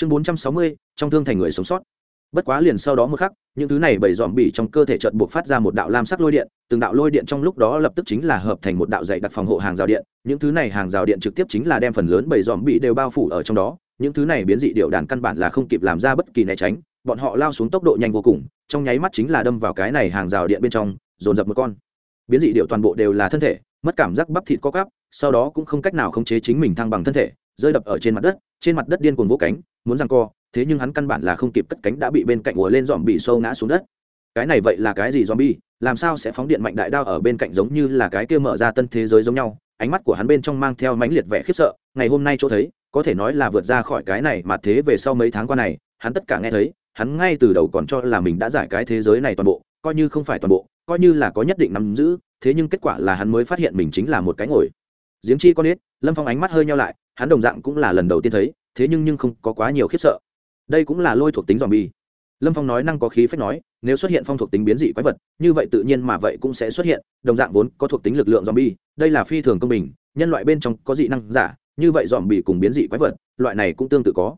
chương bốn trăm sáu mươi, trong thương thành người sống sót. Bất quá liền sau đó một khắc, những thứ này bảy dòm bỉ trong cơ thể chợt buộc phát ra một đạo lam sắc lôi điện, từng đạo lôi điện trong lúc đó lập tức chính là hợp thành một đạo dạy đặc phòng hộ hàng rào điện, những thứ này hàng rào điện trực tiếp chính là đem phần lớn bảy dòm bỉ đều bao phủ ở trong đó, những thứ này biến dị điệu đàn căn bản là không kịp làm ra bất kỳ né tránh, bọn họ lao xuống tốc độ nhanh vô cùng, trong nháy mắt chính là đâm vào cái này hàng rào điện bên trong, dồn dập một con. Biến dị điệu toàn bộ đều là thân thể, mất cảm giác bắp thịt co cắp sau đó cũng không cách nào khống chế chính mình thăng bằng thân thể, rơi đập ở trên mặt đất trên mặt đất điên cuồng vỗ cánh, muốn răng co, thế nhưng hắn căn bản là không kịp cất cánh đã bị bên cạnh ùa lên dòm bị sâu ngã xuống đất. Cái này vậy là cái gì zombie? Làm sao sẽ phóng điện mạnh đại đao ở bên cạnh giống như là cái kia mở ra tân thế giới giống nhau? Ánh mắt của hắn bên trong mang theo mãnh liệt vẻ khiếp sợ, ngày hôm nay chỗ thấy, có thể nói là vượt ra khỏi cái này mà thế về sau mấy tháng qua này, hắn tất cả nghe thấy, hắn ngay từ đầu còn cho là mình đã giải cái thế giới này toàn bộ, coi như không phải toàn bộ, coi như là có nhất định nắm giữ, thế nhưng kết quả là hắn mới phát hiện mình chính là một cái ngồi. Giếng chi con ít lâm phong ánh mắt hơi nhau lại hắn đồng dạng cũng là lần đầu tiên thấy, thế nhưng nhưng không có quá nhiều khiếp sợ. Đây cũng là lôi thuộc tính dòm bi lâm phong nói năng có khí phép nói, nếu xuất hiện phong thuộc tính biến dị quái vật, như vậy tự nhiên mà vậy cũng sẽ xuất hiện, đồng dạng vốn có thuộc tính lực lượng dòm bi đây là phi thường công bình, nhân loại bên trong có dị năng giả, như vậy dòm bi cùng biến dị quái vật, loại này cũng tương tự có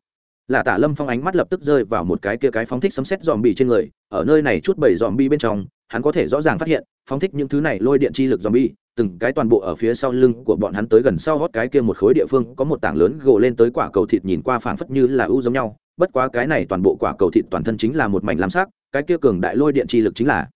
là tả lâm phong ánh mắt lập tức rơi vào một cái kia cái phóng thích sấm xét dòm bi trên người, ở nơi này chút bảy dòm bi bên trong, hắn có thể rõ ràng phát hiện, phóng thích những thứ này lôi điện chi lực dòm bi từng cái toàn bộ ở phía sau lưng của bọn hắn tới gần sau gót cái kia một khối địa phương, có một tảng lớn gồ lên tới quả cầu thịt nhìn qua phảng phất như là ưu giống nhau, bất quá cái này toàn bộ quả cầu thịt toàn thân chính là một mảnh lam sắc, cái kia cường đại lôi điện chi lực chính là,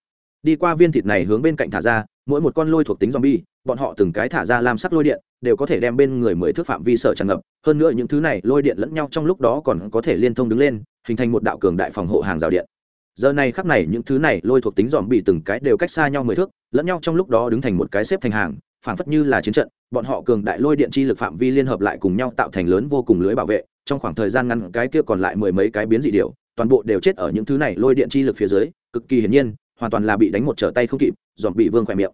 đi qua viên thịt này hướng bên cạnh thả ra, mỗi một con lôi thuộc tính zombie bọn họ từng cái thả ra lam sắc lôi điện, đều có thể đem bên người mười thước phạm vi sở tràn ngập. Hơn nữa những thứ này lôi điện lẫn nhau trong lúc đó còn có thể liên thông đứng lên, hình thành một đạo cường đại phòng hộ hàng rào điện. Giờ này khắp này những thứ này lôi thuộc tính dòm bị từng cái đều cách xa nhau mười thước, lẫn nhau trong lúc đó đứng thành một cái xếp thành hàng, phảng phất như là chiến trận. Bọn họ cường đại lôi điện chi lực phạm vi liên hợp lại cùng nhau tạo thành lớn vô cùng lưới bảo vệ, trong khoảng thời gian ngắn cái kia còn lại mười mấy cái biến dị điều toàn bộ đều chết ở những thứ này lôi điện chi lực phía dưới, cực kỳ hiển nhiên, hoàn toàn là bị đánh một trở tay không kịp dòm bị vương khỏe miệng.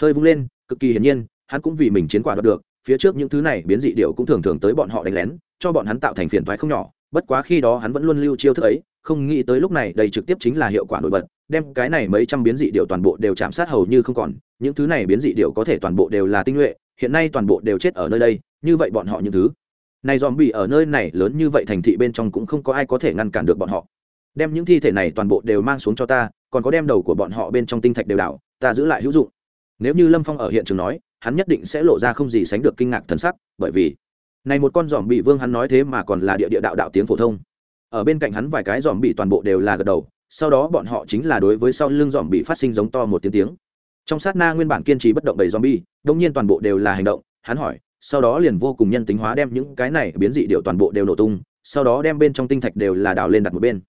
Hơi vung lên cực kỳ hiển nhiên, hắn cũng vì mình chiến quả đoạt được, phía trước những thứ này biến dị điệu cũng thường thường tới bọn họ đánh lén, cho bọn hắn tạo thành phiền thoái không nhỏ, bất quá khi đó hắn vẫn luôn lưu chiêu thức ấy, không nghĩ tới lúc này đây trực tiếp chính là hiệu quả nổi bật, đem cái này mấy trăm biến dị điệu toàn bộ đều chạm sát hầu như không còn, những thứ này biến dị điệu có thể toàn bộ đều là tinh nhuệ, hiện nay toàn bộ đều chết ở nơi đây, như vậy bọn họ những thứ này dòm bị ở nơi này lớn như vậy thành thị bên trong cũng không có ai có thể ngăn cản được bọn họ. Đem những thi thể này toàn bộ đều mang xuống cho ta, còn có đem đầu của bọn họ bên trong tinh thạch đều đảo, ta giữ lại hữu dụng nếu như lâm phong ở hiện trường nói, hắn nhất định sẽ lộ ra không gì sánh được kinh ngạc thần sắc, bởi vì này một con dòm bị vương hắn nói thế mà còn là địa địa đạo đạo tiếng phổ thông. Ở bên cạnh hắn vài cái dòm bị toàn bộ đều là gật đầu, sau đó bọn họ chính là đối với sau lưng dòm bị phát sinh giống to một tiếng tiếng. Trong sát na nguyên bản kiên trì bất động bảy dòm bi đông nhiên toàn bộ đều là hành động, hắn hỏi, sau đó liền vô cùng nhân tính hóa đem những cái này biến dị điệu toàn bộ đều nổ tung, sau đó đem bên trong tinh thạch đều là đào lên đặt một bên.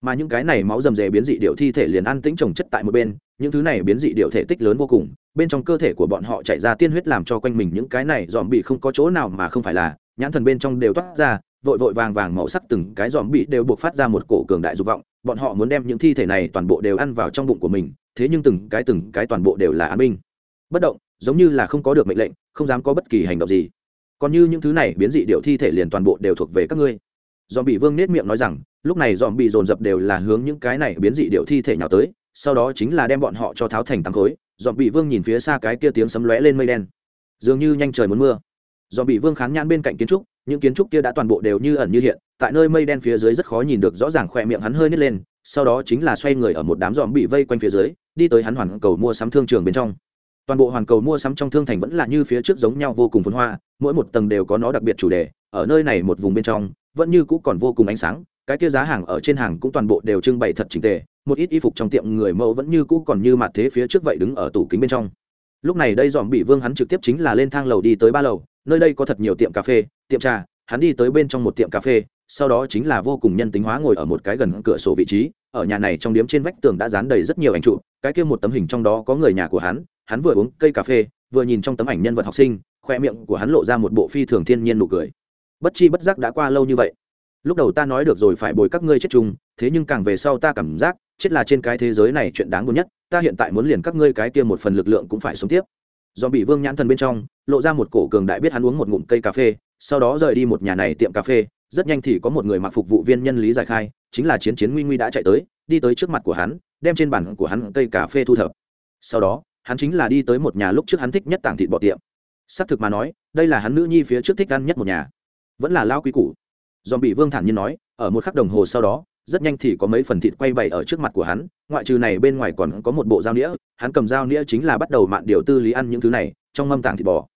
Mà những cái này máu rầm rề biến dị điệu thi thể liền ăn tĩnh trồng chất tại một bên những thứ này biến dị điệu thể tích lớn vô cùng, bên trong cơ thể của bọn họ chạy ra tiên huyết làm cho quanh mình những cái này dòm bị không có chỗ nào mà không phải là, nhãn thần bên trong đều toát ra, vội vội vàng vàng màu sắc từng cái dòm bị đều buộc phát ra một cổ cường đại dục vọng, bọn họ muốn đem những thi thể này toàn bộ đều ăn vào trong bụng của mình, thế nhưng từng cái từng cái toàn bộ đều là an binh. Bất động, giống như là không có được mệnh lệnh, không dám có bất kỳ hành động gì. Còn như những thứ này biến dị điệu thi thể liền toàn bộ đều thuộc về các ngươi. Dòm bị vương nết miệng nói rằng, lúc này dòm bị dồn dập đều là hướng những cái này biến dị điệu thi thể nhào tới sau đó chính là đem bọn họ cho tháo thành tăng khối, dọn bị vương nhìn phía xa cái kia tiếng sấm lóe lên mây đen. Dường như nhanh trời muốn mưa. Dọn bị vương khán nhãn bên cạnh kiến trúc, những kiến trúc kia đã toàn bộ đều như ẩn như hiện, tại nơi mây đen phía dưới rất khó nhìn được rõ ràng khỏe miệng hắn hơi nít lên, sau đó chính là xoay người ở một đám dòm bị vây quanh phía dưới, đi tới hắn hoàn cầu mua sắm thương trường bên trong. Toàn bộ hoàn cầu mua sắm trong thương thành vẫn là như phía trước giống nhau vô cùng phồn hoa, mỗi một tầng đều có nó đặc biệt chủ đề, ở nơi này một vùng bên trong, vẫn như cũ còn vô cùng ánh sáng, cái kia giá hàng ở trên hàng cũng toàn bộ đều trưng bày thật chính tề một ít y phục trong tiệm người mẫu vẫn như cũ còn như mặt thế phía trước vậy đứng ở tủ kính bên trong. Lúc này đây dòm bị vương hắn trực tiếp chính là lên thang lầu đi tới ba lầu, nơi đây có thật nhiều tiệm cà phê, tiệm trà, hắn đi tới bên trong một tiệm cà phê, sau đó chính là vô cùng nhân tính hóa ngồi ở một cái gần cửa sổ vị trí, ở nhà này trong điếm trên vách tường đã dán đầy rất nhiều ảnh trụ cái kia một tấm hình trong đó có người nhà của hắn hắn vừa uống cây cà phê, vừa nhìn trong tấm ảnh nhân vật học sinh, khoe miệng của hắn lộ ra một bộ phi thường thiên nhiên nụ cười. Bất chi bất giác đã qua lâu như vậy. Lúc đầu ta nói được rồi phải bồi các ngươi chết chung, thế nhưng càng về sau ta cảm giác chết là trên cái thế giới này chuyện đáng buồn nhất, ta hiện tại muốn liền các ngươi cái kia một phần lực lượng cũng phải sống tiếp. Do bị vương nhãn thần bên trong, lộ ra một cổ cường đại biết hắn uống một ngụm cây cà phê, sau đó rời đi một nhà này tiệm cà phê, rất nhanh thì có một người mặc phục vụ viên nhân lý giải khai, chính là chiến chiến nguy nguy đã chạy tới, đi tới trước mặt của hắn, đem trên bàn của hắn cây cà phê thu thập. Sau đó, hắn chính là đi tới một nhà lúc trước hắn thích nhất tảng thịt bọ tiệm. Xác thực mà nói, đây là hắn nữ nhi phía trước thích ăn nhất một nhà. Vẫn là lao quý củ. Dòm bị vương thản nhiên nói, ở một khắc đồng hồ sau đó rất nhanh thì có mấy phần thịt quay bày ở trước mặt của hắn, ngoại trừ này bên ngoài còn có một bộ dao nĩa, hắn cầm dao nĩa chính là bắt đầu mạn điều tư lý ăn những thứ này, trong mâm tảng thịt bò.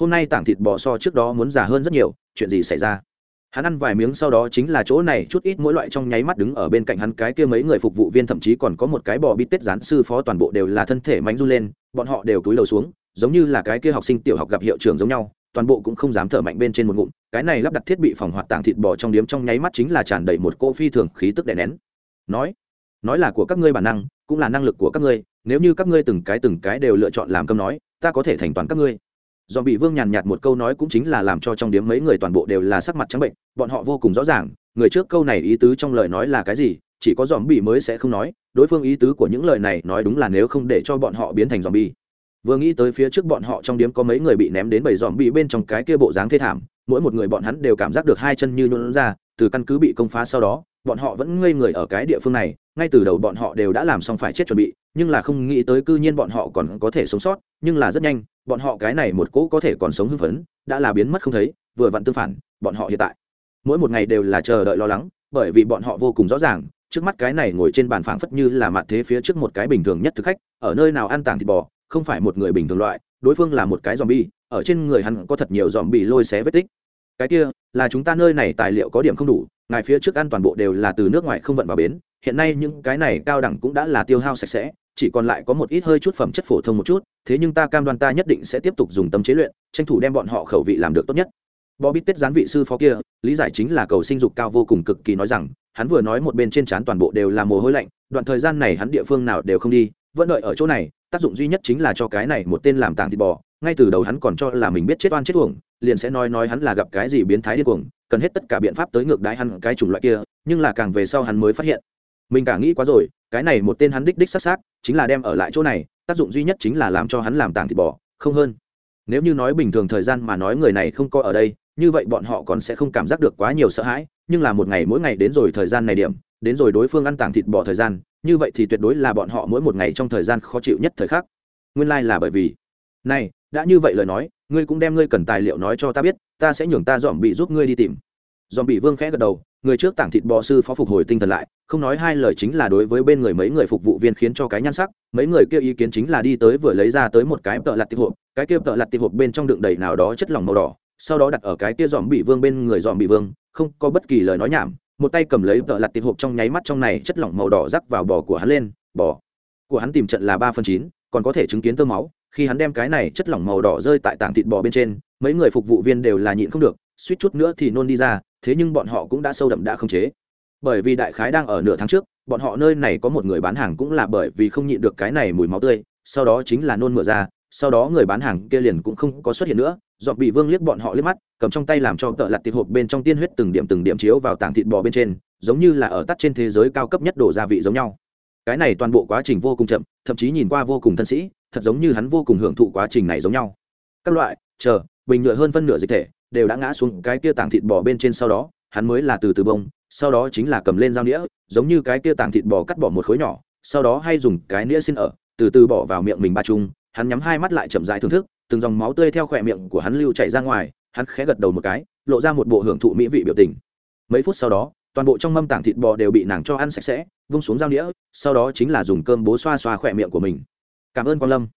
Hôm nay tảng thịt bò so trước đó muốn già hơn rất nhiều, chuyện gì xảy ra? Hắn ăn vài miếng sau đó chính là chỗ này, chút ít mỗi loại trong nháy mắt đứng ở bên cạnh hắn, cái kia mấy người phục vụ viên thậm chí còn có một cái bò bít tết gián sư phó toàn bộ đều là thân thể mánh run lên, bọn họ đều túi đầu xuống, giống như là cái kia học sinh tiểu học gặp hiệu trưởng giống nhau toàn bộ cũng không dám thở mạnh bên trên một ngụm, cái này lắp đặt thiết bị phòng hoạt tàng thịt bò trong điếm trong nháy mắt chính là tràn đầy một cô phi thường khí tức đè nén. Nói nói là của các ngươi bản năng, cũng là năng lực của các ngươi, nếu như các ngươi từng cái từng cái đều lựa chọn làm câm nói, ta có thể thành toàn các ngươi. Do bị vương nhàn nhạt một câu nói cũng chính là làm cho trong điếm mấy người toàn bộ đều là sắc mặt trắng bệnh, bọn họ vô cùng rõ ràng, người trước câu này ý tứ trong lời nói là cái gì, chỉ có dòm bị mới sẽ không nói, đối phương ý tứ của những lời này nói đúng là nếu không để cho bọn họ biến thành dòm bi vừa nghĩ tới phía trước bọn họ trong điếm có mấy người bị ném đến bầy dòm bị bên trong cái kia bộ dáng thê thảm, mỗi một người bọn hắn đều cảm giác được hai chân như nhuận ra, từ căn cứ bị công phá sau đó, bọn họ vẫn ngây người ở cái địa phương này, ngay từ đầu bọn họ đều đã làm xong phải chết chuẩn bị, nhưng là không nghĩ tới cư nhiên bọn họ còn có thể sống sót, nhưng là rất nhanh, bọn họ cái này một cỗ có thể còn sống hưng phấn, đã là biến mất không thấy, vừa vặn tương phản, bọn họ hiện tại. Mỗi một ngày đều là chờ đợi lo lắng, bởi vì bọn họ vô cùng rõ ràng, trước mắt cái này ngồi trên bàn phảng phất như là mặt thế phía trước một cái bình thường nhất thực khách, ở nơi nào ăn tàng thịt bò không phải một người bình thường loại, đối phương là một cái dòm bi ở trên người hắn có thật nhiều dòm bi lôi xé vết tích. Cái kia, là chúng ta nơi này tài liệu có điểm không đủ, ngài phía trước ăn toàn bộ đều là từ nước ngoài không vận vào bến, hiện nay những cái này cao đẳng cũng đã là tiêu hao sạch sẽ, chỉ còn lại có một ít hơi chút phẩm chất phổ thông một chút, thế nhưng ta cam đoan ta nhất định sẽ tiếp tục dùng tâm chế luyện, tranh thủ đem bọn họ khẩu vị làm được tốt nhất. Bò bít tết gián vị sư phó kia, lý giải chính là cầu sinh dục cao vô cùng cực kỳ nói rằng, hắn vừa nói một bên trên trán toàn bộ đều là mồ hôi lạnh, đoạn thời gian này hắn địa phương nào đều không đi vẫn đợi ở chỗ này, tác dụng duy nhất chính là cho cái này một tên làm tàng thịt bò, ngay từ đầu hắn còn cho là mình biết chết oan chết uổng, liền sẽ nói nói hắn là gặp cái gì biến thái điên cuồng, cần hết tất cả biện pháp tới ngược đái hắn cái chủng loại kia, nhưng là càng về sau hắn mới phát hiện. Mình cả nghĩ quá rồi, cái này một tên hắn đích đích s á c s á c chính là đem ở lại chỗ này, tác dụng duy nhất chính là làm cho hắn làm tàng thịt bò, không hơn. Nếu như nói bình thường thời gian mà nói người này không có ở đây, như vậy bọn họ còn sẽ không cảm giác được quá nhiều sợ hãi, nhưng là một ngày mỗi ngày đến rồi thời gian này điểm, đến rồi đối phương ăn tàng thịt bò thời gian như vậy thì tuyệt đối là bọn họ mỗi một ngày trong thời gian khó chịu nhất thời khắc. Nguyên lai、like、là bởi vì, này, đã như vậy lời nói, ngươi cũng đem ngươi cần tài liệu nói cho ta biết, ta sẽ nhường ta dòm bị giúp ngươi đi tìm. Dòm bị vương khẽ gật đầu, người trước tảng thịt bò sư phó phục hồi tinh thần lại, không nói hai lời chính là đối với bên người mấy người phục vụ viên khiến cho cái nhan sắc, mấy người kia ý kiến chính là đi tới vừa lấy ra tới một cái tợ lặt tiệp hộp, cái kia tợ lặt tiệp hộp bên trong đựng đầy nào đó chất lỏng màu đỏ, sau đó đặt ở cái kia dòm bị vương bên người dòm bị vương, không có bất kỳ lời nói nhảm một tay cầm lấy vợ lặt tiệp hộp trong nháy mắt trong này chất lỏng màu đỏ rắc vào bò của hắn lên. Bò của hắn tìm trận là ba phần chín, còn có thể chứng kiến tơ máu. Khi hắn đem cái này chất lỏng màu đỏ rơi tại tảng thịt bò bên trên, mấy người phục vụ viên đều là nhịn không được, suýt chút nữa thì nôn đi ra, thế nhưng bọn họ cũng đã sâu đậm đã không chế. Bởi vì đại khái đang ở nửa tháng trước, bọn họ nơi này có một người bán hàng cũng là bởi vì không nhịn được cái này mùi máu tươi, sau đó chính là nôn mửa ra sau đó người bán hàng kia liền cũng không có xuất hiện nữa dọn bị vương liếc bọn họ liếc mắt, cầm trong tay làm cho tợ lặt tiệp hộp bên trong tiên huyết từng điểm từng điểm chiếu vào tảng thịt bò bên trên, giống như là ở tắt trên thế giới cao cấp nhất đổ gia vị giống nhau. Cái này toàn bộ quá trình vô cùng chậm, thậm chí nhìn qua vô cùng thân sĩ, thật giống như hắn vô cùng hưởng thụ quá trình này giống nhau. Các loại, chờ, bình nhựa hơn phân nửa dịch thể, đều đã ngã xuống cái kia tảng thịt bò bên trên sau đó, hắn mới là từ từ bông, sau đó chính là cầm lên dao nĩa, giống như cái kia tảng thịt bò cắt bỏ một khối nhỏ, sau đó hay dùng cái nĩa xin ở, từ từ bỏ vào miệng mình ba chung hắn nhắm hai mắt lại chậm dại thưởng thức, từng dòng máu tươi theo khỏe miệng của hắn lưu chảy ra ngoài, hắn khẽ gật đầu một cái, lộ ra một bộ hưởng thụ mỹ vị biểu tình. Mấy phút sau đó, toàn bộ trong mâm tảng thịt bò đều bị nàng cho ăn sạch sẽ, vung xuống dao đĩa sau đó chính là dùng cơm bố xoa xoa khỏe miệng của mình. Cảm ơn quan lâm.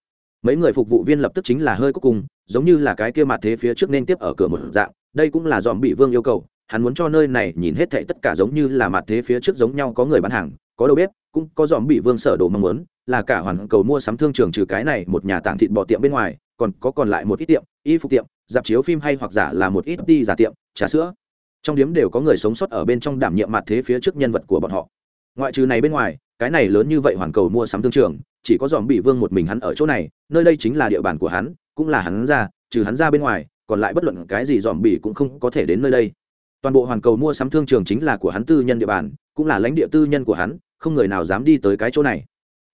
Mấy người phục vụ viên lập tức chính là hơi cuối cùng, giống như là cái kia mặt thế phía trước nên tiếp ở cửa một dạng, đây cũng là dòm bị vương yêu cầu, hắn muốn cho nơi này nhìn hết thảy tất cả giống như là mặt thế phía trước giống nhau có người bán hàng, có đầu bếp, cũng có dòm bị vương sở đồ mong muốn là cả hoàn cầu mua sắm thương trường trừ cái này một nhà tảng thịt bò tiệm bên ngoài, còn có còn lại một ít tiệm, y phục tiệm, dạp chiếu phim hay hoặc giả là một ít đi giả tiệm, trà sữa. Trong điếm đều có người sống sót ở bên trong đảm nhiệm mặt thế phía trước nhân vật của bọn họ. Ngoại trừ này bên ngoài, cái này lớn như vậy hoàn cầu mua sắm thương trường, chỉ có dòm bị vương một mình hắn ở chỗ này, nơi đây chính là địa bàn của hắn, cũng là hắn ra, trừ hắn ra bên ngoài, còn lại bất luận cái gì dòm bị cũng không có thể đến nơi đây. Toàn bộ hoàn cầu mua sắm thương trường chính là của hắn tư nhân địa bàn, cũng là lãnh địa tư nhân của hắn, không người nào dám đi tới cái chỗ này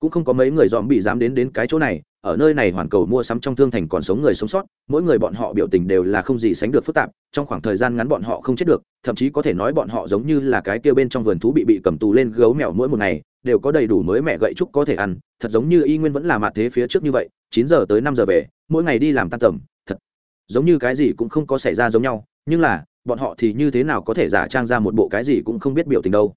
cũng không có mấy người dòm bị dám đến đến cái chỗ này, ở nơi này hoàn cầu mua sắm trong thương thành còn sống người sống sót, mỗi người bọn họ biểu tình đều là không gì sánh được phức tạp, trong khoảng thời gian ngắn bọn họ không chết được, thậm chí có thể nói bọn họ giống như là cái kia bên trong vườn thú bị bị cầm tù lên gấu mèo mỗi một ngày, đều có đầy đủ mới mẹ gậy trúc có thể ăn, thật giống như y nguyên vẫn là mặt thế phía trước như vậy, chín giờ tới năm giờ về, mỗi ngày đi làm tan tầm, thật giống như cái gì cũng không có xảy ra giống nhau, nhưng là, bọn họ thì như thế nào có thể giả trang ra một bộ cái gì cũng không biết biểu tình đâu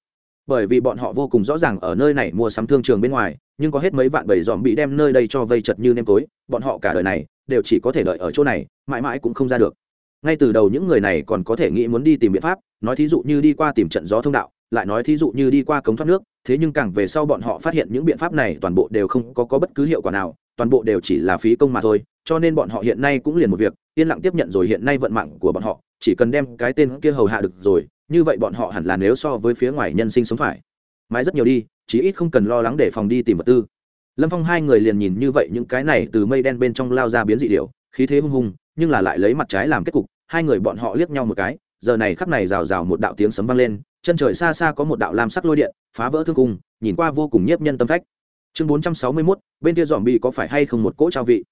bởi vì bọn họ vô cùng rõ ràng ở nơi này mua sắm thương trường bên ngoài nhưng có hết mấy vạn bầy dòm bị đem nơi đây cho vây chật như nêm tối bọn họ cả đời này đều chỉ có thể đợi ở chỗ này mãi mãi cũng không ra được. Ngay từ đầu những người này còn có thể nghĩ muốn đi tìm biện pháp nói thí dụ như đi qua tìm trận gió thông đạo lại nói thí dụ như đi qua cống thoát nước thế nhưng càng về sau bọn họ phát hiện những biện pháp này toàn bộ đều không có, có bất cứ hiệu quả nào toàn bộ đều chỉ là phí công mà thôi cho nên bọn họ hiện nay cũng liền một việc yên lặng tiếp nhận rồi hiện nay vận mạng của bọn họ chỉ cần đem cái tên kia hầu hạ được rồi như vậy bọn họ hẳn là nếu so với phía ngoài nhân sinh sống phải mãi rất nhiều đi, chí ít không cần lo lắng để phòng đi tìm vật tư. Lâm phong hai người liền nhìn như vậy những cái này từ mây đen bên trong lao ra biến dị điệu khí thế hung hùng, nhưng là lại lấy mặt trái làm kết cục, hai người bọn họ liếc nhau một cái, giờ này khắp này rào rào một đạo tiếng sấm vang lên, chân trời xa xa có một đạo lam sắc lôi điện, phá vỡ thương cung, nhìn qua vô cùng nhiếp nhân tâm phách. Chương bốn trăm sáu mươi mốt, bên kia dòm bị có phải hay không một cỗ trao vị?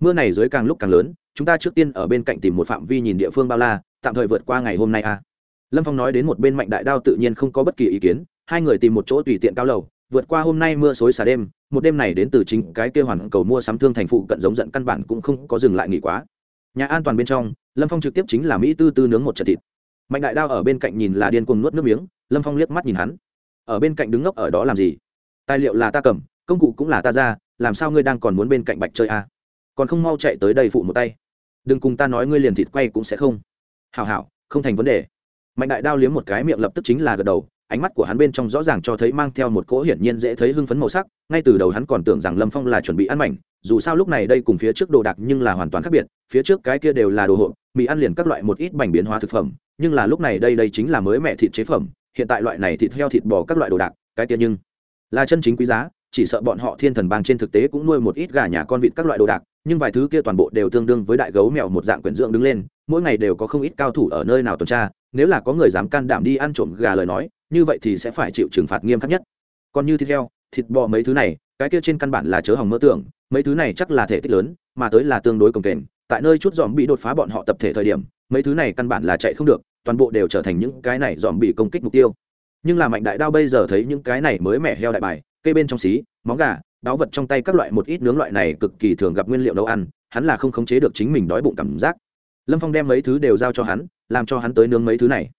Mưa này dưới càng lúc càng lớn, chúng ta trước tiên ở bên cạnh tìm một phạm vi nhìn địa phương bao la, tạm thời vượt qua ngày hôm nay a à lâm phong nói đến một bên mạnh đại đao tự nhiên không có bất kỳ ý kiến, hai người tìm một chỗ tùy tiện cao lầu, vượt qua hôm nay mưa xối xả đêm, một đêm này đến từ chính cái kêu hoàn cầu mua sắm thương thành phụ cận giống giận căn bản cũng không có dừng lại nghỉ quá. Nhà an toàn bên trong, lâm phong trực tiếp chính là mỹ tư tư nướng một trận thịt. Mạnh đại đao ở bên cạnh nhìn là điên cuồng nuốt nước miếng, lâm phong liếc mắt nhìn hắn. Ở bên cạnh đứng ngốc ở đó làm gì? Tài liệu là ta cầm, công cụ cũng là ta ra, làm sao ngươi đang còn muốn bên cạnh bạch chơi a à? còn không mau chạy tới đây phụ một tay. Đừng cùng ta nói ngươi liền thịt quay cũng sẽ không. Hảo hảo, không thành vấn đề mạnh đại đao liếm một cái miệng lập tức chính là gật đầu, ánh mắt của hắn bên trong rõ ràng cho thấy mang theo một cỗ hiển nhiên dễ thấy hưng phấn màu sắc, ngay từ đầu hắn còn tưởng rằng lâm phong là chuẩn bị ăn mảnh, dù sao lúc này đây cùng phía trước đồ đạc nhưng là hoàn toàn khác biệt, phía trước cái kia đều là đồ hộp, mì ăn liền các loại một ít bánh biến hóa thực phẩm, nhưng là lúc này đây đây chính là mới mẹ thịt chế phẩm, hiện tại loại này thịt heo thịt bò các loại đồ đạc, cái kia nhưng là chân chính quý giá, chỉ sợ bọn họ thiên thần bang trên thực tế cũng nuôi một ít gà nhà con vịt các loại đồ đạc, nhưng vài thứ kia toàn bộ đều tương đương với đại gấu mèo một dạng quyển dưỡng đứng lên, mỗi ngày đều có không ít cao thủ ở nơi nào tuần tra nếu là có người dám can đảm đi ăn trộm gà lời nói, như vậy thì sẽ phải chịu trừng phạt nghiêm khắc nhất. Còn như thịt heo, thịt bò mấy thứ này, cái kia trên căn bản là chớ hỏng mơ tưởng, mấy thứ này chắc là thể tích lớn, mà tới là tương đối cồng kềnh, tại nơi chút dòm bị đột phá bọn họ tập thể thời điểm, mấy thứ này căn bản là chạy không được, toàn bộ đều trở thành những cái này dòm bị công kích mục tiêu. Nhưng là mạnh đại đao bây giờ thấy những cái này mới mẻ heo đại bài cây bên trong xí, móng gà đáo vật trong tay các loại một ít nướng loại này cực kỳ thường gặp nguyên liệu nấu ăn, hắn là không khống chế được chính mình đói bụng cảm giác lâm phong đem mấy thứ đều giao cho hắn, làm cho hắn tới nướng mấy thứ này.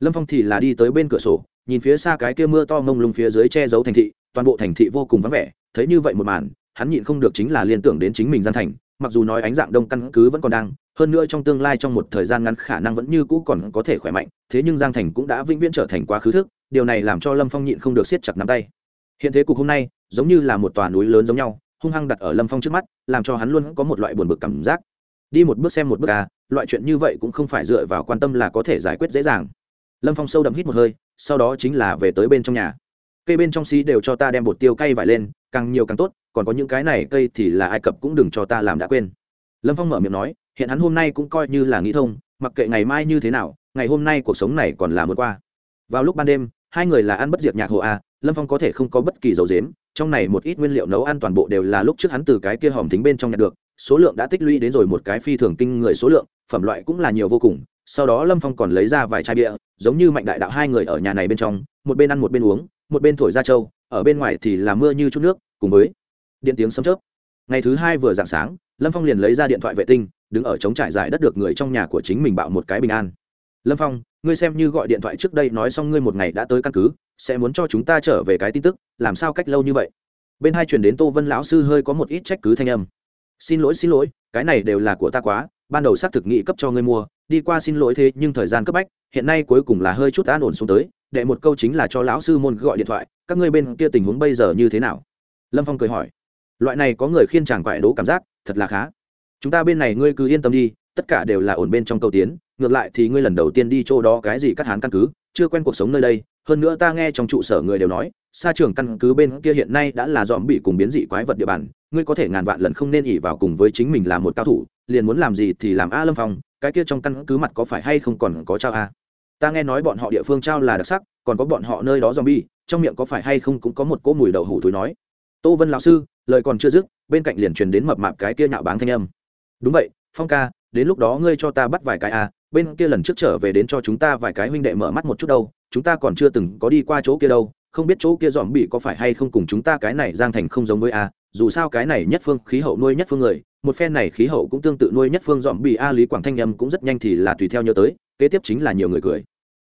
Lâm phong thì là đi tới bên cửa sổ, nhìn phía xa cái kia mưa to mông lung phía dưới che giấu thành thị, toàn bộ thành thị vô cùng vắng vẻ, thấy như vậy một màn, hắn nhịn không được chính là liên tưởng đến chính mình gian thành, mặc dù nói ánh dạng đông căn cứ vẫn còn đang, hơn nữa trong tương lai trong một thời gian ngắn khả năng vẫn như cũ còn có thể khỏe mạnh, thế nhưng giang thành cũng đã vĩnh viễn trở thành quá khứ thức điều này làm cho lâm phong nhịn không được siết chặt nắm tay. Hiện thế cục hôm nay, giống như là một tòa núi lớn giống nhau, hung hăng đặt ở lâm phong trước mắt, làm cho hắn luôn có một loại buồn bực cảm giác đi một bước xem một bước à loại chuyện như vậy cũng không phải dựa vào quan tâm là có thể giải quyết dễ dàng. Lâm phong sâu đậm hít một hơi, sau đó chính là về tới bên trong nhà. Cây bên trong xí đều cho ta đem bột tiêu cay vải lên, càng nhiều càng tốt, còn có những cái này cây thì là ai cập cũng đừng cho ta làm đã quên. Lâm phong mở miệng nói, hiện hắn hôm nay cũng coi như là nghĩ thông, mặc kệ ngày mai như thế nào, ngày hôm nay cuộc sống này còn là muốn qua. Vào lúc ban đêm, hai người là ăn bất diệt nhạc hồ a, lâm phong có thể không có bất kỳ dầu dếm trong này một ít nguyên liệu nấu ăn toàn bộ đều là lúc trước hắn từ cái kia hòm thính bên trong nhận được số lượng đã tích lũy đến rồi một cái phi thường kinh người số lượng, phẩm loại cũng là nhiều vô cùng. Sau đó lâm phong còn lấy ra vài chai bia, giống như mạnh đại đạo hai người ở nhà này bên trong, một bên ăn một bên uống, một bên thổi ra trâu, ở bên ngoài thì là mưa như chút nước, cùng với điện tiếng sấm chớp. Ngày thứ hai vừa dạng sáng, lâm phong liền lấy ra điện thoại vệ tinh, đứng ở chống trải dài đất được người trong nhà của chính mình bạo một cái bình an. Lâm phong, ngươi xem như gọi điện thoại trước đây nói xong ngươi một ngày đã tới căn cứ, sẽ muốn cho chúng ta trở về cái tin tức, làm sao cách lâu như vậy? Bên hai truyền đến tô vân lão sư hơi có một ít trách cứ thanh âm xin lỗi xin lỗi, cái này đều là của ta quá, ban đầu xác thực nghị cấp cho ngươi mua, đi qua xin lỗi thế nhưng thời gian cấp bách, hiện nay cuối cùng là hơi chút an ổn xuống tới, đệ một câu chính là cho lão sư môn gọi điện thoại, các ngươi bên kia tình huống bây giờ như thế nào? Lâm phong cười hỏi. Loại này có người khiên chàng quại đố cảm giác, thật là khá. Chúng ta bên này ngươi cứ yên tâm đi, tất cả đều là ổn bên trong câu tiến, ngược lại thì ngươi lần đầu tiên đi chỗ đó cái gì cắt hán căn cứ chưa quen cuộc sống nơi đây, hơn nữa ta nghe trong trụ sở người đều nói, xa trường căn cứ bên kia hiện nay đã là dòm bị cùng biến dị quái vật địa bàn, ngươi có thể ngàn vạn lần không nên ỉ vào cùng với chính mình là một cao thủ, liền muốn làm gì thì làm a lâm phong, cái kia trong căn cứ mặt có phải hay không còn có trao a? Ta nghe nói bọn họ địa phương trao là đặc sắc, còn có bọn họ nơi đó dòm bi trong miệng có phải hay không cũng có một cỗ mùi đậu hủ thối nói. Tô vân lão sư, lời còn chưa dứt, bên cạnh liền truyền đến mập mạp cái kia nhạo báng thanh âm. Đúng vậy, phong ca, đến lúc đó ngươi cho ta bắt vài cái a bên kia lần trước trở về đến cho chúng ta vài cái huynh đệ mở mắt một chút đâu, chúng ta còn chưa từng có đi qua chỗ kia đâu, không biết chỗ kia dòm bị có phải hay không cùng chúng ta cái này giang thành không giống với a, dù sao cái này nhất phương khí hậu nuôi nhất phương người, một phen này khí hậu cũng tương tự nuôi nhất phương dòm bị a lý quảng thanh nhâm cũng rất nhanh thì là tùy theo nhớ tới, kế tiếp chính là nhiều người cười.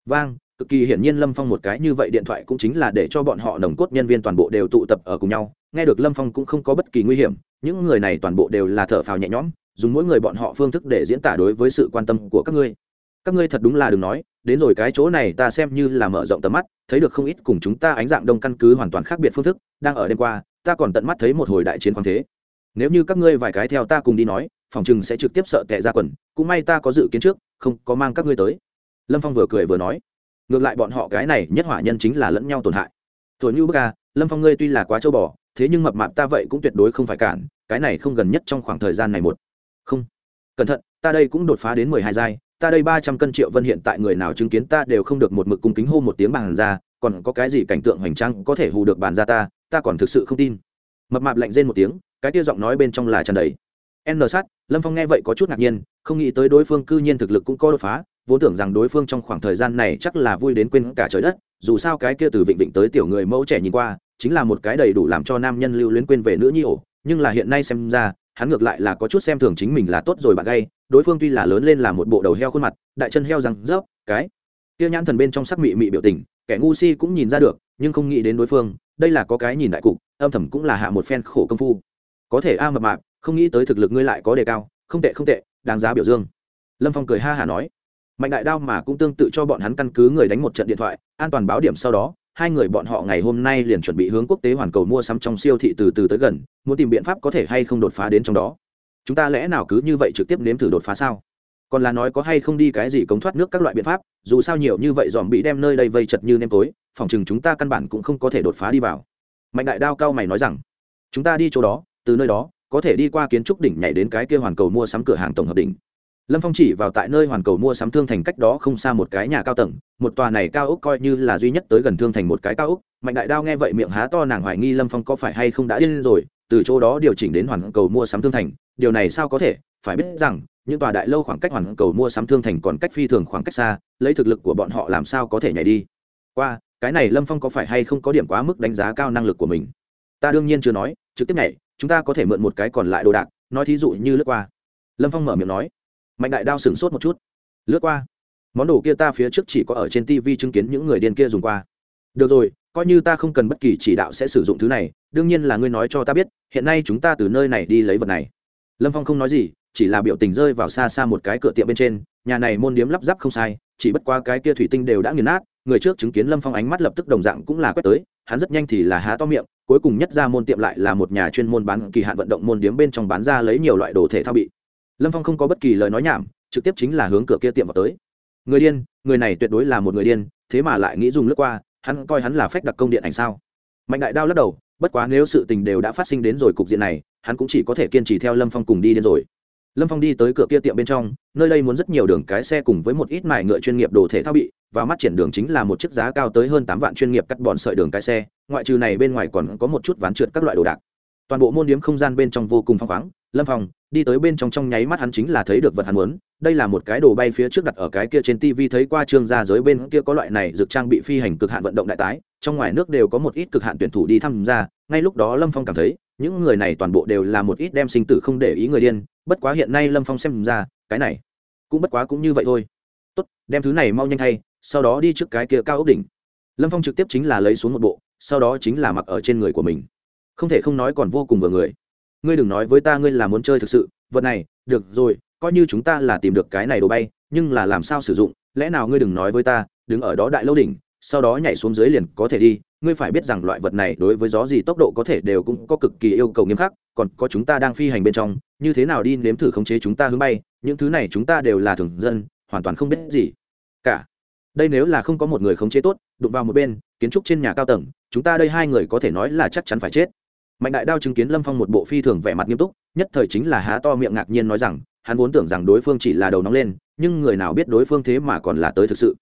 Vang cực kỳ hiển nhiên lâm phong một cái như vậy điện thoại cũng chính là để cho bọn họ nồng cốt nhân viên toàn bộ đều tụ tập ở cùng nhau. Nghe được lâm phong cũng không có bất kỳ nguy hiểm, những người này toàn bộ đều là thở phào nhẹ nhõm, dùng mỗi người bọn họ phương thức để diễn tả đối với sự quan tâm của các ngươi. Các ngươi thật đúng là đừng nói, đến rồi cái chỗ này ta xem như là mở rộng tầm mắt, thấy được không ít cùng chúng ta ánh dạng đông căn cứ hoàn toàn khác biệt phương thức, đang ở đêm qua, ta còn tận mắt thấy một hồi đại chiến khoáng thế. Nếu như các ngươi vài cái theo ta cùng đi nói, phòng chừng sẽ trực tiếp sợ tệ ra quần, cũng may ta có dự kiến trước, không có mang các ngươi tới. Lâm phong vừa cười vừa nói ngược lại bọn họ cái này nhất hỏa nhân chính là lẫn nhau tổn hại. Thổi như bức a lâm phong ngươi tuy là quá châu bò, thế nhưng mập mạp ta vậy cũng tuyệt đối không phải cản, cái này không gần nhất trong khoảng thời gian này một. Không. Cẩn thận, ta đây cũng đột phá đến mười hai giai, ta đây ba trăm cân triệu vân hiện tại người nào chứng kiến ta đều không được một mực cung kính hô một tiếng bàn ra, còn có cái gì cảnh tượng hoành trang có thể hù được bàn ra ta ta còn thực sự không tin. Mập mạp lạnh rên một tiếng, cái tia giọng nói bên trong là tràn đầy. N sát, lâm phong nghe vậy có chút ngạc nhiên, không nghĩ tới đối phương cư nhiên thực lực cũng có đột phá vốn tưởng rằng đối phương trong khoảng thời gian này chắc là vui đến quên cả trời đất, dù sao cái kia từ vịnh vịnh tới tiểu người mẫu trẻ nhìn qua, chính là một cái đầy đủ làm cho nam nhân lưu luyến quên về nữ nhi ổ. Nhưng là hiện nay xem ra, hắn ngược lại là có chút xem thường chính mình là tốt rồi bạn gay, đối phương tuy là lớn lên là một bộ đầu heo khuôn mặt, đại chân heo răng rớp, cái kia nhãn thần bên trong sắc mị mị biểu tình, kẻ ngu si cũng nhìn ra được, nhưng không nghĩ đến đối phương, đây là có cái nhìn đại cục, âm thầm cũng là hạ một phen khổ công phu. Có thể a mập mạp, không nghĩ tới thực lực ngươi lại có đề cao, không tệ không tệ, đáng giá biểu dương. Lâm phong cười ha hả nói mạnh đại đao mà cũng tương tự cho bọn hắn căn cứ người đánh một trận điện thoại, an toàn báo điểm sau đó, hai người bọn họ ngày hôm nay liền chuẩn bị hướng quốc tế hoàn cầu mua sắm trong siêu thị từ từ tới gần, muốn tìm biện pháp có thể hay không đột phá đến trong đó. Chúng ta lẽ nào cứ như vậy trực tiếp nếm thử đột phá sao? Còn là nói có hay không đi cái gì cống thoát nước các loại biện pháp, dù sao nhiều như vậy dòm bị đem nơi đây vây chật như nêm tối, phòng chừng chúng ta căn bản cũng không có thể đột phá đi vào. Mạnh đại đao cao mày nói rằng, chúng ta đi chỗ đó, từ nơi đó, có thể đi qua kiến trúc đỉnh nhảy đến cái kia hoàn cầu mua sắm cửa hàng tổng hợp đỉnh lâm phong chỉ vào tại nơi hoàn cầu mua sắm thương thành cách đó không xa một cái nhà cao tầng, một tòa này cao ốc coi như là duy nhất tới gần thương thành một cái cao ốc. Mạnh đại đao nghe vậy miệng há to nàng hoài nghi lâm phong có phải hay không đã điên rồi, từ chỗ đó điều chỉnh đến hoàn cầu mua sắm thương thành. Điều này sao có thể? Phải biết rằng, những tòa đại lâu khoảng cách hoàn cầu mua sắm thương thành còn cách phi thường khoảng cách xa, lấy thực lực của bọn họ làm sao có thể nhảy đi? Qua, cái này lâm phong có phải hay không có điểm quá mức đánh giá cao năng lực của mình? Ta đương nhiên chưa nói, trực tiếp nhảy, chúng ta có thể mượn một cái còn lại đồ đạc, nói thí dụ như lướt qua. Lâm phong mở miệng nói mạnh đại đao sửng sốt một chút. Lướt qua, món đồ kia ta phía trước chỉ có ở trên tv chứng kiến những người điên kia dùng qua. Được rồi, coi như ta không cần bất kỳ chỉ đạo sẽ sử dụng thứ này, đương nhiên là ngươi nói cho ta biết, hiện nay chúng ta từ nơi này đi lấy vật này. Lâm phong không nói gì, chỉ là biểu tình rơi vào xa xa một cái cửa tiệm bên trên, nhà này môn điếm lắp ráp không sai, chỉ bất qua cái kia thủy tinh đều đã nghiền nát, người trước chứng kiến lâm phong ánh mắt lập tức đồng dạng cũng là quét tới, hắn rất nhanh thì là há to miệng, cuối cùng nhất ra môn tiệm lại là một nhà chuyên môn bán kỳ hạn vận động môn điếm bên trong bán ra lấy nhiều loại đồ thể thao bị lâm phong không có bất kỳ lời nói nhảm, trực tiếp chính là hướng cửa kia tiệm vào tới. Người điên, người này tuyệt đối là một người điên, thế mà lại nghĩ dùng lướt qua, hắn coi hắn là phách đặc công điện ảnh sao? Mạnh đại đao lắc đầu, bất quá nếu sự tình đều đã phát sinh đến rồi cục diện này, hắn cũng chỉ có thể kiên trì theo lâm phong cùng đi đến rồi. Lâm phong đi tới cửa kia tiệm bên trong, nơi đây muốn rất nhiều đường cái xe cùng với một ít mài ngựa chuyên nghiệp đồ thể thao bị, và mắt triển đường chính là một chiếc giá cao tới hơn tám vạn chuyên nghiệp cắt bọn sợi đường cái xe, ngoại trừ này bên ngoài còn có một chút ván trượt các loại đồ đạc. Toàn bộ môn điếm không gian bên trong vô cùng phong khoáng, lâm phong đi tới bên trong trong nháy mắt hắn chính là thấy được vật hắn muốn. Đây là một cái đồ bay phía trước đặt ở cái kia trên tv thấy qua trương gia giới bên kia có loại này dược trang bị phi hành cực hạn vận động đại tái, trong ngoài nước đều có một ít cực hạn tuyển thủ đi tham gia, ngay lúc đó lâm phong cảm thấy, những người này toàn bộ đều là một ít đem sinh tử không để ý người điên, bất quá hiện nay lâm phong xem ra, cái này cũng bất quá cũng như vậy thôi. Tốt, đem thứ này mau nhanh thay, sau đó đi trước cái kia cao ốc đỉnh. Lâm phong trực tiếp chính là lấy xuống một bộ, sau đó chính là mặc ở trên người của mình. Không thể không nói còn vô cùng vừa người ngươi đừng nói với ta ngươi là muốn chơi thực sự, vật này, được rồi, coi như chúng ta là tìm được cái này đồ bay, nhưng là làm sao sử dụng, lẽ nào ngươi đừng nói với ta, đứng ở đó đại lâu đỉnh, sau đó nhảy xuống dưới liền có thể đi, ngươi phải biết rằng loại vật này đối với gió gì tốc độ có thể đều cũng có cực kỳ yêu cầu nghiêm khắc, còn có chúng ta đang phi hành bên trong, như thế nào đi nếm thử khống chế chúng ta hướng bay, những thứ này chúng ta đều là thường dân, hoàn toàn không biết gì cả. Đây nếu là không có một người khống chế tốt, đụng vào một bên, kiến trúc trên nhà cao tầng, chúng ta đây hai người có thể nói là chắc chắn phải chết mạnh đại đao chứng kiến lâm phong một bộ phi thường vẻ mặt nghiêm túc, nhất thời chính là há to miệng ngạc nhiên nói rằng, hắn vốn tưởng rằng đối phương chỉ là đầu nóng lên, nhưng người nào biết đối phương thế mà còn là tới thực sự.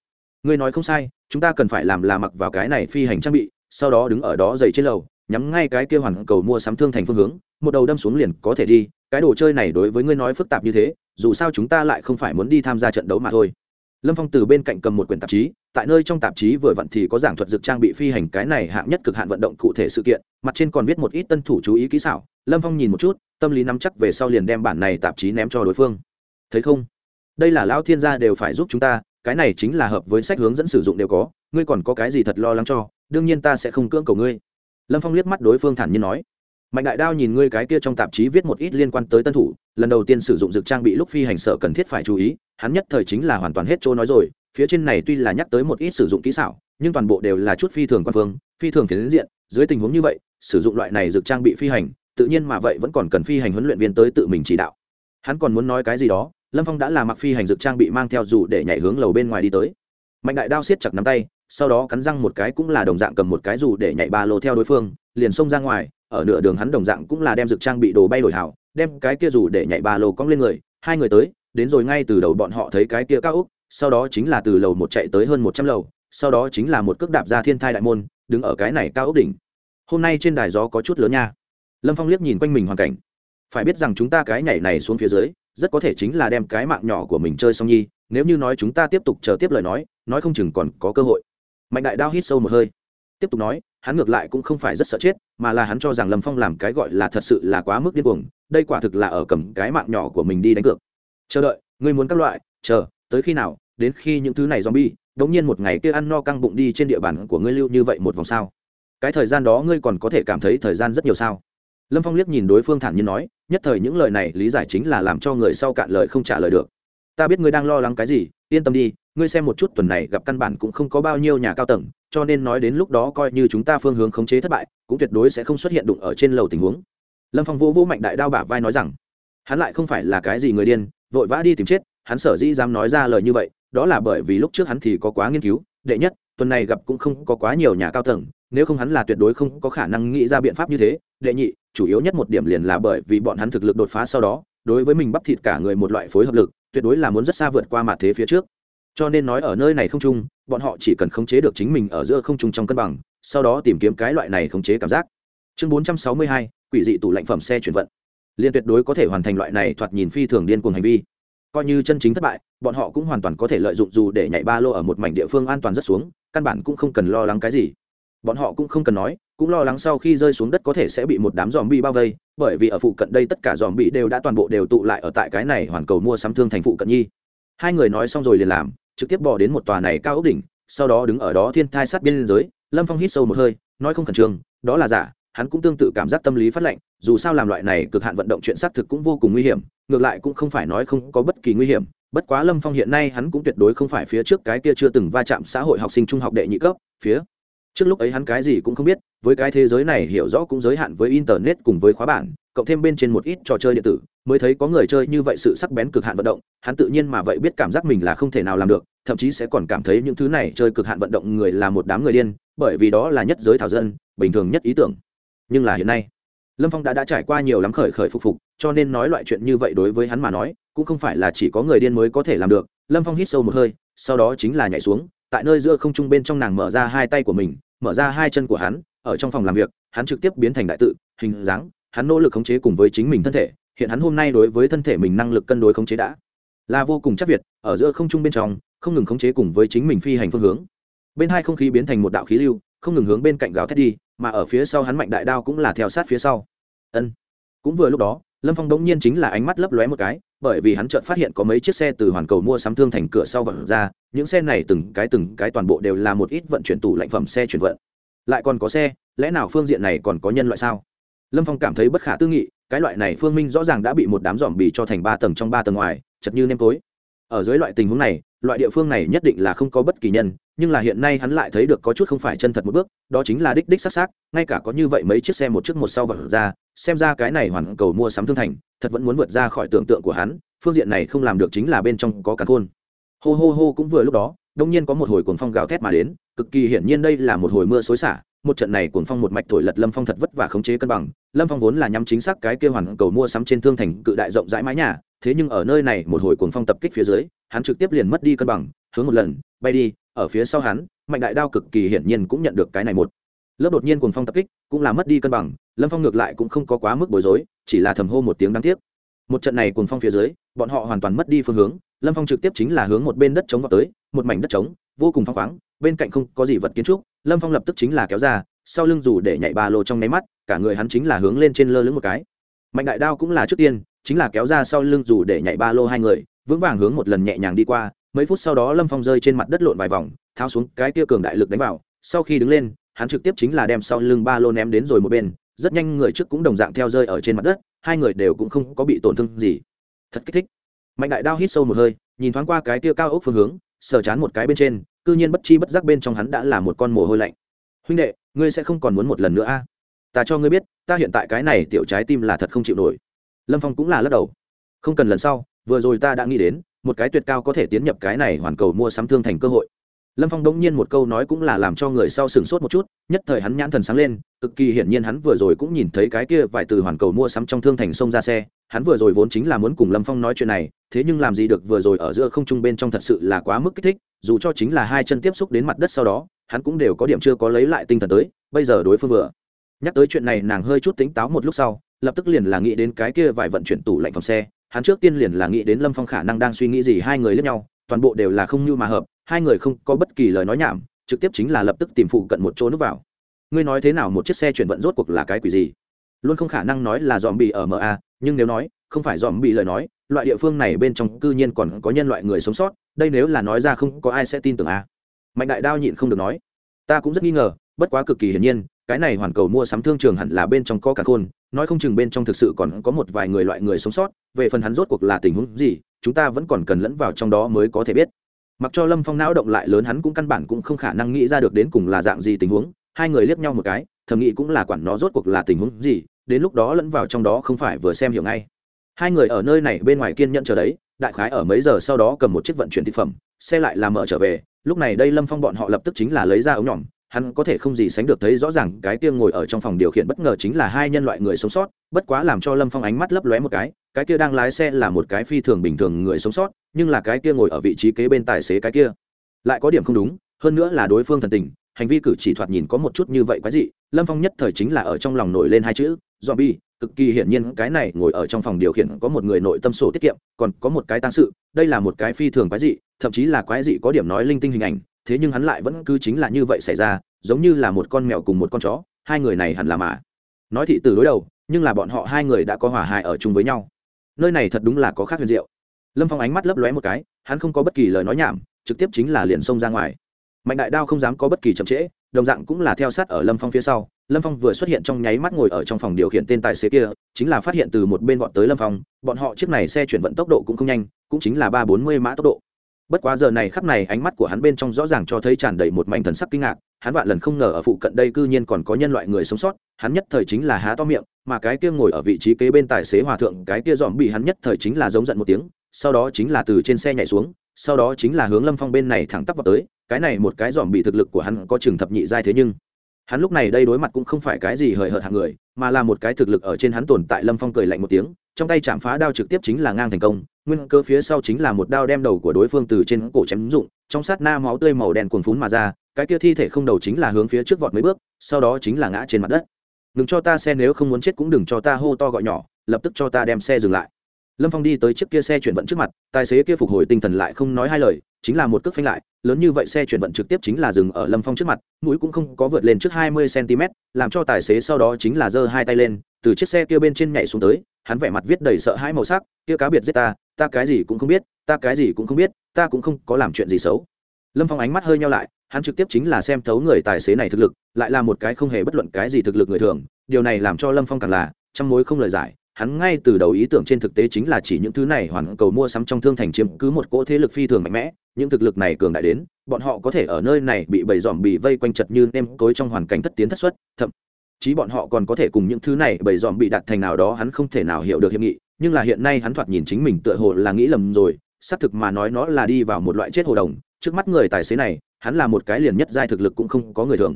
Ngươi nói không sai, chúng ta cần phải làm là mặc vào cái này phi hành trang bị, sau đó đứng ở đó dậy trên lầu, nhắm ngay cái kia hoàn cầu mua sắm thương thành phương hướng, một đầu đâm xuống liền có thể đi, cái đồ chơi này đối với ngươi nói phức tạp như thế, dù sao chúng ta lại không phải muốn đi tham gia trận đấu mà thôi. Lâm phong từ bên cạnh cầm một quyển tạp chí, tại nơi trong tạp chí vừa vặn thì có giảng thuật dược trang bị phi hành cái này hạng nhất cực hạn vận động cụ thể sự kiện mặt trên còn viết một ít tân thủ chú ý kỹ xảo, lâm phong nhìn một chút, tâm lý nắm chắc về sau liền đem bản này tạp chí ném cho đối phương. Thấy không? Đây là lão thiên gia đều phải giúp chúng ta, cái này chính là hợp với sách hướng dẫn sử dụng đều có, ngươi còn có cái gì thật lo lắng cho, đương nhiên ta sẽ không cưỡng cầu ngươi. Lâm phong liếc mắt đối phương thản nhiên nói. Mạnh đại đao nhìn ngươi cái kia trong tạp chí viết một ít liên quan tới tân thủ, lần đầu tiên sử dụng dược trang bị lúc phi hành sở cần thiết phải chú ý, hắn nhất thời chính là hoàn toàn hết chỗ nói rồi, phía trên này tuy là nhắc tới một ít sử dụng kỹ xảo, nhưng toàn bộ đều là chút phi thường quan phương, phi thường phiến diện, dưới tình huống như vậy sử dụng loại này dược trang bị phi hành, tự nhiên mà vậy vẫn còn cần phi hành huấn luyện viên tới tự mình chỉ đạo. Hắn còn muốn nói cái gì đó, lâm phong đã là mặc phi hành dược trang bị mang theo dù để nhảy hướng lầu bên ngoài đi tới. Mạnh đại đao siết chặt nắm tay, sau đó cắn răng một cái cũng là đồng dạng cầm một cái dù để nhảy ba lô theo đối phương, liền xông ra ngoài, ở nửa đường hắn đồng dạng cũng là đem dược trang bị đồ bay đổi hảo, đem cái kia dù để nhảy ba lô cong lên người, hai người tới, đến rồi ngay từ đầu bọn họ thấy cái kia cao úc sau đó chính là từ lầu một chạy tới hơn một trăm lầu, sau đó chính là một cước đạp ra thiên thai đại môn, đứng ở cái này cao ốc đỉnh hôm nay trên đài gió có chút lớn nha. Lâm phong liếc nhìn quanh mình hoàn cảnh. Phải biết rằng chúng ta cái nhảy này xuống phía dưới, rất có thể chính là đem cái mạng nhỏ của mình chơi xong nhi, nếu như nói chúng ta tiếp tục chờ tiếp lời nói nói không chừng còn có cơ hội. Mạnh đại đao hít sâu một hơi. Tiếp tục nói, hắn ngược lại cũng không phải rất sợ chết, mà là hắn cho rằng lâm phong làm cái gọi là thật sự là quá mức điên cuồng, đây quả thực là ở cầm cái mạng nhỏ của mình đi đánh cược. Chờ đợi, ngươi muốn các loại, chờ, tới khi nào, đến khi những thứ này zombie đống nhiên một ngày kia ăn no căng bụng đi trên địa bàn của ngươi lưu như vậy một vòng sao? Cái thời gian đó ngươi còn có thể cảm thấy thời gian rất nhiều sao? Lâm phong liếc nhìn đối phương thản nhiên nói, nhất thời những lời này lý giải chính là làm cho người sau cạn lời không trả lời được. Ta biết ngươi đang lo lắng cái gì, yên tâm đi, ngươi xem một chút tuần này gặp căn bản cũng không có bao nhiêu nhà cao tầng, cho nên nói đến lúc đó coi như chúng ta phương hướng khống chế thất bại, cũng tuyệt đối sẽ không xuất hiện đụng ở trên lầu tình huống. Lâm phong vỗ vỗ mạnh đại đao bả vai nói rằng, hắn lại không phải là cái gì người điên, vội vã đi tìm chết, hắn sở dĩ dám nói ra lời như vậy, đó là bởi vì lúc trước hắn thì có quá nghiên cứu, đệ nhất, tuần này gặp cũng không có quá nhiều nhà cao tầng nếu không hắn là tuyệt đối không có khả năng nghĩ ra biện pháp như thế đệ nhị chủ yếu nhất một điểm liền là bởi vì bọn hắn thực lực đột phá sau đó đối với mình bắp thịt cả người một loại phối hợp lực tuyệt đối là muốn rất xa vượt qua mặt thế phía trước. Cho nên nói ở nơi này không chung bọn họ chỉ cần khống chế được chính mình ở giữa không chung trong cân bằng sau đó tìm kiếm cái loại này khống chế cảm giác. Chương 462, quỷ dị tủ lạnh phẩm xe chuyển vận. Liên tuyệt đối có thể hoàn thành loại này thoạt nhìn phi thường điên cuồng hành vi. Coi như chân chính thất bại bọn họ cũng hoàn toàn có thể lợi dụng dù để nhảy ba lô ở một mảnh địa phương an toàn rất xuống căn bản cũng không cần lo lắng cái gì bọn họ cũng không cần nói, cũng lo lắng sau khi rơi xuống đất có thể sẽ bị một đám dòm bi bao vây, bởi vì ở phụ cận đây tất cả dòm bi đều đã toàn bộ đều tụ lại ở tại cái này hoàn cầu mua sắm thương thành phụ cận nhi. Hai người nói xong rồi liền làm, trực tiếp bỏ đến một tòa này cao ốc đỉnh, sau đó đứng ở đó thiên thai sát biên giới, lâm phong hít sâu một hơi, nói không khẩn trương, đó là giả, hắn cũng tương tự cảm giác tâm lý phát lệnh dù sao làm loại này cực hạn vận động chuyện xác thực cũng vô cùng nguy hiểm, ngược lại cũng không phải nói không có bất kỳ nguy hiểm, bất quá lâm phong hiện nay hắn cũng tuyệt đối không phải phía trước cái kia chưa từng va chạm xã hội học sinh trung học đệ nhị cấp, phía trước lúc ấy hắn cái gì cũng không biết, với cái thế giới này hiểu rõ cũng giới hạn với internet cùng với khóa bản, cộng thêm bên trên một ít trò chơi điện tử, mới thấy có người chơi như vậy sự sắc bén cực hạn vận động, hắn tự nhiên mà vậy biết cảm giác mình là không thể nào làm được, thậm chí sẽ còn cảm thấy những thứ này chơi cực hạn vận động người là một đám người điên, bởi vì đó là nhất giới thảo dân, bình thường nhất ý tưởng. Nhưng là hiện nay, lâm phong đã đã trải qua nhiều lắm khởi khởi phục phục, cho nên nói loại chuyện như vậy đối với hắn mà nói, cũng không phải là chỉ có người điên mới có thể làm được. Lâm phong hít sâu một hơi, sau đó chính là nhảy xuống, tại nơi giữa không trung bên trong nàng mở ra hai tay của mình mở ra hai chân của hắn, ở trong phòng làm việc, hắn trực tiếp biến thành đại tự, hình dáng, hắn nỗ lực khống chế cùng với chính mình thân thể, hiện hắn hôm nay đối với thân thể mình năng lực cân đối khống chế đã là vô cùng chắc việt, ở giữa không trung bên trong, không ngừng khống chế cùng với chính mình phi hành phương hướng. Bên hai không khí biến thành một đạo khí lưu, không ngừng hướng bên cạnh gáo thét đi, mà ở phía sau hắn mạnh đại đao cũng là theo sát phía sau. Ân. Cũng vừa lúc đó, lâm phong đống nhiên chính là ánh mắt lấp lóe một cái bởi vì hắn chợt phát hiện có mấy chiếc xe từ hoàn cầu mua sắm thương thành cửa sau vận ra, những xe này từng cái từng cái toàn bộ đều là một ít vận chuyển tủ lạnh phẩm xe chuyển vận. Lại còn có xe, lẽ nào phương diện này còn có nhân loại sao? Lâm phong cảm thấy bất khả tư nghị, cái loại này phương minh rõ ràng đã bị một đám giòm bì cho thành ba tầng trong ba tầng ngoài, chật như nêm tối. Ở dưới loại tình huống này, loại địa phương này nhất định là không có bất kỳ nhân nhưng là hiện nay hắn lại thấy được có chút không phải chân thật một bước, đó chính là đích đích sắc sắc ngay cả có như vậy mấy chiếc xe một trước một sau vật ra, xem ra cái này hoàn cầu mua sắm thương thành, thật vẫn muốn vượt ra khỏi tưởng tượng của hắn, phương diện này không làm được chính là bên trong có cả khôn. Hô hô hô cũng vừa lúc đó, đông nhiên có một hồi cuồng phong gào thét mà đến, cực kỳ hiển nhiên đây là một hồi mưa xối xả, một trận này cuồng phong một mạch thổi lật lâm phong thật vất vả khống chế cân bằng, lâm phong vốn là nhắm chính xác cái kia hoàn cầu mua sắm trên thương thành cự đại rộng rãi mái nhà thế nhưng ở nơi này một hồi cuồng phong tập kích phía dưới, hắn trực tiếp liền mất đi cân bằng, hướng một lần, bay đi, ở phía sau hắn, mạnh đại đao cực kỳ hiển nhiên cũng nhận được cái này một. Lớp đột nhiên cuồng phong tập kích, cũng là mất đi cân bằng, lâm phong ngược lại cũng không có quá mức bối rối, chỉ là thầm hô một tiếng đáng tiếc. Một trận này cuồng phong phía dưới, bọn họ hoàn toàn mất đi phương hướng, lâm phong trực tiếp chính là hướng một bên đất trống vào tới, một mảnh đất trống, vô cùng phăng khoáng, bên cạnh không có gì vật kiến trúc, lâm phong lập tức chính là kéo ra, sau lưng dù để nhảy ba lô trong nháy mắt, cả người hắn chính là hướng lên trên lơ lửng một cái. Mạnh đại đao cũng là trước tiên chính là kéo ra sau lưng dù để nhảy ba lô hai người, vững vàng hướng một lần nhẹ nhàng đi qua, mấy phút sau đó lâm phong rơi trên mặt đất lộn vài vòng, tháo xuống cái kia cường đại lực đánh vào, sau khi đứng lên, hắn trực tiếp chính là đem sau lưng ba lô ném đến rồi một bên, rất nhanh người trước cũng đồng dạng theo rơi ở trên mặt đất, hai người đều cũng không có bị tổn thương gì. Thật kích thích. Mạnh đại đao hít sâu một hơi, nhìn thoáng qua cái kia cao ốc phương hướng, sờ chán một cái bên trên, cư nhiên bất chi bất giác bên trong hắn đã là một con mồ hôi lạnh. Huynh đệ, ngươi sẽ không còn muốn một lần nữa a? Ta cho ngươi biết, ta hiện tại cái này tiểu trái tim là thật không chịu nổi lâm phong cũng là lắc đầu. Không cần lần sau, vừa rồi ta đã nghĩ đến, một cái tuyệt cao có thể tiến nhập cái này hoàn cầu mua sắm thương thành cơ hội. Lâm phong đống nhiên một câu nói cũng là làm cho người sau sừng sốt một chút, nhất thời hắn nhãn thần sáng lên, cực kỳ hiển nhiên hắn vừa rồi cũng nhìn thấy cái kia vài từ hoàn cầu mua sắm trong thương thành sông ra xe, hắn vừa rồi vốn chính là muốn cùng lâm phong nói chuyện này, thế nhưng làm gì được vừa rồi ở giữa không trung bên trong thật sự là quá mức kích thích, dù cho chính là hai chân tiếp xúc đến mặt đất sau đó, hắn cũng đều có điểm chưa có lấy lại tinh thần tới, bây giờ đối phương vừa. Nhắc tới chuyện này nàng hơi chút tính táo một lúc sau lập tức liền là nghĩ đến cái kia vài vận chuyển tủ lạnh phòng xe, hắn trước tiên liền là nghĩ đến lâm phong khả năng đang suy nghĩ gì hai người lẫn nhau, toàn bộ đều là không như mà hợp, hai người không có bất kỳ lời nói nhảm, trực tiếp chính là lập tức tìm phụ cận một chỗ nước vào. Ngươi nói thế nào một chiếc xe chuyển vận rốt cuộc là cái quỷ gì? Luôn không khả năng nói là dòm bị ở ma nhưng nếu nói, không phải dòm bị lời nói, loại địa phương này bên trong cư nhiên còn có nhân loại người sống sót, đây nếu là nói ra không có ai sẽ tin tưởng a. Mạnh đại đao nhịn không được nói, ta cũng rất nghi ngờ, bất quá cực kỳ hiển nhiên cái này hoàn cầu mua sắm thương trường hẳn là bên trong có cả khôn, nói không chừng bên trong thực sự còn có một vài người loại người sống sót, về phần hắn rốt cuộc là tình huống gì, chúng ta vẫn còn cần lẫn vào trong đó mới có thể biết. Mặc cho lâm phong não động lại lớn, hắn cũng căn bản cũng không khả năng nghĩ ra được đến cùng là dạng gì tình huống, hai người liếc nhau một cái, thầm nghĩ cũng là quản nó rốt cuộc là tình huống gì, đến lúc đó lẫn vào trong đó không phải vừa xem hiểu ngay. Hai người ở nơi này bên ngoài kiên nhẫn chờ đấy, đại khái ở mấy giờ sau đó cầm một chiếc vận chuyển thực phẩm, xe lại làm mở trở về, lúc này đây lâm phong bọn họ lập tức chính là lấy ra ống nhỏm hắn có thể không gì sánh được thấy rõ ràng cái kia ngồi ở trong phòng điều khiển bất ngờ chính là hai nhân loại người sống sót, bất quá làm cho lâm phong ánh mắt lấp lóe một cái cái kia đang lái xe là một cái phi thường bình thường người sống sót, nhưng là cái kia ngồi ở vị trí kế bên tài xế cái kia. Lại có điểm không đúng, hơn nữa là đối phương thần tình, hành vi cử chỉ thoạt nhìn có một chút như vậy quái dị, lâm phong nhất thời chính là ở trong lòng nổi lên hai chữ, zombie, cực kỳ hiển nhiên cái này ngồi ở trong phòng điều khiển có một người nội tâm sổ tiết kiệm, còn có một cái tăng sự, đây là một cái phi thường quái dị, thậm chí là quái dị có điểm nói linh tinh hình ảnh thế nhưng hắn lại vẫn cứ chính là như vậy xảy ra, giống như là một con mèo cùng một con chó, hai người này hẳn là mà. Nói thị từ đối đầu, nhưng là bọn họ hai người đã có hòa hại ở chung với nhau. Nơi này thật đúng là có khác huyền diệu. Lâm phong ánh mắt lấp lóe một cái, hắn không có bất kỳ lời nói nhảm, trực tiếp chính là liền xông ra ngoài. Mạnh đại đao không dám có bất kỳ chậm trễ, đồng dạng cũng là theo sát ở lâm phong phía sau. Lâm phong vừa xuất hiện trong nháy mắt ngồi ở trong phòng điều khiển tên tài xế kia, chính là phát hiện từ một bên bọn tới lâm phong. Bọn họ chiếc này xe chuyển vận tốc độ cũng không nhanh, cũng chính là ba bốn mươi mã tốc độ bất quá giờ này khắp này ánh mắt của hắn bên trong rõ ràng cho thấy tràn đầy một mảnh thần sắc kinh ngạc, hắn vạn lần không ngờ ở phụ cận đây cư nhiên còn có nhân loại người sống sót, hắn nhất thời chính là há to miệng, mà cái kia ngồi ở vị trí kế bên tài xế hòa thượng, cái kia dòm bị hắn nhất thời chính là giống giận một tiếng, sau đó chính là từ trên xe nhảy xuống, sau đó chính là hướng lâm phong bên này thẳng tắp vào tới, cái này một cái dòm bị thực lực của hắn có chừng thập nhị giai thế nhưng hắn lúc này đây đối mặt cũng không phải cái gì hời hợt hạng người, mà là một cái thực lực ở trên hắn tồn tại lâm phong cười lạnh một tiếng, trong tay chạm phá đao trực tiếp chính là ngang thành công, nguyên cơ phía sau chính là một đao đem đầu của đối phương từ trên cổ chém dụng, trong sát na máu tươi màu đen cuồn phún mà ra, cái kia thi thể không đầu chính là hướng phía trước vọt mấy bước, sau đó chính là ngã trên mặt đất. Đừng cho ta xe nếu không muốn chết cũng đừng cho ta hô to gọi nhỏ, lập tức cho ta đem xe dừng lại. Lâm phong đi tới chiếc kia xe chuyển vận trước mặt, tài xế kia phục hồi tinh thần lại không nói hai lời chính là một cước phanh lại, lớn như vậy xe chuyển vận trực tiếp chính là dừng ở lâm phong trước mặt, mũi cũng không có vượt lên trước hai mươi cm làm cho tài xế sau đó chính là giơ hai tay lên, từ chiếc xe kia bên trên nhảy xuống tới, hắn vẻ mặt viết đầy sợ hãi màu sắc, kia cá biệt giết ta ta cái gì cũng không biết, ta cái gì cũng không biết, ta cũng không có làm chuyện gì xấu. Lâm phong ánh mắt hơi nhau lại, hắn trực tiếp chính là xem thấu người tài xế này thực lực, lại là một cái không hề bất luận cái gì thực lực người thường, điều này làm cho lâm phong càng là trong mối không lời giải hắn ngay từ đầu ý tưởng trên thực tế chính là chỉ những thứ này hoàn cầu mua sắm trong thương thành chiếm cứ một cỗ thế lực phi thường mạnh mẽ, những thực lực này cường đại đến, bọn họ có thể ở nơi này bị bầy dòm bị vây quanh chật như nêm cối trong hoàn cảnh thất tiến thất xuất, thậm chí bọn họ còn có thể cùng những thứ này bầy dòm bị đặt thành nào đó hắn không thể nào hiểu được hiệp nghị, nhưng là hiện nay hắn thoạt nhìn chính mình tựa hồ là nghĩ lầm rồi, xác thực mà nói nó là đi vào một loại chết hồ đồng, trước mắt người tài xế này, hắn là một cái liền nhất giai thực lực cũng không có người thường.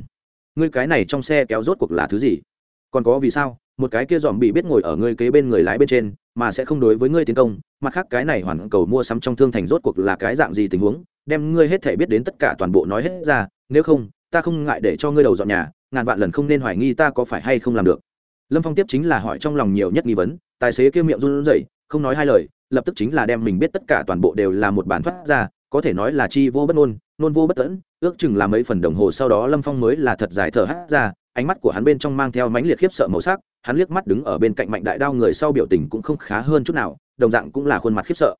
Ngươi cái này trong xe kéo rốt cuộc là thứ gì? Còn có vì sao? Một cái kia dòm bị biết ngồi ở ngươi kế bên người lái bên trên, mà sẽ không đối với ngươi tiến công, mặt khác cái này hoàn cầu mua sắm trong thương thành rốt cuộc là cái dạng gì tình huống, đem ngươi hết thể biết đến tất cả toàn bộ nói hết ra, nếu không, ta không ngại để cho ngươi đầu dọn nhà, ngàn vạn lần không nên hoài nghi ta có phải hay không làm được. Lâm phong tiếp chính là hỏi trong lòng nhiều nhất nghi vấn, tài xế kia miệng run rẩy, không nói hai lời, lập tức chính là đem mình biết tất cả toàn bộ đều là một bản thoát ra, có thể nói là chi vô bất nôn nôn vô bất tẫn ước chừng là mấy phần đồng hồ sau đó lâm phong mới là thật dài thở hát ra ánh mắt của hắn bên trong mang theo mãnh liệt khiếp sợ màu sắc, hắn liếc mắt đứng ở bên cạnh mạnh đại đao người sau biểu tình cũng không khá hơn chút nào, đồng dạng cũng là khuôn mặt khiếp sợ.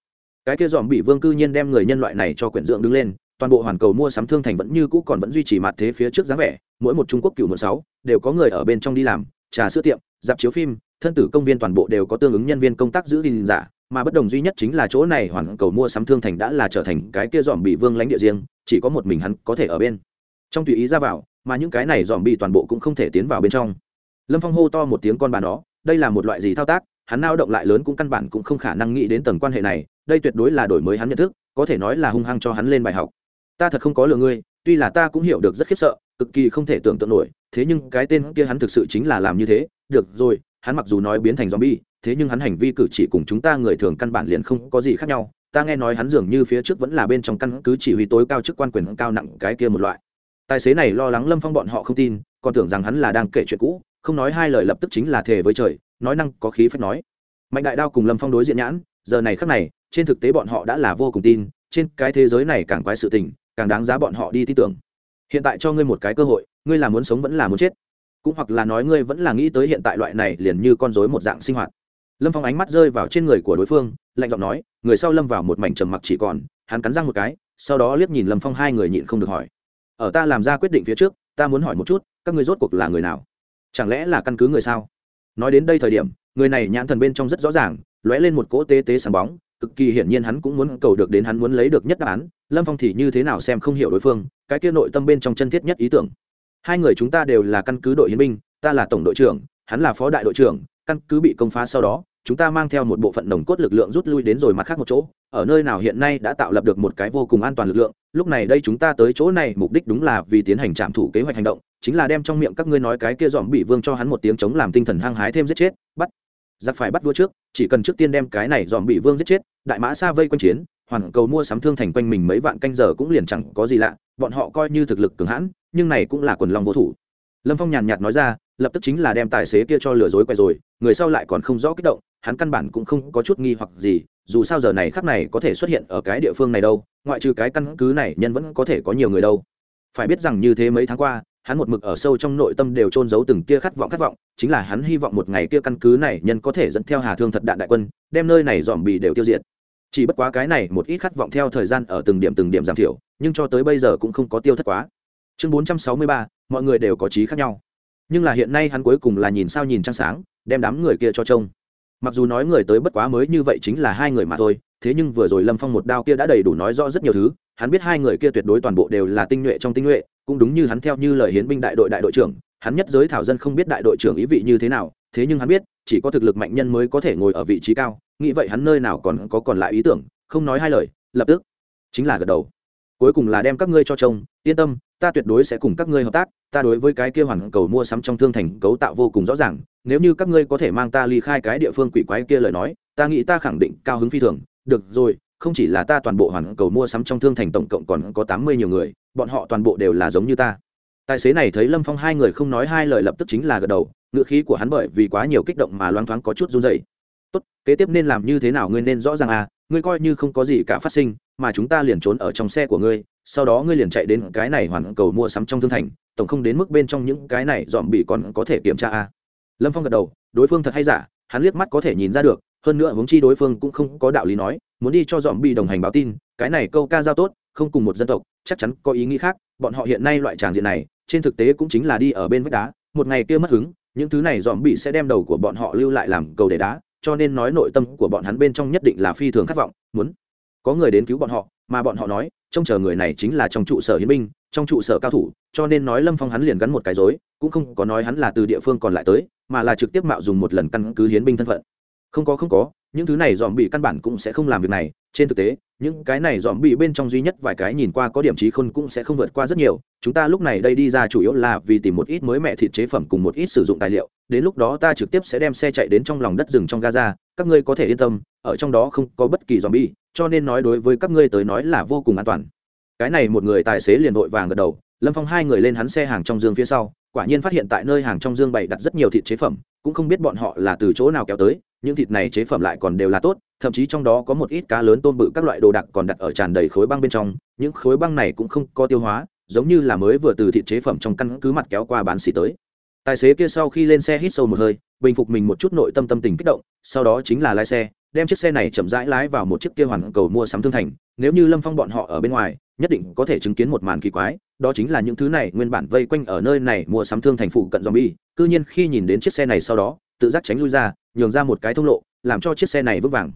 Cái kia dòm bị vương cư nhiên đem người nhân loại này cho quyển dưỡng đứng lên, toàn bộ hoàn cầu mua sắm thương thành vẫn như cũ còn vẫn duy trì mặt thế phía trước dáng vẻ, mỗi một trung quốc cựu một sáu, đều có người ở bên trong đi làm, trà sữa tiệm, dạp chiếu phim, thân tử công viên toàn bộ đều có tương ứng nhân viên công tác giữ gìn giả, mà bất đồng duy nhất chính là chỗ này hoàn cầu mua sắm thương thành đã là trở thành cái kia dòm bị vương lãnh địa riêng, chỉ có một mình hắn có thể ở bên. Trong tùy ý ra vào mà những cái này dòm bị toàn bộ cũng không thể tiến vào bên trong. Lâm phong hô to một tiếng con bà nó, đây là một loại gì thao tác? Hắn nao động lại lớn cũng căn bản cũng không khả năng nghĩ đến tầng quan hệ này, đây tuyệt đối là đổi mới hắn nhận thức, có thể nói là hung hăng cho hắn lên bài học. Ta thật không có lừa ngươi, tuy là ta cũng hiểu được rất khiếp sợ, cực kỳ không thể tưởng tượng nổi, thế nhưng cái tên kia hắn thực sự chính là làm như thế. Được rồi, hắn mặc dù nói biến thành zombie, thế nhưng hắn hành vi cử chỉ cùng chúng ta người thường căn bản liền không có gì khác nhau. Ta nghe nói hắn dường như phía trước vẫn là bên trong căn cứ chỉ huy tối cao chức quan quyền cao nặng cái kia một loại tài xế này lo lắng lâm phong bọn họ không tin, còn tưởng rằng hắn là đang kể chuyện cũ, không nói hai lời lập tức chính là thề với trời, nói năng có khí phách nói. Mạnh đại đao cùng lâm phong đối diện nhãn, giờ này khắc này, trên thực tế bọn họ đã là vô cùng tin, trên cái thế giới này càng quái sự tình, càng đáng giá bọn họ đi tin tưởng. Hiện tại cho ngươi một cái cơ hội, ngươi là muốn sống vẫn là muốn chết. Cũng hoặc là nói ngươi vẫn là nghĩ tới hiện tại loại này liền như con rối một dạng sinh hoạt. Lâm phong ánh mắt rơi vào trên người của đối phương, lạnh giọng nói, người sau lâm vào một mảnh trầm mặc chỉ còn, hắn cắn răng một cái, sau đó liếc nhìn lâm phong hai người nhịn không được hỏi ở ta làm ra quyết định phía trước, ta muốn hỏi một chút, các ngươi rốt cuộc là người nào? Chẳng lẽ là căn cứ người sao? Nói đến đây thời điểm, người này nhãn thần bên trong rất rõ ràng, lóe lên một cỗ tế tế sáng bóng, cực kỳ hiển nhiên hắn cũng muốn cầu được đến hắn muốn lấy được nhất đáp án, lâm phong thì như thế nào xem không hiểu đối phương, cái kia nội tâm bên trong chân thiết nhất ý tưởng. Hai người chúng ta đều là căn cứ đội hiến binh, ta là tổng đội trưởng, hắn là phó đại đội trưởng, căn cứ bị công phá sau đó, chúng ta mang theo một bộ phận nồng cốt lực lượng rút lui đến rồi mặt khác một chỗ ở nơi nào hiện nay đã tạo lập được một cái vô cùng an toàn lực lượng, lúc này đây chúng ta tới chỗ này, mục đích đúng là vì tiến hành trạm thủ kế hoạch hành động, chính là đem trong miệng các ngươi nói cái kia dòm bị vương cho hắn một tiếng chống làm tinh thần hăng hái thêm giết chết, bắt, giặc phải bắt vua trước, chỉ cần trước tiên đem cái này dòm bị vương giết chết, đại mã xa vây quanh chiến, hoàn cầu mua sắm thương thành quanh mình mấy vạn canh giờ cũng liền chẳng có gì lạ, bọn họ coi như thực lực cường hãn, nhưng này cũng là quần long vô thủ. Lâm phong nhàn nhạt nói ra, lập tức chính là đem tài xế kia cho lừa dối quay rồi, người sau lại còn không rõ kích động, hắn căn bản cũng không có chút nghi hoặc gì dù sao giờ này khắc này có thể xuất hiện ở cái địa phương này đâu, ngoại trừ cái căn cứ này nhân vẫn có thể có nhiều người đâu. Phải biết rằng như thế mấy tháng qua, hắn một mực ở sâu trong nội tâm đều trôn giấu từng tia khát vọng khát vọng, chính là hắn hy vọng một ngày kia căn cứ này nhân có thể dẫn theo hà thương thật đạn đại quân, đem nơi này dòm bì đều tiêu diệt. Chỉ bất quá cái này một ít khát vọng theo thời gian ở từng điểm từng điểm giảm thiểu, nhưng cho tới bây giờ cũng không có tiêu thất quá. Chương bốn trăm sáu mươi ba, mọi người đều có trí khác nhau. Nhưng là hiện nay hắn cuối cùng là nhìn sao nhìn trăng sáng, đem đám người kia cho trông mặc dù nói người tới bất quá mới như vậy chính là hai người mà thôi, thế nhưng vừa rồi lâm phong một đao kia đã đầy đủ nói rõ rất nhiều thứ, hắn biết hai người kia tuyệt đối toàn bộ đều là tinh nhuệ trong tinh nhuệ, cũng đúng như hắn theo như lời hiến binh đại đội đại đội trưởng, hắn nhất giới thảo dân không biết đại đội trưởng ý vị như thế nào, thế nhưng hắn biết, chỉ có thực lực mạnh nhân mới có thể ngồi ở vị trí cao, nghĩ vậy hắn nơi nào còn có còn lại ý tưởng, không nói hai lời, lập tức chính là gật đầu. Cuối cùng là đem các ngươi cho trông yên tâm, ta tuyệt đối sẽ cùng các ngươi hợp tác, ta đối với cái kia hoàn cầu mua sắm trong thương thành cấu tạo vô cùng rõ ràng nếu như các ngươi có thể mang ta ly khai cái địa phương quỷ quái kia lời nói, ta nghĩ ta khẳng định cao hứng phi thường. Được rồi, không chỉ là ta toàn bộ hoàn cầu mua sắm trong thương thành tổng cộng còn có tám mươi nhiều người, bọn họ toàn bộ đều là giống như ta. Tài xế này thấy lâm phong hai người không nói hai lời lập tức chính là gật đầu, ngựa khí của hắn bởi vì quá nhiều kích động mà loáng thoáng có chút run dậy tốt, kế tiếp nên làm như thế nào ngươi nên rõ ràng à ngươi coi như không có gì cả phát sinh, mà chúng ta liền trốn ở trong xe của ngươi, sau đó ngươi liền chạy đến cái này hoàn cầu mua sắm trong thương thành, tổng không đến mức bên trong những cái này dòm bị còn có thể kiểm tra à lâm phong gật đầu, đối phương thật hay giả, hắn liếc mắt có thể nhìn ra được, hơn nữa huống chi đối phương cũng không có đạo lý nói, muốn đi cho dòm bị đồng hành báo tin, cái này câu ca giao tốt, không cùng một dân tộc, chắc chắn có ý nghĩ khác, bọn họ hiện nay loại tràng diện này, trên thực tế cũng chính là đi ở bên vách đá, một ngày kia mất hứng, những thứ này dòm bị sẽ đem đầu của bọn họ lưu lại làm cầu để đá, cho nên nói nội tâm của bọn hắn bên trong nhất định là phi thường khát vọng, muốn có người đến cứu bọn họ, mà bọn họ nói, trông chờ người này chính là trong trụ sở hiến binh, trong trụ sở cao thủ cho nên nói lâm phong hắn liền gắn một cái dối cũng không có nói hắn là từ địa phương còn lại tới, mà là trực tiếp mạo dùng một lần căn cứ hiến binh thân phận. Không có không có, những thứ này dòm bị căn bản cũng sẽ không làm việc này, trên thực tế, những cái này dòm bị bên trong duy nhất vài cái nhìn qua có điểm trí khôn cũng sẽ không vượt qua rất nhiều, chúng ta lúc này đây đi ra chủ yếu là vì tìm một ít mới mẹ thịt chế phẩm cùng một ít sử dụng tài liệu, đến lúc đó ta trực tiếp sẽ đem xe chạy đến trong lòng đất rừng trong gaza, các ngươi có thể yên tâm, ở trong đó không có bất kỳ dòm bị, cho nên nói đối với các ngươi tới nói là vô cùng an toàn. Cái này một người tài xế liền vội vàng gật đầu lâm phong hai người lên hắn xe hàng trong dương phía sau, quả nhiên phát hiện tại nơi hàng trong dương bày đặt rất nhiều thịt chế phẩm, cũng không biết bọn họ là từ chỗ nào kéo tới, những thịt này chế phẩm lại còn đều là tốt, thậm chí trong đó có một ít cá lớn tôm bự các loại đồ đặc còn đặt ở tràn đầy khối băng bên trong, những khối băng này cũng không có tiêu hóa, giống như là mới vừa từ thịt chế phẩm trong căn cứ mặt kéo qua bán xỉ tới. Tài xế kia sau khi lên xe hít sâu một hơi, bình phục mình một chút nội tâm tâm tình kích động, sau đó chính là lái xe, đem chiếc xe này chậm rãi lái vào một chiếc kia hoàn cầu mua sắm thương thành, nếu như lâm phong bọn họ ở bên ngoài nhất định có thể chứng kiến một màn kỳ quái đó chính là những thứ này nguyên bản vây quanh ở nơi này mua sắm thương thành phụ cận zombie cư nhiên khi nhìn đến chiếc xe này sau đó tự giác tránh lui ra nhường ra một cái thông lộ làm cho chiếc xe này vững vàng.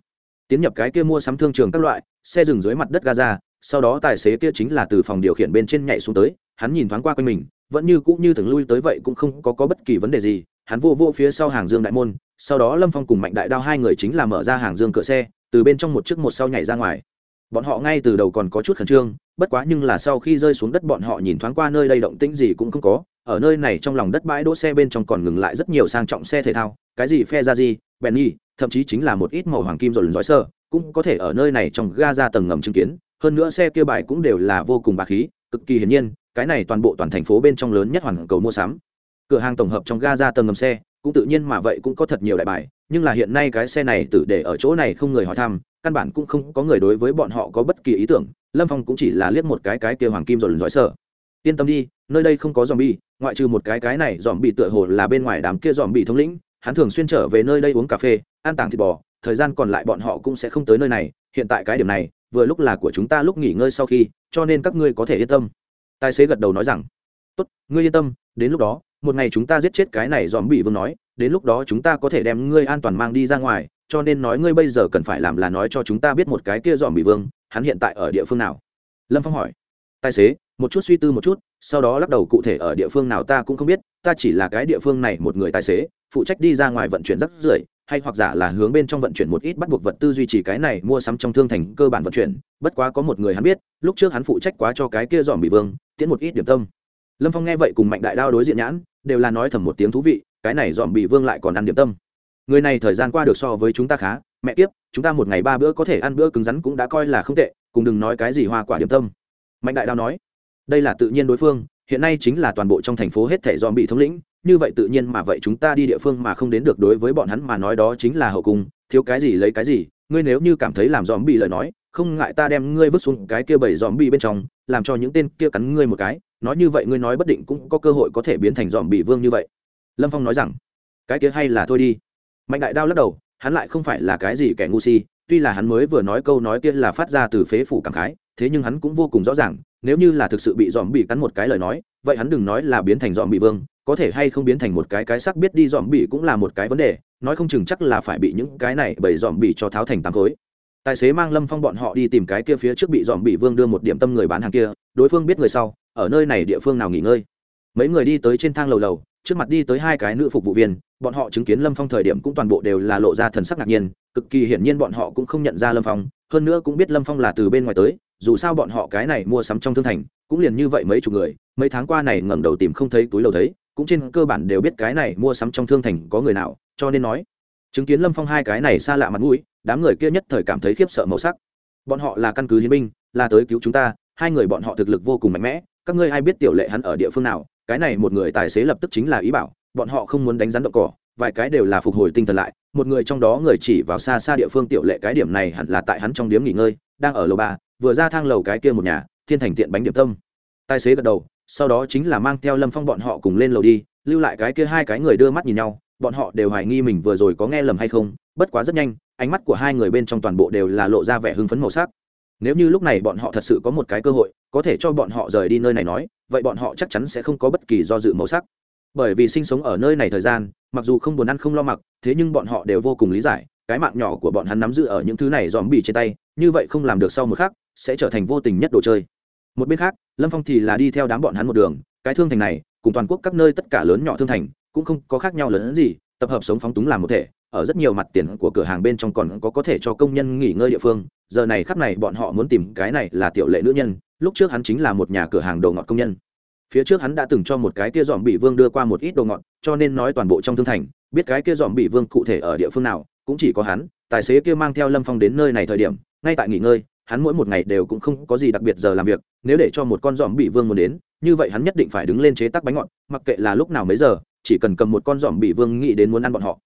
Tiến nhập cái kia mua sắm thương trường các loại xe dừng dưới mặt đất gaza sau đó tài xế kia chính là từ phòng điều khiển bên trên nhảy xuống tới hắn nhìn thoáng qua quanh mình vẫn như cũng như thường lui tới vậy cũng không có, có bất kỳ vấn đề gì hắn vô vô phía sau hàng dương đại môn sau đó lâm phong cùng mạnh đại đao hai người chính là mở ra hàng dương cửa xe từ bên trong một chiếc một sau nhảy ra ngoài. Bọn họ ngay từ đầu còn có chút khẩn trương bất quá nhưng là sau khi rơi xuống đất bọn họ nhìn thoáng qua nơi đây động tĩnh gì cũng không có, ở nơi này trong lòng đất bãi đỗ xe bên trong còn ngừng lại rất nhiều sang trọng xe thể thao, cái gì phe ra gì benny thậm chí chính là một ít màu hoàng kim rồi lần dõi sơ cũng có thể ở nơi này trong ga ra tầng ngầm chứng kiến, hơn nữa xe kia bài cũng đều là vô cùng bà khí, cực kỳ hiển nhiên, cái này toàn bộ toàn thành phố bên trong lớn nhất hoàn cầu mua sắm. Cửa hàng tổng hợp trong ga ra tầng ngầm xe, cũng tự nhiên mà vậy cũng có thật nhiều đại bài, nhưng là hiện nay cái xe này tự để ở chỗ này không người hỏi thăm, căn bản cũng không có người đối với bọn họ có bất kỳ ý tưởng lâm phong cũng chỉ là liếc một cái cái kia hoàng kim rồi lần dõi sợ yên tâm đi, nơi đây không có dòm bi ngoại trừ một cái cái này dòm bị tựa hồ là bên ngoài đám kia dòm bị thống lĩnh, hắn thường xuyên trở về nơi đây uống cà phê, ăn tàng thịt bò, thời gian còn lại bọn họ cũng sẽ không tới nơi này, hiện tại cái điểm này, vừa lúc là của chúng ta lúc nghỉ ngơi sau khi, cho nên các ngươi có thể yên tâm. Tài xế gật đầu nói rằng, tốt, ngươi yên tâm, đến lúc đó, một ngày chúng ta giết chết cái này dòm bị vương nói, đến lúc đó chúng ta có thể đem ngươi an toàn mang đi ra ngoài, cho nên nói ngươi bây giờ cần phải làm là nói cho chúng ta biết một cái kia dòm bị vương hắn hiện tại ở địa phương nào? Lâm phong hỏi. Tài xế, một chút suy tư một chút, sau đó lắc đầu, cụ thể ở địa phương nào ta cũng không biết, ta chỉ là cái địa phương này một người tài xế, phụ trách đi ra ngoài vận chuyển rắc rưởi, hay hoặc giả là hướng bên trong vận chuyển một ít bắt buộc vật tư duy trì cái này mua sắm trong thương thành cơ bản vận chuyển, bất quá có một người hắn biết, lúc trước hắn phụ trách quá cho cái kia dòm bị vương, tiễn một ít điểm tâm. Lâm phong nghe vậy cùng mạnh đại đao đối diện nhãn, đều là nói thầm một tiếng thú vị, cái này dòm bị vương lại còn ăn điểm tâm. Người này thời gian qua được so với chúng ta khá mẹ kiếp, chúng ta một ngày ba bữa có thể ăn bữa cứng rắn cũng đã coi là không tệ cùng đừng nói cái gì hoa quả điểm tâm. Mạnh đại đao nói. Đây là tự nhiên đối phương hiện nay chính là toàn bộ trong thành phố hết thẻ dòm bị thống lĩnh như vậy tự nhiên mà vậy chúng ta đi địa phương mà không đến được đối với bọn hắn mà nói đó chính là hậu cung thiếu cái gì lấy cái gì ngươi nếu như cảm thấy làm dòm bị lời nói không ngại ta đem ngươi vứt xuống cái kia bảy dòm bị bên trong làm cho những tên kia cắn ngươi một cái nói như vậy ngươi nói bất định cũng có cơ hội có thể biến thành dòm bị vương như vậy. Lâm phong nói rằng cái kia hay là thôi đi. Mạnh đại đao lắc đầu hắn lại không phải là cái gì kẻ ngu si, tuy là hắn mới vừa nói câu nói kia là phát ra từ phế phủ cảm khái, thế nhưng hắn cũng vô cùng rõ ràng, nếu như là thực sự bị dòm bị cắn một cái lời nói, vậy hắn đừng nói là biến thành dòm bị vương, có thể hay không biến thành một cái cái sắc biết đi dòm bị cũng là một cái vấn đề, nói không chừng chắc là phải bị những cái này bởi dòm bị cho tháo thành tám khối. Tài xế mang lâm phong bọn họ đi tìm cái kia phía trước bị dòm bị vương đưa một điểm tâm người bán hàng kia, đối phương biết người sau, ở nơi này địa phương nào nghỉ ngơi. Mấy người đi tới trên thang lầu lầu, trước mặt đi tới hai cái nữ phục vụ viên bọn họ chứng kiến lâm phong thời điểm cũng toàn bộ đều là lộ ra thần sắc ngạc nhiên, cực kỳ hiển nhiên bọn họ cũng không nhận ra lâm phong, hơn nữa cũng biết lâm phong là từ bên ngoài tới, dù sao bọn họ cái này mua sắm trong thương thành, cũng liền như vậy mấy chục người, mấy tháng qua này ngẩng đầu tìm không thấy túi lầu thấy, cũng trên cơ bản đều biết cái này mua sắm trong thương thành có người nào, cho nên nói, chứng kiến lâm phong hai cái này xa lạ mặt mũi, đám người kia nhất thời cảm thấy khiếp sợ màu sắc. Bọn họ là căn cứ hiến binh, là tới cứu chúng ta, hai người bọn họ thực lực vô cùng mạnh mẽ, các ngươi ai biết tiểu lệ hắn ở địa phương nào, cái này một người tài xế lập tức chính là ý bảo bọn họ không muốn đánh rắn động cỏ, vài cái đều là phục hồi tinh thần lại, một người trong đó người chỉ vào xa xa địa phương tiểu lệ cái điểm này hẳn là tại hắn trong điếm nghỉ ngơi, đang ở lầu ba, vừa ra thang lầu cái kia một nhà, thiên thành tiện bánh điểm tâm. Tài xế gật đầu, sau đó chính là mang theo lâm phong bọn họ cùng lên lầu đi, lưu lại cái kia hai cái người đưa mắt nhìn nhau, bọn họ đều hoài nghi mình vừa rồi có nghe lầm hay không, bất quá rất nhanh, ánh mắt của hai người bên trong toàn bộ đều là lộ ra vẻ hưng phấn màu sắc. Nếu như lúc này bọn họ thật sự có một cái cơ hội, có thể cho bọn họ rời đi nơi này nói, vậy bọn họ chắc chắn sẽ không có bất kỳ do dự màu sắc bởi vì sinh sống ở nơi này thời gian, mặc dù không buồn ăn không lo mặc, thế nhưng bọn họ đều vô cùng lý giải, cái mạng nhỏ của bọn hắn nắm giữ ở những thứ này dòm bì trên tay, như vậy không làm được sau một khắc, sẽ trở thành vô tình nhất đồ chơi. Một bên khác, lâm phong thì là đi theo đám bọn hắn một đường, cái thương thành này, cùng toàn quốc các nơi tất cả lớn nhỏ thương thành, cũng không có khác nhau lớn hơn gì, tập hợp sống phóng túng làm một thể, ở rất nhiều mặt tiền của cửa hàng bên trong còn có có thể cho công nhân nghỉ ngơi địa phương. Giờ này khắp này bọn họ muốn tìm cái này là tiểu lệ nữ nhân, lúc trước hắn chính là một nhà cửa hàng đồ ngọt công nhân phía trước hắn đã từng cho một cái kia dòm bị vương đưa qua một ít đồ ngọt, cho nên nói toàn bộ trong thương thành, biết cái kia dòm bị vương cụ thể ở địa phương nào, cũng chỉ có hắn, tài xế kia mang theo lâm phong đến nơi này thời điểm, ngay tại nghỉ ngơi, hắn mỗi một ngày đều cũng không có gì đặc biệt giờ làm việc, nếu để cho một con dòm bị vương muốn đến, như vậy hắn nhất định phải đứng lên chế tác bánh ngọt, mặc kệ là lúc nào mấy giờ, chỉ cần cầm một con dòm bị vương nghĩ đến muốn ăn bọn họ.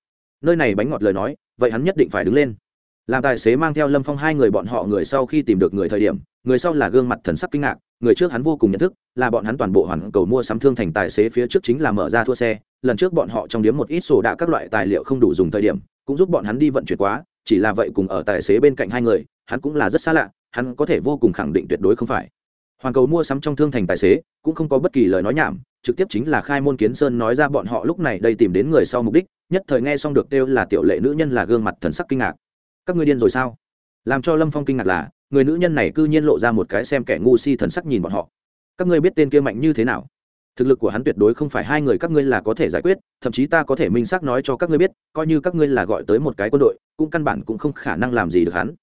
Nơi này bánh ngọt lời nói, vậy hắn nhất định phải đứng lên làm tài xế mang theo lâm phong hai người bọn họ người sau khi tìm được người thời điểm, người sau là gương mặt thần sắc kinh ngạc, người trước hắn vô cùng nhận thức, là bọn hắn toàn bộ hoàn cầu mua sắm thương thành tài xế phía trước chính là mở ra thua xe. Lần trước bọn họ trong điếm một ít sổ đạ các loại tài liệu không đủ dùng thời điểm, cũng giúp bọn hắn đi vận chuyển quá, chỉ là vậy cùng ở tài xế bên cạnh hai người, hắn cũng là rất xa lạ, hắn có thể vô cùng khẳng định tuyệt đối không phải. Hoàn cầu mua sắm trong thương thành tài xế, cũng không có bất kỳ lời nói nhảm, trực tiếp chính là khai môn kiến sơn nói ra bọn họ lúc này đây tìm đến người sau mục đích, nhất thời nghe xong được kêu là tiểu lệ nữ nhân là gương mặt thần sắc kinh ngạc các ngươi điên rồi sao? Làm cho lâm phong kinh ngạc là, người nữ nhân này cư nhiên lộ ra một cái xem kẻ ngu si thần sắc nhìn bọn họ. Các ngươi biết tên kia mạnh như thế nào? Thực lực của hắn tuyệt đối không phải hai người các ngươi là có thể giải quyết, thậm chí ta có thể minh xác nói cho các ngươi biết, coi như các ngươi là gọi tới một cái quân đội, cũng căn bản cũng không khả năng làm gì được hắn.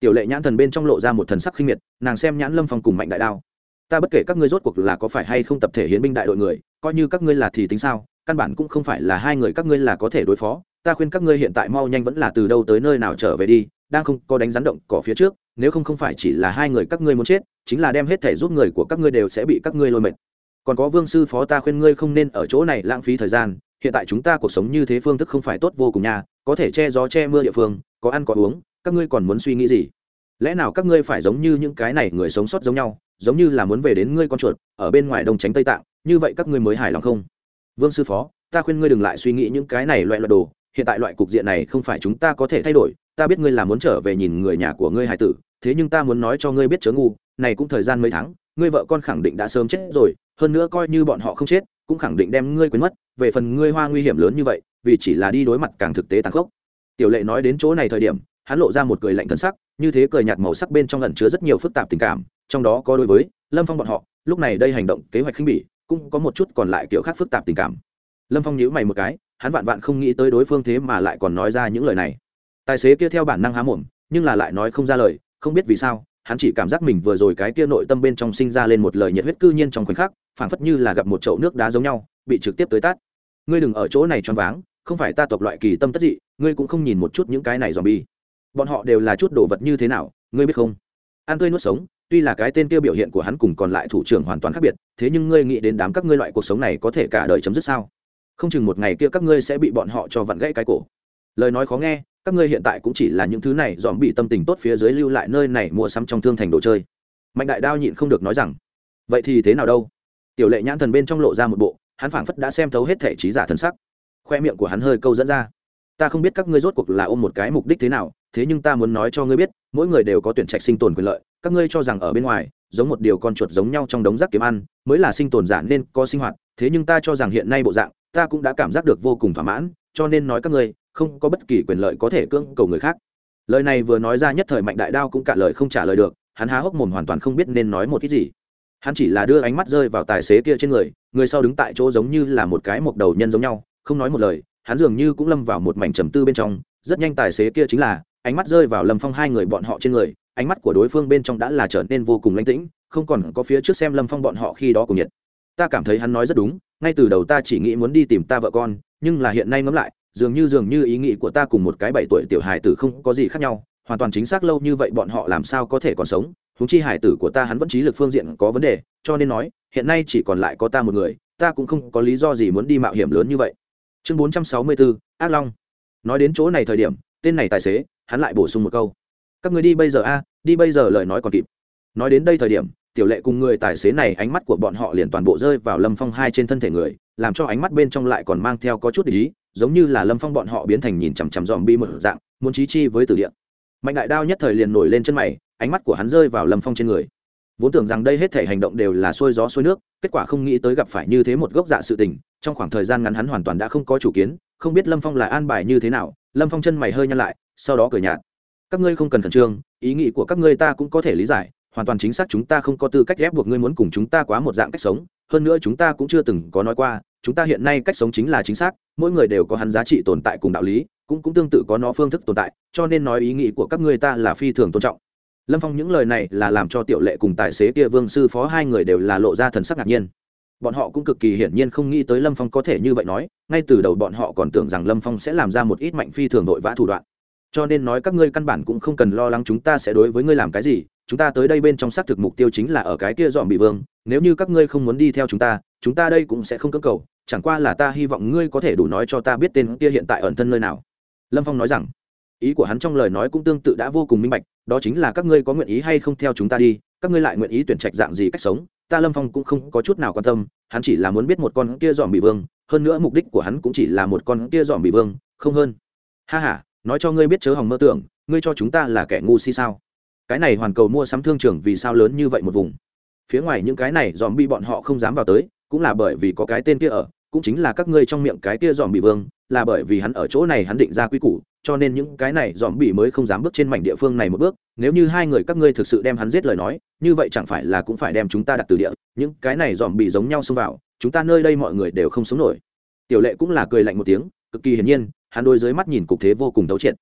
Tiểu lệ nhãn thần bên trong lộ ra một thần sắc khinh miệt, nàng xem nhãn lâm phong cùng mạnh đại đao. Ta bất kể các ngươi rốt cuộc là có phải hay không tập thể hiến binh đại đội người, coi như các ngươi là thì tính sao, căn bản cũng không phải là hai người các ngươi là có thể đối phó ta khuyên các ngươi hiện tại mau nhanh vẫn là từ đâu tới nơi nào trở về đi, đang không có đánh rắn động cỏ phía trước, nếu không không phải chỉ là hai người các ngươi muốn chết, chính là đem hết thể giúp người của các ngươi đều sẽ bị các ngươi lôi mệt. Còn có vương sư phó ta khuyên ngươi không nên ở chỗ này lãng phí thời gian, hiện tại chúng ta cuộc sống như thế phương thức không phải tốt vô cùng nhà có thể che gió che mưa địa phương, có ăn có uống, các ngươi còn muốn suy nghĩ gì? Lẽ nào các ngươi phải giống như những cái này người sống sót giống nhau, giống như là muốn về đến ngươi con chuột, ở bên ngoài đông tránh tây tạng, như vậy các ngươi mới hài lòng không? Vương sư phó, ta khuyên ngươi đừng lại suy nghĩ những cái này loại loại đồ hiện tại loại cục diện này không phải chúng ta có thể thay đổi, ta biết ngươi là muốn trở về nhìn người nhà của ngươi hải tử, thế nhưng ta muốn nói cho ngươi biết chớ ngu, này cũng thời gian mấy tháng, ngươi vợ con khẳng định đã sớm chết rồi, hơn nữa coi như bọn họ không chết, cũng khẳng định đem ngươi quên mất, về phần ngươi hoa nguy hiểm lớn như vậy, vì chỉ là đi đối mặt càng thực tế tàn khốc. Tiểu lệ nói đến chỗ này thời điểm, hắn lộ ra một cười lạnh thân sắc, như thế cười nhạt màu sắc bên trong lần chứa rất nhiều phức tạp tình cảm, trong đó có đối với lâm phong bọn họ, lúc này đây hành động kế hoạch khinh bỉ, cũng có một chút còn lại kiểu khác phức tạp tình cảm. Lâm phong nhíu mày một cái hắn vạn vạn không nghĩ tới đối phương thế mà lại còn nói ra những lời này. Tài xế kia theo bản năng há mồm, nhưng là lại nói không ra lời, không biết vì sao, hắn chỉ cảm giác mình vừa rồi cái kia nội tâm bên trong sinh ra lên một lời nhiệt huyết cư nhiên trong khoảnh khắc, phảng phất như là gặp một chậu nước đá giống nhau, bị trực tiếp tới tát. Ngươi đừng ở chỗ này choáng váng, không phải ta tộc loại kỳ tâm tất dị, ngươi cũng không nhìn một chút những cái này dòm bi bọn họ đều là chút đồ vật như thế nào, ngươi biết không? Ăn tươi nuốt sống, tuy là cái tên kia biểu hiện của hắn cùng còn lại thủ trưởng hoàn toàn khác biệt, thế nhưng ngươi nghĩ đến đám các ngươi loại cuộc sống này có thể cả đời chấm dứt sao? Không chừng một ngày kia các ngươi sẽ bị bọn họ cho vặn gãy cái cổ. Lời nói khó nghe, các ngươi hiện tại cũng chỉ là những thứ này dòm bị tâm tình tốt phía dưới lưu lại nơi này mua sắm trong thương thành đồ chơi. Mạnh đại đao nhịn không được nói rằng, vậy thì thế nào đâu? Tiểu lệ nhãn thần bên trong lộ ra một bộ, hắn phảng phất đã xem thấu hết thể trí giả thần sắc. Khoe miệng của hắn hơi câu dẫn ra, ta không biết các ngươi rốt cuộc là ôm một cái mục đích thế nào, thế nhưng ta muốn nói cho ngươi biết, mỗi người đều có tuyển trạch sinh tồn quyền lợi, các ngươi cho rằng ở bên ngoài, giống một điều con chuột giống nhau trong đống rác kiếm ăn, mới là sinh tồn giả nên có sinh hoạt thế nhưng ta cho rằng hiện nay bộ dạng, ta cũng đã cảm giác được vô cùng thỏa mãn, cho nên nói các ngươi, không có bất kỳ quyền lợi có thể cưỡng cầu người khác. Lời này vừa nói ra nhất thời mạnh đại đao cũng cả lời không trả lời được, hắn há hốc mồm hoàn toàn không biết nên nói một ít gì. Hắn chỉ là đưa ánh mắt rơi vào tài xế kia trên người người sau đứng tại chỗ giống như là một cái mộc đầu nhân giống nhau, không nói một lời, hắn dường như cũng lâm vào một mảnh trầm tư bên trong. Rất nhanh tài xế kia chính là, ánh mắt rơi vào lâm phong hai người bọn họ trên người, ánh mắt của đối phương bên trong đã là trở nên vô cùng lãnh tĩnh, không còn có phía trước xem lâm phong bọn họ khi đó cùng nhiệt ta cảm thấy hắn nói rất đúng, ngay từ đầu ta chỉ nghĩ muốn đi tìm ta vợ con, nhưng là hiện nay ngẫm lại, dường như dường như ý nghĩ của ta cùng một cái bảy tuổi tiểu hài tử không có gì khác nhau, hoàn toàn chính xác lâu như vậy bọn họ làm sao có thể còn sống húng chi hài tử của ta hắn vẫn trí lực phương diện có vấn đề, cho nên nói, hiện nay chỉ còn lại có ta một người, ta cũng không có lý do gì muốn đi mạo hiểm lớn như vậy. Chương bốn trăm sáu mươi bốn ác long. Nói đến chỗ này thời điểm, tên này tài xế, hắn lại bổ sung một câu. Các người đi bây giờ a, đi bây giờ lời nói còn kịp. Nói đến đây thời điểm tiểu lệ cùng người tài xế này ánh mắt của bọn họ liền toàn bộ rơi vào lâm phong hai trên thân thể người, làm cho ánh mắt bên trong lại còn mang theo có chút ý, giống như là lâm phong bọn họ biến thành nhìn chằm chằm dòm bi một dạng, muốn trí chi với tử điện mạnh đại đao nhất thời liền nổi lên chân mày, ánh mắt của hắn rơi vào lâm phong trên người. Vốn tưởng rằng đây hết thể hành động đều là xuôi gió xuôi nước, kết quả không nghĩ tới gặp phải như thế một gốc dạ sự tình, trong khoảng thời gian ngắn hắn hoàn toàn đã không có chủ kiến, không biết lâm phong là an bài như thế nào, lâm phong chân mày hơi nhăn lại, sau đó cười nhạt. Các ngươi không cần khẩn trương, ý nghĩ của các ngươi ta cũng có thể lý giải hoàn toàn chính xác chúng ta không có tư cách ép buộc ngươi muốn cùng chúng ta quá một dạng cách sống. Hơn nữa chúng ta cũng chưa từng có nói qua, chúng ta hiện nay cách sống chính là chính xác, mỗi người đều có hắn giá trị tồn tại cùng đạo lý, cũng cũng tương tự có nó phương thức tồn tại, cho nên nói ý nghĩ của các ngươi ta là phi thường tôn trọng. Lâm phong những lời này là làm cho tiểu lệ cùng tài xế kia vương sư phó hai người đều là lộ ra thần sắc ngạc nhiên. Bọn họ cũng cực kỳ hiển nhiên không nghĩ tới lâm phong có thể như vậy nói, ngay từ đầu bọn họ còn tưởng rằng lâm phong sẽ làm ra một ít mạnh phi thường vội vã thủ đoạn. Cho nên nói các ngươi căn bản cũng không cần lo lắng chúng ta sẽ đối với ngươi làm cái gì chúng ta tới đây bên trong xác thực mục tiêu chính là ở cái kia dọn bị vương, nếu như các ngươi không muốn đi theo chúng ta chúng ta đây cũng sẽ không cưỡng cầu, chẳng qua là ta hy vọng ngươi có thể đủ nói cho ta biết tên kia hiện tại ẩn thân nơi nào. Lâm phong nói rằng. Ý của hắn trong lời nói cũng tương tự đã vô cùng minh bạch, đó chính là các ngươi có nguyện ý hay không theo chúng ta đi, các ngươi lại nguyện ý tuyển trạch dạng gì cách sống, ta lâm phong cũng không có chút nào quan tâm, hắn chỉ là muốn biết một con kia dọn bị vương, hơn nữa mục đích của hắn cũng chỉ là một con kia dọn bị vương, không hơn. Ha h a nói cho ngươi biết chớ hỏng mơ tưởng, ngươi cho chúng ta là kẻ ngu si sao? Cái này hoàn cầu mua sắm thương trường vì sao lớn như vậy một vùng? Phía ngoài những cái này dòm bị bọn họ không dám vào tới, cũng là bởi vì có cái tên kia ở, cũng chính là các ngươi trong miệng cái kia dòm bị vương, là bởi vì hắn ở chỗ này hắn định ra quy củ, cho nên những cái này dòm bị mới không dám bước trên mảnh địa phương này một bước. Nếu như hai người các ngươi thực sự đem hắn giết lời nói, như vậy chẳng phải là cũng phải đem chúng ta đặt từ địa. Những cái này dòm bị giống nhau xông vào, chúng ta nơi đây mọi người đều không sống nổi. Tiểu lệ cũng là cười lạnh một tiếng, cực kỳ hiển nhiên, hắn đôi dưới mắt nhìn cục thế vô cùng thấu triệt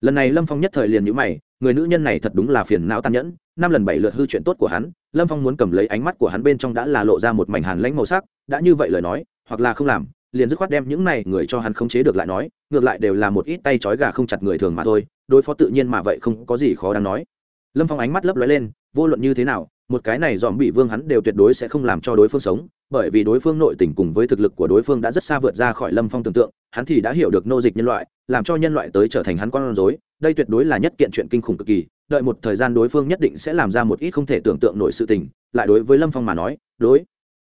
lần này lâm phong nhất thời liền nhữ mày, người nữ nhân này thật đúng là phiền não tàn nhẫn, năm lần bảy lượt hư chuyện tốt của hắn, lâm phong muốn cầm lấy ánh mắt của hắn bên trong đã là lộ ra một mảnh hàn lãnh màu sắc, đã như vậy lời nói, hoặc là không làm, liền dứt khoát đem những này người cho hắn không chế được lại nói, ngược lại đều là một ít tay trói gà không chặt người thường mà thôi, đối phó tự nhiên mà vậy không có gì khó đáng nói. Lâm phong ánh mắt lấp lóe lên, vô luận như thế nào, một cái này dòm bị vương hắn đều tuyệt đối sẽ không làm cho đối phương sống bởi vì đối phương nội tình cùng với thực lực của đối phương đã rất xa vượt ra khỏi lâm phong tưởng tượng, hắn thì đã hiểu được nô dịch nhân loại, làm cho nhân loại tới trở thành hắn con rối. Đây tuyệt đối là nhất kiện chuyện kinh khủng cực kỳ, đợi một thời gian đối phương nhất định sẽ làm ra một ít không thể tưởng tượng nổi sự tình. Lại đối với lâm phong mà nói, đối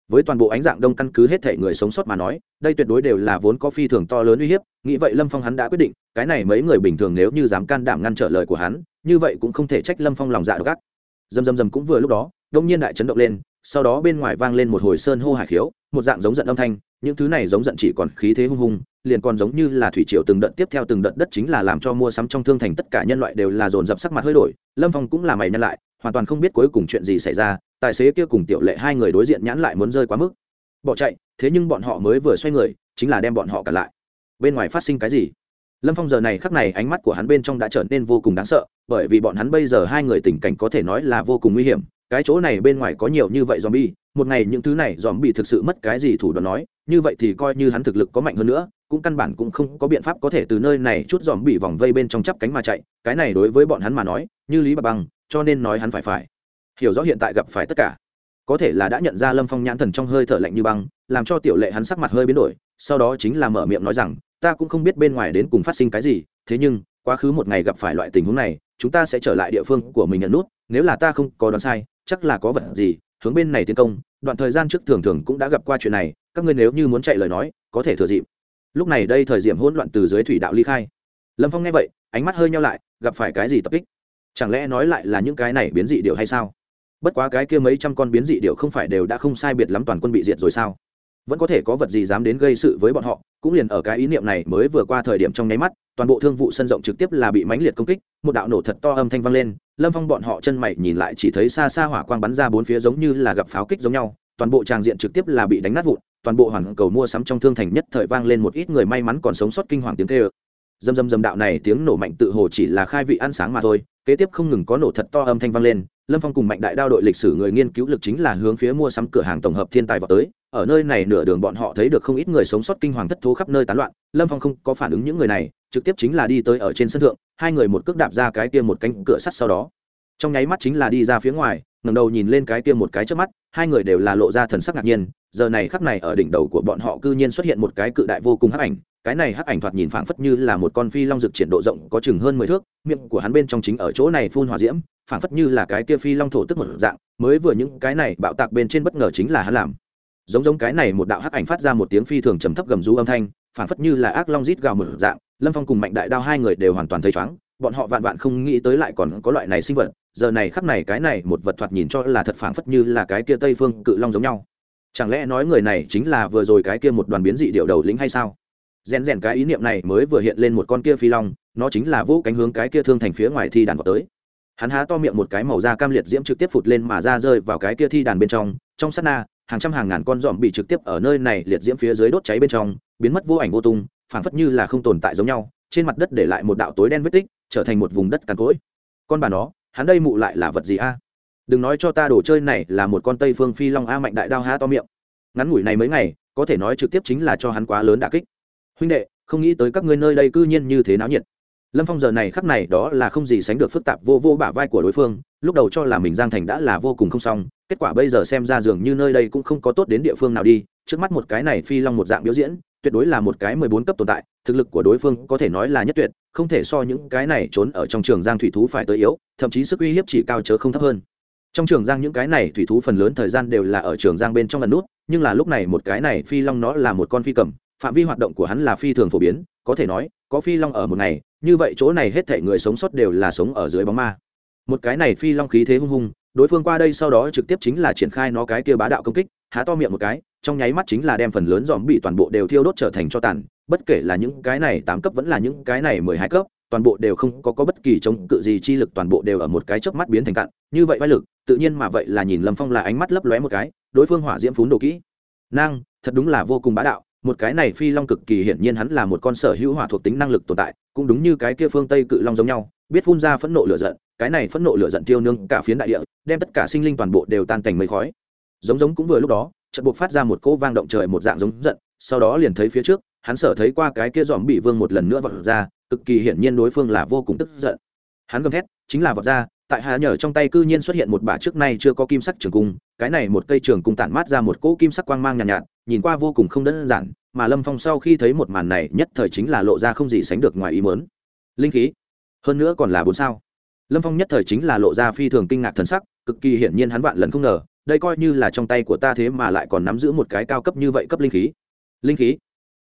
với toàn bộ ánh dạng đông căn cứ hết thể người sống sót mà nói, đây tuyệt đối đều là vốn có phi thường to lớn uy hiếp. Nghĩ vậy lâm phong hắn đã quyết định, cái này mấy người bình thường nếu như dám can đảm ngăn trở lời của hắn, như vậy cũng không thể trách lâm phong lòng dạ đ ộ dầm dầm dầm cũng vừa lúc đó đông nhiên đại chấn động lên sau đó bên ngoài vang lên một hồi sơn hô hải khiếu, một dạng giống giận âm thanh, những thứ này giống giận chỉ còn khí thế hung hùng liền còn giống như là thủy triều từng đợt tiếp theo từng đợt đất chính là làm cho mua sắm trong thương thành tất cả nhân loại đều là dồn dập sắc mặt hơi đổi, lâm phong cũng là mày nhân lại, hoàn toàn không biết cuối cùng chuyện gì xảy ra, tài xế kia cùng tiểu lệ hai người đối diện nhãn lại muốn rơi quá mức. Bỏ chạy, thế nhưng bọn họ mới vừa xoay người, chính là đem bọn họ cả lại. Bên ngoài phát sinh cái gì? Lâm phong giờ này khắc này ánh mắt của hắn bên trong đã trở nên vô cùng đáng sợ, bởi vì bọn hắn bây giờ hai người tình cảnh có thể nói là vô cùng nguy hiểm cái chỗ này bên ngoài có nhiều như vậy zombie, một ngày những thứ này zombie thực sự mất cái gì thủ đoạn nói, như vậy thì coi như hắn thực lực có mạnh hơn nữa, cũng căn bản cũng không có biện pháp có thể từ nơi này chút zombie vòng vây bên trong chắp cánh mà chạy, cái này đối với bọn hắn mà nói, như lý bạc băng, cho nên nói hắn phải phải hiểu rõ hiện tại gặp phải tất cả. Có thể là đã nhận ra Lâm Phong nhãn thần trong hơi thở lạnh như băng, làm cho tiểu lệ hắn sắc mặt hơi biến đổi, sau đó chính là mở miệng nói rằng, ta cũng không biết bên ngoài đến cùng phát sinh cái gì, thế nhưng, quá khứ một ngày gặp phải loại tình huống này, chúng ta sẽ trở lại địa phương của mình nhận nút, nếu là ta không có đoán sai, chắc là có vật gì, hướng bên này tiến công, đoạn thời gian trước thường thường cũng đã gặp qua chuyện này, các ngươi nếu như muốn chạy lời nói, có thể thừa dịp. Lúc này đây thời điểm hỗn loạn từ dưới thủy đạo ly khai. Lâm phong nghe vậy, ánh mắt hơi nhau lại, gặp phải cái gì tập kích? Chẳng lẽ nói lại là những cái này biến dị điệu hay sao? Bất quá cái kia mấy trăm con biến dị điệu không phải đều đã không sai biệt lắm toàn quân bị diệt rồi sao? Vẫn có thể có vật gì dám đến gây sự với bọn họ, cũng liền ở cái ý niệm này mới vừa qua thời điểm trong nháy mắt, toàn bộ thương vụ sân rộng trực tiếp là bị mãnh liệt công kích, một đạo nổ thật to âm thanh vang lên lâm phong bọn họ chân mày nhìn lại chỉ thấy xa xa hỏa quang bắn ra bốn phía giống như là gặp pháo kích giống nhau, toàn bộ tràng diện trực tiếp là bị đánh nát vụn, toàn bộ hoàn cầu mua sắm trong thương thành nhất thời vang lên một ít người may mắn còn sống sót kinh hoàng tiếng kêu. Dầm dầm dầm đạo này tiếng nổ mạnh tự hồ chỉ là khai vị ăn sáng mà thôi, kế tiếp không ngừng có nổ thật to âm thanh vang lên, lâm phong cùng mạnh đại đao đội lịch sử người nghiên cứu lực chính là hướng phía mua sắm cửa hàng tổng hợp thiên tài vào tới, ở nơi này nửa đường bọn họ thấy được không ít người sống sót kinh hoàng thất thố khắp nơi tán loạn, lâm phong không có phản ứng những người này trực tiếp chính là đi tới ở trên sân thượng, hai người một cước đạp ra cái kia một cánh cửa sắt sau đó. Trong nháy mắt chính là đi ra phía ngoài ngầm đầu nhìn lên cái kia một cái trước mắt, hai người đều là lộ ra thần sắc ngạc nhiên, giờ này khắc này ở đỉnh đầu của bọn họ cư nhiên xuất hiện một cái cự đại vô cùng hắc ảnh, cái này hắc ảnh thoạt nhìn phảng phất như là một con phi long rực triển độ rộng có chừng hơn mười thước, miệng của hắn bên trong chính ở chỗ này phun hỏa diễm, phảng phất như là cái kia phi long thổ tức một dạng, mới vừa những cái này bạo tạc bên trên bất ngờ chính là hắn làm. Giống giống cái này một đạo hắc ảnh phát ra một tiếng phi thường trầm thấp gầm rú âm thanh, phảng phất như là ác long rít gào một dạng lâm phong cùng mạnh đại đao hai người đều hoàn toàn thấy chóng bọn họ vạn vạn không nghĩ tới lại còn có loại này sinh vật, giờ này khắp này cái này một vật thoạt nhìn cho là thật phảng phất như là cái kia tây phương cự long giống nhau. Chẳng lẽ nói người này chính là vừa rồi cái kia một đoàn biến dị điệu đầu lĩnh hay sao? Rèn rèn cái ý niệm này mới vừa hiện lên một con kia phi long, nó chính là vũ cánh hướng cái kia thương thành phía ngoài thi đàn vào tới. Hắn há to miệng một cái màu da cam liệt diễm trực tiếp phụt lên mà ra rơi vào cái kia thi đàn bên trong trong sát na, hàng trăm hàng ngàn con dòm bị trực tiếp ở nơi này liệt diễm phía dưới đốt cháy bên trong, biến mất vô ảnh vô tung phảng phất như là không tồn tại giống nhau, trên mặt đất để lại một đạo tối đen vết tích, trở thành một vùng đất cằn cỗi. Con bà nó, hắn đây mụ lại là vật gì a? Đừng nói cho ta đồ chơi này là một con tây phương phi long a mạnh đại đao há to miệng. Ngắn ngủi này mấy ngày, có thể nói trực tiếp chính là cho hắn quá lớn đả kích. Huynh đệ, không nghĩ tới các ngươi nơi đây cư nhiên như thế náo nhiệt. Lâm phong giờ này khắc này đó là không gì sánh được phức tạp vô vô bả vai của đối phương, lúc đầu cho là mình giang thành đã là vô cùng không xong, kết quả bây giờ xem ra dường như nơi đây cũng không có tốt đến địa phương nào đi, trước mắt một cái này phi long một dạng biểu diễn tuyệt đối là một cái mười bốn cấp tồn tại, thực lực của đối phương có thể nói là nhất tuyệt, không thể so những cái này trốn ở trong trường giang thủy thú phải tới yếu, thậm chí sức uy hiếp chỉ cao chớ không thấp hơn. Trong trường giang những cái này thủy thú phần lớn thời gian đều là ở trường giang bên trong lần nút, nhưng là lúc này một cái này phi long nó là một con phi cầm, phạm vi hoạt động của hắn là phi thường phổ biến, có thể nói, có phi long ở một ngày, như vậy chỗ này hết thể người sống sót đều là sống ở dưới bóng ma. Một cái này phi long khí thế hung hung đối phương qua đây sau đó trực tiếp chính là triển khai nó cái kia bá đạo công kích há to miệng một cái trong nháy mắt chính là đem phần lớn dòm bị toàn bộ đều thiêu đốt trở thành cho tàn bất kể là những cái này tám cấp vẫn là những cái này mười hai cấp toàn bộ đều không có, có bất kỳ chống cự gì chi lực toàn bộ đều ở một cái chớp mắt biến thành cạn như vậy vai lực tự nhiên mà vậy là nhìn lâm phong là ánh mắt lấp lóe một cái đối phương hỏa diễm phún đồ kỹ. Năng thật đúng là vô cùng bá đạo một cái này phi long cực kỳ hiển nhiên hắn là một con sở hữu hỏa thuộc tính năng lực tồn tại cũng đúng như cái kia phương tây cự long giống nhau biết phun ra phẫn nộ lửa giận cái này phẫn nộ lửa giận tiêu nương cả phiến đại địa đem tất cả sinh linh toàn bộ đều tan thành mây khói giống giống cũng vừa lúc đó trận buộc phát ra một cỗ vang động trời một dạng giống giận sau đó liền thấy phía trước hắn sở thấy qua cái kia dòm bị vương một lần nữa vọt ra cực kỳ hiển nhiên đối phương là vô cùng tức giận. Hắn gầm thét chính là vọt ra tại hà nhở trong tay cư nhiên xuất hiện một bả trước nay chưa có kim sắc trường cung cái này một cây trường cung tản mát ra một cỗ kim sắc quang mang nhàn nhạt, nhạt nhìn qua vô cùng không đơn giản mà lâm phong sau khi thấy một màn này nhất thời chính là lộ ra không gì sánh được ngoài ý mớn linh khí? Hơn nữa còn là bốn sao. Lâm phong nhất thời chính là lộ ra phi thường kinh ngạc thần sắc cực kỳ hiển nhiên hắn vạn lần không ngờ đây coi như là trong tay của ta thế mà lại còn nắm giữ một cái cao cấp như vậy cấp linh khí. Linh khí?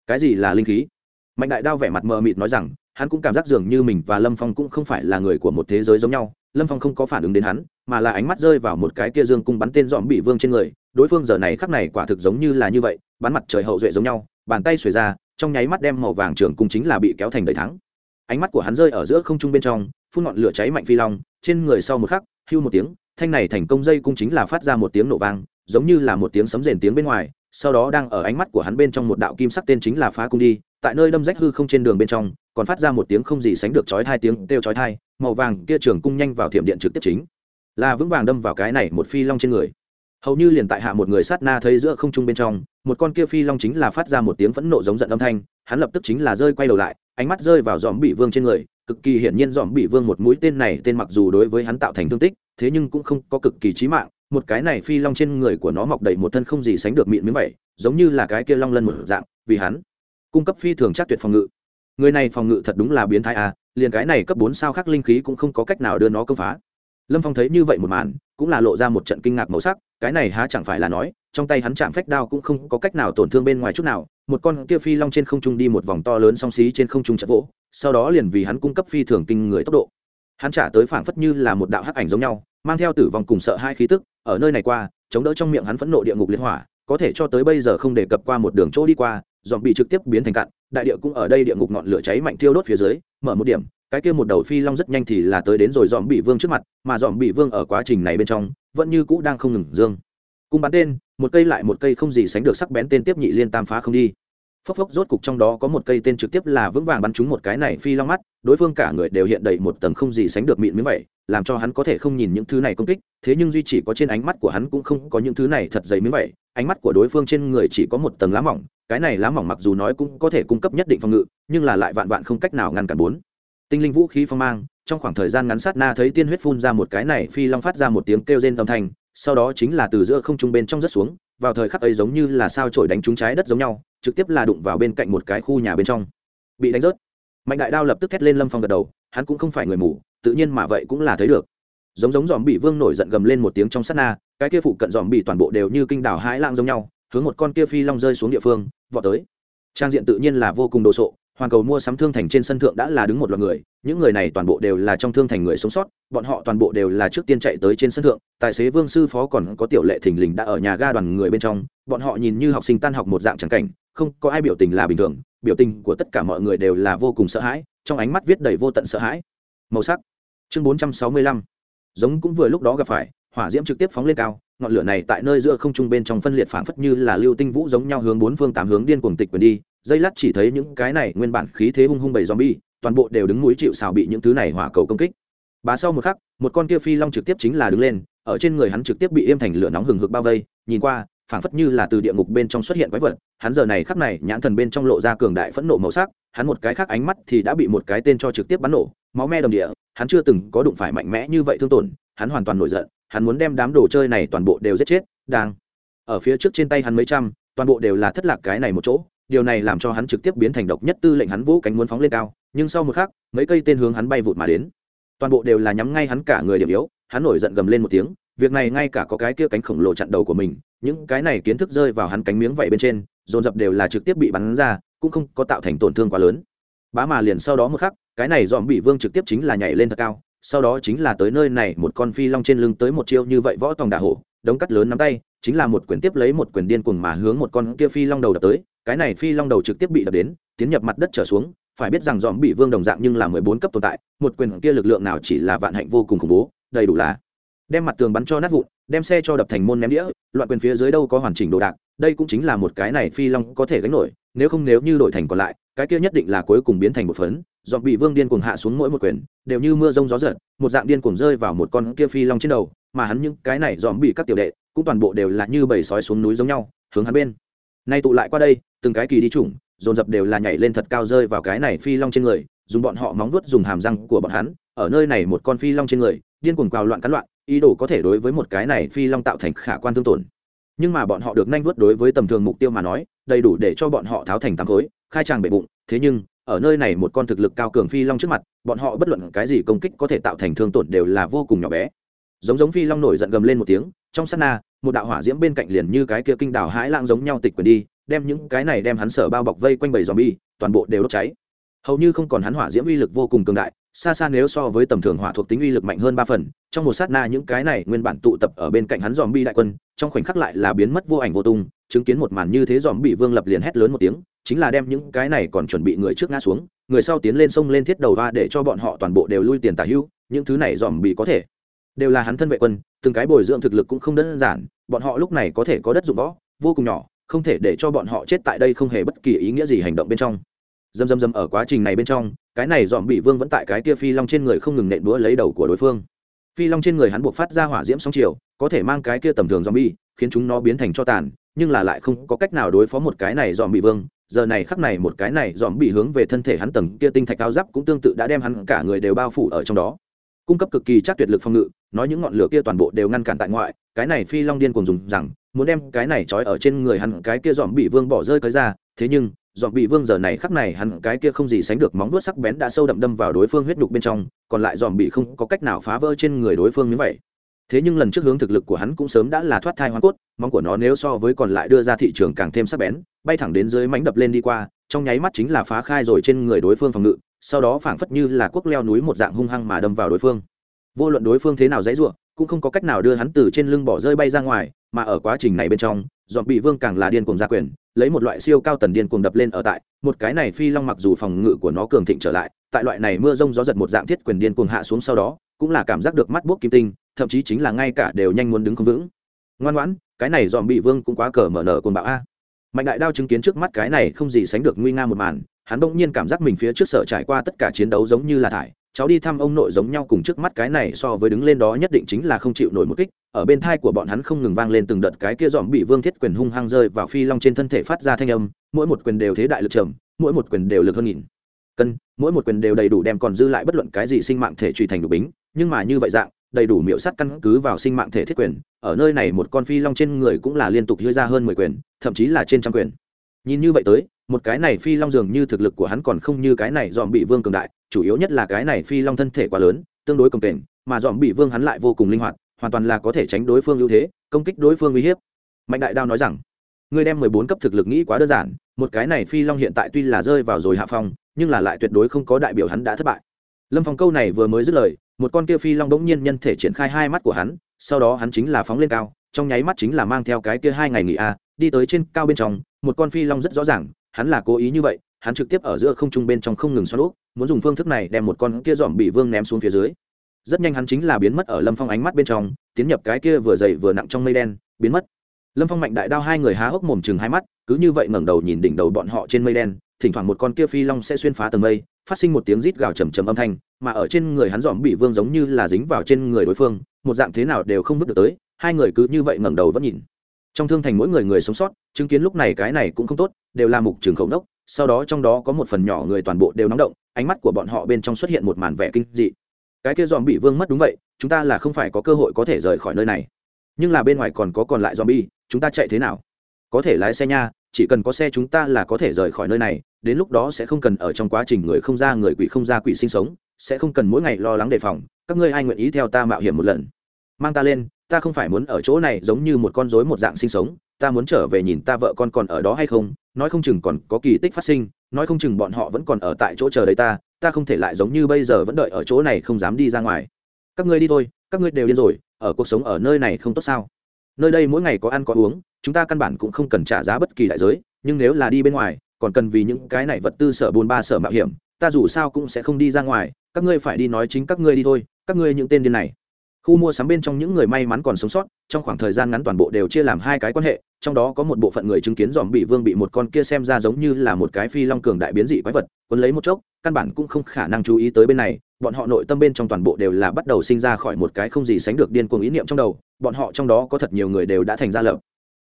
Cái gì là linh khí? Mạnh đại đao vẻ mặt mờ mịt nói rằng, hắn cũng cảm giác dường như mình và lâm phong cũng không phải là người của một thế giới giống nhau. Lâm phong không có phản ứng đến hắn, mà là ánh mắt rơi vào một cái kia dương cung bắn tên dòm bị vương trên người. Đối phương giờ này khắc này quả thực giống như là như vậy, bắn mặt trời hậu duệ giống nhau, bàn tay xuề ra, trong nháy mắt đem màu vàng trường cung chính là bị kéo thành đầy thắng. Ánh mắt của hắn rơi ở giữa không trung bên trong, phun ngọn lửa cháy mạnh phi long, trên người sau một khắc, hưu một tiếng thanh này thành công dây cung chính là phát ra một tiếng nổ vang, giống như là một tiếng sấm rền tiếng bên ngoài, sau đó đang ở ánh mắt của hắn bên trong một đạo kim sắc tên chính là phá cung đi, tại nơi đâm rách hư không trên đường bên trong, còn phát ra một tiếng không gì sánh được chói hai tiếng kêu chói thai màu vàng kia trường cung nhanh vào thiểm điện trực tiếp chính. Là vững vàng đâm vào cái này một phi long trên người. Hầu như liền tại hạ một người sát na thấy giữa không trung bên trong, một con kia phi long chính là phát ra một tiếng phẫn nộ giống giận âm thanh, hắn lập tức chính là rơi quay đầu lại, ánh mắt rơi vào dòm bị vương trên người, cực kỳ hiển nhiên dòm bị vương một mũi tên này, tên mặc dù đối với hắn tạo thành thương tích thế nhưng cũng không có cực kỳ chí mạng, một cái này phi long trên người của nó mọc đầy một thân không gì sánh được mịn miếng vậy, giống như là cái kia long lân một dạng, vì hắn cung cấp phi thường chắc tuyệt phòng ngự. Người này phòng ngự thật đúng là biến thái à liền cái này cấp bốn sao khác linh khí cũng không có cách nào đưa nó công phá. Lâm phong thấy như vậy một màn, cũng là lộ ra một trận kinh ngạc màu sắc, cái này há chẳng phải là nói, trong tay hắn chạm phách đao cũng không có cách nào tổn thương bên ngoài chút nào, một con kia phi long trên không trung đi một vòng to lớn song xí trên không trung chật vỗ, sau đó liền vì hắn cung cấp phi thường kinh người tốc độ. Hắn trả tới phảng phất như là một đạo hắc ảnh giống nhau mang theo tử vong cùng sợ hai khí tức, ở nơi này qua, chống đỡ trong miệng hắn phẫn nộ địa ngục liên hỏa, có thể cho tới bây giờ không đề cập qua một đường chỗ đi qua, dòm bị trực tiếp biến thành cạn, đại địa cũng ở đây địa ngục ngọn lửa cháy mạnh thiêu đốt phía dưới, mở một điểm, cái kia một đầu phi long rất nhanh thì là tới đến rồi dòm bị vương trước mặt, mà dòm bị vương ở quá trình này bên trong, vẫn như cũ đang không ngừng dương. Cung bắn tên, một cây lại một cây không gì sánh được sắc bén tên tiếp nhị liên tam phá không đi phốc phốc rốt cục trong đó có một cây tên trực tiếp là vững vàng bắn trúng một cái này phi long mắt, đối phương cả người đều hiện đầy một tầng không gì sánh được mịn miếng vậy, làm cho hắn có thể không nhìn những thứ này công kích, thế nhưng duy chỉ có trên ánh mắt của hắn cũng không có những thứ này thật dày miếng vậy, ánh mắt của đối phương trên người chỉ có một tầng lá mỏng, cái này lá mỏng mặc dù nói cũng có thể cung cấp nhất định phòng ngự, nhưng là lại vạn vạn không cách nào ngăn cản bốn. Tinh linh vũ khí phong mang, trong khoảng thời gian ngắn sát na thấy tiên huyết phun ra một cái này phi long phát ra một tiếng kêu rên âm thanh, sau đó chính là từ giữa không trung bên trong rất xuống, vào thời khắc ấy giống như là sao trổi đánh trúng trái đất giống nhau trực tiếp là đụng vào bên cạnh một cái khu nhà bên trong. Bị đánh rớt. Mạnh đại đao lập tức thét lên lâm phong gật đầu, hắn cũng không phải người mù, tự nhiên mà vậy cũng là thấy được. Giống giống dòm bị vương nổi giận gầm lên một tiếng trong sát na, cái kia phụ cận dòm bị toàn bộ đều như kinh đảo hãi lang giống nhau, hướng một con kia phi long rơi xuống địa phương, vọt tới. Trang diện tự nhiên là vô cùng đồ sộ hoàn cầu mua sắm thương thành trên sân thượng đã là đứng một loạt người, những người này toàn bộ đều là trong thương thành người sống sót, bọn họ toàn bộ đều là trước tiên chạy tới trên sân thượng, tài xế vương sư phó còn có tiểu lệ thình lình đã ở nhà ga đoàn người bên trong, bọn họ nhìn như học sinh tan học một dạng trắng cảnh, không có ai biểu tình là bình thường, biểu tình của tất cả mọi người đều là vô cùng sợ hãi, trong ánh mắt viết đầy vô tận sợ hãi. Màu sắc. Chương bốn trăm sáu mươi lăm. Giống cũng vừa lúc đó gặp phải, hỏa diễm trực tiếp phóng lên cao, ngọn lửa này tại nơi giữa không trung bên trong phân liệt phảng phất như là lưu tinh vũ giống nhau hướng bốn phương tám hướng điên cuồng tịch quyền đi dây lát chỉ thấy những cái này nguyên bản khí thế hung hung bầy zombie, toàn bộ đều đứng núi chịu xào bị những thứ này hỏa cầu công kích. Bá sau một khắc, một con kia phi long trực tiếp chính là đứng lên, ở trên người hắn trực tiếp bị yêm thành lửa nóng hừng hực bao vây, nhìn qua, phảng phất như là từ địa ngục bên trong xuất hiện quái vật, hắn giờ này khắc này, nhãn thần bên trong lộ ra cường đại phẫn nộ màu sắc, hắn một cái khác ánh mắt thì đã bị một cái tên cho trực tiếp bắn nổ, máu me đồng địa, hắn chưa từng có đụng phải mạnh mẽ như vậy thương tổn, hắn hoàn toàn nổi giận, hắn muốn đem đám đồ chơi này toàn bộ đều giết chết, đang, ở phía trước trên tay hắn mấy trăm, toàn bộ đều là thất lạc cái này một chỗ điều này làm cho hắn trực tiếp biến thành độc nhất tư lệnh hắn vũ cánh muốn phóng lên cao, nhưng sau một khắc, mấy cây tên hướng hắn bay vụt mà đến. Toàn bộ đều là nhắm ngay hắn cả người điểm yếu, hắn nổi giận gầm lên một tiếng, việc này ngay cả có cái kia cánh khổng lồ chặn đầu của mình, những cái này kiến thức rơi vào hắn cánh miếng vậy bên trên, dồn dập đều là trực tiếp bị bắn ra, cũng không có tạo thành tổn thương quá lớn. Bá mà liền sau đó một khắc, cái này dòm bị vương trực tiếp chính là nhảy lên thật cao, sau đó chính là tới nơi này một con phi long trên lưng tới một chiêu như vậy võ tòng đà hổ, đống cắt lớn nắm tay, chính là một quyền tiếp lấy một quyền điên cuồng mà hướng một con kia phi long đầu đập tới cái này phi long đầu trực tiếp bị đập đến, tiến nhập mặt đất trở xuống, phải biết rằng dòm bị vương đồng dạng nhưng là mười bốn cấp tồn tại, một quyền kia lực lượng nào chỉ là vạn hạnh vô cùng khủng bố, đầy đủ là. Đem mặt tường bắn cho nát vụn, đem xe cho đập thành môn ném đĩa, loạn quyền phía dưới đâu có hoàn chỉnh đồ đạc, đây cũng chính là một cái này phi long có thể gánh nổi, nếu không nếu như đổi thành còn lại, cái kia nhất định là cuối cùng biến thành một phấn dọn bị vương điên cuồng hạ xuống mỗi một quyền, đều như mưa rông gió giật một dạng điên cuồng rơi vào một con kia phi long trên đầu, mà hắn những cái này dòm bị các tiểu đệ, cũng toàn bộ đều là như bầy sói xuống núi giống nhau, hướng hắn bên nay tụ lại qua đây, từng cái kỳ đi chủng, dồn dập đều là nhảy lên thật cao rơi vào cái này phi long trên người, dùng bọn họ móng vuốt dùng hàm răng của bọn hắn, ở nơi này một con phi long trên người, điên cuồng quào loạn cắn loạn, ý đồ có thể đối với một cái này phi long tạo thành khả quan thương tổn. Nhưng mà bọn họ được nhanh vuốt đối với tầm thường mục tiêu mà nói, đầy đủ để cho bọn họ tháo thành tám khối, khai tràng bể bụng, thế nhưng, ở nơi này một con thực lực cao cường phi long trước mặt, bọn họ bất luận cái gì công kích có thể tạo thành thương tổn đều là vô cùng nhỏ bé. Giống giống phi long nổi giận gầm lên một tiếng, trong sát na một đạo hỏa diễm bên cạnh liền như cái kia kinh đảo hãi lãng giống nhau tịch quyền đi đem những cái này đem hắn sở bao bọc vây quanh bầy dòm bi, toàn bộ đều đốt cháy. Hầu như không còn hắn hỏa diễm uy lực vô cùng cường đại xa xa nếu so với tầm thường hỏa thuộc tính uy lực mạnh hơn ba phần trong một sát na những cái này nguyên bản tụ tập ở bên cạnh hắn dòm bi đại quân trong khoảnh khắc lại là biến mất vô ảnh vô tung chứng kiến một màn như thế dòm bị vương lập liền hét lớn một tiếng chính là đem những cái này còn chuẩn bị người trước ngã xuống người sau tiến lên sông lên thiết đầu va để cho bọn họ toàn bộ đều lui tiền tả hưu những thứ này dòm bị có thể đều là hắn thân vệ quân, từng cái bồi dưỡng thực lực cũng không đơn giản, bọn họ lúc này có thể có đất dụng võ, vô cùng nhỏ, không thể để cho bọn họ chết tại đây không hề bất kỳ ý nghĩa gì hành động bên trong. Dầm dầm dầm ở quá trình này bên trong, cái này dòm bị vương vẫn tại cái kia phi long trên người không ngừng nện đũa lấy đầu của đối phương. Phi long trên người hắn buộc phát ra hỏa diễm sóng chiều, có thể mang cái kia tầm thường dòm bi khiến chúng nó biến thành cho tàn, nhưng là lại không có cách nào đối phó một cái này dòm bị vương. Giờ này khắc này một cái này dòm bị hướng về thân thể hắn tầng kia tinh thạch cao giáp cũng tương tự đã đem hắn cả người đều bao phủ ở trong đó cung cấp cực kỳ chắc tuyệt lực phòng ngự, nói những ngọn lửa kia toàn bộ đều ngăn cản tại ngoại, cái này phi long điên cùng dùng rằng, muốn đem cái này trói ở trên người hắn cái kia dòm bị vương bỏ rơi tới ra, thế nhưng, dòm bị vương giờ này khắc này hắn cái kia không gì sánh được móng vuốt sắc bén đã sâu đậm đâm vào đối phương huyết nhục bên trong, còn lại dòm bị không có cách nào phá vỡ trên người đối phương như vậy. Thế nhưng lần trước hướng thực lực của hắn cũng sớm đã là thoát thai hoa cốt, móng của nó nếu so với còn lại đưa ra thị trường càng thêm sắc bén, bay thẳng đến dưới mánh đập lên đi qua, trong nháy mắt chính là phá khai rồi trên người đối phương phòng ngự sau đó phảng phất như là quốc leo núi một dạng hung hăng mà đâm vào đối phương. Vô luận đối phương thế nào dãy ruộng, cũng không có cách nào đưa hắn từ trên lưng bỏ rơi bay ra ngoài, mà ở quá trình này bên trong, dọn bị vương càng là điên cuồng gia quyền, lấy một loại siêu cao tần điên cuồng đập lên ở tại, một cái này phi long mặc dù phòng ngự của nó cường thịnh trở lại, tại loại này mưa rông gió giật một dạng thiết quyền điên cuồng hạ xuống sau đó, cũng là cảm giác được mắt buốc kim tinh, thậm chí chính là ngay cả đều nhanh muốn đứng không vững. Ngoan ngoãn, cái này dọn bị vương cũng quá cờ mở nở cồn bạo a. Mạnh đại đao chứng kiến trước mắt cái này không gì sánh được nguy nga một màn hắn bỗng nhiên cảm giác mình phía trước sở trải qua tất cả chiến đấu giống như là thải. Cháu đi thăm ông nội giống nhau cùng trước mắt cái này so với đứng lên đó nhất định chính là không chịu nổi một kích. Ở bên thai của bọn hắn không ngừng vang lên từng đợt cái kia dòm bị vương thiết quyền hung hăng rơi vào phi long trên thân thể phát ra thanh âm. Mỗi một quyền đều thế đại lực trầm, mỗi một quyền đều lực hơn nghìn. Cân, mỗi một quyền đều đầy đủ đem còn dư lại bất luận cái gì sinh mạng thể truy thành đủ bính. Nhưng mà như vậy dạng, đầy đủ miệu sắt căn cứ vào sinh mạng thể thiết quyền. Ở nơi này một con phi long trên người cũng là liên tục đưa ra hơn mười quyền, thậm chí là trên trăm quyền. Nhìn như vậy tới một cái này phi long dường như thực lực của hắn còn không như cái này dòm bị vương cường đại, chủ yếu nhất là cái này phi long thân thể quá lớn, tương đối công kềnh, mà dòm bị vương hắn lại vô cùng linh hoạt, hoàn toàn là có thể tránh đối phương ưu thế, công kích đối phương uy hiếp. Mạnh đại đao nói rằng, ngươi đem mười bốn cấp thực lực nghĩ quá đơn giản, một cái này phi long hiện tại tuy là rơi vào rồi hạ phong, nhưng là lại tuyệt đối không có đại biểu hắn đã thất bại. Lâm phong câu này vừa mới dứt lời, một con kia phi long đống nhiên nhân thể triển khai hai mắt của hắn, sau đó hắn chính là phóng lên cao, trong nháy mắt chính là mang theo cái kia hai ngày nghỉ a, đi tới trên cao bên trong, một con phi long rất rõ ràng hắn là cố ý như vậy, hắn trực tiếp ở giữa không trung bên trong không ngừng xoắn úp, muốn dùng phương thức này đem một con kia dòm bị vương ném xuống phía dưới. Rất nhanh hắn chính là biến mất ở lâm phong ánh mắt bên trong, tiến nhập cái kia vừa dày vừa nặng trong mây đen, biến mất. Lâm phong mạnh đại đao hai người há hốc mồm chừng hai mắt, cứ như vậy ngẩng đầu nhìn đỉnh đầu bọn họ trên mây đen, thỉnh thoảng một con kia phi long sẽ xuyên phá tầng mây, phát sinh một tiếng rít gào trầm trầm âm thanh, mà ở trên người hắn dòm bị vương giống như là dính vào trên người đối phương, một dạng thế nào đều không vứt được tới, hai người cứ như vậy ngẩng đầu vẫn nhìn trong thương thành mỗi người người sống sót, chứng kiến lúc này cái này cũng không tốt, đều là mục trường khẩu đốc, sau đó trong đó có một phần nhỏ người toàn bộ đều nóng động, ánh mắt của bọn họ bên trong xuất hiện một màn vẻ kinh dị. Cái kia dòm bị vương mất đúng vậy, chúng ta là không phải có cơ hội có thể rời khỏi nơi này. Nhưng là bên ngoài còn có còn lại dòm bi chúng ta chạy thế nào? Có thể lái xe nha, chỉ cần có xe chúng ta là có thể rời khỏi nơi này, đến lúc đó sẽ không cần ở trong quá trình người không ra người quỷ không ra quỷ sinh sống, sẽ không cần mỗi ngày lo lắng đề phòng, các ngươi ai nguyện ý theo ta mạo hiểm một lần? Mang ta lên ta không phải muốn ở chỗ này giống như một con rối một dạng sinh sống, ta muốn trở về nhìn ta vợ con còn ở đó hay không, nói không chừng còn có kỳ tích phát sinh, nói không chừng bọn họ vẫn còn ở tại chỗ chờ đấy ta ta không thể lại giống như bây giờ vẫn đợi ở chỗ này không dám đi ra ngoài. Các ngươi đi thôi, các ngươi đều điên rồi, ở cuộc sống ở nơi này không tốt sao? Nơi đây mỗi ngày có ăn có uống, chúng ta căn bản cũng không cần trả giá bất kỳ đại giới, nhưng nếu là đi bên ngoài, còn cần vì những cái này vật tư sở buôn ba sở mạo hiểm, ta dù sao cũng sẽ không đi ra ngoài, các ngươi phải đi nói chính các ngươi đi thôi, các ngươi những tên điên này khu mua sắm bên trong những người may mắn còn sống sót, trong khoảng thời gian ngắn toàn bộ đều chia làm hai cái quan hệ, trong đó có một bộ phận người chứng kiến dòm bị vương bị một con kia xem ra giống như là một cái phi long cường đại biến dị quái vật quấn lấy một chốc, căn bản cũng không khả năng chú ý tới bên này, bọn họ nội tâm bên trong toàn bộ đều là bắt đầu sinh ra khỏi một cái không gì sánh được điên cuồng ý niệm trong đầu, bọn họ trong đó có thật nhiều người đều đã thành ra lập.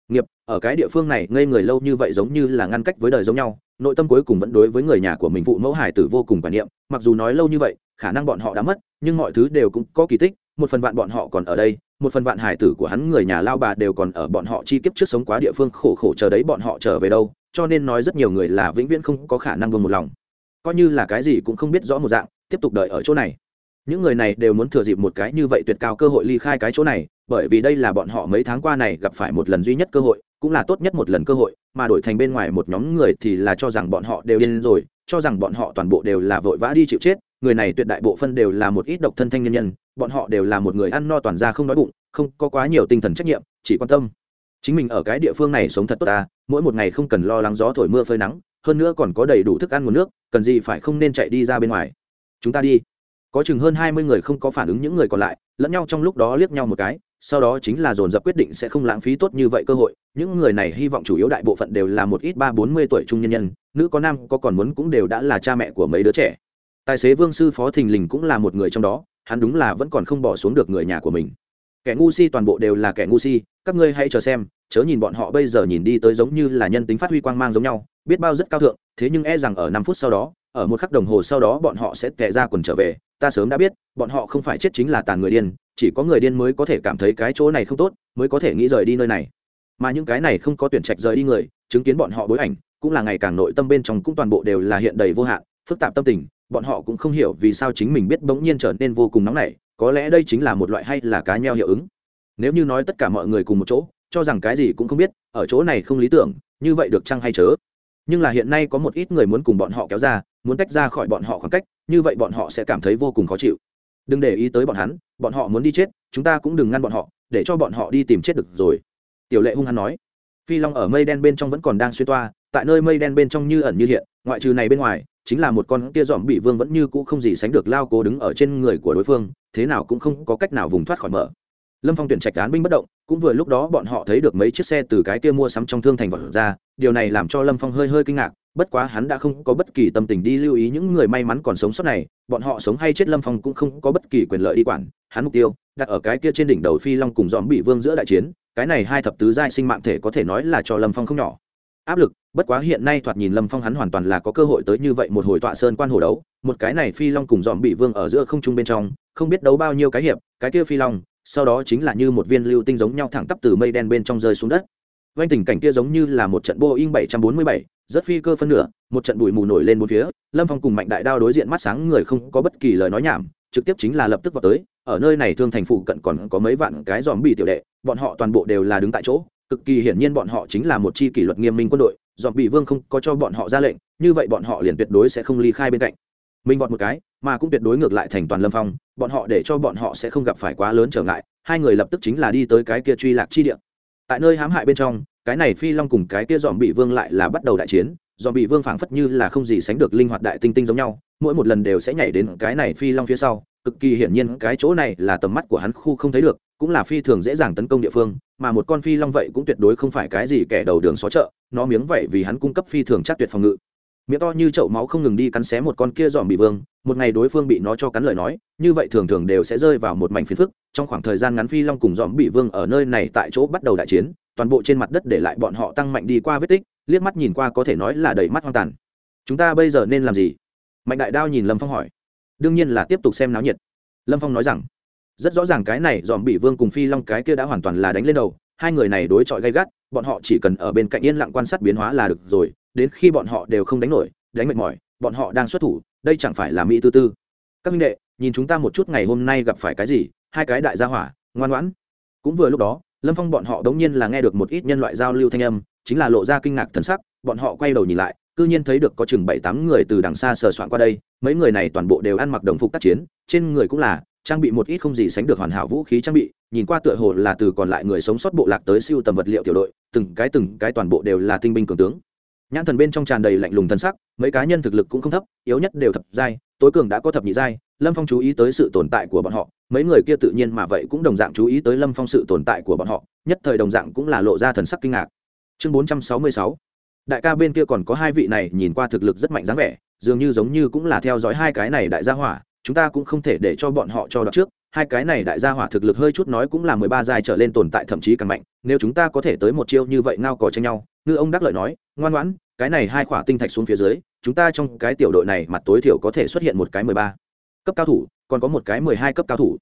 Nghiệp, ở cái địa phương này, ngây người lâu như vậy giống như là ngăn cách với đời giống nhau, nội tâm cuối cùng vẫn đối với người nhà của mình phụ mẫu hải tử vô cùng quan niệm, mặc dù nói lâu như vậy, khả năng bọn họ đã mất, nhưng mọi thứ đều cũng có kỳ tích một phần vạn bọn họ còn ở đây, một phần vạn hải tử của hắn người nhà lao bà đều còn ở bọn họ chi kiếp trước sống quá địa phương, khổ khổ chờ đấy bọn họ trở về đâu, cho nên nói rất nhiều người là vĩnh viễn không có khả năng vương một lòng. Coi như là cái gì cũng không biết rõ một dạng, tiếp tục đợi ở chỗ này. Những người này đều muốn thừa dịp một cái như vậy tuyệt cao cơ hội ly khai cái chỗ này, bởi vì đây là bọn họ mấy tháng qua này gặp phải một lần duy nhất cơ hội, cũng là tốt nhất một lần cơ hội, mà đổi thành bên ngoài một nhóm người thì là cho rằng bọn họ đều điên rồi, cho rằng bọn họ toàn bộ đều là vội vã đi chịu chết người này tuyệt đại bộ phân đều là một ít độc thân thanh nhân nhân, bọn họ đều là một người ăn no toàn ra không đói bụng, không có quá nhiều tinh thần trách nhiệm, chỉ quan tâm. Chính mình ở cái địa phương này sống thật tốt ta, mỗi một ngày không cần lo lắng gió thổi mưa phơi nắng, hơn nữa còn có đầy đủ thức ăn nguồn nước, cần gì phải không nên chạy đi ra bên ngoài. Chúng ta đi. Có chừng hơn hai mươi người không có phản ứng những người còn lại, lẫn nhau trong lúc đó liếc nhau một cái, sau đó chính là dồn dập quyết định sẽ không lãng phí tốt như vậy cơ hội. Những người này hy vọng chủ yếu đại bộ phận đều là một ít ba bốn mươi tuổi trung nhân nhân, nữ có nam có còn muốn cũng đều đã là cha mẹ của mấy đứa trẻ tài xế vương sư phó thình lình cũng là một người trong đó, hắn đúng là vẫn còn không bỏ xuống được người nhà của mình. Kẻ ngu si toàn bộ đều là kẻ ngu si, các ngươi hãy chờ xem, chớ nhìn bọn họ bây giờ nhìn đi tới giống như là nhân tính phát huy quang mang giống nhau, biết bao rất cao thượng, thế nhưng e rằng ở năm phút sau đó, ở một khắc đồng hồ sau đó bọn họ sẽ tệ ra quần trở về, ta sớm đã biết, bọn họ không phải chết chính là tàn người điên, chỉ có người điên mới có thể cảm thấy cái chỗ này không tốt, mới có thể nghĩ rời đi nơi này. Mà những cái này không có tuyển trạch rời đi người, chứng kiến bọn họ bối ảnh, cũng là ngày càng nội tâm bên trong cũng toàn bộ đều là hiện đầy vô hạn, phức tạp tâm tình bọn họ cũng không hiểu vì sao chính mình biết bỗng nhiên trở nên vô cùng nóng nảy, có lẽ đây chính là một loại hay là cá nheo hiệu ứng. Nếu như nói tất cả mọi người cùng một chỗ, cho rằng cái gì cũng không biết, ở chỗ này không lý tưởng, như vậy được chăng hay chớ? Nhưng là hiện nay có một ít người muốn cùng bọn họ kéo ra, muốn tách ra khỏi bọn họ khoảng cách, như vậy bọn họ sẽ cảm thấy vô cùng khó chịu. Đừng để ý tới bọn hắn, bọn họ muốn đi chết, chúng ta cũng đừng ngăn bọn họ, để cho bọn họ đi tìm chết được rồi. Tiểu lệ hung hăng nói. Phi long ở mây đen bên trong vẫn còn đang xuyên toa, tại nơi mây đen bên trong như ẩn như hiện, ngoại trừ này bên ngoài chính là một con kia dòm bị vương vẫn như cũ không gì sánh được lao cố đứng ở trên người của đối phương, thế nào cũng không có cách nào vùng thoát khỏi mở. Lâm phong tuyển trạch án binh bất động, cũng vừa lúc đó bọn họ thấy được mấy chiếc xe từ cái kia mua sắm trong thương thành vật ra, điều này làm cho lâm phong hơi hơi kinh ngạc, bất quá hắn đã không có bất kỳ tâm tình đi lưu ý những người may mắn còn sống sót này, bọn họ sống hay chết lâm phong cũng không có bất kỳ quyền lợi đi quản, hắn mục tiêu, đặt ở cái kia trên đỉnh đầu phi long cùng dòm bị vương giữa đại chiến, cái này hai thập tứ giai sinh mạng thể có thể nói là cho lâm phong không nhỏ áp lực bất quá hiện nay thoạt nhìn lâm phong hắn hoàn toàn là có cơ hội tới như vậy một hồi tọa sơn quan hồ đấu một cái này phi long cùng dòm bị vương ở giữa không trung bên trong không biết đấu bao nhiêu cái hiệp cái kia phi long sau đó chính là như một viên lưu tinh giống nhau thẳng tắp từ mây đen bên trong rơi xuống đất. Vanh tình cảnh kia giống như là một trận boeing 747, rất phi cơ phân nửa một trận bụi mù nổi lên bốn phía lâm phong cùng mạnh đại đao đối diện mắt sáng người không có bất kỳ lời nói nhảm trực tiếp chính là lập tức vào tới ở nơi này thương thành phụ cận còn có mấy vạn cái dòm bị tiểu đệ bọn họ toàn bộ đều là đứng tại chỗ cực kỳ hiển nhiên bọn họ chính là một chi kỷ luật nghiêm minh quân đội, dọn bị vương không có cho bọn họ ra lệnh, như vậy bọn họ liền tuyệt đối sẽ không ly khai bên cạnh. Mình vọt một cái, mà cũng tuyệt đối ngược lại thành toàn lâm phong, bọn họ để cho bọn họ sẽ không gặp phải quá lớn trở ngại, hai người lập tức chính là đi tới cái kia truy lạc chi địa. Tại nơi hãm hại bên trong, cái này phi long cùng cái kia dòm bị vương lại là bắt đầu đại chiến dòm bị vương phảng phất như là không gì sánh được linh hoạt đại tinh tinh giống nhau, mỗi một lần đều sẽ nhảy đến cái này phi long phía sau cực kỳ hiển nhiên cái chỗ này là tầm mắt của hắn khu không thấy được, cũng là phi thường dễ dàng tấn công địa phương, mà một con phi long vậy cũng tuyệt đối không phải cái gì kẻ đầu đường xó chợ, nó miếng vậy vì hắn cung cấp phi thường chắc tuyệt phòng ngự. Miệng to như chậu máu không ngừng đi cắn xé một con kia dòm bị vương, một ngày đối phương bị nó cho cắn lời nói, như vậy thường thường đều sẽ rơi vào một mảnh phiền phức, trong khoảng thời gian ngắn phi long cùng dòm bị vương ở nơi này tại chỗ bắt đầu đại chiến, toàn bộ trên mặt đất để lại bọn họ tăng mạnh đi qua vết tích, liếc mắt nhìn qua có thể nói là đầy mắt hoang tàn. Chúng ta bây giờ nên làm gì? Mạnh đại đao nhìn lâm phong hỏi đương nhiên là tiếp tục xem náo nhiệt. Lâm phong nói rằng, rất rõ ràng cái này dòm bị vương cùng phi long cái kia đã hoàn toàn là đánh lên đầu, hai người này đối chọi gay gắt, bọn họ chỉ cần ở bên cạnh yên lặng quan sát biến hóa là được rồi, đến khi bọn họ đều không đánh nổi, đánh mệt mỏi, bọn họ đang xuất thủ, đây chẳng phải là mỹ tư tư. Các minh đệ, nhìn chúng ta một chút ngày hôm nay gặp phải cái gì, hai cái đại gia hỏa, ngoan ngoãn. Cũng vừa lúc đó, lâm phong bọn họ đống nhiên là nghe được một ít nhân loại giao lưu thanh âm, chính là lộ ra kinh ngạc thần sắc, bọn họ quay đầu nhìn lại cư nhiên thấy được có chừng bảy tám người từ đằng xa sờ soạn qua đây, mấy người này toàn bộ đều ăn mặc đồng phục tác chiến, trên người cũng là trang bị một ít không gì sánh được hoàn hảo vũ khí trang bị, nhìn qua tựa hồ là từ còn lại người sống sót bộ lạc tới siêu tầm vật liệu tiểu đội, từng cái từng cái toàn bộ đều là tinh binh cường tướng. Nhãn thần bên trong tràn đầy lạnh lùng thân sắc, mấy cá nhân thực lực cũng không thấp, yếu nhất đều thập giai, tối cường đã có thập nhị giai, lâm phong chú ý tới sự tồn tại của bọn họ, mấy người kia tự nhiên mà vậy cũng đồng dạng chú ý tới lâm phong sự tồn tại của bọn họ, nhất thời đồng dạng cũng là lộ ra thần sắc kinh ngạc. Chương bốn trăm sáu mươi sáu đại ca bên kia còn có hai vị này nhìn qua thực lực rất mạnh dáng vẻ, dường như giống như cũng là theo dõi hai cái này đại gia hỏa, chúng ta cũng không thể để cho bọn họ cho đọc trước. Hai cái này đại gia hỏa thực lực hơi chút nói cũng là mười ba giai trở lên tồn tại thậm chí càng mạnh, nếu chúng ta có thể tới một chiêu như vậy ngao cò tranh nhau, ngư ông đắc lợi nói, ngoan ngoãn, cái này hai khỏa tinh thạch xuống phía dưới, chúng ta trong cái tiểu đội này mặt tối thiểu có thể xuất hiện một cái mười ba cấp cao thủ, còn có một cái mười hai cấp cao thủ.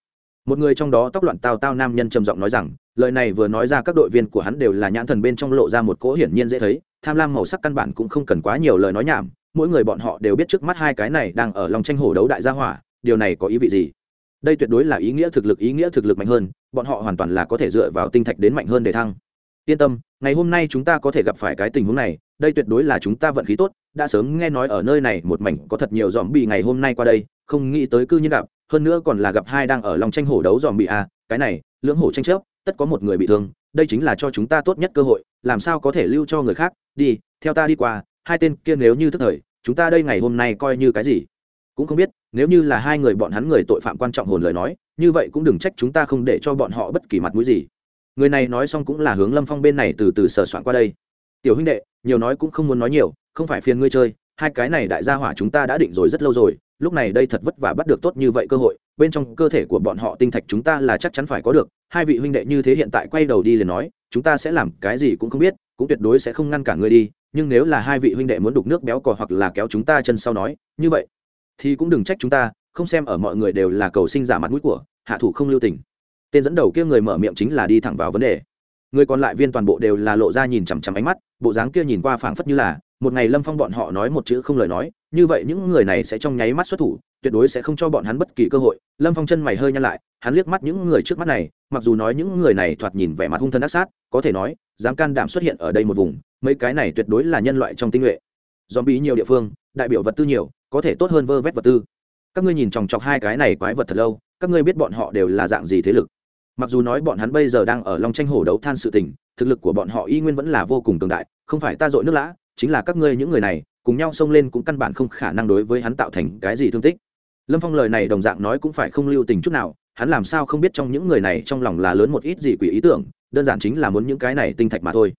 Một người trong đó tóc loạn tao tao nam nhân trầm giọng nói rằng, lời này vừa nói ra các đội viên của hắn đều là nhãn thần bên trong lộ ra một cỗ hiển nhiên dễ thấy tham lam màu sắc căn bản cũng không cần quá nhiều lời nói nhảm mỗi người bọn họ đều biết trước mắt hai cái này đang ở lòng tranh hổ đấu đại gia hỏa điều này có ý vị gì? Đây tuyệt đối là ý nghĩa thực lực ý nghĩa thực lực mạnh hơn bọn họ hoàn toàn là có thể dựa vào tinh thạch đến mạnh hơn để thăng. Yên tâm ngày hôm nay chúng ta có thể gặp phải cái tình huống này đây tuyệt đối là chúng ta vận khí tốt đã sớm nghe nói ở nơi này một mảnh có thật nhiều dòm bị ngày hôm nay qua đây không nghĩ tới cư nhiên gặp hơn nữa còn là gặp hai đang ở lòng tranh hổ đấu dòm bị a à, cái này lưỡng hổ tranh chấp tất có một người bị thương đây chính là cho chúng ta tốt nhất cơ hội, làm sao có thể lưu cho người khác? Đi, theo ta đi qua, hai tên kia nếu như thức thời, chúng ta đây ngày hôm nay coi như cái gì? Cũng không biết, nếu như là hai người bọn hắn người tội phạm quan trọng hồn lời nói, như vậy cũng đừng trách chúng ta không để cho bọn họ bất kỳ mặt mũi gì. Người này nói xong cũng là hướng lâm phong bên này từ từ sờ soạn qua đây. Tiểu huynh đệ, nhiều nói cũng không muốn nói nhiều, không phải phiền ngươi chơi, hai cái này đại gia hỏa chúng ta đã định rồi rất lâu rồi lúc này đây thật vất vả bắt được tốt như vậy cơ hội, bên trong cơ thể của bọn họ tinh thạch chúng ta là chắc chắn phải có được, hai vị huynh đệ như thế hiện tại quay đầu đi liền nói, chúng ta sẽ làm cái gì cũng không biết, cũng tuyệt đối sẽ không ngăn cả ngươi đi, nhưng nếu là hai vị huynh đệ muốn đục nước béo cò hoặc là kéo chúng ta chân sau nói, như vậy, thì cũng đừng trách chúng ta, không xem ở mọi người đều là cầu sinh giả mặt mũi của, hạ thủ không lưu tình. Tên dẫn đầu kia người mở miệng chính là đi thẳng vào vấn đề. Người còn lại viên toàn bộ đều là lộ ra nhìn chằm chằm ánh mắt, bộ dáng kia nhìn qua phảng phất như là một ngày lâm phong bọn họ nói một chữ không lời nói, như vậy những người này sẽ trong nháy mắt xuất thủ, tuyệt đối sẽ không cho bọn hắn bất kỳ cơ hội. Lâm phong chân mày hơi nhăn lại, hắn liếc mắt những người trước mắt này, mặc dù nói những người này thoạt nhìn vẻ mặt hung thân ác sát, có thể nói, dám can đảm xuất hiện ở đây một vùng, mấy cái này tuyệt đối là nhân loại trong tinh nhuệ. Dòm bí nhiều địa phương, đại biểu vật tư nhiều, có thể tốt hơn vơ vét vật tư. Các ngươi nhìn chòng chọc hai cái này quái vật thật lâu, các ngươi biết bọn họ đều là dạng gì thế lực. Mặc dù nói bọn hắn bây giờ đang ở long tranh hổ đấu than sự tình, thực lực của bọn họ y nguyên vẫn là vô cùng cường đại, không phải ta dội nước lã chính là các ngươi những người này, cùng nhau xông lên cũng căn bản không khả năng đối với hắn tạo thành cái gì thương tích. Lâm phong lời này đồng dạng nói cũng phải không lưu tình chút nào, hắn làm sao không biết trong những người này trong lòng là lớn một ít gì quỷ ý tưởng, đơn giản chính là muốn những cái này tinh thạch mà thôi.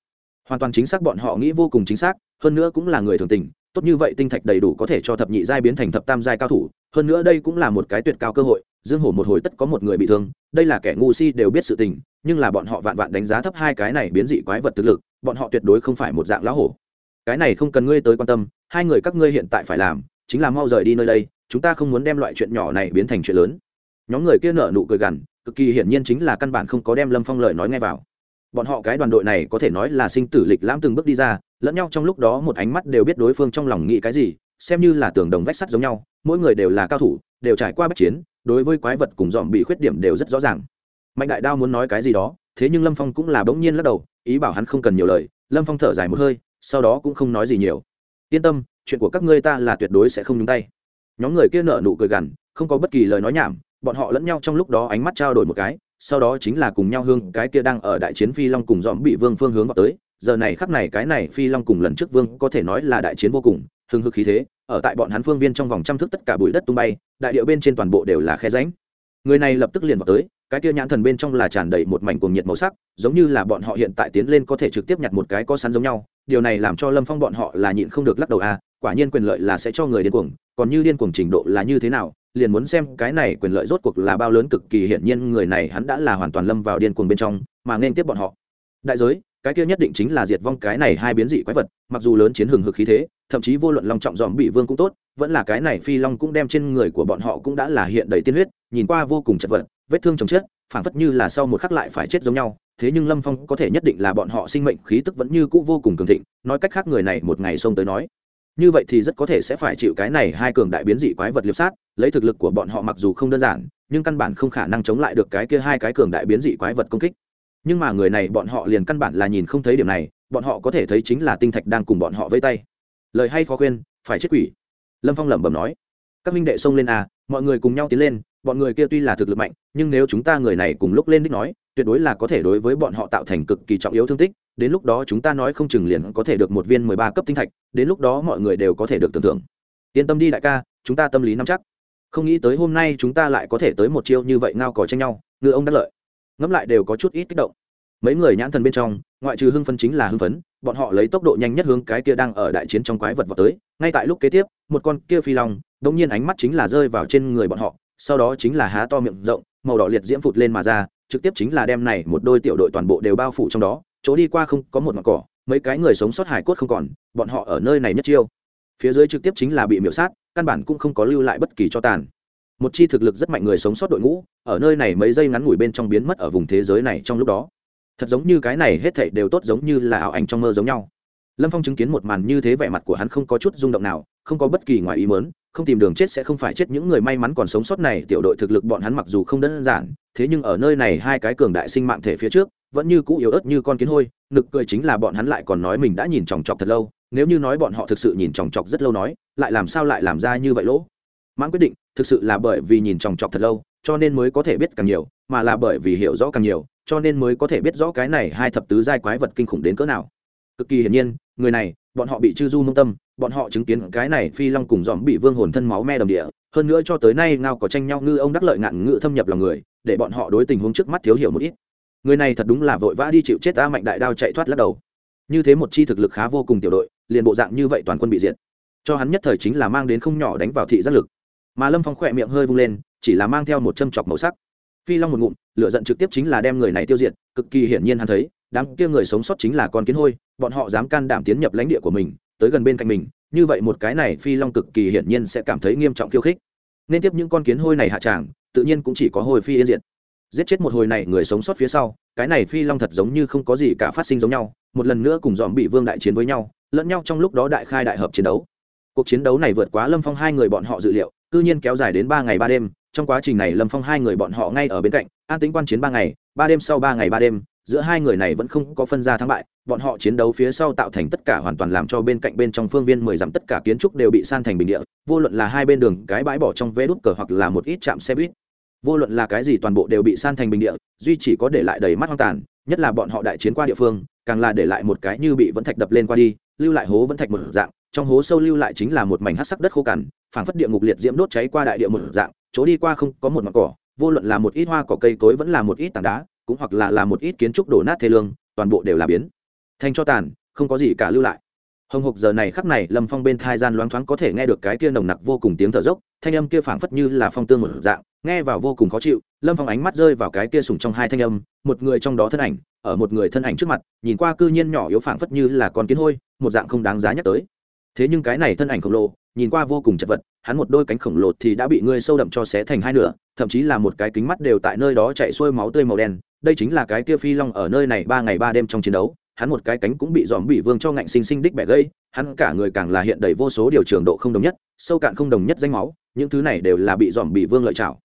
Hoàn toàn chính xác bọn họ nghĩ vô cùng chính xác, hơn nữa cũng là người thường tình, tốt như vậy tinh thạch đầy đủ có thể cho thập nhị giai biến thành thập tam giai cao thủ, hơn nữa đây cũng là một cái tuyệt cao cơ hội, dương hổ một hồi tất có một người bị thương, đây là kẻ ngu si đều biết sự tình, nhưng là bọn họ vạn vạn đánh giá thấp hai cái này biến dị quái vật thực lực, bọn họ tuyệt đối không phải một dạng lão hổ cái này không cần ngươi tới quan tâm, hai người các ngươi hiện tại phải làm, chính là mau rời đi nơi đây, chúng ta không muốn đem loại chuyện nhỏ này biến thành chuyện lớn. Nhóm người kia nở nụ cười gằn, cực kỳ hiển nhiên chính là căn bản không có đem lâm phong lời nói nghe vào. Bọn họ cái đoàn đội này có thể nói là sinh tử lịch lãm từng bước đi ra, lẫn nhau trong lúc đó một ánh mắt đều biết đối phương trong lòng nghĩ cái gì, xem như là tường đồng vách sắt giống nhau, mỗi người đều là cao thủ, đều trải qua bất chiến, đối với quái vật cùng dòm bị khuyết điểm đều rất rõ ràng. Mạnh đại đao muốn nói cái gì đó, thế nhưng lâm phong cũng là bỗng nhiên lắc đầu, ý bảo hắn không cần nhiều lời, lâm phong thở dài một hơi sau đó cũng không nói gì nhiều. Yên tâm, chuyện của các ngươi ta là tuyệt đối sẽ không nhúng tay. Nhóm người kia nợ nụ cười gằn, không có bất kỳ lời nói nhảm, bọn họ lẫn nhau trong lúc đó ánh mắt trao đổi một cái, sau đó chính là cùng nhau hương, cái kia đang ở đại chiến phi long cùng dòm bị vương phương hướng vào tới. Giờ này khắc này cái này phi long cùng lần trước vương có thể nói là đại chiến vô cùng, hưng hực khí thế, ở tại bọn hắn phương viên trong vòng trăm thước tất cả bụi đất tung bay, đại điệu bên trên toàn bộ đều là khe ránh người này lập tức liền vào tới, cái kia nhãn thần bên trong là tràn đầy một mảnh cuồng nhiệt màu sắc, giống như là bọn họ hiện tại tiến lên có thể trực tiếp nhặt một cái có sắn giống nhau điều này làm cho lâm phong bọn họ là nhịn không được lắc đầu à quả nhiên quyền lợi là sẽ cho người điên cuồng, còn như điên cuồng trình độ là như thế nào, liền muốn xem cái này quyền lợi rốt cuộc là bao lớn cực kỳ, hiển nhiên người này hắn đã là hoàn toàn lâm vào điên cuồng bên trong, mà nên tiếp bọn họ. Đại giới, cái kia nhất định chính là diệt vong cái này hai biến dị quái vật, mặc dù lớn chiến hừng hực khí thế, thậm chí vô luận long trọng dòm bị vương cũng tốt, vẫn là cái này phi long cũng đem trên người của bọn họ cũng đã là hiện đầy tiên huyết, nhìn qua vô cùng chật vật vết thương chồng chết, phảng phất như là sau một khắc lại phải chết giống nhau, thế nhưng lâm phong có thể nhất định là bọn họ sinh mệnh khí tức vẫn như cũ vô cùng cường thịnh, nói cách khác người này một ngày xông tới nói. Như vậy thì rất có thể sẽ phải chịu cái này hai cường đại biến dị quái vật liệp sát, lấy thực lực của bọn họ mặc dù không đơn giản, nhưng căn bản không khả năng chống lại được cái kia hai cái cường đại biến dị quái vật công kích. Nhưng mà người này bọn họ liền căn bản là nhìn không thấy điểm này, bọn họ có thể thấy chính là tinh thạch đang cùng bọn họ vây tay. Lời hay khó khuyên, phải chết quỷ. Lâm phong lẩm bẩm nói. Các minh đệ xông lên à mọi người cùng nhau tiến lên bọn người kia tuy là thực lực mạnh, nhưng nếu chúng ta người này cùng lúc lên đích nói, tuyệt đối là có thể đối với bọn họ tạo thành cực kỳ trọng yếu thương tích, đến lúc đó chúng ta nói không chừng liền có thể được một viên mười ba cấp tinh thạch, đến lúc đó mọi người đều có thể được tưởng tượng. Yên tâm đi đại ca, chúng ta tâm lý nắm chắc. Không nghĩ tới hôm nay chúng ta lại có thể tới một chiêu như vậy ngao cò tranh nhau ngư ông đắc lợi. Ngẫm lại đều có chút ít kích động. Mấy người nhãn thần bên trong, ngoại trừ hưng phấn chính là hưng phấn, bọn họ lấy tốc độ nhanh nhất hướng cái kia đang ở đại chiến trong quái vật vào tới, ngay tại lúc kế tiếp, một con kia phi long đống nhiên ánh mắt chính là rơi vào trên người bọn họ sau đó chính là há to miệng rộng, màu đỏ liệt diễm phụt lên mà ra, trực tiếp chính là đem này một đôi tiểu đội toàn bộ đều bao phủ trong đó, chỗ đi qua không có một mặt cỏ, mấy cái người sống sót hải cốt không còn, bọn họ ở nơi này nhất chiêu. Phía dưới trực tiếp chính là bị miễu sát, căn bản cũng không có lưu lại bất kỳ cho tàn. Một chi thực lực rất mạnh người sống sót đội ngũ, ở nơi này mấy giây ngắn ngủi bên trong biến mất ở vùng thế giới này trong lúc đó. Thật giống như cái này hết thảy đều tốt giống như là ảo ảnh trong mơ giống nhau lâm phong chứng kiến một màn như thế vẻ mặt của hắn không có chút rung động nào, không có bất kỳ ngoài ý mớn không tìm đường chết sẽ không phải chết, những người may mắn còn sống sót này, tiểu đội thực lực bọn hắn mặc dù không đơn giản, thế nhưng ở nơi này hai cái cường đại sinh mạng thể phía trước, vẫn như cũ yếu ớt như con kiến hôi, nực cười chính là bọn hắn lại còn nói mình đã nhìn chòng chọc thật lâu, nếu như nói bọn họ thực sự nhìn chòng chọc rất lâu nói, lại làm sao lại làm ra như vậy lỗ? Mãn quyết định, thực sự là bởi vì nhìn chòng chọc thật lâu, cho nên mới có thể biết càng nhiều, mà là bởi vì hiểu rõ càng nhiều, cho nên mới có thể biết rõ cái này hai thập tứ giai quái vật kinh khủng đến cỡ nào. Cực kỳ hiển nhiên người này, bọn họ bị chư du mông tâm, bọn họ chứng kiến cái này phi long cùng dòm bị vương hồn thân máu me đồng địa, hơn nữa cho tới nay ngao có tranh nhau ngư ông đắc lợi ngạn ngự thâm nhập lòng người, để bọn họ đối tình huống trước mắt thiếu hiểu một ít. Người này thật đúng là vội vã đi chịu chết ta mạnh đại đao chạy thoát lắc đầu. Như thế một chi thực lực khá vô cùng tiểu đội, liền bộ dạng như vậy toàn quân bị diệt. Cho hắn nhất thời chính là mang đến không nhỏ đánh vào thị giác lực. Mà lâm phong khỏe miệng hơi vung lên, chỉ là mang theo một châm chọc màu sắc. Phi long một ngụm lựa giận trực tiếp chính là đem người này tiêu diệt, cực kỳ hiển nhiên hắn thấy đám kia người sống sót chính là con kiến hôi, bọn họ dám can đảm tiến nhập lãnh địa của mình, tới gần bên cạnh mình, như vậy một cái này phi long cực kỳ hiển nhiên sẽ cảm thấy nghiêm trọng khiêu khích. Nên tiếp những con kiến hôi này hạ tràng, tự nhiên cũng chỉ có hồi phi yên diệt. Giết chết một hồi này người sống sót phía sau, cái này phi long thật giống như không có gì cả phát sinh giống nhau, một lần nữa cùng dòm bị vương đại chiến với nhau, lẫn nhau trong lúc đó đại khai đại hợp chiến đấu. Cuộc chiến đấu này vượt quá lâm phong hai người bọn họ dự liệu, cư nhiên kéo dài đến ba ngày ba đêm, trong quá trình này lâm phong hai người bọn họ ngay ở bên cạnh, an tính quan chiến ba ngày, ba đêm sau ba ngày ba đêm giữa hai người này vẫn không có phân ra thắng bại, bọn họ chiến đấu phía sau tạo thành tất cả hoàn toàn làm cho bên cạnh bên trong phương viên mười dặm tất cả kiến trúc đều bị san thành bình địa, vô luận là hai bên đường, cái bãi bỏ trong vé đút cờ hoặc là một ít trạm xe buýt. Vô luận là cái gì toàn bộ đều bị san thành bình địa, duy chỉ có để lại đầy mắt hoang tàn, nhất là bọn họ đại chiến qua địa phương, càng là để lại một cái như bị vẫn thạch đập lên qua đi, lưu lại hố vẫn thạch một dạng, trong hố sâu lưu lại chính là một mảnh hát sắc đất khô cằn, phảng phất địa ngục liệt diễm đốt cháy qua đại địa một dạng, chỗ đi qua không có một mặt cỏ, vô luận là một ít hoa cỏ cây cối vẫn là một ít tảng đá cũng hoặc là là một ít kiến trúc đổ nát thê lương, toàn bộ đều là biến. Thành cho tàn, không có gì cả lưu lại. Hồng hộc giờ này khắc này, lâm phong bên thai gian loáng thoáng có thể nghe được cái kia nồng nặc vô cùng tiếng thở dốc, thanh âm kia phảng phất như là phong tương một dạng, nghe vào vô cùng khó chịu, lâm phong ánh mắt rơi vào cái kia sùng trong hai thanh âm, một người trong đó thân ảnh, ở một người thân ảnh trước mặt, nhìn qua cư nhiên nhỏ yếu phảng phất như là con kiến hôi, một dạng không đáng giá nhắc tới. Thế nhưng cái này thân ảnh khổng lồ, nhìn qua vô cùng chật vật, hắn một đôi cánh khổng lồ thì đã bị ngươi sâu đậm cho xé thành hai nửa, thậm chí là một cái kính mắt đều tại nơi đó chạy xuôi máu tươi màu đen đây chính là cái kia phi long ở nơi này ba ngày ba đêm trong chiến đấu, hắn một cái cánh cũng bị dòm bị vương cho ngạnh sinh sinh đích bẻ gây, hắn cả người càng là hiện đầy vô số điều trường độ không đồng nhất, sâu cạn không đồng nhất danh máu, những thứ này đều là bị dòm bị vương lợi chảo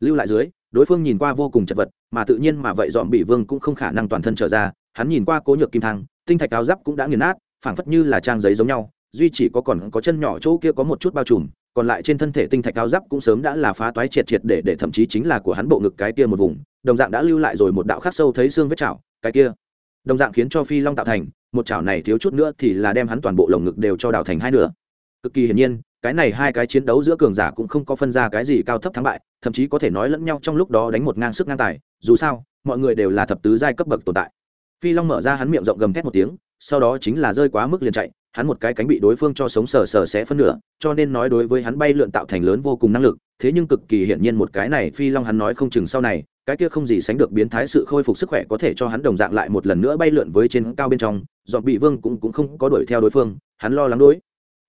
lưu lại dưới, đối phương nhìn qua vô cùng chật vật, mà tự nhiên mà vậy dòm bị vương cũng không khả năng toàn thân trở ra, hắn nhìn qua cố nhược kim thang, tinh thạch áo giáp cũng đã nghiền nát, phảng phất như là trang giấy giống nhau, duy chỉ có còn có chân nhỏ chỗ kia có một chút bao trùm còn lại trên thân thể tinh thạch cao giáp cũng sớm đã là phá toái triệt triệt để để thậm chí chính là của hắn bộ ngực cái kia một vùng, đồng dạng đã lưu lại rồi một đạo khắc sâu thấy xương vết chảo, cái kia. Đồng dạng khiến cho phi long tạo thành, một chảo này thiếu chút nữa thì là đem hắn toàn bộ lồng ngực đều cho đào thành hai nửa. Cực kỳ hiển nhiên, cái này hai cái chiến đấu giữa cường giả cũng không có phân ra cái gì cao thấp thắng bại, thậm chí có thể nói lẫn nhau trong lúc đó đánh một ngang sức ngang tài, dù sao, mọi người đều là thập tứ giai cấp bậc tồn tại. Phi long mở ra hắn miệng rộng gầm thét một tiếng, sau đó chính là rơi quá mức liền chạy hắn một cái cánh bị đối phương cho sống sờ sờ sẽ phân nửa, cho nên nói đối với hắn bay lượn tạo thành lớn vô cùng năng lực, thế nhưng cực kỳ hiển nhiên một cái này phi long hắn nói không chừng sau này, cái kia không gì sánh được biến thái sự khôi phục sức khỏe có thể cho hắn đồng dạng lại một lần nữa bay lượn với trên cao bên trong dọn bị vương cũng cũng không có đuổi theo đối phương, hắn lo lắng đối.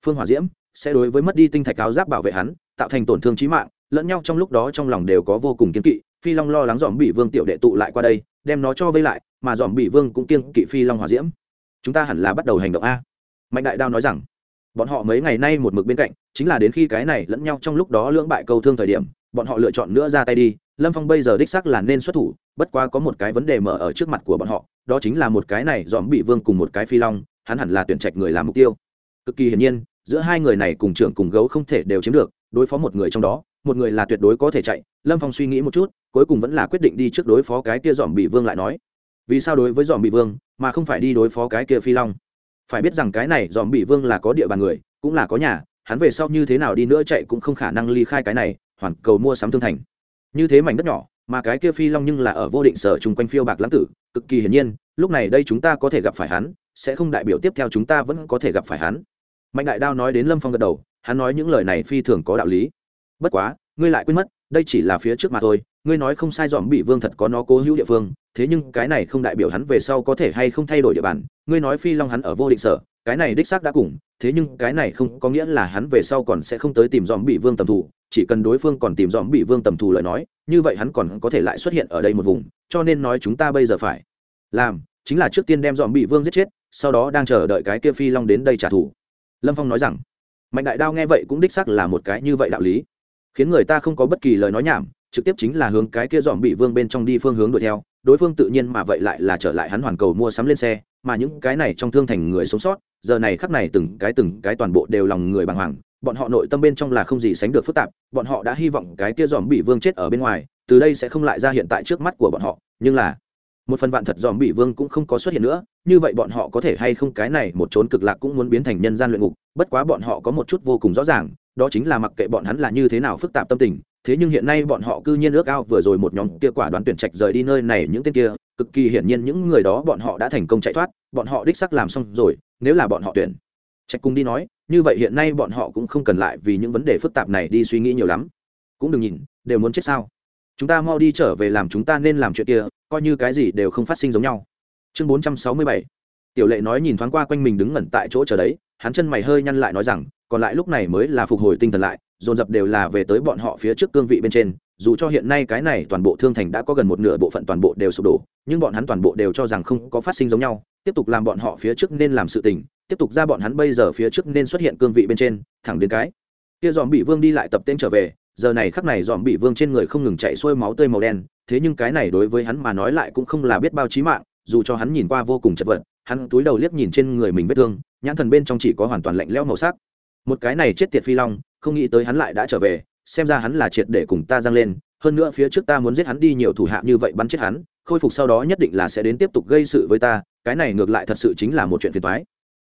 Phương hỏa diễm sẽ đối với mất đi tinh thạch áo giáp bảo vệ hắn, tạo thành tổn thương chí mạng, lẫn nhau trong lúc đó trong lòng đều có vô cùng kiên kỵ, phi long lo lắng dòm bị vương tiểu đệ tụ lại qua đây, đem nó cho vây lại, mà dòm bị vương cũng kiên kỵ phi long hỏa diễm. Chúng ta hẳn là bắt đầu hành động a mạnh đại đao nói rằng, bọn họ mấy ngày nay một mực bên cạnh, chính là đến khi cái này lẫn nhau trong lúc đó lưỡng bại câu thương thời điểm, bọn họ lựa chọn nữa ra tay đi. Lâm phong bây giờ đích xác là nên xuất thủ, bất quá có một cái vấn đề mở ở trước mặt của bọn họ, đó chính là một cái này dòm bị vương cùng một cái phi long, hắn hẳn là tuyển trạch người làm mục tiêu. Cực kỳ hiển nhiên, giữa hai người này cùng trưởng cùng gấu không thể đều chiếm được, đối phó một người trong đó, một người là tuyệt đối có thể chạy. Lâm phong suy nghĩ một chút, cuối cùng vẫn là quyết định đi trước đối phó cái kia dòm bị vương lại nói, vì sao đối với dòm bị vương, mà không phải đi đối phó cái kia phi long? Phải biết rằng cái này dòm bị vương là có địa bàn người, cũng là có nhà, hắn về sau như thế nào đi nữa chạy cũng không khả năng ly khai cái này, hoàn cầu mua sắm thương thành. Như thế mảnh đất nhỏ, mà cái kia phi long nhưng là ở vô định sở chung quanh phiêu bạc lãng tử, cực kỳ hiển nhiên, lúc này đây chúng ta có thể gặp phải hắn, sẽ không đại biểu tiếp theo chúng ta vẫn có thể gặp phải hắn. Mạnh đại đao nói đến lâm phong gật đầu, hắn nói những lời này phi thường có đạo lý. Bất quá, ngươi lại quên mất, đây chỉ là phía trước mà thôi ngươi nói không sai dòm bị vương thật có nó cố hữu địa phương, thế nhưng cái này không đại biểu hắn về sau có thể hay không thay đổi địa bàn, ngươi nói phi long hắn ở vô định sở, cái này đích xác đã cùng, thế nhưng cái này không có nghĩa là hắn về sau còn sẽ không tới tìm dòm bị vương tầm thù chỉ cần đối phương còn tìm dòm bị vương tầm thù lời nói, như vậy hắn còn có thể lại xuất hiện ở đây một vùng, cho nên nói chúng ta bây giờ phải làm chính là trước tiên đem dòm bị vương giết chết, sau đó đang chờ đợi cái kia phi long đến đây trả thù. Lâm phong nói rằng. Mạnh đại đao nghe vậy cũng đích xác là một cái như vậy đạo lý, khiến người ta không có bất kỳ lời nói nhảm trực tiếp chính là hướng cái kia dòm bị vương bên trong đi phương hướng đuổi theo, đối phương tự nhiên mà vậy lại là trở lại hắn hoàn cầu mua sắm lên xe, mà những cái này trong thương thành người sống sót, giờ này khắc này từng cái từng cái toàn bộ đều lòng người bàng hoàng, bọn họ nội tâm bên trong là không gì sánh được phức tạp, bọn họ đã hy vọng cái kia dòm bị vương chết ở bên ngoài, từ đây sẽ không lại ra hiện tại trước mắt của bọn họ, nhưng là một phần vạn thật dòm bị vương cũng không có xuất hiện nữa, như vậy bọn họ có thể hay không cái này một trốn cực lạc cũng muốn biến thành nhân gian luyện ngục, bất quá bọn họ có một chút vô cùng rõ ràng đó chính là mặc kệ bọn hắn là như thế nào phức tạp tâm tình, thế nhưng hiện nay bọn họ cư nhiên ước ao vừa rồi một nhóm kia quả đoán tuyển trạch rời đi nơi này những tên kia, cực kỳ hiển nhiên những người đó bọn họ đã thành công chạy thoát, bọn họ đích sắc làm xong rồi, nếu là bọn họ tuyển. Trạch cùng đi nói, như vậy hiện nay bọn họ cũng không cần lại vì những vấn đề phức tạp này đi suy nghĩ nhiều lắm. Cũng đừng nhìn, đều muốn chết sao? Chúng ta mau đi trở về làm chúng ta nên làm chuyện kia, coi như cái gì đều không phát sinh giống nhau. Chương bốn trăm sáu mươi bảy. Tiểu lệ nói nhìn thoáng qua quanh mình đứng ngẩn tại chỗ chờ đấy, hắn chân mày hơi nhăn lại nói rằng còn lại lúc này mới là phục hồi tinh thần lại, dồn dập đều là về tới bọn họ phía trước cương vị bên trên, dù cho hiện nay cái này toàn bộ thương thành đã có gần một nửa bộ phận toàn bộ đều sụp đổ, nhưng bọn hắn toàn bộ đều cho rằng không có phát sinh giống nhau, tiếp tục làm bọn họ phía trước nên làm sự tình, tiếp tục ra bọn hắn bây giờ phía trước nên xuất hiện cương vị bên trên, thẳng đến cái kia dòm bị vương đi lại tập tên trở về, giờ này khắc này dòm bị vương trên người không ngừng chạy xuôi máu tươi màu đen, thế nhưng cái này đối với hắn mà nói lại cũng không là biết bao chí mạng, dù cho hắn nhìn qua vô cùng chật vật, hắn túi đầu liếc nhìn trên người mình vết thương, nhãn thần bên trong chỉ có hoàn toàn lạnh lẽo màu sắc một cái này chết tiệt phi long, không nghĩ tới hắn lại đã trở về, xem ra hắn là triệt để cùng ta giang lên, hơn nữa phía trước ta muốn giết hắn đi nhiều thủ hạ như vậy bắn chết hắn, khôi phục sau đó nhất định là sẽ đến tiếp tục gây sự với ta, cái này ngược lại thật sự chính là một chuyện phiền toái.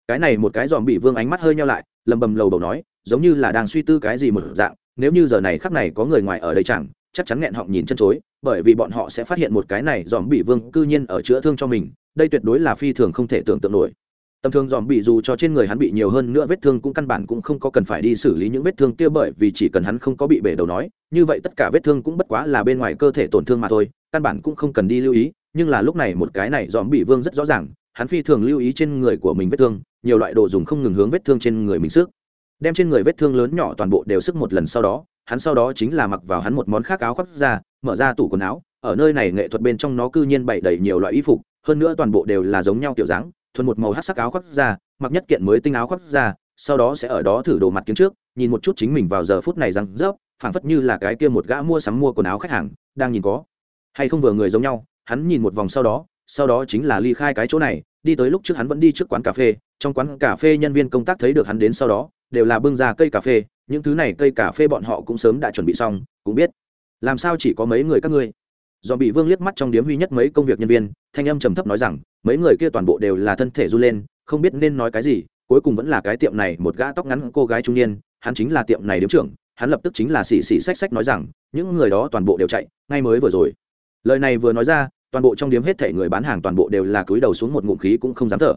Cái này một cái dòm bị vương ánh mắt hơi nhau lại, lầm bầm lầu đầu nói, giống như là đang suy tư cái gì một dạng, nếu như giờ này khắc này có người ngoài ở đây chẳng, chắc chắn nghẹn họng nhìn chân chối, bởi vì bọn họ sẽ phát hiện một cái này dòm bị vương cư nhiên ở chữa thương cho mình, đây tuyệt đối là phi thường không thể tưởng tượng nổi tầm thường dòm bị dù cho trên người hắn bị nhiều hơn nữa vết thương cũng căn bản cũng không có cần phải đi xử lý những vết thương kia bởi vì chỉ cần hắn không có bị bể đầu nói, như vậy tất cả vết thương cũng bất quá là bên ngoài cơ thể tổn thương mà thôi, căn bản cũng không cần đi lưu ý, nhưng là lúc này một cái này dòm bị vương rất rõ ràng, hắn phi thường lưu ý trên người của mình vết thương, nhiều loại đồ dùng không ngừng hướng vết thương trên người mình sức đem trên người vết thương lớn nhỏ toàn bộ đều sức một lần sau đó, hắn sau đó chính là mặc vào hắn một món khác áo khoác ra, mở ra tủ quần áo, ở nơi này nghệ thuật bên trong nó cư nhiên bày đầy nhiều loại y phục, hơn nữa toàn bộ đều là giống nhau kiểu dáng thuần một màu hát sắc áo khoác ra, mặc nhất kiện mới tinh áo khoác ra, sau đó sẽ ở đó thử đồ mặt kiến trước, nhìn một chút chính mình vào giờ phút này rằng rớp, phảng phất như là cái kia một gã mua sắm mua quần áo khách hàng, đang nhìn có hay không vừa người giống nhau. Hắn nhìn một vòng sau đó sau đó chính là ly khai cái chỗ này, đi tới lúc trước hắn vẫn đi trước quán cà phê, trong quán cà phê nhân viên công tác thấy được hắn đến sau đó, đều là bưng ra cây cà phê, những thứ này cây cà phê bọn họ cũng sớm đã chuẩn bị xong, cũng biết, làm sao chỉ có mấy người các ngươi do bị vương liếc mắt trong điếm huy nhất mấy công việc nhân viên, thanh âm trầm thấp nói rằng, mấy người kia toàn bộ đều là thân thể run lên, không biết nên nói cái gì, cuối cùng vẫn là cái tiệm này một gã tóc ngắn cô gái trung niên, hắn chính là tiệm này điếm trưởng, hắn lập tức chính là xì xì xách xách nói rằng, những người đó toàn bộ đều chạy, ngay mới vừa rồi. Lời này vừa nói ra, toàn bộ trong điếm hết thể người bán hàng toàn bộ đều là cúi đầu xuống một ngụm khí cũng không dám thở.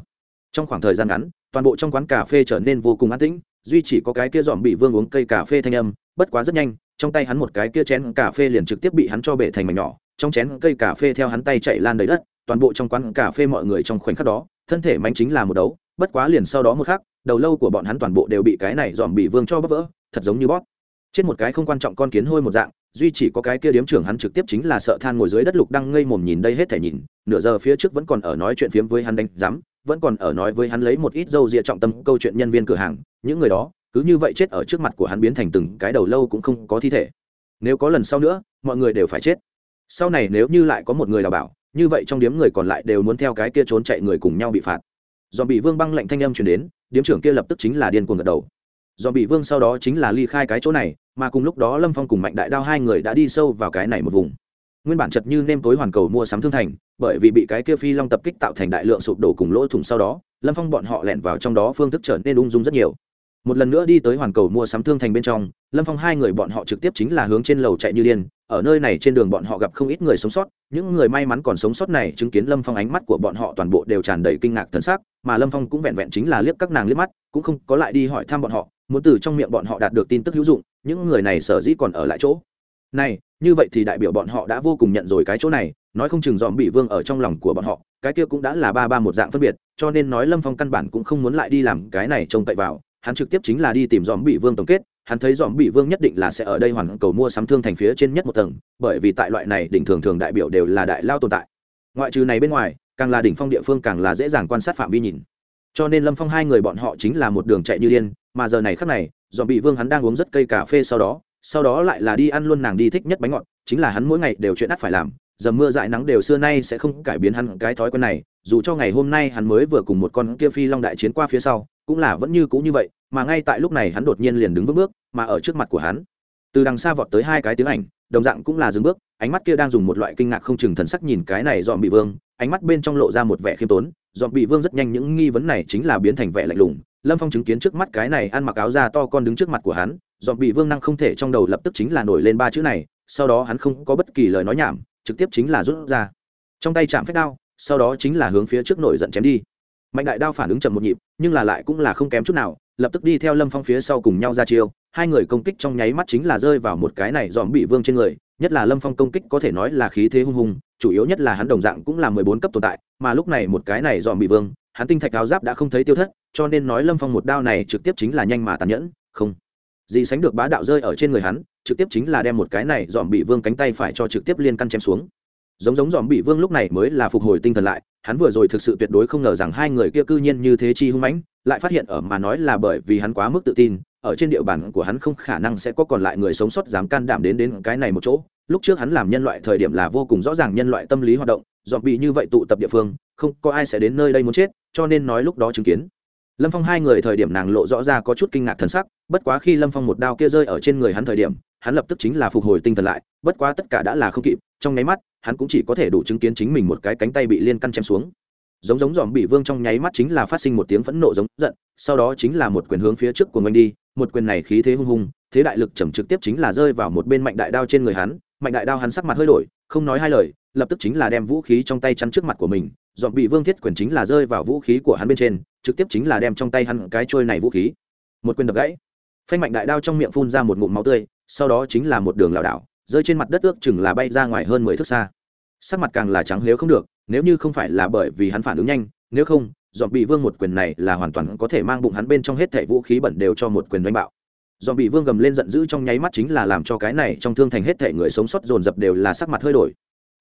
Trong khoảng thời gian ngắn, toàn bộ trong quán cà phê trở nên vô cùng an tĩnh, duy chỉ có cái kia dòm bị vương uống cây cà phê thanh âm, bất quá rất nhanh, trong tay hắn một cái kia chén cà phê liền trực tiếp bị hắn cho bể thành mảnh nhỏ trong chén cây cà phê theo hắn tay chạy lan đầy đất, toàn bộ trong quán cà phê mọi người trong khoảnh khắc đó, thân thể mánh chính là một đấu, bất quá liền sau đó một khắc, đầu lâu của bọn hắn toàn bộ đều bị cái này dòm bị vương cho bóp vỡ, thật giống như bóp. Trên một cái không quan trọng con kiến hôi một dạng, duy chỉ có cái kia điếm trưởng hắn trực tiếp chính là sợ than ngồi dưới đất lục đang ngây mồm nhìn đây hết thể nhìn, nửa giờ phía trước vẫn còn ở nói chuyện phiếm với hắn đánh giám, vẫn còn ở nói với hắn lấy một ít dâu rịa trọng tâm câu chuyện nhân viên cửa hàng, những người đó, cứ như vậy chết ở trước mặt của hắn biến thành từng cái đầu lâu cũng không có thi thể. Nếu có lần sau nữa, mọi người đều phải chết sau này nếu như lại có một người đào bảo, như vậy trong điếm người còn lại đều muốn theo cái kia trốn chạy người cùng nhau bị phạt. Dòm bị vương băng lệnh thanh âm chuyển đến, điếm trưởng kia lập tức chính là điên cuồng gật đầu. Do bị vương sau đó chính là ly khai cái chỗ này, mà cùng lúc đó lâm phong cùng mạnh đại đao hai người đã đi sâu vào cái này một vùng. Nguyên bản chật như nêm tối hoàn cầu mua sắm thương thành, bởi vì bị cái kia phi long tập kích tạo thành đại lượng sụp đổ cùng lỗ thủng sau đó, lâm phong bọn họ lẻn vào trong đó phương thức trở nên ung dung rất nhiều một lần nữa đi tới hoàn cầu mua sắm thương thành bên trong, lâm phong hai người bọn họ trực tiếp chính là hướng trên lầu chạy như điên, ở nơi này trên đường bọn họ gặp không ít người sống sót, những người may mắn còn sống sót này chứng kiến lâm phong ánh mắt của bọn họ toàn bộ đều tràn đầy kinh ngạc thân xác mà lâm phong cũng vẹn vẹn chính là liếc các nàng liếc mắt, cũng không có lại đi hỏi thăm bọn họ, muốn từ trong miệng bọn họ đạt được tin tức hữu dụng, những người này sở dĩ còn ở lại chỗ. Này, như vậy thì đại biểu bọn họ đã vô cùng nhận rồi cái chỗ này, nói không chừng dòm bị vương ở trong lòng của bọn họ, cái kia cũng đã là ba ba một dạng phân biệt, cho nên nói lâm phong căn bản cũng không muốn lại đi làm cái này trông cậy vào hắn trực tiếp chính là đi tìm dòm bị vương tổng kết, hắn thấy dòm bị vương nhất định là sẽ ở đây hoàn cầu mua sắm thương thành phía trên nhất một tầng, bởi vì tại loại này đỉnh thường thường đại biểu đều là đại lao tồn tại. Ngoại trừ này bên ngoài, càng là đỉnh phong địa phương càng là dễ dàng quan sát phạm vi nhìn. Cho nên lâm phong hai người bọn họ chính là một đường chạy như điên, mà giờ này khác này, dòm bị vương hắn đang uống rất cây cà phê sau đó sau đó lại là đi ăn luôn nàng đi thích nhất bánh ngọt, chính là hắn mỗi ngày đều chuyện ắt phải làm dầm mưa dại nắng đều xưa nay sẽ không cải biến hắn cái thói quen này, dù cho ngày hôm nay hắn mới vừa cùng một con kia phi long đại chiến qua phía sau, cũng là vẫn như cũ như vậy, mà ngay tại lúc này hắn đột nhiên liền đứng vững bước, mà ở trước mặt của hắn, từ đằng xa vọt tới hai cái tiếng ảnh, đồng dạng cũng là dừng bước, ánh mắt kia đang dùng một loại kinh ngạc không chừng thần sắc nhìn cái này dọn bị vương, ánh mắt bên trong lộ ra một vẻ khiêm tốn dọn bị vương rất nhanh những nghi vấn này chính là biến thành vẻ lạnh lùng, lâm phong chứng kiến trước mắt cái này ăn mặc áo da to con đứng trước mặt của hắn dọn bị vương năng không thể trong đầu lập tức chính là nổi lên ba chữ này, sau đó hắn không có bất kỳ lời nói nhảm trực tiếp chính là rút ra. Trong tay chạm phép đao, sau đó chính là hướng phía trước nổi giận chém đi. Mạnh đại đao phản ứng chậm một nhịp, nhưng là lại cũng là không kém chút nào, lập tức đi theo lâm phong phía sau cùng nhau ra chiêu. Hai người công kích trong nháy mắt chính là rơi vào một cái này dòm bị vương trên người, nhất là lâm phong công kích có thể nói là khí thế hung hùng, chủ yếu nhất là hắn đồng dạng cũng là mười bốn cấp tồn tại, mà lúc này một cái này dòm bị vương, hắn tinh thạch áo giáp đã không thấy tiêu thất, cho nên nói lâm phong một đao này trực tiếp chính là nhanh mà tàn nhẫn, không. Gì sánh được bá đạo rơi ở trên người hắn trực tiếp chính là đem một cái này dòm bị vương cánh tay phải cho trực tiếp liên căn chém xuống. Giống giống dòm bị vương lúc này mới là phục hồi tinh thần lại, hắn vừa rồi thực sự tuyệt đối không ngờ rằng hai người kia cư nhiên như thế chi hung mãnh, lại phát hiện ở mà nói là bởi vì hắn quá mức tự tin, ở trên địa bàn của hắn không khả năng sẽ có còn lại người sống sót dám can đảm đến đến cái này một chỗ. Lúc trước hắn làm nhân loại thời điểm là vô cùng rõ ràng nhân loại tâm lý hoạt động, dòm bị như vậy tụ tập địa phương, không có ai sẽ đến nơi đây muốn chết, cho nên nói lúc đó chứng kiến. Lâm phong hai người thời điểm nàng lộ rõ ra có chút kinh ngạc thần sắc, bất quá khi lâm phong một đao kia rơi ở trên người hắn thời điểm hắn lập tức chính là phục hồi tinh thần lại, bất quá tất cả đã là không kịp, trong nháy mắt, hắn cũng chỉ có thể đủ chứng kiến chính mình một cái cánh tay bị liên căn chém xuống. Giống giống dòm bị vương trong nháy mắt chính là phát sinh một tiếng phẫn nộ giống giận, sau đó chính là một quyền hướng phía trước của mình đi, một quyền này khí thế hung hùng thế đại lực chầm trực tiếp chính là rơi vào một bên mạnh đại đao trên người hắn, mạnh đại đao hắn sắc mặt hơi đổi, không nói hai lời, lập tức chính là đem vũ khí trong tay chắn trước mặt của mình dọn bị vương thiết quyền chính là rơi vào vũ khí của hắn bên trên, trực tiếp chính là đem trong tay hắn cái trôi này vũ khí. Một quyền đập gãy phanh mạnh đại đao trong miệng phun ra một ngụm máu tươi, sau đó chính là một đường lảo đảo, rơi trên mặt đất ước chừng là bay ra ngoài hơn mười thước xa. Sắc mặt càng là trắng nếu không được, nếu như không phải là bởi vì hắn phản ứng nhanh, nếu không dọn bị vương một quyền này là hoàn toàn có thể mang bụng hắn bên trong hết thẻ vũ khí bẩn đều cho một quyền đánh bạo. Dọn bị vương gầm lên giận dữ trong nháy mắt chính là làm cho cái này trong thương thành hết thẻ người sống sót dồn dập đều là sắc mặt hơi đổi.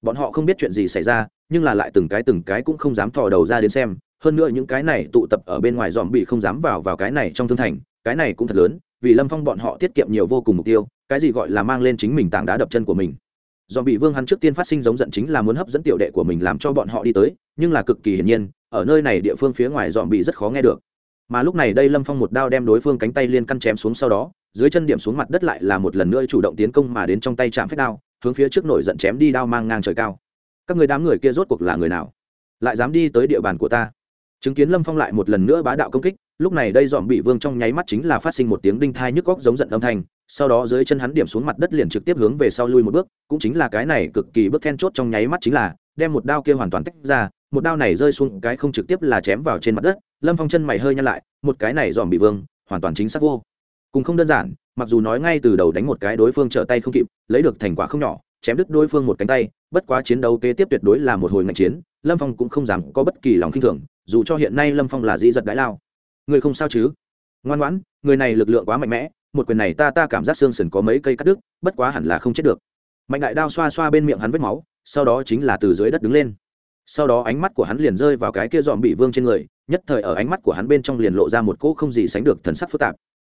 Bọn họ không biết chuyện gì xảy ra, nhưng là lại từng cái từng cái cũng không dám thò đầu ra đến xem, hơn nữa những cái này tụ tập ở bên ngoài dòm bị không dám vào vào cái này trong thương thành, cái này cũng thật lớn vì lâm phong bọn họ tiết kiệm nhiều vô cùng mục tiêu, cái gì gọi là mang lên chính mình tảng đá đập chân của mình. Dòm bị vương hắn trước tiên phát sinh giống giận chính là muốn hấp dẫn tiểu đệ của mình làm cho bọn họ đi tới, nhưng là cực kỳ hiển nhiên, ở nơi này địa phương phía ngoài dòm bị rất khó nghe được. Mà lúc này đây lâm phong một đao đem đối phương cánh tay liên căn chém xuống sau đó, dưới chân điểm xuống mặt đất lại là một lần nữa chủ động tiến công mà đến trong tay chạm phép đao, hướng phía trước nổi giận chém đi đao mang ngang trời cao. Các người đám người kia rốt cuộc là người nào? Lại dám đi tới địa bàn của ta? Chứng kiến lâm phong lại một lần nữa bá đạo công kích lúc này đây dòm bị vương trong nháy mắt chính là phát sinh một tiếng đinh thai nhức góc giống giận âm thanh, sau đó dưới chân hắn điểm xuống mặt đất liền trực tiếp hướng về sau lui một bước, cũng chính là cái này cực kỳ bước then chốt trong nháy mắt chính là đem một đao kia hoàn toàn tách ra, một đao này rơi xuống cái không trực tiếp là chém vào trên mặt đất, lâm phong chân mày hơi nhăn lại, một cái này dòm bị vương, hoàn toàn chính xác vô. Cùng không đơn giản, mặc dù nói ngay từ đầu đánh một cái đối phương trở tay không kịp, lấy được thành quả không nhỏ, chém đứt đối phương một cánh tay, bất quá chiến đấu kế tiếp tuyệt đối là một hồi ngạch chiến, lâm phong cũng không dám có bất kỳ lòng khinh thường, dù cho hiện nay lâm phong là dĩ giật đái lao người không sao chứ? Ngoan ngoãn, người này lực lượng quá mạnh mẽ, một quyền này ta ta cảm giác xương sườn có mấy cây cắt đứt, bất quá hẳn là không chết được. Mạnh đại đao xoa xoa bên miệng hắn vết máu, sau đó chính là từ dưới đất đứng lên. Sau đó ánh mắt của hắn liền rơi vào cái kia dọn bị vương trên người, nhất thời ở ánh mắt của hắn bên trong liền lộ ra một cỗ không gì sánh được thần sắc phức tạp.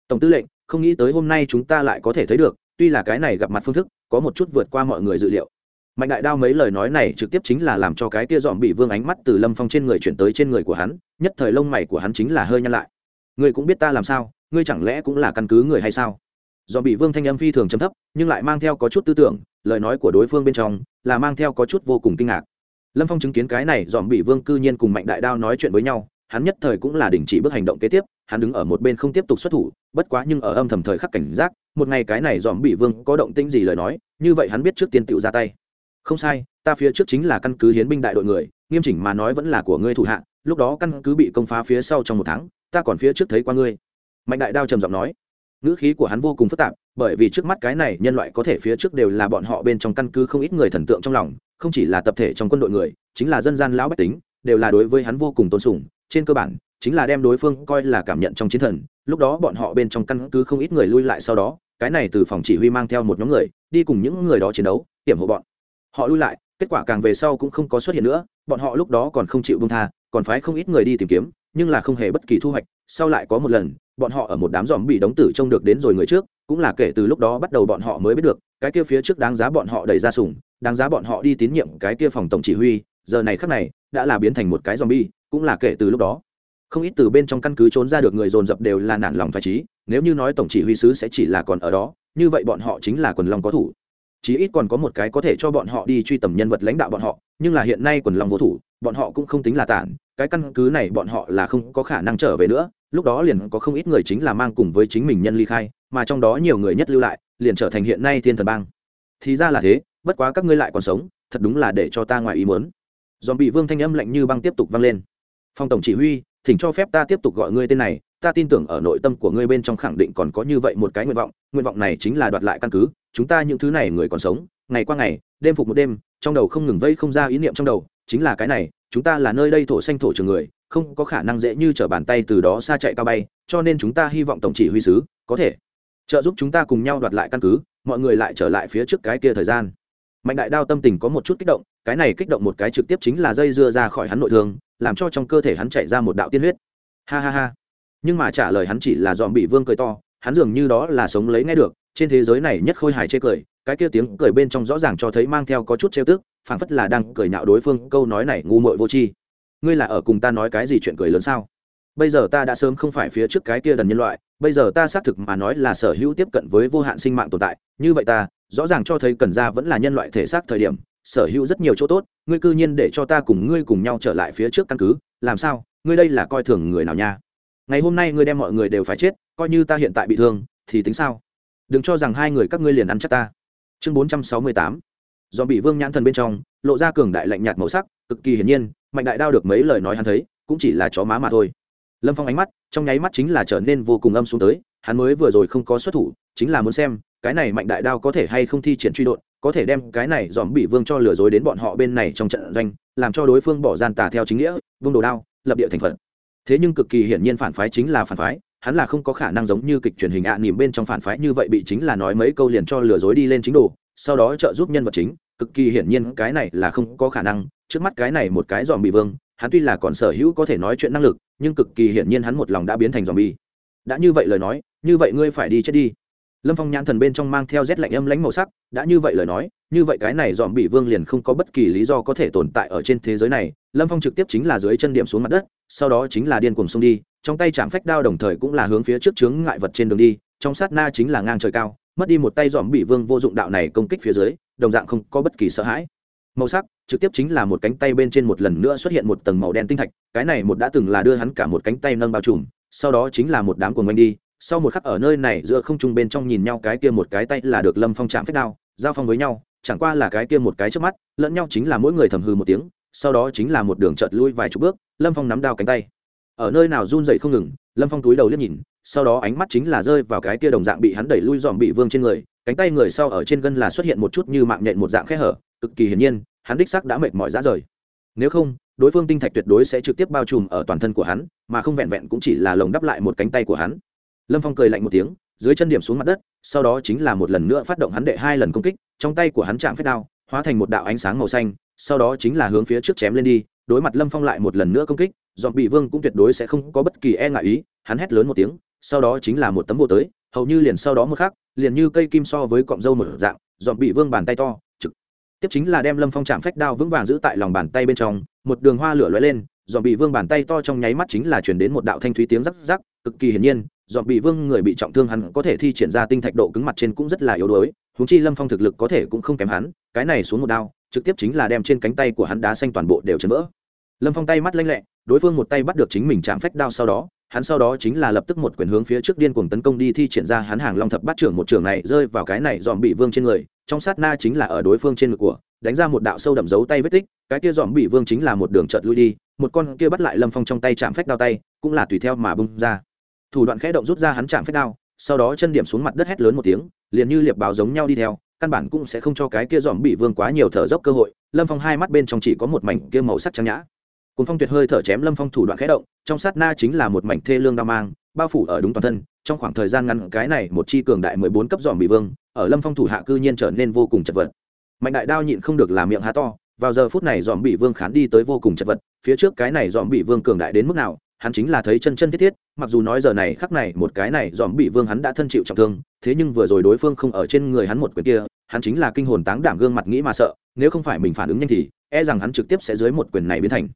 Tổng tư lệnh, không nghĩ tới hôm nay chúng ta lại có thể thấy được, tuy là cái này gặp mặt phương thức, có một chút vượt qua mọi người dự liệu mạnh đại đao mấy lời nói này trực tiếp chính là làm cho cái kia dòm bị vương ánh mắt từ lâm phong trên người chuyển tới trên người của hắn, nhất thời lông mày của hắn chính là hơi nhăn lại. Ngươi cũng biết ta làm sao, ngươi chẳng lẽ cũng là căn cứ người hay sao? Do bị vương thanh âm phi thường chấm thấp, nhưng lại mang theo có chút tư tưởng, lời nói của đối phương bên trong là mang theo có chút vô cùng kinh ngạc. Lâm phong chứng kiến cái này, dòm bị vương cư nhiên cùng mạnh đại đao nói chuyện với nhau, hắn nhất thời cũng là đình chỉ bước hành động kế tiếp, hắn đứng ở một bên không tiếp tục xuất thủ, bất quá nhưng ở âm thầm thời khắc cảnh giác, một ngày cái này dòm bị vương có động tĩnh gì lời nói, như vậy hắn biết trước tiên tựu ra tay không sai, ta phía trước chính là căn cứ hiến binh đại đội người, nghiêm chỉnh mà nói vẫn là của ngươi thủ hạ, lúc đó căn cứ bị công phá phía sau trong một tháng, ta còn phía trước thấy qua ngươi. Mạnh đại đao trầm giọng nói. Ngữ khí của hắn vô cùng phức tạp, bởi vì trước mắt cái này nhân loại có thể phía trước đều là bọn họ bên trong căn cứ không ít người thần tượng trong lòng, không chỉ là tập thể trong quân đội người, chính là dân gian lão bách tính, đều là đối với hắn vô cùng tôn sùng, trên cơ bản, chính là đem đối phương coi là cảm nhận trong chiến thần, lúc đó bọn họ bên trong căn cứ không ít người lui lại sau đó, cái này từ phòng chỉ huy mang theo một nhóm người, đi cùng những người đó chiến đấu, hiểm hộ bọn họ lui lại, kết quả càng về sau cũng không có xuất hiện nữa, bọn họ lúc đó còn không chịu bông tha, còn phái không ít người đi tìm kiếm, nhưng là không hề bất kỳ thu hoạch. Sau lại có một lần, bọn họ ở một đám dòm bị đóng tử trông được đến rồi người trước, cũng là kể từ lúc đó bắt đầu bọn họ mới biết được, cái kia phía trước đáng giá bọn họ đẩy ra sùng đáng giá bọn họ đi tín nhiệm cái kia phòng tổng chỉ huy, giờ này khắc này, đã là biến thành một cái zombie, cũng là kể từ lúc đó. Không ít từ bên trong căn cứ trốn ra được người dồn dập đều là nản lòng phải trí nếu như nói tổng chỉ huy sứ sẽ chỉ là còn ở đó, như vậy bọn họ chính là quần long có thủ chí ít còn có một cái có thể cho bọn họ đi truy tầm nhân vật lãnh đạo bọn họ, nhưng là hiện nay quần lòng vô thủ, bọn họ cũng không tính là tản, cái căn cứ này bọn họ là không có khả năng trở về nữa, lúc đó liền có không ít người chính là mang cùng với chính mình nhân ly khai, mà trong đó nhiều người nhất lưu lại, liền trở thành hiện nay thiên thần bang. Thì ra là thế, bất quá các ngươi lại còn sống, thật đúng là để cho ta ngoài ý muốn. Dòm bị vương thanh âm lạnh như băng tiếp tục vang lên. Phong tổng chỉ huy, thỉnh cho phép ta tiếp tục gọi ngươi tên này, ta tin tưởng ở nội tâm của ngươi bên trong khẳng định còn có như vậy một cái nguyện vọng nguyện vọng này chính là đoạt lại căn cứ chúng ta những thứ này người còn sống, ngày qua ngày, đêm phục một đêm, trong đầu không ngừng vây không ra ý niệm trong đầu, chính là cái này, chúng ta là nơi đây thổ xanh thổ trường người, không có khả năng dễ như trở bàn tay từ đó xa chạy cao bay, cho nên chúng ta hy vọng tổng chỉ huy sứ có thể trợ giúp chúng ta cùng nhau đoạt lại căn cứ, mọi người lại trở lại phía trước cái kia thời gian. Mạnh đại đao tâm tình có một chút kích động, cái này kích động một cái trực tiếp chính là dây dưa ra khỏi hắn nội thương, làm cho trong cơ thể hắn chạy ra một đạo tiên huyết. Ha ha ha. Nhưng mà trả lời hắn chỉ là dòm bị vương cười to, hắn dường như đó là sống lấy nghe được trên thế giới này nhất khôi hài chê cười, cái kia tiếng cười bên trong rõ ràng cho thấy mang theo có chút trêu tức, phảng phất là đang cười nhạo đối phương câu nói này ngu muội vô tri. Ngươi là ở cùng ta nói cái gì chuyện cười lớn sao? Bây giờ ta đã sớm không phải phía trước cái kia đần nhân loại, bây giờ ta xác thực mà nói là sở hữu tiếp cận với vô hạn sinh mạng tồn tại, như vậy ta, rõ ràng cho thấy cần ra vẫn là nhân loại thể xác thời điểm, sở hữu rất nhiều chỗ tốt, ngươi cư nhiên để cho ta cùng ngươi cùng nhau trở lại phía trước căn cứ, làm sao, ngươi đây là coi thường người nào nha? Ngày hôm nay ngươi đem mọi người đều phải chết, coi như ta hiện tại bị thương, thì tính sao? Đừng cho rằng hai người các ngươi liền ăn chắc ta. Chương bốn trăm sáu mươi tám. Do bị vương nhãn thần bên trong, lộ ra cường đại lạnh nhạt màu sắc, cực kỳ hiển nhiên, mạnh đại đao được mấy lời nói hắn thấy, cũng chỉ là chó má mà thôi. Lâm phong ánh mắt, trong nháy mắt chính là trở nên vô cùng âm xuống tới, hắn mới vừa rồi không có xuất thủ, chính là muốn xem, cái này mạnh đại đao có thể hay không thi triển truy đột, có thể đem cái này dòm bị vương cho lừa dối đến bọn họ bên này trong trận doanh, làm cho đối phương bỏ gian tà theo chính nghĩa, vương đồ đao, lập địa thành phật. Thế nhưng cực kỳ hiển nhiên phản phái chính là phản phái hắn là không có khả năng giống như kịch truyền hình ạ à, nỉm bên trong phản phái như vậy bị chính là nói mấy câu liền cho lừa dối đi lên chính đồ sau đó trợ giúp nhân vật chính cực kỳ hiển nhiên cái này là không có khả năng trước mắt cái này một cái dòm bị vương hắn tuy là còn sở hữu có thể nói chuyện năng lực nhưng cực kỳ hiển nhiên hắn một lòng đã biến thành dòm bi. Đã như vậy lời nói như vậy ngươi phải đi chết đi lâm phong nhãn thần bên trong mang theo rét lạnh âm lãnh màu sắc, đã như vậy lời nói, như vậy cái này dòm bị vương liền không có bất kỳ lý do có thể tồn tại ở trên thế giới này. Lâm phong trực tiếp chính là dưới chân điểm xuống mặt đất, sau đó chính là điên cuồng xông đi, trong tay chạm phách đao đồng thời cũng là hướng phía trước chướng ngại vật trên đường đi, trong sát na chính là ngang trời cao, mất đi một tay dòm bị vương vô dụng đạo này công kích phía dưới, đồng dạng không có bất kỳ sợ hãi. Màu sắc, trực tiếp chính là một cánh tay bên trên một lần nữa xuất hiện một tầng màu đen tinh thạch, cái này một đã từng là đưa hắn cả một cánh tay nâng bao trùm, sau đó chính là một đám cuồng oanh đi sau một khắc ở nơi này giữa không trung bên trong nhìn nhau cái kia một cái tay là được lâm phong chạm phép đao, giao phong với nhau, chẳng qua là cái kia một cái trước mắt, lẫn nhau chính là mỗi người thầm hư một tiếng, sau đó chính là một đường chợt lui vài chục bước, lâm phong nắm đao cánh tay. Ở nơi nào run dậy không ngừng, lâm phong túi đầu liếc nhìn, sau đó ánh mắt chính là rơi vào cái kia đồng dạng bị hắn đẩy lui dòm bị vương trên người, cánh tay người sau ở trên gân là xuất hiện một chút như mạng nhện một dạng khe hở, cực kỳ hiển nhiên, hắn đích sắc đã mệt mỏi ra rời. Nếu không, đối phương tinh thạch tuyệt đối sẽ trực tiếp bao trùm ở toàn thân của hắn, mà không vẹn vẹn cũng chỉ là lồng đắp lại một cánh tay của hắn lâm phong cười lạnh một tiếng dưới chân điểm xuống mặt đất sau đó chính là một lần nữa phát động hắn đệ hai lần công kích trong tay của hắn chạm phép đao hóa thành một đạo ánh sáng màu xanh sau đó chính là hướng phía trước chém lên đi đối mặt lâm phong lại một lần nữa công kích dọn bị vương cũng tuyệt đối sẽ không có bất kỳ e ngại ý hắn hét lớn một tiếng sau đó chính là một tấm vô tới hầu như liền sau đó một khác, liền như cây kim so với cọng dâu một dạng dọn bị vương bàn tay to trực. Tiếp chính là đem lâm phong chạm phách đao vững vàng giữ tại lòng bàn tay bên trong một đường hoa lửa lóe lên dọn bị vương bàn tay to trong nháy mắt chính là chuyển đến một đạo thanh thúy tiếng rắc rắc cực kỳ hiển nhiên dọn bị vương người bị trọng thương hắn có thể thi triển ra tinh thạch độ cứng mặt trên cũng rất là yếu đuối húng chi lâm phong thực lực có thể cũng không kém hắn, cái này xuống một đao, trực tiếp chính là đem trên cánh tay của hắn đá xanh toàn bộ đều chấn vỡ. Lâm phong tay mắt lanh lẹ, đối phương một tay bắt được chính mình chạm phách đao sau đó, hắn sau đó chính là lập tức một quyền hướng phía trước điên cuồng tấn công đi thi triển ra hắn hàng long thập bát trưởng một trưởng này rơi vào cái này dòm bị vương trên người, trong sát na chính là ở đối phương trên ngực của, đánh ra một đạo sâu đậm dấu tay vết tích, cái kia dòm bị vương chính là một đường trợt lui đi, một con kia bắt lại lâm phong trong tay chạm phách đao tay, cũng là tùy theo mà bung ra thủ đoạn khẽ động rút ra hắn chạm phách đao, sau đó chân điểm xuống mặt đất hét lớn một tiếng, liền như liệp báo giống nhau đi theo, căn bản cũng sẽ không cho cái kia dòm bị vương quá nhiều thở dốc cơ hội, lâm phong hai mắt bên trong chỉ có một mảnh kia màu sắc trắng nhã. Cùng phong tuyệt hơi thở chém lâm phong thủ đoạn khẽ động, trong sát na chính là một mảnh thê lương đao mang, bao phủ ở đúng toàn thân, trong khoảng thời gian ngắn cái này một chi cường đại mười bốn cấp dòm bị vương, ở lâm phong thủ hạ cư nhiên trở nên vô cùng chật vật. Mạnh đại đao nhịn không được làm miệng há to, vào giờ phút này dòm bị vương khán đi tới vô cùng chật vật, phía trước cái này dòm bị vương cường đại đến mức nào, hắn chính là thấy chân chân thiết thiết mặc dù nói giờ này khắc này một cái này dòm bị vương hắn đã thân chịu trọng thương, thế nhưng vừa rồi đối phương không ở trên người hắn một quyền kia, hắn chính là kinh hồn táng đảm gương mặt nghĩ mà sợ, nếu không phải mình phản ứng nhanh thì e rằng hắn trực tiếp sẽ dưới một quyền này biến thành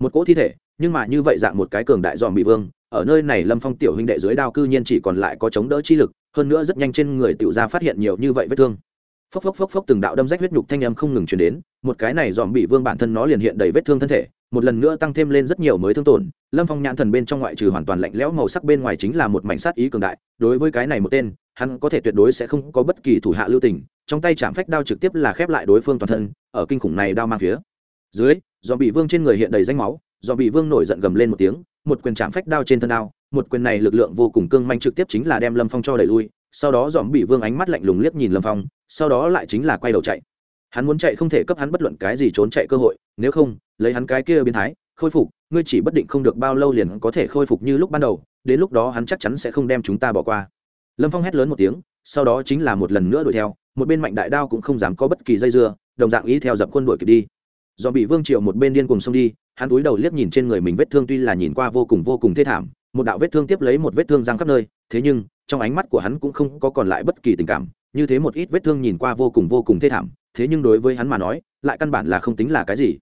một cỗ thi thể. Nhưng mà như vậy dạng một cái cường đại dòm bị vương, ở nơi này lâm phong tiểu huynh đệ dưới đao cư nhiên chỉ còn lại có chống đỡ chi lực, hơn nữa rất nhanh trên người tiểu ra phát hiện nhiều như vậy vết thương. Phốc phốc phốc phốc từng đạo đâm rách huyết nhục thanh âm không ngừng chuyển đến, một cái này dòm bị vương bản thân nó liền hiện đầy vết thương thân thể một lần nữa tăng thêm lên rất nhiều mới thương tổn. Lâm phong nhãn thần bên trong ngoại trừ hoàn toàn lạnh lẽo màu sắc bên ngoài chính là một mảnh sát ý cường đại. Đối với cái này một tên, hắn có thể tuyệt đối sẽ không có bất kỳ thủ hạ lưu tình. Trong tay chạm phách đao trực tiếp là khép lại đối phương toàn thân, ở kinh khủng này đao mang phía dưới do bị vương trên người hiện đầy danh máu. Do bị vương nổi giận gầm lên một tiếng, một quyền chạm phách đao trên thân đao, một quyền này lực lượng vô cùng cương manh trực tiếp chính là đem lâm phong cho đẩy lui. Sau đó dòm bị vương ánh mắt lạnh lùng liếc nhìn lâm phong, sau đó lại chính là quay đầu chạy. Hắn muốn chạy không thể cấp hắn bất luận cái gì trốn chạy cơ hội, nếu không lấy hắn cái kia biến thái, khôi phục, ngươi chỉ bất định không được bao lâu liền có thể khôi phục như lúc ban đầu, đến lúc đó hắn chắc chắn sẽ không đem chúng ta bỏ qua. Lâm phong hét lớn một tiếng, sau đó chính là một lần nữa đuổi theo, một bên mạnh đại đao cũng không dám có bất kỳ dây dưa, đồng dạng ý theo dập quân đuổi kịp đi. Do bị vương triệu một bên điên cùng xông đi, hắn túi đầu liếc nhìn trên người mình vết thương tuy là nhìn qua vô cùng vô cùng thê thảm, một đạo vết thương tiếp lấy một vết thương giang khắp nơi, thế nhưng, trong ánh mắt của hắn cũng không có còn lại bất kỳ tình cảm, như thế một ít vết thương nhìn qua vô cùng vô cùng thê thảm, thế nhưng đối với hắn mà nói, lại căn bản là không tính là cái gì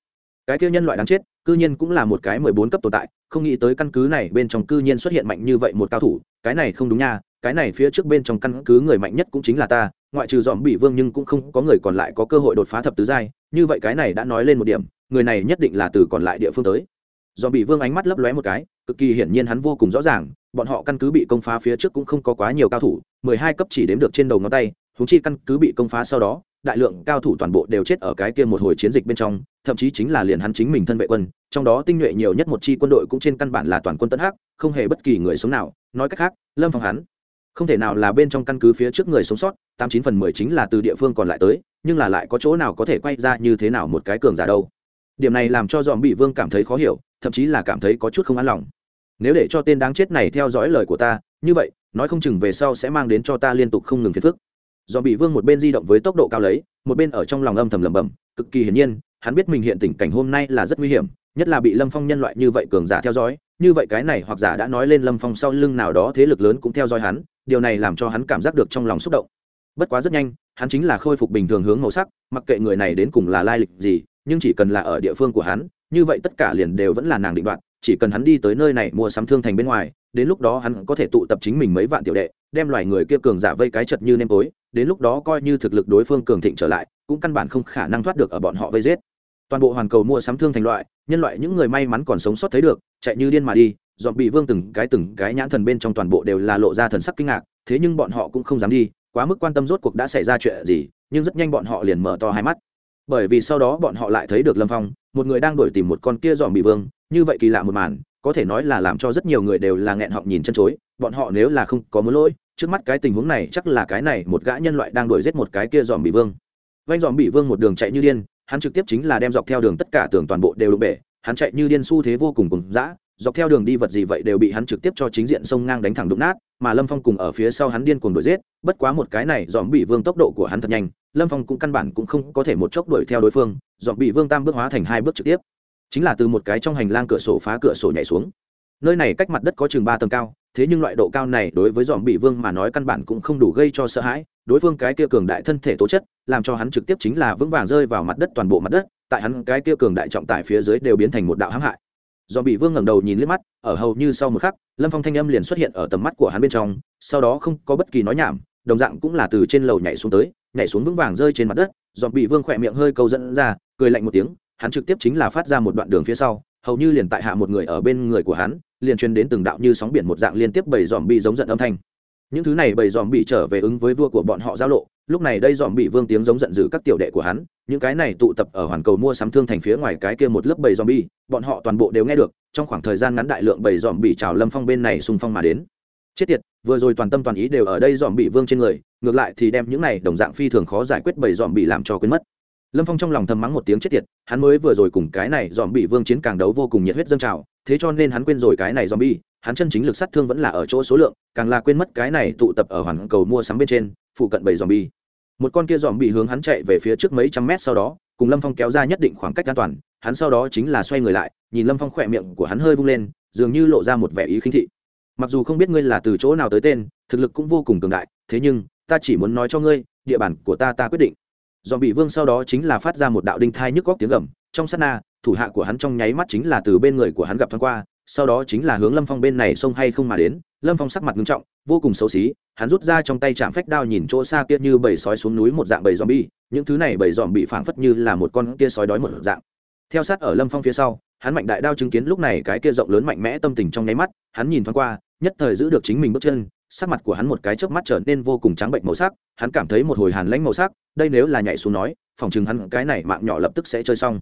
cái kia nhân loại đáng chết, cư nhiên cũng là một cái mười bốn cấp tồn tại, không nghĩ tới căn cứ này bên trong cư nhiên xuất hiện mạnh như vậy một cao thủ, cái này không đúng nha, cái này phía trước bên trong căn cứ người mạnh nhất cũng chính là ta, ngoại trừ dòm bị vương nhưng cũng không có người còn lại có cơ hội đột phá thập tứ giai, như vậy cái này đã nói lên một điểm, người này nhất định là từ còn lại địa phương tới. Dòm bị vương ánh mắt lấp lóe một cái, cực kỳ hiển nhiên hắn vô cùng rõ ràng, bọn họ căn cứ bị công phá phía trước cũng không có quá nhiều cao thủ, mười hai cấp chỉ đếm được trên đầu ngón tay húng chi căn cứ bị công phá sau đó, đại lượng cao thủ toàn bộ đều chết ở cái kia một hồi chiến dịch bên trong, thậm chí chính là liền hắn chính mình thân vệ quân, trong đó tinh nhuệ nhiều nhất một chi quân đội cũng trên căn bản là toàn quân tân hắc, không hề bất kỳ người sống nào, nói cách khác, lâm phong hắn, không thể nào là bên trong căn cứ phía trước người sống sót, tám chín phần mười chính là từ địa phương còn lại tới, nhưng là lại có chỗ nào có thể quay ra như thế nào một cái cường giả đâu. Điểm này làm cho dòm bị vương cảm thấy khó hiểu, thậm chí là cảm thấy có chút không an lòng. Nếu để cho tên đáng chết này theo dõi lời của ta, như vậy, nói không chừng về sau sẽ mang đến cho ta liên tục không ngừng phiền phức do bị vương một bên di động với tốc độ cao lấy, một bên ở trong lòng âm thầm lẩm bẩm, cực kỳ hiển nhiên, hắn biết mình hiện tình cảnh hôm nay là rất nguy hiểm, nhất là bị lâm phong nhân loại như vậy cường giả theo dõi, như vậy cái này hoặc giả đã nói lên lâm phong sau lưng nào đó thế lực lớn cũng theo dõi hắn, điều này làm cho hắn cảm giác được trong lòng xúc động. Bất quá rất nhanh, hắn chính là khôi phục bình thường hướng màu sắc, mặc kệ người này đến cùng là lai lịch gì, nhưng chỉ cần là ở địa phương của hắn, như vậy tất cả liền đều vẫn là nàng định đoạt chỉ cần hắn đi tới nơi này mua sắm thương thành bên ngoài, đến lúc đó hắn có thể tụ tập chính mình mấy vạn tiểu đệ, đem loài người kia cường giả vây cái chật như nêm tối, đến lúc đó coi như thực lực đối phương cường thịnh trở lại, cũng căn bản không khả năng thoát được ở bọn họ vây giết. Toàn bộ hoàn cầu mua sắm thương thành loại, nhân loại những người may mắn còn sống sót thấy được, chạy như điên mà đi dọn bị vương từng cái từng cái nhãn thần bên trong toàn bộ đều là lộ ra thần sắc kinh ngạc, thế nhưng bọn họ cũng không dám đi, quá mức quan tâm rốt cuộc đã xảy ra chuyện gì, nhưng rất nhanh bọn họ liền mở to hai mắt. Bởi vì sau đó bọn họ lại thấy được lâm phong, một người đang đuổi tìm một con kia dọn bị vương như vậy kỳ lạ một màn, có thể nói là làm cho rất nhiều người đều là nghẹn họng nhìn chân chối, bọn họ nếu là không có mối lỗi, trước mắt cái tình huống này chắc là cái này một gã nhân loại đang đuổi giết một cái kia dòm bị vương. Vanh dòm bị vương một đường chạy như điên, hắn trực tiếp chính là đem dọc theo đường tất cả tường toàn bộ đều đụng bể, hắn chạy như điên xu thế vô cùng cùng dã, dọc theo đường đi vật gì vậy đều bị hắn trực tiếp cho chính diện sông ngang đánh thẳng đụng nát, mà lâm phong cùng ở phía sau hắn điên cuồng đuổi giết, bất quá một cái này dòm bị vương tốc độ của hắn thật nhanh, lâm phong cũng căn bản cũng không có thể một chốc đuổi theo đối phương, dòm bị vương tam bước hóa thành hai bước trực tiếp chính là từ một cái trong hành lang cửa sổ phá cửa sổ nhảy xuống. Nơi này cách mặt đất có chừng ba tầng cao, thế nhưng loại độ cao này đối với dòm bị vương mà nói căn bản cũng không đủ gây cho sợ hãi. Đối phương cái kia cường đại thân thể tố chất, làm cho hắn trực tiếp chính là vững vàng rơi vào mặt đất toàn bộ mặt đất, tại hắn cái kia cường đại trọng tải phía dưới đều biến thành một đạo hãm hại. Do bị vương ngẩng đầu nhìn liếc mắt, ở hầu như sau một khắc, lâm phong thanh âm liền xuất hiện ở tầm mắt của hắn bên trong, sau đó không có bất kỳ nói nhảm, đồng dạng cũng là từ trên lầu nhảy xuống tới, nhảy xuống vững vàng rơi trên mặt đất. Dòm bị vương khỏe miệng hơi câu dẫn ra, cười lạnh một tiếng hắn trực tiếp chính là phát ra một đoạn đường phía sau hầu như liền tại hạ một người ở bên người của hắn liền truyền đến từng đạo như sóng biển một dạng liên tiếp bầy dòm bị giống giận âm thanh. Những thứ này bầy dòm bị trở về ứng với vua của bọn họ giao lộ lúc này đây dòm bị vương tiếng giống giận dữ các tiểu đệ của hắn những cái này tụ tập ở hoàn cầu mua sắm thương thành phía ngoài cái kia một lớp bầy dòm bị, bọn họ toàn bộ đều nghe được trong khoảng thời gian ngắn đại lượng bầy dòm bị trào lâm phong bên này xung phong mà đến. Chết tiệt vừa rồi toàn tâm toàn ý đều ở đây dòm bị vương trên người ngược lại thì đem những này đồng dạng phi thường khó giải quyết bầy dòm bị làm cho quên mất lâm phong trong lòng thầm mắng một tiếng chết tiệt, hắn mới vừa rồi cùng cái này dòm bị vương chiến càng đấu vô cùng nhiệt huyết dâng trào, thế cho nên hắn quên rồi cái này dòm bi hắn chân chính lực sát thương vẫn là ở chỗ số lượng, càng là quên mất cái này tụ tập ở hoàn cầu mua sắm bên trên, phụ cận bảy dòm bi một con kia dòm bị hướng hắn chạy về phía trước mấy trăm mét sau đó, cùng lâm phong kéo ra nhất định khoảng cách an toàn, hắn sau đó chính là xoay người lại, nhìn lâm phong khỏe miệng của hắn hơi vung lên, dường như lộ ra một vẻ ý khinh thị. Mặc dù không biết ngươi là từ chỗ nào tới tên, thực lực cũng vô cùng cường đại, thế nhưng, ta chỉ muốn nói cho ngươi, địa bàn của ta ta quyết định dòm bị vương sau đó chính là phát ra một đạo đinh thai nhức góc tiếng gầm, trong sát na, thủ hạ của hắn trong nháy mắt chính là từ bên người của hắn gặp thoáng qua, sau đó chính là hướng lâm phong bên này xông hay không mà đến. Lâm phong sắc mặt nghiêm trọng, vô cùng xấu xí, hắn rút ra trong tay chạm phách đao nhìn chỗ xa kia như bầy sói xuống núi một dạng bầy dòm bi những thứ này bầy dòm bị phảng phất như là một con kia sói đói một dạng. Theo sát ở lâm phong phía sau, hắn mạnh đại đao chứng kiến lúc này cái kia rộng lớn mạnh mẽ tâm tình trong nháy mắt, hắn nhìn thoáng qua, nhất thời giữ được chính mình bước chân sắc mặt của hắn một cái chớp mắt trở nên vô cùng trắng bệnh màu sắc, hắn cảm thấy một hồi hàn lãnh màu sắc, đây nếu là nhảy xuống nói, phòng chừng hắn cái này mạng nhỏ lập tức sẽ chơi xong.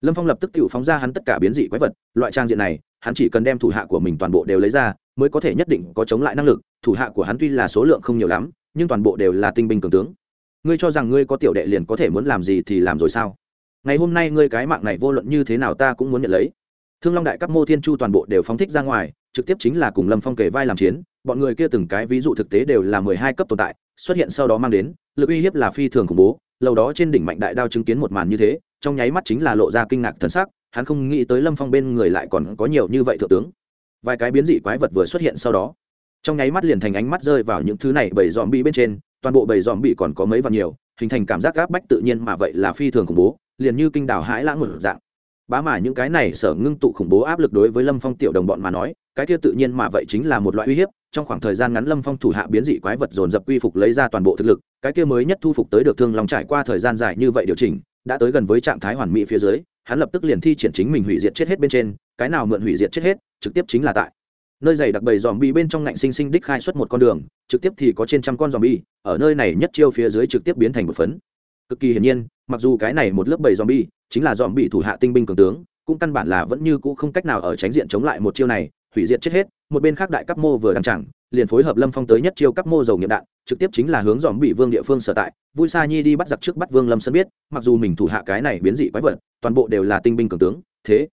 Lâm phong lập tức tự phóng ra hắn tất cả biến dị quái vật, loại trang diện này, hắn chỉ cần đem thủ hạ của mình toàn bộ đều lấy ra, mới có thể nhất định có chống lại năng lực, thủ hạ của hắn tuy là số lượng không nhiều lắm, nhưng toàn bộ đều là tinh binh cường tướng. Ngươi cho rằng ngươi có tiểu đệ liền có thể muốn làm gì thì làm rồi sao? Ngày hôm nay ngươi cái mạng này vô luận như thế nào ta cũng muốn nhận lấy. Thương long đại các mô thiên chu toàn bộ đều phóng thích ra ngoài trực tiếp chính là cùng lâm phong kể vai làm chiến, bọn người kia từng cái ví dụ thực tế đều là mười hai cấp tồn tại, xuất hiện sau đó mang đến, lực uy hiếp là phi thường khủng bố, lâu đó trên đỉnh mạnh đại đao chứng kiến một màn như thế, trong nháy mắt chính là lộ ra kinh ngạc thần sắc, hắn không nghĩ tới lâm phong bên người lại còn có nhiều như vậy thượng tướng. Vài cái biến dị quái vật vừa xuất hiện sau đó, trong nháy mắt liền thành ánh mắt rơi vào những thứ này bầy dòm bị bên trên, toàn bộ bầy dòm bị còn có mấy và nhiều, hình thành cảm giác gáp bách tự nhiên mà vậy là phi thường khủng bố, liền như kinh đảo hãi lãng một dạng bá mà những cái này sở ngưng tụ khủng bố áp lực đối với lâm phong tiểu đồng bọn mà nói, cái kia tự nhiên mà vậy chính là một loại uy hiếp, trong khoảng thời gian ngắn lâm phong thủ hạ biến dị quái vật dồn dập quy phục lấy ra toàn bộ thực lực, cái kia mới nhất thu phục tới được thương lòng trải qua thời gian dài như vậy điều chỉnh, đã tới gần với trạng thái hoàn mỹ phía dưới, hắn lập tức liền thi triển chính mình hủy diệt chết hết bên trên, cái nào mượn hủy diệt chết hết, trực tiếp chính là tại. Nơi dày đặc bầy dòm bi bên trong ngạnh sinh sinh đích khai xuất một con đường, trực tiếp thì có trên trăm con dòm bi ở nơi này nhất chiêu phía dưới trực tiếp biến thành một phấn. Cực kỳ hiển nhiên, mặc dù cái này một lớp bầy dòm bi chính là dòm bị thủ hạ tinh binh cường tướng, cũng căn bản là vẫn như cũ không cách nào ở tránh diện chống lại một chiêu này, hủy diệt chết hết, một bên khác đại cấp mô vừa đăng chẳng, liền phối hợp lâm phong tới nhất chiêu cấp mô dầu nghiệm đạn, trực tiếp chính là hướng dòm bị vương địa phương sở tại, vui sa nhi đi bắt giặc trước bắt vương lâm sân biết, mặc dù mình thủ hạ cái này biến dị quái vật, toàn bộ đều là tinh binh cường tướng, thế,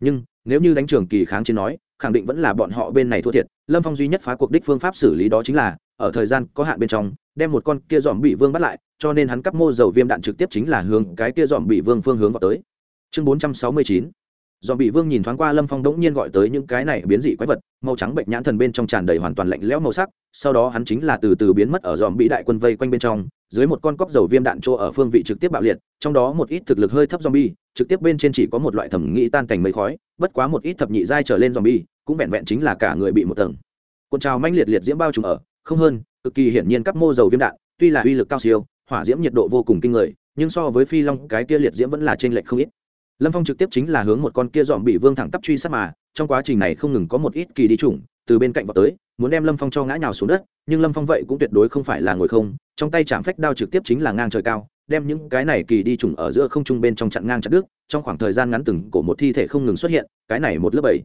nhưng, nếu như đánh trường kỳ kháng chiến nói, khẳng định vẫn là bọn họ bên này thua thiệt, lâm phong duy nhất phá cuộc đích phương pháp xử lý đó chính là ở thời gian có hạn bên trong, đem một con kia dòm bị vương bắt lại, cho nên hắn cắp mô dầu viêm đạn trực tiếp chính là hướng cái kia dòm bị vương phương hướng vào tới. Chương bốn trăm sáu mươi chín. Dòm bị vương nhìn thoáng qua lâm phong đống nhiên gọi tới những cái này biến dị quái vật, màu trắng bệnh nhãn thần bên trong tràn đầy hoàn toàn lạnh lẽo màu sắc, sau đó hắn chính là từ từ biến mất ở dòm bị đại quân vây quanh bên trong, dưới một con cóc dầu viêm đạn chỗ ở phương vị trực tiếp bạo liệt, trong đó một ít thực lực hơi thấp zombie, trực tiếp bên trên chỉ có một loại thẩm nghĩ tan cảnh mây khói, bất quá một ít thập nhị giai trở lên zombie, cũng vẹn vẹn chính là cả người bị một tầng. Cuộn trào manh liệt liệt diễm bao trùm ở không hơn, cực kỳ hiển nhiên các mô dầu viêm đạn, tuy là uy lực cao siêu, hỏa diễm nhiệt độ vô cùng kinh người, nhưng so với phi long, cái kia liệt diễm vẫn là trên lệch không ít. Lâm phong trực tiếp chính là hướng một con kia dòm bị vương thẳng tắp truy sát mà, trong quá trình này không ngừng có một ít kỳ đi chủng, từ bên cạnh vào tới, muốn đem lâm phong cho ngã nhào xuống đất, nhưng lâm phong vậy cũng tuyệt đối không phải là ngồi không, trong tay chạm phách đao trực tiếp chính là ngang trời cao, đem những cái này kỳ đi trùng ở giữa không trung bên trong chặn ngang chặn đứt, trong khoảng thời gian ngắn từng cổ một thi thể không ngừng xuất hiện, cái này một lớp bảy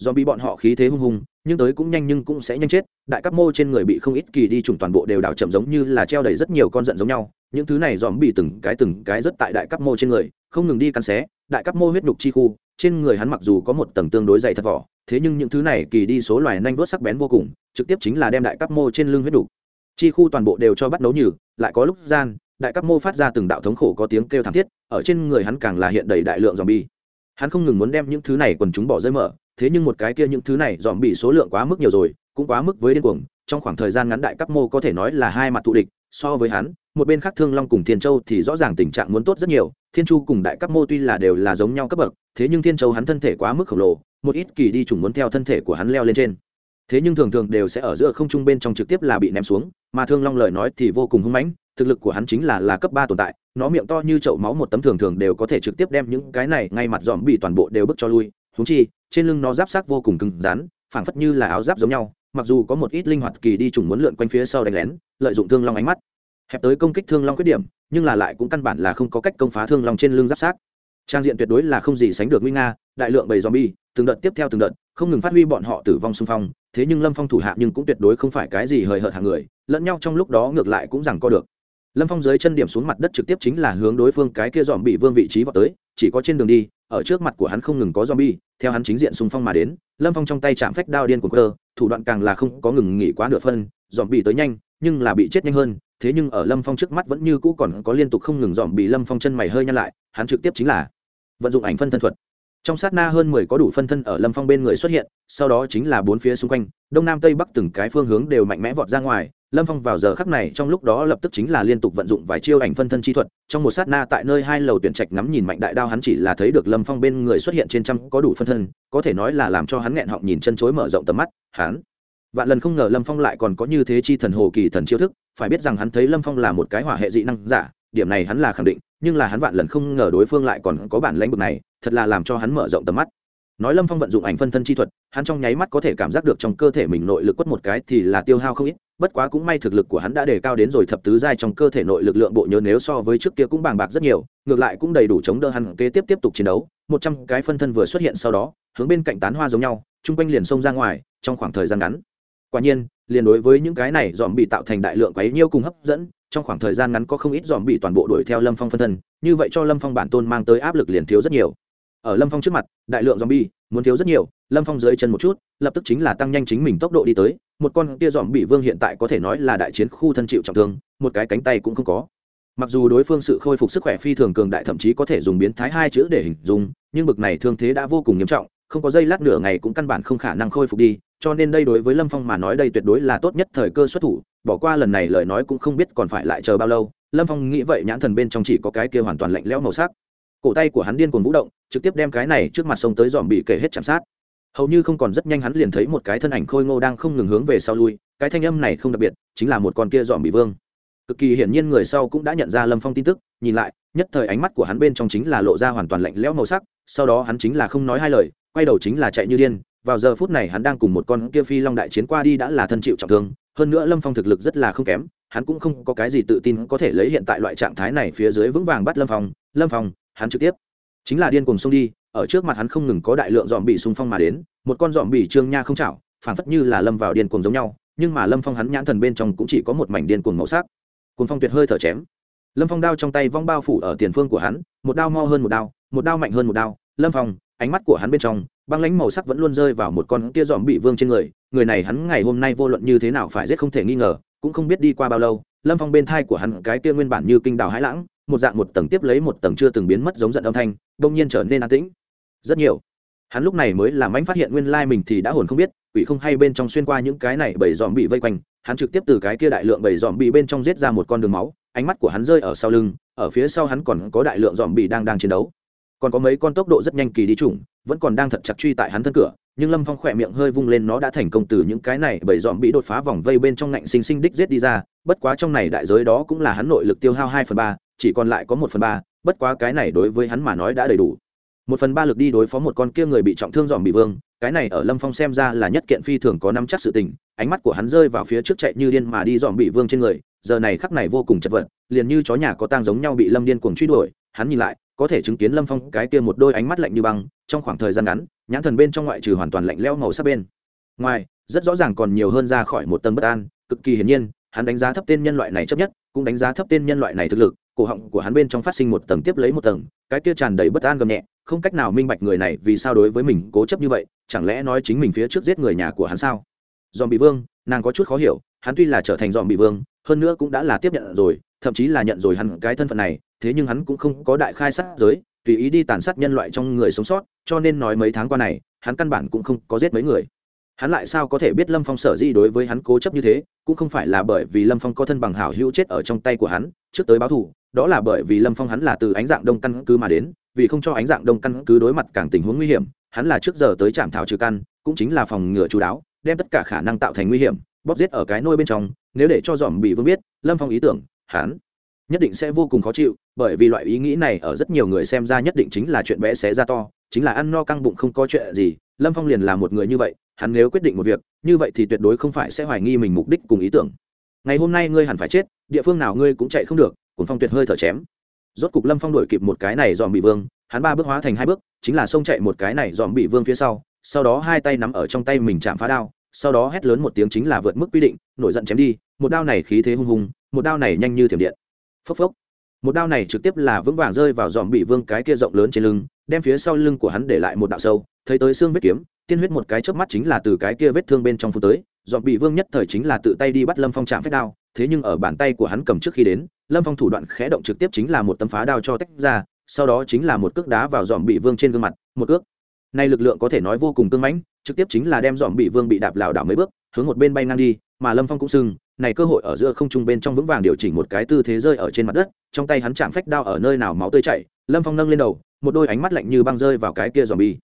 do bị bọn họ khí thế hung hùng nhưng tới cũng nhanh nhưng cũng sẽ nhanh chết, đại cấp mô trên người bị không ít kỳ đi trùng toàn bộ đều đảo chậm giống như là treo đầy rất nhiều con giận giống nhau, những thứ này dòm bị từng cái từng cái rất tại đại cấp mô trên người, không ngừng đi cắn xé, đại cấp mô huyết nhục chi khu, trên người hắn mặc dù có một tầng tương đối dày thật vỏ, thế nhưng những thứ này kỳ đi số loài nanh vớt sắc bén vô cùng, trực tiếp chính là đem đại cấp mô trên lưng huyết nhục. Chi khu toàn bộ đều cho bắt nấu nhừ, lại có lúc gian, đại cấp mô phát ra từng đạo thống khổ có tiếng kêu thảm thiết, ở trên người hắn càng là hiện đầy đại lượng dòm bi. Hắn không ngừng muốn đem những thứ này quần chúng bỏ rơi mở thế nhưng một cái kia những thứ này dòm bị số lượng quá mức nhiều rồi, cũng quá mức với điên cuồng, trong khoảng thời gian ngắn đại cấp mô có thể nói là hai mặt thù địch, so với hắn, một bên khác thương long cùng thiên châu thì rõ ràng tình trạng muốn tốt rất nhiều, thiên chu cùng đại cấp mô tuy là đều là giống nhau cấp bậc, thế nhưng thiên châu hắn thân thể quá mức khổng lồ, một ít kỳ đi trùng muốn theo thân thể của hắn leo lên trên. Thế nhưng thường thường đều sẽ ở giữa không trung bên trong trực tiếp là bị ném xuống, mà thương long lời nói thì vô cùng hung mãnh, thực lực của hắn chính là là cấp ba tồn tại, nó miệng to như chậu máu một tấm thường thường đều có thể trực tiếp đem những cái này ngay mặt dòm bị toàn bộ đều bức cho lui húng chi trên lưng nó giáp sắc vô cùng cứng rắn, phảng phất như là áo giáp giống nhau, mặc dù có một ít linh hoạt kỳ đi trùng muốn lượn quanh phía sau đánh lén, lợi dụng thương long ánh mắt. Hẹp tới công kích thương long khuyết điểm, nhưng là lại cũng căn bản là không có cách công phá thương long trên lưng giáp sát trang diện tuyệt đối là không gì sánh được nguy nga, đại lượng bầy zombie, từng đợt tiếp theo từng đợt, không ngừng phát huy bọn họ tử vong xung phong, thế nhưng lâm phong thủ hạ nhưng cũng tuyệt đối không phải cái gì hời hợt hàng người, lẫn nhau trong lúc đó ngược lại cũng rằng có được lâm phong dưới chân điểm xuống mặt đất trực tiếp chính là hướng đối phương cái kia dòm bị vương vị trí vào tới, chỉ có trên đường đi, ở trước mặt của hắn không ngừng có zombie theo hắn chính diện xung phong mà đến, lâm phong trong tay chạm phách đao điên của cơ, thủ đoạn càng là không có ngừng nghỉ quá nửa phân, dòm bị tới nhanh, nhưng là bị chết nhanh hơn, thế nhưng ở lâm phong trước mắt vẫn như cũ còn có liên tục không ngừng dòm bị lâm phong chân mày hơi nhăn lại, hắn trực tiếp chính là vận dụng ảnh phân thân thuật. Trong sát na hơn mười có đủ phân thân ở lâm phong bên người xuất hiện, sau đó chính là bốn phía xung quanh, đông nam tây bắc từng cái phương hướng đều mạnh mẽ vọt ra ngoài lâm phong vào giờ khắc này trong lúc đó lập tức chính là liên tục vận dụng vài chiêu ảnh phân thân chi thuật, trong một sát na tại nơi hai lầu tuyển trạch ngắm nhìn mạnh đại đao hắn chỉ là thấy được lâm phong bên người xuất hiện trên trăm có đủ phân thân, có thể nói là làm cho hắn nghẹn họng nhìn chân chối mở rộng tầm mắt, hắn. Vạn lần không ngờ lâm phong lại còn có như thế chi thần hồ kỳ thần chiêu thức, phải biết rằng hắn thấy lâm phong là một cái hỏa hệ dị năng giả, điểm này hắn là khẳng định, nhưng là hắn vạn lần không ngờ đối phương lại còn có bản lãnh vực này, thật là làm cho hắn mở rộng tầm mắt nói lâm phong vận dụng ảnh phân thân chi thuật, hắn trong nháy mắt có thể cảm giác được trong cơ thể mình nội lực quất một cái thì là tiêu hao không ít, bất quá cũng may thực lực của hắn đã đề cao đến rồi thập tứ giai trong cơ thể nội lực lượng bộ nhớ nếu so với trước kia cũng bàng bạc rất nhiều, ngược lại cũng đầy đủ chống đỡ hắn kế tiếp tiếp tục chiến đấu, một trăm cái phân thân vừa xuất hiện sau đó, hướng bên cạnh tán hoa giống nhau, chung quanh liền xông ra ngoài, trong khoảng thời gian ngắn. Quả nhiên, liền đối với những cái này dòm bị tạo thành đại lượng quấy nhiêu cùng hấp dẫn, trong khoảng thời gian ngắn có không ít dòm bị toàn bộ đuổi theo lâm phong phân thân, như vậy cho lâm phong bản tôn mang tới áp lực liền thiếu rất nhiều ở lâm phong trước mặt, đại lượng zombie, muốn thiếu rất nhiều, lâm phong dưới chân một chút, lập tức chính là tăng nhanh chính mình tốc độ đi tới, một con kia dòm bị vương hiện tại có thể nói là đại chiến khu thân chịu trọng thương, một cái cánh tay cũng không có. Mặc dù đối phương sự khôi phục sức khỏe phi thường cường đại thậm chí có thể dùng biến thái hai chữ để hình dung, nhưng bực này thương thế đã vô cùng nghiêm trọng, không có dây lát nửa ngày cũng căn bản không khả năng khôi phục đi, cho nên đây đối với lâm phong mà nói đây tuyệt đối là tốt nhất thời cơ xuất thủ, bỏ qua lần này lời nói cũng không biết còn phải lại chờ bao lâu, lâm phong nghĩ vậy nhãn thần bên trong chỉ có cái kia hoàn toàn lạnh lẽo màu sắc cổ tay của hắn điên cuồng vũ động, trực tiếp đem cái này trước mặt sông tới dòm bị kể hết chạm sát. Hầu như không còn rất nhanh hắn liền thấy một cái thân ảnh khôi ngô đang không ngừng hướng về sau lui, cái thanh âm này không đặc biệt, chính là một con kia dòm bị vương. Cực kỳ hiển nhiên người sau cũng đã nhận ra lâm phong tin tức, nhìn lại, nhất thời ánh mắt của hắn bên trong chính là lộ ra hoàn toàn lạnh lẽo màu sắc, sau đó hắn chính là không nói hai lời, quay đầu chính là chạy như điên, vào giờ phút này hắn đang cùng một con kia phi long đại chiến qua đi đã là thân chịu trọng thương, hơn nữa lâm phong thực lực rất là không kém, hắn cũng không có cái gì tự tin có thể lấy hiện tại loại trạng thái này phía dưới vững vàng bắt lâm phong lâm phong hắn trực tiếp. Chính là điên cuồng xông đi, ở trước mặt hắn không ngừng có đại lượng dòm bị xung phong mà đến, một con dòm bị trương nha không chảo, phảng phất như là lâm vào điên cuồng giống nhau, nhưng mà lâm phong hắn nhãn thần bên trong cũng chỉ có một mảnh điên cuồng màu sắc. Cuồng phong tuyệt hơi thở chém. Lâm phong đao trong tay vong bao phủ ở tiền phương của hắn, một đao mo hơn một đao một đao mạnh hơn một đao. Lâm phong, ánh mắt của hắn bên trong, băng lãnh màu sắc vẫn luôn rơi vào một con kia dòm bị vương trên người. Người này hắn ngày hôm nay vô luận như thế nào phải giết không thể nghi ngờ, cũng không biết đi qua bao lâu. Lâm phong bên thai của hắn, cái kia nguyên bản như kinh đào hãi lãng một dạng một tầng tiếp lấy một tầng chưa từng biến mất giống giận âm thanh đông nhiên trở nên an tĩnh. Rất nhiều. Hắn lúc này mới làm anh phát hiện nguyên lai mình thì đã hồn không biết, quỷ không hay bên trong xuyên qua những cái này bầy dòm bị vây quanh, hắn trực tiếp từ cái kia đại lượng bầy dòm bị bên trong giết ra một con đường máu, ánh mắt của hắn rơi ở sau lưng, ở phía sau hắn còn có đại lượng dòm bị đang đang chiến đấu. Còn có mấy con tốc độ rất nhanh kỳ đi chủng, vẫn còn đang thật chặt truy tại hắn thân cửa, nhưng lâm phong khỏe miệng hơi vung lên nó đã thành công từ những cái này bởi dòm bị đột phá vòng vây bên trong ngạnh sinh sinh đích giết đi ra, bất quá trong này đại giới đó cũng là hắn nội lực tiêu hao hai phần ba chỉ còn lại có một phần ba, bất quá cái này đối với hắn mà nói đã đầy đủ. Một phần ba lực đi đối phó một con kia người bị trọng thương dòm bị vương, cái này ở lâm phong xem ra là nhất kiện phi thường có năm chắc sự tình, ánh mắt của hắn rơi vào phía trước chạy như điên mà đi dòm bị vương trên người, giờ này khắc này vô cùng chật vật, liền như chó nhà có tang giống nhau bị lâm điên cuồng truy đuổi, hắn nhìn lại, có thể chứng kiến lâm phong cái kia một đôi ánh mắt lạnh như băng, trong khoảng thời gian ngắn, nhãn thần bên trong ngoại trừ hoàn toàn lạnh lẽo màu sắc bên ngoài, rất rõ ràng còn nhiều hơn ra khỏi một tầng bất an, cực kỳ hiển nhiên, hắn đánh giá thấp tên nhân loại này chấp nhất, cũng đánh giá thấp tên nhân loại này thực lực cổ họng của hắn bên trong phát sinh một tầng tiếp lấy một tầng, cái kia tràn đầy bất an gầm nhẹ, không cách nào minh bạch người này vì sao đối với mình cố chấp như vậy, chẳng lẽ nói chính mình phía trước giết người nhà của hắn sao? Dòm bị vương, nàng có chút khó hiểu, hắn tuy là trở thành dòm bị vương, hơn nữa cũng đã là tiếp nhận rồi, thậm chí là nhận rồi hắn cái thân phận này, thế nhưng hắn cũng không có đại khai sát giới, tùy ý đi tàn sát nhân loại trong người sống sót, cho nên nói mấy tháng qua này, hắn căn bản cũng không có giết mấy người. Hắn lại sao có thể biết lâm phong sở dĩ đối với hắn cố chấp như thế, cũng không phải là bởi vì lâm phong có thân bằng hảo hữu chết ở trong tay của hắn, trước tới báo thù đó là bởi vì lâm phong hắn là từ ánh dạng đông căn cứ mà đến, vì không cho ánh dạng đông căn cứ đối mặt càng tình huống nguy hiểm, hắn là trước giờ tới trạm thảo trừ căn, cũng chính là phòng ngừa chú đáo, đem tất cả khả năng tạo thành nguy hiểm, bóp giết ở cái nôi bên trong, nếu để cho dòm bị vương biết, lâm phong ý tưởng, hắn nhất định sẽ vô cùng khó chịu, bởi vì loại ý nghĩ này ở rất nhiều người xem ra nhất định chính là chuyện bé xé ra to, chính là ăn no căng bụng không có chuyện gì, lâm phong liền là một người như vậy, hắn nếu quyết định một việc, như vậy thì tuyệt đối không phải sẽ hoài nghi mình mục đích cùng ý tưởng. Ngày hôm nay ngươi hẳn phải chết, địa phương nào ngươi cũng chạy không được cùng phong tuyệt hơi thở chém. Rốt cục lâm phong đổi kịp một cái này dòm bị vương, hắn ba bước hóa thành hai bước, chính là xông chạy một cái này dòm bị vương phía sau sau đó hai tay nắm ở trong tay mình chạm phá đao, sau đó hét lớn một tiếng chính là vượt mức quy định, nổi giận chém đi, một đao này khí thế hung hùng, một đao này nhanh như thiểm điện. Phốc phốc. Một đao này trực tiếp là vững vàng rơi vào dòm bị vương cái kia rộng lớn trên lưng, đem phía sau lưng của hắn để lại một đạo sâu, thấy tới xương vết kiếm, tiên huyết một cái chớp mắt chính là từ cái kia vết thương bên trong phút tới, dòm bị vương nhất thời chính là tự tay đi bắt lâm phong chạm phép đao thế nhưng ở bàn tay của hắn cầm trước khi đến, lâm phong thủ đoạn khẽ động trực tiếp chính là một tấm phá đao cho tách ra, sau đó chính là một cước đá vào dòm bị vương trên gương mặt, một cước. Nay lực lượng có thể nói vô cùng cưng mãnh, trực tiếp chính là đem dòm bị vương bị đạp lảo đảo mấy bước, hướng một bên bay ngang đi, mà lâm phong cũng sưng này cơ hội ở giữa không trung bên trong vững vàng điều chỉnh một cái tư thế rơi ở trên mặt đất, trong tay hắn chạm phách đao ở nơi nào máu tươi chảy, lâm phong nâng lên đầu, một đôi ánh mắt lạnh như băng rơi vào cái kia dòm bị.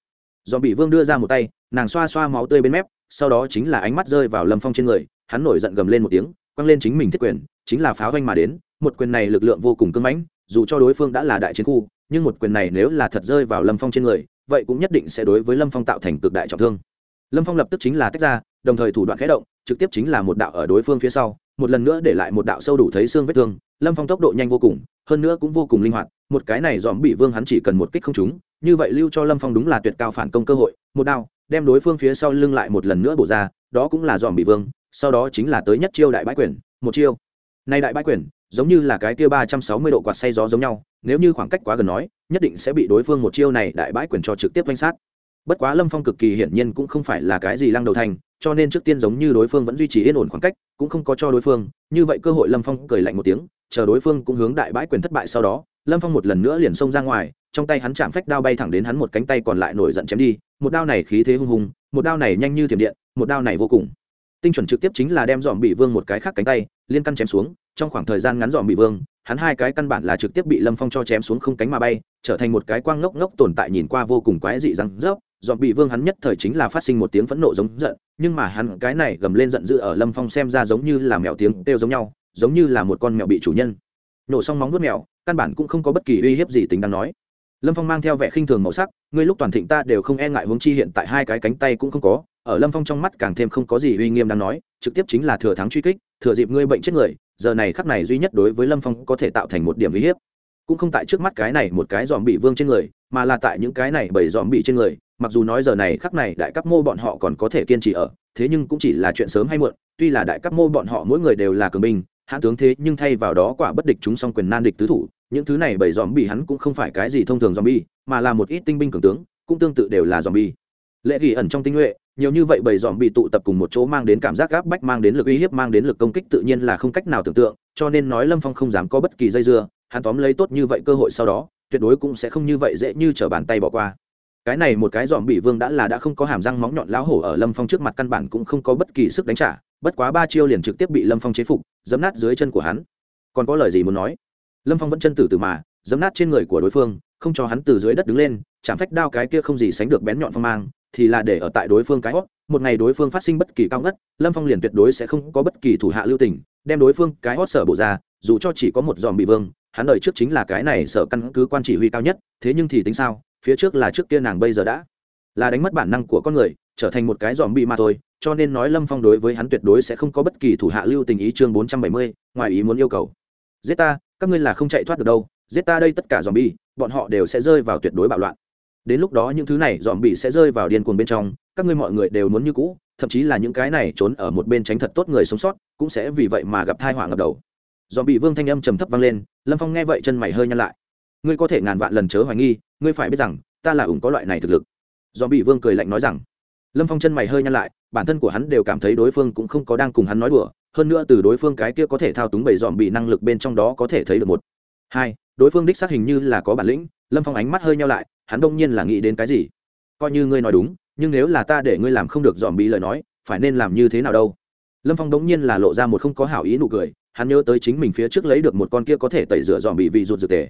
Dòm bị vương đưa ra một tay, nàng xoa xoa máu tươi bên mép, sau đó chính là ánh mắt rơi vào lâm phong trên người, hắn nổi giận gầm lên một tiếng quăng lên chính mình thiết quyền, chính là pháo doanh mà đến, một quyền này lực lượng vô cùng cưng mãnh, dù cho đối phương đã là đại chiến khu, nhưng một quyền này nếu là thật rơi vào lâm phong trên người, vậy cũng nhất định sẽ đối với lâm phong tạo thành cực đại trọng thương. Lâm phong lập tức chính là tách ra, đồng thời thủ đoạn khẽ động, trực tiếp chính là một đạo ở đối phương phía sau, một lần nữa để lại một đạo sâu đủ thấy xương vết thương, lâm phong tốc độ nhanh vô cùng, hơn nữa cũng vô cùng linh hoạt, một cái này dòm bị vương hắn chỉ cần một kích không trúng, như vậy lưu cho lâm phong đúng là tuyệt cao phản công cơ hội, một đao, đem đối phương phía sau lưng lại một lần nữa bổ ra, đó cũng là dòm bị vương sau đó chính là tới nhất chiêu đại bãi quyền, một chiêu. Nay đại bãi quyền, giống như là cái kia ba trăm sáu mươi độ quạt say gió giống nhau, nếu như khoảng cách quá gần nói, nhất định sẽ bị đối phương một chiêu này đại bãi quyền cho trực tiếp danh sát. Bất quá lâm phong cực kỳ hiển nhiên cũng không phải là cái gì lăng đầu thành, cho nên trước tiên giống như đối phương vẫn duy trì yên ổn khoảng cách, cũng không có cho đối phương, như vậy cơ hội lâm phong cười lạnh một tiếng, chờ đối phương cũng hướng đại bãi quyền thất bại sau đó, lâm phong một lần nữa liền xông ra ngoài, trong tay hắn chạm phách đao bay thẳng đến hắn một cánh tay còn lại nổi giận chém đi, một đao này khí thế hung hùng, một đao này nhanh như thiểm điện, một đao này vô cùng tinh chuẩn trực tiếp chính là đem dòm bị vương một cái khác cánh tay, liên căn chém xuống, trong khoảng thời gian ngắn dòm bị vương, hắn hai cái căn bản là trực tiếp bị lâm phong cho chém xuống không cánh mà bay, trở thành một cái quang ngốc ngốc tồn tại nhìn qua vô cùng quái dị răng rớp. Dòm bị vương hắn nhất thời chính là phát sinh một tiếng phẫn nộ giống giận, nhưng mà hắn cái này gầm lên giận dữ ở lâm phong xem ra giống như là mèo tiếng kêu giống nhau, giống như là một con mèo bị chủ nhân. Nổ xong móng vuốt mèo, căn bản cũng không có bất kỳ uy hiếp gì tính đáng nói lâm phong mang theo vẻ khinh thường màu sắc, ngươi lúc toàn thịnh ta đều không e ngại huống chi hiện tại hai cái cánh tay cũng không có, ở lâm phong trong mắt càng thêm không có gì uy nghiêm đáng nói, trực tiếp chính là thừa thắng truy kích, thừa dịp ngươi bệnh chết người, giờ này khắc này duy nhất đối với lâm phong có thể tạo thành một điểm uy hiếp. Cũng không tại trước mắt cái này một cái dòm bị vương trên người, mà là tại những cái này bảy dòm bị trên người, mặc dù nói giờ này khắc này đại cấp mô bọn họ còn có thể kiên trì ở, thế nhưng cũng chỉ là chuyện sớm hay muộn, tuy là đại cấp mô bọn họ mỗi người đều là cường binh hãn tướng thế nhưng thay vào đó quả bất địch chúng song quyền nan địch tứ thủ, những thứ này bảy dòm bị hắn cũng không phải cái gì thông thường dòm bi, mà là một ít tinh binh cường tướng, cũng tương tự đều là dòm bi. Lệ ghi ẩn trong tinh nhuệ, nhiều như vậy bảy dòm bị tụ tập cùng một chỗ mang đến cảm giác gáp bách, mang đến lực uy hiếp, mang đến lực công kích tự nhiên là không cách nào tưởng tượng, cho nên nói lâm phong không dám có bất kỳ dây dưa, hắn tóm lấy tốt như vậy cơ hội sau đó, tuyệt đối cũng sẽ không như vậy dễ như t bàn tay bỏ qua. Cái này một cái dòm bị vương đã là đã không có hàm răng móng nhọn lão hổ ở lâm phong trước mặt căn bản cũng không có bất kỳ sức đánh trả bất quá ba chiêu liền trực tiếp bị lâm phong chế phục dấm nát dưới chân của hắn. Còn có lời gì muốn nói? Lâm phong vẫn chân tử từ mà dấm nát trên người của đối phương, không cho hắn từ dưới đất đứng lên, chạm phách đao cái kia không gì sánh được bén nhọn phong mang, thì là để ở tại đối phương cái hót một ngày đối phương phát sinh bất kỳ cao ngất, lâm phong liền tuyệt đối sẽ không có bất kỳ thủ hạ lưu tình, đem đối phương cái hót sở bộ ra, dù cho chỉ có một dòm bị vương, hắn đợi trước chính là cái này sở căn cứ quan chỉ huy cao nhất, thế nhưng thì tính sao, phía trước là trước kia nàng bây giờ đã là đánh mất bản năng của con người, trở thành một cái dòm bị mà thôi cho nên nói lâm phong đối với hắn tuyệt đối sẽ không có bất kỳ thủ hạ lưu tình ý chương bốn trăm bảy mươi, ngoài ý muốn yêu cầu. Giết ta, các ngươi là không chạy thoát được đâu, giết ta đây tất cả dòm bi bọn họ đều sẽ rơi vào tuyệt đối bạo loạn. Đến lúc đó những thứ này dòm bị sẽ rơi vào điên cuồng bên trong, các ngươi mọi người đều muốn như cũ, thậm chí là những cái này trốn ở một bên tránh thật tốt người sống sót, cũng sẽ vì vậy mà gặp thai họa ngập đầu. Dòm bị vương thanh âm trầm thấp vang lên, lâm phong nghe vậy chân mày hơi nhăn lại. Ngươi có thể ngàn vạn lần chớ hoài nghi, ngươi phải biết rằng, ta là ủng có loại này thực lực. Dòm bị vương cười lạnh nói rằng lâm phong chân mày hơi nhăn lại, bản thân của hắn đều cảm thấy đối phương cũng không có đang cùng hắn nói đùa, hơn nữa từ đối phương cái kia có thể thao túng bảy dòm bị năng lực bên trong đó có thể thấy được một. Hai, đối phương đích xác hình như là có bản lĩnh, lâm phong ánh mắt hơi nhau lại, hắn đông nhiên là nghĩ đến cái gì? Coi như ngươi nói đúng, nhưng nếu là ta để ngươi làm không được dòm bị lời nói, phải nên làm như thế nào đâu? Lâm phong đống nhiên là lộ ra một không có hảo ý nụ cười, hắn nhớ tới chính mình phía trước lấy được một con kia có thể tẩy rửa dòm bị vì ruột dược tề.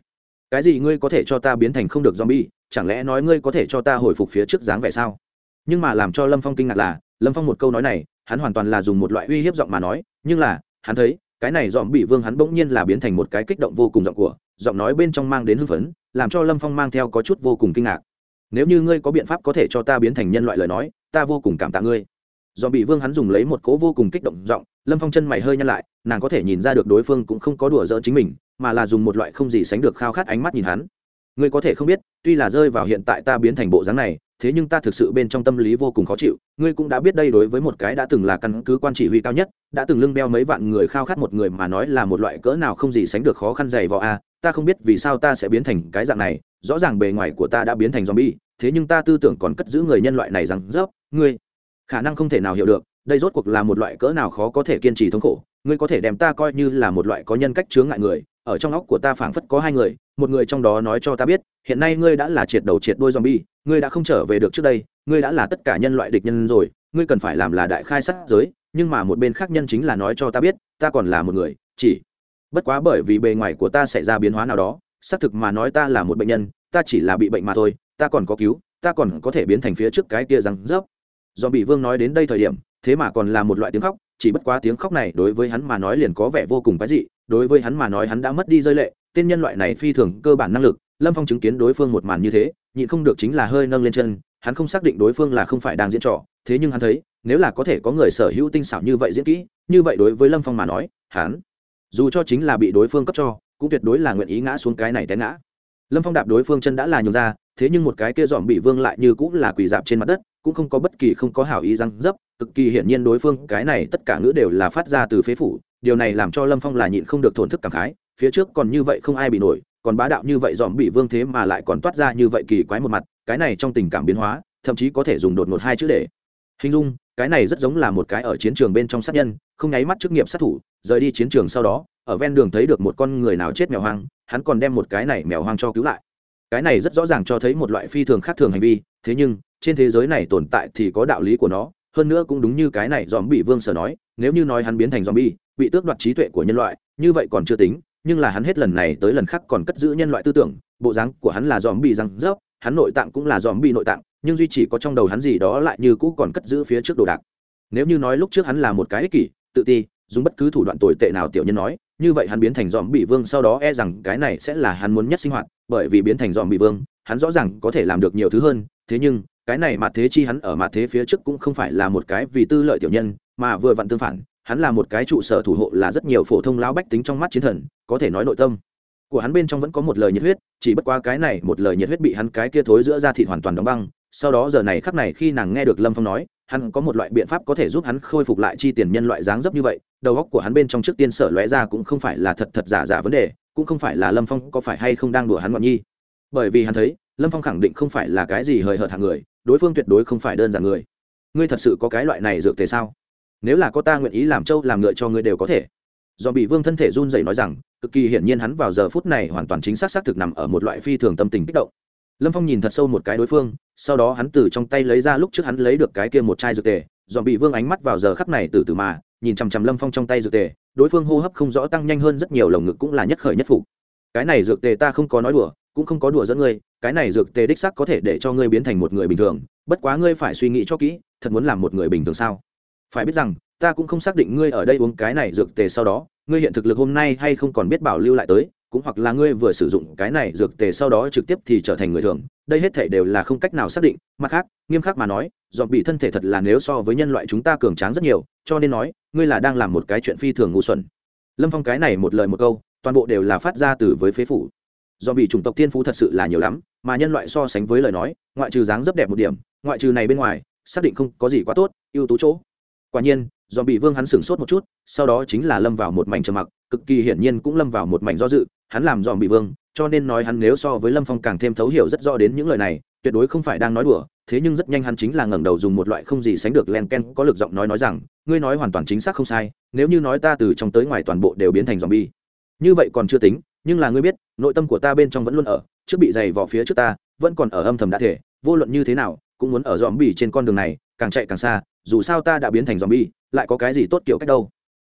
Cái gì ngươi có thể cho ta biến thành không được dòm bị? chẳng lẽ nói ngươi có thể cho ta hồi phục phía trước dáng vẻ sao? Nhưng mà làm cho lâm phong kinh ngạc là, lâm phong một câu nói này, hắn hoàn toàn là dùng một loại uy hiếp giọng mà nói, nhưng là, hắn thấy, cái này dòm bị vương hắn bỗng nhiên là biến thành một cái kích động vô cùng giọng của, giọng nói bên trong mang đến hưng phấn, làm cho lâm phong mang theo có chút vô cùng kinh ngạc. Nếu như ngươi có biện pháp có thể cho ta biến thành nhân loại lời nói, ta vô cùng cảm tạ ngươi. Dòm bị vương hắn dùng lấy một cố vô cùng kích động giọng, lâm phong chân mày hơi nhăn lại, nàng có thể nhìn ra được đối phương cũng không có đùa dỡ chính mình, mà là dùng một loại không gì sánh được khao khát ánh mắt nhìn hắn. Ngươi có thể không biết, tuy là rơi vào hiện tại ta biến thành bộ dáng này thế nhưng ta thực sự bên trong tâm lý vô cùng khó chịu, ngươi cũng đã biết đây đối với một cái đã từng là căn cứ quan chỉ huy cao nhất, đã từng lưng đeo mấy vạn người khao khát một người mà nói là một loại cỡ nào không gì sánh được khó khăn dày vò a, ta không biết vì sao ta sẽ biến thành cái dạng này, rõ ràng bề ngoài của ta đã biến thành zombie, thế nhưng ta tư tưởng còn cất giữ người nhân loại này rằng rớp ngươi khả năng không thể nào hiểu được, đây rốt cuộc là một loại cỡ nào khó có thể kiên trì thống khổ, ngươi có thể đem ta coi như là một loại có nhân cách chướng ngại người, ở trong óc của ta phảng phất có hai người, một người trong đó nói cho ta biết, hiện nay ngươi đã là triệt đầu triệt đôi zombie ngươi đã không trở về được trước đây, ngươi đã là tất cả nhân loại địch nhân rồi, ngươi cần phải làm là đại khai sát giới, nhưng mà một bên khác nhân chính là nói cho ta biết, ta còn là một người, chỉ. Bất quá bởi vì bề ngoài của ta xảy ra biến hóa nào đó, xác thực mà nói ta là một bệnh nhân, ta chỉ là bị bệnh mà thôi, ta còn có cứu, ta còn có thể biến thành phía trước cái kia rằng rớp. Do bị vương nói đến đây thời điểm, thế mà còn là một loại tiếng khóc, chỉ bất quá tiếng khóc này đối với hắn mà nói liền có vẻ vô cùng cái dị, đối với hắn mà nói hắn đã mất đi rơi lệ, tên nhân loại này phi thường cơ bản năng lực, lâm phong chứng kiến đối phương một màn như thế nhịn không được chính là hơi nâng lên chân, hắn không xác định đối phương là không phải đang diễn trò, thế nhưng hắn thấy, nếu là có thể có người sở hữu tinh xảo như vậy diễn kỹ, như vậy đối với lâm phong mà nói, hắn, dù cho chính là bị đối phương cấp cho, cũng tuyệt đối là nguyện ý ngã xuống cái này té ngã. Lâm phong đạp đối phương chân đã là nhường ra, thế nhưng một cái kia dòm bị vương lại như cũng là quỳ dạp trên mặt đất, cũng không có bất kỳ không có hảo ý răng dấp, cực kỳ hiển nhiên đối phương, cái này tất cả ngữ đều là phát ra từ phế phủ, điều này làm cho lâm phong là nhịn không được thổn thức cảm khái, phía trước còn như vậy không ai bị nổi còn bá đạo như vậy dòm bị vương thế mà lại còn toát ra như vậy kỳ quái một mặt, cái này trong tình cảm biến hóa, thậm chí có thể dùng đột ngột hai chữ để. Hình dung, cái này rất giống là một cái ở chiến trường bên trong sát nhân, không nháy mắt chức nghiệp sát thủ, rời đi chiến trường sau đó, ở ven đường thấy được một con người nào chết mèo hoang, hắn còn đem một cái này mèo hoang cho cứu lại. Cái này rất rõ ràng cho thấy một loại phi thường khác thường hành vi, thế nhưng, trên thế giới này tồn tại thì có đạo lý của nó, hơn nữa cũng đúng như cái này dòm bị vương sở nói, nếu như nói hắn biến thành dòm bi, bị tước đoạt trí tuệ của nhân loại, như vậy còn chưa tính nhưng là hắn hết lần này tới lần khác còn cất giữ nhân loại tư tưởng, bộ dáng của hắn là dòm bị răng rớp, hắn nội tạng cũng là dòm bị nội tạng, nhưng duy chỉ có trong đầu hắn gì đó lại như cũ còn cất giữ phía trước đồ đạc. Nếu như nói lúc trước hắn là một cái ích kỷ, tự ti, dùng bất cứ thủ đoạn tồi tệ nào tiểu nhân nói, như vậy hắn biến thành dòm bị vương sau đó e rằng cái này sẽ là hắn muốn nhất sinh hoạt, bởi vì biến thành dòm bị vương, hắn rõ ràng có thể làm được nhiều thứ hơn, thế nhưng, cái này mặt thế chi hắn ở mặt thế phía trước cũng không phải là một cái vì tư lợi tiểu nhân, mà vừa vặn tương phản hắn là một cái trụ sở thủ hộ là rất nhiều phổ thông lão bách tính trong mắt chiến thần, có thể nói nội tâm của hắn bên trong vẫn có một lời nhiệt huyết, chỉ bất qua cái này một lời nhiệt huyết bị hắn cái kia thối giữa ra thịt hoàn toàn đóng băng. Sau đó giờ này khắc này khi nàng nghe được lâm phong nói, hắn có một loại biện pháp có thể giúp hắn khôi phục lại chi tiền nhân loại dáng dấp như vậy, đầu óc của hắn bên trong trước tiên sở lóe ra cũng không phải là thật thật giả giả vấn đề, cũng không phải là lâm phong có phải hay không đang đùa hắn ngọn nhi. Bởi vì hắn thấy, lâm phong khẳng định không phải là cái gì hời hợt hàng người, đối phương tuyệt đối không phải đơn giản người. Ngươi thật sự có cái loại này dược tề sao? Nếu là có ta nguyện ý làm trâu làm ngựa cho ngươi đều có thể. Do bị vương thân thể run rẩy nói rằng, cực kỳ hiển nhiên hắn vào giờ phút này hoàn toàn chính xác xác thực nằm ở một loại phi thường tâm tình kích động. Lâm phong nhìn thật sâu một cái đối phương, sau đó hắn từ trong tay lấy ra lúc trước hắn lấy được cái kia một chai dược tề, dòm bị vương ánh mắt vào giờ khắc này từ từ mà, nhìn chằm chằm lâm phong trong tay dược tề, đối phương hô hấp không rõ tăng nhanh hơn rất nhiều lồng ngực cũng là nhất khởi nhất phục. Cái này dược tề ta không có nói đùa, cũng không có đùa dẫn ngươi, cái này dược tề đích sắc có thể để cho ngươi biến thành một người bình thường, bất quá ngươi phải suy nghĩ cho kỹ, thật muốn làm một người bình thường sao? Phải biết rằng, ta cũng không xác định ngươi ở đây uống cái này dược tề sau đó, ngươi hiện thực lực hôm nay hay không còn biết bảo lưu lại tới, cũng hoặc là ngươi vừa sử dụng cái này dược tề sau đó trực tiếp thì trở thành người thường, đây hết thể đều là không cách nào xác định, mặt khác, nghiêm khắc mà nói dọn bị thân thể thật là nếu so với nhân loại chúng ta cường tráng rất nhiều, cho nên nói, ngươi là đang làm một cái chuyện phi thường ngu xuẩn. Lâm phong cái này một lời một câu, toàn bộ đều là phát ra từ với phế phủ. Do bị chủng tộc thiên phú thật sự là nhiều lắm, mà nhân loại so sánh với lời nói, ngoại trừ dáng rất đẹp một điểm, ngoại trừ này bên ngoài, xác định không có gì quá tốt, ưu tú chỗ quả nhiên do bị vương hắn sửng sốt một chút, sau đó chính là lâm vào một mảnh trầm mặc, cực kỳ hiển nhiên cũng lâm vào một mảnh do dự, hắn làm dòm bị vương, cho nên nói hắn nếu so với lâm phong càng thêm thấu hiểu rất rõ đến những lời này, tuyệt đối không phải đang nói đùa, thế nhưng rất nhanh hắn chính là ngẩng đầu dùng một loại không gì sánh được len ken, có lực giọng nói nói rằng, ngươi nói hoàn toàn chính xác không sai, nếu như nói ta từ trong tới ngoài toàn bộ đều biến thành dòm bi như vậy còn chưa tính, nhưng là ngươi biết, nội tâm của ta bên trong vẫn luôn ở, trước bị dày vỏ phía trước ta, vẫn còn ở âm thầm đã thể, vô luận như thế nào, cũng muốn ở dòm bì trên con đường này, càng chạy càng xa dù sao ta đã biến thành dòm bi lại có cái gì tốt kiểu cách đâu.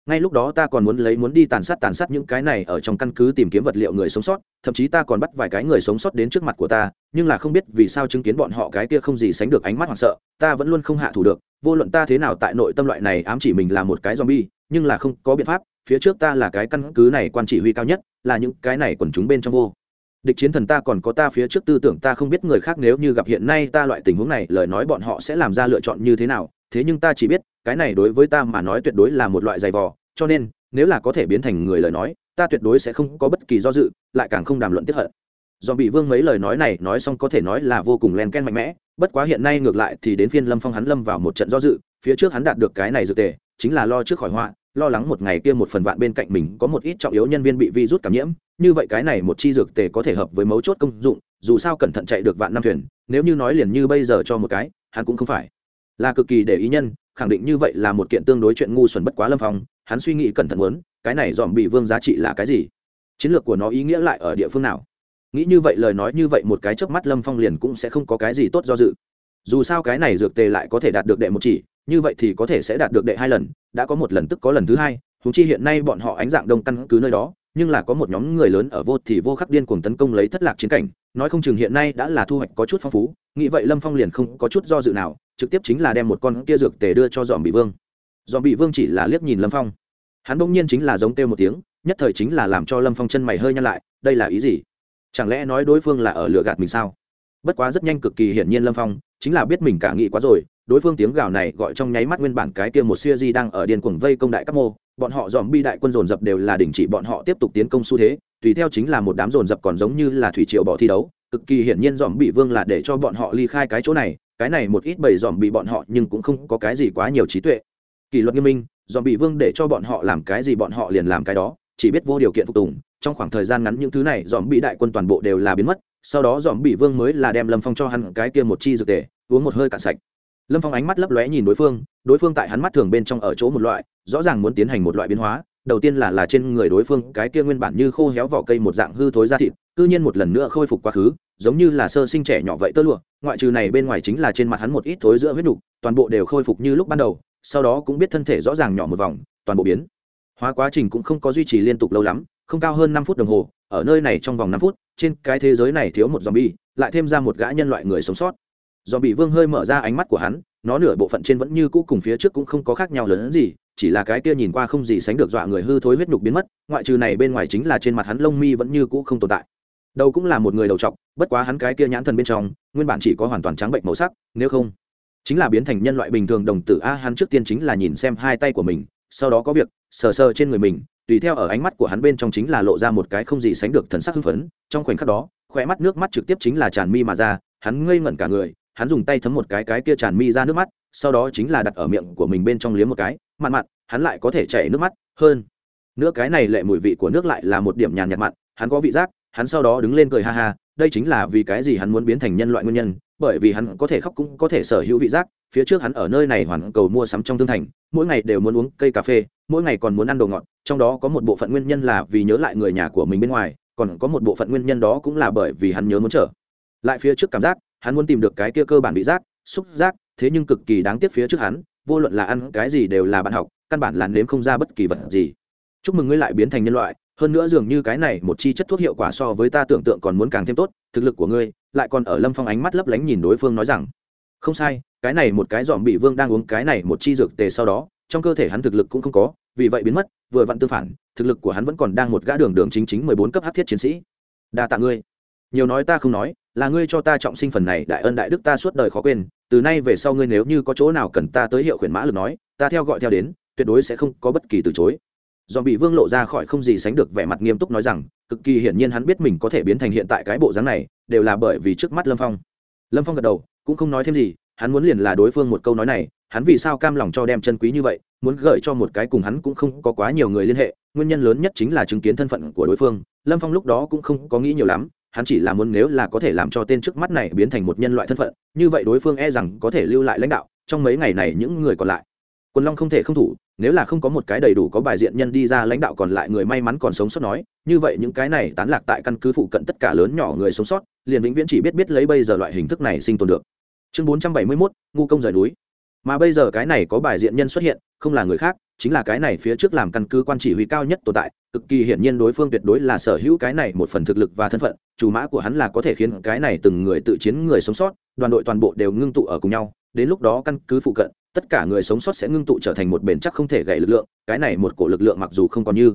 Ngay lúc đó ta còn muốn lấy muốn đi tàn sát tàn sát những cái này ở trong căn cứ tìm kiếm vật liệu người sống sót, thậm chí ta còn bắt vài cái người sống sót đến trước mặt của ta, nhưng là không biết vì sao chứng kiến bọn họ cái kia không gì sánh được ánh mắt hoảng sợ, ta vẫn luôn không hạ thủ được, vô luận ta thế nào tại nội tâm loại này ám chỉ mình là một cái zombie, nhưng là không có biện pháp, phía trước ta là cái căn cứ này quan chỉ huy cao nhất, là những cái này quần chúng bên trong vô địch chiến thần ta còn có ta phía trước tư tưởng ta không biết người khác nếu như gặp hiện nay ta loại tình huống này, lời nói bọn họ sẽ làm ra lựa chọn như thế nào. Thế nhưng ta chỉ biết, cái này đối với ta mà nói tuyệt đối là một loại giày vò, cho nên, nếu là có thể biến thành người lời nói, ta tuyệt đối sẽ không có bất kỳ do dự, lại càng không đàm luận tiếp hận. Do bị vương mấy lời nói này nói xong có thể nói là vô cùng len ken mạnh mẽ, bất quá hiện nay ngược lại thì đến phiên lâm phong hắn lâm vào một trận do dự, phía trước hắn đạt được cái này dự tề, chính là lo trước khỏi họa, lo lắng một ngày kia một phần vạn bên cạnh mình có một ít trọng yếu nhân viên bị virus cảm nhiễm như vậy cái này một chi dược tề có thể hợp với mấu chốt công dụng, dù sao cẩn thận chạy được vạn năm thuyền, nếu như nói liền như bây giờ cho một cái, hắn cũng không phải. Là cực kỳ để ý nhân, khẳng định như vậy là một kiện tương đối chuyện ngu xuẩn bất quá lâm phong, hắn suy nghĩ cẩn thận muốn, cái này dòm bị vương giá trị là cái gì? Chiến lược của nó ý nghĩa lại ở địa phương nào? Nghĩ như vậy lời nói như vậy một cái chớp mắt lâm phong liền cũng sẽ không có cái gì tốt do dự. Dù sao cái này dược tề lại có thể đạt được đệ một chỉ, như vậy thì có thể sẽ đạt được đệ hai lần, đã có một lần tức có lần thứ hai thú chi hiện nay bọn họ ánh dạng đông căn cứ nơi đó nhưng là có một nhóm người lớn ở vô thì vô khắc điên cuồng tấn công lấy thất lạc chiến cảnh, nói không chừng hiện nay đã là thu hoạch có chút phong phú, nghĩ vậy lâm phong liền không có chút do dự nào, trực tiếp chính là đem một con kia dược tề đưa cho dòm bị vương. Dòm bị vương chỉ là liếc nhìn lâm phong. Hắn bỗng nhiên chính là giống kêu một tiếng, nhất thời chính là làm cho lâm phong chân mày hơi nhăn lại, đây là ý gì? Chẳng lẽ nói đối phương là ở lựa gạt mình sao? Bất quá rất nhanh cực kỳ hiển nhiên lâm phong chính là biết mình cả nghĩ quá rồi, đối phương tiếng gào này gọi trong nháy mắt nguyên bản cái kia một siêu di đang ở điên cuồng vây công đại các mô bọn họ dòm bi đại quân dồn dập đều là đình chỉ bọn họ tiếp tục tiến công xu thế, tùy theo chính là một đám dồn dập còn giống như là thủy triều bỏ thi đấu, cực kỳ hiển nhiên dòm bị vương là để cho bọn họ ly khai cái chỗ này, cái này một ít bầy dòm bị bọn họ nhưng cũng không có cái gì quá nhiều trí tuệ. Kỷ luật nghiêm minh, dòm bị vương để cho bọn họ làm cái gì bọn họ liền làm cái đó, chỉ biết vô điều kiện phục tùng, trong khoảng thời gian ngắn những thứ này dòm bị đại quân toàn bộ đều là biến mất, sau đó dòm bị vương mới là đem lâm phong cho hắn cái kia một chi dược tề uống một hơi cạn sạch. Lâm phong ánh mắt lấp lóe nhìn đối phương đối phương tại hắn mắt thường bên trong ở chỗ một loại rõ ràng muốn tiến hành một loại biến hóa, đầu tiên là là trên người đối phương, cái kia nguyên bản như khô héo vỏ cây một dạng hư thối ra thịt, cư nhiên một lần nữa khôi phục quá khứ, giống như là sơ sinh trẻ nhỏ vậy tơ lụa, ngoại trừ này bên ngoài chính là trên mặt hắn một ít thối giữa huyết nục, toàn bộ đều khôi phục như lúc ban đầu, sau đó cũng biết thân thể rõ ràng nhỏ một vòng, toàn bộ biến. Hóa quá trình cũng không có duy trì liên tục lâu lắm, không cao hơn năm phút đồng hồ, ở nơi này trong vòng năm phút, trên cái thế giới này thiếu một zombie, lại thêm ra một gã nhân loại người sống sót. Do bị vương hơi mở ra ánh mắt của hắn nó nửa bộ phận trên vẫn như cũ cùng phía trước cũng không có khác nhau lớn hơn gì, chỉ là cái kia nhìn qua không gì sánh được dọa người hư thối huyết nhục biến mất, ngoại trừ này bên ngoài chính là trên mặt hắn lông mi vẫn như cũ không tồn tại. Đầu cũng là một người đầu trọc, bất quá hắn cái kia nhãn thần bên trong, nguyên bản chỉ có hoàn toàn trắng bệnh màu sắc, nếu không, chính là biến thành nhân loại bình thường đồng tử. A, hắn trước tiên chính là nhìn xem hai tay của mình, sau đó có việc, sờ sờ trên người mình, tùy theo ở ánh mắt của hắn bên trong chính là lộ ra một cái không gì sánh được thần sắc hưng phấn. Trong khoảnh khắc đó khoe mắt nước mắt trực tiếp chính là tràn mi mà ra, hắn ngây ngẩn cả người hắn dùng tay thấm một cái cái kia tràn mi ra nước mắt, sau đó chính là đặt ở miệng của mình bên trong liếm một cái, mặn mặn, hắn lại có thể chảy nước mắt hơn. Nữa cái này lệ mùi vị của nước lại là một điểm nhàn nhạt mặn, hắn có vị giác, hắn sau đó đứng lên cười ha ha, đây chính là vì cái gì hắn muốn biến thành nhân loại nguyên nhân, bởi vì hắn có thể khóc cũng có thể sở hữu vị giác, phía trước hắn ở nơi này hoàn cầu mua sắm trong thương thành, mỗi ngày đều muốn uống cây cà phê, mỗi ngày còn muốn ăn đồ ngọt, trong đó có một bộ phận nguyên nhân là vì nhớ lại người nhà của mình bên ngoài, còn có một bộ phận nguyên nhân đó cũng là bởi vì hắn nhớ muốn trở lại phía trước cảm giác hắn muốn tìm được cái kia cơ bản bị giác, xúc giác, thế nhưng cực kỳ đáng tiếc phía trước hắn, vô luận là ăn cái gì đều là bạn học, căn bản là nếm không ra bất kỳ vật gì. Chúc mừng ngươi lại biến thành nhân loại, hơn nữa dường như cái này một chi chất thuốc hiệu quả so với ta tưởng tượng còn muốn càng thêm tốt, thực lực của ngươi, lại còn ở lâm phong ánh mắt lấp lánh nhìn đối phương nói rằng, không sai, cái này một cái dòm bị vương đang uống cái này một chi dược tề sau đó, trong cơ thể hắn thực lực cũng không có, vì vậy biến mất, vừa vặn tương phản, thực lực của hắn vẫn còn đang một gã đường đường chính chính mười bốn cấp hát thiết chiến sĩ. Đa tạ ngươi. Nhiều nói ta không nói là ngươi cho ta trọng sinh phần này, đại ân đại đức ta suốt đời khó quên, từ nay về sau ngươi nếu như có chỗ nào cần ta tới hiệu khuyển mã lực nói, ta theo gọi theo đến, tuyệt đối sẽ không có bất kỳ từ chối. Do bị vương lộ ra khỏi không gì sánh được vẻ mặt nghiêm túc nói rằng, cực kỳ hiển nhiên hắn biết mình có thể biến thành hiện tại cái bộ dáng này, đều là bởi vì trước mắt lâm phong. Lâm phong gật đầu, cũng không nói thêm gì, hắn muốn liền là đối phương một câu nói này, hắn vì sao cam lòng cho đem chân quý như vậy, muốn gợi cho một cái cùng hắn cũng không có quá nhiều người liên hệ, nguyên nhân lớn nhất chính là chứng kiến thân phận của đối phương, lâm phong lúc đó cũng không có nghĩ nhiều lắm hắn chỉ là muốn nếu là có thể làm cho tên trước mắt này biến thành một nhân loại thân phận như vậy đối phương e rằng có thể lưu lại lãnh đạo trong mấy ngày này những người còn lại. Quân long không thể không thủ nếu là không có một cái đầy đủ có bài diện nhân đi ra lãnh đạo còn lại người may mắn còn sống sót nói như vậy những cái này tán lạc tại căn cứ phụ cận tất cả lớn nhỏ người sống sót liền vĩnh viễn chỉ biết biết lấy bây giờ loại hình thức này sinh tồn được. Chương bốn trăm bảy mươi 471, ngu công rời núi. Mà bây giờ cái này có bài diện nhân xuất hiện không là người khác chính là cái này phía trước làm căn cứ quan chỉ huy cao nhất tồn tại, cực kỳ hiển nhiên đối phương tuyệt đối là sở hữu cái này một phần thực lực và thân phận, chủ mã của hắn là có thể khiến cái này từng người tự chiến người sống sót, đoàn đội toàn bộ đều ngưng tụ ở cùng nhau, đến lúc đó căn cứ phụ cận, tất cả người sống sót sẽ ngưng tụ trở thành một bền chắc không thể gãy lực lượng, cái này một cổ lực lượng mặc dù không còn như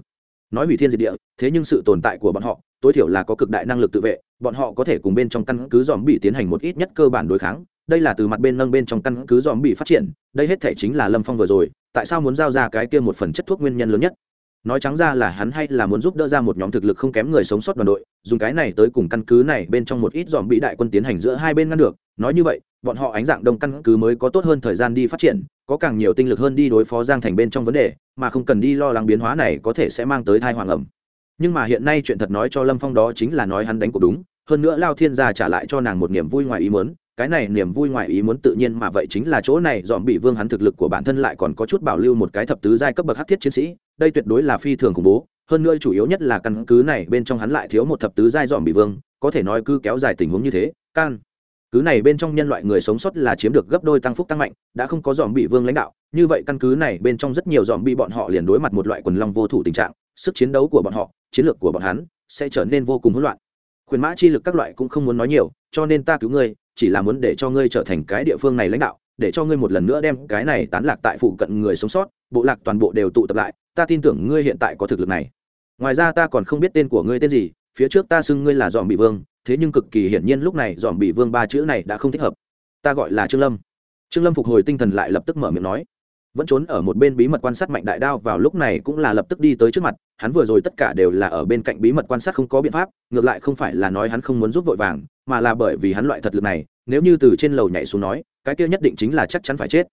nói hủy thiên diệt địa, thế nhưng sự tồn tại của bọn họ, tối thiểu là có cực đại năng lực tự vệ, bọn họ có thể cùng bên trong căn cứ dòm bị tiến hành một ít nhất cơ bản đối kháng đây là từ mặt bên nâng bên trong căn cứ dòm bị phát triển, đây hết thể chính là lâm phong vừa rồi, tại sao muốn giao ra cái kia một phần chất thuốc nguyên nhân lớn nhất? Nói trắng ra là hắn hay là muốn giúp đỡ ra một nhóm thực lực không kém người sống sót đoàn đội, dùng cái này tới cùng căn cứ này bên trong một ít dòm bị đại quân tiến hành giữa hai bên ngăn được, nói như vậy, bọn họ ánh dạng đông căn cứ mới có tốt hơn thời gian đi phát triển, có càng nhiều tinh lực hơn đi đối phó giang thành bên trong vấn đề, mà không cần đi lo lắng biến hóa này có thể sẽ mang tới thai hoàng ẩm nhưng mà hiện nay chuyện thật nói cho lâm phong đó chính là nói hắn đánh cuộc đúng, hơn nữa lao thiên gia trả lại cho nàng một niềm vui ngoài ý muốn cái này niềm vui ngoài ý muốn tự nhiên mà vậy chính là chỗ này, dòm bị vương hắn thực lực của bản thân lại còn có chút bảo lưu một cái thập tứ giai cấp bậc hắc thiết chiến sĩ, đây tuyệt đối là phi thường khủng bố. Hơn nữa chủ yếu nhất là căn cứ này, bên trong hắn lại thiếu một thập tứ giai dòm bị vương, có thể nói cứ kéo dài tình huống như thế căn cứ này bên trong nhân loại người sống sót là chiếm được gấp đôi tăng phúc tăng mạnh, đã không có dòm bị vương lãnh đạo. Như vậy căn cứ này, bên trong rất nhiều dòm bị bọn họ liền đối mặt một loại quần long vô thủ tình trạng, sức chiến đấu của bọn họ, chiến lược của bọn hắn sẽ trở nên vô cùng hỗn loạn. Khuyến mã chi lực các loại cũng không muốn nói nhiều, cho nên ta cứu ngươi chỉ là muốn để cho ngươi trở thành cái địa phương này lãnh đạo, để cho ngươi một lần nữa đem cái này tán lạc tại phụ cận người sống sót, bộ lạc toàn bộ đều tụ tập lại, ta tin tưởng ngươi hiện tại có thực lực này. Ngoài ra ta còn không biết tên của ngươi tên gì, phía trước ta xưng ngươi là dòm bị vương, thế nhưng cực kỳ hiển nhiên lúc này dòm bị vương ba chữ này đã không thích hợp. Ta gọi là trương lâm. Trương lâm phục hồi tinh thần lại lập tức mở miệng nói. Vẫn trốn ở một bên bí mật quan sát mạnh đại đao vào lúc này cũng là lập tức đi tới trước mặt, hắn vừa rồi tất cả đều là ở bên cạnh bí mật quan sát không có biện pháp, ngược lại không phải là nói hắn không muốn giúp vội vàng, mà là bởi vì hắn loại thật lực này nếu như từ trên lầu nhảy xuống nói, cái kia nhất định chính là chắc chắn phải chết.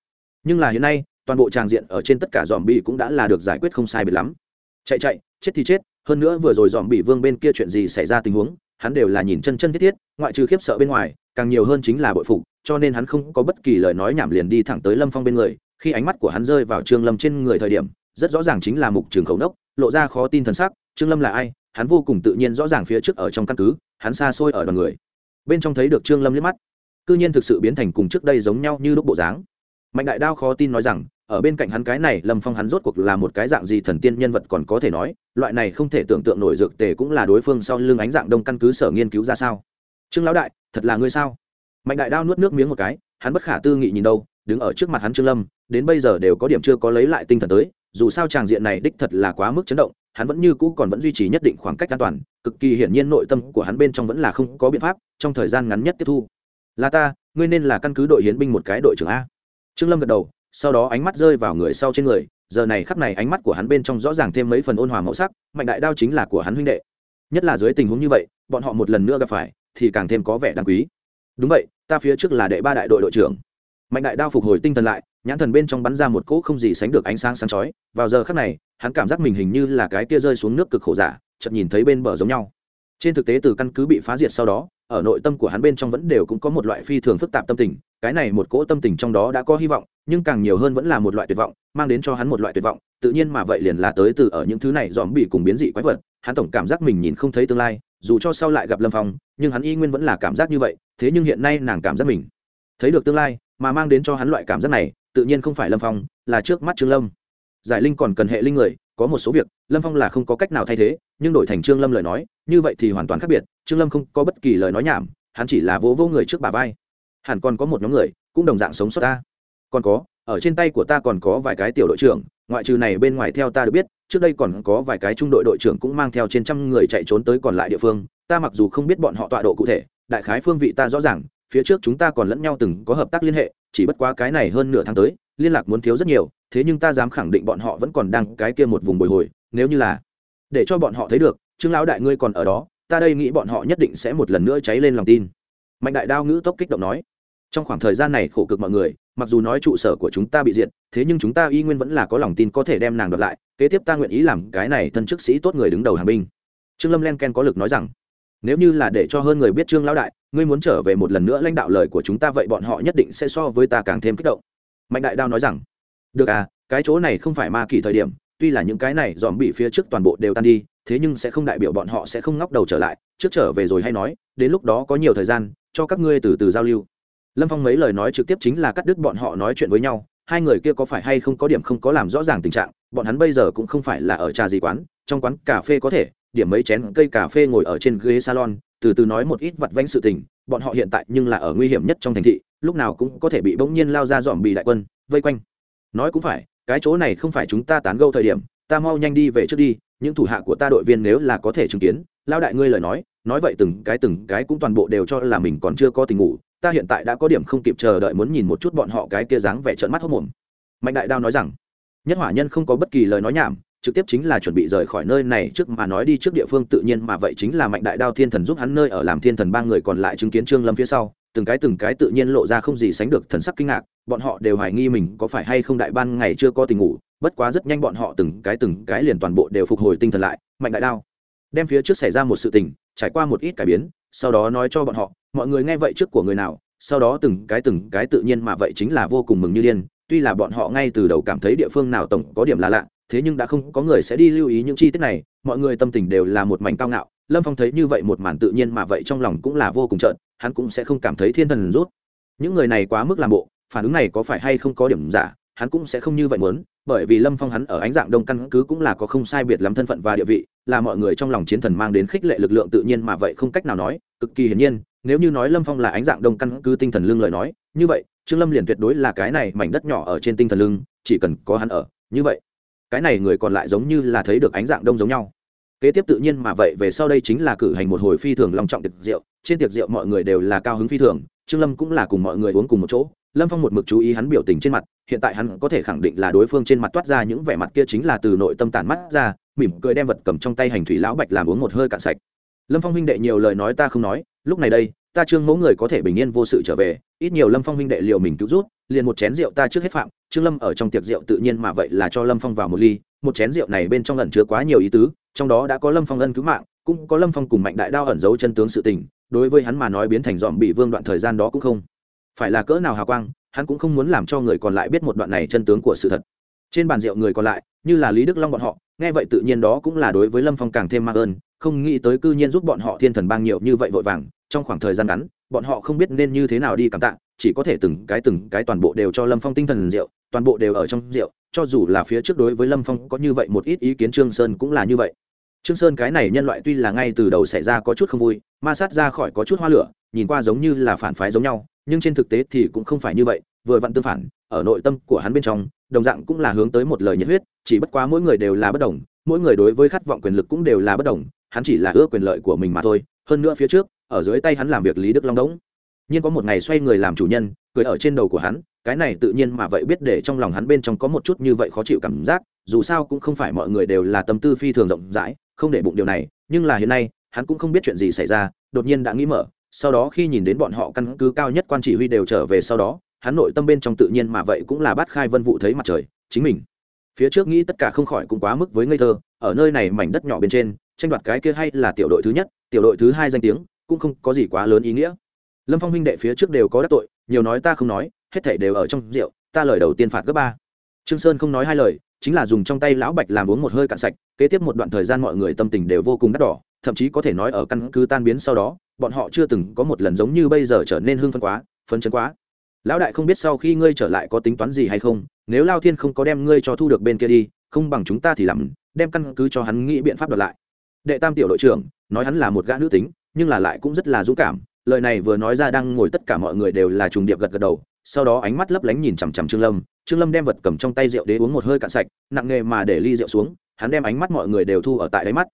Nhưng là hiện nay, toàn bộ tràng diện ở trên tất cả dòm bi cũng đã là được giải quyết không sai biệt lắm. Chạy chạy, chết thì chết, hơn nữa vừa rồi dòm bị vương bên kia chuyện gì xảy ra tình huống, hắn đều là nhìn chân chân thiết thiết, ngoại trừ khiếp sợ bên ngoài, càng nhiều hơn chính là bội phục, cho nên hắn không có bất kỳ lời nói nhảm liền đi thẳng tới lâm phong bên người, khi ánh mắt của hắn rơi vào trương lâm trên người thời điểm, rất rõ ràng chính là mục trường khẩu nốc, lộ ra khó tin thần sắc, trương lâm là ai, hắn vô cùng tự nhiên rõ ràng phía trước ở trong căn cứ, hắn xa xôi ở đoàn người. Bên trong thấy được trương lâm liếc mắt cư nhiên thực sự biến thành cùng trước đây giống nhau như lúc bộ dáng. Mạnh đại đao khó tin nói rằng, ở bên cạnh hắn cái này lâm phong hắn rốt cuộc là một cái dạng gì thần tiên nhân vật còn có thể nói, loại này không thể tưởng tượng nổi dược tề cũng là đối phương sau lưng ánh dạng đông căn cứ sở nghiên cứu ra sao. Trương lão đại, thật là ngươi sao? Mạnh đại đao nuốt nước miếng một cái, hắn bất khả tư nghị nhìn đâu, đứng ở trước mặt hắn trương lâm, đến bây giờ đều có điểm chưa có lấy lại tinh thần tới, dù sao tràng diện này đích thật là quá mức chấn động, hắn vẫn như cũ còn vẫn duy trì nhất định khoảng cách an toàn, cực kỳ hiển nhiên nội tâm của hắn bên trong vẫn là không có biện pháp, trong thời gian ngắn nhất tiếp thu là ta, ngươi nên là căn cứ đội hiến binh một cái đội trưởng a. Trương lâm gật đầu, sau đó ánh mắt rơi vào người sau trên người, giờ này khắp này ánh mắt của hắn bên trong rõ ràng thêm mấy phần ôn hòa màu sắc, mạnh đại đao chính là của hắn huynh đệ. Nhất là dưới tình huống như vậy, bọn họ một lần nữa gặp phải, thì càng thêm có vẻ đáng quý. Đúng vậy, ta phía trước là đệ ba đại đội đội trưởng. Mạnh đại đao phục hồi tinh thần lại, nhãn thần bên trong bắn ra một cỗ không gì sánh được ánh sáng sáng chói. Vào giờ khắc này, hắn cảm giác mình hình như là cái kia rơi xuống nước cực khổ giả Chậm nhìn thấy bên bờ giống nhau. Trên thực tế từ căn cứ bị phá diệt sau đó ở nội tâm của hắn bên trong vẫn đều cũng có một loại phi thường phức tạp tâm tình, cái này một cỗ tâm tình trong đó đã có hy vọng, nhưng càng nhiều hơn vẫn là một loại tuyệt vọng, mang đến cho hắn một loại tuyệt vọng, tự nhiên mà vậy liền là tới từ ở những thứ này dòm bị cùng biến dị quái vật, hắn tổng cảm giác mình nhìn không thấy tương lai, dù cho sau lại gặp lâm phong, nhưng hắn y nguyên vẫn là cảm giác như vậy, thế nhưng hiện nay nàng cảm giác mình thấy được tương lai, mà mang đến cho hắn loại cảm giác này, tự nhiên không phải lâm phong, là trước mắt trương lâm. Giải linh còn cần hệ linh người có một số việc, lâm phong là không có cách nào thay thế, nhưng đổi thành trương lâm lời nói, như vậy thì hoàn toàn khác biệt, trương lâm không có bất kỳ lời nói nhảm, hắn chỉ là vỗ vỗ người trước bà vai. Hẳn còn có một nhóm người, cũng đồng dạng sống sót ta. Còn có, ở trên tay của ta còn có vài cái tiểu đội trưởng, ngoại trừ này bên ngoài theo ta được biết, trước đây còn có vài cái trung đội đội trưởng cũng mang theo trên trăm người chạy trốn tới còn lại địa phương, ta mặc dù không biết bọn họ tọa độ cụ thể, đại khái phương vị ta rõ ràng, phía trước chúng ta còn lẫn nhau từng có hợp tác liên hệ chỉ bất quá cái này hơn nửa tháng tới, liên lạc muốn thiếu rất nhiều, thế nhưng ta dám khẳng định bọn họ vẫn còn đang cái kia một vùng bồi hồi, nếu như là để cho bọn họ thấy được, trương lão đại ngươi còn ở đó, ta đây nghĩ bọn họ nhất định sẽ một lần nữa cháy lên lòng tin. Mạnh đại đao ngữ tốc kích động nói. Trong khoảng thời gian này khổ cực mọi người, mặc dù nói trụ sở của chúng ta bị diệt, thế nhưng chúng ta y nguyên vẫn là có lòng tin có thể đem nàng đoạt lại, kế tiếp ta nguyện ý làm cái này thân chức sĩ tốt người đứng đầu hàng binh. Trương lâm len ken có lực nói rằng. Nếu như là để cho hơn người biết trương lão đại ngươi muốn trở về một lần nữa lãnh đạo lời của chúng ta vậy bọn họ nhất định sẽ so với ta càng thêm kích động. Mạnh đại đao nói rằng, được à cái chỗ này không phải ma kỳ thời điểm, tuy là những cái này dòm bị phía trước toàn bộ đều tan đi, thế nhưng sẽ không đại biểu bọn họ sẽ không ngóc đầu trở lại, trước trở về rồi hay nói, đến lúc đó có nhiều thời gian, cho các ngươi từ từ giao lưu. Lâm phong mấy lời nói trực tiếp chính là cắt đứt bọn họ nói chuyện với nhau, hai người kia có phải hay không có điểm không có làm rõ ràng tình trạng, bọn hắn bây giờ cũng không phải là ở trà gì quán, trong quán cà phê có thể, điểm mấy chén cây cà phê ngồi ở trên ghế salon từ từ nói một ít vặt vãnh sự tình, bọn họ hiện tại nhưng là ở nguy hiểm nhất trong thành thị, lúc nào cũng có thể bị bỗng nhiên lao ra dòm bị đại quân, vây quanh. Nói cũng phải, cái chỗ này không phải chúng ta tán gẫu thời điểm, ta mau nhanh đi về trước đi, những thủ hạ của ta đội viên nếu là có thể chứng kiến, lao đại ngươi lời nói nói vậy từng cái từng cái cũng toàn bộ đều cho là mình còn chưa có tình ngủ, ta hiện tại đã có điểm không kịp chờ đợi muốn nhìn một chút bọn họ cái kia dáng vẻ trợn mắt hốc mồm. Mạnh đại đao nói rằng, nhất hỏa nhân không có bất kỳ lời nói nhảm trực tiếp chính là chuẩn bị rời khỏi nơi này trước mà nói đi trước địa phương tự nhiên mà vậy chính là mạnh đại đao thiên thần giúp hắn nơi ở làm thiên thần ba người còn lại chứng kiến trương lâm phía sau, từng cái từng cái tự nhiên lộ ra không gì sánh được thần sắc kinh ngạc, bọn họ đều hoài nghi mình có phải hay không đại ban ngày chưa có tình ngủ, bất quá rất nhanh bọn họ từng cái từng cái liền toàn bộ đều phục hồi tinh thần lại, mạnh đại đao. Đem phía trước xảy ra một sự tình, trải qua một ít cải biến, sau đó nói cho bọn họ, mọi người nghe vậy trước của người nào, sau đó từng cái từng cái tự nhiên mà vậy chính là vô cùng mừng như điên, tuy là bọn họ ngay từ đầu cảm thấy địa phương nào tổng có điểm là lạ thế nhưng đã không có người sẽ đi lưu ý những chi tiết này, mọi người tâm tình đều là một mảnh cao ngạo. Lâm phong thấy như vậy một màn tự nhiên mà vậy trong lòng cũng là vô cùng trợn, hắn cũng sẽ không cảm thấy thiên thần rút. Những người này quá mức làm bộ, phản ứng này có phải hay không có điểm giả, hắn cũng sẽ không như vậy muốn, bởi vì lâm phong hắn ở ánh dạng đông căn cứ cũng là có không sai biệt lắm thân phận và địa vị, là mọi người trong lòng chiến thần mang đến khích lệ lực lượng tự nhiên mà vậy không cách nào nói, cực kỳ hiển nhiên, nếu như nói lâm phong là ánh dạng đông căn cứ tinh thần lương lời nói, như vậy, trương lâm liền tuyệt đối là cái này mảnh đất nhỏ ở trên tinh thần lương chỉ cần có hắn ở, như vậy cái này người còn lại giống như là thấy được ánh dạng đông giống nhau. Kế tiếp tự nhiên mà vậy, về sau đây chính là cử hành một hồi phi thường long trọng tiệc rượu. Trên tiệc rượu mọi người đều là cao hứng phi thường, trương lâm cũng là cùng mọi người uống cùng một chỗ. Lâm phong một mực chú ý hắn biểu tình trên mặt, hiện tại hắn có thể khẳng định là đối phương trên mặt toát ra những vẻ mặt kia chính là từ nội tâm tản mắt ra, mỉm cười đem vật cầm trong tay hành thủy lão bạch làm uống một hơi cạn sạch. Lâm phong huynh đệ nhiều lời nói ta không nói, lúc này đây, ta trương mẫu người có thể bình yên vô sự trở về, ít nhiều lâm phong huynh đệ liệu mình cứu rút liền một chén rượu ta trước hết phạm trương lâm ở trong tiệc rượu tự nhiên mà vậy là cho lâm phong vào một ly, một chén rượu này bên trong ẩn chứa quá nhiều ý tứ, trong đó đã có lâm phong ân cứu mạng, cũng có lâm phong cùng mạnh đại đao ẩn giấu chân tướng sự tình, đối với hắn mà nói biến thành dòm bị vương đoạn thời gian đó cũng không phải là cỡ nào hào quang, hắn cũng không muốn làm cho người còn lại biết một đoạn này chân tướng của sự thật. Trên bàn rượu người còn lại, như là lý đức long bọn họ, nghe vậy tự nhiên đó cũng là đối với lâm phong càng thêm mạng ơn, không nghĩ tới cư nhiên giúp bọn họ thiên thần bang nhiều như vậy vội vàng, trong khoảng thời gian ngắn, bọn họ không biết nên như thế nào đi cảm tạ chỉ có thể từng cái từng cái toàn bộ đều cho lâm phong tinh thần rượu, toàn bộ đều ở trong rượu, cho dù là phía trước đối với lâm phong có như vậy một ít ý kiến trương sơn cũng là như vậy. Trương sơn cái này nhân loại tuy là ngay từ đầu xảy ra có chút không vui, ma sát ra khỏi có chút hoa lửa, nhìn qua giống như là phản phái giống nhau, nhưng trên thực tế thì cũng không phải như vậy, vừa vặn tương phản, ở nội tâm của hắn bên trong, đồng dạng cũng là hướng tới một lời nhiệt huyết, chỉ bất quá mỗi người đều là bất đồng, mỗi người đối với khát vọng quyền lực cũng đều là bất đồng, hắn chỉ là ưa quyền lợi của mình mà thôi, hơn nữa phía trước, ở dưới tay hắn làm việc lý đức long đống nhưng có một ngày xoay người làm chủ nhân, cười ở trên đầu của hắn, cái này tự nhiên mà vậy biết để trong lòng hắn bên trong có một chút như vậy khó chịu cảm giác, dù sao cũng không phải mọi người đều là tâm tư phi thường rộng rãi, không để bụng điều này, nhưng là hiện nay, hắn cũng không biết chuyện gì xảy ra, đột nhiên đã nghĩ mở, sau đó khi nhìn đến bọn họ căn cứ cao nhất quan chỉ huy đều trở về sau đó, hắn nội tâm bên trong tự nhiên mà vậy cũng là bắt khai vân vụ thấy mặt trời, chính mình. Phía trước nghĩ tất cả không khỏi cũng quá mức với ngây thơ, ở nơi này mảnh đất nhỏ bên trên, tranh đoạt cái kia hay là tiểu đội thứ nhất, tiểu đội thứ hai danh tiếng, cũng không có gì quá lớn ý nghĩa lâm phong huynh đệ phía trước đều có đắc tội, nhiều nói ta không nói, hết thảy đều ở trong rượu, ta lời đầu tiên phạt gấp ba. Trương sơn không nói hai lời, chính là dùng trong tay lão bạch làm uống một hơi cạn sạch, kế tiếp một đoạn thời gian mọi người tâm tình đều vô cùng đắt đỏ, thậm chí có thể nói ở căn cứ tan biến sau đó, bọn họ chưa từng có một lần giống như bây giờ trở nên hưng phấn quá, phấn chấn quá. Lão đại không biết sau khi ngươi trở lại có tính toán gì hay không, nếu lao thiên không có đem ngươi cho thu được bên kia đi, không bằng chúng ta thì làm, đem căn cứ cho hắn nghĩ biện pháp đoạt lại. Đệ tam tiểu đội trưởng, nói hắn là một gã nữ tính, nhưng là lại cũng rất là dũng cảm lời này vừa nói ra đang ngồi tất cả mọi người đều là trùng điệp gật gật đầu, sau đó ánh mắt lấp lánh nhìn chằm chằm trương lâm. Trương lâm đem vật cầm trong tay rượu đế uống một hơi cạn sạch, nặng nghề mà để ly rượu xuống, hắn đem ánh mắt mọi người đều thu ở tại đáy mắt.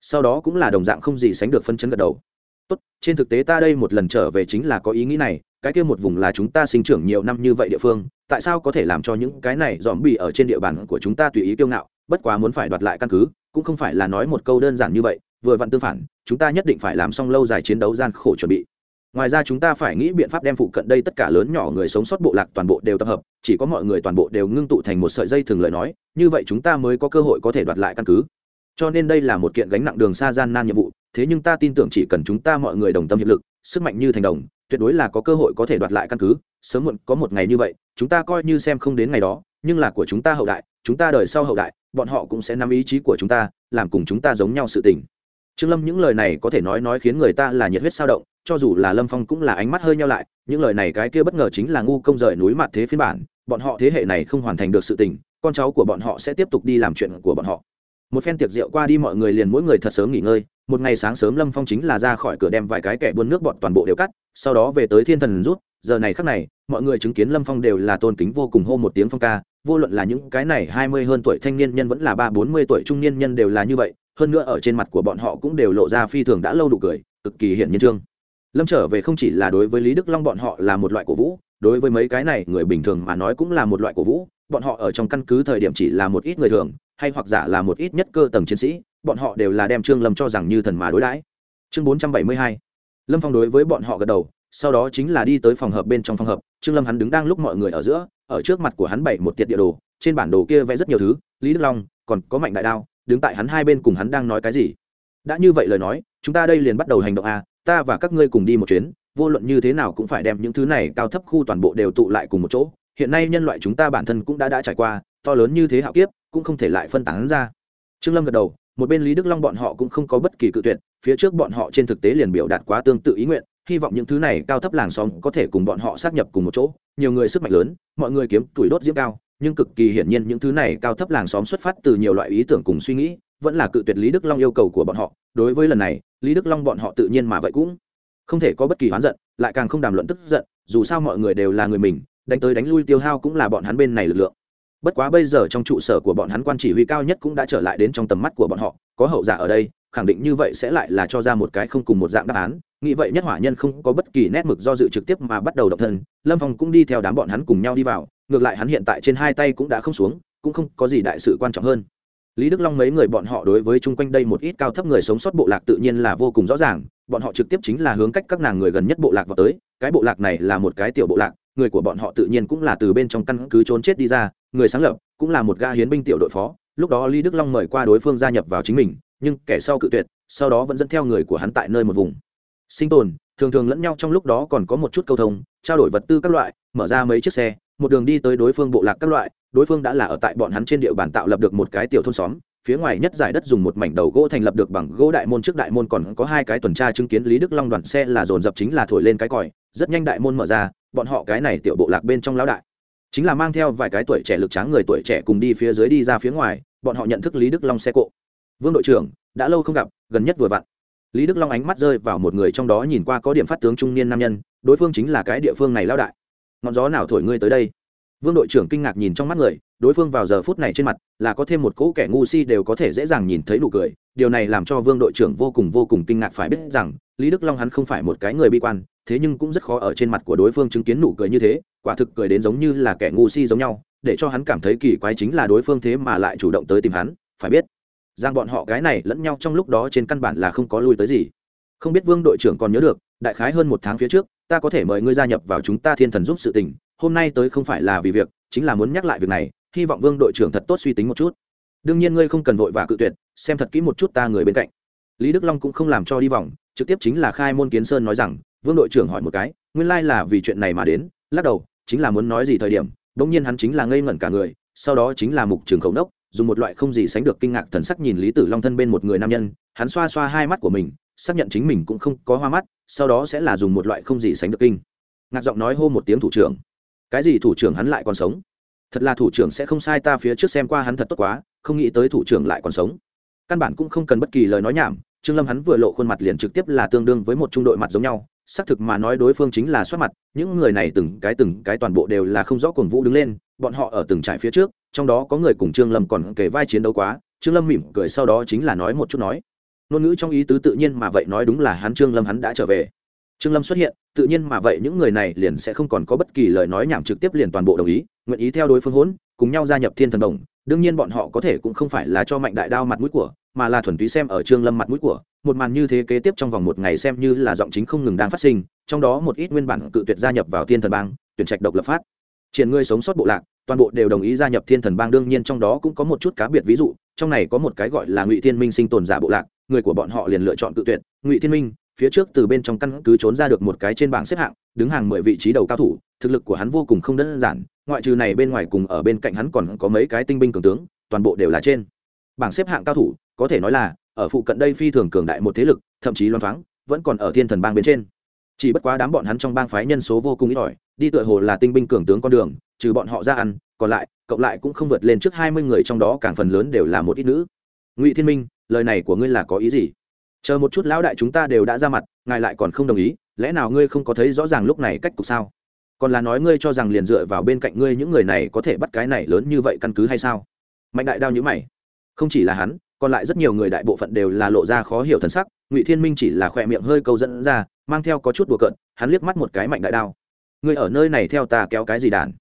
Sau đó cũng là đồng dạng không gì sánh được phân chấn gật đầu. Tốt, trên thực tế ta đây một lần trở về chính là có ý nghĩ này, cái kia một vùng là chúng ta sinh trưởng nhiều năm như vậy địa phương, tại sao có thể làm cho những cái này dòm bị ở trên địa bàn của chúng ta tùy ý kiêu ngạo, bất quá muốn phải đoạt lại căn cứ, cũng không phải là nói một câu đơn giản như vậy, vừa vặn tương phản, chúng ta nhất định phải làm xong lâu dài chiến đấu gian khổ chuẩn bị ngoài ra chúng ta phải nghĩ biện pháp đem phụ cận đây tất cả lớn nhỏ người sống sót bộ lạc toàn bộ đều tập hợp, chỉ có mọi người toàn bộ đều ngưng tụ thành một sợi dây thường lời nói, như vậy chúng ta mới có cơ hội có thể đoạt lại căn cứ. Cho nên đây là một kiện gánh nặng đường xa gian nan nhiệm vụ, thế nhưng ta tin tưởng chỉ cần chúng ta mọi người đồng tâm hiệp lực, sức mạnh như thành đồng, tuyệt đối là có cơ hội có thể đoạt lại căn cứ, sớm muộn có một ngày như vậy, chúng ta coi như xem không đến ngày đó, nhưng là của chúng ta hậu đại, chúng ta đời sau hậu đại, bọn họ cũng sẽ nắm ý chí của chúng ta, làm cùng chúng ta giống nhau sự tình. Trương lâm những lời này có thể nói nói khiến người ta là nhiệt huyết sao động cho dù là lâm phong cũng là ánh mắt hơi nhau lại, những lời này cái kia bất ngờ chính là ngu công rời núi mặt thế phiên bản, bọn họ thế hệ này không hoàn thành được sự tình, con cháu của bọn họ sẽ tiếp tục đi làm chuyện của bọn họ. Một phen tiệc rượu qua đi mọi người liền mỗi người thật sớm nghỉ ngơi, một ngày sáng sớm lâm phong chính là ra khỏi cửa đem vài cái kẻ buôn nước bọn toàn bộ đều cắt, sau đó về tới thiên thần rút, giờ này khắc này, mọi người chứng kiến lâm phong đều là tôn kính vô cùng hô một tiếng phong ca, vô luận là những cái này hai mươi hơn tuổi thanh niên nhân vẫn là ba bốn mươi tuổi trung niên nhân đều là như vậy, hơn nữa ở trên mặt của bọn họ cũng đều lộ ra phi thường đã lâu đủ cười, cực kỳ hiện nhiên trương lâm trở về không chỉ là đối với lý đức long bọn họ là một loại cổ vũ, đối với mấy cái này người bình thường mà nói cũng là một loại cổ vũ. Bọn họ ở trong căn cứ thời điểm chỉ là một ít người thường, hay hoặc giả là một ít nhất cơ tầng chiến sĩ, bọn họ đều là đem trương lâm cho rằng như thần mà đối đãi. Chương bốn trăm bảy mươi hai. Lâm phong đối với bọn họ gật đầu, sau đó chính là đi tới phòng hợp bên trong phòng hợp. Trương lâm hắn đứng đang lúc mọi người ở giữa, ở trước mặt của hắn bảy một tiệt địa đồ, trên bản đồ kia vẽ rất nhiều thứ, lý đức long, còn có mạnh đại đao, đứng tại hắn hai bên cùng hắn đang nói cái gì? Đã như vậy lời nói, chúng ta đây liền bắt đầu hành động a ta và các ngươi cùng đi một chuyến, vô luận như thế nào cũng phải đem những thứ này cao thấp khu toàn bộ đều tụ lại cùng một chỗ. Hiện nay nhân loại chúng ta bản thân cũng đã đã trải qua, to lớn như thế hạo kiếp, cũng không thể lại phân tán ra. Trương lâm gật đầu, một bên lý đức long bọn họ cũng không có bất kỳ cự tuyệt, phía trước bọn họ trên thực tế liền biểu đạt quá tương tự ý nguyện, hy vọng những thứ này cao thấp làng xóm có thể cùng bọn họ sát nhập cùng một chỗ. Nhiều người sức mạnh lớn, mọi người kiếm tuổi đốt diễm cao, nhưng cực kỳ hiển nhiên những thứ này cao thấp làng xóm xuất phát từ nhiều loại ý tưởng cùng suy nghĩ vẫn là cự tuyệt lý đức long yêu cầu của bọn họ, đối với lần này, lý đức long bọn họ tự nhiên mà vậy cũng không thể có bất kỳ hoán giận, lại càng không đàm luận tức giận, dù sao mọi người đều là người mình, đánh tới đánh lui tiêu hao cũng là bọn hắn bên này lực lượng. Bất quá bây giờ trong trụ sở của bọn hắn quan chỉ huy cao nhất cũng đã trở lại đến trong tầm mắt của bọn họ, có hậu giả ở đây, khẳng định như vậy sẽ lại là cho ra một cái không cùng một dạng đáp án, nghĩ vậy nhất hỏa nhân không có bất kỳ nét mực do dự trực tiếp mà bắt đầu động thân, lâm phong cũng đi theo đám bọn hắn cùng nhau đi vào, ngược lại hắn hiện tại trên hai tay cũng đã không xuống, cũng không có gì đại sự quan trọng hơn lý đức long mấy người bọn họ đối với chung quanh đây một ít cao thấp người sống sót bộ lạc tự nhiên là vô cùng rõ ràng, bọn họ trực tiếp chính là hướng cách các nàng người gần nhất bộ lạc vào tới, cái bộ lạc này là một cái tiểu bộ lạc, người của bọn họ tự nhiên cũng là từ bên trong căn cứ trốn chết đi ra, người sáng lập cũng là một ga hiến binh tiểu đội phó, lúc đó lý đức long mời qua đối phương gia nhập vào chính mình, nhưng kẻ sau cự tuyệt, sau đó vẫn dẫn theo người của hắn tại nơi một vùng. Sinh tồn, thường thường lẫn nhau trong lúc đó còn có một chút câu thông, trao đổi vật tư các loại, mở ra mấy chiếc xe một đường đi tới đối phương bộ lạc các loại, đối phương đã là ở tại bọn hắn trên địa bàn tạo lập được một cái tiểu thôn xóm, phía ngoài nhất giải đất dùng một mảnh đầu gỗ thành lập được bằng gỗ đại môn, trước đại môn còn có hai cái tuần tra chứng kiến lý đức long đoàn xe là dồn dập chính là thổi lên cái còi, rất nhanh đại môn mở ra, bọn họ cái này tiểu bộ lạc bên trong lão đại, chính là mang theo vài cái tuổi trẻ lực tráng người tuổi trẻ cùng đi phía dưới đi ra phía ngoài, bọn họ nhận thức lý đức long xe cộ. Vương đội trưởng, đã lâu không gặp, gần nhất vừa vặn. Lý đức long ánh mắt rơi vào một người trong đó nhìn qua có điểm phát tướng trung niên nam nhân, đối phương chính là cái địa phương này lão đại ngọn gió nào thổi ngươi tới đây? Vương đội trưởng kinh ngạc nhìn trong mắt người, đối phương vào giờ phút này trên mặt là có thêm một cỗ kẻ ngu si đều có thể dễ dàng nhìn thấy nụ cười. Điều này làm cho vương đội trưởng vô cùng vô cùng kinh ngạc phải biết rằng, lý đức long hắn không phải một cái người bi quan, thế nhưng cũng rất khó ở trên mặt của đối phương chứng kiến nụ cười như thế, quả thực cười đến giống như là kẻ ngu si giống nhau, để cho hắn cảm thấy kỳ quái chính là đối phương thế mà lại chủ động tới tìm hắn, phải biết rằng bọn họ cái này lẫn nhau trong lúc đó trên căn bản là không có lui tới gì. Không biết vương đội trưởng còn nhớ được, đại khái hơn một tháng phía trước ta có thể mời ngươi gia nhập vào chúng ta thiên thần giúp sự tình, hôm nay tới không phải là vì việc, chính là muốn nhắc lại việc này, hy vọng vương đội trưởng thật tốt suy tính một chút. Đương nhiên ngươi không cần vội và cự tuyệt, xem thật kỹ một chút ta người bên cạnh. Lý đức long cũng không làm cho đi vòng, trực tiếp chính là khai môn kiến sơn nói rằng, vương đội trưởng hỏi một cái, nguyên lai là vì chuyện này mà đến, lắc đầu, chính là muốn nói gì thời điểm đ ỗ n g nhiên hắn chính là ngây ngẩn cả người, sau đó chính là mục trường khẩu nốc, dùng một loại không gì sánh được kinh ngạc thần sắc nhìn lý tử long thân bên một người nam nhân, hắn xoa xoa hai mắt của mình xác nhận chính mình cũng không có hoa mắt, sau đó sẽ là dùng một loại không gì sánh được kinh. Ngạc giọng nói hô một tiếng thủ trưởng. Cái gì thủ trưởng hắn lại còn sống? Thật là thủ trưởng sẽ không sai ta phía trước xem qua hắn thật tốt quá, không nghĩ tới thủ trưởng lại còn sống. Căn bản cũng không cần bất kỳ lời nói nhảm, trương lâm hắn vừa lộ khuôn mặt liền trực tiếp là tương đương với một trung đội mặt giống nhau, xác thực mà nói đối phương chính là soát mặt, những người này từng cái từng cái toàn bộ đều là không rõ cuồng vũ đứng lên, bọn họ ở từng trại phía trước, trong đó có người cùng trương lâm còn kể vai chiến đấu quá, trương lâm mỉm cười sau đó chính là nói một chút nói ngôn ngữ trong ý tứ tự nhiên mà vậy nói đúng là hắn trương lâm hắn đã trở về. Trương lâm xuất hiện, tự nhiên mà vậy những người này liền sẽ không còn có bất kỳ lời nói nhảm trực tiếp liền toàn bộ đồng ý, nguyện ý theo đối phương hỗn, cùng nhau gia nhập thiên thần đồng đương nhiên bọn họ có thể cũng không phải là cho mạnh đại đao mặt mũi của, mà là thuần túy xem ở trương lâm mặt mũi của. Một màn như thế kế tiếp trong vòng một ngày xem như là giọng chính không ngừng đang phát sinh, trong đó một ít nguyên bản cự tuyệt gia nhập vào thiên thần bang, tuyển trạch độc lập phát. Triển ngươi sống sót bộ lạc, toàn bộ đều đồng ý gia nhập thiên thần bang, đương nhiên trong đó cũng có một chút cá biệt ví dụ, trong này có một cái gọi là ngụy thiên minh sinh tồn giả bộ lạc người của bọn họ liền lựa chọn cự tuyệt, ngụy thiên minh, phía trước từ bên trong căn cứ trốn ra được một cái trên bảng xếp hạng, đứng hàng mười vị trí đầu cao thủ, thực lực của hắn vô cùng không đơn giản, ngoại trừ này bên ngoài cùng ở bên cạnh hắn còn có mấy cái tinh binh cường tướng, toàn bộ đều là trên bảng xếp hạng cao thủ, có thể nói là, ở phụ cận đây phi thường cường đại một thế lực, thậm chí loan thoáng, vẫn còn ở thiên thần bang bên trên. Chỉ bất quá đám bọn hắn trong bang phái nhân số vô cùng ít ỏi, đi tựa hồ là tinh binh cường tướng con đường, trừ bọn họ ra ăn, còn lại, cộng lại cũng không vượt lên trước hai mươi người trong đó càng phần lớn đều là một ít nữ ngụy thiên minh, lời này của ngươi là có ý gì? Chờ một chút lão đại chúng ta đều đã ra mặt, ngài lại còn không đồng ý, lẽ nào ngươi không có thấy rõ ràng lúc này cách cục sao? Còn là nói ngươi cho rằng liền dựa vào bên cạnh ngươi những người này có thể bắt cái này lớn như vậy căn cứ hay sao? Mạnh đại đao nhữ mày. Không chỉ là hắn, còn lại rất nhiều người đại bộ phận đều là lộ ra khó hiểu thân sắc, ngụy thiên minh chỉ là khỏe miệng hơi câu dẫn ra, mang theo có chút đùa cợt, hắn liếc mắt một cái mạnh đại đao. Ngươi ở nơi này theo ta kéo cái gì đàn?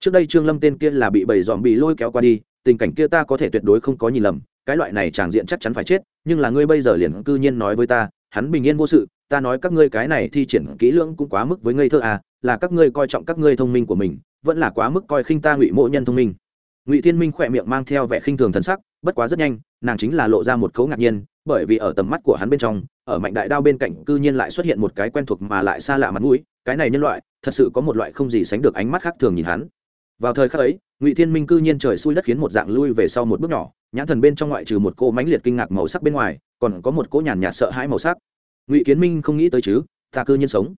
Trước đây trương lâm tên kia là bị bầy dòm bị lôi kéo qua đi, tình cảnh kia ta có thể tuyệt đối không có nhìn lầm cái loại này tràng diện chắc chắn phải chết, nhưng là ngươi bây giờ liền cư nhiên nói với ta, hắn bình yên vô sự, ta nói các ngươi cái này thi triển kỹ lưỡng cũng quá mức với ngây thơ à là các ngươi coi trọng các ngươi thông minh của mình, vẫn là quá mức coi khinh ta ngụy mộ nhân thông minh. Ngụy thiên minh khỏe miệng mang theo vẻ khinh thường thần sắc, bất quá rất nhanh, nàng chính là lộ ra một cấu ngạc nhiên, bởi vì ở tầm mắt của hắn bên trong, ở mạnh đại đao bên cạnh cư nhiên lại xuất hiện một cái quen thuộc mà lại xa lạ mặt mũi, cái này nhân loại, thật sự có một loại không gì sánh được ánh mắt khác thường nhìn hắn. Vào thời khắc ấy, ngụy thiên minh cư nhiên trời xui đất khiến một dạng lui về sau một bước nhỏ nhãn thần bên trong ngoại trừ một cô mãnh liệt kinh ngạc màu sắc bên ngoài, còn có một cô nhàn nhạt sợ hãi màu sắc. Ngụy kiến minh không nghĩ tới chứ, ta cư nhiên sống.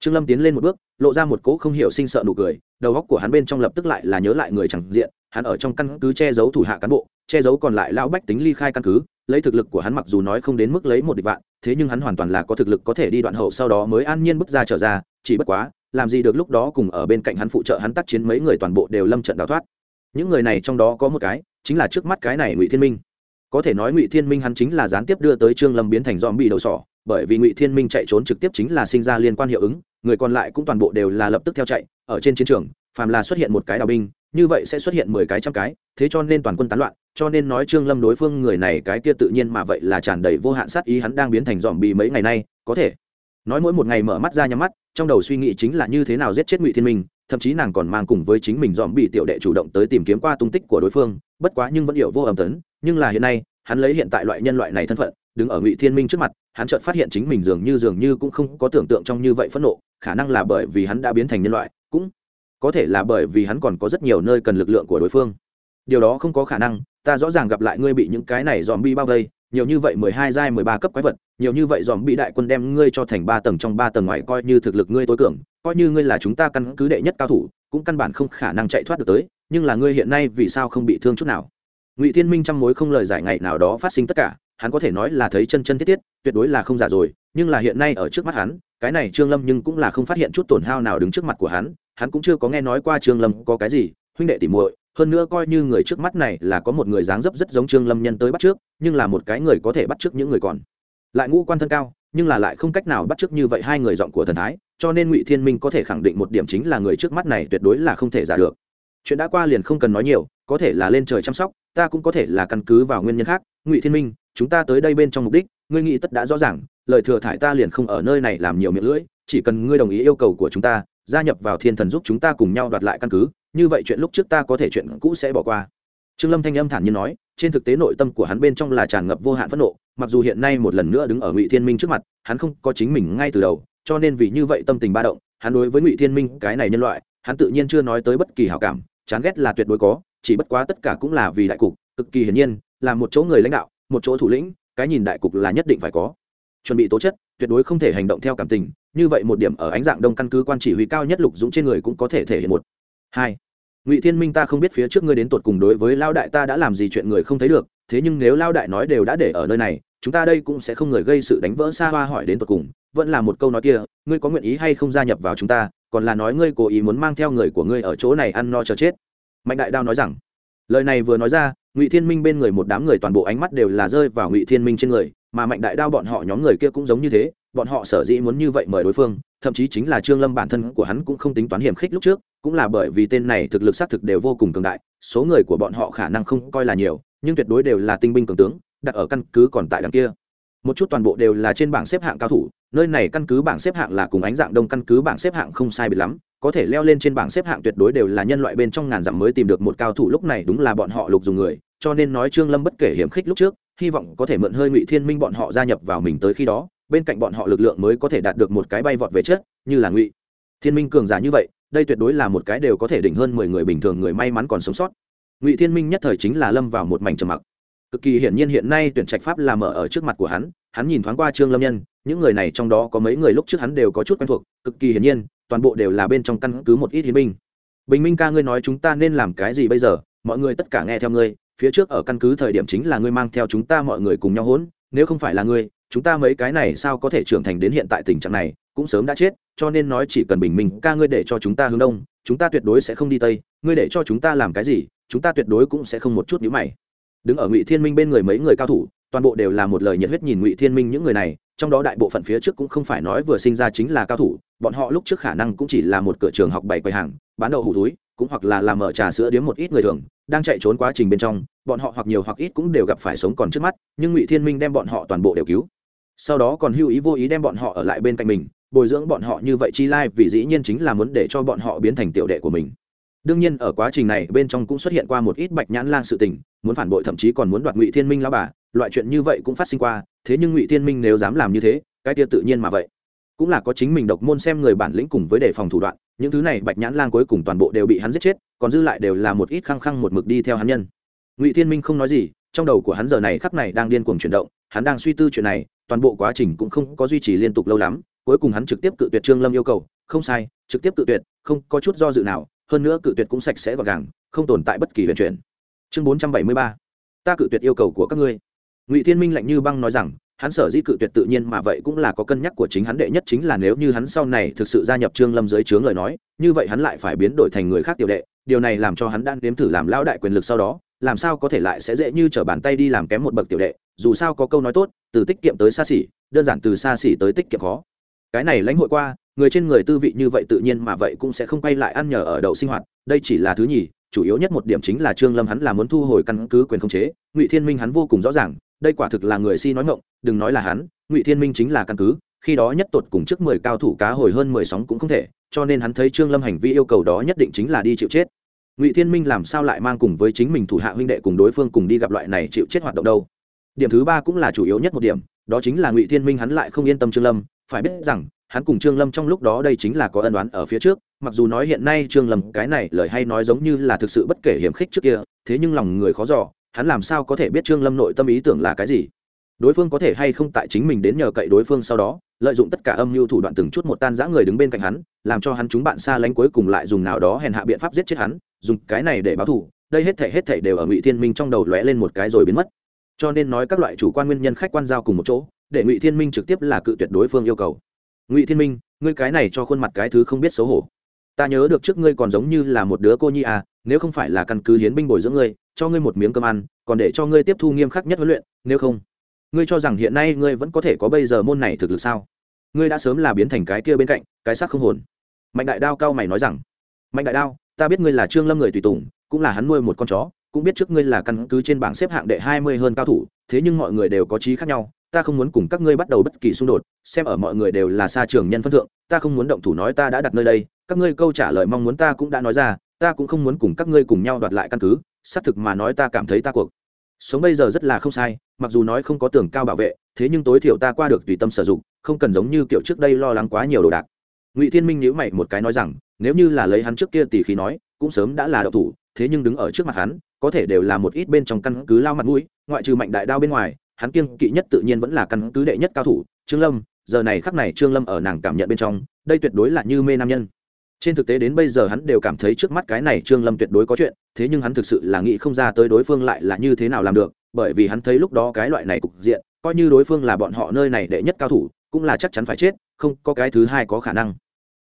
Trương lâm tiến lên một bước, lộ ra một cỗ không hiểu sinh sợ nụ cười, đầu góc của hắn bên trong lập tức lại là nhớ lại người chẳng diện, hắn ở trong căn cứ che giấu thủ hạ cán bộ, che giấu còn lại lão bách tính ly khai căn cứ, lấy thực lực của hắn mặc dù nói không đến mức lấy một địch vạn, thế nhưng hắn hoàn toàn là có thực lực có thể đi đoạn hậu sau đó mới an nhiên bước ra trở ra, chỉ bất quá, làm gì được lúc đó cùng ở bên cạnh hắn phụ trợ hắn tác chiến mấy người toàn bộ đều lâm trận đào thoát. Những người này trong đó có một cái chính là trước mắt cái này ngụy thiên minh. Có thể nói ngụy thiên minh hắn chính là gián tiếp đưa tới trương lâm biến thành dòm bị đầu sỏ, bởi vì ngụy thiên minh chạy trốn trực tiếp chính là sinh ra liên quan hiệu ứng, người còn lại cũng toàn bộ đều là lập tức theo chạy, ở trên chiến trường, phàm là xuất hiện một cái đào binh, như vậy sẽ xuất hiện mười cái trăm cái, thế cho nên toàn quân tán loạn, cho nên nói trương lâm đối phương người này cái kia tự nhiên mà vậy là tràn đầy vô hạn sát ý hắn đang biến thành dòm bị mấy ngày nay, có thể. Nói mỗi một ngày mở mắt ra nhắm mắt, trong đầu suy nghĩ chính là như thế nào giết chết ngụy thiên minh thậm chí nàng còn mang cùng với chính mình dòm bị tiểu đệ chủ động tới tìm kiếm qua tung tích của đối phương, bất quá nhưng vẫn hiểu vô ẩm tấn, nhưng là hiện nay, hắn lấy hiện tại loại nhân loại này thân phận, đứng ở ngụy thiên minh trước mặt, hắn chợt phát hiện chính mình dường như dường như cũng không có tưởng tượng trong như vậy phẫn nộ, khả năng là bởi vì hắn đã biến thành nhân loại, cũng có thể là bởi vì hắn còn có rất nhiều nơi cần lực lượng của đối phương. Điều đó không có khả năng, ta rõ ràng gặp lại ngươi bị những cái này dòm bi bao vây nhiều như vậy mười hai giai mười ba cấp quái vật, nhiều như vậy dòm bị đại quân đem ngươi cho thành ba tầng trong ba tầng ngoài coi như thực lực ngươi tối cường, coi như ngươi là chúng ta căn cứ đệ nhất cao thủ, cũng căn bản không khả năng chạy thoát được tới, nhưng là ngươi hiện nay vì sao không bị thương chút nào? Ngụy thiên minh trăm mối không lời giải ngày nào đó phát sinh tất cả, hắn có thể nói là thấy chân chân thiết thiết, tuyệt đối là không giả rồi, nhưng là hiện nay ở trước mắt hắn, cái này trương lâm nhưng cũng là không phát hiện chút tổn hao nào đứng trước mặt của hắn hắn cũng chưa có nghe nói qua trương lâm có cái gì, huynh đệ tỉ muội hơn nữa coi như người trước mắt này là có một người dáng dấp rất giống trương lâm nhân tới bắt trước, nhưng là một cái người có thể bắt trước những người còn. Lại ngũ quan thân cao, nhưng là lại không cách nào bắt trước như vậy hai người giọng của thần thái, cho nên ngụy thiên minh có thể khẳng định một điểm chính là người trước mắt này tuyệt đối là không thể giả được. Chuyện đã qua liền không cần nói nhiều, có thể là lên trời chăm sóc, ta cũng có thể là căn cứ vào nguyên nhân khác. Ngụy thiên minh, chúng ta tới đây bên trong mục đích, ngươi nghĩ tất đã rõ ràng, lời thừa thải ta liền không ở nơi này làm nhiều miệng lưỡi, chỉ cần ngươi đồng ý yêu cầu của chúng ta, gia nhập vào thiên thần giúp chúng ta cùng nhau đoạt lại căn cứ như vậy chuyện lúc trước ta có thể chuyện cũ sẽ bỏ qua. Trương lâm thanh âm thản nhiên nói, trên thực tế nội tâm của hắn bên trong là tràn ngập vô hạn phẫn nộ, mặc dù hiện nay một lần nữa đứng ở ngụy thiên minh trước mặt, hắn không có chính mình ngay từ đầu, cho nên vì như vậy tâm tình ba động, hắn đối với ngụy thiên minh cái này nhân loại, hắn tự nhiên chưa nói tới bất kỳ hảo cảm, chán ghét là tuyệt đối có, chỉ bất quá tất cả cũng là vì đại cục, cực kỳ hiển nhiên, là một chỗ người lãnh đạo, một chỗ thủ lĩnh, cái nhìn đại cục là nhất định phải có. Chuẩn bị tố chất, tuyệt đối không thể hành động theo cảm tình, như vậy một điểm ở ánh dạng đông căn cứ quan chỉ huy cao nhất lục dũng trên người cũng có thể thể hiện một hai, ngụy thiên minh ta không biết phía trước ngươi đến tột cùng đối với lao đại ta đã làm gì chuyện người không thấy được, thế nhưng nếu lao đại nói đều đã để ở nơi này, chúng ta đây cũng sẽ không người gây sự đánh vỡ xa hoa hỏi đến tột cùng, vẫn là một câu nói kia, ngươi có nguyện ý hay không gia nhập vào chúng ta, còn là nói ngươi cố ý muốn mang theo người của ngươi ở chỗ này ăn no chờ chết. Mạnh đại đao nói rằng, lời này vừa nói ra, ngụy thiên minh bên người một đám người toàn bộ ánh mắt đều là rơi vào ngụy thiên minh trên người, mà mạnh đại đao bọn họ nhóm người kia cũng giống như thế, bọn họ sở dĩ muốn như vậy mời đối phương, thậm chí chính là trương lâm bản thân của hắn cũng không tính toán hiểm khích lúc trước cũng là bởi vì tên này thực lực xác thực đều vô cùng cường đại, số người của bọn họ khả năng không coi là nhiều, nhưng tuyệt đối đều là tinh binh cường tướng, đặt ở căn cứ còn tại đằng kia. Một chút toàn bộ đều là trên bảng xếp hạng cao thủ, nơi này căn cứ bảng xếp hạng là cùng ánh dạng đông căn cứ bảng xếp hạng không sai biệt lắm, có thể leo lên trên bảng xếp hạng tuyệt đối đều là nhân loại bên trong ngàn dặm mới tìm được một cao thủ, lúc này đúng là bọn họ lục dùng người, cho nên nói trương lâm bất kể hiểm khích lúc trước, hy vọng có thể mượn hơi ngụy thiên minh bọn họ gia nhập vào mình tới khi đó, bên cạnh bọn họ lực lượng mới có thể đạt được một cái bay vọt về chết như là ngụy thiên minh cường giả như vậy đây tuyệt đối là một cái đều có thể đỉnh hơn mười người bình thường người may mắn còn sống sót. Ngụy thiên minh nhất thời chính là lâm vào một mảnh trầm mặc. Cực kỳ hiển nhiên hiện nay tuyển trạch pháp là mở ở trước mặt của hắn hắn nhìn thoáng qua trương lâm nhân, những người này trong đó có mấy người lúc trước hắn đều có chút quen thuộc, cực kỳ hiển nhiên, toàn bộ đều là bên trong căn cứ một ít hiến binh. Bình minh ca ngươi nói chúng ta nên làm cái gì bây giờ? Mọi người tất cả nghe theo ngươi, phía trước ở căn cứ thời điểm chính là ngươi mang theo chúng ta mọi người cùng nhau hỗn nếu không phải là ngươi, chúng ta mấy cái này sao có thể trưởng thành đến hiện tại tình trạng này? Cũng sớm đã chết, cho nên nói chỉ cần bình minh, ca ngươi để cho chúng ta hướng đông, chúng ta tuyệt đối sẽ không đi tây, ngươi để cho chúng ta làm cái gì, chúng ta tuyệt đối cũng sẽ không một chút nhữ mày. Đứng ở ngụy thiên minh bên người mấy người cao thủ, toàn bộ đều là một lời nhiệt huyết nhìn ngụy thiên minh những người này, trong đó đại bộ phận phía trước cũng không phải nói vừa sinh ra chính là cao thủ, bọn họ lúc trước khả năng cũng chỉ là một cửa trường học bảy quầy hàng, bán đậu hủ túi, cũng hoặc là làm mở trà sữa điếm một ít người thường, đang chạy trốn quá trình bên trong, bọn họ hoặc nhiều hoặc ít cũng đều gặp phải sống còn trước mắt, nhưng ngụy thiên minh đem bọn họ toàn bộ đều cứu. Sau đó còn hưu ý vô ý đem bọn họ ở lại bên cạnh mình bồi dưỡng bọn họ như vậy chi lai vì dĩ nhiên chính là muốn để cho bọn họ biến thành tiểu đệ của mình. Đương nhiên, ở quá trình này, bên trong cũng xuất hiện qua một ít bạch nhãn lang sự tình, muốn phản bội thậm chí còn muốn đoạt ngụy thiên minh lao bà, loại chuyện như vậy cũng phát sinh qua, thế nhưng ngụy thiên minh nếu dám làm như thế, cái tia tự nhiên mà vậy. Cũng là có chính mình độc môn xem người bản lĩnh cùng với đề phòng thủ đoạn, những thứ này bạch nhãn lang cuối cùng toàn bộ đều bị hắn giết chết, còn dư lại đều là một ít khăng khăng một mực đi theo hắn nhân. Ngụy thiên minh không nói gì, trong đầu của hắn giờ này khắp này đang điên cuồng chuyển động, hắn đang suy tư chuyện này, toàn bộ quá trình cũng không có duy trì liên tục lâu lắm cuối cùng hắn trực tiếp cự tuyệt trương lâm yêu cầu, không sai, trực tiếp cự tuyệt, không có chút do dự nào, hơn nữa cự tuyệt cũng sạch sẽ gọn gàng, không tồn tại bất kỳ huyền chuyển. Chương bốn trăm bảy mươi ba, ta cự tuyệt yêu cầu của các ngươi. Ngụy thiên minh lạnh như băng nói rằng, hắn sở dĩ cự tuyệt tự nhiên mà vậy cũng là có cân nhắc của chính hắn, đệ nhất chính là nếu như hắn sau này thực sự gia nhập trương lâm dưới trướng lời nói, như vậy hắn lại phải biến đổi thành người khác tiểu đệ, điều này làm cho hắn đang nếm thử làm lão đại quyền lực sau đó, làm sao có thể lại sẽ dễ như trở bàn tay đi làm kém một bậc tiểu đệ, dù sao có câu nói tốt, từ tiết kiệm tới xa xỉ, đơn giản từ xa xỉ tới tiết kiệm khó cái này lãnh hội qua, người trên người tư vị như vậy tự nhiên mà vậy cũng sẽ không quay lại ăn nhờ ở đậu sinh hoạt, đây chỉ là thứ nhì, chủ yếu nhất một điểm chính là trương lâm hắn là muốn thu hồi căn cứ quyền khống chế, ngụy thiên minh hắn vô cùng rõ ràng, đây quả thực là người si nói ngộng đừng nói là hắn, ngụy thiên minh chính là căn cứ, khi đó nhất tột cùng trước mười cao thủ cá hồi hơn mười sóng cũng không thể, cho nên hắn thấy trương lâm hành vi yêu cầu đó nhất định chính là đi chịu chết. Ngụy thiên minh làm sao lại mang cùng với chính mình thủ hạ huynh đệ cùng đối phương cùng đi gặp loại này chịu chết hoạt động đâu? Điểm thứ ba cũng là chủ yếu nhất một điểm đó chính là ngụy thiên minh hắn lại không yên tâm trương lâm phải biết rằng hắn cùng trương lâm trong lúc đó đây chính là có ân đoán ở phía trước mặc dù nói hiện nay trương lâm cái này lời hay nói giống như là thực sự bất kể hiểm khích trước kia thế nhưng lòng người khó dò hắn làm sao có thể biết trương lâm nội tâm ý tưởng là cái gì đối phương có thể hay không tại chính mình đến nhờ cậy đối phương sau đó lợi dụng tất cả âm mưu thủ đoạn từng chút một tan giã người đứng bên cạnh hắn làm cho hắn chúng bạn xa lánh cuối cùng lại dùng nào đó hèn hạ biện pháp giết chết hắn dùng cái này để báo thù đây hết thể hết thể đều ở ngụy thiên minh trong đầu lóe lên một cái rồi biến mất cho nên nói các loại chủ quan nguyên nhân khách quan giao cùng một chỗ, để ngụy thiên minh trực tiếp là cự tuyệt đối phương yêu cầu. Ngụy thiên minh, ngươi cái này cho khuôn mặt cái thứ không biết xấu hổ. Ta nhớ được trước ngươi còn giống như là một đứa cô nhi à nếu không phải là căn cứ hiến binh bồi dưỡng ngươi, cho ngươi một miếng cơm ăn, còn để cho ngươi tiếp thu nghiêm khắc nhất huấn luyện, nếu không, ngươi cho rằng hiện nay ngươi vẫn có thể có bây giờ môn này thực lực sao? Ngươi đã sớm là biến thành cái kia bên cạnh, cái xác không hồn. Mạnh đại đao cao mày nói rằng, mạnh đại đao, ta biết ngươi là trương lâm người tùy tùng, cũng là hắn nuôi một con chó cũng biết trước ngươi là căn cứ trên bảng xếp hạng đệ hai mươi hơn cao thủ, thế nhưng mọi người đều có trí khác nhau, ta không muốn cùng các ngươi bắt đầu bất kỳ xung đột, xem ở mọi người đều là xa trường nhân phân thượng, ta không muốn động thủ nói ta đã đặt nơi đây, các ngươi câu trả lời mong muốn ta cũng đã nói ra, ta cũng không muốn cùng các ngươi cùng nhau đoạt lại căn cứ, xác thực mà nói ta cảm thấy ta cuộc sống bây giờ rất là không sai, mặc dù nói không có tường cao bảo vệ, thế nhưng tối thiểu ta qua được tùy tâm sử dụng, không cần giống như kiểu trước đây lo lắng quá nhiều đồ đạc. Ngụy thiên minh nhíu mày một cái nói rằng, nếu như là lấy hắn trước kia tỷ khí nói, cũng sớm đã là đậu thủ, thế nhưng đứng ở trước mặt hắn có thể đều là một ít bên trong căn cứ lao mặt mũi, ngoại trừ mạnh đại đao bên ngoài, hắn kiêng kỵ nhất tự nhiên vẫn là căn cứ đệ nhất cao thủ, trương lâm. Giờ này khắc này trương lâm ở nàng cảm nhận bên trong, đây tuyệt đối là như mê nam nhân. Trên thực tế đến bây giờ hắn đều cảm thấy trước mắt cái này trương lâm tuyệt đối có chuyện, thế nhưng hắn thực sự là nghĩ không ra tới đối phương lại là như thế nào làm được, bởi vì hắn thấy lúc đó cái loại này cục diện, coi như đối phương là bọn họ nơi này đệ nhất cao thủ, cũng là chắc chắn phải chết, không có cái thứ hai có khả năng.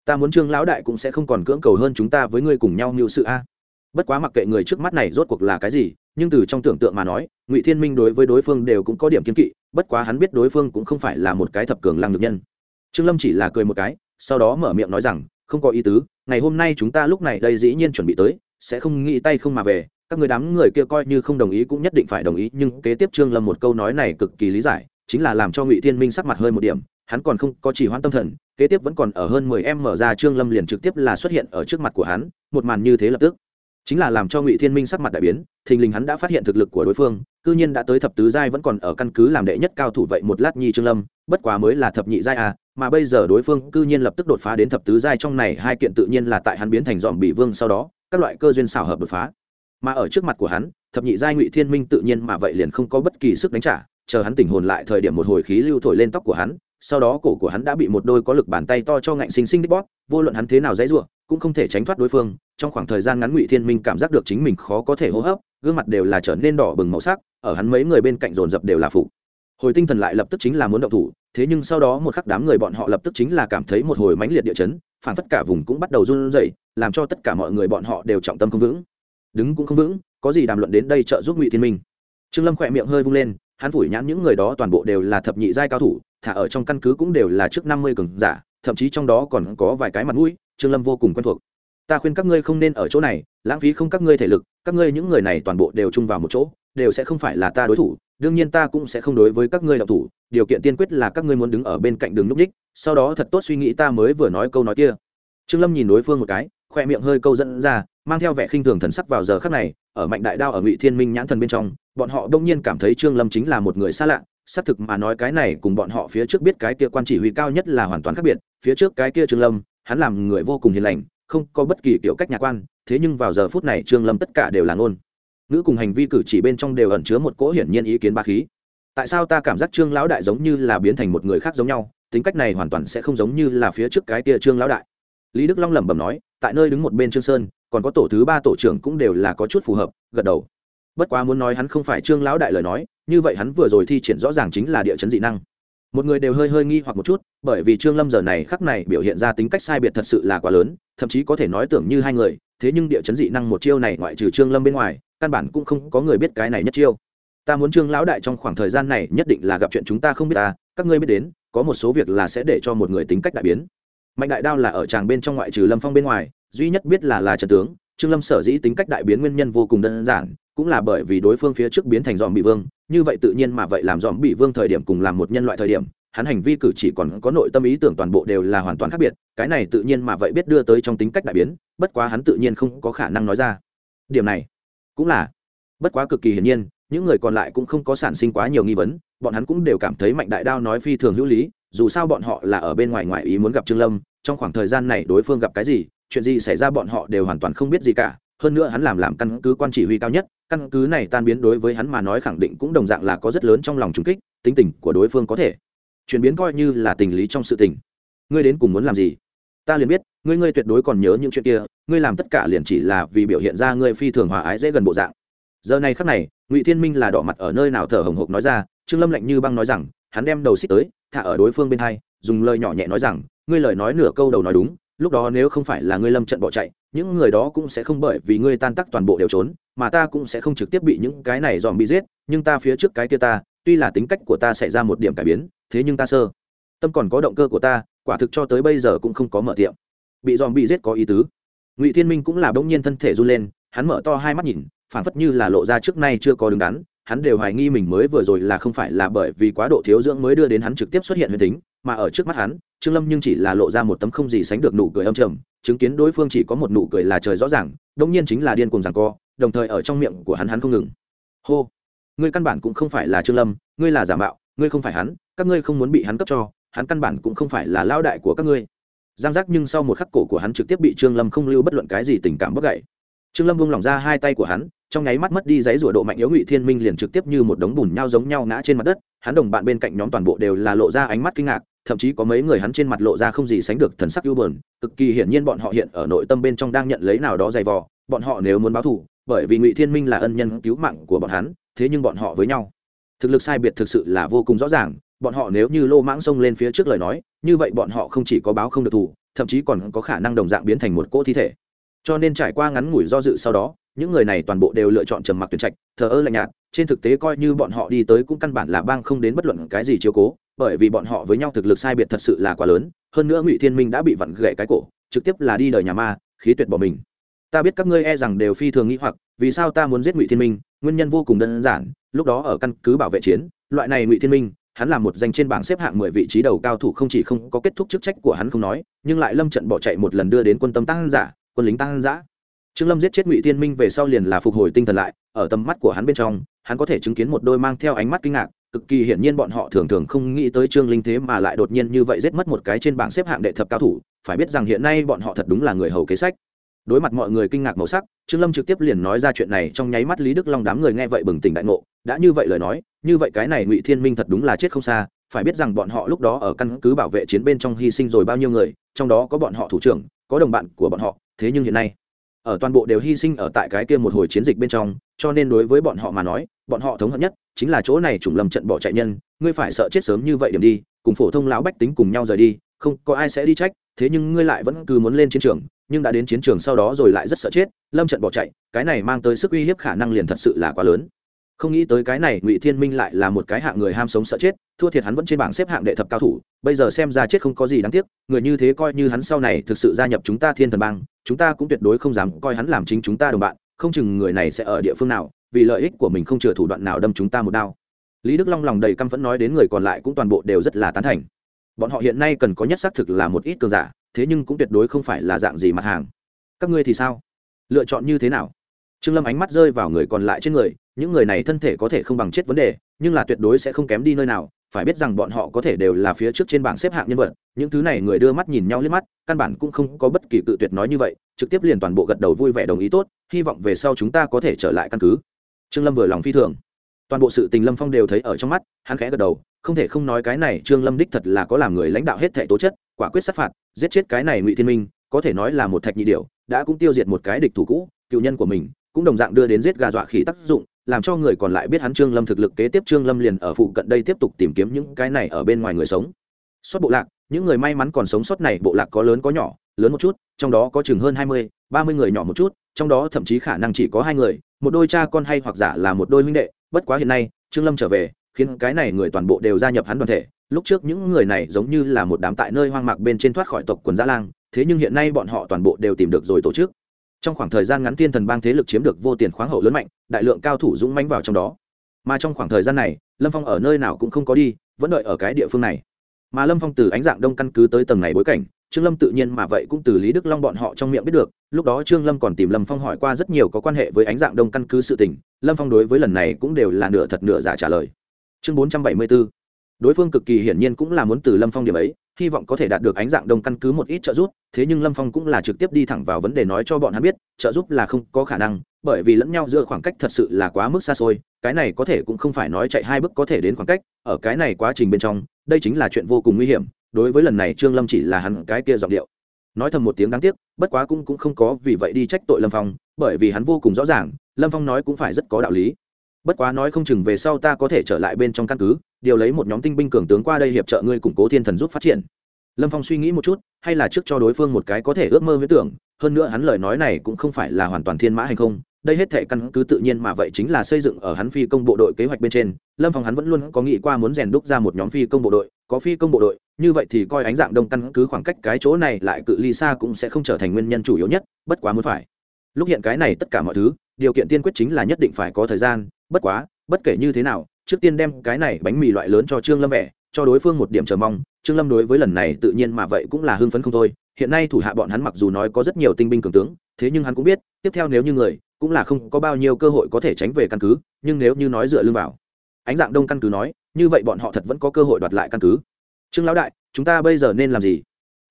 Ta muốn trương lão đại cũng sẽ không còn cưỡng cầu hơn chúng ta với ngươi cùng nhau mưu sự a bất quá mặc kệ người trước mắt này rốt cuộc là cái gì, nhưng từ trong tưởng tượng mà nói, ngụy thiên minh đối với đối phương đều cũng có điểm kiên kỵ, bất quá hắn biết đối phương cũng không phải là một cái thập cường lăng được nhân. Trương lâm chỉ là cười một cái, sau đó mở miệng nói rằng, không có ý tứ, ngày hôm nay chúng ta lúc này đây dĩ nhiên chuẩn bị tới, sẽ không nghĩ tay không mà về, các người đám người kia coi như không đồng ý cũng nhất định phải đồng ý, nhưng kế tiếp trương lâm một câu nói này cực kỳ lý giải, chính là làm cho ngụy thiên minh sắc mặt hơi một điểm, hắn còn không có chỉ hoãn tâm thần, kế tiếp vẫn còn ở hơn mười em mở ra trương lâm liền trực tiếp là xuất hiện ở trước mặt của hắn, một màn như thế lập tức chính là làm cho ngụy thiên minh sắc mặt đại biến thình lình hắn đã phát hiện thực lực của đối phương cư nhiên đã tới thập tứ giai vẫn còn ở căn cứ làm đệ nhất cao thủ vậy một lát nhi trương lâm bất quá mới là thập nhị giai à mà bây giờ đối phương cư nhiên lập tức đột phá đến thập tứ giai trong này hai kiện tự nhiên là tại hắn biến thành dòm bị vương sau đó các loại cơ duyên xảo hợp đột phá. Mà ở trước mặt của hắn, thập nhị giai ngụy thiên minh tự nhiên mà vậy liền không có bất kỳ sức đánh trả, chờ hắn tỉnh hồn lại thời điểm một hồi khí lưu thổi lên tóc của hắn, sau đó cổ của hắn đã bị một đôi có lực bàn tay to cho ngạnh xinh xinh đích bóp, vô luận hắn thế nào dãy ruộng cũng không thể tránh thoát đối phương trong khoảng thời gian ngắn ngụy thiên minh cảm giác được chính mình khó có thể hô hấp, gương mặt đều là trở nên đỏ bừng màu sắc, ở hắn mấy người bên cạnh dồn dập đều là phụ hồi tinh thần lại lập tức chính là muốn động thủ, thế nhưng sau đó một khắc đám người bọn họ lập tức chính là cảm thấy một hồi mãnh liệt địa chấn, phản phất cả vùng cũng bắt đầu run rẩy, làm cho tất cả mọi người bọn họ đều trọng tâm không vững. Đứng cũng không vững, có gì đàm luận đến đây trợ giúp ngụy thiên minh. Trương lâm khỏe miệng hơi vung lên, hắn phủi nhãn những người đó toàn bộ đều là thập nhị giai cao thủ, thả ở trong căn cứ cũng đều là trước năm mươi cường giả, thậm chí trong đó còn có vài cái mặt mũi, trương lâm vô cùng quen thuộc ta khuyên các ngươi không nên ở chỗ này, lãng phí không các ngươi thể lực, các ngươi những người này toàn bộ đều chung vào một chỗ, đều sẽ không phải là ta đối thủ, đương nhiên ta cũng sẽ không đối với các ngươi đạo thủ, điều kiện tiên quyết là các ngươi muốn đứng ở bên cạnh đường núp đích, sau đó thật tốt suy nghĩ ta mới vừa nói câu nói kia. Trương lâm nhìn đối phương một cái, khoe miệng hơi câu dẫn ra, mang theo vẻ khinh thường thần sắc vào giờ khắc này, ở mạnh đại đao ở ngụy thiên minh nhãn thần bên trong, bọn họ đông nhiên cảm thấy trương lâm chính là một người xa lạ, xác thực mà nói cái này cùng bọn họ phía trước biết cái kia quan chỉ huy cao nhất là hoàn toàn khác biệt, phía trước cái kia trương lâm, hắn làm người vô cùng hiền lành không có bất kỳ kiểu cách nhà quan, thế nhưng vào giờ phút này trương lâm tất cả đều là ngôn. Ngữ cùng hành vi cử chỉ bên trong đều ẩn chứa một cỗ hiển nhiên ý kiến ba khí. Tại sao ta cảm giác trương lão đại giống như là biến thành một người khác giống nhau, tính cách này hoàn toàn sẽ không giống như là phía trước cái tia trương lão đại? Lý đức long lẩm bẩm nói, tại nơi đứng một bên trương sơn, còn có tổ thứ ba tổ trưởng cũng đều là có chút phù hợp, gật đầu. Bất quá muốn nói hắn không phải trương lão đại lời nói, như vậy hắn vừa rồi thi triển rõ ràng chính là địa chấn dị năng. Một người đều hơi hơi nghi hoặc một chút, bởi vì trương lâm giờ này khắc này biểu hiện ra tính cách sai biệt thật sự là quá lớn thậm chí có thể nói tưởng như hai người, thế nhưng địa chấn dị năng một chiêu này ngoại trừ trương lâm bên ngoài, căn bản cũng không có người biết cái này nhất chiêu. Ta muốn trương lão đại trong khoảng thời gian này nhất định là gặp chuyện chúng ta không biết ta, các ngươi biết đến, có một số việc là sẽ để cho một người tính cách đại biến. Mạnh đại đao là ở tràng bên trong ngoại trừ lâm phong bên ngoài, duy nhất biết là là trần tướng, trương lâm sở dĩ tính cách đại biến nguyên nhân vô cùng đơn giản, cũng là bởi vì đối phương phía trước biến thành dòm bị vương, như vậy tự nhiên mà vậy làm dòm bị vương thời điểm cùng làm một nhân loại thời điểm hắn hành vi cử chỉ còn có nội tâm ý tưởng toàn bộ đều là hoàn toàn khác biệt, cái này tự nhiên mà vậy biết đưa tới trong tính cách đại biến, bất quá hắn tự nhiên không có khả năng nói ra. Điểm này cũng là bất quá cực kỳ hiển nhiên, những người còn lại cũng không có sản sinh quá nhiều nghi vấn, bọn hắn cũng đều cảm thấy mạnh đại đao nói phi thường hữu lý, dù sao bọn họ là ở bên ngoài ngoài ý muốn gặp trương lâm, trong khoảng thời gian này đối phương gặp cái gì, chuyện gì xảy ra bọn họ đều hoàn toàn không biết gì cả, hơn nữa hắn làm làm căn cứ quan chỉ huy cao nhất, căn cứ này tan biến đối với hắn mà nói khẳng định cũng đồng dạng là có rất lớn trong lòng trung kích, tính tình của đối phương có thể chuyển biến coi như là tình lý trong sự tình. Ngươi đến cùng muốn làm gì? Ta liền biết, ngươi ngươi tuyệt đối còn nhớ những chuyện kia, ngươi làm tất cả liền chỉ là vì biểu hiện ra ngươi phi thường hòa ái dễ gần bộ dạng. Giờ này khắc này, ngụy thiên minh là đỏ mặt ở nơi nào thở hồng hộc nói ra, trương lâm lạnh như băng nói rằng, hắn đem đầu xích tới, thả ở đối phương bên hai, dùng lời nhỏ nhẹ nói rằng, ngươi lời nói nửa câu đầu nói đúng, lúc đó nếu không phải là ngươi lâm trận bỏ chạy, những người đó cũng sẽ không bởi vì ngươi tan tác toàn bộ đều trốn, mà ta cũng sẽ không trực tiếp bị những cái này dòm bị giết, nhưng ta phía trước cái kia ta, tuy là tính cách của ta xảy ra một điểm cải biến thế nhưng ta sơ. Tâm còn có động cơ của ta, quả thực cho tới bây giờ cũng không có mở tiệm. Bị dòm bị giết có ý tứ. Ngụy thiên minh cũng là bỗng nhiên thân thể run lên, hắn mở to hai mắt nhìn phản phất như là lộ ra trước nay chưa có đứng đắn, hắn đều hoài nghi mình mới vừa rồi là không phải là bởi vì quá độ thiếu dưỡng mới đưa đến hắn trực tiếp xuất hiện huyền tính, mà ở trước mắt hắn, trương lâm nhưng chỉ là lộ ra một tấm không gì sánh được nụ cười âm trầm, chứng kiến đối phương chỉ có một nụ cười là trời rõ ràng đông nhiên chính là điên cuồng rằng co, đồng thời ở trong miệng của hắn hắn không ngừng. Hô! Ngươi căn bản cũng không phải là trương lâm, ngươi là giả mạo, ngươi không phải hắn các ngươi không muốn bị hắn cấp cho, hắn căn bản cũng không phải là lao đại của các ngươi. Giang giác nhưng sau một khắc cổ của hắn trực tiếp bị trương lâm không lưu bất luận cái gì tình cảm bất gậy trương lâm buông lỏng ra hai tay của hắn, trong nháy mắt mất đi giấy rủa độ mạnh yếu ngụy thiên minh liền trực tiếp như một đống bùn nhau giống nhau ngã trên mặt đất, hắn đồng bạn bên cạnh nhóm toàn bộ đều là lộ ra ánh mắt kinh ngạc, thậm chí có mấy người hắn trên mặt lộ ra không gì sánh được thần sắc ưu bờn cực kỳ hiển nhiên bọn họ hiện ở nội tâm bên trong đang nhận lấy nào đó dày vò, bọn họ nếu muốn báo thù, bởi vì ngụy thiên minh là ân nhân cứu mạng của bọn hắn, thế nhưng bọn họ với nhau. Thực lực sai biệt thực sự là vô cùng rõ ràng bọn họ nếu như lô mãng xông lên phía trước lời nói, như vậy bọn họ không chỉ có báo không được thù thậm chí còn có khả năng đồng dạng biến thành một cỗ thi thể. Cho nên trải qua ngắn ngủi do dự sau đó, những người này toàn bộ đều lựa chọn trầm mặc tuyển trạch, thờ ơ lạnh nhạt, trên thực tế coi như bọn họ đi tới cũng căn bản là bang không đến bất luận cái gì chiếu cố, bởi vì bọn họ với nhau thực lực sai biệt thật sự là quá lớn, hơn nữa ngụy thiên minh đã bị vặn gậy cái cổ, trực tiếp là đi đời nhà ma, khí tuyệt bỏ mình. Ta biết các ngươi e rằng đều phi thường nghĩ hoặc, vì sao ta muốn giết ngụy thiên minh, nguyên nhân vô cùng đơn giản, lúc đó ở căn cứ bảo vệ chiến, loại này ngụy thiên minh hắn là một danh trên bảng xếp hạng mười vị trí đầu cao thủ không chỉ không có kết thúc chức trách của hắn không nói, nhưng lại lâm trận bỏ chạy một lần đưa đến quân tâm tăng giả, quân lính tăng giả. Trương lâm giết chết ngụy thiên minh về sau liền là phục hồi tinh thần lại, ở tầm mắt của hắn bên trong, hắn có thể chứng kiến một đôi mang theo ánh mắt kinh ngạc, cực kỳ hiển nhiên bọn họ thường thường không nghĩ tới trương linh thế mà lại đột nhiên như vậy giết mất một cái trên bảng xếp hạng đệ thập cao thủ, phải biết rằng hiện nay bọn họ thật đúng là người hầu kế sách đối mặt mọi người kinh ngạc màu sắc, trương lâm trực tiếp liền nói ra chuyện này, trong nháy mắt lý đức long đám người nghe vậy bừng tỉnh đại ngộ. Đã như vậy lời nói, như vậy cái này ngụy thiên minh thật đúng là chết không xa. Phải biết rằng bọn họ lúc đó ở căn cứ bảo vệ chiến bên trong hy sinh rồi bao nhiêu người, trong đó có bọn họ thủ trưởng, có đồng bạn của bọn họ. Thế nhưng hiện nay, ở toàn bộ đều hy sinh ở tại cái kia một hồi chiến dịch bên trong, cho nên đối với bọn họ mà nói, bọn họ thống hận nhất chính là chỗ này trùng lầm trận bỏ chạy nhân. Ngươi phải sợ chết sớm như vậy điểm đi, cùng phổ thông lão bách tính cùng nhau rời đi, không có ai sẽ đi trách, thế nhưng ngươi lại vẫn cứ muốn lên chiến trường nhưng đã đến chiến trường sau đó rồi lại rất sợ chết, lâm trận bỏ chạy, cái này mang tới sức uy hiếp khả năng liền thật sự là quá lớn. Không nghĩ tới cái này ngụy thiên minh lại là một cái hạng người ham sống sợ chết, thua thiệt hắn vẫn trên bảng xếp hạng đệ thập cao thủ, bây giờ xem ra chết không có gì đáng tiếc, người như thế coi như hắn sau này thực sự gia nhập chúng ta thiên thần bang, chúng ta cũng tuyệt đối không dám coi hắn làm chính chúng ta đồng bạn, không chừng người này sẽ ở địa phương nào, vì lợi ích của mình không chừa thủ đoạn nào đâm chúng ta một đao. Lý đức long lòng đầy căm phẫn nói đến người còn lại cũng toàn bộ đều rất là tán thành. Bọn họ hiện nay cần có nhất xác thực là một ít cường giả thế nhưng cũng tuyệt đối không phải là dạng gì mặt hàng. Các ngươi thì sao? Lựa chọn như thế nào? Trương lâm ánh mắt rơi vào người còn lại trên người, những người này thân thể có thể không bằng chết vấn đề, nhưng là tuyệt đối sẽ không kém đi nơi nào, phải biết rằng bọn họ có thể đều là phía trước trên bảng xếp hạng nhân vật, những thứ này người đưa mắt nhìn nhau liếc mắt, căn bản cũng không có bất kỳ cự tuyệt nói như vậy, trực tiếp liền toàn bộ gật đầu vui vẻ đồng ý tốt, hy vọng về sau chúng ta có thể trở lại căn cứ. Trương lâm vừa lòng phi thường. Toàn bộ sự tình lâm phong đều thấy ở trong mắt, hắn khẽ gật đầu, không thể không nói cái này trương lâm đích thật là có làm người lãnh đạo hết thể tố chất quả quyết sát phạt, giết chết cái này ngụy thiên minh, có thể nói là một thạch nhị điệu đã cũng tiêu diệt một cái địch thủ cũ, cựu nhân của mình, cũng đồng dạng đưa đến giết gà dọa khỉ tác dụng, làm cho người còn lại biết hắn trương lâm thực lực kế tiếp trương lâm liền ở phụ cận đây tiếp tục tìm kiếm những cái này ở bên ngoài người sống. Xuất bộ lạc, những người may mắn còn sống sót này bộ lạc có lớn có nhỏ, lớn một chút, trong đó có chừng hơn hai mươi, ba mươi người nhỏ một chút, trong đó thậm chí khả năng chỉ có hai người, một đôi cha con hay hoặc giả là một đôi huynh đệ, bất quá hiện nay, trương lâm trở về khiến cái này người toàn bộ đều gia nhập hắn đoàn thể. Lúc trước những người này giống như là một đám tại nơi hoang mạc bên trên thoát khỏi tộc quần gia lang, thế nhưng hiện nay bọn họ toàn bộ đều tìm được rồi tổ chức. Trong khoảng thời gian ngắn thiên thần bang thế lực chiếm được vô tiền khoáng hậu lớn mạnh, đại lượng cao thủ dũng mãnh vào trong đó. Mà trong khoảng thời gian này, lâm phong ở nơi nào cũng không có đi, vẫn đợi ở cái địa phương này. Mà lâm phong từ ánh dạng đông căn cứ tới tầng này bối cảnh, trương lâm tự nhiên mà vậy cũng từ lý đức long bọn họ trong miệng biết được, lúc đó trương lâm còn tìm lâm phong hỏi qua rất nhiều có quan hệ với ánh dạng đông căn cứ sự tình, lâm phong đối với lần này cũng đều là nửa thật nửa giả trả lời chương bốn trăm bảy mươi b ố đối phương cực kỳ hiển nhiên cũng là muốn từ lâm phong điểm ấy, hy vọng có thể đạt được ánh dạng đông căn cứ một ít trợ giúp, thế nhưng lâm phong cũng là trực tiếp đi thẳng vào vấn đề nói cho bọn hắn biết, trợ giúp là không có khả năng, bởi vì lẫn nhau giữa khoảng cách thật sự là quá mức xa xôi, cái này có thể cũng không phải nói chạy hai bước có thể đến khoảng cách, ở cái này quá trình bên trong, đây chính là chuyện vô cùng nguy hiểm, đối với lần này trương lâm chỉ là hắn cái kia giọng điệu. Nói thầm một tiếng đáng tiếc, bất quá cũng cũng không có vì vậy đi trách tội lâm phong, bởi vì hắn vô cùng rõ ràng, lâm phong nói cũng phải rất có đạo lý bất quá nói không chừng về sau ta có thể trở lại bên trong căn cứ, điều lấy một nhóm tinh binh cường tướng qua đây hiệp trợ ngươi củng cố thiên thần giúp phát triển. Lâm phong suy nghĩ một chút, hay là trước cho đối phương một cái có thể ước mơ với tưởng, hơn nữa hắn lời nói này cũng không phải là hoàn toàn thiên mã hay không, đây hết thể căn cứ tự nhiên mà vậy chính là xây dựng ở hắn phi công bộ đội kế hoạch bên trên, lâm phong hắn vẫn luôn có nghĩ qua muốn rèn đúc ra một nhóm phi công bộ đội, có phi công bộ đội, như vậy thì coi ánh dạng đông căn cứ khoảng cách cái chỗ này lại cự ly xa cũng sẽ không trở thành nguyên nhân chủ yếu nhất, bất quá muốn phải. Lúc hiện cái này tất cả mọi thứ, điều kiện tiên quyết chính là nhất định phải có thời gian bất quá, bất kể như thế nào, trước tiên đem cái này bánh mì loại lớn cho trương lâm vẻ, cho đối phương một điểm chờ mong. Trương lâm đối với lần này tự nhiên mà vậy cũng là hưng phấn không thôi. Hiện nay thủ hạ bọn hắn mặc dù nói có rất nhiều tinh binh cường tướng, thế nhưng hắn cũng biết, tiếp theo nếu như người, cũng là không có bao nhiêu cơ hội có thể tránh về căn cứ, nhưng nếu như nói dựa lưng vào, ánh dạng đông căn cứ nói, như vậy bọn họ thật vẫn có cơ hội đoạt lại căn cứ. Trương lão đại, chúng ta bây giờ nên làm gì?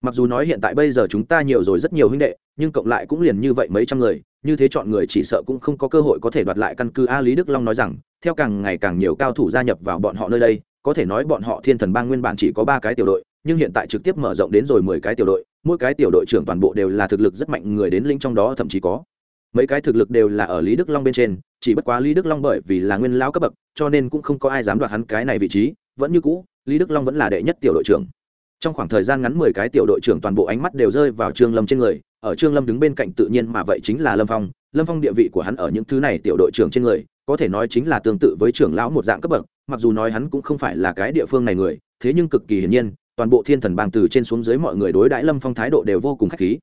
Mặc dù nói hiện tại bây giờ chúng ta nhiều rồi rất nhiều huynh đệ, nhưng cộng lại cũng liền như vậy mấy trăm người, như thế chọn người chỉ sợ cũng không có cơ hội có thể đoạt lại căn cứ a lý đức long nói rằng, theo càng ngày càng nhiều cao thủ gia nhập vào bọn họ nơi đây, có thể nói bọn họ thiên thần bang nguyên bản chỉ có ba cái tiểu đội, nhưng hiện tại trực tiếp mở rộng đến rồi mười cái tiểu đội, mỗi cái tiểu đội trưởng toàn bộ đều là thực lực rất mạnh người đến linh trong đó thậm chí có. Mấy cái thực lực đều là ở lý đức long bên trên, chỉ bất quá lý đức long bởi vì là nguyên lao cấp bậc, cho nên cũng không có ai dám đoạt hắn cái này vị trí, vẫn như cũ, lý đức long vẫn là đệ nhất tiểu đội trưởng trong khoảng thời gian ngắn mười cái tiểu đội trưởng toàn bộ ánh mắt đều rơi vào trương lâm trên người, ở trương lâm đứng bên cạnh tự nhiên mà vậy chính là lâm phong. Lâm phong địa vị của hắn ở những thứ này tiểu đội trưởng trên người, có thể nói chính là tương tự với trưởng lão một dạng cấp bậc, mặc dù nói hắn cũng không phải là cái địa phương này người, thế nhưng cực kỳ hiển nhiên, toàn bộ thiên thần bang từ trên xuống dưới mọi người đối đãi lâm phong thái độ đều vô cùng k h á c h khí.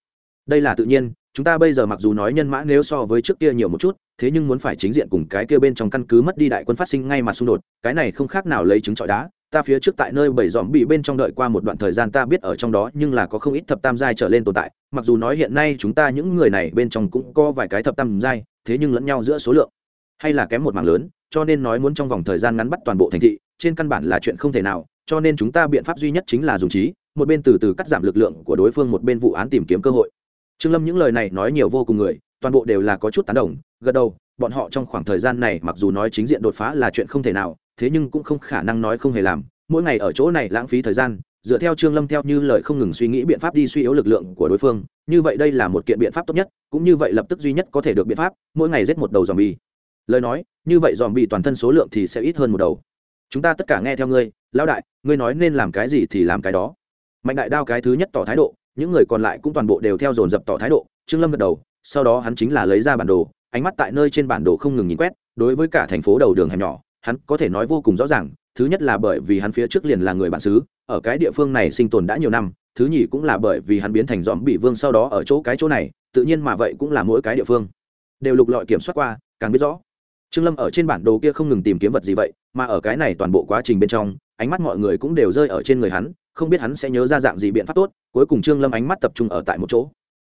Đây là tự nhiên, chúng ta bây giờ mặc dù nói nhân mã nếu so với trước kia nhiều một chút, thế nhưng muốn phải chính diện cùng cái kia bên trong căn cứ mất đi đại quân phát sinh ngay mà xung đột, cái này không khác nào lấy trứng trọi đá ta phía trước tại nơi bảy dòm bị bên trong đợi qua một đoạn thời gian ta biết ở trong đó, nhưng là có không ít thập tam giai trở lên tồn tại. Mặc dù nói hiện nay chúng ta những người này bên trong cũng có vài cái thập tam giai, thế nhưng lẫn nhau giữa số lượng, hay là kém một mảng lớn, cho nên nói muốn trong vòng thời gian ngắn bắt toàn bộ thành thị, trên căn bản là chuyện không thể nào, cho nên chúng ta biện pháp duy nhất chính là dùng trí, một bên từ từ cắt giảm lực lượng của đối phương, một bên vụ án tìm kiếm cơ hội. Trương lâm những lời này nói nhiều vô cùng người, toàn bộ đều là có chút tán đồng, gật đầu, bọn họ trong khoảng thời gian này mặc dù nói chính diện đột phá là chuyện không thể nào thế nhưng cũng không khả năng nói không hề làm, mỗi ngày ở chỗ này lãng phí thời gian, dựa theo trương lâm theo như lời không ngừng suy nghĩ biện pháp đi suy yếu lực lượng của đối phương, như vậy đây là một kiện biện pháp tốt nhất, cũng như vậy lập tức duy nhất có thể được biện pháp, mỗi ngày giết một đầu dòm bi lời nói, như vậy dòm bi toàn thân số lượng thì sẽ ít hơn một đầu. Chúng ta tất cả nghe theo ngươi, lão đại, ngươi nói nên làm cái gì thì làm cái đó. Mạnh đại đao cái thứ nhất tỏ thái độ, những người còn lại cũng toàn bộ đều theo dồn dập tỏ thái độ, trương lâm gật đầu, sau đó hắn chính là lấy ra bản đồ, ánh mắt tại nơi trên bản đồ không ngừng nhìn quét, đối với cả thành phố đầu đường hẻm nhỏ hắn có thể nói vô cùng rõ ràng, thứ nhất là bởi vì hắn phía trước liền là người bản xứ, ở cái địa phương này sinh tồn đã nhiều năm, thứ nhì cũng là bởi vì hắn biến thành dòm bị vương sau đó ở chỗ cái chỗ này, tự nhiên mà vậy cũng là mỗi cái địa phương đều lục lọi kiểm soát qua, càng biết rõ. Trương lâm ở trên bản đồ kia không ngừng tìm kiếm vật gì vậy, mà ở cái này toàn bộ quá trình bên trong, ánh mắt mọi người cũng đều rơi ở trên người hắn, không biết hắn sẽ nhớ ra dạng gì biện pháp tốt, cuối cùng trương lâm ánh mắt tập trung ở tại một chỗ.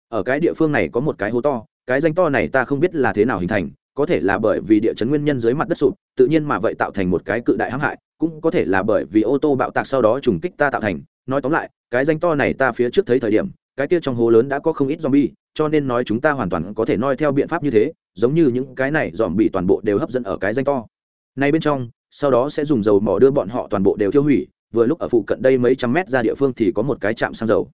Ở cái địa phương này có một cái hố to, cái danh to này ta không biết là thế nào hình thành có thể là bởi vì địa chấn nguyên nhân dưới mặt đất sụp, tự nhiên mà vậy tạo thành một cái cự đại hãm hại, cũng có thể là bởi vì ô tô bạo tạc sau đó trùng kích ta tạo thành. Nói tóm lại, cái danh to này ta phía trước thấy thời điểm, cái kia trong hố lớn đã có không ít zombie, cho nên nói chúng ta hoàn toàn có thể noi theo biện pháp như thế, giống như những cái này zombie toàn bộ đều hấp dẫn ở cái danh to. Này bên trong, sau đó sẽ dùng dầu mỏ đưa bọn họ toàn bộ đều tiêu hủy, vừa lúc ở phụ cận đây mấy trăm mét ra địa phương thì có một cái trạm xăng dầu.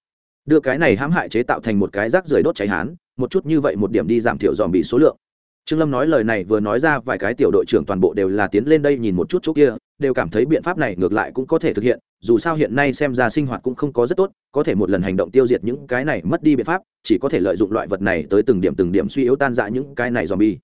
Đưa cái này hãm hại chế tạo thành một cái rác rưởi đốt cháy hán, một chút như vậy một điểm đi giảm thiểu zombie số lượng trương lâm nói lời này vừa nói ra, vài cái tiểu đội trưởng toàn bộ đều là tiến lên đây nhìn một chút chỗ kia, đều cảm thấy biện pháp này ngược lại cũng có thể thực hiện, dù sao hiện nay xem ra sinh hoạt cũng không có rất tốt, có thể một lần hành động tiêu diệt những cái này mất đi biện pháp, chỉ có thể lợi dụng loại vật này tới từng điểm từng điểm suy yếu tan dã những cái này zombie. bi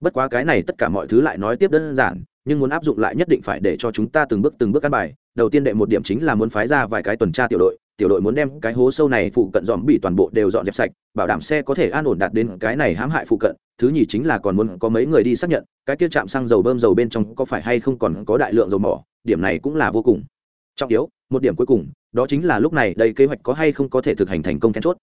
bất quá cái này tất cả mọi thứ lại nói tiếp đơn giản, nhưng muốn áp dụng lại nhất định phải để cho chúng ta từng bước từng bước căn bài đầu tiên đệ một điểm chính là muốn phái ra vài cái tuần tra tiểu đội tiểu đội muốn đem cái hố sâu này phụ cận dòm bị toàn bộ đều dọn dẹp sạch, bảo đảm xe có thể an ổn đạt đến cái này hãm hại phụ cận. Thứ nhì chính là còn muốn có mấy người đi xác nhận, cái kia chạm xăng dầu bơm dầu bên trong có phải hay không còn có đại lượng dầu mỏ, điểm này cũng là vô cùng trọng yếu. Một điểm cuối cùng, đó chính là lúc này đây kế hoạch có hay không có thể thực hành thành công then chốt.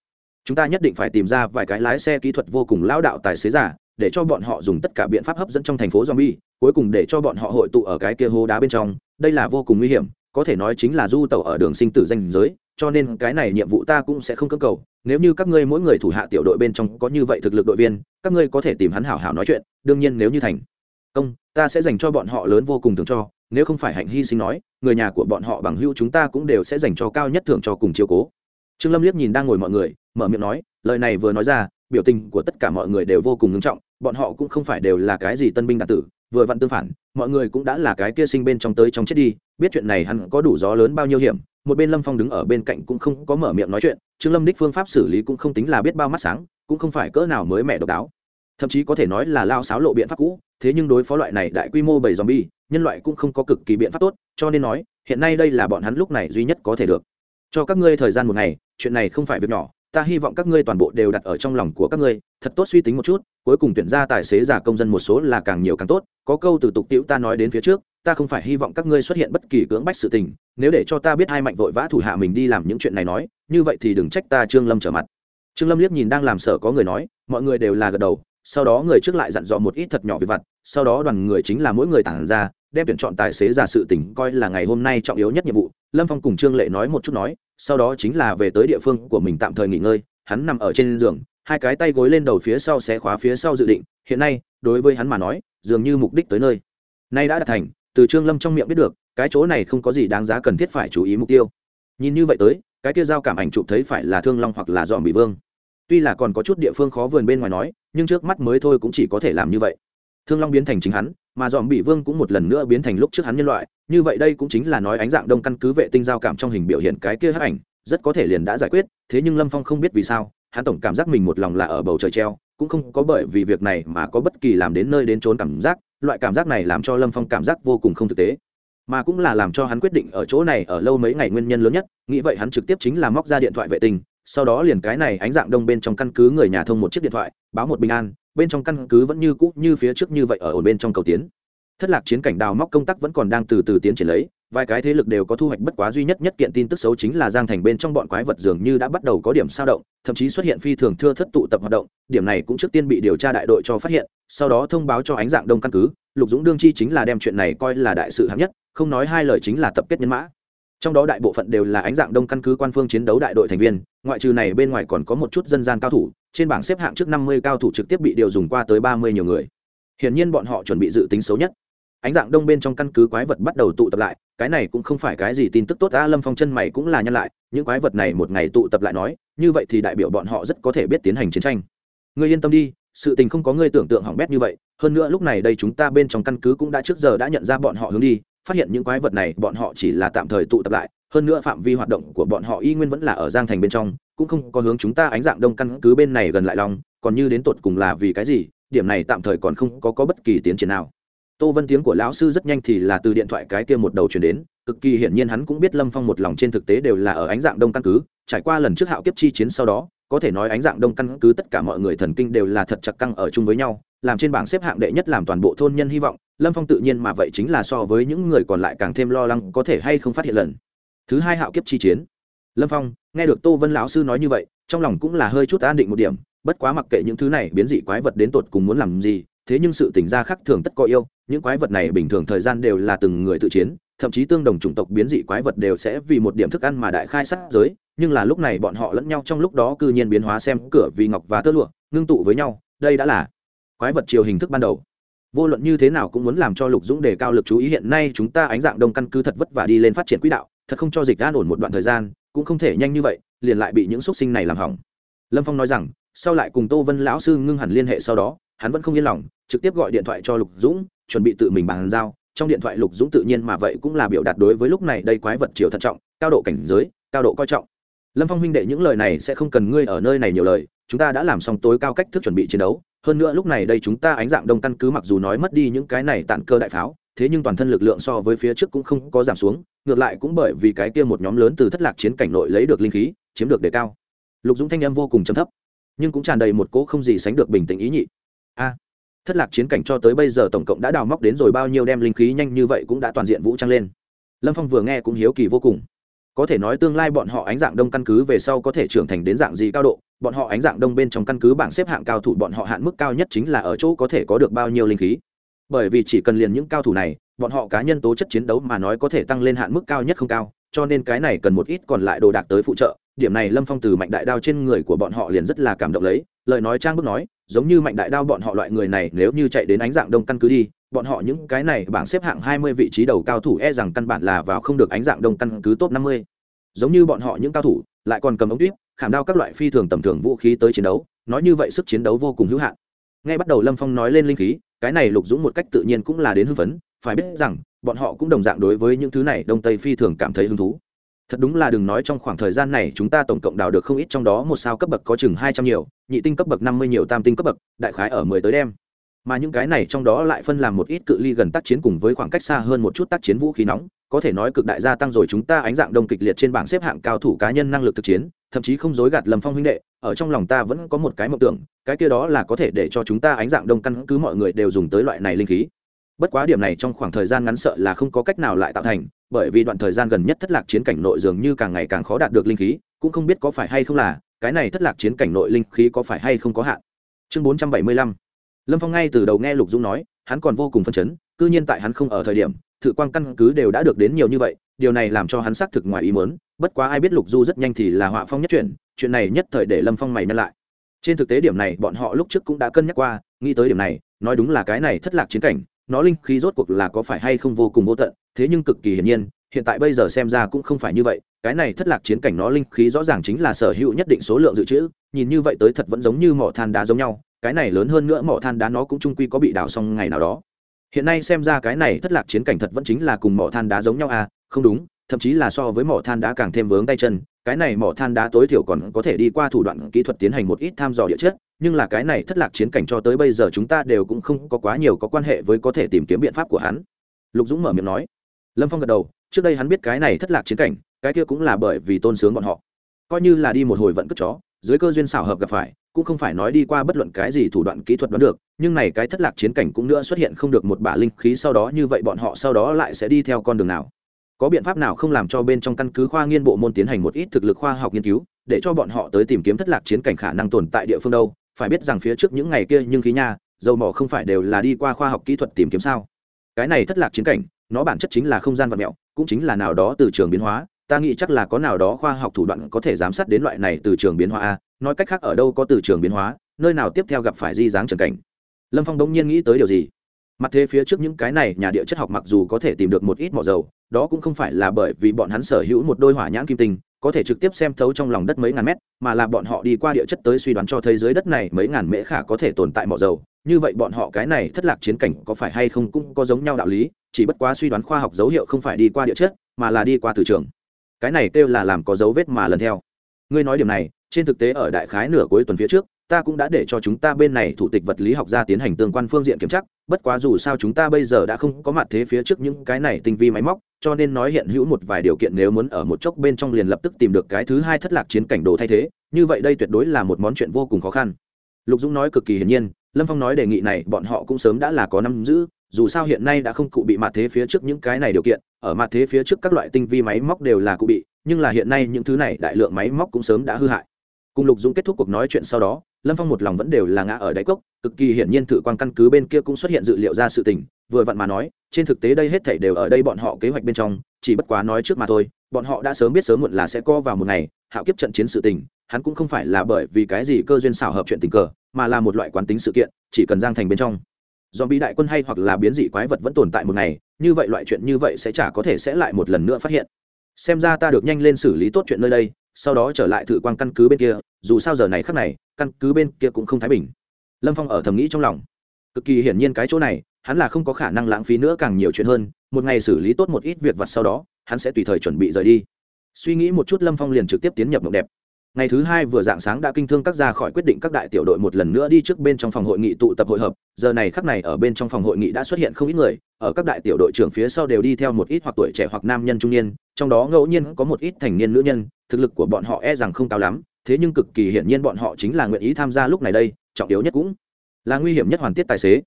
Chúng ta nhất định phải tìm ra vài cái lái xe kỹ thuật vô cùng lao đạo tài xế giả, để cho bọn họ dùng tất cả biện pháp hấp dẫn trong thành phố zombie cuối cùng để cho bọn họ hội tụ ở cái kia hố đá bên trong. Đây là vô cùng nguy hiểm, có thể nói chính là du tàu ở đường sinh tử danh giới cho nên cái này nhiệm vụ ta cũng sẽ không cưỡng cầu. Nếu như các ngươi mỗi người thủ hạ tiểu đội bên trong có như vậy thực lực đội viên, các ngươi có thể tìm hắn hảo hảo nói chuyện, đương nhiên nếu như thành công, ta sẽ dành cho bọn họ lớn vô cùng thường cho, nếu không phải hạnh hy sinh nói, người nhà của bọn họ bằng hữu chúng ta cũng đều sẽ dành cho cao nhất thưởng cho cùng chiều cố. Trương lâm liếc nhìn đang ngồi mọi người, mở miệng nói, lời này vừa nói ra, biểu tình của tất cả mọi người đều vô cùng ngưng trọng, bọn họ cũng không phải đều là cái gì tân binh đạt tử, vừa vặn tương phản, mọi người cũng đã là cái kia sinh bên trong tới trong chết đi, biết chuyện này hắn có đủ gió lớn bao nhiêu hiểm một bên lâm phong đứng ở bên cạnh cũng không có mở miệng nói chuyện trương lâm đích phương pháp xử lý cũng không tính là biết bao mắt sáng cũng không phải cỡ nào mới mẻ độc đáo thậm chí có thể nói là lao sáo lộ biện pháp cũ thế nhưng đối phó loại này đại quy mô bảy zombie, nhân loại cũng không có cực kỳ biện pháp tốt, cho nên nói, hiện nay đây là bọn hắn lúc này duy nhất có thể được. Cho các ngươi thời gian một ngày, chuyện này không phải việc nhỏ, ta hy vọng các ngươi toàn bộ đều đặt ở trong lòng của các ngươi, thật tốt suy tính một chút, cuối cùng tuyển ra tài xế giả công dân một số là càng nhiều càng tốt, có câu từ tục tiễu ta nói đến phía trước, ta không phải hy vọng các ngươi xuất hiện bất kỳ cưỡng bách sự tình nếu để cho ta biết hai mạnh vội vã thủ hạ mình đi làm những chuyện này nói, như vậy thì đừng trách ta trương lâm trở mặt. Trương lâm liếc nhìn đang làm sở có người nói, mọi người đều là gật đầu, sau đó người trước lại dặn dò một ít thật nhỏ về vặt, sau đó đoàn người chính là mỗi người tản ra, đem tuyển chọn tài xế giả sự tỉnh coi là ngày hôm nay trọng yếu nhất nhiệm vụ. Lâm phong cùng trương lệ nói một chút nói, sau đó chính là về tới địa phương của mình tạm thời nghỉ ngơi, hắn nằm ở trên giường, hai cái tay gối lên đầu phía sau xé khóa phía sau dự định, hiện nay, đối với hắn mà nói, dường như mục đích tới nơi. Nay đã đạt thành, từ trương lâm trong miệng biết được cái chỗ này không có gì đáng giá cần thiết phải chú ý mục tiêu. Nhìn như vậy tới, cái kia giao cảm ảnh chụp thấy phải là thương long hoặc là dòm bị vương. Tuy là còn có chút địa phương khó vườn bên ngoài nói, nhưng trước mắt mới thôi cũng chỉ có thể làm như vậy. Thương long biến thành chính hắn, mà dòm bị vương cũng một lần nữa biến thành lúc trước hắn nhân loại, như vậy đây cũng chính là nói ánh dạng đông căn cứ vệ tinh giao cảm trong hình biểu hiện cái kia hấp ảnh, rất có thể liền đã giải quyết, thế nhưng lâm phong không biết vì sao, hắn tổng cảm giác mình một lòng là ở bầu trời treo, cũng không có bởi vì việc này mà có bất kỳ làm đến nơi đến trốn cảm giác, loại cảm giác này làm cho lâm phong cảm giác vô cùng không thực tế mà cũng là làm cho hắn quyết định ở chỗ này ở lâu mấy ngày nguyên nhân lớn nhất, nghĩ vậy hắn trực tiếp chính là móc ra điện thoại vệ tinh, sau đó liền cái này ánh dạng đông bên trong căn cứ người nhà thông một chiếc điện thoại, báo một bình an, bên trong căn cứ vẫn như cũ như phía trước như vậy ở ổn bên trong cầu tiến. Thất lạc chiến cảnh đào móc công tác vẫn còn đang từ từ tiến triển lấy, vài cái thế lực đều có thu hoạch bất quá duy nhất nhất kiện tin tức xấu chính là giang thành bên trong bọn quái vật dường như đã bắt đầu có điểm sao động, thậm chí xuất hiện phi thường thưa thất tụ tập hoạt động, điểm này cũng trước tiên bị điều tra đại đội cho phát hiện, sau đó thông báo cho ánh dạng đông căn cứ, lục dũng đương chi chính là đem chuyện này coi là đại sự hạng nhất không nói hai lời chính là tập kết nhân mã. Trong đó đại bộ phận đều là ánh dạng đông căn cứ quan phương chiến đấu đại đội thành viên, ngoại trừ này bên ngoài còn có một chút dân gian cao thủ, trên bảng xếp hạng trước năm mươi cao thủ trực tiếp bị điều dùng qua tới ba mươi nhiều người. Hiển nhiên bọn họ chuẩn bị dự tính xấu nhất. Ánh dạng đông bên trong căn cứ quái vật bắt đầu tụ tập lại, cái này cũng không phải cái gì tin tức tốt, a lâm phong chân mày cũng là nhân lại, những quái vật này một ngày tụ tập lại nói, như vậy thì đại biểu bọn họ rất có thể biết tiến hành chiến tranh. Ngươi yên tâm đi, sự tình không có ngươi tưởng tượng hỏng bét như vậy, hơn nữa lúc này đây chúng ta bên trong căn cứ cũng đã trước giờ đã nhận ra bọn họ hướng đi phát hiện những quái vật này bọn họ chỉ là tạm thời tụ tập lại hơn nữa phạm vi hoạt động của bọn họ y nguyên vẫn là ở giang thành bên trong cũng không có hướng chúng ta ánh dạng đông căn cứ bên này gần lại lòng còn như đến tột cùng là vì cái gì điểm này tạm thời còn không có, có bất kỳ tiến triển nào. Tô vân tiếng của lão sư rất nhanh thì là từ điện thoại cái kia một đầu chuyển đến cực kỳ hiển nhiên hắn cũng biết lâm phong một lòng trên thực tế đều là ở ánh dạng đông căn cứ trải qua lần trước hạo kiếp chi chiến sau đó có thể nói ánh dạng đông căn cứ tất cả mọi người thần kinh đều là thật chặt căng ở chung với nhau làm trên bảng xếp hạng đệ nhất làm toàn bộ thôn nhân hy vọng lâm phong tự nhiên mà vậy chính là so với những người còn lại càng thêm lo lắng có thể hay không phát hiện lần. Thứ hai hạo kiếp chi chiến. Lâm phong, nghe được tô vân lão sư nói như vậy, trong lòng cũng là hơi chút an định một điểm, bất quá mặc kệ những thứ này, biến dị quái vật đến tột cùng muốn làm gì, thế nhưng sự tỉnh ra khác thường tất có yêu, những quái vật này bình thường thời gian đều là từng người tự chiến, thậm chí tương đồng chủng tộc biến dị quái vật đều sẽ vì một điểm thức ăn mà đại khai sát giới, nhưng là lúc này bọn họ lẫn nhau trong lúc đó cư nhiên biến hóa xem cửa vì ngọc và tơ lụa, ngưng tụ với nhau, đây đã là quái vật chiều hình thức ban đầu vô luận như thế nào cũng muốn làm cho lục dũng đề cao lực chú ý, hiện nay chúng ta ánh dạng đông căn cứ thật vất vả đi lên phát triển quỹ đạo, thật không cho dịch an ổn một đoạn thời gian, cũng không thể nhanh như vậy, liền lại bị những x sinh này làm hỏng. Lâm phong nói rằng, sau lại cùng tô vân lão sư ngưng hẳn liên hệ sau đó, hắn vẫn không yên lòng, trực tiếp gọi điện thoại cho lục dũng, chuẩn bị tự mình bàn giao. Trong điện thoại lục dũng tự nhiên mà vậy cũng là biểu đạt đối với lúc này đây quái vật chiều thận trọng, cao độ cảnh giới, cao độ coi trọng. Lâm phong huynh đệ những lời này sẽ không cần ngươi ở nơi này nhiều lời, chúng ta đã làm xong tối cao cách thức chuẩn bị chiến đấu hơn nữa lúc này đây chúng ta ánh dạng đông căn cứ mặc dù nói mất đi những cái này tản cơ đại pháo, thế nhưng toàn thân lực lượng so với phía trước cũng không có giảm xuống, ngược lại cũng bởi vì cái kia một nhóm lớn từ thất lạc chiến cảnh nội lấy được linh khí, chiếm được đề cao. Lục dũng thanh em vô cùng chấm thấp, nhưng cũng tràn đầy một cỗ không gì sánh được bình tĩnh ý nhị. A, thất lạc chiến cảnh cho tới bây giờ tổng cộng đã đào móc đến rồi bao nhiêu đem linh khí nhanh như vậy cũng đã toàn diện vũ trang lên. Lâm phong vừa nghe cũng hiếu kỳ vô cùng. Có thể nói tương lai bọn họ ánh dạng đông căn cứ về sau có thể trưởng thành đến dạng gì cao độ bọn họ ánh dạng đông bên trong căn cứ bảng xếp hạng cao thủ bọn họ hạn mức cao nhất chính là ở chỗ có thể có được bao nhiêu linh khí. Bởi vì chỉ cần liền những cao thủ này, bọn họ cá nhân tố chất chiến đấu mà nói có thể tăng lên hạn mức cao nhất không cao, cho nên cái này cần một ít còn lại đồ đạc tới phụ trợ. Điểm này lâm phong từ mạnh đại đao trên người của bọn họ liền rất là cảm động lấy, lời nói trang bức nói, giống như mạnh đại đao bọn họ loại người này nếu như chạy đến ánh dạng đông căn cứ đi, bọn họ những cái này bảng xếp hạng hai mươi vị trí đầu cao thủ e rằng căn bản là vào không được ánh dạng đông căn cứ top năm mươi. Giống như bọn họ những cao thủ, lại còn cầm ống tuyết khảm đao các loại phi thường tầm thường vũ khí tới chiến đấu, nói như vậy sức chiến đấu vô cùng hữu hạn. Ngay bắt đầu lâm phong nói lên linh khí, cái này lục dũng một cách tự nhiên cũng là đến hưng phấn, phải biết rằng, bọn họ cũng đồng dạng đối với những thứ này đông tây phi thường cảm thấy hứng thú. Thật đúng là đừng nói trong khoảng thời gian này chúng ta tổng cộng đào được không ít trong đó một sao cấp bậc có chừng hai trăm nhiều, nhị tinh cấp bậc năm mươi nhiều, tam tinh cấp bậc, đại khái ở mười tới đem mà những cái này trong đó lại phân làm một ít cự ly gần tác chiến cùng với khoảng cách xa hơn một chút tác chiến vũ khí nóng có thể nói cực đại gia tăng rồi chúng ta ánh dạng đông kịch liệt trên bảng xếp hạng cao thủ cá nhân năng lực thực chiến, thậm chí không dối gạt lầm phong huynh đệ, ở trong lòng ta vẫn có một cái mộng tưởng, cái kia đó là có thể để cho chúng ta ánh dạng đông căn cứ mọi người đều dùng tới loại này linh khí. Bất quá điểm này trong khoảng thời gian ngắn sợ là không có cách nào lại tạo thành, bởi vì đoạn thời gian gần nhất thất lạc chiến cảnh nội dường như càng ngày càng khó đạt được linh khí, cũng không biết có phải hay không là, cái này thất lạc chiến cảnh nội linh khí có phải hay không có hạn. Chương bốn trăm bảy mươi lăm. Lâm phong ngay từ đầu nghe lục dũng nói, hắn còn vô cùng phân chấn, cư nhiên tại hắn không ở thời điểm thự quang căn cứ đều đã được đến nhiều như vậy, điều này làm cho hắn xác thực ngoài ý mớn bất quá ai biết lục du rất nhanh thì là họa phong nhất chuyển, chuyện này nhất thời để lâm phong mày nhắc lại. Trên thực tế điểm này bọn họ lúc trước cũng đã cân nhắc qua, nghĩ tới điểm này, nói đúng là cái này thất lạc chiến cảnh, nó linh khí rốt cuộc là có phải hay không vô cùng vô tận, thế nhưng cực kỳ hiển nhiên, hiện tại bây giờ xem ra cũng không phải như vậy, cái này thất lạc chiến cảnh nó linh khí rõ ràng chính là sở hữu nhất định số lượng dự trữ, nhìn như vậy tới thật vẫn giống như mỏ than đá giống nhau, cái này lớn hơn nữa mỏ than đá nó cũng trung quy có bị đào xong ngày nào đó hiện nay xem ra cái này thất lạc chiến cảnh thật vẫn chính là cùng mỏ than đá giống nhau à không đúng, thậm chí là so với mỏ than đá càng thêm vướng tay chân, cái này mỏ than đá tối thiểu còn có thể đi qua thủ đoạn kỹ thuật tiến hành một ít tham dò địa chất, nhưng là cái này thất lạc chiến cảnh cho tới bây giờ chúng ta đều cũng không có quá nhiều có quan hệ với có thể tìm kiếm biện pháp của hắn. Lục dũng mở miệng nói. Lâm phong gật đầu, trước đây hắn biết cái này thất lạc chiến cảnh, cái kia cũng là bởi vì tôn sướng bọn họ. Coi như là đi một hồi vận cất chó, dưới cơ duyên xảo hợp gặp phải cũng không phải nói đi qua bất luận cái gì thủ đoạn kỹ thuật đoán được, nhưng này cái thất lạc chiến cảnh cũng nữa xuất hiện không được một bả linh khí sau đó như vậy bọn họ sau đó lại sẽ đi theo con đường nào. Có biện pháp nào không làm cho bên trong căn cứ khoa nghiên bộ môn tiến hành một ít thực lực khoa học nghiên cứu, để cho bọn họ tới tìm kiếm thất lạc chiến cảnh khả năng tồn tại địa phương đâu? Phải biết rằng phía trước những ngày kia nhưng khí nha, dầu mỏ không phải đều là đi qua khoa học kỹ thuật tìm kiếm sao? Cái này thất lạc chiến cảnh, nó bản chất chính là không gian vật mẹo, cũng chính là nào đó từ trường biến hóa, ta nghĩ chắc là có nào đó khoa học thủ đoạn có thể giám sát đến loại này từ trường biến hóa a nói cách khác ở đâu có từ trường biến hóa, nơi nào tiếp theo gặp phải di dáng trần cảnh. Lâm phong đống nhiên nghĩ tới điều gì? Mặt thế phía trước những cái này nhà địa chất học mặc dù có thể tìm được một ít mỏ dầu, đó cũng không phải là bởi vì bọn hắn sở hữu một đôi hỏa nhãn kim tinh, có thể trực tiếp xem thấu trong lòng đất mấy ngàn mét, mà là bọn họ đi qua địa chất tới suy đoán cho thấy dưới đất này mấy ngàn mễ khả có thể tồn tại mỏ dầu. Như vậy bọn họ cái này thất lạc chiến cảnh có phải hay không cũng có giống nhau đạo lý, chỉ bất quá suy đoán khoa học dấu hiệu không phải đi qua địa chất, mà là đi qua từ trường. Cái này kêu là làm có dấu vết mà lần theo. Ngươi nói điểm này trên thực tế ở đại khái nửa cuối tuần phía trước, ta cũng đã để cho chúng ta bên này thủ tịch vật lý học gia tiến hành tương quan phương diện kiểm tra, bất quá dù sao chúng ta bây giờ đã không có mặt thế phía trước những cái này tinh vi máy móc, cho nên nói hiện hữu một vài điều kiện nếu muốn ở một chốc bên trong liền lập tức tìm được cái thứ hai thất lạc chiến cảnh đồ thay thế, như vậy đây tuyệt đối là một món chuyện vô cùng khó khăn. Lục dũng nói cực kỳ hiển nhiên, lâm phong nói đề nghị này bọn họ cũng sớm đã là có năm giữ, dù sao hiện nay đã không cụ bị mặt thế phía trước những cái này điều kiện, ở mặt thế phía trước các loại tinh vi máy móc đều là cụ bị, nhưng là hiện nay những thứ này đại lượng máy móc cũng sớm đã hư hại cùng lục dũng kết thúc cuộc nói chuyện sau đó, lâm phong một lòng vẫn đều là ngã ở đáy cốc, cực kỳ hiển nhiên thử quan căn cứ bên kia cũng xuất hiện dự liệu ra sự tình, vừa vặn mà nói, trên thực tế đây hết thảy đều ở đây bọn họ kế hoạch bên trong, chỉ bất quá nói trước mà thôi, bọn họ đã sớm biết sớm muộn là sẽ co vào một ngày, hạo kiếp trận chiến sự tình, hắn cũng không phải là bởi vì cái gì cơ duyên xảo hợp chuyện tình cờ, mà là một loại quán tính sự kiện, chỉ cần giang thành bên trong. Do bị đại quân hay hoặc là biến dị quái vật vẫn tồn tại một ngày, như vậy loại chuyện như vậy sẽ chả có thể sẽ lại một lần nữa phát hiện. Xem ra ta được nhanh lên xử lý tốt chuyện nơi đây sau đó trở lại thử quang căn cứ bên kia, dù sao giờ này khắc này, căn cứ bên kia cũng không thái bình. Lâm phong ở thầm nghĩ trong lòng. Cực kỳ hiển nhiên cái chỗ này, hắn là không có khả năng lãng phí nữa càng nhiều chuyện hơn, một ngày xử lý tốt một ít việc vặt sau đó, hắn sẽ tùy thời chuẩn bị rời đi. Suy nghĩ một chút lâm phong liền trực tiếp tiến nhập mộng đẹp ngày thứ hai vừa dạng sáng đã kinh thương các ra khỏi quyết định các đại tiểu đội một lần nữa đi trước bên trong phòng hội nghị tụ tập hội hợp. Giờ này khắc này ở bên trong phòng hội nghị đã xuất hiện không ít người, ở các đại tiểu đội trưởng phía sau đều đi theo một ít hoặc tuổi trẻ hoặc nam nhân trung niên, trong đó ngẫu nhiên có một ít thành niên nữ nhân, thực lực của bọn họ e rằng không cao lắm, thế nhưng cực kỳ hiển nhiên bọn họ chính là nguyện ý tham gia lúc này đây, trọng yếu nhất cũng là nguy hiểm nhất hoàn tiết tài xế.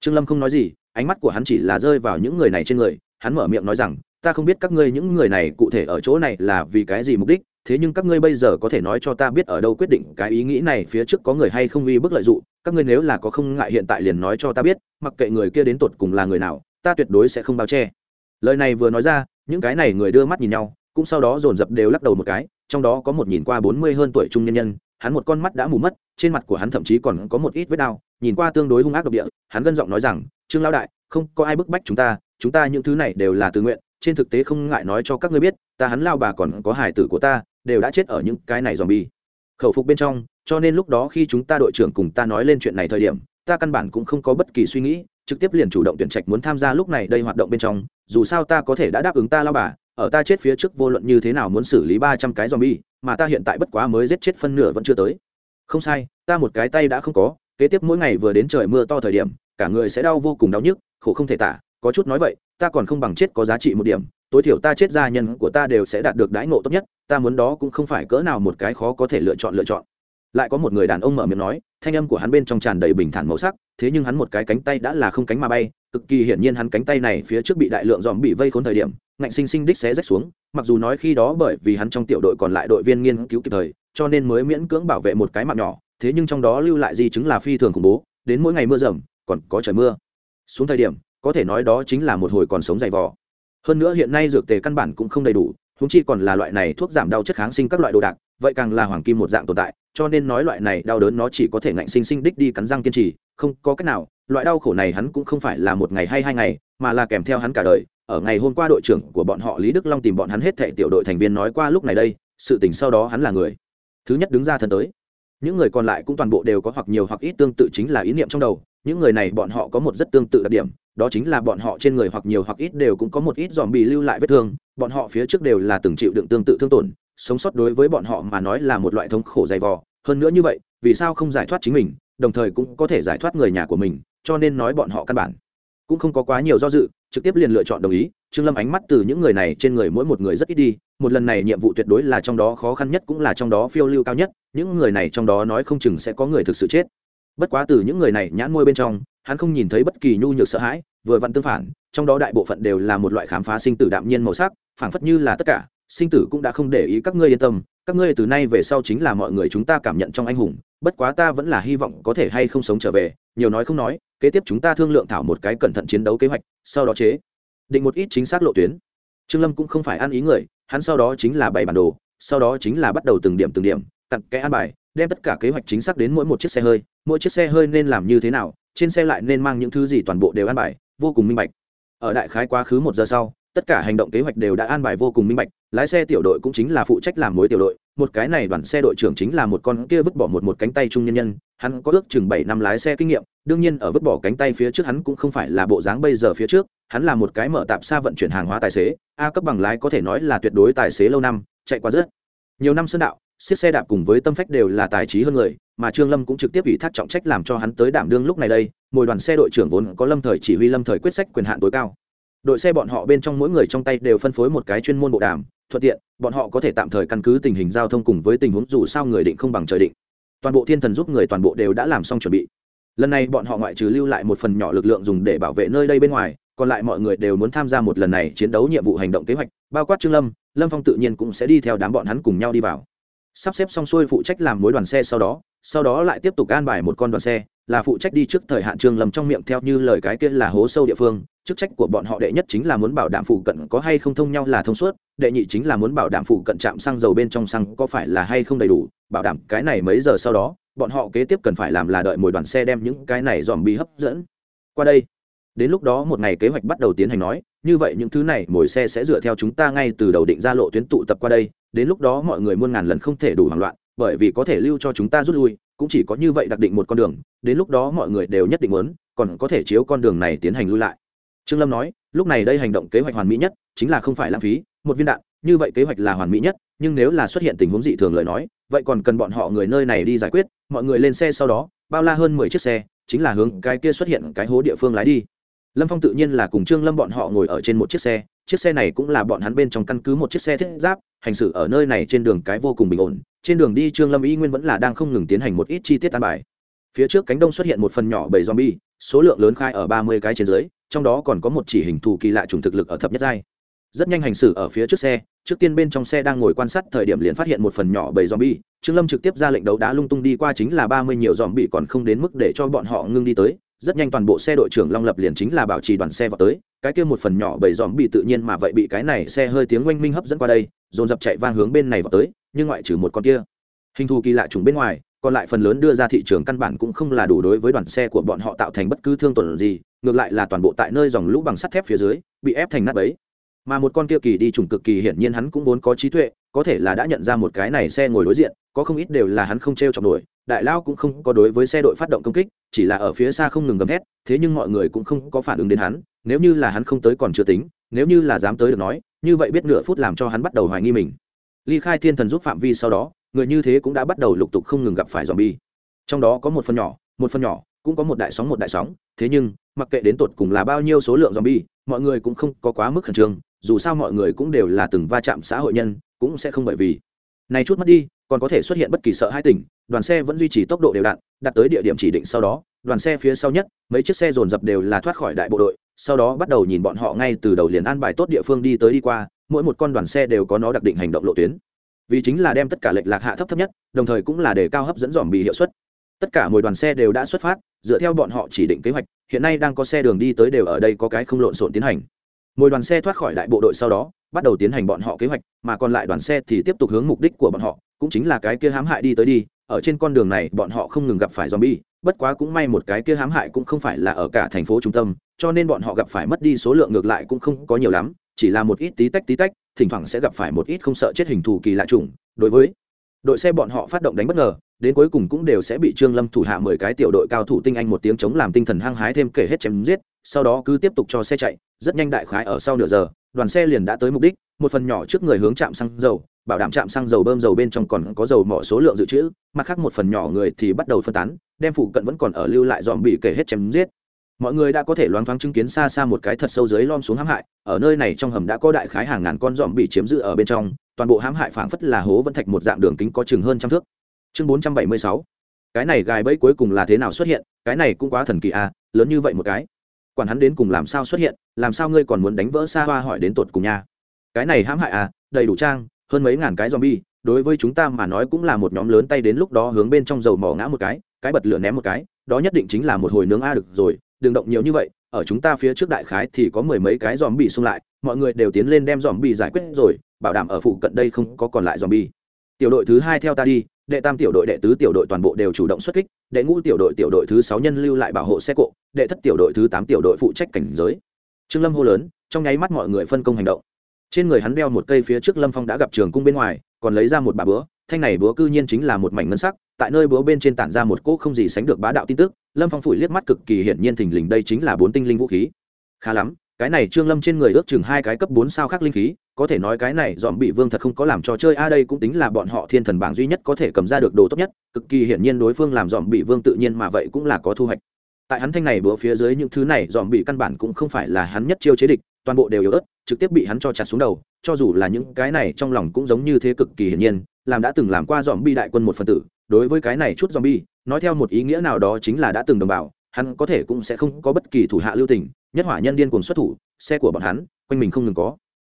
Trương lâm không nói gì, ánh mắt của hắn chỉ là rơi vào những người này trên người, hắn mở miệng nói rằng, ta không biết các ngươi những người này cụ thể ở chỗ này là vì cái gì mục đích thế nhưng các ngươi bây giờ có thể nói cho ta biết ở đâu quyết định cái ý nghĩ này phía trước có người hay không uy bức lợi dụng, các ngươi nếu là có không ngại hiện tại liền nói cho ta biết, mặc kệ người kia đến tột cùng là người nào, ta tuyệt đối sẽ không bao che. Lời này vừa nói ra, những cái này người đưa mắt nhìn nhau, cũng sau đó dồn dập đều lắc đầu một cái, trong đó có một nhìn qua bốn mươi hơn tuổi trung nhân nhân, hắn một con mắt đã mù mất, trên mặt của hắn thậm chí còn có một ít vết đau, nhìn qua tương đối hung ác độc địa, hắn gân giọng nói rằng, trương lao đại, không có ai bức bách chúng ta chúng ta những thứ này đều là tự nguyện trên thực tế không ngại nói cho các ngươi biết ta hắn lao bà còn có hải tử của ta đều đã chết ở những cái này dòm bi khẩu phục bên trong cho nên lúc đó khi chúng ta đội trưởng cùng ta nói lên chuyện này thời điểm ta căn bản cũng không có bất kỳ suy nghĩ trực tiếp liền chủ động tuyển trạch muốn tham gia lúc này đây hoạt động bên trong dù sao ta có thể đã đáp ứng ta lao bà ở ta chết phía trước vô luận như thế nào muốn xử lý ba trăm cái zombie, mà ta hiện tại bất quá mới giết chết phân nửa vẫn chưa tới. Không sai, ta một cái tay đã không có, kế tiếp mỗi ngày vừa đến trời mưa to thời điểm, cả người sẽ đau vô cùng đau nhức, khổ không thể tả, có chút nói vậy, ta còn không bằng chết có giá trị một điểm, tối thiểu ta chết gia nhân của ta đều sẽ đạt được đãi ngộ tốt nhất, ta muốn đó cũng không phải cỡ nào một cái khó có thể lựa chọn lựa chọn. Lại có một người đàn ông mở miệng nói, thanh âm của hắn bên trong tràn đầy bình thản màu sắc, thế nhưng hắn một cái cánh tay đã là không cánh mà bay, cực kỳ hiển nhiên hắn cánh tay này phía trước bị đại lượng dòm bị vây khốn thời điểm, ngạnh sinh sinh đích xé rách xuống mặc dù nói khi đó bởi vì hắn trong tiểu đội còn lại đội viên nghiên cứu kịp thời cho nên mới miễn cưỡng bảo vệ một cái mạng nhỏ thế nhưng trong đó lưu lại di chứng là phi thường khủng bố đến mỗi ngày mưa rầm còn có trời mưa xuống thời điểm có thể nói đó chính là một hồi còn sống dày vò. Hơn nữa hiện nay dược tề căn bản cũng không đầy đủ húng chi còn là loại này thuốc giảm đau chất kháng sinh các loại đồ đạc, vậy càng là hoàng kim một dạng tồn tại, cho nên nói loại này đau đớn nó chỉ có thể ngạnh sinh sinh đích đi cắn răng kiên trì, không có cách nào, loại đau khổ này hắn cũng không phải là một ngày hay hai ngày, mà là kèm theo hắn cả đời. Ở ngày hôm qua đội trưởng của bọn họ lý đức long tìm bọn hắn hết thệ tiểu đội thành viên nói qua lúc này đây, sự tình sau đó hắn là người thứ nhất đứng ra thân tới. Những người còn lại cũng toàn bộ đều có hoặc nhiều hoặc ít tương tự chính là ý niệm trong đầu, những người này bọn họ có một rất tương tự đặc điểm đó chính là bọn họ trên người hoặc nhiều hoặc ít đều cũng có một ít dòm bị lưu lại vết thương, bọn họ phía trước đều là từng chịu đựng tương tự thương tổn, sống sót đối với bọn họ mà nói là một loại thống khổ dày vò. Hơn nữa như vậy, vì sao không giải thoát chính mình, đồng thời cũng có thể giải thoát người nhà của mình, cho nên nói bọn họ căn bản cũng không có quá nhiều do dự, trực tiếp liền lựa chọn đồng ý. Trương lâm ánh mắt từ những người này trên người mỗi một người rất ít đi, một lần này nhiệm vụ tuyệt đối là trong đó khó khăn nhất cũng là trong đó phiêu lưu cao nhất, những người này trong đó nói không chừng sẽ có người thực sự chết. Bất quá từ những người này nhãn môi bên trong, hắn không nhìn thấy bất kỳ nhu nhược sợ hãi vừa vặn tương phản, trong đó đại bộ phận đều là một loại khám phá sinh tử đạm nhiên màu sắc, phảng phất như là tất cả, sinh tử cũng đã không để ý các ngươi yên tâm, các ngươi từ nay về sau chính là mọi người chúng ta cảm nhận trong anh hùng, bất quá ta vẫn là hy vọng có thể hay không sống trở về, nhiều nói không nói, kế tiếp chúng ta thương lượng thảo một cái cẩn thận chiến đấu kế hoạch, sau đó chế định một ít chính xác lộ tuyến. Trương lâm cũng không phải ăn ý người, hắn sau đó chính là bày bản đồ, sau đó chính là bắt đầu từng điểm từng điểm tặng cái an bài, đem tất cả kế hoạch chính xác đến mỗi một chiếc xe hơi, mỗi chiếc xe hơi nên làm như thế nào, trên xe lại nên mang những thứ gì toàn bộ đều an bài vô cùng minh bạch. Ở đại khái quá khứ một giờ sau, tất cả hành động kế hoạch đều đã an bài vô cùng minh bạch, lái xe tiểu đội cũng chính là phụ trách làm mối tiểu đội, một cái này đoàn xe đội trưởng chính là một con kia vứt bỏ một một cánh tay trung nhân nhân, hắn có ước chừng bảy năm lái xe kinh nghiệm, đương nhiên ở vứt bỏ cánh tay phía trước hắn cũng không phải là bộ dáng bây giờ phía trước, hắn là một cái mở tạp xa vận chuyển hàng hóa tài xế, a cấp bằng lái có thể nói là tuyệt đối tài xế lâu năm, chạy qua rất nhiều năm sơn đạo siết xe đạp cùng với tâm phách đều là tài trí hơn người, mà trương lâm cũng trực tiếp ủy thác trọng trách làm cho hắn tới đảm đương lúc này đây mỗi đoàn xe đội trưởng vốn có lâm thời chỉ huy lâm thời quyết sách quyền hạn tối cao. Đội xe bọn họ bên trong mỗi người trong tay đều phân phối một cái chuyên môn bộ đàm, thuận tiện, bọn họ có thể tạm thời căn cứ tình hình giao thông cùng với tình huống dù sao người định không bằng trời định. Toàn bộ thiên thần giúp người toàn bộ đều đã làm xong chuẩn bị. Lần này bọn họ ngoại trừ lưu lại một phần nhỏ lực lượng dùng để bảo vệ nơi đây bên ngoài, còn lại mọi người đều muốn tham gia một lần này chiến đấu nhiệm vụ hành động kế hoạch, bao quát trương lâm lâm phong tự nhiên cũng sẽ đi theo đám bọn hắn cùng nhau đi vào sắp xếp xong xuôi phụ trách làm mối đoàn xe sau đó sau đó lại tiếp tục an bài một con đoàn xe, là phụ trách đi trước thời hạn trương lâm trong miệng theo như lời cái kia là hố sâu địa phương. Chức trách của bọn họ đệ nhất chính là muốn bảo đảm phụ cận có hay không thông nhau là thông suốt, đệ nhị chính là muốn bảo đảm phụ cận trạm xăng dầu bên trong xăng có phải là hay không đầy đủ. Bảo đảm cái này mấy giờ sau đó, bọn họ kế tiếp cần phải làm là đợi mồi đoàn xe đem những cái này dòm bi hấp dẫn. Qua đây, đến lúc đó một ngày kế hoạch bắt đầu tiến hành nói, như vậy những thứ này mồi xe sẽ dựa theo chúng ta ngay từ đầu định ra lộ tuyến tụ tập qua đây đến lúc đó mọi người muôn ngàn lần không thể đủ hoảng loạn, bởi vì có thể lưu cho chúng ta rút lui, cũng chỉ có như vậy đặc định một con đường, đến lúc đó mọi người đều nhất định muốn, còn có thể chiếu con đường này tiến hành lui lại. Trương lâm nói, lúc này đây hành động kế hoạch hoàn mỹ nhất chính là không phải lãng phí, một viên đạn, như vậy kế hoạch là hoàn mỹ nhất, nhưng nếu là xuất hiện tình huống dị thường lời nói, vậy còn cần bọn họ người nơi này đi giải quyết, mọi người lên xe sau đó, bao la hơn mười chiếc xe, chính là hướng cái kia xuất hiện cái hố địa phương lái đi. Lâm phong tự nhiên là cùng trương lâm bọn họ ngồi ở trên một chiếc xe chiếc xe này cũng là bọn hắn bên trong căn cứ một chiếc xe thiết giáp hành xử ở nơi này trên đường cái vô cùng bình ổn, trên đường đi trương lâm y nguyên vẫn là đang không ngừng tiến hành một ít chi tiết an bài. Phía trước cánh đông xuất hiện một phần nhỏ bầy zombie, số lượng lớn khai ở ba mươi cái trên dưới, trong đó còn có một chỉ hình thù kỳ lạ trùng thực lực ở thập nhất giai. Rất nhanh hành xử ở phía trước xe, trước tiên bên trong xe đang ngồi quan sát thời điểm liền phát hiện một phần nhỏ bầy zombie, trương lâm trực tiếp ra lệnh đấu đá lung tung đi qua chính là ba mươi nhiều zombie còn không đến mức để cho bọn họ ngưng đi tới, rất nhanh toàn bộ xe đội trưởng long lập liền chính là bảo trì đoàn xe vào tới cái kia một phần nhỏ bầy dòm bị tự nhiên mà vậy bị cái này xe hơi tiếng oanh minh hấp dẫn qua đây, dồn dập chạy vang hướng bên này vào tới, nhưng ngoại trừ một con kia. Hình thù kỳ lạ trùng bên ngoài, còn lại phần lớn đưa ra thị trường căn bản cũng không là đủ đối với đoàn xe của bọn họ tạo thành bất cứ thương tổn gì, ngược lại là toàn bộ tại nơi dòng lũ bằng sắt thép phía dưới, bị ép thành nát bấy. Mà một con kia kỳ đi trùng cực kỳ hiển nhiên hắn cũng vốn có trí tuệ, có thể là đã nhận ra một cái này xe ngồi đối diện có không ít đều là hắn không t r e o chọc nổi, đại lao cũng không có đối với xe đội phát động công kích, chỉ là ở phía xa không ngừng gầm thét, thế nhưng mọi người cũng không có phản ứng đến hắn, nếu như là hắn không tới còn chưa tính, nếu như là dám tới được nói, như vậy biết nửa phút làm cho hắn bắt đầu hoài nghi mình. Ly khai thiên thần giúp phạm vi sau đó, người như thế cũng đã bắt đầu lục tục không ngừng gặp phải dòm bi trong đó có một phần nhỏ, một phần nhỏ, cũng có một đại sóng một đại sóng, thế nhưng, mặc kệ đến tột cùng là bao nhiêu số lượng dòm bi mọi người cũng không có quá mức khẩn trương, dù sao mọi người cũng đều là từng va chạm xã hội nhân, cũng sẽ không bởi vì. Này chút mất đi còn có thể xuất hiện bất kỳ sợ hai tỉnh đoàn xe vẫn duy trì tốc độ đều đặn đặt tới địa điểm chỉ định sau đó, đoàn xe phía sau nhất, mấy chiếc xe dồn dập đều là thoát khỏi đại bộ đội, sau đó bắt đầu nhìn bọn họ ngay từ đầu liền an bài tốt địa phương đi tới đi qua, mỗi một con đoàn xe đều có nó đặc định hành động lộ tuyến. Vì chính là đem tất cả lệch lạc hạ thấp thấp nhất, đồng thời cũng là để cao hấp dẫn dòm bị hiệu suất. Tất cả mỗi đoàn xe đều đã xuất phát, dựa theo bọn họ chỉ định kế hoạch, hiện nay đang có xe đường đi tới đều ở đây có cái không lộn xộn tiến hành. Mỗi đoàn xe thoát khỏi đại bộ đội sau đó, bắt đầu tiến hành bọn họ kế hoạch, mà còn lại đoàn xe thì tiếp tục hướng mục đích của bọn họ cũng chính là cái kia hãm hại đi tới đi, ở trên con đường này bọn họ không ngừng gặp phải zombie, bất quá cũng may một cái kia hãm hại cũng không phải là ở cả thành phố trung tâm, cho nên bọn họ gặp phải mất đi số lượng ngược lại cũng không có nhiều lắm, chỉ là một ít tí tách tí tách, thỉnh thoảng sẽ gặp phải một ít không sợ chết hình thù kỳ lạ trùng đối với đội xe bọn họ phát động đánh bất ngờ, đến cuối cùng cũng đều sẽ bị trương lâm thủ hạ mười cái tiểu đội cao thủ tinh anh một tiếng chống làm tinh thần hăng hái thêm kể hết chém giết, sau đó cứ tiếp tục cho xe chạy, rất nhanh đại khái ở sau nửa giờ, đoàn xe liền đã tới mục đích, một phần nhỏ trước người hướng trạm xăng dầu bảo đảm trạm xăng dầu bơm dầu bên trong còn có dầu mỏ số lượng dự trữ, mặt khác một phần nhỏ người thì bắt đầu phân tán, đem phụ cận vẫn còn ở lưu lại dòm bị kể hết chém giết. Mọi người đã có thể loáng thoáng chứng kiến xa xa một cái thật sâu dưới lom xuống hãm hại, ở nơi này trong hầm đã có đại khái hàng ngàn con dòm bị chiếm giữ ở bên trong, toàn bộ hãm hại phảng phất là hố vẫn thạch một dạng đường kính có chừng hơn trăm thước. Chương bốn trăm bảy mươi sáu, cái này gài bẫy cuối cùng là thế nào xuất hiện, cái này cũng quá thần kỳ à lớn như vậy một cái. Quản hắn đến cùng làm sao xuất hiện, làm sao ngươi còn muốn đánh vỡ xa hoa hỏi đến tột cùng nha. Cái này hãm hại à đầy đủ trang hơn mấy ngàn cái zombie, đối với chúng ta mà nói cũng là một nhóm lớn tay đến lúc đó hướng bên trong dầu mỏ ngã một cái cái bật lửa ném một cái, đó nhất định chính là một hồi nướng a được rồi, đừng động nhiều như vậy, ở chúng ta phía trước đại khái thì có mười mấy cái zombie xung lại, mọi người đều tiến lên đem zombie giải quyết rồi, bảo đảm ở phụ cận đây không có còn lại zombie. tiểu đội thứ hai theo ta đi, đệ tam tiểu đội, đệ tứ tiểu đội toàn bộ đều chủ động xuất kích, đệ ngũ tiểu đội tiểu đội thứ sáu nhân lưu lại bảo hộ xe cộ, đệ thất tiểu đội thứ tám tiểu đội phụ trách cảnh giới trương lâm hô lớn, trong nháy mắt mọi người phân công hành động trên người hắn đeo một cây phía trước lâm phong đã gặp trường cung bên ngoài, còn lấy ra một bà búa, thanh này búa cư nhiên chính là một mảnh ngân sắc, tại nơi búa bên trên tản ra một cỗ không gì sánh được bá đạo tin tức, lâm phong phủi liếc mắt cực kỳ hiển nhiên thình lình đây chính là bốn tinh linh vũ khí. Khá lắm, cái này trương lâm trên người ước chừng hai cái cấp bốn sao khác linh khí, có thể nói cái này dòm bị vương thật không có làm trò chơi, a, đây cũng tính là bọn họ thiên thần bảng duy nhất có thể cầm ra được đồ tốt nhất, cực kỳ hiển nhiên đối phương làm dòm bị vương tự nhiên mà vậy cũng là có thu hoạch. Tại hắn thanh này bữa phía dưới những thứ này, dòm bị căn bản cũng không phải là hắn nhất chiêu chế địch toàn bộ đều yếu ớt, trực tiếp bị hắn cho chặt xuống đầu, cho dù là những cái này trong lòng cũng giống như thế cực kỳ hiển nhiên, làm đã từng làm qua dòm bi đại quân một phần tử, đối với cái này chút dòm bi nói theo một ý nghĩa nào đó chính là đã từng đồng bào, hắn có thể cũng sẽ không có bất kỳ thủ hạ lưu tình, nhất hỏa nhân điên cuồng xuất thủ, xe của bọn hắn, quanh mình không ngừng có.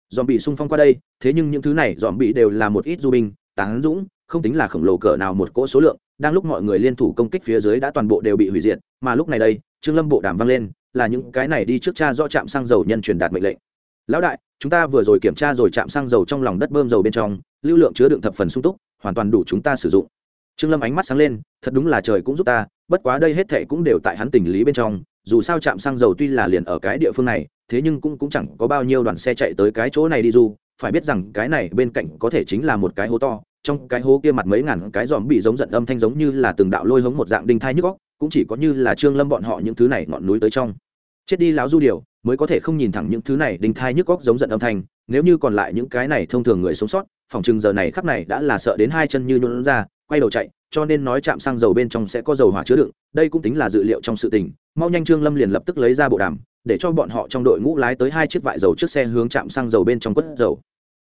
Dòm bị xung phong qua đây, thế nhưng những thứ này dòm bị đều là một ít du binh, tán dũng, không tính là khổng lồ cỡ nào một cỗ số lượng, đang lúc mọi người liên thủ công kích phía dưới đã toàn bộ đều bị hủy diệt, mà lúc này đây, trương lâm bộ đàm vang lên là những cái này đi trước cha do trạm xăng dầu nhân truyền đạt mệnh lệnh. Lão đại, chúng ta vừa rồi kiểm tra rồi trạm xăng dầu trong lòng đất bơm dầu bên trong, lưu lượng chứa đựng thập phần sung túc, hoàn toàn đủ chúng ta sử dụng. Trương lâm ánh mắt sáng lên, thật đúng là trời cũng giúp ta, bất quá đây hết thệ cũng đều tại hắn tình lý bên trong, dù sao trạm xăng dầu tuy là liền ở cái địa phương này, thế nhưng cũng cũng chẳng có bao nhiêu đoàn xe chạy tới cái chỗ này đi du, phải biết rằng cái này bên cạnh có thể chính là một cái hố to, trong cái hố kia mặt mấy ngàn cái dòm bị giống giận âm thanh giống như là từng đạo lôi hống một dạng đinh thai nhức góc cũng chỉ có như là trương lâm bọn họ những thứ này ngọn núi tới trong. Chết đi láo du điều, mới có thể không nhìn thẳng những thứ này đinh thai nhức góc giống giận âm thanh, nếu như còn lại những cái này thông thường người sống sót, phòng chừng giờ này khắp này đã là sợ đến hai chân như nhuận ra, quay đầu chạy, cho nên nói chạm xăng dầu bên trong sẽ có dầu hỏa chứa đựng, đây cũng tính là dự liệu trong sự tình. Mau nhanh trương lâm liền lập tức lấy ra bộ đàm, để cho bọn họ trong đội ngũ lái tới hai chiếc vại dầu trước xe hướng chạm xăng dầu bên trong quất dầu.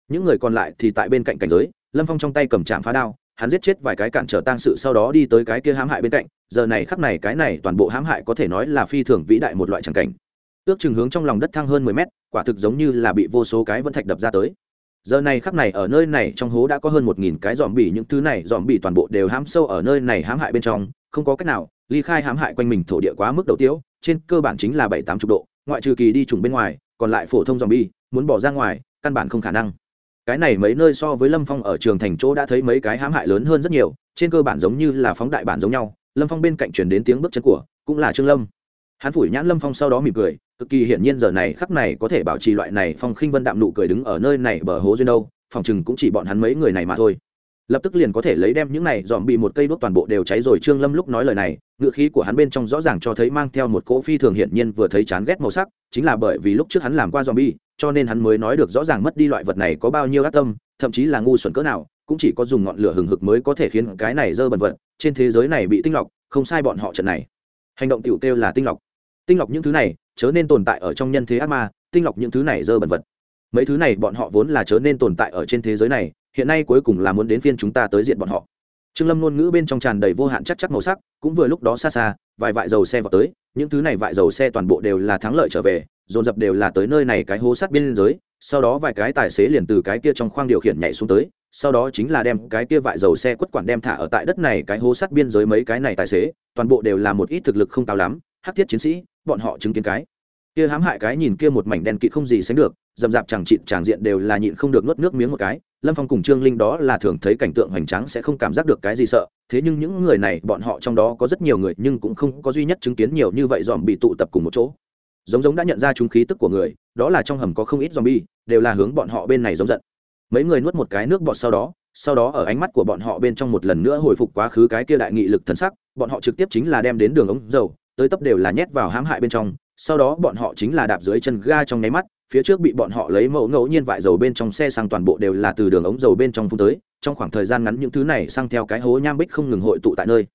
Những người còn lại thì tại bên cạnh cảnh giới, lâm phong trong tay cầm chạm phá đao hắn giết chết vài cái cản trở tang sự sau đó đi tới cái kia hãm hại bên cạnh, giờ này khắc này cái này toàn bộ hãm hại có thể nói là phi thường vĩ đại một loại tràng cảnh. Ước chừng hướng trong lòng đất thăng hơn mười mét, quả thực giống như là bị vô số cái vẫn thạch đập ra tới. Giờ này khắc này ở nơi này trong hố đã có hơn một nghìn cái dòm bỉ những thứ này dòm bỉ toàn bộ đều hãm sâu ở nơi này hãm hại bên trong, không có cách nào, ly khai hãm hại quanh mình thổ địa quá mức đầu tiếu, trên cơ bản chính là bảy tám chục độ, ngoại trừ kỳ đi trùng bên ngoài, còn lại phổ thông dòm bỉ muốn bỏ ra ngoài, căn bản không khả năng cái này mấy nơi so với lâm phong ở trường thành chỗ đã thấy mấy cái hãm hại lớn hơn rất nhiều, trên cơ bản giống như là phóng đại bản giống nhau. Lâm phong bên cạnh chuyển đến tiếng bước chân của, cũng là trương lâm. Hắn phủi nhãn lâm phong sau đó mỉm cười, cực kỳ hiển nhiên giờ này khắc này có thể bảo trì loại này phong khinh vân đạm nụ cười đứng ở nơi này bờ hố duyên đâu, phòng chừng cũng chỉ bọn hắn mấy người này mà thôi. Lập tức liền có thể lấy đem những này dòm bị một cây đốt toàn bộ đều cháy rồi, trương lâm lúc nói lời này ngựa khí của hắn bên trong rõ ràng cho thấy mang theo một cỗ phi thường hiển nhiên vừa thấy chán ghét màu sắc, chính là bởi vì lúc trước hắn làm qua dòm bi cho nên hắn mới nói được rõ ràng mất đi loại vật này có bao nhiêu ác tâm, thậm chí là ngu xuẩn cỡ nào, cũng chỉ có dùng ngọn lửa hừng hực mới có thể khiến cái này dơ bẩn vật trên thế giới này bị tinh lọc, không sai bọn họ trận này. Hành động tiểu kêu là tinh lọc. Tinh lọc những thứ này chớ nên tồn tại ở trong nhân thế ác ma, tinh lọc những thứ này dơ bẩn vật. Mấy thứ này bọn họ vốn là chớ nên tồn tại ở trên thế giới này, hiện nay cuối cùng là muốn đến phiên chúng ta tới diện bọn họ. Trương lâm ngôn ngữ bên trong tràn đầy vô hạn chắc chắc màu sắc, cũng vừa lúc đó xa xa, vài vại dầu xe vào tới, những thứ này vại dầu xe toàn bộ đều là thắng lợi trở về dồn dập đều là tới nơi này cái hố sát biên giới, sau đó vài cái tài xế liền từ cái kia trong khoang điều khiển nhảy xuống tới, sau đó chính là đem cái kia vại dầu xe quất quản đem thả ở tại đất này cái hố sát biên giới mấy cái này tài xế, toàn bộ đều là một ít thực lực không cao lắm, hắc thiết chiến sĩ, bọn họ chứng kiến cái kia hãm hại cái nhìn kia một mảnh đen kịt không gì sánh được, dầm dạp chẳng chịt tràng diện đều là nhịn không được nuốt nước miếng một cái, lâm phong cùng trương linh đó là thường thấy cảnh tượng hoành tráng sẽ không cảm giác được cái gì sợ, thế nhưng những người này bọn họ trong đó có rất nhiều người nhưng cũng không có duy nhất chứng kiến nhiều như vậy dòm bị tụ tập cùng một chỗ giống giống đã nhận ra chúng khí tức của người, đó là trong hầm có không ít dòm bi đều là hướng bọn họ bên này giống giận. Mấy người nuốt một cái nước bọt sau đó sau đó ở ánh mắt của bọn họ bên trong một lần nữa hồi phục quá khứ cái kia đại nghị lực thần sắc, bọn họ trực tiếp chính là đem đến đường ống dầu, tới tấp đều là nhét vào hãm hại bên trong, sau đó bọn họ chính là đạp dưới chân ga trong nháy mắt, phía trước bị bọn họ lấy mẫu ngẫu nhiên vại dầu bên trong xe sang toàn bộ đều là từ đường ống dầu bên trong phun tới, trong khoảng thời gian ngắn những thứ này sang theo cái hố nham bích không ngừng hội tụ tại nơi.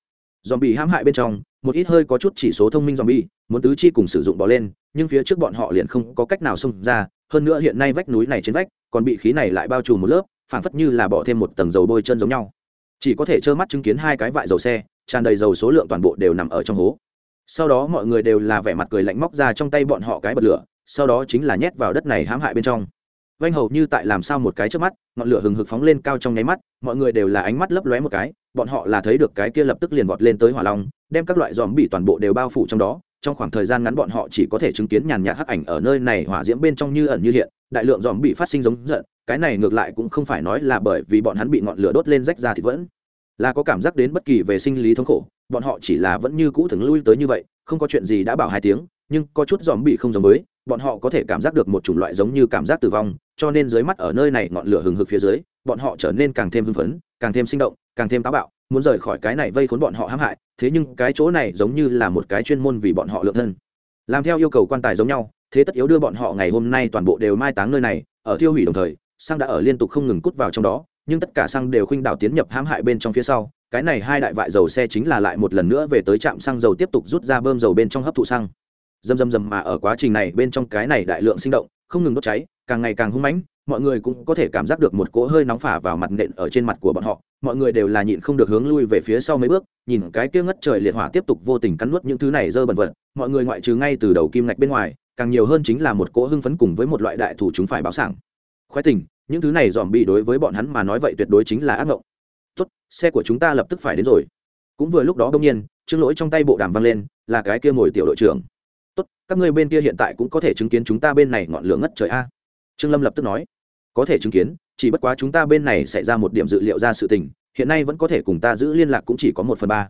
Dòm bị hãm hại bên trong một ít hơi có chút chỉ số thông minh zombie, muốn tứ chi cùng sử dụng bỏ lên, nhưng phía trước bọn họ liền không có cách nào xông ra, hơn nữa hiện nay vách núi này trên vách, còn bị khí này lại bao trùm một lớp, phảng phất như là bỏ thêm một tầng dầu bôi chân giống nhau. Chỉ có thể trơ mắt chứng kiến hai cái vại dầu xe, tràn đầy dầu số lượng toàn bộ đều nằm ở trong hố. Sau đó mọi người đều là vẻ mặt cười lạnh móc ra trong tay bọn họ cái bật lửa, sau đó chính là nhét vào đất này hãm hại bên trong. Vành hầu như tại làm sao một cái trước mắt, ngọn lửa hừng hực phóng lên cao trong nháy mắt, mọi người đều là ánh mắt lấp lóe một cái bọn họ là thấy được cái kia lập tức liền vọt lên tới hỏa long, đem các loại dòm bị toàn bộ đều bao phủ trong đó, trong khoảng thời gian ngắn bọn họ chỉ có thể chứng kiến nhàn nhạt hắc ảnh ở nơi này hỏa diễm bên trong như ẩn như hiện, đại lượng dòm bị phát sinh giống giận, cái này ngược lại cũng không phải nói là bởi vì bọn hắn bị ngọn lửa đốt lên rách ra thì vẫn là có cảm giác đến bất kỳ về sinh lý thống khổ, bọn họ chỉ là vẫn như cũ thường lui tới như vậy, không có chuyện gì đã bảo hai tiếng, nhưng có chút dòm bị không giống với, bọn họ có thể cảm giác được một chủng loại giống như cảm giác tử vong, cho nên dưới mắt ở nơi này ngọn lửa hừng hực phía dưới, bọn họ trở nên càng thêm hưng phấn, càng thêm sinh động càng thêm táo bạo, muốn rời khỏi cái này vây khốn bọn họ hãm hại, thế nhưng cái chỗ này giống như là một cái chuyên môn vì bọn họ lượng thân. Làm theo yêu cầu quan tài giống nhau, thế tất yếu đưa bọn họ ngày hôm nay toàn bộ đều mai táng nơi này, ở thiêu hủy đồng thời, sang đã ở liên tục không ngừng cút vào trong đó, nhưng tất cả xăng đều khuynh đảo tiến nhập hãm hại bên trong phía sau. Cái này hai đại vại dầu xe chính là lại một lần nữa về tới trạm xăng dầu tiếp tục rút ra bơm dầu bên trong hấp thụ xăng dầm dầm dầm mà ở quá trình này bên trong cái này đại lượng sinh động, không ngừng đốt cháy, càng ngày càng hung mãnh, mọi người cũng có thể cảm giác được một cỗ hơi nóng phả vào mặt nện ở trên mặt của bọn họ mọi người đều là nhịn không được hướng lui về phía sau mấy bước, nhìn cái kia ngất trời liệt hỏa tiếp tục vô tình cắn nuốt những thứ này dơ bẩn vật, mọi người ngoại trừ ngay từ đầu kim ngạch bên ngoài, càng nhiều hơn chính là một cỗ hưng phấn cùng với một loại đại thủ chúng phải báo sảng. Khoái tình, những thứ này dòm bị đối với bọn hắn mà nói vậy tuyệt đối chính là ác ngộng. Tốt, xe của chúng ta lập tức phải đến rồi. Cũng vừa lúc đó đông nhiên, trương lỗi trong tay bộ đàm vang lên, là cái kia ngồi tiểu đội trưởng. Tốt, các ngươi bên kia hiện tại cũng có thể chứng kiến chúng ta bên này ngọn lửa ngất trời a. Trương lâm lập tức nói. Có thể chứng kiến chỉ bất quá chúng ta bên này xảy ra một điểm dự liệu ra sự tình, hiện nay vẫn có thể cùng ta giữ liên lạc cũng chỉ có một phần ba.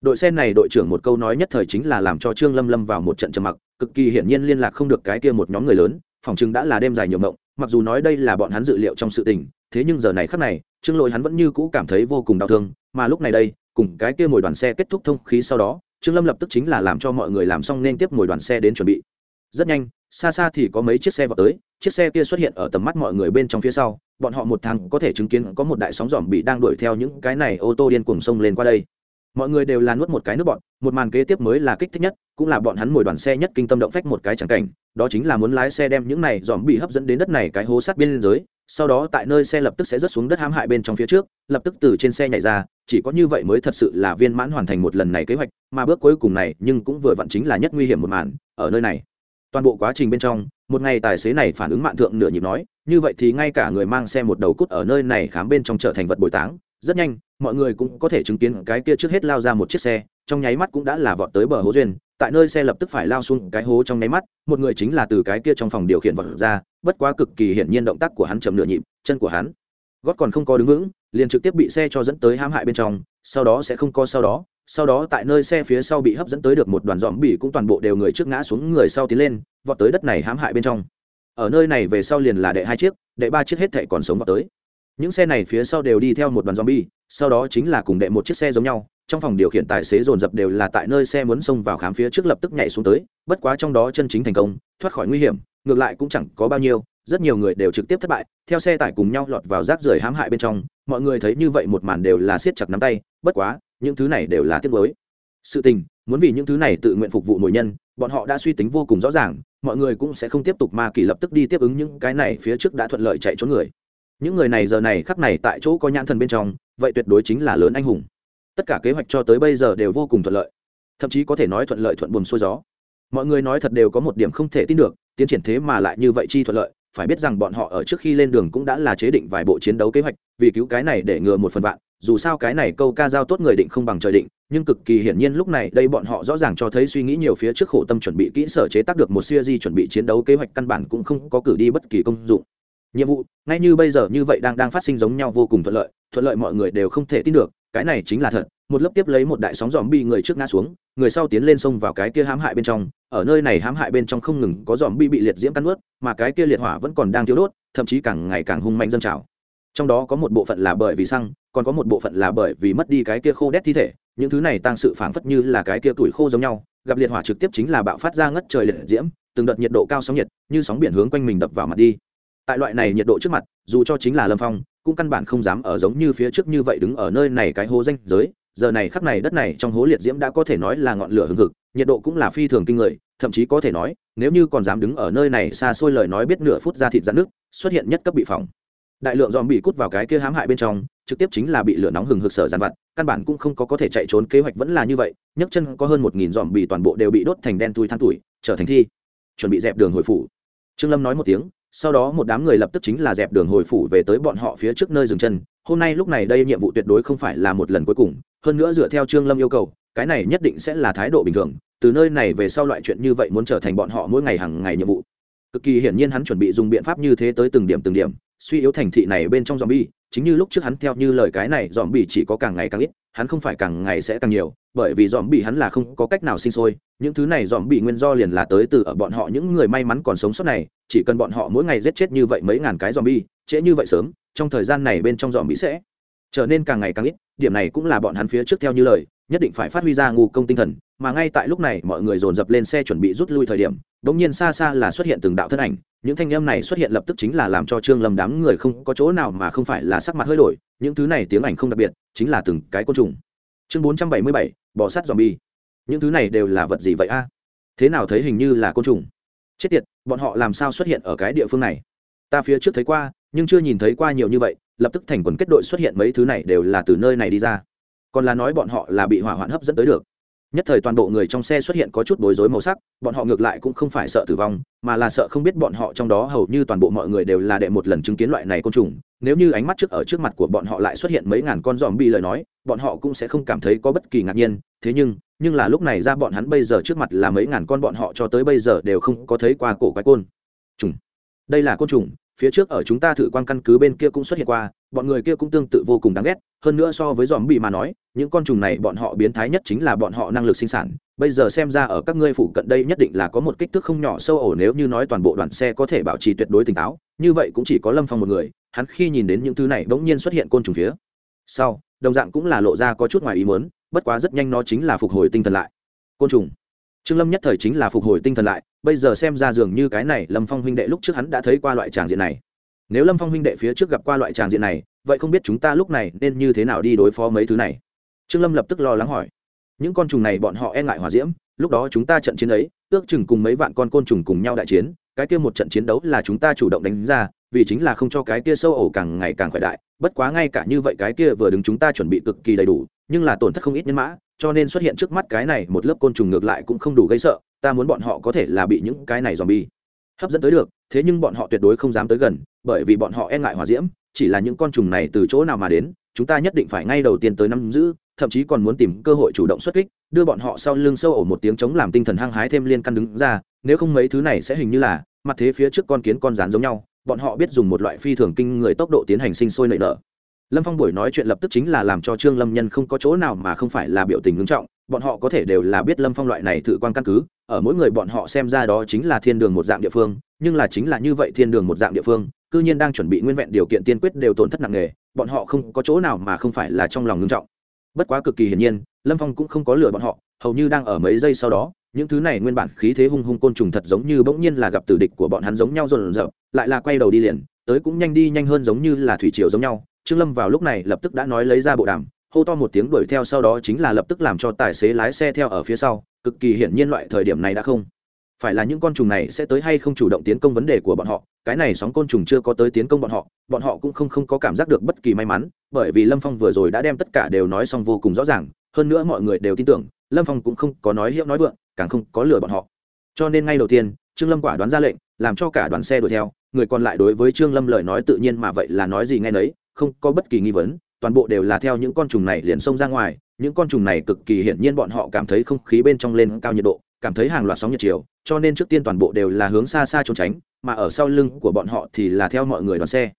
Đội xe này đội trưởng một câu nói nhất thời chính là làm cho trương lâm lâm vào một trận trầm mặc, cực kỳ hiển nhiên liên lạc không được cái kia một nhóm người lớn, phòng chừng đã là đêm dài nhiều mộng, mặc dù nói đây là bọn hắn dự liệu trong sự tình, thế nhưng giờ này khắc này, trương lỗi hắn vẫn như cũ cảm thấy vô cùng đau thương, mà lúc này đây, cùng cái kia ngồi đoàn xe kết thúc thông khí sau đó, trương lâm lập tức chính là làm cho mọi người làm xong nên tiếp ngồi đoàn xe đến chuẩn bị. Rất nhanh, xa xa thì có mấy chiếc xe vào tới, chiếc xe kia xuất hiện ở tầm mắt mọi người bên trong phía sau bọn họ một tháng có thể chứng kiến có một đại sóng dòm bị đang đuổi theo những cái này ô tô điên cuồng sông lên qua đây. Mọi người đều là nuốt một cái nước bọn, một màn kế tiếp mới là kích thích nhất, cũng là bọn hắn mồi đoàn xe nhất kinh tâm động phách một cái chẳng cảnh, đó chính là muốn lái xe đem những này dòm bị hấp dẫn đến đất này cái hố sát biên giới, sau đó tại nơi xe lập tức sẽ rớt xuống đất hãm hại bên trong phía trước, lập tức từ trên xe nhảy ra, chỉ có như vậy mới thật sự là viên mãn hoàn thành một lần này kế hoạch, mà bước cuối cùng này nhưng cũng vừa vặn chính là nhất nguy hiểm một màn, ở nơi này. Toàn bộ quá trình bên trong, một ngày tài xế này phản ứng mạng thượng nửa nhịp nói như vậy thì ngay cả người mang xe một đầu cút ở nơi này khám bên trong trở thành vật bồi táng, rất nhanh, mọi người cũng có thể chứng kiến cái kia trước hết lao ra một chiếc xe, trong nháy mắt cũng đã là vọt tới bờ hố duyên. Tại nơi xe lập tức phải lao xuống cái hố trong nháy mắt, một người chính là từ cái kia trong phòng điều khiển vọt ra, bất quá cực kỳ hiển nhiên động tác của hắn chậm nửa nhịp, chân của hắn gót còn không có đứng vững, liền trực tiếp bị xe cho dẫn tới hãm hại bên trong, sau đó sẽ không có sau đó. Sau đó tại nơi xe phía sau bị hấp dẫn tới được một đoàn dòm bỉ cũng toàn bộ đều người trước ngã xuống người sau tiến lên, vọt tới đất này hãm hại bên trong ở nơi này về sau liền là đệ hai chiếc, đệ ba chiếc hết thệ còn sống vào tới. Những xe này phía sau đều đi theo một đoàn zombie, sau đó chính là cùng đệ một chiếc xe giống nhau, trong phòng điều khiển tài xế dồn dập đều là tại nơi xe muốn xông vào khám phía trước lập tức nhảy xuống tới, bất quá trong đó chân chính thành công, thoát khỏi nguy hiểm, ngược lại cũng chẳng có bao nhiêu, rất nhiều người đều trực tiếp thất bại, theo xe tải cùng nhau lọt vào rác rưởi hãm hại bên trong, mọi người thấy như vậy một màn đều là siết chặt nắm tay, bất quá, những thứ này đều là tiếc với sự tình, muốn vì những thứ này tự nguyện phục vụ mỗi nhân, bọn họ đã suy tính vô cùng rõ ràng mọi người cũng sẽ không tiếp tục ma kỳ lập tức đi tiếp ứng những cái này phía trước đã thuận lợi chạy trốn người. Những người này giờ này khắc này tại chỗ có nhãn thần bên trong, vậy tuyệt đối chính là lớn anh hùng. Tất cả kế hoạch cho tới bây giờ đều vô cùng thuận lợi. Thậm chí có thể nói thuận lợi thuận buồm xuôi gió. Mọi người nói thật đều có một điểm không thể tin được, tiến triển thế mà lại như vậy chi thuận lợi, phải biết rằng bọn họ ở trước khi lên đường cũng đã là chế định vài bộ chiến đấu kế hoạch, vì cứu cái này để ngừa một phần vạn dù sao cái này câu ca giao tốt người định không bằng trời định, nhưng cực kỳ hiển nhiên lúc này đây bọn họ rõ ràng cho thấy suy nghĩ nhiều phía trước khổ tâm chuẩn bị kỹ sở chế tác được một siêu di chuẩn bị chiến đấu kế hoạch căn bản cũng không có cử đi bất kỳ công dụng. Nhiệm vụ, ngay như bây giờ như vậy đang đang phát sinh giống nhau vô cùng thuận lợi thuận lợi mọi người đều không thể tin được, cái này chính là thật. Một lớp tiếp lấy một đại sóng dòm bi người trước ngã xuống, người sau tiến lên sông vào cái kia hãm hại bên trong, ở nơi này hãm hại bên trong không ngừng có dòm bi bị liệt diễm cắn ướt mà cái kia liệt hỏa vẫn còn đang thiếu đốt, thậm chí càng ngày càng hung mạnh dân trào. Trong đó có một bộ phận là bởi vì xăng còn có một bộ phận là bởi vì mất đi cái kia khô đét thi thể, những thứ này tăng sự phảng phất như là cái kia tuổi khô giống nhau, gặp liệt hỏa trực tiếp chính là bạo phát ra ngất trời liệt diễm, từng đợt nhiệt độ cao sóng nhiệt, như sóng biển hướng quanh mình đập vào mặt đi. Tại loại này nhiệt độ trước mặt, dù cho chính là lâm phong, cũng căn bản không dám ở giống như phía trước như vậy đứng ở nơi này cái hố danh giới. Giờ này khắc này đất này trong hố liệt diễm đã có thể nói là ngọn lửa hừng hực, nhiệt độ cũng là phi thường kinh người, thậm chí có thể nói, nếu như còn dám đứng ở nơi này xa xôi lời nói biết nửa phút ra thịt dạn nước xuất hiện nhất cấp bị phỏng. Đại lượng dòm bị cút vào cái kia hãm hại bên trong trực tiếp chính là bị lửa nóng hừng hực sở giàn vặt, căn bản cũng không có có thể chạy trốn, kế hoạch vẫn là như vậy, nhấc chân có hơn một nghìn dòm bị toàn bộ đều bị đốt thành đen tui than tuổi trở thành thi. Chuẩn bị dẹp đường hồi phủ. Trương lâm nói một tiếng, sau đó một đám người lập tức chính là dẹp đường hồi phủ về tới bọn họ phía trước nơi dừng chân. Hôm nay lúc này đây nhiệm vụ tuyệt đối không phải là một lần cuối cùng, hơn nữa dựa theo trương lâm yêu cầu, cái này nhất định sẽ là thái độ bình thường. Từ nơi này về sau loại chuyện như vậy muốn trở thành bọn họ mỗi ngày hàng ngày nhiệm vụ. Cực kỳ hiển nhiên hắn chuẩn bị dùng biện pháp như thế tới từng điểm từng điểm suy yếu thành thị này bên trong zombie, chính như lúc trước hắn theo như lời cái này, zombie chỉ có càng ngày càng ít, hắn không phải càng ngày sẽ càng nhiều, bởi vì zombie hắn là không có cách nào sinh sôi. Những thứ này zombie nguyên do liền là tới từ ở bọn họ những người may mắn còn sống sót này, chỉ cần bọn họ mỗi ngày giết chết như vậy mấy ngàn cái zombie, trễ như vậy sớm, trong thời gian này bên trong zombie sẽ trở nên càng ngày càng ít. Điểm này cũng là bọn hắn phía trước theo như lời, nhất định phải phát huy ra ngu công tinh thần mà ngay tại lúc này mọi người dồn dập lên xe chuẩn bị rút lui thời điểm đ ỗ n g nhiên xa xa là xuất hiện từng đạo thân ảnh. Những thanh âm này xuất hiện lập tức chính là làm cho trương lâm đám người không có chỗ nào mà không phải là sắc mặt hơi đổi. Những thứ này tiếng ảnh không đặc biệt, chính là từng cái côn trùng. Chương bốn trăm bảy mươi bảy, bò sát dòm bi những thứ này đều là vật gì vậy a? Thế nào thấy hình như là côn trùng? Chết tiệt, bọn họ làm sao xuất hiện ở cái địa phương này? Ta phía trước thấy qua, nhưng chưa nhìn thấy qua nhiều như vậy, lập tức thành quần kết đội xuất hiện mấy thứ này đều là từ nơi này đi ra. Còn là nói bọn họ là bị hỏa hoạn hấp dẫn tới được nhất thời toàn bộ người trong xe xuất hiện có chút bối rối màu sắc, bọn họ ngược lại cũng không phải sợ tử vong, mà là sợ không biết bọn họ trong đó hầu như toàn bộ mọi người đều là đệ một lần chứng kiến loại này côn trùng. Nếu như ánh mắt trước ở trước mặt của bọn họ lại xuất hiện mấy ngàn con dòm bi lời nói, bọn họ cũng sẽ không cảm thấy có bất kỳ ngạc nhiên. Thế nhưng nhưng là lúc này ra bọn hắn bây giờ trước mặt là mấy ngàn con bọn họ cho tới bây giờ đều không có thấy qua cổ quái côn. Trùng. Đây là côn trùng phía trước ở chúng ta thử quan căn cứ bên kia cũng xuất hiện qua, bọn người kia cũng tương tự vô cùng đáng ghét, hơn nữa so với dòm bị mà nói, những con trùng này bọn họ biến thái nhất chính là bọn họ năng lực sinh sản. Bây giờ xem ra ở các ngươi phụ cận đây nhất định là có một kích thước không nhỏ sâu ổ nếu như nói toàn bộ đoàn xe có thể bảo trì tuyệt đối tỉnh táo, như vậy cũng chỉ có lâm phong một người, hắn khi nhìn đến những thứ này bỗng nhiên xuất hiện côn trùng phía sau, đồng dạng cũng là lộ ra có chút ngoài ý muốn, bất quá rất nhanh nó chính là phục hồi tinh thần lại. Côn trùng trương lâm nhất thời chính là phục hồi tinh thần lại, bây giờ xem ra dường như cái này lâm phong huynh đệ lúc trước hắn đã thấy qua loại tràng diện này. Nếu lâm phong huynh đệ phía trước gặp qua loại tràng diện này, vậy không biết chúng ta lúc này nên như thế nào đi đối phó mấy thứ này? Trương lâm lập tức lo lắng hỏi. Những con trùng này bọn họ e ngại hòa diễm, lúc đó chúng ta trận chiến ấy, ước chừng cùng mấy vạn con côn trùng cùng nhau đại chiến, cái kia một trận chiến đấu là chúng ta chủ động đánh ra, vì chính là không cho cái kia sâu ổ càng ngày càng khỏe đại, bất quá ngay cả như vậy cái kia vừa đứng chúng ta chuẩn bị cực kỳ đầy đủ, nhưng là tổn thất không ít nhân mã cho nên xuất hiện trước mắt cái này, một lớp côn trùng ngược lại cũng không đủ gây sợ, ta muốn bọn họ có thể là bị những cái này dòm bi hấp dẫn tới được, thế nhưng bọn họ tuyệt đối không dám tới gần, bởi vì bọn họ e ngại hòa diễm, chỉ là những con trùng này từ chỗ nào mà đến, chúng ta nhất định phải ngay đầu tiên tới năm giữ, thậm chí còn muốn tìm cơ hội chủ động xuất kích, đưa bọn họ sau lưng sâu ổ một tiếng chống làm tinh thần hăng hái thêm liên căn đứng ra, nếu không mấy thứ này sẽ hình như là, mặt thế phía trước con kiến con rán giống nhau, bọn họ biết dùng một loại phi thường kinh người tốc độ tiến hành sinh sôi nảy nở lâm phong buổi nói chuyện lập tức chính là làm cho trương lâm nhân không có chỗ nào mà không phải là biểu tình ngưng trọng, bọn họ có thể đều là biết lâm phong loại này tự quan căn cứ, ở mỗi người bọn họ xem ra đó chính là thiên đường một dạng địa phương, nhưng là chính là như vậy thiên đường một dạng địa phương, cư nhiên đang chuẩn bị nguyên vẹn điều kiện tiên quyết đều tổn thất nặng nề, bọn họ không có chỗ nào mà không phải là trong lòng ngưng trọng. Bất quá cực kỳ hiển nhiên, lâm phong cũng không có lừa bọn họ, hầu như đang ở mấy giây sau đó, những thứ này nguyên bản khí thế hung hung côn trùng thật giống như bỗng nhiên là gặp tử địch của bọn hắn giống nhau rộn rợp lại là quay đầu đi liền, tới cũng nhanh đi nhanh hơn giống như là thủy triều giống nhau trương lâm vào lúc này lập tức đã nói lấy ra bộ đàm, hô to một tiếng đuổi theo sau đó chính là lập tức làm cho tài xế lái xe theo ở phía sau, cực kỳ hiển nhiên loại thời điểm này đã không phải là những con trùng này sẽ tới hay không chủ động tiến công vấn đề của bọn họ, cái này sóng côn trùng chưa có tới tiến công bọn họ bọn họ cũng không không có cảm giác được bất kỳ may mắn, bởi vì lâm phong vừa rồi đã đem tất cả đều nói xong vô cùng rõ ràng, hơn nữa mọi người đều tin tưởng, lâm phong cũng không có nói hiệu nói vượng, càng không có lừa bọn họ. Cho nên ngay đầu tiên, trương lâm quả đoán ra lệnh, làm cho cả đoàn xe đuổi theo, người còn lại đối với trương lâm lời nói tự nhiên mà vậy là nói gì ngay nấy không có bất kỳ nghi vấn, toàn bộ đều là theo những con trùng này liền xông ra ngoài. Những con trùng này cực kỳ hiển nhiên bọn họ cảm thấy không khí bên trong lên cao nhiệt độ, cảm thấy hàng loạt sóng nhiệt chiều, cho nên trước tiên toàn bộ đều là hướng xa xa trốn tránh, mà ở sau lưng của bọn họ thì là theo mọi người đoàn xe.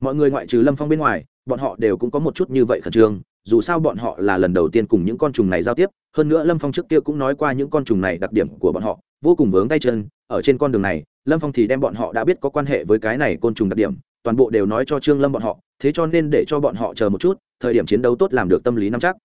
Mọi người ngoại trừ lâm phong bên ngoài, bọn họ đều cũng có một chút như vậy khẩn trương, dù sao bọn họ là lần đầu tiên cùng những con trùng này giao tiếp, hơn nữa lâm phong trước kia cũng nói qua những con trùng này đặc điểm của bọn họ, vô cùng vướng tay chân, ở trên con đường này, lâm phong thì đem bọn họ đã biết có quan hệ với cái này côn trùng đặc điểm toàn bộ đều nói cho trương lâm bọn họ, thế cho nên để cho bọn họ chờ một chút, thời điểm chiến đấu tốt làm được tâm lý nắm chắc.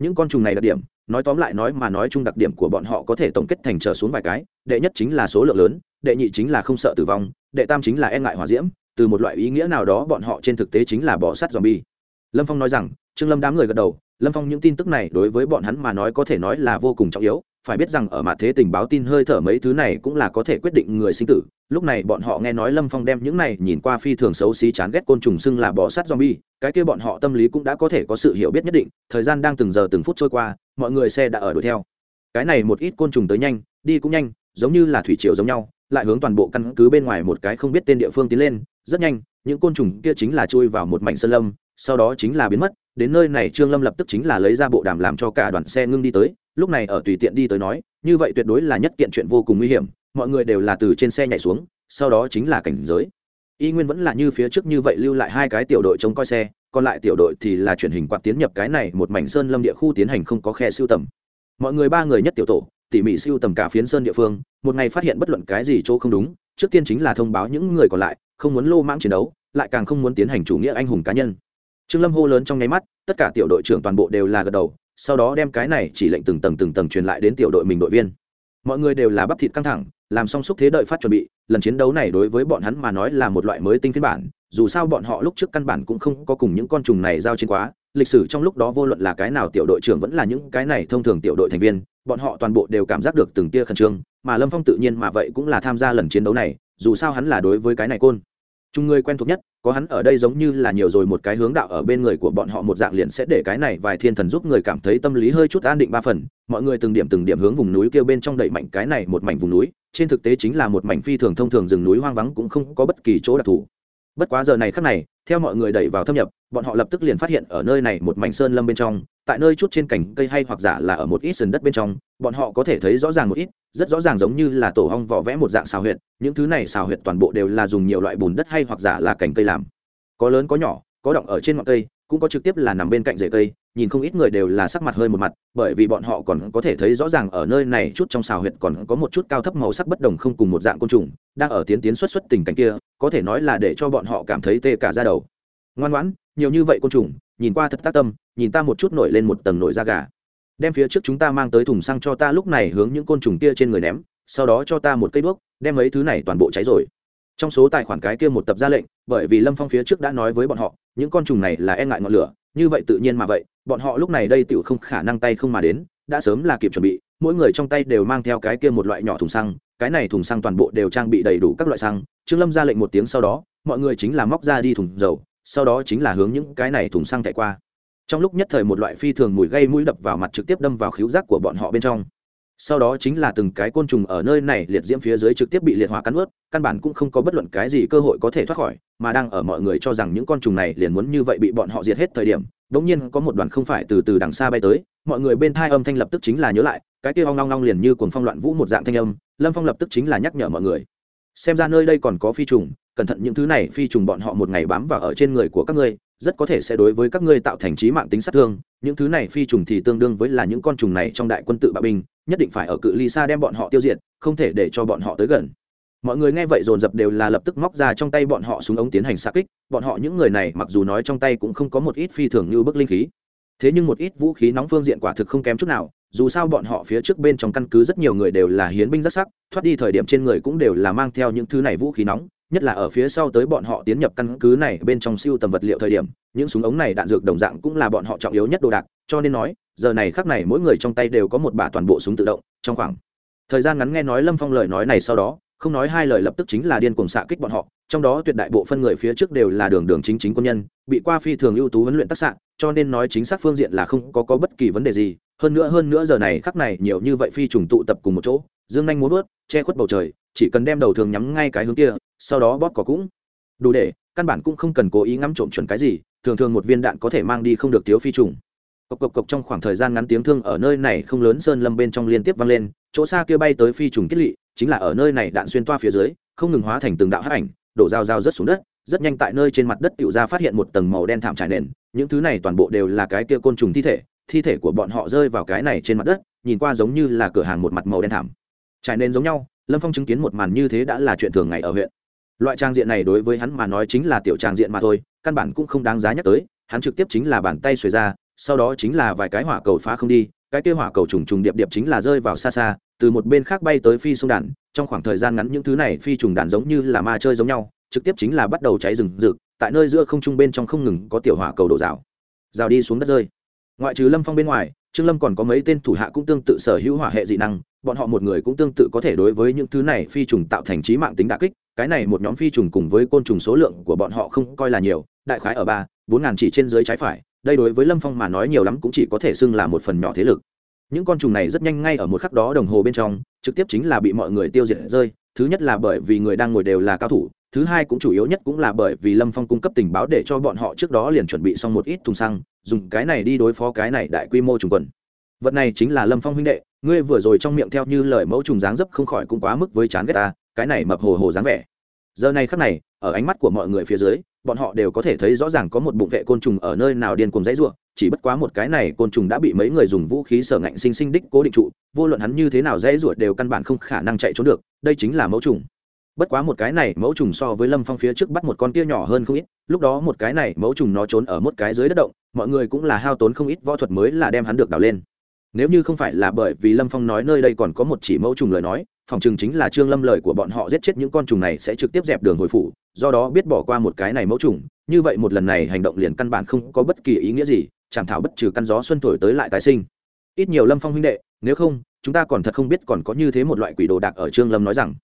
Những con trùng này đặc điểm, nói tóm lại nói mà nói chung đặc điểm của bọn họ có thể tổng kết thành trở xuống vài cái, đệ nhất chính là số lượng lớn, đệ nhị chính là không sợ tử vong, đệ tam chính là e ngại hòa diễm, từ một loại ý nghĩa nào đó bọn họ trên thực tế chính là bỏ sắt zombie lâm phong nói rằng, trương lâm đám người gật đầu, lâm phong những tin tức này đối với bọn hắn mà nói có thể nói là vô cùng trọng yếu, phải biết rằng ở mặt thế tình báo tin hơi thở mấy thứ này cũng là có thể quyết định người sinh tử. Lúc này bọn họ nghe nói lâm phong đem những này nhìn qua phi thường xấu xí chán ghét côn trùng xưng là bò sát zombie, cái kia bọn họ tâm lý cũng đã có thể có sự hiểu biết nhất định, thời gian đang từng giờ từng phút trôi qua, mọi người xe đã ở đuổi theo. Cái này một ít côn trùng tới nhanh, đi cũng nhanh, giống như là thủy triều giống nhau, lại hướng toàn bộ căn cứ bên ngoài một cái không biết tên địa phương tiến lên rất nhanh, những côn trùng kia chính là chui vào một mảnh sơn lâm, sau đó chính là biến mất, đến nơi này trương lâm lập tức chính là lấy ra bộ đàm làm cho cả đoàn xe ngưng đi tới, lúc này ở tùy tiện đi tới nói, như vậy tuyệt đối là nhất kiện chuyện vô cùng nguy hiểm, mọi người đều là từ trên xe nhảy xuống, sau đó chính là cảnh giới. Y nguyên vẫn là như phía trước như vậy lưu lại hai cái tiểu đội chống coi xe, còn lại tiểu đội thì là chuyển hình quạt tiến nhập cái này một mảnh sơn lâm địa khu tiến hành không có khe siêu tầm. Mọi người ba người nhất tiểu tổ, tỉ mỉ siêu tầm cả phiến sơn địa phương, một ngày phát hiện bất luận cái gì chỗ không đúng, trước tiên chính là thông báo những người còn lại không muốn lô mãng chiến đấu, lại càng không muốn tiến hành chủ nghĩa anh hùng cá nhân. Trương lâm hô lớn trong nháy mắt, tất cả tiểu đội trưởng toàn bộ đều là gật đầu, sau đó đem cái này chỉ lệnh từng tầng từng tầng truyền lại đến tiểu đội mình đội viên. Mọi người đều là bắp thịt căng thẳng, làm xong xúc thế đợi phát chuẩn bị, lần chiến đấu này đối với bọn hắn mà nói là một loại mới tinh phiên bản, dù sao bọn họ lúc trước căn bản cũng không có cùng những con trùng này giao chiến quá, lịch sử trong lúc đó vô luận là cái nào tiểu đội trưởng vẫn là những cái này thông thường tiểu đội thành viên, bọn họ toàn bộ đều cảm giác được từng tia khẩn trương, mà lâm phong tự nhiên mà vậy cũng là tham gia lần chiến đấu này dù sao hắn là đối với cái này côn. Chung người quen thuộc nhất, có hắn ở đây giống như là nhiều rồi một cái hướng đạo ở bên người của bọn họ một dạng liền sẽ để cái này vài thiên thần giúp người cảm thấy tâm lý hơi chút an định ba phần. Mọi người từng điểm từng điểm hướng vùng núi kêu bên trong đẩy mạnh cái này một mảnh vùng núi, trên thực tế chính là một mảnh phi thường thông thường rừng núi hoang vắng cũng không có bất kỳ chỗ đặc thù. Bất quá giờ này khắc này, theo mọi người đẩy vào thâm nhập, bọn họ lập tức liền phát hiện ở nơi này một mảnh sơn lâm bên trong tại nơi chút trên cành cây hay hoặc giả là ở một ít sườn đất bên trong, bọn họ có thể thấy rõ ràng một ít, rất rõ ràng giống như là tổ hong vỏ vẽ một dạng xào huyệt, những thứ này xào huyệt toàn bộ đều là dùng nhiều loại bùn đất hay hoặc giả là cành cây làm. Có lớn có nhỏ, có động ở trên ngọn cây, cũng có trực tiếp là nằm bên cạnh rễ cây, nhìn không ít người đều là sắc mặt hơi một mặt, bởi vì bọn họ còn có thể thấy rõ ràng ở nơi này chút trong xào huyệt còn có một chút cao thấp màu sắc bất đồng không cùng một dạng côn trùng, đang ở tiến tiến xuất xuất tình cảnh kia, có thể nói là để cho bọn họ cảm thấy tê cả ra đầu. Ngoan ngoãn, nhiều như vậy côn trùng nhìn qua thật tác tâm, nhìn ta một chút nổi lên một tầng nổi da gà. Đem phía trước chúng ta mang tới thùng xăng cho ta lúc này hướng những côn trùng kia trên người ném, sau đó cho ta một cây đuốc, đem mấy thứ này toàn bộ cháy rồi. Trong số tài khoản cái kia một tập ra lệnh, bởi vì lâm phong phía trước đã nói với bọn họ, những con trùng này là e ngại ngọn lửa, như vậy tự nhiên mà vậy, bọn họ lúc này đây tự không khả năng tay không mà đến, đã sớm là kịp chuẩn bị, mỗi người trong tay đều mang theo cái kia một loại nhỏ thùng xăng, cái này thùng xăng toàn bộ đều trang bị đầy đủ các loại xăng, trương lâm ra lệnh một tiếng sau đó, mọi người chính là móc ra đi thùng dầu sau đó chính là hướng những cái này thùng xăng chạy qua. Trong lúc nhất thời một loại phi thường mùi gây mũi đập vào mặt trực tiếp đâm vào khíu giác của bọn họ bên trong. Sau đó chính là từng cái côn trùng ở nơi này liệt diễm phía dưới trực tiếp bị liệt hỏa cắn ướt, căn bản cũng không có bất luận cái gì cơ hội có thể thoát khỏi, mà đang ở mọi người cho rằng những con trùng này liền muốn như vậy bị bọn họ diệt hết thời điểm đ ỗ n g nhiên có một đoàn không phải từ từ đằng xa bay tới, mọi người bên thai âm thanh lập tức chính là nhớ lại, cái kia ong long long liền như cuồng phong loạn vũ một dạng thanh âm, lâm phong lập tức chính là nhắc nhở mọi người xem ra nơi đây còn có phi trùng, cẩn thận những thứ này phi trùng bọn họ một ngày bám vào ở trên người của các ngươi, rất có thể sẽ đối với các ngươi tạo thành trí mạng tính sát thương. Những thứ này phi trùng thì tương đương với là những con trùng này trong đại quân tự bạo binh, nhất định phải ở cự ly xa đem bọn họ tiêu diệt, không thể để cho bọn họ tới gần. Mọi người nghe vậy dồn dập đều là lập tức móc ra trong tay bọn họ xuống ống tiến hành xa kích. Bọn họ những người này mặc dù nói trong tay cũng không có một ít phi thường như bức linh khí. Thế nhưng một ít vũ khí nóng phương diện quả thực không kém chút nào dù sao bọn họ phía trước bên trong căn cứ rất nhiều người đều là hiến binh rất sắc thoát đi thời điểm trên người cũng đều là mang theo những thứ này vũ khí nóng nhất là ở phía sau tới bọn họ tiến nhập căn cứ này bên trong siêu tầm vật liệu thời điểm những súng ống này đạn dược đồng dạng cũng là bọn họ trọng yếu nhất đồ đạc cho nên nói giờ này khác này mỗi người trong tay đều có một bả toàn bộ súng tự động trong khoảng thời gian ngắn nghe nói lâm phong lời nói này sau đó không nói hai lời lập tức chính là điên cuồng xạ kích bọn họ trong đó tuyệt đại bộ phân người phía trước đều là đường đường chính chính quân nhân bị qua phi thường ưu tú huấn luyện tác xạ cho nên nói chính xác phương diện là không có, có bất kỳ vấn đề gì hơn nữa hơn nữa giờ này khắc này nhiều như vậy phi trùng tụ tập cùng một chỗ, dương nhanh muốn vớt, che khuất bầu trời, chỉ cần đem đầu thường nhắm ngay cái hướng kia, sau đó bóp cỏ cũng. Đủ để, căn bản cũng không cần cố ý ngắm trộm chuẩn cái gì, thường thường một viên đạn có thể mang đi không được thiếu phi trùng. Cộc cộc cộc trong khoảng thời gian ngắn tiếng thương ở nơi này không lớn sơn lâm bên trong liên tiếp vang lên, chỗ xa kia bay tới phi trùng kết lị, chính là ở nơi này đạn xuyên toa phía dưới, không ngừng hóa thành từng đạo hắc ảnh, đổ dao dao rất xuống đất, rất nhanh tại nơi trên mặt đất tiểu ra phát hiện một tầng màu đen thảm trải nền, những thứ này toàn bộ đều là cái kia côn trùng thi thể thi thể của bọn họ rơi vào cái này trên mặt đất, nhìn qua giống như là cửa hàng một mặt màu đen thảm trải nên giống nhau, lâm phong chứng kiến một màn như thế đã là chuyện thường ngày ở huyện. Loại trang diện này đối với hắn mà nói chính là tiểu trang diện mà thôi, căn bản cũng không đáng giá nhắc tới, hắn trực tiếp chính là bàn tay xuề ra, sau đó chính là vài cái hỏa cầu phá không đi, cái kia hỏa cầu trùng trùng điệp điệp chính là rơi vào xa xa, từ một bên khác bay tới phi sông đàn, trong khoảng thời gian ngắn những thứ này phi trùng đàn giống như là ma chơi giống nhau, trực tiếp chính là bắt đầu cháy rừng rực, tại nơi giữa không trung bên trong không ngừng có tiểu hỏa cầu đổ rào. Rào đi xuống đất rơi ngoại trừ lâm phong bên ngoài, trương lâm còn có mấy tên thủ hạ cũng tương tự sở hữu hỏa hệ dị năng, bọn họ một người cũng tương tự có thể đối với những thứ này phi trùng tạo thành trí mạng tính đà kích, cái này một nhóm phi trùng cùng với côn trùng số lượng của bọn họ không coi là nhiều, đại khái ở ba, bốn ngàn chỉ trên dưới trái phải, đây đối với lâm phong mà nói nhiều lắm cũng chỉ có thể xưng là một phần nhỏ thế lực. Những con trùng này rất nhanh ngay ở một khắc đó đồng hồ bên trong, trực tiếp chính là bị mọi người tiêu diệt rơi, thứ nhất là bởi vì người đang ngồi đều là cao thủ, thứ hai cũng chủ yếu nhất cũng là bởi vì lâm phong cung cấp tình báo để cho bọn họ trước đó liền chuẩn bị xong một ít thùng xăng dùng cái này đi đối phó cái này đại quy mô trùng quần. Vật này chính là lâm phong huynh đệ, ngươi vừa rồi trong miệng theo như lời mẫu trùng dáng dấp không khỏi cũng quá mức với chán ghét ta, cái này mập hồ hồ dáng vẻ. Giờ này khắc này, ở ánh mắt của mọi người phía dưới, bọn họ đều có thể thấy rõ ràng có một bụng vệ côn trùng ở nơi nào điên cuồng dãy ruộng chỉ bất quá một cái này côn trùng đã bị mấy người dùng vũ khí sở ngạnh sinh sinh đích cố định trụ, vô luận hắn như thế nào dãy ruột đều căn bản không khả năng chạy trốn được, đây chính là mẫu trùng bất quá một cái này, mẫu trùng so với lâm phong phía trước bắt một con kia nhỏ hơn không ít, lúc đó một cái này, mẫu trùng nó trốn ở một cái dưới đất động, mọi người cũng là hao tốn không ít võ thuật mới là đem hắn được đào lên. Nếu như không phải là bởi vì lâm phong nói nơi đây còn có một chỉ mẫu trùng lời nói, phòng chừng chính là trương lâm lời của bọn họ giết chết những con trùng này sẽ trực tiếp dẹp đường hồi phủ, do đó biết bỏ qua một cái này mẫu trùng, như vậy một lần này hành động liền căn bản không có bất kỳ ý nghĩa gì chẳng thảo bất trừ căn gió xuân thổi tới lại tái sinh. Ít nhiều lâm phong huynh đệ, nếu không, chúng ta còn thật không biết còn có như thế một loại quỷ đồ đạc ở trương lâm nói rằng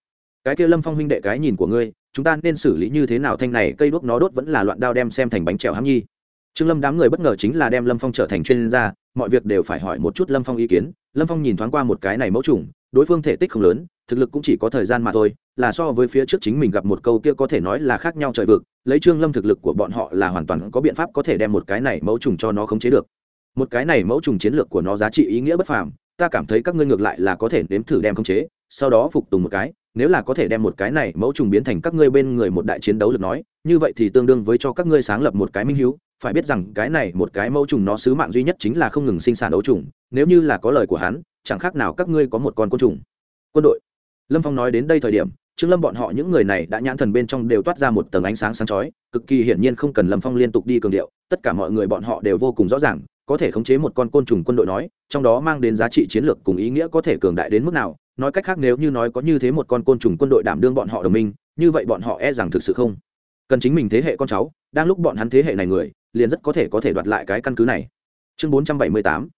cái kia lâm phong huynh đệ cái nhìn của ngươi, chúng ta nên xử lý như thế nào thanh này, cây đuốc nó đốt vẫn là loạn đao đem xem thành bánh trèo hám nhi. Trương lâm đám người bất ngờ chính là đem lâm phong trở thành chuyên gia, mọi việc đều phải hỏi một chút lâm phong ý kiến. Lâm phong nhìn thoáng qua một cái này mẫu trùng, đối phương thể tích không lớn, thực lực cũng chỉ có thời gian mà thôi, là so với phía trước chính mình gặp một câu kia có thể nói là khác nhau trời vực, lấy trương lâm thực lực của bọn họ là hoàn toàn có biện pháp có thể đem một cái này mẫu trùng cho nó khống chế được. Một cái này mẫu trùng chiến lược của nó giá trị ý nghĩa bất phàm, ta cảm thấy các ngươi ngược lại là có thể nếm thử đem khống chế, sau đó phục tùng một cái nếu là có thể đem một cái này mẫu trùng biến thành các ngươi bên người một đại chiến đấu lực nói, như vậy thì tương đương với cho các ngươi sáng lập một cái minh hữu phải biết rằng cái này một cái mẫu trùng nó sứ mạng duy nhất chính là không ngừng sinh sản đấu trùng, nếu như là có lời của hắn, chẳng khác nào các ngươi có một con côn trùng. Quân đội. Lâm phong nói đến đây thời điểm, trương lâm bọn họ những người này đã nhãn thần bên trong đều toát ra một tầng ánh sáng sáng chói, cực kỳ hiển nhiên không cần lâm phong liên tục đi cường điệu, tất cả mọi người bọn họ đều vô cùng rõ ràng, có thể khống chế một con côn trùng quân đội nói, trong đó mang đến giá trị chiến lược cùng ý nghĩa có thể cường đại đến mức nào nói cách khác nếu như nói có như thế một con côn trùng quân đội đảm đương bọn họ đồng minh, như vậy bọn họ e rằng thực sự không cần chính mình thế hệ con cháu, đang lúc bọn hắn thế hệ này người, liền rất có thể có thể đoạt lại cái căn cứ này. Chương bốn trăm bảy mươi tám.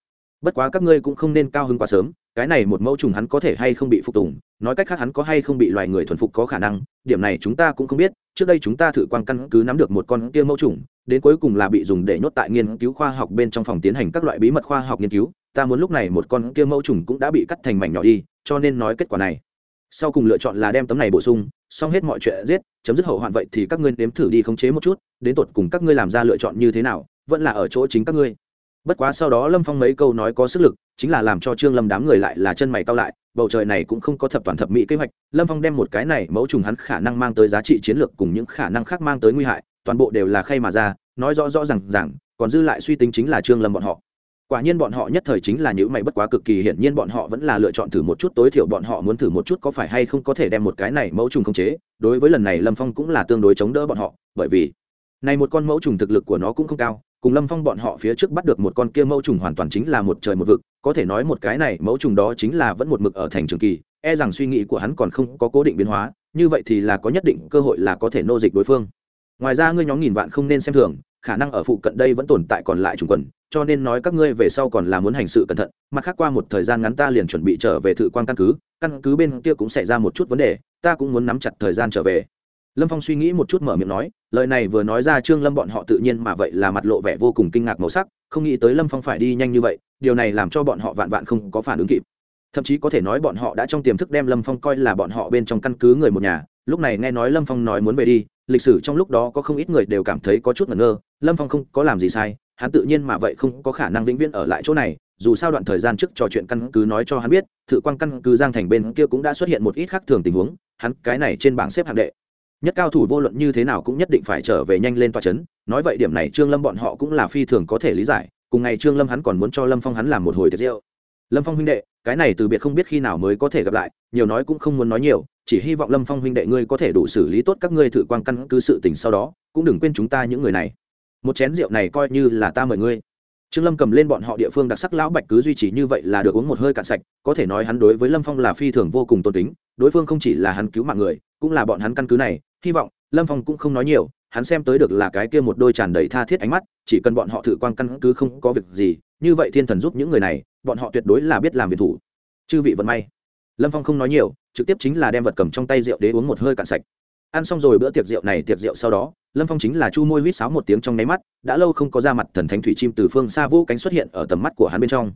Bất quá các ngươi cũng không nên cao hứng quá sớm, cái này một mẫu trùng hắn có thể hay không bị phục tùng, nói cách khác hắn có hay không bị loài người thuần phục có khả năng, điểm này chúng ta cũng không biết, trước đây chúng ta thử quan căn cứ nắm được một con kia mẫu trùng, đến cuối cùng là bị dùng để nhốt tại nghiên cứu khoa học bên trong phòng tiến hành các loại bí mật khoa học nghiên cứu, ta muốn lúc này một con kia mẫu trùng cũng đã bị cắt thành mảnh nhỏ đi cho nên nói kết quả này. Sau cùng lựa chọn là đem tấm này bổ sung, xong hết mọi chuyện giết, chấm dứt hậu hoạn vậy thì các ngươi nếm thử đi khống chế một chút, đến tột cùng các ngươi làm ra lựa chọn như thế nào, vẫn là ở chỗ chính các ngươi. Bất quá sau đó lâm phong mấy câu nói có sức lực, chính là làm cho trương lâm đám người lại là chân mày cao lại, bầu trời này cũng không có thập toàn thập mỹ kế hoạch, lâm phong đem một cái này mẫu trùng hắn khả năng mang tới giá trị chiến lược cùng những khả năng khác mang tới nguy hại, toàn bộ đều là khay mà ra, nói rõ rõ r à n g rằng còn dư lại suy tính chính là trương lâm bọn họ quả nhiên bọn họ nhất thời chính là những mày bất quá cực kỳ hiển nhiên bọn họ vẫn là lựa chọn thử một chút, tối thiểu bọn họ muốn thử một chút có phải hay không có thể đem một cái này mẫu trùng khống chế. Đối với lần này lâm phong cũng là tương đối chống đỡ bọn họ, bởi vì này một con mẫu trùng thực lực của nó cũng không cao, cùng lâm phong bọn họ phía trước bắt được một con kia mẫu trùng hoàn toàn chính là một trời một vực, có thể nói một cái này mẫu trùng đó chính là vẫn một mực ở thành trường kỳ e rằng suy nghĩ của hắn còn không có cố định biến hóa, như vậy thì là có nhất định cơ hội là có thể nô dịch đối phương. Ngoài ra ngươi nhóm nghìn vạn không nên xem thường, khả năng ở phụ cận đây vẫn tồn tại còn lại trùng quần cho nên nói các ngươi về sau còn là muốn hành sự cẩn thận mặt khác qua một thời gian ngắn ta liền chuẩn bị trở về thử quan căn cứ căn cứ bên kia cũng xảy ra một chút vấn đề, ta cũng muốn nắm chặt thời gian trở về. Lâm phong suy nghĩ một chút mở miệng nói, lời này vừa nói ra trương lâm bọn họ tự nhiên mà vậy là mặt lộ vẻ vô cùng kinh ngạc màu sắc, không nghĩ tới lâm phong phải đi nhanh như vậy, điều này làm cho bọn họ vạn vạn không có phản ứng kịp. Thậm chí có thể nói bọn họ đã trong tiềm thức đem lâm phong coi là bọn họ bên trong căn cứ người một nhà, lúc này nghe nói lâm phong nói muốn về đi, lịch sử trong lúc đó có không ít người đều cảm thấy có chút ngẩn ngơ, lâm phong không có làm gì sai hắn tự nhiên mà vậy không có khả năng vĩnh viễn ở lại chỗ này, dù sao đoạn thời gian trước trò chuyện căn cứ nói cho hắn biết, thự quan căn cứ giang thành bên kia cũng đã xuất hiện một ít khác thường tình huống, hắn cái này trên bảng xếp hạng đệ. Nhất cao thủ vô luận như thế nào cũng nhất định phải trở về nhanh lên tòa c h ấ n nói vậy điểm này trương lâm bọn họ cũng là phi thường có thể lý giải, cùng ngày trương lâm hắn còn muốn cho lâm phong hắn làm một hồi tiệc rượu. Lâm phong huynh đệ, cái này từ biệt không biết khi nào mới có thể gặp lại, nhiều nói cũng không muốn nói nhiều, chỉ hy vọng lâm phong huynh đệ ngươi có thể đủ xử lý tốt các ngươi thử quan căn cứ sự tình sau đó, cũng đừng quên chúng ta những người này một chén rượu này coi như là ta mời ngươi. Trương lâm cầm lên bọn họ địa phương đặc sắc lão bạch cứ duy trì như vậy là được uống một hơi cạn sạch, có thể nói hắn đối với lâm phong là phi thường vô cùng tôn kính, đối phương không chỉ là hắn cứu mạng người, cũng là bọn hắn căn cứ này, hy vọng lâm phong cũng không nói nhiều, hắn xem tới được là cái kia một đôi tràn đầy tha thiết ánh mắt, chỉ cần bọn họ thử quan căn cứ không có việc gì, như vậy thiên thần giúp những người này, bọn họ tuyệt đối là biết làm việc thủ. Chư vị vận may. Lâm phong không nói nhiều, trực tiếp chính là đem vật cầm trong tay rượu đế uống một hơi cạn sạch ăn xong rồi bữa tiệc rượu này, tiệc rượu sau đó, lâm phong chính là chu môi huýt sáo một tiếng trong nháy mắt, đã lâu không có ra mặt thần thánh thủy chim từ phương xa vũ cánh xuất hiện ở tầm mắt của hắn bên trong.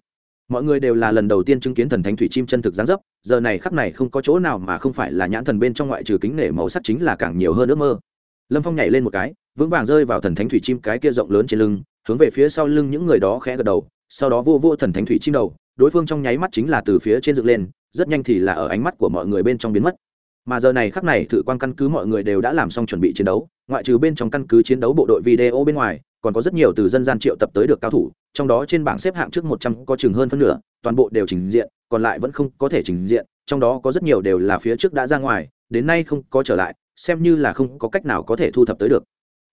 Mọi người đều là lần đầu tiên chứng kiến thần thánh thủy chim chân thực giáng dấp, giờ này khắp này không có chỗ nào mà không phải là nhãn thần bên trong ngoại trừ kính nể màu sắc chính là càng nhiều hơn ước mơ. Lâm phong nhảy lên một cái, vững vàng rơi vào thần thánh thủy chim cái kia rộng lớn trên lưng, hướng về phía sau lưng những người đó khẽ gật đầu, sau đó vô vô thần thánh thủy chim đầu, đối phương trong nháy mắt chính là từ phía trên dựng lên, rất nhanh thì là ở ánh mắt của mọi người bên trong biến mất mà giờ này khắc này thử quan căn cứ mọi người đều đã làm xong chuẩn bị chiến đấu, ngoại trừ bên trong căn cứ chiến đấu bộ đội video bên ngoài, còn có rất nhiều từ dân gian triệu tập tới được cao thủ, trong đó trên bảng xếp hạng trước một trăm có chừng hơn phân nửa, toàn bộ đều trình diện, còn lại vẫn không có thể trình diện, trong đó có rất nhiều đều là phía trước đã ra ngoài, đến nay không có trở lại, xem như là không có cách nào có thể thu thập tới được.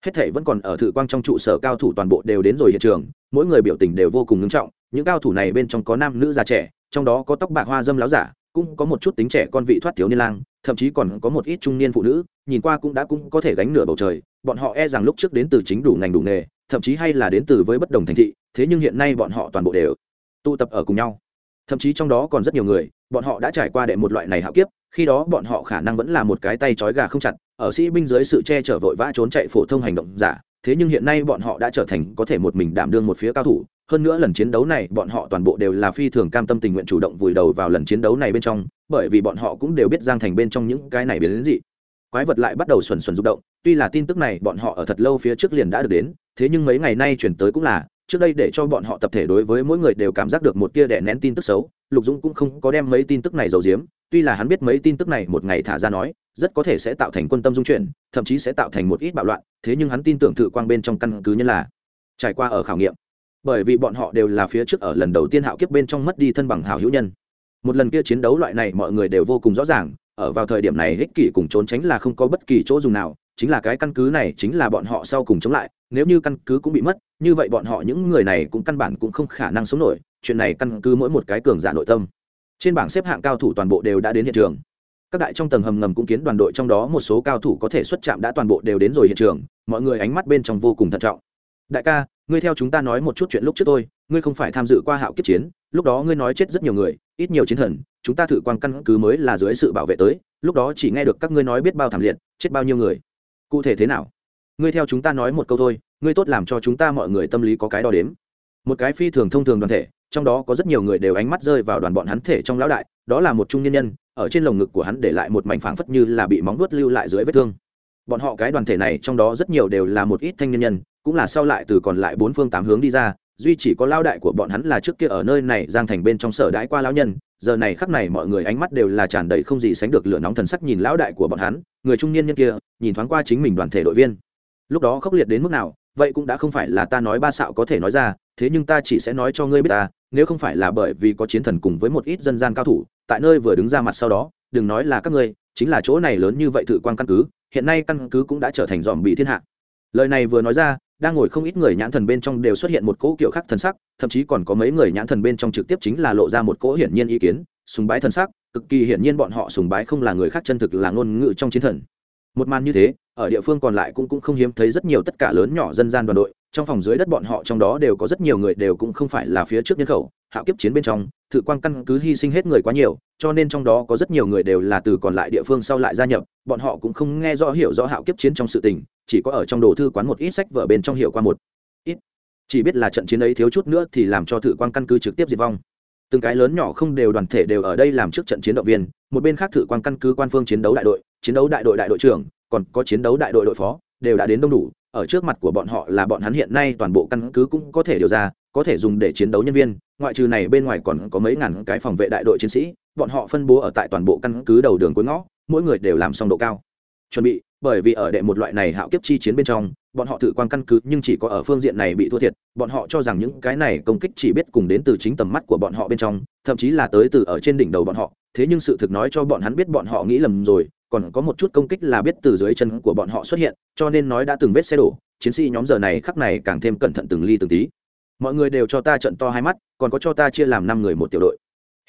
Hết thể vẫn còn ở thử quang trong trụ sở cao thủ toàn bộ đều đến rồi hiện trường, mỗi người biểu tình đều vô cùng ngưng trọng, những cao thủ này bên trong có nam nữ già trẻ, trong đó có tóc bạc hoa dâm láo giả, cũng có một chút tính trẻ con vị thoát thiếu niên lang thậm chí còn có một ít trung niên phụ nữ, nhìn qua cũng đã cũng có thể gánh nửa bầu trời, bọn họ e rằng lúc trước đến từ chính đủ ngành đủ nghề, thậm chí hay là đến từ với bất đồng thành thị, thế nhưng hiện nay bọn họ toàn bộ đều tụ tập ở cùng nhau. Thậm chí trong đó còn rất nhiều người, bọn họ đã trải qua đệ một loại này hạo kiếp, khi đó bọn họ khả năng vẫn là một cái tay trói gà không chặt, ở sĩ binh dưới sự che chở vội vã trốn chạy phổ thông hành động giả, thế nhưng hiện nay bọn họ đã trở thành có thể một mình đảm đương một phía cao thủ. Hơn nữa lần chiến đấu này bọn họ toàn bộ đều là phi thường cam tâm tình nguyện chủ động vùi đầu vào lần chiến đấu này bên trong bởi vì bọn họ cũng đều biết giang thành bên trong những cái này biến đến gì. Quái vật lại bắt đầu xuẩn xuẩn rụng động, tuy là tin tức này bọn họ ở thật lâu phía trước liền đã được đến, thế nhưng mấy ngày nay chuyển tới cũng là, trước đây để cho bọn họ tập thể đối với mỗi người đều cảm giác được một tia đè nén tin tức xấu, lục dũng cũng không có đem mấy tin tức này giấu giếm, tuy là hắn biết mấy tin tức này một ngày thả ra nói, rất có thể sẽ tạo thành quân tâm dung chuyển, thậm chí sẽ tạo thành một ít bạo loạn, thế nhưng hắn tin tưởng thự quang bên trong căn cứ nhân là trải qua ở khảo nghiệm. Bởi vì bọn họ đều là phía trước ở lần đầu tiên hạo kiếp bên trong mất đi thân bằng hào hữu nhân một lần kia chiến đấu loại này mọi người đều vô cùng rõ ràng, ở vào thời điểm này hích kỷ cùng trốn tránh là không có bất kỳ chỗ dùng nào, chính là cái căn cứ này chính là bọn họ sau cùng chống lại, nếu như căn cứ cũng bị mất, như vậy bọn họ những người này cũng căn bản cũng không khả năng sống nổi, chuyện này căn cứ mỗi một cái cường giả nội tâm. Trên bảng xếp hạng cao thủ toàn bộ đều đã đến hiện trường. Các đại trong tầng hầm ngầm cũng kiến đoàn đội trong đó một số cao thủ có thể xuất chạm đã toàn bộ đều đến rồi hiện trường, mọi người ánh mắt bên trong vô cùng thận trọng. Đại ca, ngươi theo chúng ta nói một chút chuyện lúc trước tôi ngươi không phải tham dự qua hạo kiếp chiến lúc đó ngươi nói chết rất nhiều người, ít nhiều chiến thần, chúng ta thử quan căn cứ mới là dưới sự bảo vệ tới, lúc đó chỉ nghe được các ngươi nói biết bao thảm liệt, chết bao nhiêu người. Cụ thể thế nào? Ngươi theo chúng ta nói một câu thôi, ngươi tốt làm cho chúng ta mọi người tâm lý có cái đo đếm. Một cái phi thường thông thường đoàn thể, trong đó có rất nhiều người đều ánh mắt rơi vào đoàn bọn hắn thể trong lão đại, đó là một trung nhân nhân, ở trên lồng ngực của hắn để lại một mảnh phảng phất như là bị móng vuốt lưu lại dưới vết thương. Bọn họ cái đoàn thể này trong đó rất nhiều đều là một ít thanh nhân nhân, cũng là sau lại từ còn lại bốn phương tám hướng đi ra duy chỉ có lao đại của bọn hắn là trước kia ở nơi này, giang thành bên trong sở đãi qua lão nhân. Giờ này khắp này mọi người ánh mắt đều là tràn đầy không gì sánh được lửa nóng thần sắc nhìn lão đại của bọn hắn, người trung niên nhân kia, nhìn thoáng qua chính mình đoàn thể đội viên. Lúc đó khốc liệt đến mức nào, vậy cũng đã không phải là ta nói ba xạo có thể nói ra, thế nhưng ta chỉ sẽ nói cho ngươi biết ta, nếu không phải là bởi vì có chiến thần cùng với một ít dân gian cao thủ, tại nơi vừa đứng ra mặt sau đó, đừng nói là các ngươi, chính là chỗ này lớn như vậy tự quan căn cứ, hiện nay căn cứ cũng đã trở thành dòm bị thiên hạ. Lời này vừa nói ra đang ngồi không ít người nhãn thần bên trong đều xuất hiện một cỗ kiểu khác thần sắc, thậm chí còn có mấy người nhãn thần bên trong trực tiếp chính là lộ ra một cỗ hiển nhiên ý kiến, sùng bái thần sắc, cực kỳ hiển nhiên bọn họ sùng bái không là người khác chân thực là ngôn ngữ trong chiến thần. Một màn như thế, ở địa phương còn lại cũng cũng không hiếm thấy rất nhiều tất cả lớn nhỏ dân gian đoàn đội, trong phòng dưới đất bọn họ trong đó đều có rất nhiều người đều cũng không phải là phía trước nhân khẩu, hạo kiếp chiến bên trong, thự quang căn cứ hy sinh hết người quá nhiều cho nên trong đó có rất nhiều người đều là từ còn lại địa phương sau lại gia nhập, bọn họ cũng không nghe rõ hiểu rõ hạo kiếp chiến trong sự tình, chỉ có ở trong đồ thư quán một ít sách vở bên trong hiệu qua một ít. Chỉ biết là trận chiến ấy thiếu chút nữa thì làm cho thử quan căn cứ trực tiếp diệt vong. Từng cái lớn nhỏ không đều đoàn thể đều ở đây làm trước trận chiến động viên, một bên khác thử quan căn cứ quan phương chiến đấu đại đội, chiến đấu đại đội đại đội trưởng, còn có chiến đấu đại đội đội phó, đều đã đến đông đủ, ở trước mặt của bọn họ là bọn hắn hiện nay toàn bộ căn cứ cũng có thể điều ra, có thể dùng để chiến đấu nhân viên, ngoại trừ này bên ngoài còn có mấy ngàn cái phòng vệ đại đội chiến sĩ bọn họ phân bố ở tại toàn bộ căn cứ đầu đường cuối ngõ, mỗi người đều làm xong độ cao. Chuẩn bị, bởi vì ở đệ một loại này hạo kiếp chi chiến bên trong, bọn họ tự quan căn cứ nhưng chỉ có ở phương diện này bị thua thiệt, bọn họ cho rằng những cái này công kích chỉ biết cùng đến từ chính tầm mắt của bọn họ bên trong, thậm chí là tới từ ở trên đỉnh đầu bọn họ, thế nhưng sự thực nói cho bọn hắn biết bọn họ nghĩ lầm rồi, còn có một chút công kích là biết từ dưới chân của bọn họ xuất hiện, cho nên nói đã từng vết xe đổ, chiến sĩ nhóm giờ này khắc này càng thêm cẩn thận từng ly từng tí. Mọi người đều cho ta trận to hai mắt, còn có cho ta chia làm năm người một tiểu đội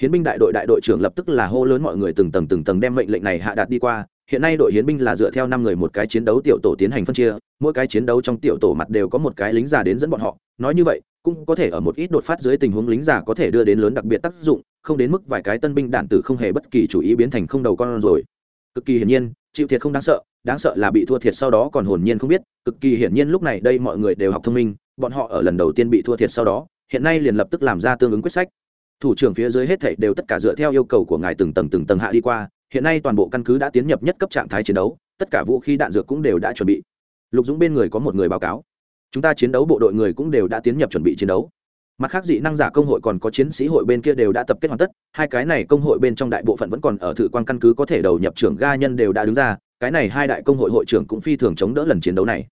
hiến binh đại đội đại đội trưởng lập tức là hô lớn mọi người từng tầng từng tầng đem mệnh lệnh này hạ đạt đi qua. Hiện nay đội hiến binh là dựa theo năm người một cái chiến đấu tiểu tổ tiến hành phân chia, mỗi cái chiến đấu trong tiểu tổ mặt đều có một cái lính già đến dẫn bọn họ. Nói như vậy, cũng có thể ở một ít đột phát dưới tình huống lính già có thể đưa đến lớn đặc biệt tác dụng, không đến mức vài cái tân binh đạn tử không hề bất kỳ chủ ý biến thành không đầu con rồi. Cực kỳ hiển nhiên, chịu thiệt không đáng sợ đáng sợ là bị thua thiệt sau đó còn hồn nhiên không biết. Cực kỳ hiển nhiên lúc này đây mọi người đều học thông minh, bọn họ ở lần đầu tiên bị thua thiệt sau đó, hiện nay liền lập tức làm ra tương ứng quyết sách thủ trưởng phía dưới hết thảy đều tất cả dựa theo yêu cầu của ngài từng tầng từng tầng hạ đi qua, hiện nay toàn bộ căn cứ đã tiến nhập nhất cấp trạng thái chiến đấu, tất cả vũ khí đạn dược cũng đều đã chuẩn bị. Lục dũng bên người có một người báo cáo. Chúng ta chiến đấu bộ đội người cũng đều đã tiến nhập chuẩn bị chiến đấu. Mặt khác dị năng giả công hội còn có chiến sĩ hội bên kia đều đã tập kết hoàn tất, hai cái này công hội bên trong đại bộ phận vẫn còn ở thử quan căn cứ có thể đầu nhập trưởng ga nhân đều đã đứng ra, cái này hai đại công hội hội trưởng cũng phi thường chống đỡ lần chiến đấu này.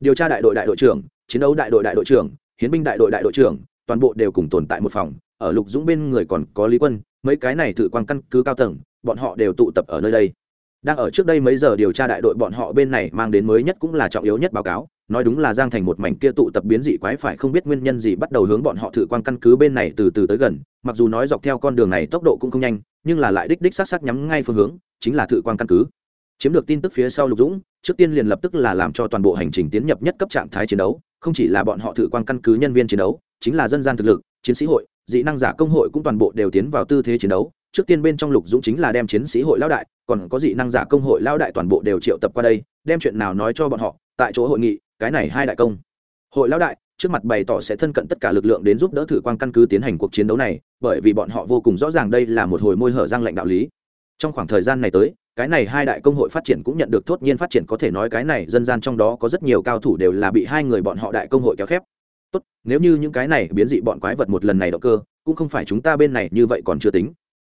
Điều tra đại đội đại đội trưởng, chiến đấu đại đội đại đội trưởng, hiến binh đại đội đại đội trưởng, toàn bộ đều cùng tồn tại một phòng ở lục dũng bên người còn có lý quân, mấy cái này thử quan căn cứ cao tầng, bọn họ đều tụ tập ở nơi đây. Đang ở trước đây mấy giờ điều tra đại đội bọn họ bên này mang đến mới nhất cũng là trọng yếu nhất báo cáo, nói đúng là giang thành một mảnh kia tụ tập biến dị quái phải không biết nguyên nhân gì bắt đầu hướng bọn họ thử quan căn cứ bên này từ từ tới gần, mặc dù nói dọc theo con đường này tốc độ cũng không nhanh, nhưng là lại đích đích s á c s á c nhắm ngay phương hướng, chính là thử quan căn cứ. Chiếm được tin tức phía sau lục dũng, trước tiên liền lập tức là làm cho toàn bộ hành trình tiến nhập nhất cấp trạng thái chiến đấu, không chỉ là bọn họ thử quan căn cứ nhân viên chiến đấu, chính là dân gian thực lực, chiến sĩ hội dị năng giả công hội cũng toàn bộ đều tiến vào tư thế chiến đấu. Trước tiên bên trong lục dũng chính là đem chiến sĩ hội lao đại, còn có dị năng giả công hội lao đại toàn bộ đều triệu tập qua đây, đem chuyện nào nói cho bọn họ, tại chỗ hội nghị, cái này hai đại công. Hội lao đại, trước mặt bày tỏ sẽ thân cận tất cả lực lượng đến giúp đỡ thử quan căn cứ tiến hành cuộc chiến đấu này, bởi vì bọn họ vô cùng rõ ràng đây là một hồi môi hở răng lệnh đạo lý. Trong khoảng thời gian này tới, cái này hai đại công hội phát triển cũng nhận được thốt nhiên phát triển, có thể nói cái này dân gian trong đó có rất nhiều cao thủ đều là bị hai người bọn họ đại công hội kéo khép tốt, nếu như những cái này biến dị bọn quái vật một lần này động cơ, cũng không phải chúng ta bên này như vậy còn chưa tính.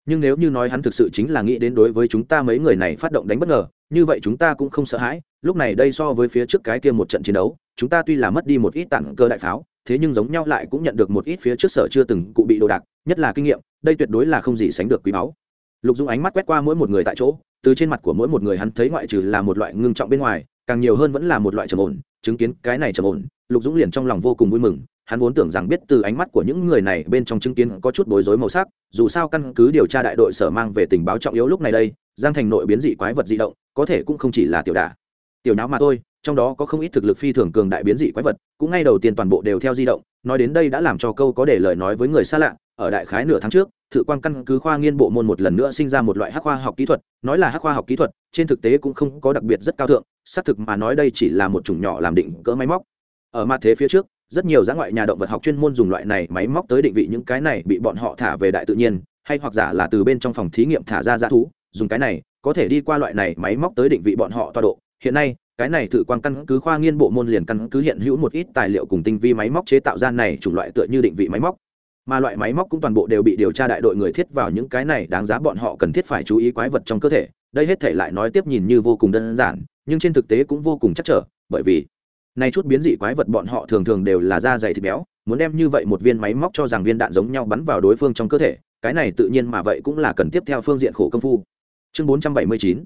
Nhưng nếu như nói hắn thực sự chính là nghĩ đến đối với chúng ta mấy người này phát động đánh bất ngờ, như vậy chúng ta cũng không sợ hãi, lúc này đây so với phía trước cái kia một trận chiến đấu, chúng ta tuy là mất đi một ít tặng cơ đại pháo, thế nhưng giống nhau lại cũng nhận được một ít phía trước sở chưa từng cụ bị đồ đạc, nhất là kinh nghiệm, đây tuyệt đối là không gì sánh được quý báu. Lục dung ánh mắt quét qua mỗi một người tại chỗ, từ trên mặt của mỗi một người hắn thấy ngoại trừ là một loại ngưng trọng bên ngoài, càng nhiều hơn vẫn là một loại trầm ổn chứng kiến cái này trầm ổn, lục dũng liền trong lòng vô cùng vui mừng, hắn vốn tưởng rằng biết từ ánh mắt của những người này bên trong chứng kiến có chút bối rối màu sắc, dù sao căn cứ điều tra đại đội sở mang về tình báo trọng yếu lúc này đây, giang thành nội biến dị quái vật di động, có thể cũng không chỉ là tiểu đả. Tiểu não mà thôi, trong đó có không ít thực lực phi thường cường đại biến dị quái vật, cũng ngay đầu tiên toàn bộ đều theo di động, nói đến đây đã làm cho câu có để lời nói với người xa lạ ở đại khái nửa tháng trước, thự quan căn cứ khoa nghiên bộ môn một lần nữa sinh ra một loại hắc khoa học kỹ thuật, nói là hắc khoa học kỹ thuật, trên thực tế cũng không có đặc biệt rất cao thượng, xác thực mà nói đây chỉ là một chủng nhỏ làm định cỡ máy móc. Ở mặt thế phía trước, rất nhiều giã ngoại nhà động vật học chuyên môn dùng loại này máy móc tới định vị những cái này bị bọn họ thả về đại tự nhiên, hay hoặc giả là từ bên trong phòng thí nghiệm thả ra dã thú, dùng cái này có thể đi qua loại này máy móc tới định vị bọn họ toa độ. Hiện nay, cái này thử quan căn cứ khoa nghiên bộ môn liền căn cứ hiện hữu một ít tài liệu cùng tinh vi máy móc chế tạo ra này chủng loại tựa như định vị máy móc mà loại máy móc cũng toàn bộ đều bị điều tra đại đội người thiết vào những cái này đáng giá bọn họ cần thiết phải chú ý quái vật trong cơ thể. Đây hết thể lại nói tiếp nhìn như vô cùng đơn giản, nhưng trên thực tế cũng vô cùng chắc trở, bởi vì nay chút biến dị quái vật bọn họ thường thường đều là da dày thịt béo, muốn đem như vậy một viên máy móc cho rằng viên đạn giống nhau bắn vào đối phương trong cơ thể, cái này tự nhiên mà vậy cũng là cần tiếp theo phương diện khổ công phu. Chương bốn trăm bảy mươi chín.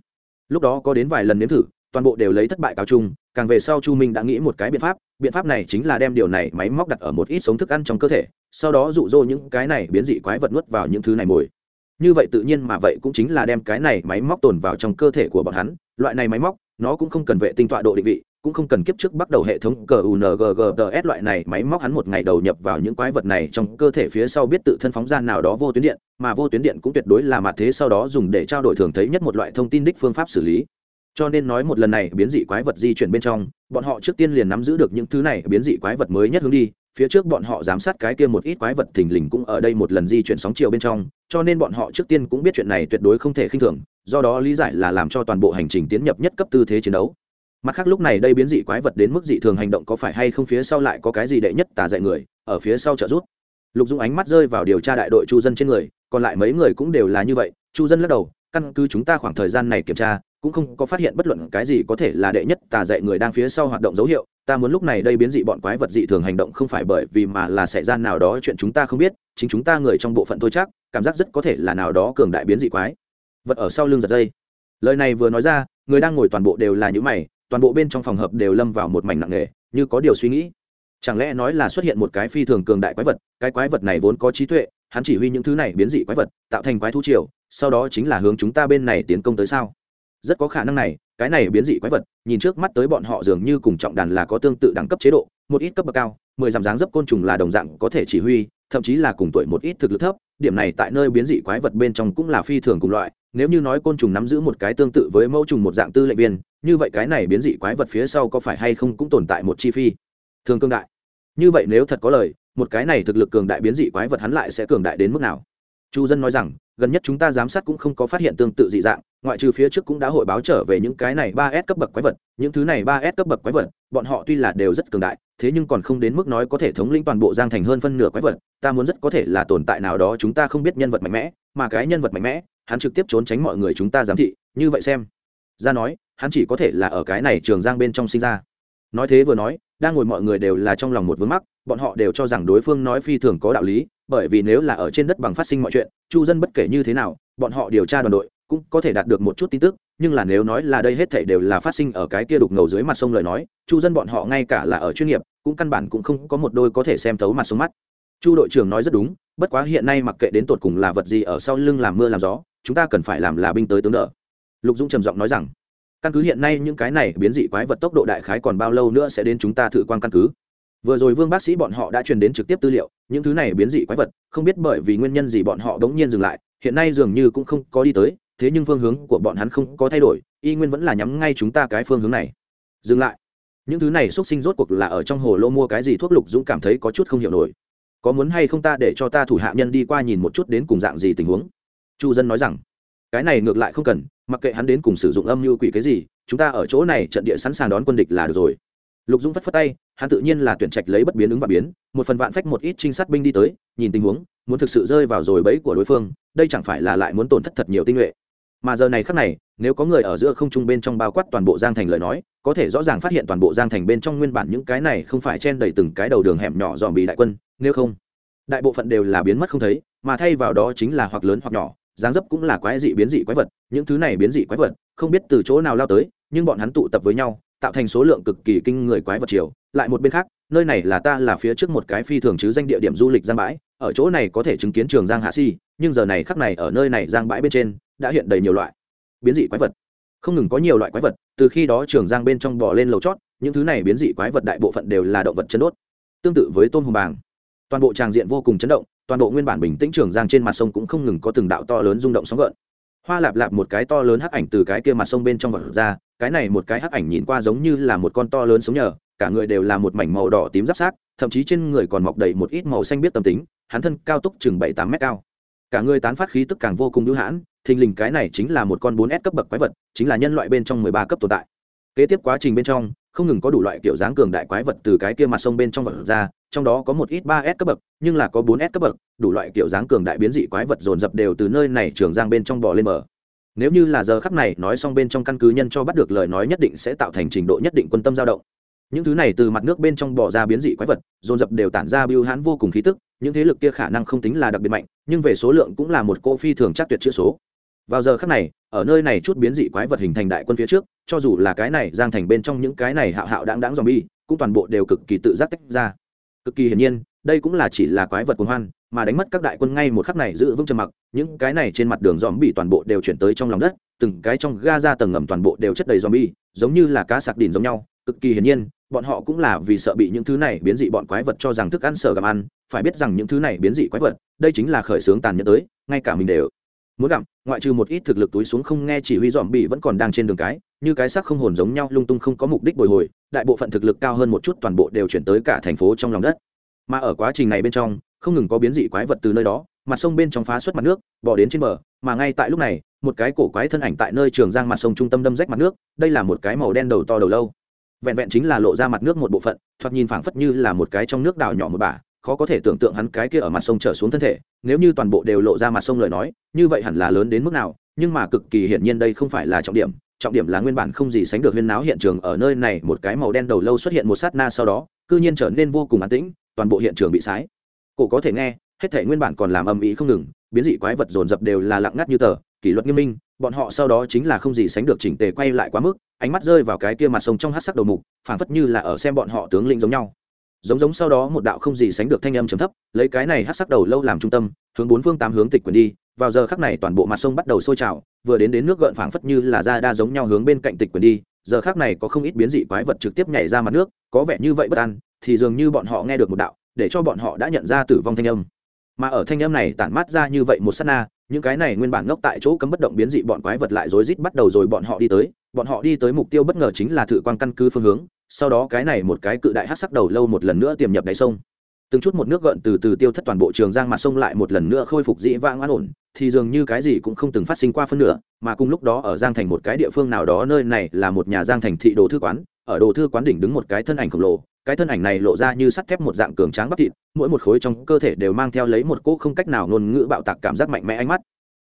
Lúc đó có đến vài lần nếm thử, toàn bộ đều lấy thất bại cáo chung càng về sau chu minh đã nghĩ một cái biện pháp biện pháp này chính là đem điều này máy móc đặt ở một ít sống thức ăn trong cơ thể sau đó dụ dỗ những cái này biến dị quái vật nuốt vào những thứ này mồi như vậy tự nhiên mà vậy cũng chính là đem cái này máy móc tồn vào trong cơ thể của bọn hắn loại này máy móc nó cũng không cần vệ tinh tọa độ định vị cũng không cần kiếp trước bắt đầu hệ thống cờ loại này máy móc hắn một ngày đầu nhập vào những quái vật này trong cơ thể phía sau biết tự thân phóng ra nào đó vô tuyến điện, mà vô tuyến điện cũng tuyệt đối là mặt thế sau đó dùng để trao đổi thường thấy nhất một loại thông tin đích phương pháp xử lý. Cho nên nói một lần này biến dị quái vật di chuyển bên trong, bọn họ trước tiên liền nắm giữ được những thứ này biến dị quái vật mới nhất hướng đi, phía trước bọn họ giám sát cái kia một ít quái vật thình lình cũng ở đây một lần di chuyển sóng chiều bên trong, cho nên bọn họ trước tiên cũng biết chuyện này tuyệt đối không thể khinh thường, do đó lý giải là làm cho toàn bộ hành trình tiến nhập nhất cấp tư thế chiến đấu. Mặt khác lúc này đây biến dị quái vật đến mức dị thường hành động có phải hay không phía sau lại có cái gì đệ nhất tà dạy người ở phía sau trợ rút lục dũng ánh mắt rơi vào điều tra đại đội chu dân trên người còn lại mấy người cũng đều là như vậy chu dân lắc đầu căn cứ chúng ta khoảng thời gian này kiểm tra cũng không có phát hiện bất luận cái gì có thể là đệ nhất tà dạy người đang phía sau hoạt động dấu hiệu, ta muốn lúc này đây biến dị bọn quái vật dị thường hành động không phải bởi vì mà là xảy ra nào đó chuyện chúng ta không biết, chính chúng ta người trong bộ phận thôi chắc, cảm giác rất có thể là nào đó cường đại biến dị quái. Vật ở sau lưng giật dây. Lời này vừa nói ra, người đang ngồi toàn bộ đều là những mày, toàn bộ bên trong phòng hợp đều lâm vào một mảnh nặng nề, như có điều suy nghĩ. Chẳng lẽ nói là xuất hiện một cái phi thường cường đại quái vật, cái quái vật này vốn có trí tuệ, hắn chỉ huy những thứ này biến dị quái vật, tạo thành quái thú triều, sau đó chính là hướng chúng ta bên này tiến công tới sao? Rất có khả năng này, cái này biến dị quái vật, nhìn trước mắt tới bọn họ dường như cùng trọng đàn là có tương tự đẳng cấp chế độ, một ít cấp bậc cao, mười dặm dáng dấp côn trùng là đồng dạng có thể chỉ huy, thậm chí là cùng tuổi một ít thực lực thấp, điểm này tại nơi biến dị quái vật bên trong cũng là phi thường cùng loại, nếu như nói côn trùng nắm giữ một cái tương tự với mẫu trùng một dạng tư lệnh viên, như vậy cái này biến dị quái vật phía sau có phải hay không cũng tồn tại một chi phi thường cương đại. Như vậy nếu thật có lời, một cái này thực lực cường đại biến dị quái vật hắn lại sẽ cường đại đến mức nào? Chu dân nói rằng, gần nhất chúng ta giám sát cũng không có phát hiện tương tự dị dạng ngoại trừ phía trước cũng đã hội báo trở về những cái này ba s cấp bậc quái vật, những thứ này ba s cấp bậc quái vật, bọn họ tuy là đều rất cường đại, thế nhưng còn không đến mức nói có thể thống lĩnh toàn bộ giang thành hơn phân nửa quái vật, ta muốn rất có thể là tồn tại nào đó chúng ta không biết nhân vật mạnh mẽ, mà cái nhân vật mạnh mẽ, hắn trực tiếp trốn tránh mọi người chúng ta giám thị, như vậy xem. Ra nói, hắn chỉ có thể là ở cái này trường giang bên trong sinh ra. Nói thế vừa nói, đang ngồi mọi người đều là trong lòng một vướng mắc, bọn họ đều cho rằng đối phương nói phi thường có đạo lý, bởi vì nếu là ở trên đất bằng phát sinh mọi chuyện, chu dân bất kể như thế nào, bọn họ điều tra đoàn đội cũng có thể đạt được một chút tin tức, nhưng là nếu nói là đây hết thảy đều là phát sinh ở cái kia đục ngầu dưới mặt sông lời nói, chu dân bọn họ ngay cả là ở chuyên nghiệp, cũng căn bản cũng không có một đôi có thể xem thấu mặt sông mắt. Chu đội trưởng nói rất đúng, bất quá hiện nay mặc kệ đến tột cùng là vật gì ở sau lưng làm mưa làm gió, chúng ta cần phải làm là binh tới tướng đỡ. Lục dũng trầm giọng nói rằng, căn cứ hiện nay những cái này biến dị quái vật tốc độ đại khái còn bao lâu nữa sẽ đến chúng ta thử quan căn cứ. Vừa rồi vương bác sĩ bọn họ đã truyền đến trực tiếp tư liệu, những thứ này biến dị quái vật, không biết bởi vì nguyên nhân gì bọn họ đống nhiên dừng lại, hiện nay dường như cũng không có đi tới thế nhưng phương hướng của bọn hắn không có thay đổi, y nguyên vẫn là nhắm ngay chúng ta cái phương hướng này. Dừng lại. Những thứ này xuất sinh rốt cuộc là ở trong hồ lô mua cái gì thuốc lục dũng cảm thấy có chút không hiểu nổi. Có muốn hay không ta để cho ta thủ hạ nhân đi qua nhìn một chút đến cùng dạng gì tình huống? Chu dân nói rằng, cái này ngược lại không cần, mặc kệ hắn đến cùng sử dụng âm mưu quỷ cái gì, chúng ta ở chỗ này trận địa sẵn sàng đón quân địch là được rồi. Lục dũng phất phất tay, hắn tự nhiên là tuyển trạch lấy bất biến ứng và biến, một phần vạn phách một ít trinh sát binh đi tới, nhìn tình huống, muốn thực sự rơi vào rồi bẫy của đối phương, đây chẳng phải là lại muốn tổn thất thật nhiều tinh nhuệ mà giờ này khác này, nếu có người ở giữa không trung bên trong bao quát toàn bộ giang thành lời nói, có thể rõ ràng phát hiện toàn bộ giang thành bên trong nguyên bản những cái này không phải chen đầy từng cái đầu đường hẻm nhỏ dòm bị đại quân, nếu không, đại bộ phận đều là biến mất không thấy, mà thay vào đó chính là hoặc lớn hoặc nhỏ, dáng dấp cũng là quái dị biến dị quái vật, những thứ này biến dị quái vật, không biết từ chỗ nào lao tới, nhưng bọn hắn tụ tập với nhau, tạo thành số lượng cực kỳ kinh người quái vật chiều lại một bên khác, nơi này là ta là phía trước một cái phi thường chứ danh địa điểm du lịch giang bãi, ở chỗ này có thể chứng kiến trường giang hạ si, nhưng giờ này khắc này ở nơi này giang bãi bên trên đã hiện đầy nhiều loại. Biến dị quái vật. Không ngừng có nhiều loại quái vật, từ khi đó trường giang bên trong bò lên lầu chót, những thứ này biến dị quái vật đại bộ phận đều là động vật chân đốt. Tương tự với tôm hùm bàng. Toàn bộ tràng diện vô cùng chấn động, toàn bộ nguyên bản bình tĩnh trường giang trên mặt sông cũng không ngừng có từng đạo to lớn rung động sóng gợn. Hoa lạp lạp một cái to lớn hắc ảnh từ cái kia mặt sông bên trong vật ra, cái này một cái hắc ảnh nhìn qua giống như là một con to lớn sống nhờ, cả người đều là một mảnh màu đỏ tím giáp sát thậm chí trên người còn mọc đầy một ít màu xanh biết tâm tính, hắn thân cao túc chừng bảy tám mét cao. Cả người tán phát khí tức càng vô cùng hữu hãn thình lình cái này chính là một con bốn s cấp bậc quái vật, chính là nhân loại bên trong mười ba cấp tồn tại. Kế tiếp quá trình bên trong, không ngừng có đủ loại kiểu dáng cường đại quái vật từ cái kia mặt sông bên trong vật ra, trong đó có một ít ba s cấp bậc, nhưng là có bốn s cấp bậc, đủ loại kiểu dáng cường đại biến dị quái vật dồn dập đều từ nơi này trường giang bên trong bò lên bờ. Nếu như là giờ khắc này nói xong bên trong căn cứ nhân cho bắt được lời nói nhất định sẽ tạo thành trình độ nhất định quân tâm dao động. Những thứ này từ mặt nước bên trong bỏ ra biến dị quái vật, dồn dập đều tản ra biêu hãn vô cùng khí tức, những thế lực kia khả năng không tính là đặc biệt mạnh, nhưng về số lượng cũng là một cô phi thường chắc tuyệt chữ số vào giờ khắc này, ở nơi này chút biến dị quái vật hình thành đại quân phía trước, cho dù là cái này giang thành bên trong những cái này hạo hạo đáng đáng dòm bi cũng toàn bộ đều cực kỳ tự giác tách ra. Cực kỳ hiển nhiên, đây cũng là chỉ là quái vật cuồng hoan, mà đánh mất các đại quân ngay một khắc này giữ vững trầm mặc, những cái này trên mặt đường dòm bị toàn bộ đều chuyển tới trong lòng đất, từng cái trong ga ra tầng ngầm toàn bộ đều chất đầy dòm bi giống như là cá sạc đỉn giống nhau. Cực kỳ hiển nhiên, bọn họ cũng là vì sợ bị những thứ này biến dị bọn quái vật cho rằng thức ăn sợ gặm ăn, phải biết rằng những thứ này biến dị quái vật, đây chính là khởi xướng tàn nhẫn tới, ngay cả mình đều muốn gặm, ngoại trừ một ít thực lực túi xuống không nghe chỉ huy dòm bị vẫn còn đang trên đường cái, như cái xác không hồn giống nhau lung tung không có mục đích bồi hồi, đại bộ phận thực lực cao hơn một chút toàn bộ đều chuyển tới cả thành phố trong lòng đất. Mà ở quá trình này bên trong, không ngừng có biến dị quái vật từ nơi đó, mặt sông bên trong phá xuất mặt nước, bỏ đến trên bờ, mà ngay tại lúc này, một cái cổ quái thân ảnh tại nơi trường giang mặt sông trung tâm đâm rách mặt nước, đây là một cái màu đen đầu to đầu lâu. Vẹn vẹn chính là lộ ra mặt nước một bộ phận, thoạt nhìn phảng phất như là một cái trong nước đảo nhỏ một bả khó có thể tưởng tượng hắn cái kia ở mặt sông trở xuống thân thể, nếu như toàn bộ đều lộ ra mặt sông lời nói, như vậy hẳn là lớn đến mức nào, nhưng mà cực kỳ hiển nhiên đây không phải là trọng điểm trọng điểm là nguyên bản không gì sánh được huyên náo hiện trường ở nơi này, một cái màu đen đầu lâu xuất hiện một sát na sau đó, cư nhiên trở nên vô cùng an tĩnh, toàn bộ hiện trường bị sái. Cổ có thể nghe, hết thể nguyên bản còn làm âm ý không ngừng, biến dị quái vật dồn dập đều là lặng ngắt như tờ, kỷ luật nghiêm minh, bọn họ sau đó chính là không gì sánh được chỉnh tề quay lại quá mức, ánh mắt rơi vào cái kia mặt sông trong hát sắc đầu mục, phảng phất như là ở xem bọn họ tướng lĩnh giống nhau giống giống sau đó một đạo không gì sánh được thanh âm trầm thấp, lấy cái này hát sắc đầu lâu làm trung tâm, hướng bốn phương tám hướng tịch quyền đi, vào giờ khắc này toàn bộ mặt sông bắt đầu sôi trào, vừa đến đến nước gợn phảng phất như là ra đa giống nhau hướng bên cạnh tịch quyền đi, giờ khắc này có không ít biến dị quái vật trực tiếp nhảy ra mặt nước, có vẻ như vậy bất an, thì dường như bọn họ nghe được một đạo, để cho bọn họ đã nhận ra tử vong thanh âm. Mà ở thanh âm này tản mát ra như vậy một sát na, những cái này nguyên bản ngốc tại chỗ cấm bất động biến dị bọn quái vật lại rối rít bắt đầu rồi bọn họ đi tới bọn họ đi tới mục tiêu bất ngờ chính là thử quan căn cứ phương hướng, sau đó cái này một cái cự đại hát sắc đầu lâu một lần nữa tiềm nhập đáy sông. Từng chút một nước gợn từ từ tiêu thất toàn bộ trường giang mặt sông lại một lần nữa khôi phục dĩ vãng an ổn, thì dường như cái gì cũng không từng phát sinh qua phân nửa, mà cùng lúc đó ở giang thành một cái địa phương nào đó nơi này là một nhà giang thành thị đồ thư quán, ở đồ thư quán đỉnh đứng một cái thân ảnh khổng lồ, cái thân ảnh này lộ ra như sắt thép một dạng cường tráng bắp thịt, mỗi một khối trong cơ thể đều mang theo lấy một cỗ không cách nào ngôn ngữ bạo tạc cảm giác mạnh mẽ ánh mắt.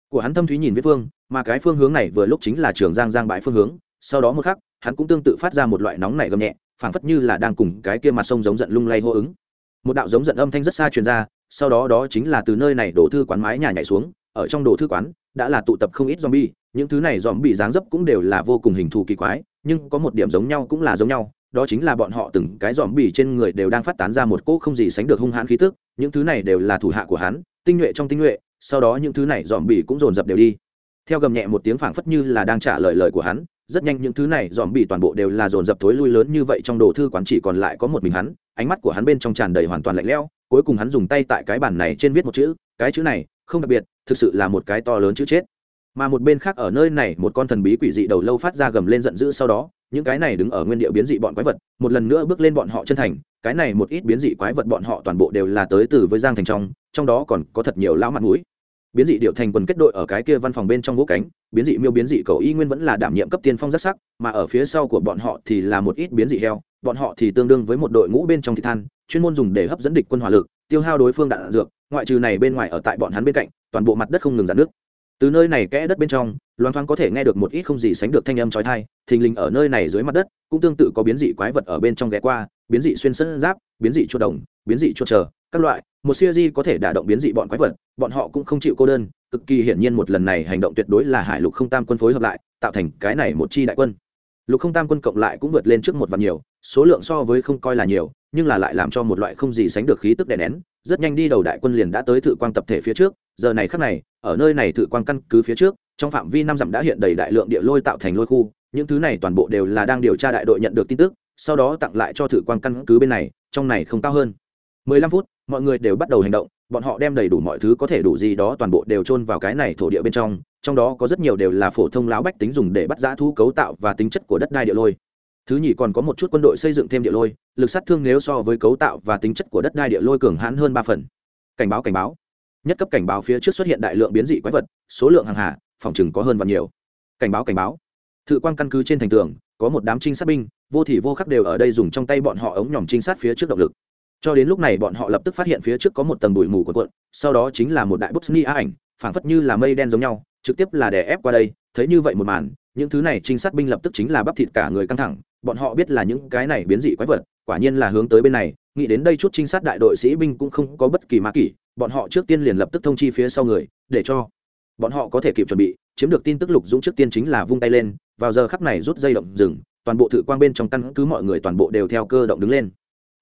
Của hắn thâm thúy nhìn với phương, mà cái phương hướng này vừa lúc chính là trường giang giang bãi phương hướng sau đó một khắc hắn cũng tương tự phát ra một loại nóng nảy gầm nhẹ phảng phất như là đang cùng cái kia mặt sông giống giận lung lay hô ứng một đạo giống giận âm thanh rất xa truyền ra sau đó đó chính là từ nơi này đổ thư quán mái nhà nhảy xuống ở trong đồ thư quán đã là tụ tập không ít zombie, những thứ này zombie dáng dấp cũng đều là vô cùng hình thù kỳ quái, nhưng có một điểm giống nhau cũng là giống nhau, đó chính là bọn họ từng cái zombie trên người đều đang phát tán ra một cỗ không gì sánh được hung hãn khí tức, những thứ này đều là thủ hạ của hắn, tinh nhuệ trong tinh nhuệ, sau đó những thứ này zombie cũng dồn dập đều đi. Theo gầm nhẹ một tiếng phảng phất như là đang trả lời lời của hắn, rất nhanh những thứ này zombie toàn bộ đều là dồn dập thối lui lớn như vậy trong đồ thư quán chỉ còn lại có một mình hắn, ánh mắt của hắn bên trong tràn đầy hoàn toàn lạnh lẽo, cuối cùng hắn dùng tay tại cái bàn này trên viết một chữ, cái chữ này không đặc biệt thực sự là một cái to lớn chữ chết. Mà một bên khác ở nơi này một con thần bí quỷ dị đầu lâu phát ra gầm lên giận dữ sau đó những cái này đứng ở nguyên địa biến dị bọn quái vật một lần nữa bước lên bọn họ chân thành cái này một ít biến dị quái vật bọn họ toàn bộ đều là tới từ với giang thành trong trong đó còn có thật nhiều lão mặt mũi biến dị điệu thành quần kết đội ở cái kia văn phòng bên trong vỗ cánh, biến dị miêu biến dị cầu y nguyên vẫn là đảm nhiệm cấp tiên phong rất sắc, mà ở phía sau của bọn họ thì là một ít biến dị heo, bọn họ thì tương đương với một đội ngũ bên trong thị than, chuyên môn dùng để hấp dẫn địch quân hỏa lực, tiêu hao đối phương đạn dược, ngoại trừ này bên ngoài ở tại bọn hắn bên cạnh, toàn bộ mặt đất không ngừng giãn nước từ nơi này kẽ đất bên trong loan thoáng có thể nghe được một ít không gì sánh được thanh âm trói thai thình lình ở nơi này dưới mặt đất, cũng tương tự có biến dị quái vật ở bên trong ghé qua, biến dị xuyên sân giáp, biến dị chuột đồng, biến dị chuột chờ các loại, một siêu di có thể đả động biến dị bọn quái vật, bọn họ cũng không chịu cô đơn, cực kỳ hiển nhiên một lần này hành động tuyệt đối là hải lục không tam quân phối hợp lại, tạo thành cái này một chi đại quân. Lục không tam quân cộng lại cũng vượt lên trước một vạn nhiều, số lượng so với không coi là nhiều, nhưng là lại làm cho một loại không gì sánh được khí tức đè nén, rất nhanh đi đầu đại quân liền đã tới thự quang tập thể phía trước, giờ này khắc này, ở nơi này thự quang căn cứ phía trước, trong phạm vi năm dặm đã hiện đầy đại lượng địa lôi tạo thành lôi khu, những thứ này toàn bộ đều là đang điều tra đại đội nhận được tin tức, sau đó tặng lại cho thự quang căn cứ bên này, trong này không cao hơn. 15 phút mọi người đều bắt đầu hành động bọn họ đem đầy đủ mọi thứ có thể đủ gì đó toàn bộ đều chôn vào cái này thổ địa bên trong trong đó có rất nhiều đều là phổ thông láo bách tính dùng để bắt giã thú cấu tạo và tính chất của đất đai địa lôi. Thứ nhì còn có một chút quân đội xây dựng thêm địa lôi lực sát thương nếu so với cấu tạo và tính chất của đất đai địa lôi cường hãn hơn ba phần. Cảnh báo cảnh báo. Nhất cấp cảnh báo phía trước xuất hiện đại lượng biến dị quái vật số lượng hàng hà, phòng trừng có hơn và nhiều. Cảnh báo cảnh báo. Thự quan căn cứ trên thành tường có một đám trinh sát binh vô thị vô khắc đều ở đây dùng trong tay bọn họ ống nhòm trinh sát phía trước động lực cho đến lúc này bọn họ lập tức phát hiện phía trước có một tầng bụi mù của cuộn, sau đó chính là một đại bút ni á ảnh, phảng phất như là mây đen giống nhau, trực tiếp là đè ép qua đây, thấy như vậy một màn, những thứ này trinh sát binh lập tức chính là bắp thịt cả người căng thẳng, bọn họ biết là những cái này biến dị quái vật, quả nhiên là hướng tới bên này, nghĩ đến đây chút trinh sát đại đội sĩ binh cũng không có bất kỳ ma kỷ, bọn họ trước tiên liền lập tức thông chi phía sau người, để cho bọn họ có thể kịp chuẩn bị, chiếm được tin tức lục dũng trước tiên chính là vung tay lên, vào giờ khắc này rút dây động rừng toàn bộ thự quang bên trong căn cứ mọi người toàn bộ đều theo cơ động đứng lên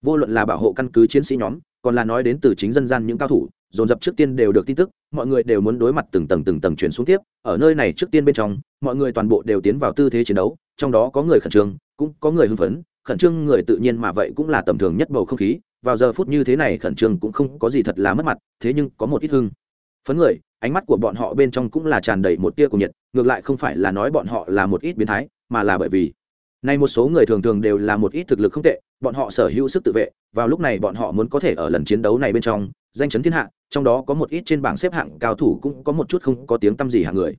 vô luận là bảo hộ căn cứ chiến sĩ nhóm, còn là nói đến từ chính dân gian những cao thủ, dồn dập trước tiên đều được tin tức, mọi người đều muốn đối mặt từng tầng từng tầng chuyển xuống tiếp. Ở nơi này trước tiên bên trong, mọi người toàn bộ đều tiến vào tư thế chiến đấu, trong đó có người khẩn trương, cũng có người hưng phấn. Khẩn trương người tự nhiên mà vậy cũng là tầm thường nhất bầu không khí. Vào giờ phút như thế này khẩn trương cũng không có gì thật là mất mặt, thế nhưng có một ít hưng phấn người, ánh mắt của bọn họ bên trong cũng là tràn đầy một tia của nhiệt, ngược lại không phải là nói bọn họ là một ít biến thái, mà là bởi vì nay một số người thường thường đều là một ít thực lực không tệ, bọn họ sở hữu sức tự vệ, vào lúc này bọn họ muốn có thể ở lần chiến đấu này bên trong, danh chấn thiên hạ, trong đó có một ít trên bảng xếp hạng cao thủ cũng có một chút không có tiếng tăm gì hạng người.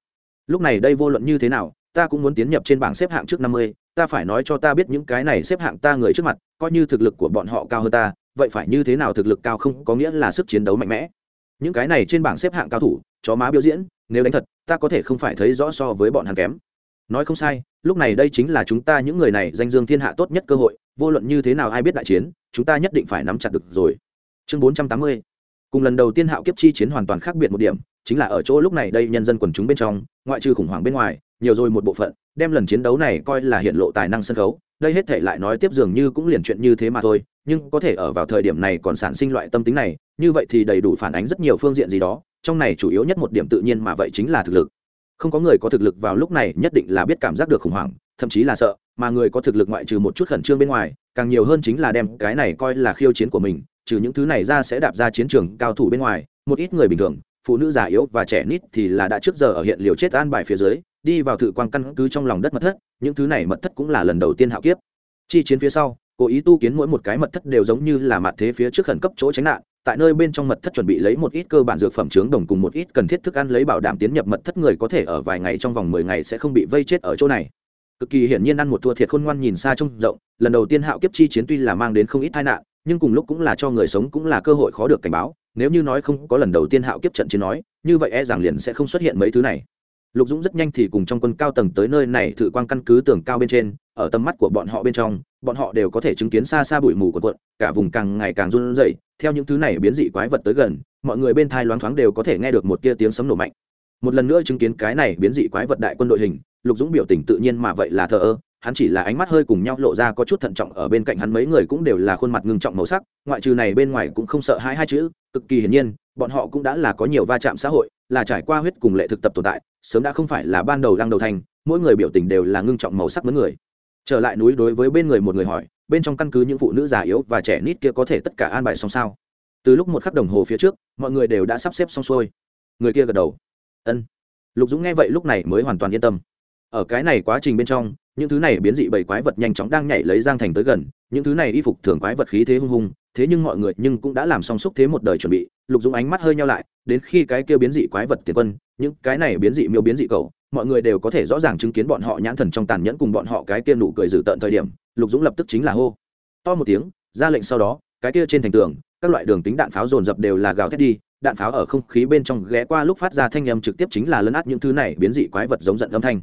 Lúc này đây vô luận như thế nào, ta cũng muốn tiến nhập trên bảng xếp hạng trước năm mươi, ta phải nói cho ta biết những cái này xếp hạng ta người trước mặt, coi như thực lực của bọn họ cao hơn ta, vậy phải như thế nào thực lực cao không có nghĩa là sức chiến đấu mạnh mẽ. Những cái này trên bảng xếp hạng cao thủ, chó má biểu diễn, nếu đánh thật, ta có thể không phải thấy rõ so với bọn hắn kém nói không sai, lúc này đây chính là chúng ta những người này danh dương thiên hạ tốt nhất cơ hội, vô luận như thế nào ai biết đại chiến, chúng ta nhất định phải nắm chặt được rồi. Chương bốn trăm tám mươi. Cùng lần đầu tiên hạo kiếp chi chiến hoàn toàn khác biệt một điểm, chính là ở chỗ lúc này đây nhân dân quần chúng bên trong, ngoại trừ khủng hoảng bên ngoài, nhiều rồi một bộ phận, đem lần chiến đấu này coi là hiện lộ tài năng sân khấu, đây hết thể lại nói tiếp dường như cũng liền chuyện như thế mà thôi, nhưng có thể ở vào thời điểm này còn sản sinh loại tâm tính này, như vậy thì đầy đủ phản ánh rất nhiều phương diện gì đó, trong này chủ yếu nhất một điểm tự nhiên mà vậy chính là thực lực không có người có thực lực vào lúc này nhất định là biết cảm giác được khủng hoảng, thậm chí là sợ, mà người có thực lực ngoại trừ một chút khẩn trương bên ngoài, càng nhiều hơn chính là đem cái này coi là khiêu chiến của mình, trừ những thứ này ra sẽ đạp ra chiến trường cao thủ bên ngoài, một ít người bình thường, phụ nữ già yếu và trẻ nít thì là đã trước giờ ở hiện liều chết an bài phía dưới, đi vào thử quang căn cứ trong lòng đất mật thất, những thứ này mật thất cũng là lần đầu tiên hạo kiếp. Chi chiến phía sau, cố ý tu kiến mỗi một cái mật thất đều giống như là mặt thế phía trước khẩn cấp chỗ tránh nạn tại nơi bên trong mật thất chuẩn bị lấy một ít cơ bản dược phẩm trướng đồng cùng một ít cần thiết thức ăn lấy bảo đảm tiến nhập mật thất người có thể ở vài ngày trong vòng mười ngày sẽ không bị vây chết ở chỗ này. Cực kỳ hiển nhiên ăn một thua thiệt khôn ngoan nhìn xa trông rộng, lần đầu tiên hạo kiếp chi chiến tuy là mang đến không ít tai nạn, nhưng cùng lúc cũng là cho người sống cũng là cơ hội khó được cảnh báo, nếu như nói không có lần đầu tiên hạo kiếp trận chiến nói, như vậy e rằng liền sẽ không xuất hiện mấy thứ này lục dũng rất nhanh thì cùng trong quân cao tầng tới nơi này thử quan căn cứ tường cao bên trên, ở tầm mắt của bọn họ bên trong, bọn họ đều có thể chứng kiến xa xa bụi mù của quận, cả vùng càng ngày càng run rẩy. Theo những thứ này biến dị quái vật tới gần, mọi người bên thai loáng thoáng đều có thể nghe được một tia tiếng sấm nổ mạnh. Một lần nữa chứng kiến cái này biến dị quái vật đại quân đội hình, lục dũng biểu tình tự nhiên mà vậy là thờ ơ, hắn chỉ là ánh mắt hơi cùng nhau lộ ra có chút thận trọng ở bên cạnh hắn, mấy người cũng đều là khuôn mặt ngưng trọng màu sắc, ngoại trừ này bên ngoài cũng không sợ hai hai chữ, cực kỳ hiển nhiên, bọn họ cũng đã là có nhiều va chạm xã hội là trải qua huyết cùng lệ thực tập tồn tại, sớm đã không phải là ban đầu lăng đầu thành, mỗi người biểu tình đều là ngưng trọng màu sắc mướn người. Trở lại núi đối với bên người một người hỏi, bên trong căn cứ những phụ nữ già yếu và trẻ nít kia có thể tất cả an bài xong sao? Từ lúc một khắc đồng hồ phía trước, mọi người đều đã sắp xếp xong xuôi. Người kia gật đầu. Ân. Lục dũng nghe vậy lúc này mới hoàn toàn yên tâm. Ở cái này quá trình bên trong, những thứ này biến dị bầy quái vật nhanh chóng đang nhảy lấy giang thành tới gần, những thứ này y phục thường quái vật khí thế hung hung thế nhưng mọi người nhưng cũng đã làm xong xúc thế một đời chuẩn bị, lục dũng ánh mắt hơi nhau lại, đến khi cái kia biến dị quái vật tiền quân, những cái này biến dị miêu biến dị cầu mọi người đều có thể rõ ràng chứng kiến bọn họ nhãn thần trong tàn nhẫn cùng bọn họ cái kia nụ cười dữ tợn thời điểm, lục dũng lập tức chính là hô. To một tiếng, ra lệnh sau đó, cái kia trên thành tường, các loại đường tính đạn pháo dồn dập đều là gào thét đi, đạn pháo ở không khí bên trong ghé qua lúc phát ra thanh âm trực tiếp chính là lấn át những thứ này biến dị quái vật giống giận âm thanh.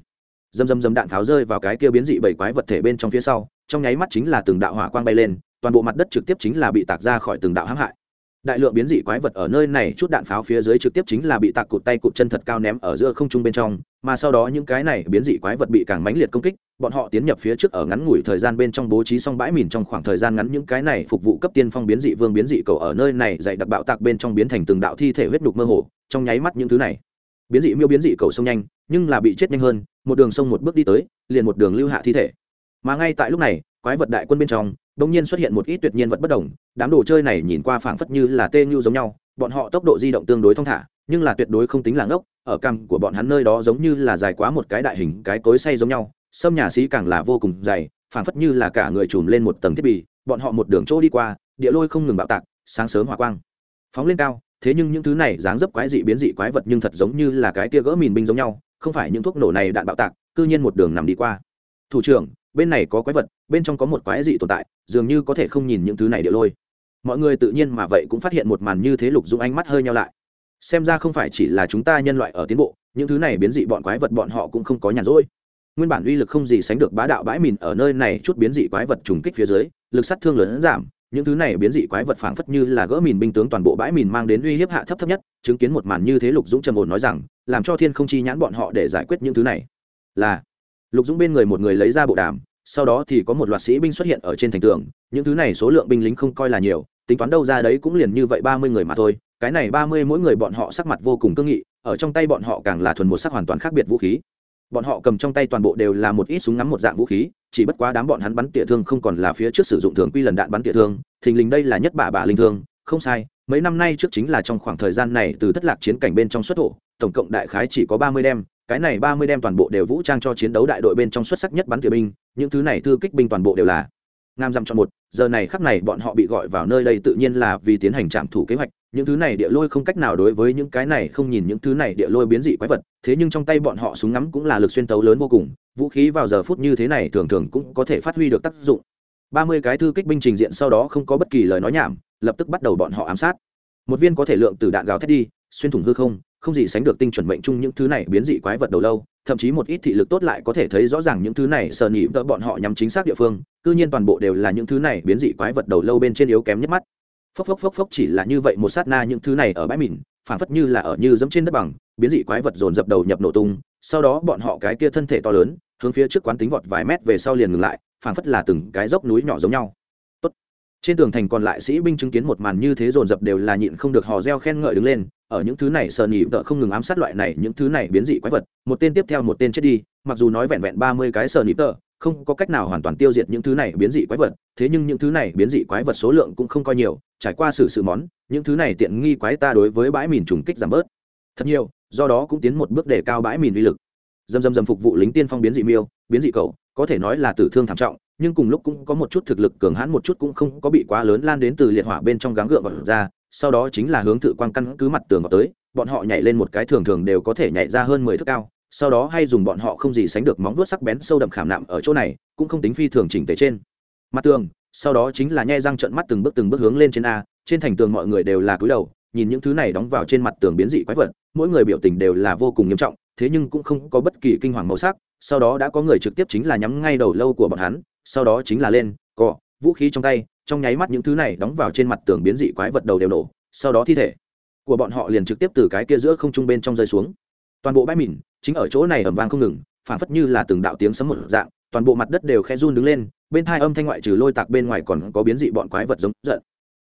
Dầm dầm dầm đạn pháo rơi vào cái kia biến dị bảy quái vật thể bên trong phía sau, trong nháy mắt chính là từng đạo hỏa quang bay lên toàn bộ mặt đất trực tiếp chính là bị tạc ra khỏi từng đạo hãm hại. Đại lượng biến dị quái vật ở nơi này chút đạn pháo phía dưới trực tiếp chính là bị tạc cụt tay cụt chân thật cao ném ở giữa không trung bên trong, mà sau đó những cái này biến dị quái vật bị càng mãnh liệt công kích, bọn họ tiến nhập phía trước ở ngắn ngủi thời gian bên trong bố trí xong bãi mìn trong khoảng thời gian ngắn những cái này phục vụ cấp tiên phong biến dị vương biến dị cầu ở nơi này dạy đặc bạo tạc bên trong biến thành từng đạo thi thể huyết đục mơ hồ, trong nháy mắt những thứ này. Biến dị miêu biến dị cầu sông nhanh, nhưng là bị chết nhanh hơn, một đường sông một bước đi tới, liền một đường lưu hạ thi thể. Mà ngay tại lúc này, quái vật đại quân bên trong bỗng nhiên xuất hiện một ít tuyệt nhiên vật bất đồng, đám đồ chơi này nhìn qua phảng phất như là tê như giống nhau, bọn họ tốc độ di động tương đối thong thả, nhưng là tuyệt đối không tính là ngốc, ở cằm của bọn hắn nơi đó giống như là dài quá một cái đại hình, cái cối say giống nhau, sâm nhà sĩ càng là vô cùng dày, phảng phất như là cả người trùm lên một tầng thiết bị, bọn họ một đường chỗ đi qua, địa lôi không ngừng bạo tạc, sáng sớm hỏa quang. Phóng lên cao, thế nhưng những thứ này dáng dấp quái dị biến dị quái vật nhưng thật giống như là cái kia gỡ mìn binh giống nhau, không phải những thuốc nổ này đạn bạo tạc, cư nhiên một đường nằm đi qua. Thủ trưởng bên này có quái vật, bên trong có một quái dị tồn tại, dường như có thể không nhìn những thứ này địa lôi. Mọi người tự nhiên mà vậy cũng phát hiện một màn như thế lục dũng ánh mắt hơi nhau lại. Xem ra không phải chỉ là chúng ta nhân loại ở tiến bộ, những thứ này biến dị bọn quái vật bọn họ cũng không có nhàn rỗi. Nguyên bản uy lực không gì sánh được bá đạo bãi mìn ở nơi này chút biến dị quái vật trùng kích phía dưới, lực sát thương lớn giảm, những thứ này biến dị quái vật phảng phất như là gỡ mìn binh tướng toàn bộ bãi mìn mang đến uy hiếp hạ thấp thấp nhất, chứng kiến một màn như thế lục dũng trầm ổn nói rằng, làm cho thiên không chi nhãn bọn họ để giải quyết những thứ này. Là lục dũng bên người một người lấy ra bộ đàm, sau đó thì có một loạt sĩ binh xuất hiện ở trên thành tường, những thứ này số lượng binh lính không coi là nhiều, tính toán đâu ra đấy cũng liền như vậy ba mươi người mà thôi, cái này ba mươi mỗi người bọn họ sắc mặt vô cùng cương nghị, ở trong tay bọn họ càng là thuần một sắc hoàn toàn khác biệt vũ khí. Bọn họ cầm trong tay toàn bộ đều là một ít súng ngắm một dạng vũ khí, chỉ bất quá đám bọn hắn bắn tỉa thương không còn là phía trước sử dụng thường quy lần đạn bắn tỉa thương, thình lình đây là nhất bà bà linh thương, không sai, mấy năm nay trước chính là trong khoảng thời gian này từ thất lạc chiến cảnh bên trong xuất thổ, tổng cộng đại khái chỉ có ba mươi đem cái này ba mươi đem toàn bộ đều vũ trang cho chiến đấu đại đội bên trong xuất sắc nhất bắn tỉa binh, những thứ này thư kích binh toàn bộ đều là ngam dăm chọn một, giờ này khắc này bọn họ bị gọi vào nơi đây tự nhiên là vì tiến hành trạm thủ kế hoạch, những thứ này địa lôi không cách nào đối với những cái này không nhìn những thứ này địa lôi biến dị quái vật, thế nhưng trong tay bọn họ súng ngắm cũng là lực xuyên tấu lớn vô cùng, vũ khí vào giờ phút như thế này thường thường cũng có thể phát huy được tác dụng. Ba mươi cái thư kích binh trình diện sau đó không có bất kỳ lời nói nhảm, lập tức bắt đầu bọn họ ám sát. Một viên có thể lượng từ đạn gào thét đi, xuyên thủng hư không không gì sánh được tinh chuẩn mệnh chung những thứ này biến dị quái vật đầu lâu, thậm chí một ít thị lực tốt lại có thể thấy rõ ràng những thứ này sờ nhị vợ bọn họ nhắm chính xác địa phương, cư nhiên toàn bộ đều là những thứ này biến dị quái vật đầu lâu bên trên yếu kém nhất mắt. Phốc phốc phốc phốc chỉ là như vậy một sát na những thứ này ở bãi mìn, phảng phất như là ở như dẫm trên đất bằng, biến dị quái vật dồn dập đầu nhập nổ tung, sau đó bọn họ cái kia thân thể to lớn, hướng phía trước quán tính vọt vài mét về sau liền ngừng lại, phảng phất là từng cái dốc núi nhỏ giống nhau trên tường thành còn lại sĩ binh chứng kiến một màn như thế dồn dập đều là nhịn không được hò reo khen ngợi đứng lên, ở những thứ này sờ nhị vợ không ngừng ám sát loại này, những thứ này biến dị quái vật, một tên tiếp theo một tên chết đi, mặc dù nói vẹn vẹn ba mươi cái sờ nhị vợ, không có cách nào hoàn toàn tiêu diệt những thứ này biến dị quái vật, thế nhưng những thứ này biến dị quái vật số lượng cũng không coi nhiều, trải qua sự sự món, những thứ này tiện nghi quái ta đối với bãi mìn trùng kích giảm bớt. Thật nhiều, do đó cũng tiến một bước để cao bãi mìn uy lực. Dầm dầm dầm phục vụ lính tiên phong biến dị miêu, biến dị cầu có thể nói là tử thương thảm trọng nhưng cùng lúc cũng có một chút thực lực cường hãn một chút cũng không có bị quá lớn lan đến từ liệt hỏa bên trong gắng gượng vào ra, sau đó chính là hướng thự quang căn cứ mặt tường vào tới, bọn họ nhảy lên một cái thường thường đều có thể nhảy ra hơn mười thước cao, sau đó hay dùng bọn họ không gì sánh được móng vuốt sắc bén sâu đậm khảm nạm ở chỗ này, cũng không tính phi thường chỉnh tế trên. Mặt tường, sau đó chính là nhai răng trận mắt từng bước từng bước hướng lên trên a, trên thành tường mọi người đều là cúi đầu, nhìn những thứ này đóng vào trên mặt tường biến dị quái vật, mỗi người biểu tình đều là vô cùng nghiêm trọng, thế nhưng cũng không có bất kỳ kinh hoàng màu sắc, sau đó đã có người trực tiếp chính là nhắm ngay đầu lâu của bọn hắn sau đó chính là lên, cọ, vũ khí trong tay, trong nháy mắt những thứ này đóng vào trên mặt tường biến dị quái vật đầu đều nổ, sau đó thi thể của bọn họ liền trực tiếp từ cái kia giữa không trung bên trong rơi xuống. Toàn bộ bãi mìn chính ở chỗ này ẩm vang không ngừng phản phất như là từng đạo tiếng sấm một dạng, toàn bộ mặt đất đều khe run đứng lên, bên thai âm thanh ngoại trừ lôi tạc bên ngoài còn có biến dị bọn quái vật giống giận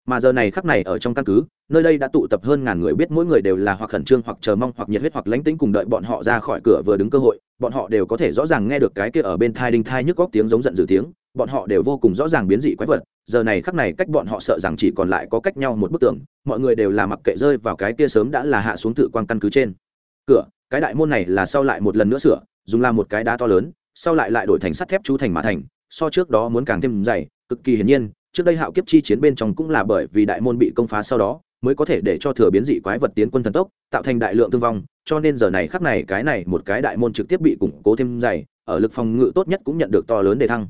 mà giờ này khắc này ở trong căn cứ, nơi đây đã tụ tập hơn ngàn người biết mỗi người đều là hoặc khẩn trương hoặc chờ mong hoặc nhiệt huyết hoặc lánh tính cùng đợi bọn họ ra khỏi cửa vừa đứng cơ hội, bọn họ đều có thể rõ ràng nghe được cái kia ở bên thai đinh thai nhức góc tiếng giống giận dữ tiếng, bọn họ đều vô cùng rõ ràng biến dị quái vật, giờ này khắc này cách bọn họ sợ rằng chỉ còn lại có cách nhau một bức tường, mọi người đều là mặc kệ rơi vào cái kia sớm đã là hạ xuống tự quan căn cứ trên. Cửa, cái đại môn này là sau lại một lần nữa sửa, dùng làm một cái đá to lớn, sau lại lại đổi thành sắt thép chú thành mã thành, so trước đó muốn càng thêm dày, cực kỳ hiển nhiên trước đây hạo kiếp chi chiến bên trong cũng là bởi vì đại môn bị công phá sau đó, mới có thể để cho thừa biến dị quái vật tiến quân thần tốc, tạo thành đại lượng thương vong, cho nên giờ này khắc này cái này một cái đại môn trực tiếp bị củng cố thêm dày, ở lực phòng ngự tốt nhất cũng nhận được to lớn đề thăng.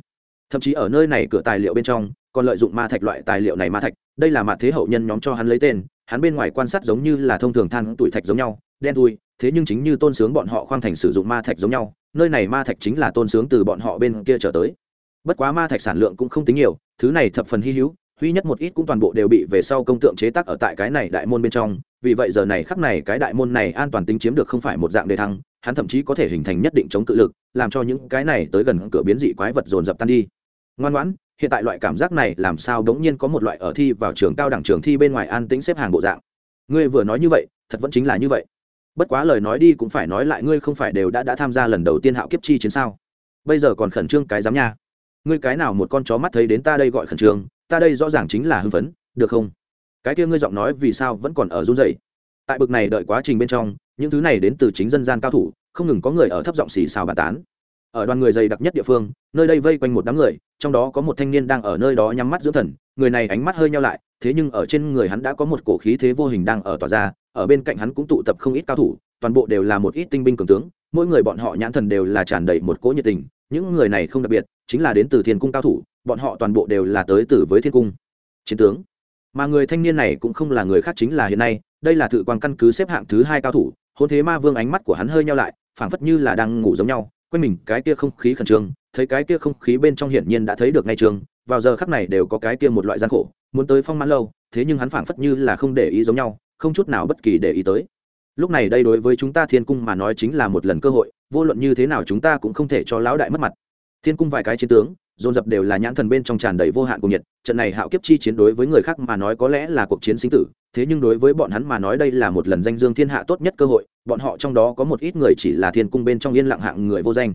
Thậm chí ở nơi này cửa tài liệu bên trong, còn lợi dụng ma thạch loại tài liệu này ma thạch, đây là mặt thế hậu nhân nhóm cho hắn lấy tên, hắn bên ngoài quan sát giống như là thông thường than tuổi thạch giống nhau, đen thui, thế nhưng chính như tôn sướng bọn họ khoang thành sử dụng ma thạch giống nhau, nơi này ma thạch chính là tôn sướng từ bọn họ bên kia trở tới. Bất quá ma thạch sản lượng cũng không tính nhiều thứ này thập phần hy hữu huy nhất một ít cũng toàn bộ đều bị về sau công tượng chế tác ở tại cái này đại môn bên trong, vì vậy giờ này khắc này cái đại môn này an toàn tính chiếm được không phải một dạng đề thăng, hắn thậm chí có thể hình thành nhất định chống cự lực, làm cho những cái này tới gần cửa biến dị quái vật dồn dập tan đi. Ngoan ngoãn, hiện tại loại cảm giác này làm sao đống nhiên có một loại ở thi vào trường cao đẳng trường thi bên ngoài an tĩnh xếp hàng bộ dạng. Ngươi vừa nói như vậy, thật vẫn chính là như vậy. Bất quá lời nói đi cũng phải nói lại, ngươi không phải đều đã đã tham gia lần đầu tiên hạo kiếp chi chiến sao? Bây giờ còn khẩn trương cái giám nha ngươi cái nào một con chó mắt thấy đến ta đây gọi khẩn trương, ta đây rõ ràng chính là hưng phấn, được không? Cái kia ngươi giọng nói vì sao vẫn còn ở run rẩy? Tại bực này đợi quá trình bên trong, những thứ này đến từ chính dân gian cao thủ, không ngừng có người ở thấp giọng xì xào bàn tán. Ở đoàn người dày đặc nhất địa phương, nơi đây vây quanh một đám người, trong đó có một thanh niên đang ở nơi đó nhắm mắt dưỡng thần, người này ánh mắt hơi nhau lại, thế nhưng ở trên người hắn đã có một cổ khí thế vô hình đang ở tỏa ra, ở bên cạnh hắn cũng tụ tập không ít cao thủ, toàn bộ đều là một ít tinh binh cường tướng, mỗi người bọn họ nhãn thần đều là tràn đầy một cỗ nhiệt tình, những người này không đặc biệt chính là đến từ thiên cung cao thủ, bọn họ toàn bộ đều là tới từ với thiên cung. Chiến tướng. Mà người thanh niên này cũng không là người khác chính là hiện nay, đây là thự quan căn cứ xếp hạng thứ hai cao thủ, hôn thế ma vương ánh mắt của hắn hơi nhau lại, phảng phất như là đang ngủ giống nhau, quanh mình cái kia không khí khẩn trương, thấy cái kia không khí bên trong hiển nhiên đã thấy được ngay trường, vào giờ khắc này đều có cái kia một loại gian khổ, muốn tới phong mãn lâu, thế nhưng hắn phảng phất như là không để ý giống nhau, không chút nào bất kỳ để ý tới. Lúc này đây đối với chúng ta thiên cung mà nói chính là một lần cơ hội, vô luận như thế nào chúng ta cũng không thể cho lão đại mất mặt thiên cung vài cái chiến tướng, dồn dập đều là nhãn thần bên trong tràn đầy vô hạn cùng nhiệt, trận này hạo kiếp chi chiến đối với người khác mà nói có lẽ là cuộc chiến sinh tử, thế nhưng đối với bọn hắn mà nói đây là một lần danh dương thiên hạ tốt nhất cơ hội, bọn họ trong đó có một ít người chỉ là thiên cung bên trong yên lặng hạng người vô danh.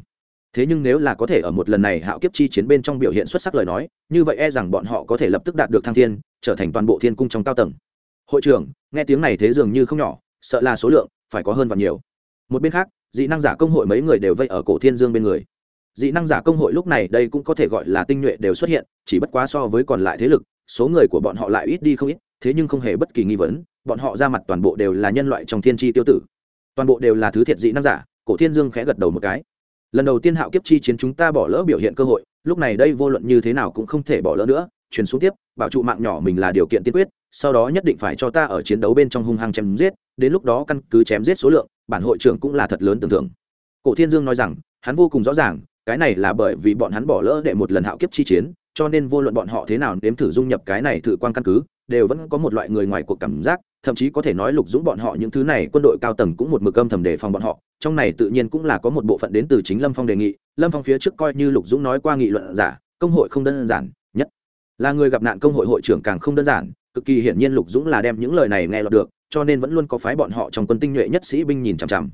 Thế nhưng nếu là có thể ở một lần này hạo kiếp chi chiến bên trong biểu hiện xuất sắc lời nói, như vậy e rằng bọn họ có thể lập tức đạt được thăng thiên, trở thành toàn bộ thiên cung trong cao tầng. Hội trưởng, nghe tiếng này thế dường như không nhỏ, sợ là số lượng phải có hơn và nhiều. Một bên khác, dị năng giả công hội mấy người đều vây ở cổ thiên dương bên người dị năng giả công hội lúc này đây cũng có thể gọi là tinh nhuệ đều xuất hiện, chỉ bất quá so với còn lại thế lực, số người của bọn họ lại ít đi không ít, thế nhưng không hề bất kỳ nghi vấn, bọn họ ra mặt toàn bộ đều là nhân loại trong thiên tri tiêu tử. Toàn bộ đều là thứ thiệt dị năng giả, cổ thiên dương khẽ gật đầu một cái. Lần đầu tiên hạo kiếp chi chiến chúng ta bỏ lỡ biểu hiện cơ hội, lúc này đây vô luận như thế nào cũng không thể bỏ lỡ nữa, truyền xuống tiếp, bảo trụ mạng nhỏ mình là điều kiện tiên quyết, sau đó nhất định phải cho ta ở chiến đấu bên trong hung hăng chém giết, đến lúc đó căn cứ chém giết số lượng, bản hội trưởng cũng là thật lớn tưởng tượng. Cổ thiên dương nói rằng, hắn vô cùng rõ ràng cái này là bởi vì bọn hắn bỏ lỡ để một lần hạo kiếp chi chiến, cho nên vô luận bọn họ thế nào nếm thử dung nhập cái này thử quan căn cứ, đều vẫn có một loại người ngoài cuộc cảm giác, thậm chí có thể nói lục dũng bọn họ những thứ này quân đội cao tầng cũng một mực âm thầm đề phòng bọn họ, trong này tự nhiên cũng là có một bộ phận đến từ chính lâm phong đề nghị, lâm phong phía trước coi như lục dũng nói qua nghị luận giả, công hội không đơn giản, nhất là người gặp nạn công hội hội trưởng càng không đơn giản, cực kỳ hiển nhiên lục dũng là đem những lời này nghe lọt được, cho nên vẫn luôn có phái bọn họ trong quân tinh nhuệ nhất sĩ binh nhìn chằm chằm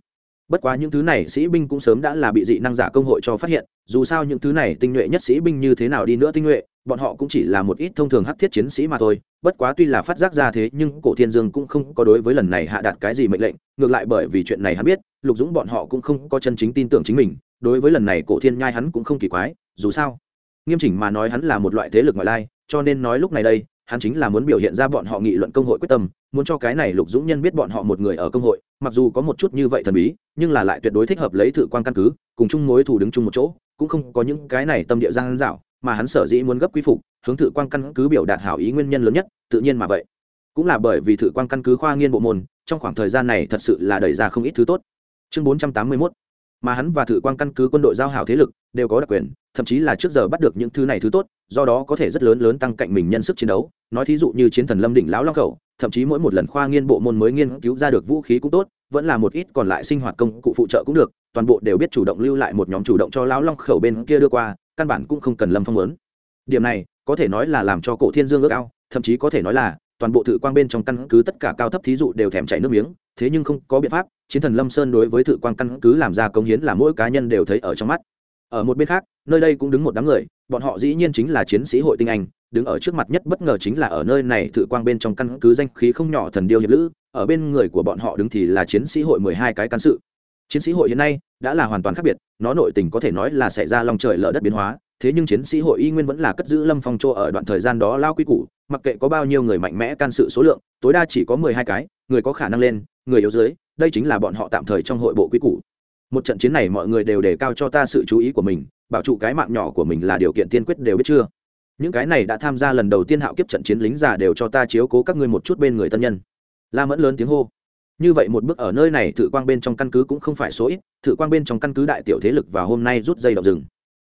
bất quá những thứ này sĩ binh cũng sớm đã là bị dị năng giả công hội cho phát hiện, dù sao những thứ này tinh nhuệ nhất sĩ binh như thế nào đi nữa tinh nhuệ, bọn họ cũng chỉ là một ít thông thường hắc thiết chiến sĩ mà thôi. Bất quá tuy là phát giác ra thế, nhưng cổ thiên dương cũng không có đối với lần này hạ đạt cái gì mệnh lệnh, ngược lại bởi vì chuyện này hắn biết, lục dũng bọn họ cũng không có chân chính tin tưởng chính mình. Đối với lần này cổ thiên nhai hắn cũng không kỳ quái, dù sao, nghiêm chỉnh mà nói hắn là một loại thế lực ngoại lai, cho nên nói lúc này đây hắn chính là muốn biểu hiện ra bọn họ nghị luận công hội quyết tâm, muốn cho cái này lục dũng nhân biết bọn họ một người ở công hội, mặc dù có một chút như vậy thần bí, nhưng là lại tuyệt đối thích hợp lấy thử quan căn cứ, cùng chung mối thủ đứng chung một chỗ, cũng không có những cái này tâm địa giang dạo mà hắn sở dĩ muốn gấp quy phục, hướng thử quan căn cứ biểu đạt hảo ý nguyên nhân lớn nhất, tự nhiên mà vậy. Cũng là bởi vì thử quan căn cứ khoa nghiên bộ môn, trong khoảng thời gian này thật sự là đẩy ra không ít thứ tốt. Chương bốn trăm tám mươi 481 mà hắn và thử quan căn cứ quân đội giao hảo thế lực, đều có đặc quyền, thậm chí là trước giờ bắt được những thứ này thứ tốt do đó có thể rất lớn lớn tăng cạnh mình nhân sức chiến đấu. Nói thí dụ như chiến thần lâm đỉnh lão long khẩu, thậm chí mỗi một lần khoa nghiên bộ môn mới nghiên cứu ra được vũ khí cũng tốt, vẫn là một ít còn lại sinh hoạt công cụ phụ trợ cũng được, toàn bộ đều biết chủ động lưu lại một nhóm chủ động cho lão long khẩu bên kia đưa qua, căn bản cũng không cần lâm phong lớn điểm này, có thể nói là làm cho cổ thiên dương ước ao, thậm chí có thể nói là toàn bộ thự quang bên trong căn cứ tất cả cao thấp thí dụ đều thèm chảy nước miếng, thế nhưng không có biện pháp, chiến thần lâm sơn đối với thự quang căn cứ làm ra công hiến là mỗi cá nhân đều thấy ở trong mắt. Ở một bên khác, nơi đây cũng đứng một đám người bọn họ dĩ nhiên chính là chiến sĩ hội tinh anh, đứng ở trước mặt nhất bất ngờ chính là ở nơi này thự quang bên trong căn cứ danh khí không nhỏ thần điêu hiệp lữ, ở bên người của bọn họ đứng thì là chiến sĩ hội mười hai cái cán sự. Chiến sĩ hội hiện nay đã là hoàn toàn khác biệt, nó nội tình có thể nói là xảy ra lòng trời lở đất biến hóa, thế nhưng chiến sĩ hội y nguyên vẫn là cất giữ lâm phong chỗ ở đoạn thời gian đó lao quy củ, mặc kệ có bao nhiêu người mạnh mẽ can sự số lượng, tối đa chỉ có mười hai cái, người có khả năng lên, người yếu dưới, đây chính là bọn họ tạm thời trong hội bộ quy củ một trận chiến này mọi người đều đề cao cho ta sự chú ý của mình, bảo trụ cái mạng nhỏ của mình là điều kiện tiên quyết đều biết chưa? Những cái này đã tham gia lần đầu tiên hạo kiếp trận chiến lính già đều cho ta chiếu cố các ngươi một chút bên người tân nhân. La mẫn lớn tiếng hô. Như vậy một bước ở nơi này thử quang bên trong căn cứ cũng không phải số ít thử quang bên trong căn cứ đại tiểu thế lực và hôm nay rút dây động rừng.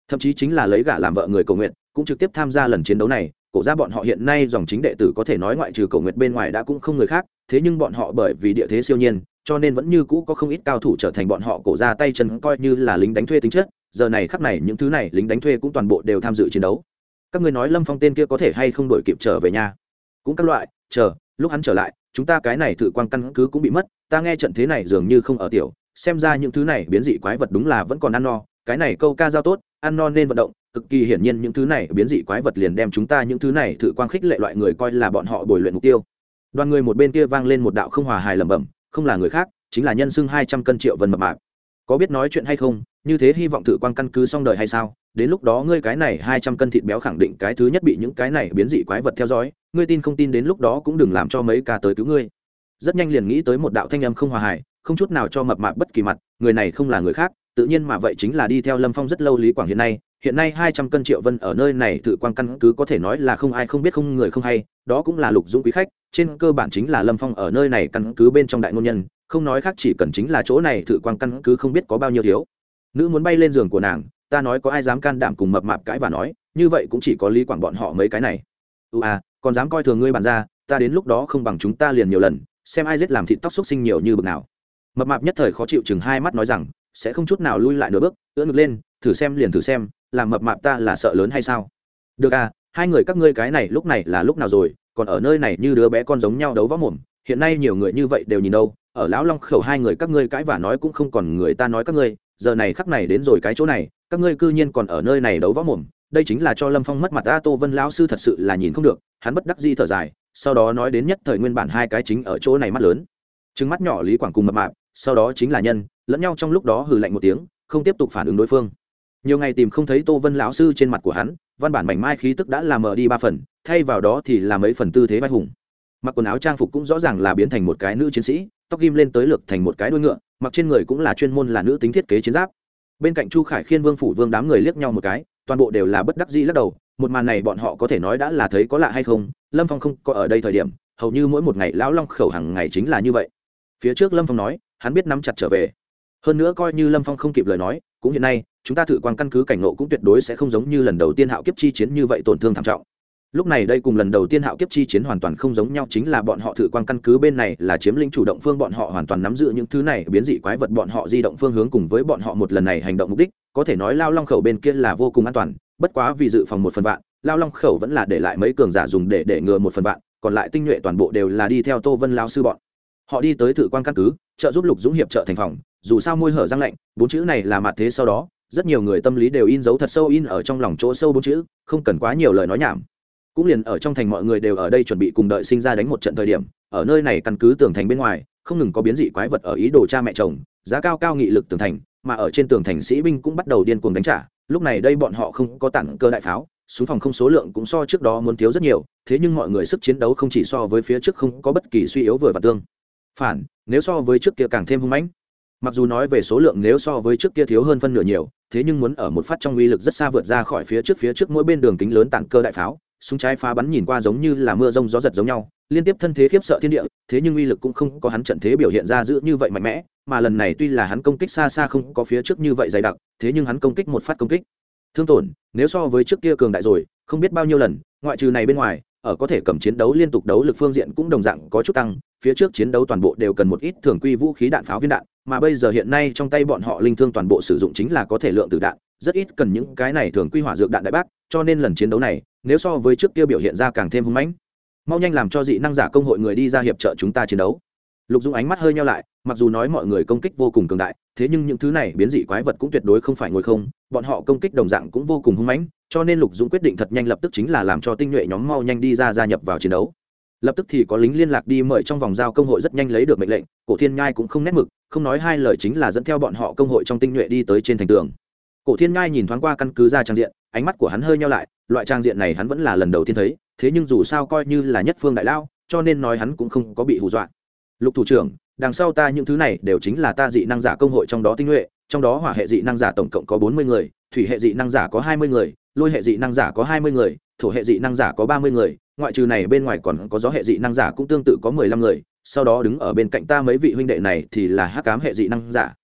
Thậm chí chính là lấy gả làm vợ người cầu nguyện, cũng trực tiếp tham gia lần chiến đấu này, cổ ra bọn họ hiện nay dòng chính đệ tử có thể nói ngoại trừ cầu nguyện bên ngoài đã cũng không người khác, thế nhưng bọn họ bởi vì địa thế siêu nhiên cho nên vẫn như cũ có không ít cao thủ trở thành bọn họ cổ ra tay chân coi như là lính đánh thuê tính chất, giờ này khắc này những thứ này lính đánh thuê cũng toàn bộ đều tham dự chiến đấu. Các ngươi nói lâm phong tên kia có thể hay không đổi kịp trở về nhà? Cũng các loại, chờ, lúc hắn trở lại, chúng ta cái này thử quan căn cứ cũng bị mất, ta nghe trận thế này dường như không ở tiểu, xem ra những thứ này biến dị quái vật đúng là vẫn còn ăn no, cái này câu ca giao tốt, ăn no nên vận động, cực kỳ hiển nhiên những thứ này biến dị quái vật liền đem chúng ta những thứ này thử quang khích lệ loại người coi là bọn họ bồi luyện mục tiêu. Đoàn người một bên kia vang lên một đạo không hòa hài lẩm bẩm không là người khác, chính là nhân xưng hai trăm cân triệu vân mập mạp. Có biết nói chuyện hay không, như thế hy vọng tự quan căn cứ xong đời hay sao? Đến lúc đó ngươi cái này hai trăm cân thịt béo khẳng định cái thứ nhất bị những cái này biến dị quái vật theo dõi, ngươi tin không tin đến lúc đó cũng đừng làm cho mấy ca tới cứu ngươi. Rất nhanh liền nghĩ tới một đạo thanh âm không hòa hài, không chút nào cho mập mạp bất kỳ mặt, người này không là người khác, tự nhiên mà vậy chính là đi theo lâm phong rất lâu lý quảng hiện nay hiện nay hai trăm cân triệu vân ở nơi này tự quan căn cứ có thể nói là không ai không biết không người không hay, đó cũng là lục dũng quý khách trên cơ bản chính là lâm phong ở nơi này căn cứ bên trong đại ngôn nhân, không nói khác chỉ cần chính là chỗ này thử quan căn cứ không biết có bao nhiêu thiếu. Nữ muốn bay lên giường của nàng, ta nói có ai dám can đảm cùng mập mạp cãi và nói, như vậy cũng chỉ có lý quảng bọn họ mấy cái này. Ưu à còn dám coi thường ngươi bàn ra ta đến lúc đó không bằng chúng ta liền nhiều lần, xem ai giết làm thịt tóc xúc sinh nhiều như bực nào. Mập mạp nhất thời khó chịu chừng hai mắt nói rằng, sẽ không chút nào lui lại nửa bước, ưỡn ngực lên, thử xem liền thử xem, làm mập mạp ta là sợ lớn hay sao? Được à hai người các ngươi cái này lúc này là lúc nào rồi còn ở nơi này như đứa bé con giống nhau đấu võ mồm, hiện nay nhiều người như vậy đều nhìn đâu, ở lão long khẩu hai người các ngươi cãi và nói cũng không còn người ta nói các ngươi, giờ này khắc này đến rồi cái chỗ này, các ngươi cư nhiên còn ở nơi này đấu võ mồm, đây chính là cho lâm phong mất mặt ta tô vân lão sư thật sự là nhìn không được, hắn bất đắc di thở dài, sau đó nói đến nhất thời nguyên bản hai cái chính ở chỗ này mắt lớn. Trứng mắt nhỏ lý quảng cùng mập mạp, sau đó chính là nhân, lẫn nhau trong lúc đó hừ lạnh một tiếng, không tiếp tục phản ứng đối phương. Nhiều ngày tìm không thấy tô vân lão sư trên mặt của hắn văn bản mảnh mai khí tức đã làm mờ đi ba phần, thay vào đó thì là mấy phần tư thế vai hùng. Mặc quần áo trang phục cũng rõ ràng là biến thành một cái nữ chiến sĩ, tóc ghim lên tới lược thành một cái đuôi ngựa, mặc trên người cũng là chuyên môn là nữ tính thiết kế chiến giáp. Bên cạnh chu khải khiên, vương phủ vương đám người liếc nhau một cái, toàn bộ đều là bất đắc dĩ lắc đầu, một màn này bọn họ có thể nói đã là thấy có lạ hay không, lâm phong không có ở đây thời điểm, hầu như mỗi một ngày lão long khẩu hàng ngày chính là như vậy. Phía trước lâm phong nói, hắn biết nắm chặt trở về. Hơn nữa coi như lâm phong không kịp lời nói cũng hiện nay, chúng ta thử quan căn cứ cảnh nộ cũng tuyệt đối sẽ không giống như lần đầu tiên hạo kiếp chi chiến như vậy tổn thương thảm trọng. Lúc này đây cùng lần đầu tiên hạo kiếp chi chiến hoàn toàn không giống nhau chính là bọn họ thử quan căn cứ bên này là chiếm lĩnh chủ động phương bọn họ hoàn toàn nắm giữ những thứ này, biến dị quái vật bọn họ di động phương hướng cùng với bọn họ một lần này hành động mục đích, có thể nói lao long khẩu bên kia là vô cùng an toàn, bất quá vì dự phòng một phần vạn, lao long khẩu vẫn là để lại mấy cường giả dùng để để ngừa một phần vạn, còn lại tinh nhuệ toàn bộ đều là đi theo tô vân lao sư bọn. Họ đi tới thử quan căn cứ, trợ giúp lục dũng hiệp trợ thành phòng dù sao môi hở răng lạnh, bốn chữ này là mặt thế sau đó, rất nhiều người tâm lý đều in dấu thật sâu in ở trong lòng chỗ sâu bốn chữ, không cần quá nhiều lời nói nhảm. Cũng liền ở trong thành mọi người đều ở đây chuẩn bị cùng đợi sinh ra đánh một trận thời điểm, ở nơi này căn cứ tường thành bên ngoài, không ngừng có biến dị quái vật ở ý đồ cha mẹ chồng, giá cao cao nghị lực tường thành, mà ở trên tường thành sĩ binh cũng bắt đầu điên cuồng đánh trả. Lúc này đây bọn họ không có tặng cơ đại pháo súng phòng không số lượng cũng so trước đó muốn thiếu rất nhiều, thế nhưng mọi người sức chiến đấu không chỉ so với phía trước không có bất kỳ suy yếu vừa và tương. Phản, nếu so với trước kia càng thêm hung mãnh mặc dù nói về số lượng nếu so với trước kia thiếu hơn phân nửa nhiều, thế nhưng muốn ở một phát trong uy lực rất xa vượt ra khỏi phía trước phía trước mỗi bên đường kính lớn tặng cơ đại pháo, súng trái phá bắn nhìn qua giống như là mưa rông gió giật giống nhau, liên tiếp thân thế khiếp sợ thiên địa, thế nhưng uy lực cũng không có hắn trận thế biểu hiện ra giữ như vậy mạnh mẽ, mà lần này tuy là hắn công kích xa xa không có phía trước như vậy dày đặc, thế nhưng hắn công kích một phát công kích. Thương tổn, nếu so với trước kia cường đại rồi, không biết bao nhiêu lần, ngoại trừ này bên ngoài ở có thể cầm chiến đấu liên tục đấu lực phương diện cũng đồng dạng có chút tăng, phía trước chiến đấu toàn bộ đều cần một ít thường quy vũ khí đạn pháo viên đạn, mà bây giờ hiện nay trong tay bọn họ linh thương toàn bộ sử dụng chính là có thể lượng từ đạn, rất ít cần những cái này thường quy hỏa dược đạn đại bác, cho nên lần chiến đấu này, nếu so với trước kia biểu hiện ra càng thêm hung mãnh. Mau nhanh làm cho dị năng giả công hội người đi ra hiệp trợ chúng ta chiến đấu lục dung ánh mắt hơi nhau lại, mặc dù nói mọi người công kích vô cùng cường đại, thế nhưng những thứ này biến dị quái vật cũng tuyệt đối không phải ngồi không, bọn họ công kích đồng dạng cũng vô cùng hung mãnh, cho nên lục dũng quyết định thật nhanh lập tức chính là làm cho tinh nhuệ nhóm mau nhanh đi ra gia nhập vào chiến đấu. Lập tức thì có lính liên lạc đi mời trong vòng giao công hội rất nhanh lấy được mệnh lệnh, cổ thiên nhai cũng không nét mực, không nói hai lời chính là dẫn theo bọn họ công hội trong tinh nhuệ đi tới trên thành tường. Cổ thiên nhai nhìn thoáng qua căn cứ ra trang diện, ánh mắt của hắn hơi nhau lại, loại trang diện này hắn vẫn là lần đầu tiên thấy, thế nhưng dù sao coi như là nhất phương đại lao, cho nên nói hắn cũng không có bị hù dọa lục thủ trưởng, đằng sau ta những thứ này đều chính là ta dị năng giả công hội trong đó tinh nhuệ, trong đó hỏa hệ dị năng giả tổng cộng có bốn mươi người, thủy hệ dị năng giả có hai mươi người, lôi hệ dị năng giả có hai mươi người, thổ hệ dị năng giả có ba mươi người, ngoại trừ này bên ngoài còn có gió hệ dị năng giả cũng tương tự có mười lăm người, sau đó đứng ở bên cạnh ta mấy vị huynh đệ này thì là hắc cám hệ dị năng giả.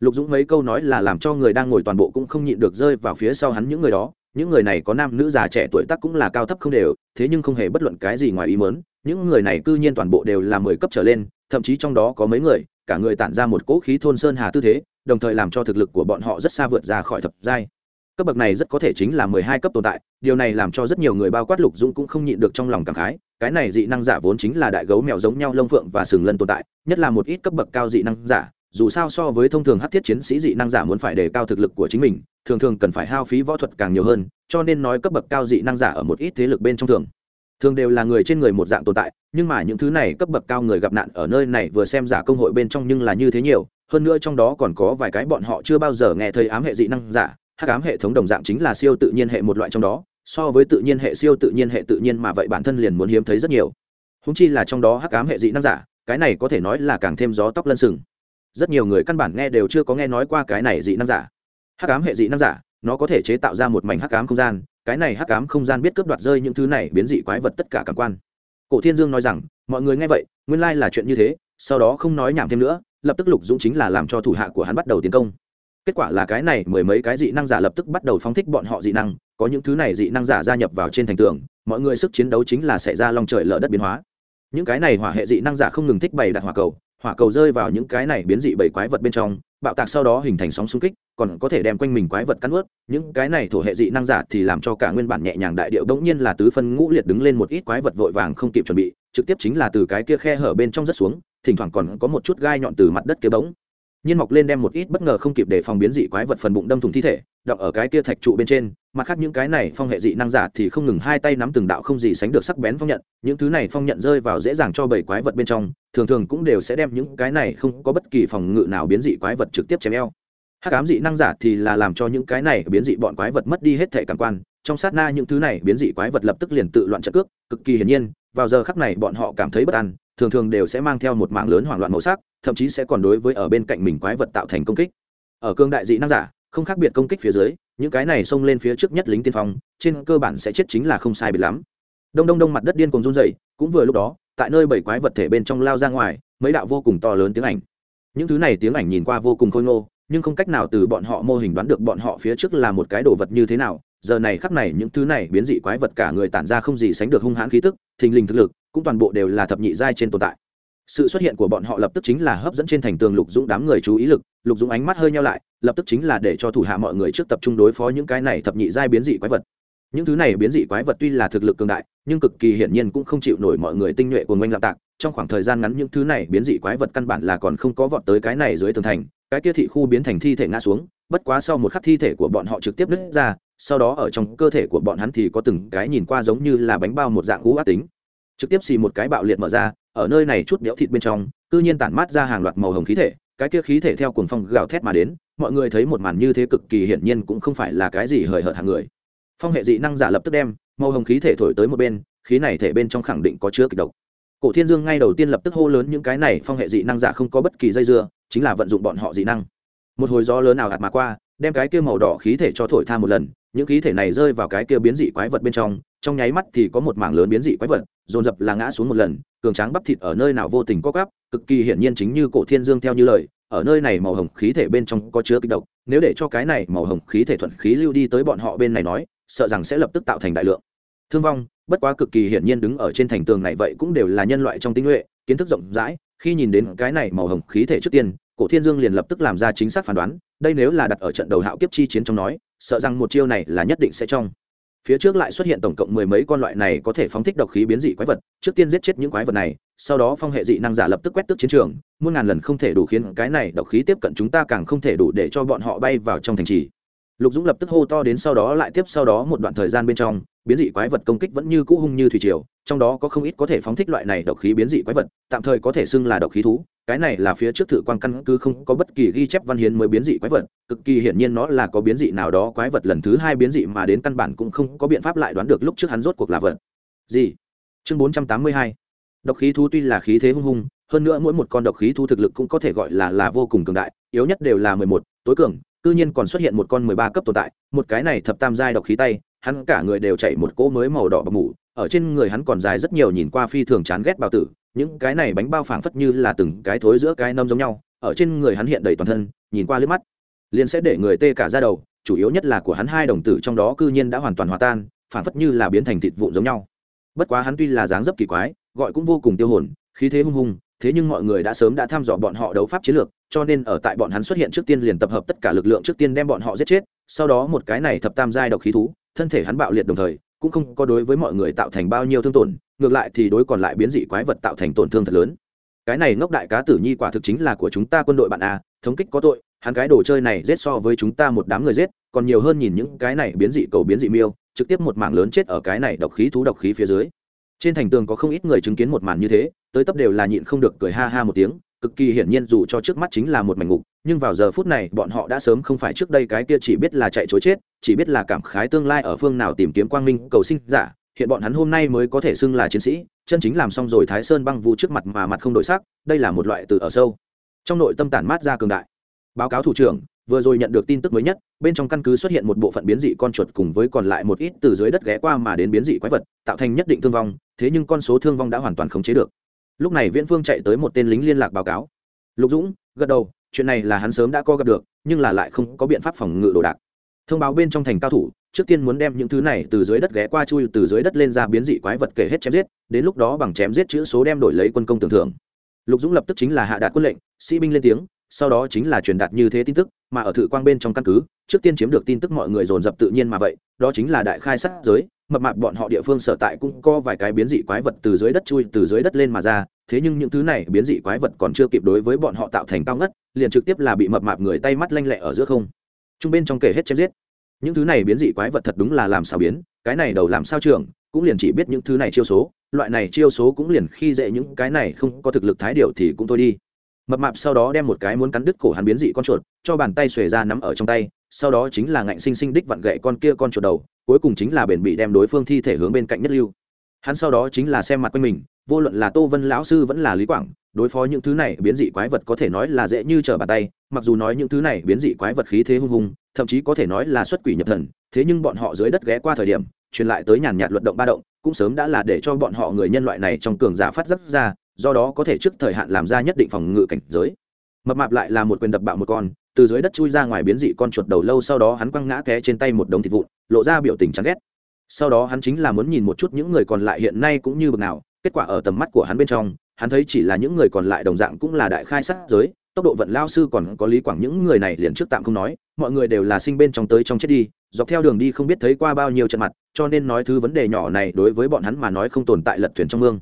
Lục dũng mấy câu nói là làm cho người đang ngồi toàn bộ cũng không nhịn được rơi vào phía sau hắn những người đó, những người này có nam nữ già trẻ tuổi tác cũng là cao thấp không đều, thế nhưng không hề bất luận cái gì ngoài ý mớn những người này cư nhiên toàn bộ đều là mười cấp trở lên thậm chí trong đó có mấy người, cả người tản ra một cỗ khí thôn sơn hà tư thế, đồng thời làm cho thực lực của bọn họ rất xa vượt ra khỏi thập giai. Cấp bậc này rất có thể chính là mười hai cấp tồn tại, điều này làm cho rất nhiều người bao quát lục dũng cũng không nhịn được trong lòng cảm khái, cái này dị năng giả vốn chính là đại gấu mèo giống nhau lông phượng và sừng lân tồn tại, nhất là một ít cấp bậc cao dị năng giả, dù sao so với thông thường hát thiết chiến sĩ dị năng giả muốn phải đề cao thực lực của chính mình, thường thường cần phải hao phí võ thuật càng nhiều hơn, cho nên nói cấp bậc cao dị năng giả ở một ít thế lực bên trong thường thường đều là người trên người một dạng tồn tại, nhưng mà những thứ này cấp bậc cao người gặp nạn ở nơi này vừa xem giả công hội bên trong nhưng là như thế nhiều, hơn nữa trong đó còn có vài cái bọn họ chưa bao giờ nghe thấy ám hệ dị năng giả, hắc ám hệ thống đồng dạng chính là siêu tự nhiên hệ một loại trong đó, so với tự nhiên hệ siêu tự nhiên hệ tự nhiên mà vậy bản thân liền muốn hiếm thấy rất nhiều. Húng chi là trong đó hắc ám hệ dị năng giả, cái này có thể nói là càng thêm gió tóc lân sừng. Rất nhiều người căn bản nghe đều chưa có nghe nói qua cái này dị năng giả. Hắc ám hệ dị năng giả, nó có thể chế tạo ra một mảnh hắc ám không gian cái này hắc ám không gian biết cướp đoạt rơi những thứ này biến dị quái vật tất cả cảm quan. Cổ thiên dương nói rằng, mọi người nghe vậy, nguyên lai là chuyện như thế, sau đó không nói nhảm thêm nữa, lập tức lục dũng chính là làm cho thủ hạ của hắn bắt đầu tiến công. Kết quả là cái này mười mấy cái dị năng giả lập tức bắt đầu phóng thích bọn họ dị năng, có những thứ này dị năng giả gia nhập vào trên thành tường, mọi người sức chiến đấu chính là xảy ra lòng trời lở đất biến hóa. Những cái này hỏa hệ dị năng giả không ngừng thích bày đặt hỏa cầu hỏa cầu rơi vào những cái này biến dị bảy quái vật bên trong, bạo tạc sau đó hình thành sóng xung kích, còn có thể đem quanh mình quái vật cắn ướt những cái này thổ hệ dị năng giả thì làm cho cả nguyên bản nhẹ nhàng đại điệu bỗng nhiên là tứ phân ngũ liệt đứng lên một ít quái vật vội vàng không kịp chuẩn bị, trực tiếp chính là từ cái kia khe hở bên trong rất xuống, thỉnh thoảng còn có một chút gai nhọn từ mặt đất kia bỗng. Nhiên mọc lên đem một ít bất ngờ không kịp để phòng biến dị quái vật phần bụng đâm thủng thi thể, đọng ở cái kia thạch trụ bên trên. Mặt khác những cái này phong hệ dị năng giả thì không ngừng hai tay nắm từng đạo không gì sánh được sắc bén phong nhận. Những thứ này phong nhận rơi vào dễ dàng cho bảy quái vật bên trong thường thường cũng đều sẽ đem những cái này không có bất kỳ phòng ngự nào biến dị quái vật trực tiếp chém eo. Hắc ám dị năng giả thì là làm cho những cái này biến dị bọn quái vật mất đi hết thể cảm quan, trong sát na những thứ này biến dị quái vật lập tức liền tự loạn trận cước, cực kỳ hiển nhiên, vào giờ khắc này bọn họ cảm thấy bất an, thường thường đều sẽ mang theo một mạng lớn hoảng loạn màu sắc, thậm chí sẽ còn đối với ở bên cạnh mình quái vật tạo thành công kích. Ở cương đại dị năng giả, không khác biệt công kích phía dưới, những cái này xông lên phía trước nhất lính tiên phong, trên cơ bản sẽ chết chính là không sai biệt lắm. Đông đông đông mặt đất điên cùng run dày cũng vừa lúc đó tại nơi bảy quái vật thể bên trong lao ra ngoài, mấy đạo vô cùng to lớn tiếng ảnh. Những thứ này tiếng ảnh nhìn qua vô cùng khôi ngô, nhưng không cách nào từ bọn họ mô hình đoán được bọn họ phía trước là một cái đồ vật như thế nào. Giờ này khắc này những thứ này biến dị quái vật cả người tản ra không gì sánh được hung hãn khí tức, thình lình thực lực, cũng toàn bộ đều là thập nhị giai trên tồn tại. Sự xuất hiện của bọn họ lập tức chính là hấp dẫn trên thành tường lục dũng đám người chú ý lực, lục dũng ánh mắt hơi nhau lại, lập tức chính là để cho thủ hạ mọi người trước tập trung đối phó những cái này thập nhị giai biến dị quái vật những thứ này biến dị quái vật tuy là thực lực cường đại, nhưng cực kỳ hiển nhiên cũng không chịu nổi mọi người tinh nhuệ của ngoanh lạm tạc. Trong khoảng thời gian ngắn, những thứ này biến dị quái vật căn bản là còn không có vọt tới cái này dưới tường thành. Cái kia thị khu biến thành thi thể ngã xuống, bất quá sau một khắc thi thể của bọn họ trực tiếp đứt ra, sau đó ở trong cơ thể của bọn hắn thì có từng cái nhìn qua giống như là bánh bao một dạng ngũ ác tính. Trực tiếp xì một cái bạo liệt mở ra, ở nơi này chút béo thịt bên trong, cư nhiên tản mát ra hàng loạt màu hồng khí thể. Cái kia khí thể theo cuồng phong gào thét mà đến, mọi người thấy một màn như thế cực kỳ hiển nhiên cũng không phải là cái gì hời hợt hàng người phong hệ dị năng giả lập tức đem màu hồng khí thể thổi tới một bên, khí này thể bên trong khẳng định có chứa kịch độc. Cổ thiên dương ngay đầu tiên lập tức hô lớn những cái này phong hệ dị năng giả không có bất kỳ dây dưa, chính là vận dụng bọn họ dị năng. Một hồi gió lớn nào hạt mà qua, đem cái kia màu đỏ khí thể cho thổi tha một lần, những khí thể này rơi vào cái kia biến dị quái vật bên trong trong nháy mắt thì có một mảng lớn biến dị quái vật, dồn dập là ngã xuống một lần, cường tráng bắp thịt ở nơi nào vô tình có gắp cực kỳ hiển nhiên chính như cổ thiên dương theo như lời, ở nơi này màu hồng khí thể bên trong có chứa kịch độc. Nếu để cho cái này màu hồng khí thể thuận khí lưu đi tới bọn họ bên này nói sợ rằng sẽ lập tức tạo thành đại lượng. Thương vong, bất quá cực kỳ hiển nhiên đứng ở trên thành tường này vậy cũng đều là nhân loại trong tinh nhuệ, kiến thức rộng rãi, khi nhìn đến cái này màu hồng khí thể trước tiên, cổ thiên dương liền lập tức làm ra chính xác phán đoán, đây nếu là đặt ở trận đầu hạo kiếp chi chiến trong nói, sợ rằng một chiêu này là nhất định sẽ trong. Phía trước lại xuất hiện tổng cộng mười mấy con loại này có thể phóng thích độc khí biến dị quái vật, trước tiên giết chết những quái vật này, sau đó phong hệ dị năng giả lập tức quét tức chiến trường, muôn ngàn lần không thể đủ khiến cái này độc khí tiếp cận chúng ta càng không thể đủ để cho bọn họ bay vào trong thành trì lục dũng lập tức hô to đến sau đó lại tiếp sau đó một đoạn thời gian bên trong, biến dị quái vật công kích vẫn như cũ hung như thủy triều, trong đó có không ít có thể phóng thích loại này độc khí biến dị quái vật, tạm thời có thể xưng là độc khí thú. Cái này là phía trước thử quan căn cứ không có bất kỳ ghi chép văn hiến mới biến dị quái vật, cực kỳ hiển nhiên nó là có biến dị nào đó quái vật lần thứ hai biến dị mà đến căn bản cũng không có biện pháp lại đoán được lúc trước hắn rốt cuộc là vật. Gì? Chương bốn trăm tám mươi hai. Độc khí thú tuy là khí thế hung hung, hơn nữa mỗi một con độc khí thú thực lực cũng có thể gọi là là vô cùng cường đại, yếu nhất đều là mười một, tối cường cư nhiên còn xuất hiện một con mười ba cấp tồn tại, một cái này thập tam giai độc khí tay, hắn cả người đều chảy một cỗ mới màu đỏ bầm mủ ở trên người hắn còn dài rất nhiều nhìn qua phi thường chán ghét bao tử, những cái này bánh bao phảng phất như là từng cái thối giữa cái nâm giống nhau, ở trên người hắn hiện đầy toàn thân, nhìn qua liếc mắt, liền sẽ để người tê cả da đầu, chủ yếu nhất là của hắn hai đồng tử trong đó cư nhiên đã hoàn toàn hòa tan, phảng phất như là biến thành thịt vụn giống nhau bất quá hắn tuy là dáng dấp kỳ quái, gọi cũng vô cùng tiêu hồn, khí thế hung hùng thế nhưng mọi người đã sớm đã thăm dò bọn họ đấu pháp chiến lược, cho nên ở tại bọn hắn xuất hiện trước tiên liền tập hợp tất cả lực lượng trước tiên đem bọn họ giết chết, sau đó một cái này thập tam giai độc khí thú, thân thể hắn bạo liệt đồng thời, cũng không có đối với mọi người tạo thành bao nhiêu thương tổn, ngược lại thì đối còn lại biến dị quái vật tạo thành tổn thương thật lớn. Cái này ngốc đại cá tử nhi quả thực chính là của chúng ta quân đội bạn a, thống kích có tội, hắn cái đồ chơi này giết so với chúng ta một đám người giết, còn nhiều hơn nhìn những cái này biến dị cầu biến dị miêu, trực tiếp một mảng lớn chết ở cái này độc khí thú độc khí phía dưới trên thành tường có không ít người chứng kiến một màn như thế, tới tấp đều là nhịn không được cười ha ha một tiếng, cực kỳ hiển nhiên dù cho trước mắt chính là một mảnh ngục, nhưng vào giờ phút này bọn họ đã sớm không phải trước đây cái kia chỉ biết là chạy chối chết, chỉ biết là cảm khái tương lai ở phương nào tìm kiếm quang minh cầu sinh giả. Hiện bọn hắn hôm nay mới có thể xưng là chiến sĩ, chân chính làm xong rồi thái sơn băng vu trước mặt mà mặt không đổi sắc, đây là một loại từ ở sâu. Trong nội tâm tản mát ra cường đại. Báo cáo thủ trưởng vừa rồi nhận được tin tức mới nhất, bên trong căn cứ xuất hiện một bộ phận biến dị con chuột cùng với còn lại một ít từ dưới đất ghé qua mà đến biến dị quái vật, tạo thành nhất định thương vong, thế nhưng con số thương vong đã hoàn toàn khống chế được. Lúc này viễn phương chạy tới một tên lính liên lạc báo cáo. Lục dũng, gật đầu, chuyện này là hắn sớm đã co gặp được, nhưng là lại không có biện pháp phòng ngự đồ đạc. Thông báo bên trong thành cao thủ, trước tiên muốn đem những thứ này từ dưới đất ghé qua chui từ dưới đất lên ra biến dị quái vật kể hết chém giết, đến lúc đó bằng chém giết chữ số đem đổi lấy quân công tưởng thưởng. Lục dũng lập tức chính là hạ đạt quân lệnh, sĩ binh lên tiếng sau đó chính là truyền đạt như thế tin tức, mà ở thự quang bên trong căn cứ, trước tiên chiếm được tin tức mọi người dồn dập tự nhiên mà vậy, đó chính là đại khai sát giới, mập mạp bọn họ địa phương sở tại cũng có vài cái biến dị quái vật từ dưới đất chui, từ dưới đất lên mà ra, thế nhưng những thứ này biến dị quái vật còn chưa kịp đối với bọn họ tạo thành cao ngất, liền trực tiếp là bị mập mạp người tay mắt lanh lẹ ở giữa không. Trung bên trong kể hết chém giết. Những thứ này biến dị quái vật thật đúng là làm sao biến, cái này đầu làm sao trường cũng liền chỉ biết những thứ này chiêu số, loại này chiêu số cũng liền khi dễ những cái này không có thực lực thái điệu thì cũng thôi đi mập mạp sau đó đem một cái muốn cắn đứt cổ hắn biến dị con chuột, cho bàn tay xuề ra nắm ở trong tay, sau đó chính là ngạnh sinh sinh đích vặn gậy con kia con chuột đầu, cuối cùng chính là bền bị đem đối phương thi thể hướng bên cạnh nhất lưu. Hắn sau đó chính là xem mặt quanh mình, vô luận là tô vân lão sư vẫn là lý quảng, đối phó những thứ này biến dị quái vật có thể nói là dễ như trở bàn tay, mặc dù nói những thứ này biến dị quái vật khí thế hung hùng, thậm chí có thể nói là xuất quỷ nhập thần, thế nhưng bọn họ dưới đất ghé qua thời điểm, truyền lại tới nhàn nhạt luận động ba động, cũng sớm đã là để cho bọn họ người nhân loại này trong cường giả phát dấp ra do đó có thể trước thời hạn làm ra nhất định phòng ngự cảnh giới. Mập mạp lại là một quyền đập bạo một con, từ dưới đất chui ra ngoài biến dị con chuột đầu lâu sau đó hắn quăng ngã té trên tay một đống thịt vụn, lộ ra biểu tình chán ghét. Sau đó hắn chính là muốn nhìn một chút những người còn lại hiện nay cũng như bực nào, kết quả ở tầm mắt của hắn bên trong, hắn thấy chỉ là những người còn lại đồng dạng cũng là đại khai sát giới, tốc độ vận lao sư còn có lý quảng những người này liền trước tạm không nói, mọi người đều là sinh bên trong tới trong chết đi, dọc theo đường đi không biết thấy qua bao nhiêu trận mặt, cho nên nói thứ vấn đề nhỏ này đối với bọn hắn mà nói không tồn tại lật thuyền trong mương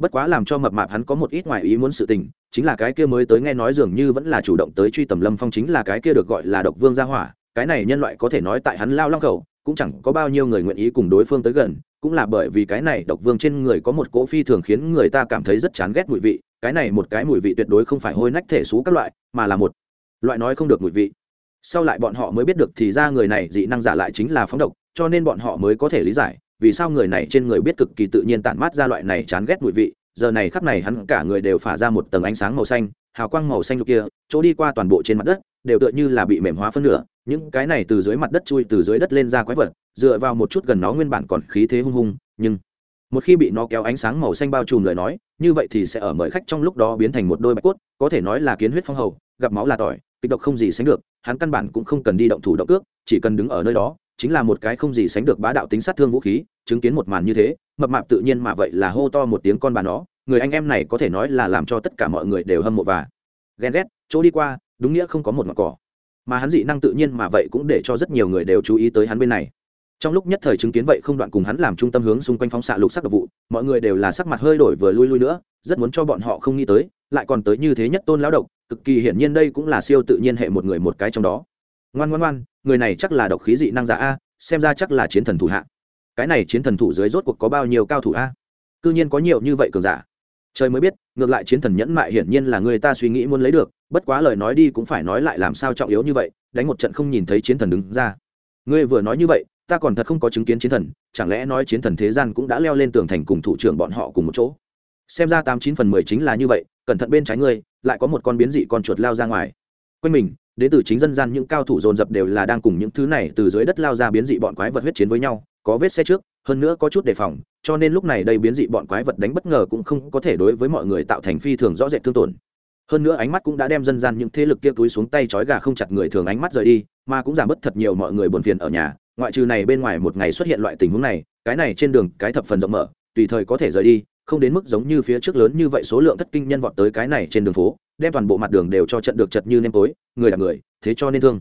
bất quá làm cho mập mạp hắn có một ít ngoài ý muốn sự tình, chính là cái kia mới tới nghe nói dường như vẫn là chủ động tới truy tầm lâm phong chính là cái kia được gọi là độc vương gia hỏa, cái này nhân loại có thể nói tại hắn lao long khẩu cũng chẳng có bao nhiêu người nguyện ý cùng đối phương tới gần, cũng là bởi vì cái này độc vương trên người có một cỗ phi thường khiến người ta cảm thấy rất chán ghét mùi vị, cái này một cái mùi vị tuyệt đối không phải hôi nách thể xú các loại, mà là một loại nói không được mùi vị. Sau lại bọn họ mới biết được thì ra người này dị năng giả lại chính là phóng độc, cho nên bọn họ mới có thể lý giải vì sao người này trên người biết cực kỳ tự nhiên tản mát ra loại này chán ghét mùi vị, giờ này khắp này hắn cả người đều phả ra một tầng ánh sáng màu xanh, hào quang màu xanh lục kia, chỗ đi qua toàn bộ trên mặt đất, đều tựa như là bị mềm hóa phân nửa, những cái này từ dưới mặt đất chui từ dưới đất lên ra quái vật, dựa vào một chút gần nó nguyên bản còn khí thế hung hung, nhưng một khi bị nó kéo ánh sáng màu xanh bao trùm lời nói, như vậy thì sẽ ở mời khách trong lúc đó biến thành một đôi bạch cốt, có thể nói là kiến huyết phong hầu, gặp máu là tỏi, kịch độc không gì sánh được, hắn căn bản cũng không cần đi động thủ động cước, chỉ cần đứng ở nơi đó chính là một cái không gì sánh được bá đạo tính sát thương vũ khí, chứng kiến một màn như thế, mập mạp tự nhiên mà vậy là hô to một tiếng con bà nó, người anh em này có thể nói là làm cho tất cả mọi người đều hâm mộ và ghen ghét, chỗ đi qua, đúng nghĩa không có một mặt cỏ. Mà hắn dị năng tự nhiên mà vậy cũng để cho rất nhiều người đều chú ý tới hắn bên này. Trong lúc nhất thời chứng kiến vậy không đoạn cùng hắn làm trung tâm hướng xung quanh phóng xạ lục sắc độc vụ, mọi người đều là sắc mặt hơi đổi vừa lui lui nữa, rất muốn cho bọn họ không nghĩ tới, lại còn tới như thế nhất tôn lão độc, cực kỳ hiển nhiên đây cũng là siêu tự nhiên hệ một người một cái trong đó. Ngoan ngoan ngoan người này chắc là độc khí dị năng giả a, xem ra chắc là chiến thần thủ hạ. Cái này chiến thần thủ dưới rốt cuộc có bao nhiêu cao thủ a? Cư nhiên có nhiều như vậy cường giả. Trời mới biết, ngược lại chiến thần nhẫn mại hiển nhiên là người ta suy nghĩ muốn lấy được, bất quá lời nói đi cũng phải nói lại làm sao trọng yếu như vậy, đánh một trận không nhìn thấy chiến thần đứng ra. Ngươi vừa nói như vậy, ta còn thật không có chứng kiến chiến thần, chẳng lẽ nói chiến thần thế gian cũng đã leo lên tường thành cùng thủ trưởng bọn họ cùng một chỗ? Xem ra tám chín phần mười chính là như vậy, cẩn thận bên trái ngươi, lại có một con biến dị con chuột lao ra ngoài. Quanh mình đến từ chính dân gian những cao thủ dồn dập đều là đang cùng những thứ này từ dưới đất lao ra biến dị bọn quái vật huyết chiến với nhau, có vết xe trước, hơn nữa có chút đề phòng, cho nên lúc này đây biến dị bọn quái vật đánh bất ngờ cũng không có thể đối với mọi người tạo thành phi thường rõ rệt thương tổn. Hơn nữa ánh mắt cũng đã đem dân gian những thế lực kia túi xuống tay trói gà không chặt người thường ánh mắt rời đi, mà cũng giảm bớt thật nhiều mọi người buồn phiền ở nhà, ngoại trừ này bên ngoài một ngày xuất hiện loại tình huống này, cái này trên đường cái thập phần rộng mở, tùy thời có thể rời đi không đến mức giống như phía trước lớn như vậy số lượng thất kinh nhân vọt tới cái này trên đường phố, đem toàn bộ mặt đường đều cho trận được chật như nêm tối, người là người, thế cho nên thương.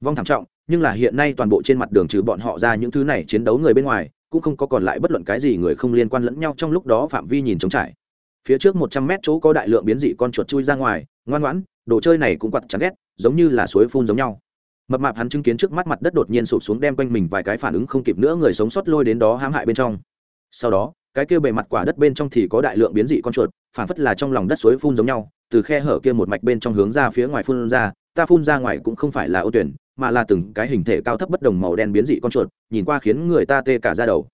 Vong thảm trọng, nhưng là hiện nay toàn bộ trên mặt đường trừ bọn họ ra những thứ này chiến đấu người bên ngoài, cũng không có còn lại bất luận cái gì người không liên quan lẫn nhau trong lúc đó phạm vi nhìn trống trải. Phía trước một trăm mét chỗ có đại lượng biến dị con chuột chui ra ngoài, ngoan ngoãn, đồ chơi này cũng quặt chán ghét, giống như là suối phun giống nhau. Mập mạp hắn chứng kiến trước mắt mặt đất đột nhiên sụp xuống đem quanh mình vài cái phản ứng không kịp nữa người sống sót lôi đến đó hãm hại bên trong. Sau đó cái kia bề mặt quả đất bên trong thì có đại lượng biến dị con chuột phản phất là trong lòng đất suối phun giống nhau, từ khe hở kia một mạch bên trong hướng ra phía ngoài phun ra, ta phun ra ngoài cũng không phải là ô tuyển, mà là từng cái hình thể cao thấp bất đồng màu đen biến dị con chuột, nhìn qua khiến người ta tê cả ra đầu.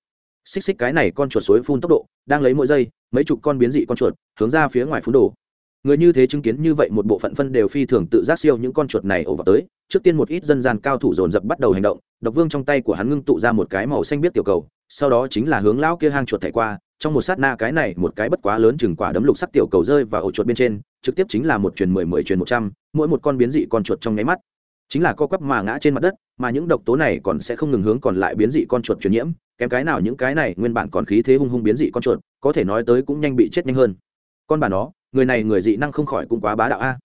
Xích xích cái này con chuột suối phun tốc độ, đang lấy mỗi giây, mấy chục con biến dị con chuột, hướng ra phía ngoài phun đồ. Người như thế chứng kiến như vậy một bộ phận phân đều phi thường tự giác siêu những con chuột này ổ vào tới, trước tiên một ít dân gian cao thủ dồn dập bắt đầu hành động, độc vương trong tay của hắn ngưng tụ ra một cái màu xanh biết tiểu cầu sau đó chính là hướng lão kia hang chuột thảy qua, trong một sát na cái này một cái bất quá lớn chừng quả đấm lục sắc tiểu cầu rơi vào ổ chuột bên trên, trực tiếp chính là một truyền mười mười truyền một trăm, mỗi một con biến dị con chuột trong nháy mắt. Chính là co quắp mà ngã trên mặt đất, mà những độc tố này còn sẽ không ngừng hướng còn lại biến dị con chuột truyền nhiễm, kém cái nào những cái này nguyên bản còn khí thế hung hung biến dị con chuột, có thể nói tới cũng nhanh bị chết nhanh hơn. Con bà nó, người này người dị năng không khỏi cũng quá bá đạo a.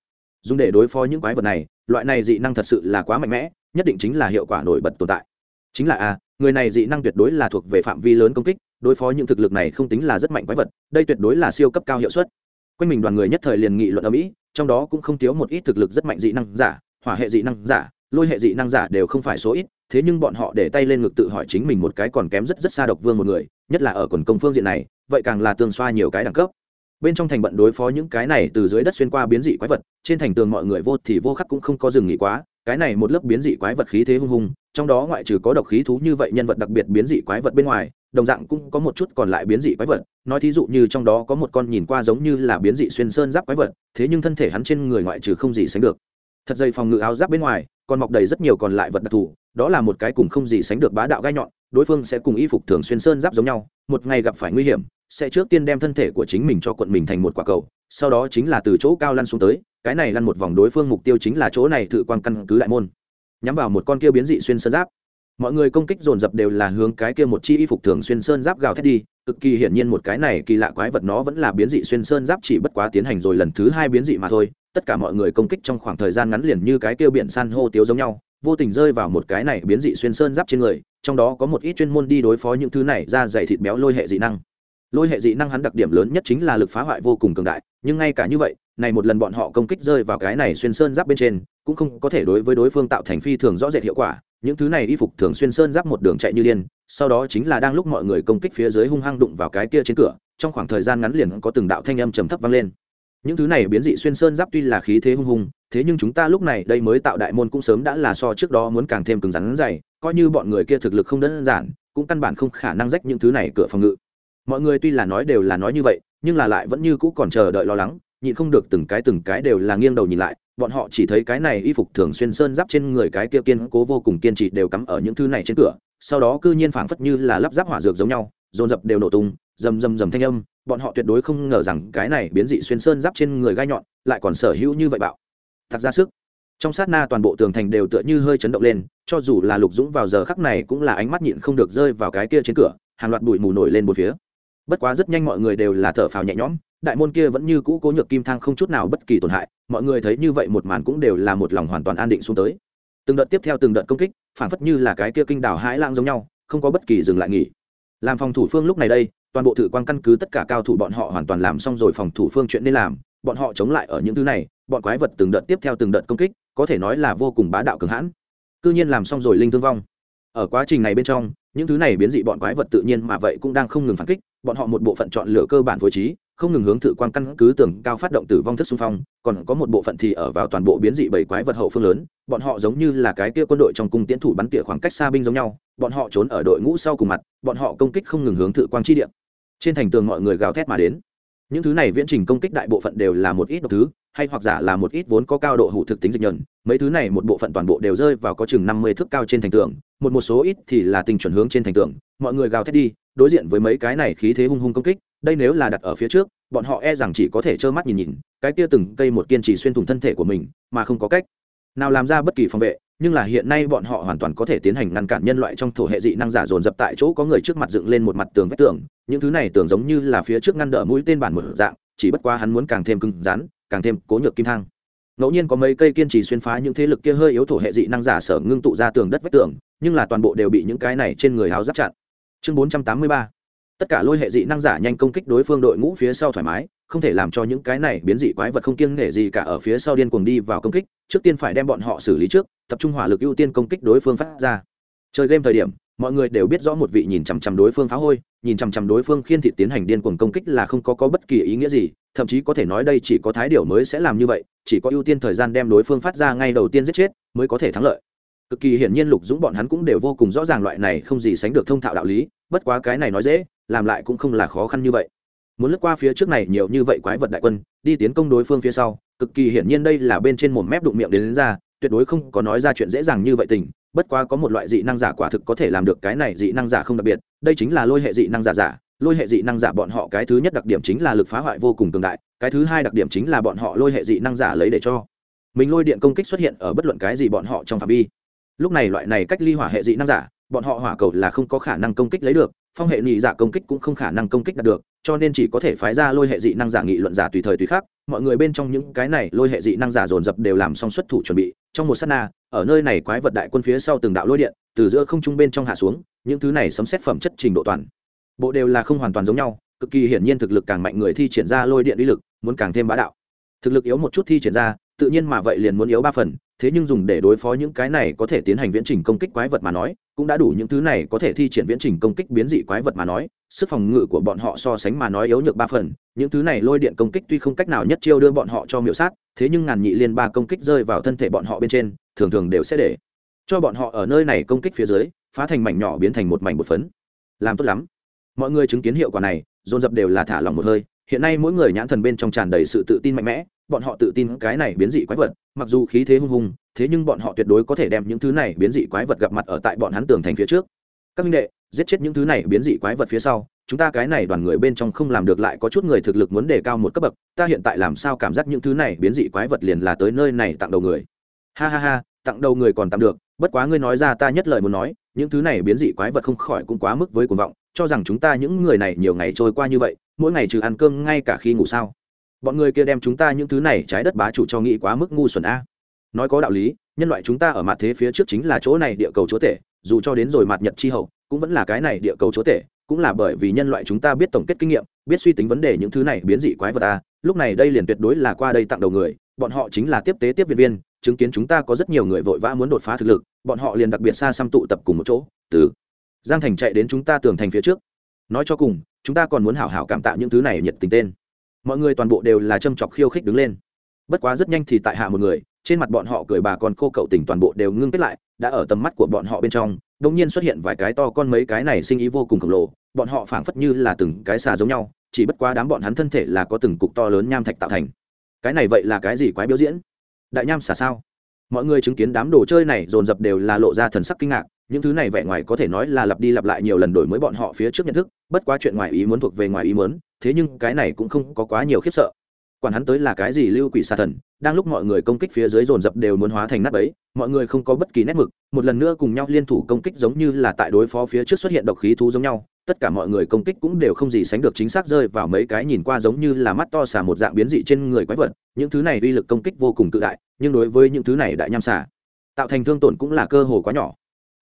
Dùng để đối phó những quái vật này, loại này dị năng thật sự là quá mạnh mẽ, nhất định chính là hiệu quả nổi bật tồn tại chính là a, người này dị năng tuyệt đối là thuộc về phạm vi lớn công kích, đối phó những thực lực này không tính là rất mạnh quái vật, đây tuyệt đối là siêu cấp cao hiệu suất. Quanh mình đoàn người nhất thời liền nghị luận ở mỹ, trong đó cũng không thiếu một ít thực lực rất mạnh dị năng giả, hỏa hệ dị năng giả, lôi hệ dị năng giả đều không phải số ít, thế nhưng bọn họ để tay lên ngực tự hỏi chính mình một cái còn kém rất rất xa độc vương một người, nhất là ở quần công phương diện này, vậy càng là tương xoa nhiều cái đẳng cấp. Bên trong thành bận đối phó những cái này từ dưới đất xuyên qua biến dị quái vật, trên thành tường mọi người vô thì vô khắc cũng không có dừng nghỉ quá cái này một lớp biến dị quái vật khí thế hung hùng trong đó ngoại trừ có độc khí thú như vậy nhân vật đặc biệt biến dị quái vật bên ngoài, đồng dạng cũng có một chút còn lại biến dị quái vật. Nói thí dụ như trong đó có một con nhìn qua giống như là biến dị xuyên sơn giáp quái vật, thế nhưng thân thể hắn trên người ngoại trừ không gì sánh được. Thật dày phòng ngự áo giáp bên ngoài, còn mọc đầy rất nhiều còn lại vật đặc thù, đó là một cái cùng không gì sánh được bá đạo gai nhọn, đối phương sẽ cùng y phục thường xuyên sơn giáp giống nhau, một ngày gặp phải nguy hiểm sẽ trước tiên đem thân thể của chính mình cho quận mình thành một quả cầu, sau đó chính là từ chỗ cao lăn xuống tới, cái này lăn một vòng đối phương mục tiêu chính là chỗ này thử quan căn cứ đại môn. Nhắm vào một con kia biến dị xuyên sơn giáp. Mọi người công kích dồn dập đều là hướng cái kia một chi y phục thường xuyên sơn giáp gào thét đi, cực kỳ hiển nhiên một cái này kỳ lạ quái vật nó vẫn là biến dị xuyên sơn giáp chỉ bất quá tiến hành rồi lần thứ hai biến dị mà thôi, tất cả mọi người công kích trong khoảng thời gian ngắn liền như cái kia biển san hô tiếu giống nhau, vô tình rơi vào một cái này biến dị xuyên sơn giáp trên người, trong đó có một ít chuyên môn đi đối phó những thứ này ra dày thịt béo lôi hệ dị năng lôi hệ dị năng hắn đặc điểm lớn nhất chính là lực phá hoại vô cùng cường đại, nhưng ngay cả như vậy, này một lần bọn họ công kích rơi vào cái này xuyên sơn giáp bên trên, cũng không có thể đối với đối phương tạo thành phi thường rõ rệt hiệu quả. Những thứ này y phục thường xuyên sơn giáp một đường chạy như điên, sau đó chính là đang lúc mọi người công kích phía dưới hung hăng đụng vào cái kia trên cửa, trong khoảng thời gian ngắn liền có từng đạo thanh âm trầm thấp vang lên. Những thứ này biến dị xuyên sơn giáp tuy là khí thế hung hùng thế nhưng chúng ta lúc này đây mới tạo đại môn cũng sớm đã là so trước đó muốn càng thêm cứng rắn dày, coi như bọn người kia thực lực không đơn giản, cũng căn bản không khả năng rách những thứ này cửa phòng ngự mọi người tuy là nói đều là nói như vậy, nhưng là lại vẫn như cũ còn chờ đợi lo lắng, nhịn không được từng cái từng cái đều là nghiêng đầu nhìn lại, bọn họ chỉ thấy cái này y phục thường xuyên sơn giáp trên người cái kia kiên cố vô cùng kiên trì đều cắm ở những thứ này trên cửa, sau đó cư nhiên phảng phất như là lắp ráp hỏa dược giống nhau, dồn dập đều nổ tung, rầm rầm rầm thanh âm, bọn họ tuyệt đối không ngờ rằng cái này biến dị xuyên sơn giáp trên người gai nhọn lại còn sở hữu như vậy bạo. Thật ra sức. Trong sát na toàn bộ tường thành đều tựa như hơi chấn động lên, cho dù là lục dũng vào giờ khắc này cũng là ánh mắt nhịn không được rơi vào cái kia trên cửa, hàng loạt bụi mù nổi lên một phía bất quá rất nhanh mọi người đều là thở phào nhẹ nhõm, đại môn kia vẫn như cũ cố nhược kim thang không chút nào bất kỳ tổn hại, mọi người thấy như vậy một màn cũng đều là một lòng hoàn toàn an định xuống tới. Từng đợt tiếp theo từng đợt công kích, phản phất như là cái kia kinh đảo hãi lang giống nhau, không có bất kỳ dừng lại nghỉ. Làm phòng thủ phương lúc này đây, toàn bộ thử quan căn cứ tất cả cao thủ bọn họ hoàn toàn làm xong rồi phòng thủ phương chuyện nên làm, bọn họ chống lại ở những thứ này, bọn quái vật từng đợt tiếp theo từng đợt công kích, có thể nói là vô cùng bá đạo cường hãn. Cư nhiên làm xong rồi linh thương vong. Ở quá trình này bên trong, những thứ này biến dị bọn quái vật tự nhiên mà vậy cũng đang không ngừng phản kích bọn họ một bộ phận chọn lựa cơ bản phối trí, không ngừng hướng thử quan căn cứ tường cao phát động tử vong thức xung phong, còn có một bộ phận thì ở vào toàn bộ biến dị bảy quái vật hậu phương lớn, bọn họ giống như là cái kia quân đội trong cung tiến thủ bắn tỉa khoảng cách xa binh giống nhau, bọn họ trốn ở đội ngũ sau cùng mặt, bọn họ công kích không ngừng hướng thử quang chi điện trên thành tường mọi người gào thét mà đến. Những thứ này viễn trình công kích đại bộ phận đều là một ít độc thứ hay hoặc giả là một ít vốn có cao độ hủ thực tính dịch nhẫn, mấy thứ này một bộ phận toàn bộ đều rơi vào có chừng năm mươi thước cao trên thành tường một một số ít thì là tình chuẩn hướng trên thành tường mọi người gào thét đi đối diện với mấy cái này khí thế hung hung công kích đây nếu là đặt ở phía trước bọn họ e rằng chỉ có thể trơ mắt nhìn nhìn cái kia từng cây một kiên trì xuyên thủng thân thể của mình mà không có cách nào làm ra bất kỳ phòng vệ nhưng là hiện nay bọn họ hoàn toàn có thể tiến hành ngăn cản nhân loại trong thổ hệ dị năng giả dồn dập tại chỗ có người trước mặt dựng lên một mặt tường vách tường những thứ này tưởng giống như là phía trước ngăn đỡ mũi tên bản một dạng chỉ bất qua hắn muốn càng thêm cứng rắn càng thêm cố nhược kim thang. Ngẫu nhiên có mấy cây kiên trì xuyên phá những thế lực kia hơi yếu thổ hệ dị năng giả sở ngưng tụ ra tường đất vách tường, nhưng là toàn bộ đều bị những cái này trên người háo giáp chặn. Chương bốn trăm tám mươi ba. Tất cả lôi hệ dị năng giả nhanh công kích đối phương đội ngũ phía sau thoải mái, không thể làm cho những cái này biến dị quái vật không kiêng nể gì cả ở phía sau điên cuồng đi vào công kích, trước tiên phải đem bọn họ xử lý trước, tập trung hỏa lực ưu tiên công kích đối phương phát ra. Chơi game thời điểm mọi người đều biết rõ một vị nhìn chằm chằm đối phương phá hôi nhìn chằm chằm đối phương khiên thị tiến hành điên cuồng công kích là không có có bất kỳ ý nghĩa gì thậm chí có thể nói đây chỉ có thái điểu mới sẽ làm như vậy chỉ có ưu tiên thời gian đem đối phương phát ra ngay đầu tiên giết chết mới có thể thắng lợi. Cực kỳ hiển nhiên lục dũng bọn hắn cũng đều vô cùng rõ ràng loại này không gì sánh được thông thạo đạo lý bất quá cái này nói dễ làm lại cũng không là khó khăn như vậy. Muốn lướt qua phía trước này nhiều như vậy quái vật đại quân đi tiến công đối phương phía sau cực kỳ hiển nhiên đây là bên trên một mép đụng miệng đến, đến ra tuyệt đối không có nói ra chuyện dễ dàng như vậy tình, bất quá có một loại dị năng giả quả thực có thể làm được cái này dị năng giả không đặc biệt, đây chính là lôi hệ dị năng giả giả, lôi hệ dị năng giả bọn họ cái thứ nhất đặc điểm chính là lực phá hoại vô cùng cường đại, cái thứ hai đặc điểm chính là bọn họ lôi hệ dị năng giả lấy để cho mình lôi điện công kích xuất hiện ở bất luận cái gì bọn họ trong phạm vi. Lúc này loại này cách ly hỏa hệ dị năng giả, bọn họ hỏa cầu là không có khả năng công kích lấy được phong hệ nhị giả công kích cũng không khả năng công kích đạt được, cho nên chỉ có thể phái ra lôi hệ dị năng giả nghị luận giả tùy thời tùy khác mọi người bên trong những cái này lôi hệ dị năng giả dồn dập đều làm xong xuất thủ chuẩn bị. Trong một s á t na, ở nơi này quái vật đại quân phía sau từng đạo lôi điện, từ giữa không trung bên trong hạ xuống, những thứ này sấm xét phẩm chất trình độ toàn bộ đều là không hoàn toàn giống nhau, cực kỳ hiển nhiên thực lực càng mạnh người thi triển ra lôi điện uy lực, muốn càng thêm bá đạo. Thực lực yếu một chút thi triển ra tự nhiên mà vậy liền muốn yếu ba phần, thế nhưng dùng để đối phó những cái này có thể tiến hành viễn trình công kích quái vật mà nói, cũng đã đủ những thứ này có thể thi triển viễn trình công kích biến dị quái vật mà nói, sức phòng ngự của bọn họ so sánh mà nói yếu nhược ba phần, những thứ này lôi điện công kích tuy không cách nào nhất chiêu đưa bọn họ cho miểu sát, thế nhưng ngàn nhị liên ba công kích rơi vào thân thể bọn họ bên trên, thường thường đều sẽ để cho bọn họ ở nơi này công kích phía dưới, phá thành mảnh nhỏ biến thành một mảnh một phấn. Làm tốt lắm. Mọi người chứng kiến hiệu quả này, dồn dập đều là thả lòng một hơi, hiện nay mỗi người nhãn thần bên trong tràn đầy sự tự tin mạnh mẽ bọn họ tự tin cái này biến dị quái vật, mặc dù khí thế hung hùng, thế nhưng bọn họ tuyệt đối có thể đem những thứ này biến dị quái vật gặp mặt ở tại bọn hắn tường thành phía trước. Các minh đệ, giết chết những thứ này biến dị quái vật phía sau, chúng ta cái này đoàn người bên trong không làm được lại có chút người thực lực muốn đề cao một cấp bậc, ta hiện tại làm sao cảm giác những thứ này biến dị quái vật liền là tới nơi này tặng đầu người? Ha ha ha, tặng đầu người còn tạm được, bất quá ngươi nói ra ta nhất lời muốn nói, những thứ này biến dị quái vật không khỏi cũng quá mức với cuồng vọng, cho rằng chúng ta những người này nhiều ngày trôi qua như vậy, mỗi ngày trừ ăn cơm ngay cả khi ngủ sao? Bọn người kia đem chúng ta những thứ này trái đất bá chủ cho nghĩ quá mức ngu xuẩn a. Nói có đạo lý, nhân loại chúng ta ở mặt thế phía trước chính là chỗ này địa cầu chúa tể, dù cho đến rồi mặt nhật chi hậu, cũng vẫn là cái này địa cầu chúa tể, cũng là bởi vì nhân loại chúng ta biết tổng kết kinh nghiệm, biết suy tính vấn đề những thứ này biến dị quái vật a, lúc này đây liền tuyệt đối là qua đây tặng đầu người, bọn họ chính là tiếp tế tiếp viên viên, chứng kiến chúng ta có rất nhiều người vội vã muốn đột phá thực lực, bọn họ liền đặc biệt xa xăm tụ tập cùng một chỗ, từ giang thành chạy đến chúng ta tường thành phía trước. Nói cho cùng, chúng ta còn muốn hảo hảo cảm tạ những thứ này nhiệt tình tên mọi người toàn bộ đều là châm chọc khiêu khích đứng lên. Bất quá rất nhanh thì tại hạ một người, trên mặt bọn họ cười bà còn cô cậu tỉnh toàn bộ đều ngưng kết lại, đã ở tầm mắt của bọn họ bên trong, đột nhiên xuất hiện vài cái to con mấy cái này sinh ý vô cùng khổng lồ, bọn họ phảng phất như là từng cái xà giống nhau, chỉ bất quá đám bọn hắn thân thể là có từng cục to lớn nham thạch tạo thành. Cái này vậy là cái gì quái biểu diễn? Đại nham xà sao? Mọi người chứng kiến đám đồ chơi này dồn dập đều là lộ ra thần sắc kinh ngạc, những thứ này vẻ ngoài có thể nói là lặp đi lặp lại nhiều lần đổi mới bọn họ phía trước nhận thức, bất quá chuyện ngoài ý muốn thuộc về ngoài ý muốn thế nhưng cái này cũng không có quá nhiều khiếp sợ. Quản hắn tới là cái gì lưu quỷ xà thần, đang lúc mọi người công kích phía dưới dồn dập đều muốn hóa thành nát ấy mọi người không có bất kỳ nét mực, một lần nữa cùng nhau liên thủ công kích giống như là tại đối phó phía trước xuất hiện độc khí thú giống nhau, tất cả mọi người công kích cũng đều không gì sánh được chính xác rơi vào mấy cái nhìn qua giống như là mắt to xà một dạng biến dị trên người quái vật, những thứ này uy lực công kích vô cùng tự đại, nhưng đối với những thứ này đại nham xà, tạo thành thương tổn cũng là cơ hồ quá nhỏ.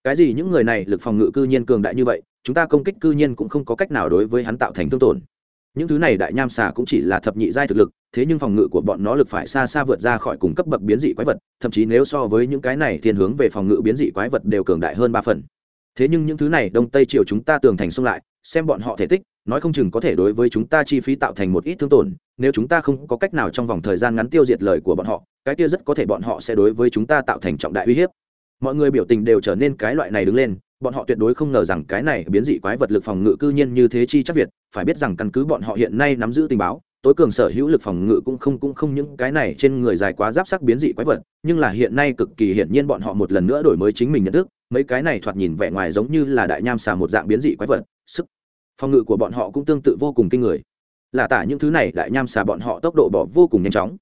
Cái gì những người này lực phòng ngự cư nhiên cường đại như vậy, chúng ta công kích cư nhiên cũng không có cách nào đối với hắn tạo thành thương tổn những thứ này đại nham xà cũng chỉ là thập nhị giai thực lực, thế nhưng phòng ngự của bọn nó lực phải xa xa vượt ra khỏi cùng cấp bậc biến dị quái vật, thậm chí nếu so với những cái này, thiên hướng về phòng ngự biến dị quái vật đều cường đại hơn ba phần. Thế nhưng những thứ này, đông tây triều chúng ta tường thành xông lại, xem bọn họ thể tích, nói không chừng có thể đối với chúng ta chi phí tạo thành một ít thương tổn, nếu chúng ta không có cách nào trong vòng thời gian ngắn tiêu diệt lời của bọn họ, cái kia rất có thể bọn họ sẽ đối với chúng ta tạo thành trọng đại uy hiếp. Mọi người biểu tình đều trở nên cái loại này đứng lên bọn họ tuyệt đối không ngờ rằng cái này biến dị quái vật lực phòng ngự cư nhiên như thế chi chắc việt, phải biết rằng căn cứ bọn họ hiện nay nắm giữ tình báo, tối cường sở hữu lực phòng ngự cũng không cũng không những cái này trên người dài quá giáp sắc biến dị quái vật, nhưng là hiện nay cực kỳ hiển nhiên bọn họ một lần nữa đổi mới chính mình nhận thức, mấy cái này thoạt nhìn vẻ ngoài giống như là đại nham xà một dạng biến dị quái vật, sức phòng ngự của bọn họ cũng tương tự vô cùng kinh người. Là tả những thứ này, đại nham xà bọn họ tốc độ bỏ vô cùng nhanh chóng.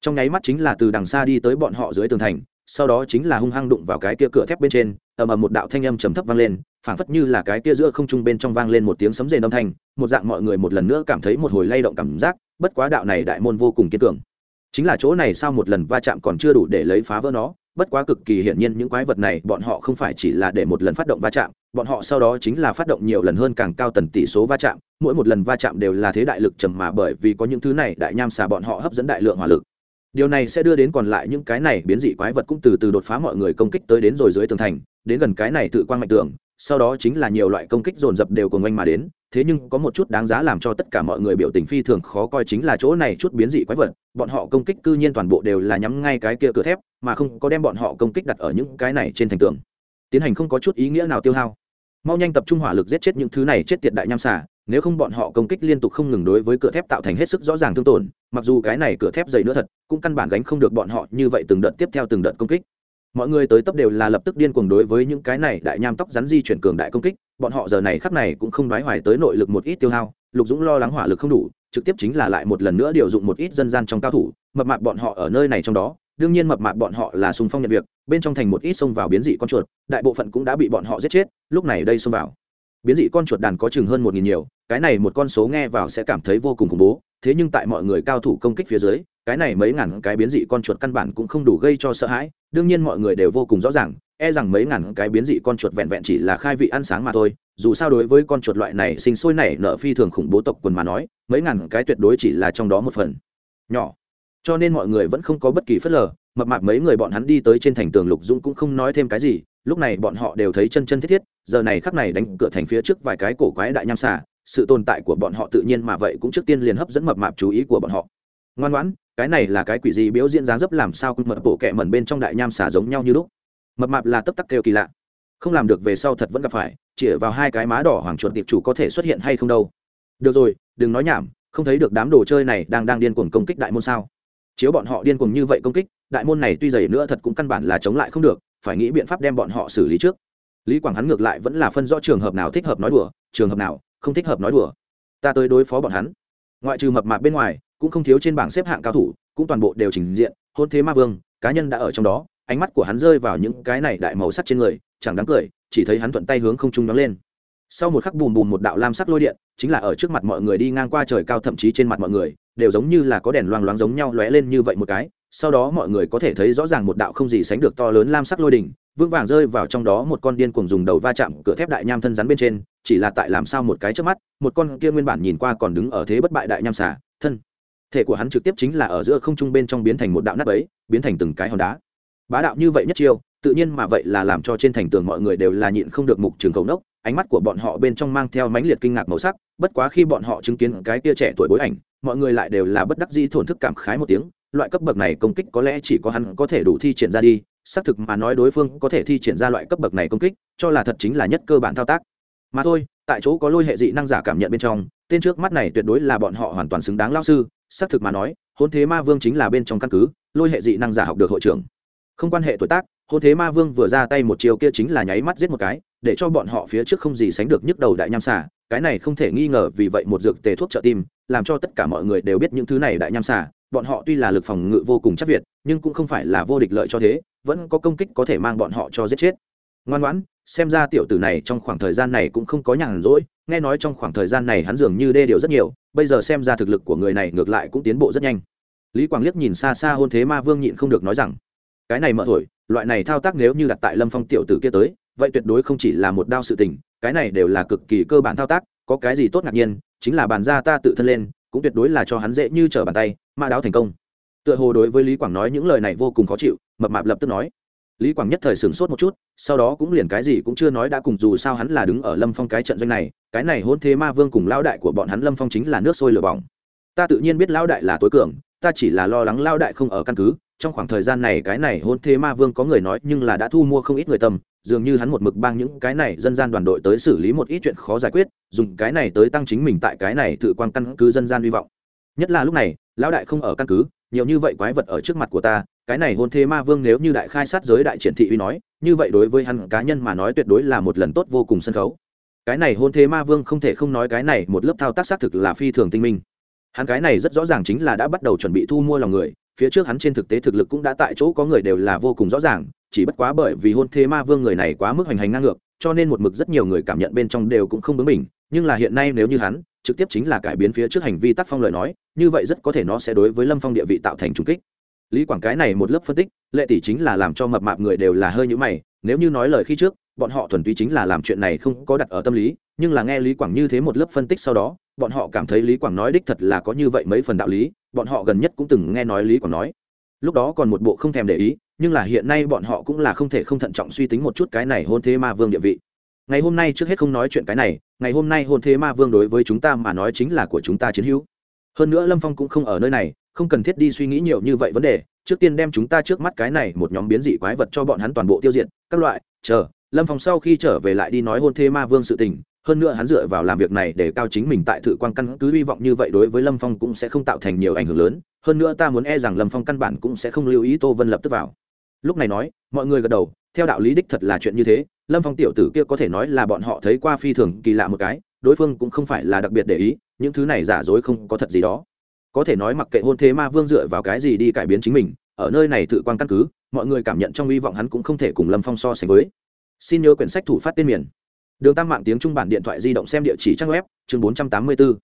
Trong nháy mắt chính là từ đằng xa đi tới bọn họ dưới tường thành sau đó chính là hung hăng đụng vào cái kia cửa thép bên trên, ầm ầm một đạo thanh âm trầm thấp vang lên, phảng phất như là cái kia giữa không trung bên trong vang lên một tiếng sấm rền âm thanh, một dạng mọi người một lần nữa cảm thấy một hồi lay động cảm giác, bất quá đạo này đại môn vô cùng kiên cường. Chính là chỗ này sau một lần va chạm còn chưa đủ để lấy phá vỡ nó, bất quá cực kỳ hiển nhiên những quái vật này bọn họ không phải chỉ là để một lần phát động va chạm, bọn họ sau đó chính là phát động nhiều lần hơn càng cao tần tỷ số va chạm, mỗi một lần va chạm đều là thế đại lực trầm mà bởi vì có những thứ này đại nham xà bọn họ hấp dẫn đại lượng hỏa lực điều này sẽ đưa đến còn lại những cái này biến dị quái vật cũng từ từ đột phá mọi người công kích tới đến rồi dưới tường thành, đến gần cái này tự quan mạnh tường, sau đó chính là nhiều loại công kích dồn dập đều cùng oanh mà đến, thế nhưng có một chút đáng giá làm cho tất cả mọi người biểu tình phi thường khó coi chính là chỗ này chút biến dị quái vật, bọn họ công kích cư nhiên toàn bộ đều là nhắm ngay cái kia cửa thép, mà không có đem bọn họ công kích đặt ở những cái này trên thành tường. Tiến hành không có chút ý nghĩa nào tiêu hao. Mau nhanh tập trung hỏa lực giết chết những thứ này chết tiệt đại nham xả nếu không bọn họ công kích liên tục không ngừng đối với cửa thép tạo thành hết sức rõ ràng thương tổn, mặc dù cái này cửa thép dày nữa thật, cũng căn bản gánh không được bọn họ như vậy từng đợt tiếp theo từng đợt công kích. Mọi người tới tấp đều là lập tức điên cuồng đối với những cái này đại nham tóc rắn di chuyển cường đại công kích, bọn họ giờ này khắc này cũng không đoái hoài tới nội lực một ít tiêu hao, lục dũng lo lắng hỏa lực không đủ, trực tiếp chính là lại một lần nữa điều dụng một ít dân gian trong cao thủ, mập mạp bọn họ ở nơi này trong đó, đương nhiên mập mạp bọn họ là sùng phong nhận việc, bên trong thành một ít xông vào biến dị con chuột, đại bộ phận cũng đã bị bọn họ giết chết, lúc này đây xông vào biến dị con chuột đàn có chừng hơn một nghìn nhiều, cái này một con số nghe vào sẽ cảm thấy vô cùng khủng bố, thế nhưng tại mọi người cao thủ công kích phía dưới, cái này mấy ngàn cái biến dị con chuột căn bản cũng không đủ gây cho sợ hãi, đương nhiên mọi người đều vô cùng rõ ràng e rằng mấy ngàn cái biến dị con chuột vẹn vẹn chỉ là khai vị ăn sáng mà thôi, dù sao đối với con chuột loại này sinh sôi nảy nở phi thường khủng bố tộc quần mà nói, mấy ngàn cái tuyệt đối chỉ là trong đó một phần. Nhỏ. Cho nên mọi người vẫn không có bất kỳ phớt lờ, mập mạp mấy người bọn hắn đi tới trên thành tường lục dũng cũng không nói thêm cái gì lúc này bọn họ đều thấy chân chân thiết thiết, giờ này khắc này đánh cửa thành phía trước vài cái cổ quái đại nham xà, sự tồn tại của bọn họ tự nhiên mà vậy cũng trước tiên liền hấp dẫn mập mạp chú ý của bọn họ. Ngoan ngoãn, cái này là cái quỷ gì biểu diễn dáng dấp làm sao mập bộ kẹ mẩn bên trong đại nham xà giống nhau như lúc. Mập mạp là tấp tắc kêu kỳ lạ. Không làm được về sau thật vẫn gặp phải, chỉ vào hai cái má đỏ hoàng chuột tiệp chủ có thể xuất hiện hay không đâu. Được rồi, đừng nói nhảm, không thấy được đám đồ chơi này đang đang điên cuồng công kích đại môn sao? Chiếu bọn họ điên cuồng như vậy công kích, đại môn này tuy dày nữa thật cũng căn bản là chống lại không được phải nghĩ biện pháp đem bọn họ xử lý trước. Lý quảng hắn ngược lại vẫn là phân rõ trường hợp nào thích hợp nói đùa, trường hợp nào không thích hợp nói đùa. Ta tới đối phó bọn hắn. Ngoại trừ mập mạp bên ngoài, cũng không thiếu trên bảng xếp hạng cao thủ, cũng toàn bộ đều trình diện, hôn thế ma vương, cá nhân đã ở trong đó, ánh mắt của hắn rơi vào những cái này đại màu sắc trên người, chẳng đáng cười, chỉ thấy hắn thuận tay hướng không trung nhóng lên. Sau một khắc bùm bùm một đạo lam sắc lôi điện, chính là ở trước mặt mọi người đi ngang qua trời cao thậm chí trên mặt mọi người, đều giống như là có đèn loang loáng giống nhau lóe lên như vậy một cái sau đó mọi người có thể thấy rõ ràng một đạo không gì sánh được to lớn lam sắc lôi đỉnh vững vàng rơi vào trong đó một con điên cuồng dùng đầu va chạm cửa thép đại nham thân rắn bên trên, chỉ là tại làm sao một cái trước mắt, một con kia nguyên bản nhìn qua còn đứng ở thế bất bại đại nham xả thân, thể của hắn trực tiếp chính là ở giữa không trung bên trong biến thành một đạo nắp ấy biến thành từng cái hòn đá. Bá đạo như vậy nhất chiêu, tự nhiên mà vậy là làm cho trên thành tường mọi người đều là nhịn không được mục trường cầu nốc, ánh mắt của bọn họ bên trong mang theo mãnh liệt kinh ngạc màu sắc, bất quá khi bọn họ chứng kiến cái tia trẻ tuổi bối ảnh, mọi người lại đều là bất đắc dĩ thổn thức cảm khái một tiếng loại cấp bậc này công kích có lẽ chỉ có hắn có thể đủ thi triển ra đi, xác thực mà nói đối phương có thể thi triển ra loại cấp bậc này công kích, cho là thật chính là nhất cơ bản thao tác mà thôi, tại chỗ có lôi hệ dị năng giả cảm nhận bên trong, tên trước mắt này tuyệt đối là bọn họ hoàn toàn xứng đáng lao sư, xác thực mà nói hôn thế ma vương chính là bên trong căn cứ, lôi hệ dị năng giả học được hội trưởng không quan hệ tuổi tác hôn thế ma vương vừa ra tay một chiều kia chính là nháy mắt giết một cái, để cho bọn họ phía trước không gì sánh được nhức đầu đại nham xả. cái này không thể nghi ngờ vì vậy một dược tề thuốc trợ tim, làm cho tất cả mọi người đều biết những thứ này đại nham xả bọn họ tuy là lực phòng ngự vô cùng chắc việt, nhưng cũng không phải là vô địch lợi cho thế, vẫn có công kích có thể mang bọn họ cho giết chết. Ngoan ngoãn, xem ra tiểu tử này trong khoảng thời gian này cũng không có nhàn rỗi, nghe nói trong khoảng thời gian này hắn dường như đê điều rất nhiều, bây giờ xem ra thực lực của người này ngược lại cũng tiến bộ rất nhanh. Lý quảng liếc nhìn xa xa hôn thế ma vương nhịn không được nói rằng, cái này mở thổi, loại này thao tác nếu như đặt tại lâm phong tiểu tử kia tới, vậy tuyệt đối không chỉ là một đao sự tình, cái này đều là cực kỳ cơ bản thao tác, có cái gì tốt ngạc nhiên, chính là bàn ra ta tự thân lên, cũng tuyệt đối là cho hắn dễ như trở bàn tay ma đáo thành công. Tựa hồ đối với lý quảng nói những lời này vô cùng khó chịu, mập mạp lập tức nói. Lý quảng nhất thời sửng sốt một chút, sau đó cũng liền cái gì cũng chưa nói đã cùng dù sao hắn là đứng ở lâm phong cái trận doanh này, cái này hôn thế ma vương cùng lão đại của bọn hắn lâm phong chính là nước sôi lửa bỏng. Ta tự nhiên biết lão đại là tối cường, ta chỉ là lo lắng lão đại không ở căn cứ, trong khoảng thời gian này cái này hôn thế ma vương có người nói nhưng là đã thu mua không ít người tâm, dường như hắn một mực bang những cái này dân gian đoàn đội tới xử lý một ít chuyện khó giải quyết, dùng cái này tới tăng chính mình tại cái này tự quan căn cứ dân gian hy vọng. Nhất là lúc này lão đại không ở căn cứ, nhiều như vậy quái vật ở trước mặt của ta, cái này hôn thế ma vương nếu như đại khai sát giới đại triển thị uy nói, như vậy đối với hắn cá nhân mà nói tuyệt đối là một lần tốt vô cùng sân khấu. Cái này hôn thế ma vương không thể không nói cái này một lớp thao tác xác thực là phi thường tinh minh. Hắn cái này rất rõ ràng chính là đã bắt đầu chuẩn bị thu mua lòng người, phía trước hắn trên thực tế thực lực cũng đã tại chỗ có người đều là vô cùng rõ ràng, chỉ bất quá bởi vì hôn thế ma vương người này quá mức hành hành ngang ngược, cho nên một mực rất nhiều người cảm nhận bên trong đều cũng không bướng mình nhưng là hiện nay nếu như hắn trực tiếp chính là cải biến phía trước hành vi tác phong lời nói, như vậy rất có thể nó sẽ đối với lâm phong địa vị tạo thành trung kích. Lý quảng cái này một lớp phân tích, lệ tỷ chính là làm cho mập mạp người đều là hơi nhữ mày, nếu như nói lời khi trước, bọn họ thuần túy chính là làm chuyện này không có đặt ở tâm lý, nhưng là nghe lý quảng như thế một lớp phân tích sau đó, bọn họ cảm thấy lý quảng nói đích thật là có như vậy mấy phần đạo lý, bọn họ gần nhất cũng từng nghe nói lý quảng nói. Lúc đó còn một bộ không thèm để ý, nhưng là hiện nay bọn họ cũng là không thể không thận trọng suy tính một chút cái này hôn thế ma vương địa vị ngày hôm nay trước hết không nói chuyện cái này, ngày hôm nay hôn thế ma vương đối với chúng ta mà nói chính là của chúng ta chiến hữu. Hơn nữa lâm phong cũng không ở nơi này, không cần thiết đi suy nghĩ nhiều như vậy vấn đề. Trước tiên đem chúng ta trước mắt cái này một nhóm biến dị quái vật cho bọn hắn toàn bộ tiêu diệt, các loại, chờ. Lâm phong sau khi trở về lại đi nói hôn thế ma vương sự tình, hơn nữa hắn dựa vào làm việc này để cao chính mình tại thự quan căn cứ hy vọng như vậy đối với lâm phong cũng sẽ không tạo thành nhiều ảnh hưởng lớn. Hơn nữa ta muốn e rằng lâm phong căn bản cũng sẽ không lưu ý tô vân lập tức vào. Lúc này nói, mọi người gật đầu, theo đạo lý đích thật là chuyện như thế lâm phong tiểu tử kia có thể nói là bọn họ thấy qua phi thường kỳ lạ một cái, đối phương cũng không phải là đặc biệt để ý, những thứ này giả dối không có thật gì đó. Có thể nói mặc kệ hôn thế ma vương dựa vào cái gì đi cải biến chính mình, ở nơi này tự quan căn cứ, mọi người cảm nhận trong hy vọng hắn cũng không thể cùng lâm phong so sánh với. Xin nhớ quyển sách thủ phát tên miền. Đường tăng mạng tiếng trung bản điện thoại di động xem địa chỉ trang web, chương bốn trăm tám mươi bốn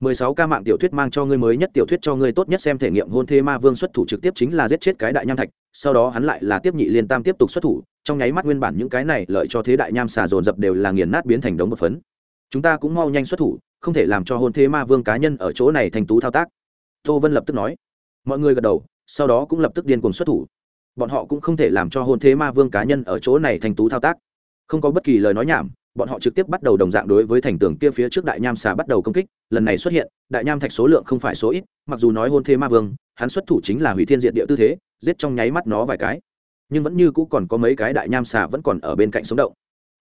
mười sáu ca mạng tiểu thuyết mang cho ngươi mới nhất tiểu thuyết cho ngươi tốt nhất xem thể nghiệm hôn thế ma vương xuất thủ trực tiếp chính là giết chết cái đại nham thạch, sau đó hắn lại là tiếp nhị liên tam tiếp tục xuất thủ trong nháy mắt nguyên bản những cái này lợi cho thế đại nham xà dồn dập đều là nghiền nát biến thành đống một phấn. Chúng ta cũng mau nhanh xuất thủ, không thể làm cho hôn thế ma vương cá nhân ở chỗ này thành tú thao tác. Tô vân lập tức nói. Mọi người gật đầu, sau đó cũng lập tức điên cuồng xuất thủ. Bọn họ cũng không thể làm cho hôn thế ma vương cá nhân ở chỗ này thành tú thao tác. Không có bất kỳ lời nói nhảm, bọn họ trực tiếp bắt đầu đồng dạng đối với thành tường kia phía trước đại nham xà bắt đầu công kích, lần này xuất hiện, đại nham thạch số lượng không phải số ít, mặc dù nói hôn thế ma vương, hắn xuất thủ chính là hủy thiên diện địa tư thế, giết trong nháy mắt nó vài cái nhưng vẫn như cũ còn có mấy cái đại nham xà vẫn còn ở bên cạnh sống động.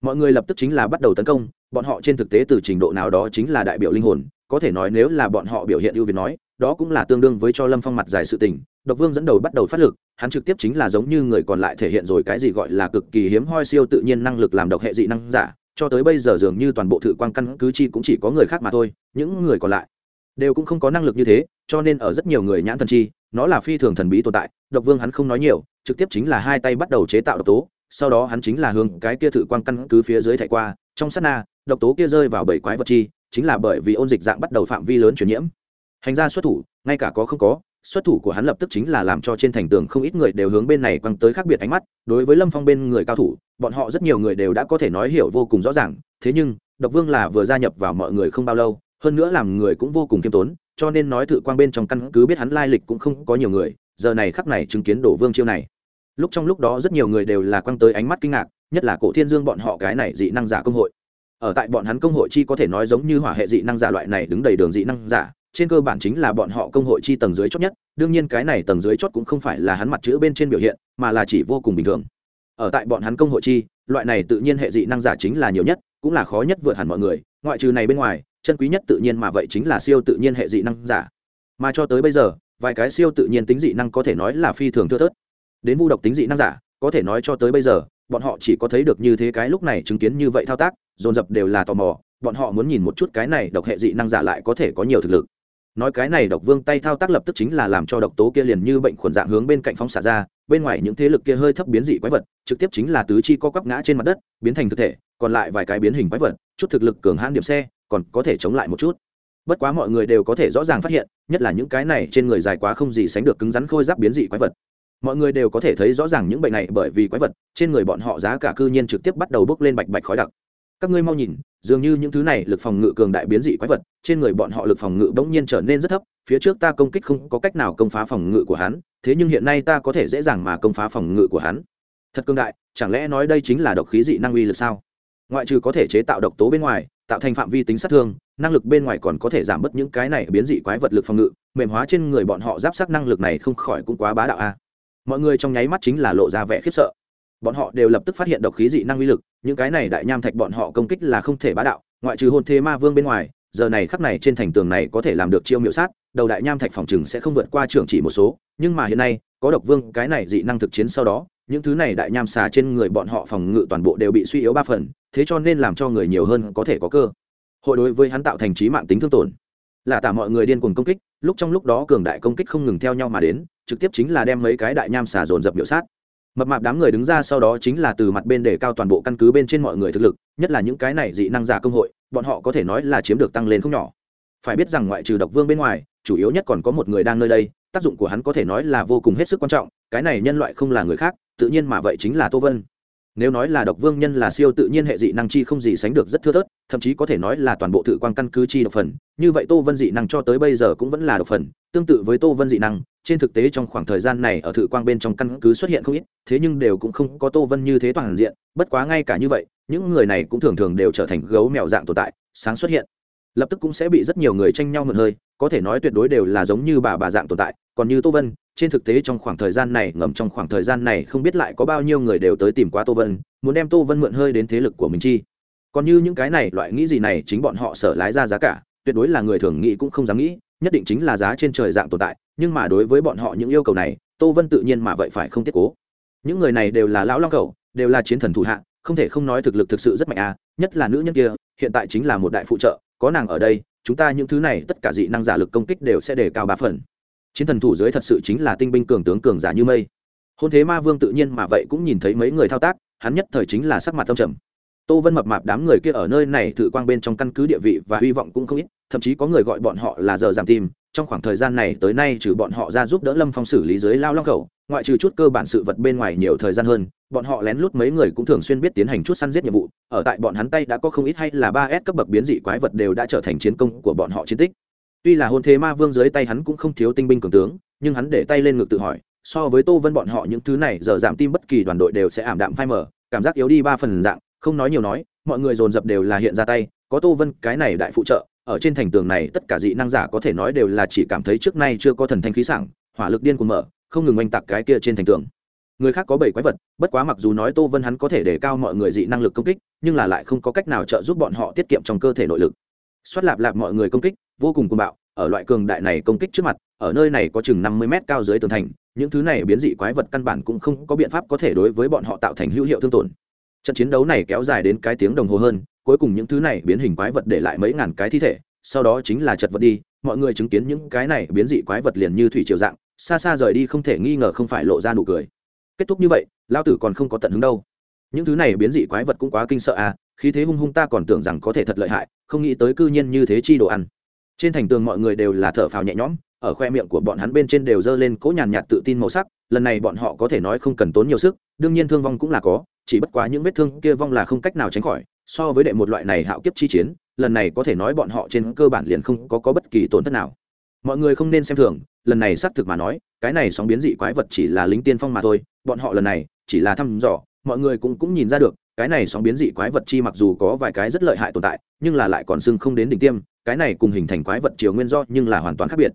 Mọi người lập tức chính là bắt đầu tấn công, bọn họ trên thực tế từ trình độ nào đó chính là đại biểu linh hồn, có thể nói nếu là bọn họ biểu hiện ưu việt nói, đó cũng là tương đương với cho lâm phong mặt dài sự tình. Độc vương dẫn đầu bắt đầu phát lực, hắn trực tiếp chính là giống như người còn lại thể hiện rồi cái gì gọi là cực kỳ hiếm hoi siêu tự nhiên năng lực làm độc hệ dị năng giả, cho tới bây giờ dường như toàn bộ thự quan căn cứ chi cũng chỉ có người khác mà thôi, những người còn lại đều cũng không có năng lực như thế, cho nên ở rất nhiều người nhãn thần chi, nó là phi thường thần bí tồn tại độc vương hắn không nói nhiều, trực tiếp chính là hai tay bắt đầu chế tạo độc tố, sau đó hắn chính là hướng cái kia thử quang căn cứ phía dưới thảy qua, trong sát na, độc tố kia rơi vào bảy quái vật chi, chính là bởi vì ôn dịch dạng bắt đầu phạm vi lớn truyền nhiễm. Hành ra xuất thủ, ngay cả có không có, xuất thủ của hắn lập tức chính là làm cho trên thành tường không ít người đều hướng bên này quăng tới khác biệt ánh mắt, đối với lâm phong bên người cao thủ, bọn họ rất nhiều người đều đã có thể nói hiểu vô cùng rõ ràng, thế nhưng, độc vương là vừa gia nhập vào mọi người không bao lâu, hơn nữa làm người cũng vô cùng kiêm tốn, cho nên nói thử quang bên trong căn cứ biết hắn lai lịch cũng không có nhiều người giờ này khắc này chứng kiến đổ vương chiêu này. Lúc trong lúc đó rất nhiều người đều là quăng tới ánh mắt kinh ngạc, nhất là cổ thiên dương bọn họ cái này dị năng giả công hội. Ở tại bọn hắn công hội chi có thể nói giống như hỏa hệ dị năng giả loại này đứng đầy đường dị năng giả, trên cơ bản chính là bọn họ công hội chi tầng dưới chót nhất, đương nhiên cái này tầng dưới chót cũng không phải là hắn mặt chữ bên trên biểu hiện, mà là chỉ vô cùng bình thường. Ở tại bọn hắn công hội chi, loại này tự nhiên hệ dị năng giả chính là nhiều nhất, cũng là khó nhất vượt hẳn mọi người, ngoại trừ này bên ngoài, chân quý nhất tự nhiên mà vậy chính là siêu tự nhiên hệ dị năng giả. Mà cho tới bây giờ vài cái siêu tự nhiên tính dị năng có thể nói là phi thường thưa thớt. Đến vu độc tính dị năng giả, có thể nói cho tới bây giờ, bọn họ chỉ có thấy được như thế cái lúc này chứng kiến như vậy thao tác, dồn dập đều là tò mò, bọn họ muốn nhìn một chút cái này độc hệ dị năng giả lại có thể có nhiều thực lực. Nói cái này độc vương tay thao tác lập tức chính là làm cho độc tố kia liền như bệnh khuẩn dạng hướng bên cạnh phóng xả ra, bên ngoài những thế lực kia hơi thấp biến dị quái vật, trực tiếp chính là tứ chi co quắp ngã trên mặt đất, biến thành thực thể, còn lại vài cái biến hình quái vật, chút thực lực cường hãn điểm xe, còn có thể chống lại một chút bất quá mọi người đều có thể rõ ràng phát hiện, nhất là những cái này trên người dài quá không gì sánh được cứng rắn khôi giáp biến dị quái vật. Mọi người đều có thể thấy rõ ràng những bệnh này bởi vì quái vật, trên người bọn họ giá cả cư nhiên trực tiếp bắt đầu bốc lên bạch bạch khói đặc. Các ngươi mau nhìn, dường như những thứ này lực phòng ngự cường đại biến dị quái vật, trên người bọn họ lực phòng ngự bỗng nhiên trở nên rất thấp, phía trước ta công kích không có cách nào công phá phòng ngự của hắn, thế nhưng hiện nay ta có thể dễ dàng mà công phá phòng ngự của hắn. Thật cương đại, chẳng lẽ nói đây chính là độc khí dị năng uy lực sao? Ngoại trừ có thể chế tạo độc tố bên ngoài, tạo thành phạm vi tính sát thương năng lực bên ngoài còn có thể giảm bớt những cái này biến dị quái vật lực phòng ngự, mềm hóa trên người bọn họ giáp sắc năng lực này không khỏi cũng quá bá đạo a. Mọi người trong nháy mắt chính là lộ ra vẻ khiếp sợ. Bọn họ đều lập tức phát hiện độc khí dị năng uy lực, những cái này đại nham thạch bọn họ công kích là không thể bá đạo, ngoại trừ hôn thế ma vương bên ngoài, giờ này khắc này trên thành tường này có thể làm được chiêu miệu sát, đầu đại nham thạch phòng chừng sẽ không vượt qua trưởng chỉ một số, nhưng mà hiện nay, có độc vương, cái này dị năng thực chiến sau đó, những thứ này đại nham xà trên người bọn họ phòng ngự toàn bộ đều bị suy yếu ba phần, thế cho nên làm cho người nhiều hơn có thể có cơ hội đối với hắn tạo thành trí mạng tính thương tổn. Là tả mọi người điên cuồng công kích, lúc trong lúc đó cường đại công kích không ngừng theo nhau mà đến, trực tiếp chính là đem mấy cái đại nham xà dồn dập biểu sát. Mập mạp đám người đứng ra sau đó chính là từ mặt bên để cao toàn bộ căn cứ bên trên mọi người thực lực, nhất là những cái này dị năng giả công hội, bọn họ có thể nói là chiếm được tăng lên không nhỏ. Phải biết rằng ngoại trừ độc vương bên ngoài, chủ yếu nhất còn có một người đang nơi đây, tác dụng của hắn có thể nói là vô cùng hết sức quan trọng, cái này nhân loại không là người khác, tự nhiên mà vậy chính là tô vân nếu nói là độc vương nhân là siêu tự nhiên hệ dị năng chi không gì sánh được rất thưa thớt, thậm chí có thể nói là toàn bộ tự quan căn cứ chi độc phần. Như vậy tô vân dị năng cho tới bây giờ cũng vẫn là độc phần. Tương tự với tô vân dị năng, trên thực tế trong khoảng thời gian này ở thự quang bên trong căn cứ xuất hiện không ít, thế nhưng đều cũng không có tô vân như thế toàn diện. Bất quá ngay cả như vậy, những người này cũng thường thường đều trở thành gấu mèo dạng tồn tại, sáng xuất hiện. Lập tức cũng sẽ bị rất nhiều người tranh nhau mượn hơi, có thể nói tuyệt đối đều là giống như bà bà dạng tồn tại. Còn như tô vân trên thực tế trong khoảng thời gian này, ngầm trong khoảng thời gian này không biết lại có bao nhiêu người đều tới tìm qua tô vân, muốn đem tô vân mượn hơi đến thế lực của mình chi. Còn như những cái này, loại nghĩ gì này chính bọn họ sở lái ra giá cả, tuyệt đối là người thường nghĩ cũng không dám nghĩ, nhất định chính là giá trên trời dạng tồn tại, nhưng mà đối với bọn họ những yêu cầu này, tô vân tự nhiên mà vậy phải không tiết cố. Những người này đều là lão long cầu, đều là chiến thần thủ hạ, không thể không nói thực lực thực sự rất mạnh à nhất là nữ nhân kia, hiện tại chính là một đại phụ trợ, có nàng ở đây, chúng ta những thứ này, tất cả dị năng giả lực công kích đều sẽ đề cao ba phần chiến thần thủ dưới thật sự chính là tinh binh cường tướng cường giả như mây. Hôn thế ma vương tự nhiên mà vậy cũng nhìn thấy mấy người thao tác, hắn nhất thời chính là sắc mặt tâm trầm. Tô vân mập mạp đám người kia ở nơi này thử quang bên trong căn cứ địa vị và hy vọng cũng không ít, thậm chí có người gọi bọn họ là giờ giảm tim trong khoảng thời gian này tới nay trừ bọn họ ra giúp đỡ lâm phong xử lý dưới lao long khẩu, ngoại trừ chút cơ bản sự vật bên ngoài nhiều thời gian hơn, bọn họ lén lút mấy người cũng thường xuyên biết tiến hành chút săn giết nhiệm vụ. Ở tại bọn hắn tay đã có không ít hay là ba s cấp bậc biến dị quái vật đều đã trở thành chiến công của bọn họ chiến tích tuy là hôn thế ma vương dưới tay hắn cũng không thiếu tinh binh cường tướng, nhưng hắn để tay lên ngực tự hỏi, so với tô vân bọn họ những thứ này, giờ giảm tim bất kỳ đoàn đội đều sẽ ảm đạm phai mờ, cảm giác yếu đi ba phần dạng, không nói nhiều nói, mọi người dồn dập đều là hiện ra tay, có tô vân, cái này đại phụ trợ, ở trên thành tường này tất cả dị năng giả có thể nói đều là chỉ cảm thấy trước nay chưa có thần thanh khí sảng, hỏa lực điên cuồng mở, không ngừng oanh tạc cái kia trên thành tường. Người khác có bảy quái vật, bất quá mặc dù nói tô vân hắn có thể để cao mọi người dị năng lực công kích, nhưng là lại không có cách nào trợ giúp bọn họ tiết kiệm trong cơ thể nội lực. Xoát lạp lạp mọi người công kích vô cùng cuồng bạo, ở loại cường đại này công kích trước mặt, ở nơi này có chừng năm mươi mét cao dưới tường thành, những thứ này biến dị quái vật căn bản cũng không có biện pháp có thể đối với bọn họ tạo thành hữu hiệu thương tổn. Trận chiến đấu này kéo dài đến cái tiếng đồng hồ hơn, cuối cùng những thứ này biến hình quái vật để lại mấy ngàn cái thi thể, sau đó chính là chật vật đi, mọi người chứng kiến những cái này biến dị quái vật liền như thủy triều dạng, xa xa rời đi không thể nghi ngờ không phải lộ ra nụ cười. Kết thúc như vậy lao tử còn không có tận hứng đâu. Những thứ này biến dị quái vật cũng quá kinh sợ à khi thế hung hung ta còn tưởng rằng có thể thật lợi hại, không nghĩ tới cư nhiên như thế chi đồ ăn trên thành tường mọi người đều là thở phào nhẹ nhõm ở khoe miệng của bọn hắn bên trên đều dơ lên cỗ nhàn nhạt tự tin màu sắc lần này bọn họ có thể nói không cần tốn nhiều sức đương nhiên thương vong cũng là có chỉ bất quá những vết thương kia vong là không cách nào tránh khỏi so với đệ một loại này hạo kiếp chi chiến lần này có thể nói bọn họ trên cơ bản liền không có, có bất kỳ tổn thất nào. Mọi người không nên xem thường lần này xác thực mà nói cái này sóng biến dị quái vật chỉ là lính tiên phong mà thôi bọn họ lần này chỉ là thăm dò mọi người cũng cũng nhìn ra được cái này sóng biến dị quái vật chi mặc dù có vài cái rất lợi hại tồn tại, nhưng là lại còn xưng không đến đỉnh tiêm, cái này cùng hình thành quái vật chiều nguyên do nhưng là hoàn toàn khác biệt.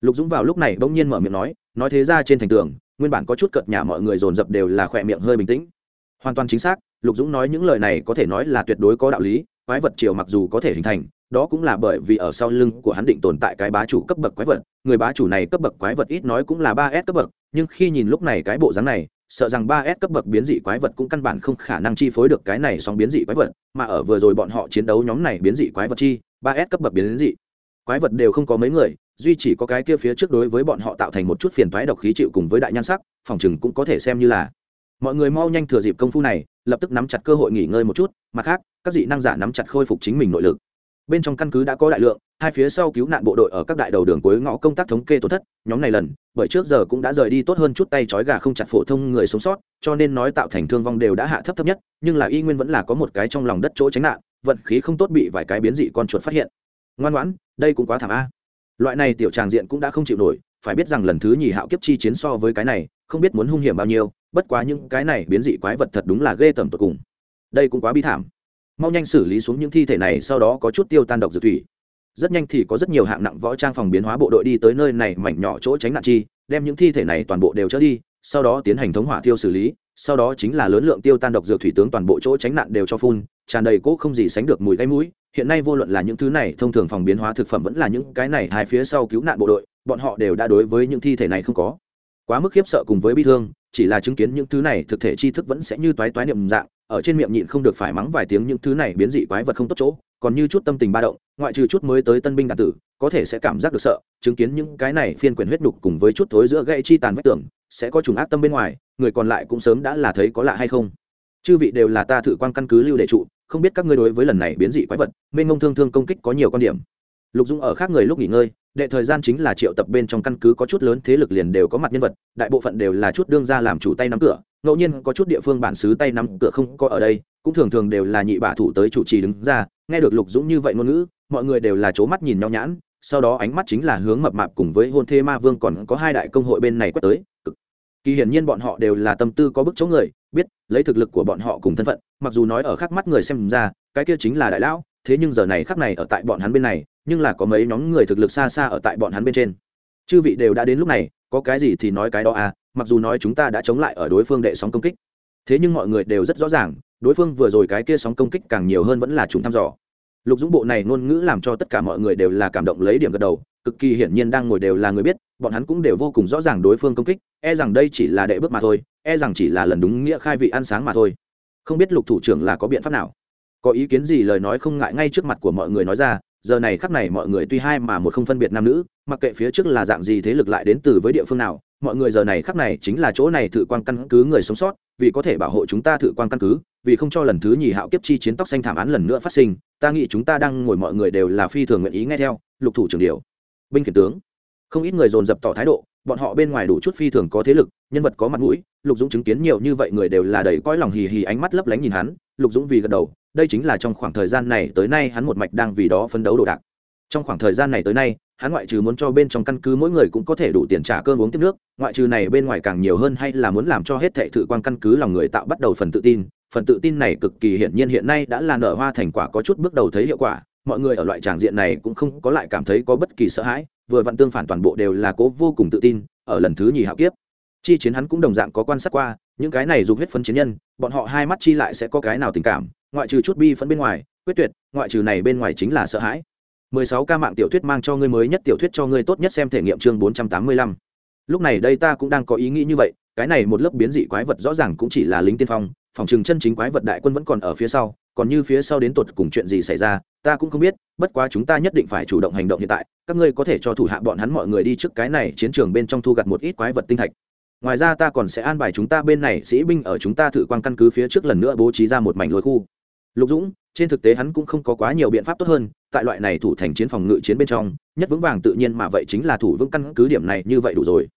Lục dũng vào lúc này bỗng nhiên mở miệng nói nói thế ra trên thành tường, nguyên bản có chút cợt nhà mọi người dồn dập đều là khỏe miệng hơi bình tĩnh. Hoàn toàn chính xác, lục dũng nói những lời này có thể nói là tuyệt đối có đạo lý, quái vật chiều mặc dù có thể hình thành, đó cũng là bởi vì ở sau lưng của hắn định tồn tại cái bá chủ cấp bậc quái vật, người bá chủ này cấp bậc quái vật ít nói cũng là ba s cấp bậc, nhưng khi nhìn lúc này cái bộ dáng này sợ rằng ba s cấp bậc biến dị quái vật cũng căn bản không khả năng chi phối được cái này song biến dị quái vật, mà ở vừa rồi bọn họ chiến đấu nhóm này biến dị quái vật chi, ba s cấp bậc biến dị quái vật đều không có mấy người, duy chỉ có cái kia phía trước đối với bọn họ tạo thành một chút phiền toái độc khí chịu cùng với đại nhan sắc, phòng trường cũng có thể xem như là. Mọi người mau nhanh thừa dịp công phu này, lập tức nắm chặt cơ hội nghỉ ngơi một chút, mặt khác, các dị năng giả nắm chặt khôi phục chính mình nội lực. Bên trong căn cứ đã có đại lượng hai phía sau cứu nạn bộ đội ở các đại đầu đường cuối ngõ công tác thống kê tổn thất, nhóm này lần, bởi trước giờ cũng đã rời đi tốt hơn chút tay trói gà không chặt phổ thông người sống sót, cho nên nói tạo thành thương vong đều đã hạ thấp thấp nhất, nhưng là y nguyên vẫn là có một cái trong lòng đất chỗ tránh nạn, vận khí không tốt bị vài cái biến dị con chuột phát hiện. Ngoan ngoãn, đây cũng quá thảm a. Loại này tiểu tràng diện cũng đã không chịu nổi, phải biết rằng lần thứ nhì hạo kiếp chi chiến so với cái này, không biết muốn hung hiểm bao nhiêu, bất quá những cái này biến dị quái vật thật đúng là ghê tởm tột cùng. Đây cũng quá bi thảm. Mau nhanh xử lý xuống những thi thể này, sau đó có chút tiêu tan độc dược thủy rất nhanh thì có rất nhiều hạng nặng võ trang phòng biến hóa bộ đội đi tới nơi này mảnh nhỏ chỗ tránh nạn chi, đem những thi thể này toàn bộ đều trở đi, sau đó tiến hành thống hỏa thiêu xử lý, sau đó chính là lớn lượng tiêu tan độc dược thủy tướng toàn bộ chỗ tránh nạn đều cho phun, tràn đầy cỗ không gì sánh được mùi gáy mũi. Hiện nay vô luận là những thứ này, thông thường phòng biến hóa thực phẩm vẫn là những cái này, hai phía sau cứu nạn bộ đội, bọn họ đều đã đối với những thi thể này không có. Quá mức khiếp sợ cùng với bi thương, chỉ là chứng kiến những thứ này thực thể tri thức vẫn sẽ như toái toái niệm dạng ở trên miệng nhịn không được phải mắng vài tiếng những thứ này biến dị quái vật không tốt chỗ, còn như chút tâm tình ba động, ngoại trừ chút mới tới tân binh đạn tử, có thể sẽ cảm giác được sợ, chứng kiến những cái này phiên quyền huyết đục cùng với chút thối giữa gây chi tàn vách tường, sẽ có trùng ác tâm bên ngoài, người còn lại cũng sớm đã là thấy có lạ hay không. Chư vị đều là ta thử quan căn cứ lưu đệ trụ, không biết các ngươi đối với lần này biến dị quái vật, mênh ngông thương thương công kích có nhiều quan điểm lục dung ở khác người lúc nghỉ ngơi, đệ thời gian chính là triệu tập bên trong căn cứ có chút lớn thế lực liền đều có mặt nhân vật, đại bộ phận đều là chút đương ra làm chủ tay nắm cửa, ngẫu nhiên có chút địa phương bản xứ tay nắm cửa không có ở đây, cũng thường thường đều là nhị bả thủ tới chủ trì đứng ra, nghe được lục dũng như vậy ngôn ngữ, mọi người đều là c mắt nhìn nhau nhãn, sau đó ánh mắt chính là hướng mập mạp cùng với hôn thê ma vương còn có hai đại công hội bên này quét tới. Cực kỳ hiển nhiên bọn họ đều là tâm tư có bức chống người, biết lấy thực lực của bọn họ cùng thân phận, mặc dù nói ở khác mắt người xem ra, cái kia chính là đại lão thế nhưng giờ này khắc này ở tại bọn hắn bên này, nhưng là có mấy nhóm người thực lực xa xa ở tại bọn hắn bên trên. Chư vị đều đã đến lúc này, có cái gì thì nói cái đó à mặc dù nói chúng ta đã chống lại ở đối phương đệ sóng công kích. Thế nhưng mọi người đều rất rõ ràng, đối phương vừa rồi cái kia sóng công kích càng nhiều hơn vẫn là chúng thăm dò. Lục dũng bộ này ngôn ngữ làm cho tất cả mọi người đều là cảm động lấy điểm gật đầu, cực kỳ hiển nhiên đang ngồi đều là người biết, bọn hắn cũng đều vô cùng rõ ràng đối phương công kích e rằng đây chỉ là đệ bước mà thôi e rằng chỉ là lần đúng nghĩa khai vị ăn sáng mà thôi. Không biết lục thủ trưởng là có biện pháp nào có ý kiến gì lời nói không ngại ngay trước mặt của mọi người nói ra, giờ này khắc này mọi người tuy hai mà một không phân biệt nam nữ, mặc kệ phía trước là dạng gì thế lực lại đến từ với địa phương nào, mọi người giờ này khắc này chính là chỗ này thử quan căn cứ người sống sót, vì có thể bảo hộ chúng ta thử quan căn cứ, vì không cho lần thứ nhì hạo kiếp chi chiến tóc xanh thảm án lần nữa phát sinh, ta nghĩ chúng ta đang ngồi mọi người đều là phi thường nguyện ý nghe theo, lục thủ trưởng điều. Binh khiển tướng. Không ít người dồn dập tỏ thái độ, bọn họ bên ngoài đủ chút phi thường có thế lực, nhân vật có mặt mũi, lục dũng chứng kiến nhiều như vậy người đều là đầy cõi lòng hì hì ánh mắt lấp lánh nhìn hắn, lục dũng vì gật đầu đây chính là trong khoảng thời gian này tới nay hắn một mạch đang vì đó phấn đấu đồ đạc. Trong khoảng thời gian này tới nay, hắn ngoại trừ muốn cho bên trong căn cứ mỗi người cũng có thể đủ tiền trả cơm uống tiếp nước, ngoại trừ này bên ngoài càng nhiều hơn hay là muốn làm cho hết thệ thử quan căn cứ lòng người tạo bắt đầu phần tự tin. Phần tự tin này cực kỳ hiển nhiên hiện nay đã là nở hoa thành quả có chút bước đầu thấy hiệu quả. Mọi người ở loại tràng diện này cũng không có lại cảm thấy có bất kỳ sợ hãi, vừa vặn tương phản toàn bộ đều là cố vô cùng tự tin, ở lần thứ nhì hạo kiếp. Chi chiến hắn cũng đồng dạng có quan sát qua, những cái này dùng huyết phân chiến nhân, bọn họ hai mắt chi lại sẽ có cái nào tình cảm ngoại trừ chút bi phấn bên ngoài, quyết tuyệt, ngoại trừ này bên ngoài chính là sợ hãi. 16 ca mạng tiểu thuyết mang cho ngươi mới nhất tiểu thuyết cho ngươi tốt nhất xem thể nghiệm chương 485. lúc này đây ta cũng đang có ý nghĩ như vậy, cái này một lớp biến dị quái vật rõ ràng cũng chỉ là lính tiên phong, phòng trường chân chính quái vật đại quân vẫn còn ở phía sau, còn như phía sau đến tột cùng chuyện gì xảy ra, ta cũng không biết, bất quá chúng ta nhất định phải chủ động hành động hiện tại, các ngươi có thể cho thủ hạ bọn hắn mọi người đi trước cái này chiến trường bên trong thu gặt một ít quái vật tinh thạch. Ngoài ra ta còn sẽ an bài chúng ta bên này, sĩ binh ở chúng ta thử quan căn cứ phía trước lần nữa bố trí ra một mảnh lối khu lục dũng, trên thực tế hắn cũng không có quá nhiều biện pháp tốt hơn, tại loại này thủ thành chiến phòng ngự chiến bên trong, nhất vững vàng tự nhiên mà vậy chính là thủ vững căn cứ điểm này như vậy đủ rồi.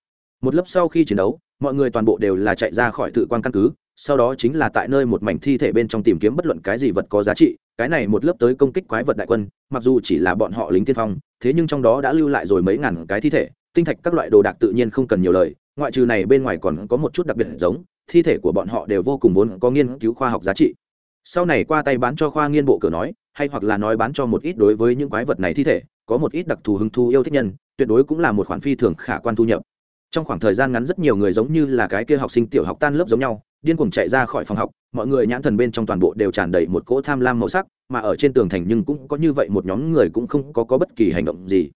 Một lớp sau khi chiến đấu, mọi người toàn bộ đều là chạy ra khỏi tự quan căn cứ, sau đó chính là tại nơi một mảnh thi thể bên trong tìm kiếm bất luận cái gì vật có giá trị, cái này một lớp tới công kích quái vật đại quân, mặc dù chỉ là bọn họ lính tiên phong, thế nhưng trong đó đã lưu lại rồi mấy ngàn cái thi thể, tinh thạch các loại đồ đạc tự nhiên không cần nhiều lời, ngoại trừ này bên ngoài còn có một chút đặc biệt giống, thi thể của bọn họ đều vô cùng vốn có nghiên cứu khoa học giá trị sau này qua tay bán cho khoa nghiên bộ cửa nói hay hoặc là nói bán cho một ít đối với những quái vật này thi thể có một ít đặc thù hứng thú yêu thích nhân tuyệt đối cũng là một khoản phi thường khả quan thu nhập. Trong khoảng thời gian ngắn rất nhiều người giống như là cái kia học sinh tiểu học tan lớp giống nhau điên cuồng chạy ra khỏi phòng học mọi người nhãn thần bên trong toàn bộ đều tràn đầy một cỗ tham lam màu sắc mà ở trên tường thành nhưng cũng có như vậy một nhóm người cũng không có, có bất kỳ hành động gì.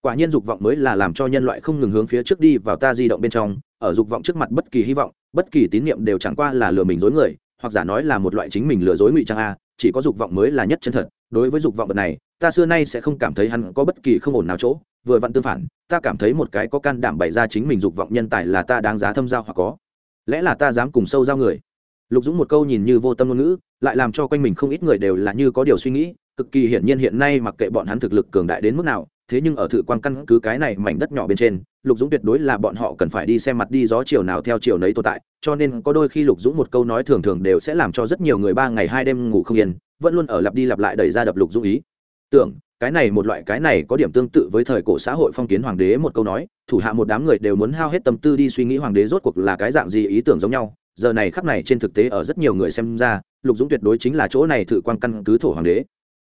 Quả nhiên dục vọng mới là làm cho nhân loại không ngừng hướng phía trước đi vào ta di động bên trong ở dục vọng trước mặt bất kỳ hy vọng bất kỳ tín nhiệm đều chẳng qua là lừa mình dối người hoặc giả nói là một loại chính mình lừa dối ngụy trang a, chỉ có dục vọng mới là nhất chân thật. Đối với dục vọng vật này, ta xưa nay sẽ không cảm thấy hắn có bất kỳ không ổn nào chỗ. Vừa vặn tương phản, ta cảm thấy một cái có can đảm bày ra chính mình dục vọng nhân tài là ta đáng giá thâm giao hoặc có. Lẽ là ta dám cùng sâu giao người? Lục dũng một câu nhìn như vô tâm ngôn ngữ, lại làm cho quanh mình không ít người đều là như có điều suy nghĩ, cực kỳ hiển nhiên hiện nay mặc kệ bọn hắn thực lực cường đại đến mức nào, thế nhưng ở thử quan căn cứ cái này mảnh đất nhỏ bên trên, lục dũng tuyệt đối là bọn họ cần phải đi xem mặt đi gió chiều nào theo chiều nấy tồn tại, cho nên có đôi khi lục dũng một câu nói thường thường đều sẽ làm cho rất nhiều người ba ngày hai đêm ngủ không yên, vẫn luôn ở lặp đi lặp lại đẩy ra đập lục dũng ý. Tưởng, cái này một loại cái này có điểm tương tự với thời cổ xã hội phong kiến hoàng đế một câu nói, thủ hạ một đám người đều muốn hao hết tâm tư đi suy nghĩ hoàng đế rốt cuộc là cái dạng gì ý tưởng giống nhau giờ này khắp này trên thực tế ở rất nhiều người xem ra, lục dũng tuyệt đối chính là chỗ này thử quan căn cứ thổ hoàng đế.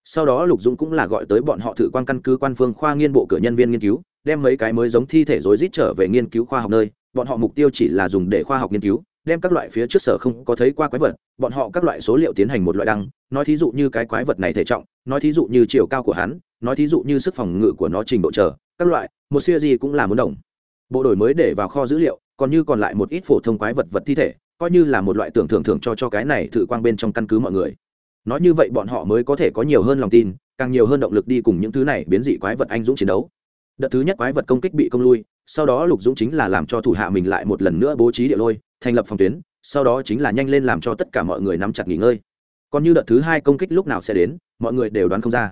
Sau đó lục dũng cũng là gọi tới bọn họ thử quan căn cứ quan phương khoa nghiên bộ cửa nhân viên nghiên cứu, đem mấy cái mới giống thi thể rối rít trở về nghiên cứu khoa học nơi. Bọn họ mục tiêu chỉ là dùng để khoa học nghiên cứu, đem các loại phía trước sở không có thấy qua quái vật, bọn họ các loại số liệu tiến hành một loại đăng, nói thí dụ như cái quái vật này thể trọng, nói thí dụ như chiều cao của hắn, nói thí dụ như sức phòng ngự của nó trình độ chờ, các loại, một siêu gì cũng là muốn đồng. Bộ đổi mới để vào kho dữ liệu, còn như còn lại một ít phổ thông quái vật vật thi thể coi như là một loại tưởng thưởng thưởng cho cho cái này thử quang bên trong căn cứ mọi người. Nói như vậy bọn họ mới có thể có nhiều hơn lòng tin, càng nhiều hơn động lực đi cùng những thứ này biến dị quái vật anh dũng chiến đấu. Đợt thứ nhất quái vật công kích bị công lui, sau đó lục dũng chính là làm cho thủ hạ mình lại một lần nữa bố trí địa lôi, thành lập phòng tuyến, sau đó chính là nhanh lên làm cho tất cả mọi người nắm chặt nghỉ ngơi. Còn như đợt thứ hai công kích lúc nào sẽ đến, mọi người đều đoán không ra.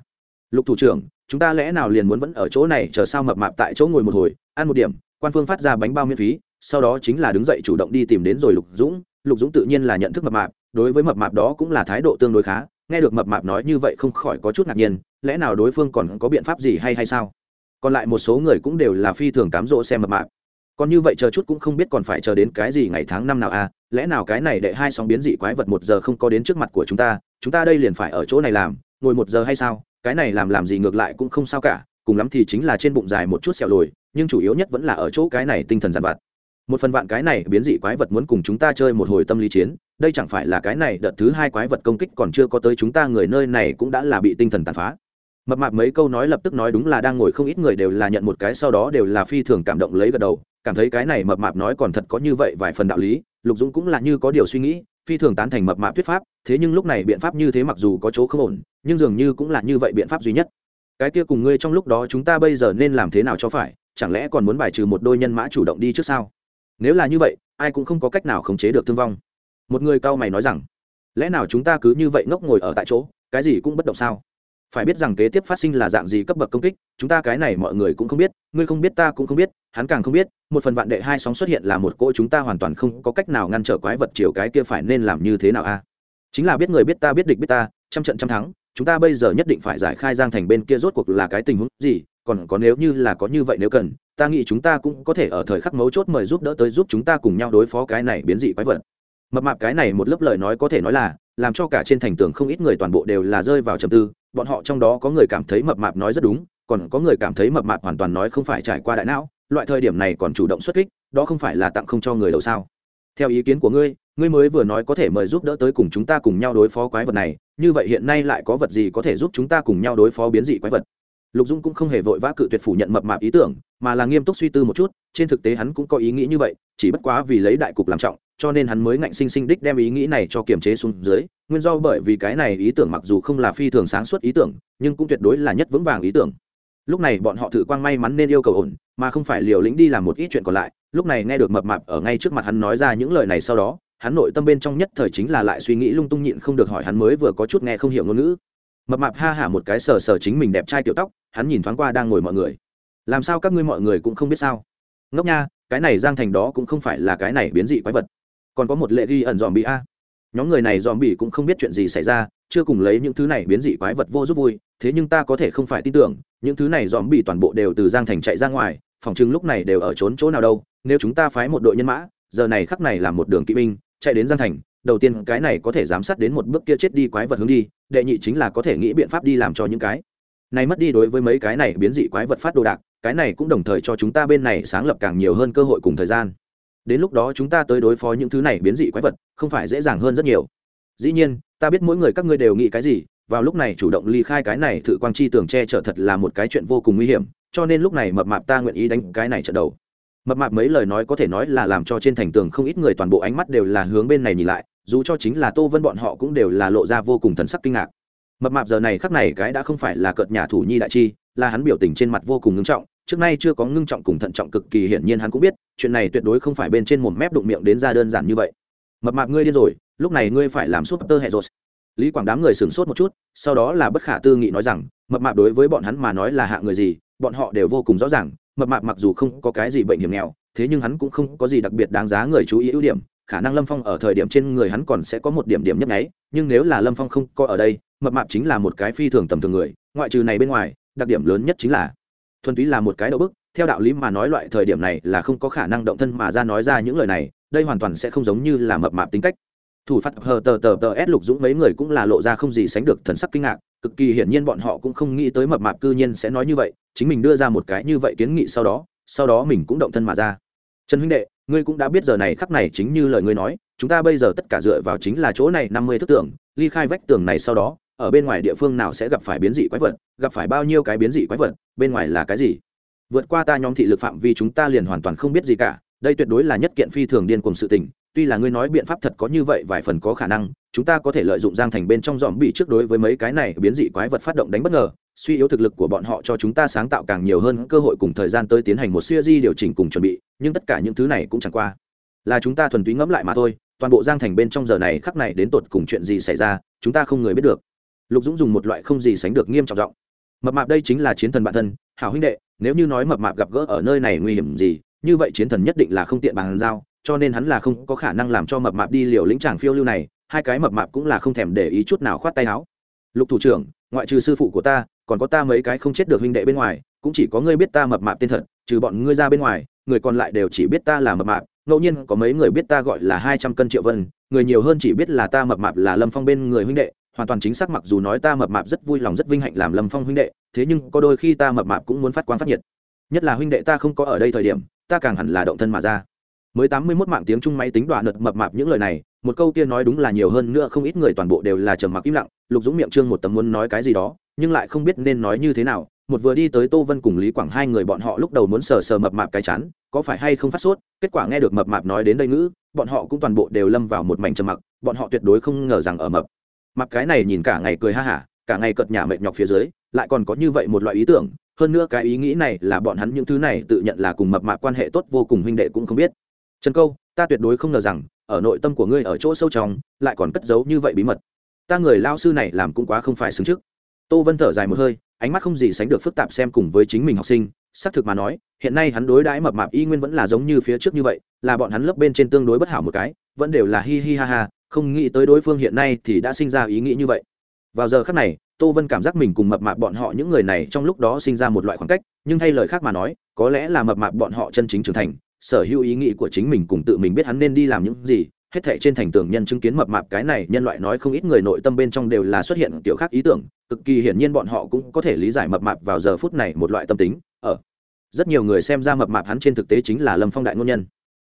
Lục thủ trưởng, chúng ta lẽ nào liền muốn vẫn ở chỗ này chờ sao mập mạp tại chỗ ngồi một hồi, ăn một điểm, quan phương phát ra bánh bao miễn phí sau đó chính là đứng dậy chủ động đi tìm đến rồi lục dũng. Lục dũng tự nhiên là nhận thức mập mạp, đối với mập mạp đó cũng là thái độ tương đối khá. Nghe được mập mạp nói như vậy không khỏi có chút ngạc nhiên, lẽ nào đối phương còn có biện pháp gì hay hay sao? Còn lại một số người cũng đều là phi thường cám dỗ xem mập mạp. Còn như vậy chờ chút cũng không biết còn phải chờ đến cái gì ngày tháng năm nào à? Lẽ nào cái này đệ hai sóng biến dị quái vật một giờ không có đến trước mặt của chúng ta? Chúng ta đây liền phải ở chỗ này làm, ngồi một giờ hay sao? Cái này làm làm gì ngược lại cũng không sao cả, cùng lắm thì chính là trên bụng dài một chút sẹo lồi, nhưng chủ yếu nhất vẫn là ở chỗ cái này tinh thần giàn vặt một phần vạn cái này biến dị quái vật muốn cùng chúng ta chơi một hồi tâm lý chiến, đây chẳng phải là cái này đợt thứ hai quái vật công kích còn chưa có tới chúng ta người nơi này cũng đã là bị tinh thần tàn phá. Mập mạp mấy câu nói lập tức nói đúng là đang ngồi không ít người đều là nhận một cái sau đó đều là phi thường cảm động lấy gật đầu, cảm thấy cái này mập mạp nói còn thật có như vậy vài phần đạo lý, lục dũng cũng là như có điều suy nghĩ, phi thường tán thành mập mạp thuyết pháp, thế nhưng lúc này biện pháp như thế mặc dù có chỗ không ổn, nhưng dường như cũng là như vậy biện pháp duy nhất. Cái kia cùng ngươi trong lúc đó chúng ta bây giờ nên làm thế nào cho phải, chẳng lẽ còn muốn bài trừ một đôi nhân mã chủ động đi trước sao? Nếu là như vậy, ai cũng không có cách nào khống chế được thương vong. Một người cao mày nói rằng, lẽ nào chúng ta cứ như vậy ngốc ngồi ở tại chỗ, cái gì cũng bất động sao? Phải biết rằng kế tiếp phát sinh là dạng gì cấp bậc công kích, chúng ta cái này mọi người cũng không biết, ngươi không biết ta cũng không biết, hắn càng không biết, một phần vạn đệ hai sóng xuất hiện là một cỗ chúng ta hoàn toàn không có cách nào ngăn trở quái vật chiều cái kia phải nên làm như thế nào a? Chính là biết người biết ta biết địch biết ta, trăm trận trăm thắng, chúng ta bây giờ nhất định phải giải khai giang thành bên kia rốt cuộc là cái tình huống gì còn có nếu như là có như vậy nếu cần, ta nghĩ chúng ta cũng có thể ở thời khắc mấu chốt mời giúp đỡ tới giúp chúng ta cùng nhau đối phó cái này biến dị quái vật. Mập mạp cái này một lớp lời nói có thể nói là, làm cho cả trên thành tường không ít người toàn bộ đều là rơi vào trầm tư, bọn họ trong đó có người cảm thấy mập mạp nói rất đúng, còn có người cảm thấy mập mạp hoàn toàn nói không phải trải qua đại não, loại thời điểm này còn chủ động xuất kích, đó không phải là tặng không cho người đâu sao. Theo ý kiến của ngươi ngươi mới vừa nói có thể mời giúp đỡ tới cùng chúng ta cùng nhau đối phó quái vật này, như vậy hiện nay lại có vật gì có thể giúp chúng ta cùng nhau đối phó biến dị quái vật? Lục dung cũng không hề vội vã cự tuyệt phủ nhận mập mạp ý tưởng, mà là nghiêm túc suy tư một chút, trên thực tế hắn cũng có ý nghĩ như vậy, chỉ bất quá vì lấy đại cục làm trọng, cho nên hắn mới ngạnh sinh sinh đích đem ý nghĩ này cho kiềm chế xuống dưới, nguyên do bởi vì cái này ý tưởng mặc dù không là phi thường sáng suốt ý tưởng, nhưng cũng tuyệt đối là nhất vững vàng ý tưởng. Lúc này bọn họ thử quang may mắn nên yêu cầu ổn, mà không phải liều lĩnh đi làm một ít chuyện còn lại. Lúc này nghe được mập mạp ở ngay trước mặt hắn nói ra những lời này sau đó, hắn nội tâm bên trong nhất thời chính là lại suy nghĩ lung tung nhịn không được hỏi hắn mới vừa có chút nghe không hiểu ngôn ngữ. Mập mạp ha hả một cái sờ sờ chính mình đẹp trai tiểu tóc hắn nhìn thoáng qua đang ngồi mọi người. Làm sao các ngươi mọi người cũng không biết sao? Ngốc nha, cái này giang thành đó cũng không phải là cái này biến dị quái vật. Còn có một lệ ghi ẩn dòm bị a. Nhóm người này dòm bị cũng không biết chuyện gì xảy ra, chưa cùng lấy những thứ này biến dị quái vật vô giúp vui, thế nhưng ta có thể không phải tin tưởng, những thứ này dòm bị toàn bộ đều từ giang thành chạy ra ngoài, phòng chứng lúc này đều ở trốn chỗ nào đâu, nếu chúng ta phái một đội nhân mã, giờ này khắc này là một đường kỵ binh, chạy đến giang thành, đầu tiên cái này có thể giám sát đến một bước kia chết đi quái vật hướng đi, đệ nhị chính là có thể nghĩ biện pháp đi làm cho những cái này mất đi đối với mấy cái này biến dị quái vật phát đồ đạc, cái này cũng đồng thời cho chúng ta bên này sáng lập càng nhiều hơn cơ hội cùng thời gian. Đến lúc đó chúng ta tới đối phó những thứ này biến dị quái vật, không phải dễ dàng hơn rất nhiều. Dĩ nhiên, ta biết mỗi người các ngươi đều nghĩ cái gì, vào lúc này chủ động ly khai cái này thử quang chi tường che chở thật là một cái chuyện vô cùng nguy hiểm, cho nên lúc này mập mạp ta nguyện ý đánh cái này trận đầu. Mập mạp mấy lời nói có thể nói là làm cho trên thành tường không ít người toàn bộ ánh mắt đều là hướng bên này nhìn lại, dù cho chính là tô vân bọn họ cũng đều là lộ ra vô cùng thần sắc kinh ngạc mập mạp giờ này khắc này cái đã không phải là cợt nhà thủ nhi đại chi, là hắn biểu tình trên mặt vô cùng ngưng trọng, trước nay chưa có ngưng trọng cùng thận trọng cực kỳ hiển nhiên hắn cũng biết, chuyện này tuyệt đối không phải bên trên một mép đụng miệng đến ra đơn giản như vậy. Mập mạp ngươi điên rồi, lúc này ngươi phải làm súp tơ hệ rồi lý quảng đám người sửng sốt một chút, sau đó là bất khả tư nghị nói rằng, mập mạp đối với bọn hắn mà nói là hạ người gì, bọn họ đều vô cùng rõ ràng, mập mạp mặc dù không có cái gì bệnh hiểm nghèo, thế nhưng hắn cũng không có gì đặc biệt đáng giá người chú ý ưu điểm, khả năng lâm phong ở thời điểm trên người hắn còn sẽ có một điểm điểm nhấp nháy, nhưng nếu là lâm phong không có ở đây mập mạp chính là một cái phi thường tầm thường người, ngoại trừ này bên ngoài, đặc điểm lớn nhất chính là thuần túy là một cái đậu bức. Theo đạo lý mà nói loại thời điểm này là không có khả năng động thân mà ra nói ra những lời này, đây hoàn toàn sẽ không giống như là mập mạp tính cách. Thủ phát hờ tờ tờ tờ s lục dũng mấy người cũng là lộ ra không gì sánh được thần sắc kinh ngạc, cực kỳ hiển nhiên bọn họ cũng không nghĩ tới mập mạp cư nhiên sẽ nói như vậy, chính mình đưa ra một cái như vậy kiến nghị sau đó sau đó mình cũng động thân mà ra. Trần huynh đệ, ngươi cũng đã biết giờ này khắc này chính như lời ngươi nói, chúng ta bây giờ tất cả dựa vào chính là chỗ này năm mươi thức tưởng ly khai vách tường này sau đó ở bên ngoài địa phương nào sẽ gặp phải biến dị quái vật, gặp phải bao nhiêu cái biến dị quái vật, bên ngoài là cái gì? Vượt qua ta nhóm thị lực phạm vi chúng ta liền hoàn toàn không biết gì cả, đây tuyệt đối là nhất kiện phi thường điên cùng sự tình, tuy là ngươi nói biện pháp thật có như vậy vài phần có khả năng, chúng ta có thể lợi dụng giang thành bên trong dòm bị trước đối với mấy cái này biến dị quái vật phát động đánh bất ngờ, suy yếu thực lực của bọn họ cho chúng ta sáng tạo càng nhiều hơn cơ hội cùng thời gian tới tiến hành một siêu di điều chỉnh cùng chuẩn bị, nhưng tất cả những thứ này cũng chẳng qua là chúng ta thuần túy ngẫm lại mà thôi, toàn bộ giang thành bên trong giờ này khắc này đến tột cùng chuyện gì xảy ra, chúng ta không người biết được lục dũng dùng một loại không gì sánh được nghiêm trọng giọng. Mập mạp đây chính là chiến thần bản thân, hảo huynh đệ, nếu như nói mập mạp gặp gỡ ở nơi này nguy hiểm gì, như vậy chiến thần nhất định là không tiện bàn giao, cho nên hắn là không có khả năng làm cho mập mạp đi liều lĩnh tràng phiêu lưu này, hai cái mập mạp cũng là không thèm để ý chút nào khoát tay áo. Lục thủ trưởng, ngoại trừ sư phụ của ta, còn có ta mấy cái không chết được huynh đệ bên ngoài, cũng chỉ có ngươi biết ta mập mạp tên thật, trừ bọn ngươi ra bên ngoài, người còn lại đều chỉ biết ta là mập mạp, ngẫu nhiên có mấy người biết ta gọi là hai trăm cân triệu vân, người nhiều hơn chỉ biết là ta mập mạp là lâm phong bên người huynh đệ hoàn toàn chính xác mặc dù nói ta mập mạp rất vui lòng rất vinh hạnh làm lâm phong huynh đệ, thế nhưng có đôi khi ta mập mạp cũng muốn phát quang phát nhiệt. Nhất là huynh đệ ta không có ở đây thời điểm, ta càng hẳn là động thân mà ra. Mới tám mươi mốt mạng tiếng trung máy tính đoạn nật mập mạp những lời này, một câu kia nói đúng là nhiều hơn nữa không ít người toàn bộ đều là trầm mặc im lặng, lục dũng miệng trương một tấm muốn nói cái gì đó, nhưng lại không biết nên nói như thế nào. Một vừa đi tới tô vân cùng lý quảng hai người bọn họ lúc đầu muốn sờ sờ mập mạp cái chán, có phải hay không phát sốt, kết quả nghe được mập mạp nói đến đây ngữ, bọn họ cũng toàn bộ đều lâm vào một mảnh trầm mặc, bọn họ tuyệt đối không ngờ rằng ở mập mập cái này nhìn cả ngày cười ha hả, cả ngày cợt nhả mệt nhọc phía dưới, lại còn có như vậy một loại ý tưởng, hơn nữa cái ý nghĩ này là bọn hắn những thứ này tự nhận là cùng mập mạp quan hệ tốt vô cùng huynh đệ cũng không biết. Trần câu, ta tuyệt đối không ngờ rằng, ở nội tâm của ngươi ở chỗ sâu trong, lại còn cất giấu như vậy bí mật. Ta người lao sư này làm cũng quá không phải xứng trước. Tô vân thở dài một hơi, ánh mắt không gì sánh được phức tạp xem cùng với chính mình học sinh, xác thực mà nói, hiện nay hắn đối đãi mập mạp y nguyên vẫn là giống như phía trước như vậy, là bọn hắn lớp bên trên tương đối bất hảo một cái, vẫn đều là hi hi ha ha không nghĩ tới đối phương hiện nay thì đã sinh ra ý nghĩ như vậy. Vào giờ khác này, tô vân cảm giác mình cùng mập mạp bọn họ những người này trong lúc đó sinh ra một loại khoảng cách, nhưng thay lời khác mà nói, có lẽ là mập mạp bọn họ chân chính trưởng thành, sở hữu ý nghĩ của chính mình cùng tự mình biết hắn nên đi làm những gì, hết thảy trên thành tường nhân chứng kiến mập mạp cái này, nhân loại nói không ít người nội tâm bên trong đều là xuất hiện kiểu khác ý tưởng, cực kỳ hiển nhiên bọn họ cũng có thể lý giải mập mạp vào giờ phút này một loại tâm tính, ở rất nhiều người xem ra mập mạp hắn trên thực tế chính là lâm phong đại ngôn nhân.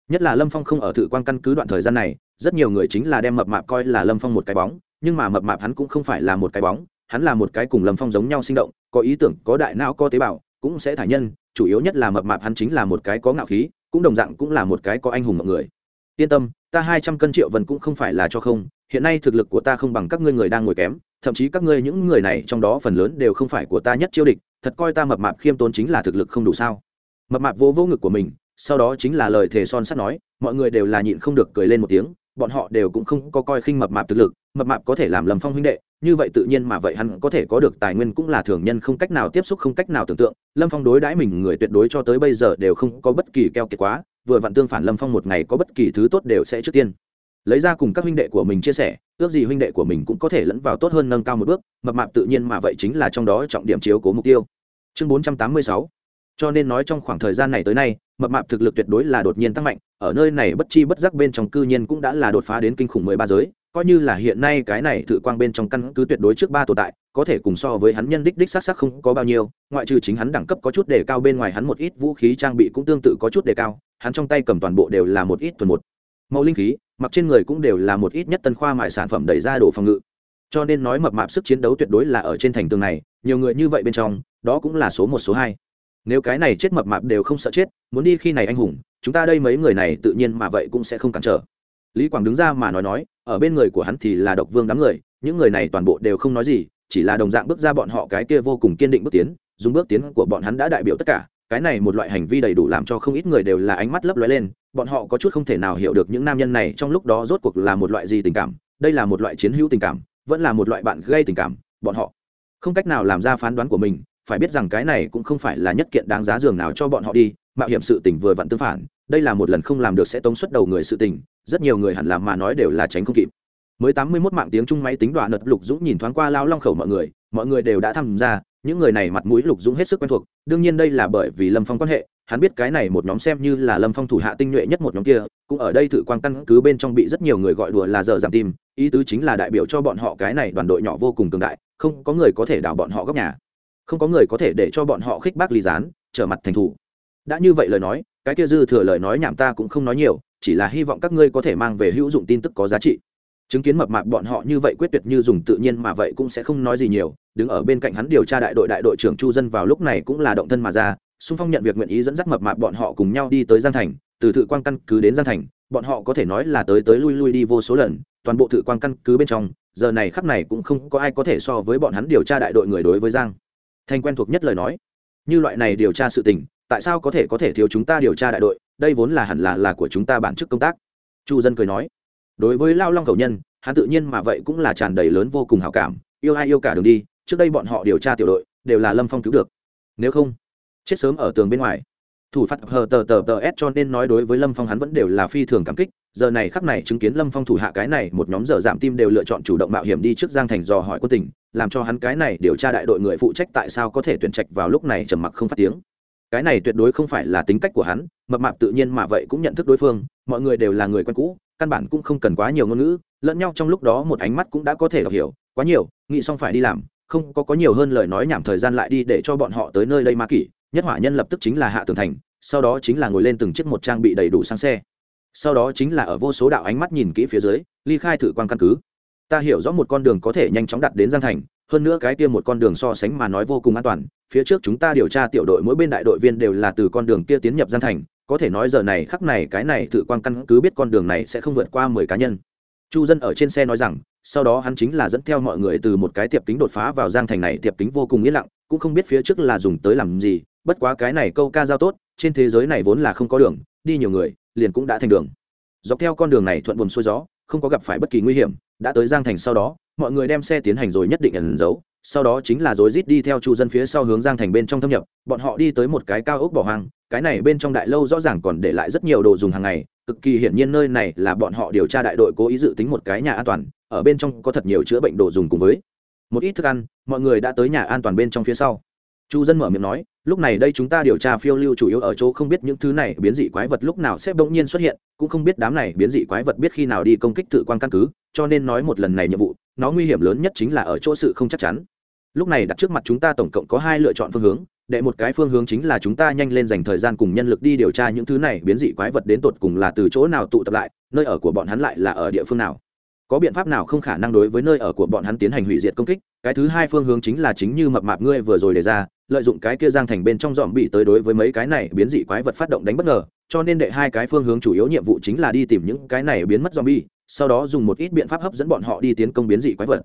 Nhất là lâm phong không ở thử quan căn cứ đoạn thời gian này rất nhiều người chính là đem mập mạp coi là lâm phong một cái bóng, nhưng mà mập mạp hắn cũng không phải là một cái bóng, hắn là một cái cùng lâm phong giống nhau sinh động, có ý tưởng, có đại não, có tế bào, cũng sẽ thải nhân, chủ yếu nhất là mập mạp hắn chính là một cái có ngạo khí, cũng đồng dạng cũng là một cái có anh hùng mọi người. Yên tâm, ta hai trăm cân triệu vần cũng không phải là cho không, hiện nay thực lực của ta không bằng các ngươi người đang ngồi kém, thậm chí các ngươi những người này trong đó phần lớn đều không phải của ta nhất chiêu địch, thật coi ta mập mạp khiêm tốn chính là thực lực không đủ sao. Mập mạp vô vô ngực của mình, sau đó chính là lời thề son sắt nói, mọi người đều là nhịn không được cười lên một tiếng bọn họ đều cũng không có coi khinh mập mạp thực lực, mập mạp có thể làm lầm phong huynh đệ, như vậy tự nhiên mà vậy hắn có thể có được tài nguyên cũng là thường nhân không cách nào tiếp xúc, không cách nào tưởng tượng. Lâm phong đối đãi mình người tuyệt đối cho tới bây giờ đều không có bất kỳ keo kiệt quá, vừa vặn tương phản lâm phong một ngày có bất kỳ thứ tốt đều sẽ trước tiên lấy ra cùng các huynh đệ của mình chia sẻ, ước gì huynh đệ của mình cũng có thể lẫn vào tốt hơn nâng cao một bước, mập mạp tự nhiên mà vậy chính là trong đó trọng điểm chiếu cố mục tiêu. Chương bốn trăm tám mươi sáu cho nên nói trong khoảng thời gian này tới nay, mập mạp thực lực tuyệt đối là đột nhiên tăng mạnh, ở nơi này bất chi bất giác bên trong cư nhiên cũng đã là đột phá đến kinh khủng mười ba giới, coi như là hiện nay cái này thử quang bên trong căn cứ tuyệt đối trước ba tồn tại, có thể cùng so với hắn nhân đích đích xác xác không có bao nhiêu, ngoại trừ chính hắn đẳng cấp có chút đề cao bên ngoài hắn một ít vũ khí trang bị cũng tương tự có chút đề cao, hắn trong tay cầm toàn bộ đều là một ít tuần một. Mẫu linh khí, mặc trên người cũng đều là một ít nhất tân khoa mại sản phẩm đẩy ra đồ phòng ngự. Cho nên nói mập mạp sức chiến đấu tuyệt đối là ở trên thành tường này, nhiều người như vậy bên trong, đó cũng là số một, số hai nếu cái này chết mập mạp đều không sợ chết, muốn đi khi này anh hùng, chúng ta đây mấy người này tự nhiên mà vậy cũng sẽ không cản trở. Lý quảng đứng ra mà nói nói, ở bên người của hắn thì là độc vương đám người, những người này toàn bộ đều không nói gì, chỉ là đồng dạng bước ra bọn họ cái kia vô cùng kiên định bước tiến, dùng bước tiến của bọn hắn đã đại biểu tất cả. Cái này một loại hành vi đầy đủ làm cho không ít người đều là ánh mắt lấp lóe lên, bọn họ có chút không thể nào hiểu được những nam nhân này trong lúc đó rốt cuộc là một loại gì tình cảm, đây là một loại chiến hữu tình cảm, vẫn là một loại bạn gây tình cảm, bọn họ không cách nào làm ra phán đoán của mình phải biết rằng cái này cũng không phải là nhất kiện đáng giá giường nào cho bọn họ đi, mạo hiểm sự tình vừa vặn tương phản, đây là một lần không làm được sẽ tống xuất đầu người sự tình, rất nhiều người hẳn làm mà nói đều là tránh không kịp. Mới tám mươi 81 mạng tiếng trung máy tính đoạn lật lục dũng nhìn thoáng qua lao long khẩu mọi người mọi người đều đã tham gia, những người này mặt mũi lục dũng hết sức quen thuộc, đương nhiên đây là bởi vì lâm phong quan hệ, hắn biết cái này một nhóm xem như là lâm phong thủ hạ tinh nhuệ nhất một nhóm kia, cũng ở đây thử quan căn cứ bên trong bị rất nhiều người gọi đùa là giờ giảm tim, ý tứ chính là đại biểu cho bọn họ cái này đoàn đội nhỏ vô cùng cường đại, không có người có thể đảo bọn họ góc nhà không có người có thể để cho bọn họ khích bác ly gián, trở mặt thành thủ. Đã như vậy lời nói, cái kia dư thừa lời nói nhảm ta cũng không nói nhiều, chỉ là hy vọng các ngươi có thể mang về hữu dụng tin tức có giá trị. Chứng kiến mập mạp bọn họ như vậy quyết tuyệt như dùng tự nhiên mà vậy cũng sẽ không nói gì nhiều, đứng ở bên cạnh hắn điều tra đại đội đại đội trưởng chu dân vào lúc này cũng là động thân mà ra, xung phong nhận việc nguyện ý dẫn dắt mập mạp bọn họ cùng nhau đi tới giang thành, từ thự quan căn cứ đến giang thành, bọn họ có thể nói là tới tới lui lui đi vô số lần, toàn bộ thự quan căn cứ bên trong, giờ này khắp này cũng không có ai có thể so với bọn hắn điều tra đại đội người đối với giang thành quen thuộc nhất lời nói. Như loại này điều tra sự tình, tại sao có thể có thể thiếu chúng ta điều tra đại đội? Đây vốn là hẳn là là của chúng ta bản chức công tác. Chu dân cười nói. Đối với lao long cầu nhân, hắn tự nhiên mà vậy cũng là tràn đầy lớn vô cùng hảo cảm. Yêu ai yêu cả đường đi, trước đây bọn họ điều tra tiểu đội, đều là lâm phong cứu được. Nếu không, chết sớm ở tường bên ngoài. Thủ phát hờ tờ tờ tờ s cho nên nói đối với lâm phong hắn vẫn đều là phi thường cảm kích giờ này khắc này chứng kiến lâm phong thủ hạ cái này, một nhóm giờ giảm tim đều lựa chọn chủ động mạo hiểm đi trước giang thành dò hỏi quân tình, làm cho hắn cái này điều tra đại đội người phụ trách tại sao có thể tuyển trạch vào lúc này trầm mặc không phát tiếng. Cái này tuyệt đối không phải là tính cách của hắn, mập mạp tự nhiên mà vậy cũng nhận thức đối phương, mọi người đều là người quen cũ, căn bản cũng không cần quá nhiều ngôn ngữ, lẫn nhau trong lúc đó một ánh mắt cũng đã có thể đọc hiểu, quá nhiều, nghĩ xong phải đi làm, không có có nhiều hơn lời nói nhảm thời gian lại đi để cho bọn họ tới nơi đây ma kỷ, nhất hỏa nhân lập tức chính là hạ tường thành, sau đó chính là ngồi lên từng chiếc một trang bị đầy đủ sang xe sau đó chính là ở vô số đạo ánh mắt nhìn kỹ phía dưới, ly khai thử quan căn cứ. Ta hiểu rõ một con đường có thể nhanh chóng đặt đến giang thành, hơn nữa cái kia một con đường so sánh mà nói vô cùng an toàn, phía trước chúng ta điều tra tiểu đội mỗi bên đại đội viên đều là từ con đường kia tiến nhập giang thành, có thể nói giờ này khắc này cái này thử quan căn cứ biết con đường này sẽ không vượt qua mười cá nhân. Chu dân ở trên xe nói rằng, sau đó hắn chính là dẫn theo mọi người từ một cái tiệp kính đột phá vào giang thành này, tiệp kính vô cùng yên lặng, cũng không biết phía trước là dùng tới làm gì, bất quá cái này câu ca giao tốt, trên thế giới này vốn là không có đường, đi nhiều người liền cũng đã thành đường. Dọc theo con đường này thuận buồm xuôi gió, không có gặp phải bất kỳ nguy hiểm, đã tới giang thành sau đó, mọi người đem xe tiến hành rồi nhất định ẩn giấu, sau đó chính là rối rít đi theo chu dân phía sau hướng giang thành bên trong thâm nhập, bọn họ đi tới một cái cao ốc bỏ hoang, cái này bên trong đại lâu rõ ràng còn để lại rất nhiều đồ dùng hàng ngày, cực kỳ hiển nhiên nơi này là bọn họ điều tra đại đội cố ý dự tính một cái nhà an toàn, ở bên trong có thật nhiều chữa bệnh đồ dùng cùng với một ít thức ăn, mọi người đã tới nhà an toàn bên trong phía sau chu dân mở miệng nói, lúc này đây chúng ta điều tra phiêu lưu chủ yếu ở chỗ không biết những thứ này biến dị quái vật lúc nào sẽ bỗng nhiên xuất hiện, cũng không biết đám này biến dị quái vật biết khi nào đi công kích tự quan căn cứ, cho nên nói một lần này nhiệm vụ, nó nguy hiểm lớn nhất chính là ở chỗ sự không chắc chắn. Lúc này đặt trước mặt chúng ta tổng cộng có hai lựa chọn phương hướng, đệ một cái phương hướng chính là chúng ta nhanh lên dành thời gian cùng nhân lực đi điều tra những thứ này biến dị quái vật đến tột cùng là từ chỗ nào tụ tập lại, nơi ở của bọn hắn lại là ở địa phương nào có biện pháp nào không khả năng đối với nơi ở của bọn hắn tiến hành hủy diệt công kích, cái thứ hai phương hướng chính là chính như mập mạp ngươi vừa rồi đề ra, lợi dụng cái kia giang thành bên trong dòm bị tới đối với mấy cái này biến dị quái vật phát động đánh bất ngờ, cho nên đệ hai cái phương hướng chủ yếu nhiệm vụ chính là đi tìm những cái này biến mất zombie, sau đó dùng một ít biện pháp hấp dẫn bọn họ đi tiến công biến dị quái vật.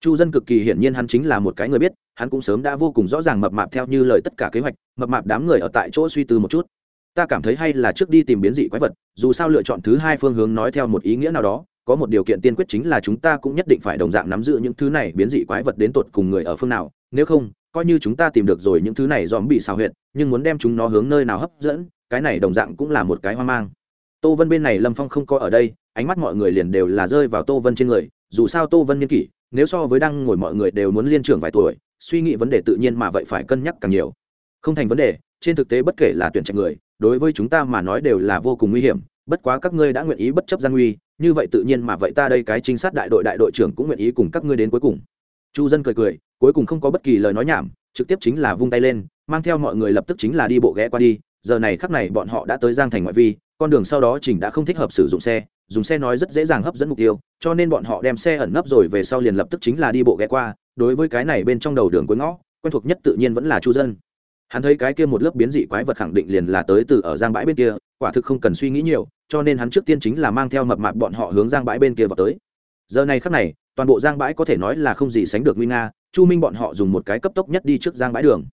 Chu dân cực kỳ hiển nhiên hắn chính là một cái người biết, hắn cũng sớm đã vô cùng rõ ràng mập mạp theo như lời tất cả kế hoạch, mập mạp đám người ở tại chỗ suy tư một chút. Ta cảm thấy hay là trước đi tìm biến dị quái vật, dù sao lựa chọn thứ hai phương hướng nói theo một ý nghĩa nào đó có một điều kiện tiên quyết chính là chúng ta cũng nhất định phải đồng dạng nắm giữ những thứ này biến dị quái vật đến tột cùng người ở phương nào. Nếu không, coi như chúng ta tìm được rồi những thứ này dòm bị xào huyệt, nhưng muốn đem chúng nó hướng nơi nào hấp dẫn, cái này đồng dạng cũng là một cái hoang mang. Tô vân bên này lâm phong không có ở đây, ánh mắt mọi người liền đều là rơi vào tô vân trên người. Dù sao tô vân niên kỷ, nếu so với đang ngồi mọi người đều muốn liên trưởng vài tuổi, suy nghĩ vấn đề tự nhiên mà vậy phải cân nhắc càng nhiều. Không thành vấn đề, trên thực tế bất kể là tuyển trạch người, đối với chúng ta mà nói đều là vô cùng nguy hiểm. Bất quá các ngươi đã nguyện ý bất chấp gian nguy như vậy tự nhiên mà vậy ta đây cái trinh sát đại đội đại đội trưởng cũng nguyện ý cùng các ngươi đến cuối cùng. Chu dân cười cười, cuối cùng không có bất kỳ lời nói nhảm, trực tiếp chính là vung tay lên, mang theo mọi người lập tức chính là đi bộ ghé qua đi. Giờ này khắc này bọn họ đã tới giang thành ngoại vi, con đường sau đó trình đã không thích hợp sử dụng xe, dùng xe nói rất dễ dàng hấp dẫn mục tiêu, cho nên bọn họ đem xe ẩn nấp rồi về sau liền lập tức chính là đi bộ ghé qua. Đối với cái này bên trong đầu đường cuối ngõ, quen thuộc nhất tự nhiên vẫn là chu dân. Hắn thấy cái kia một lớp biến dị quái vật khẳng định liền là tới từ ở giang bãi bên kia quả thực không cần suy nghĩ nhiều, cho nên hắn trước tiên chính là mang theo mập mạp bọn họ hướng giang bãi bên kia vào tới. Giờ này khắc này, toàn bộ giang bãi có thể nói là không gì sánh được nguy nga, chu minh bọn họ dùng một cái cấp tốc nhất đi trước giang bãi đường.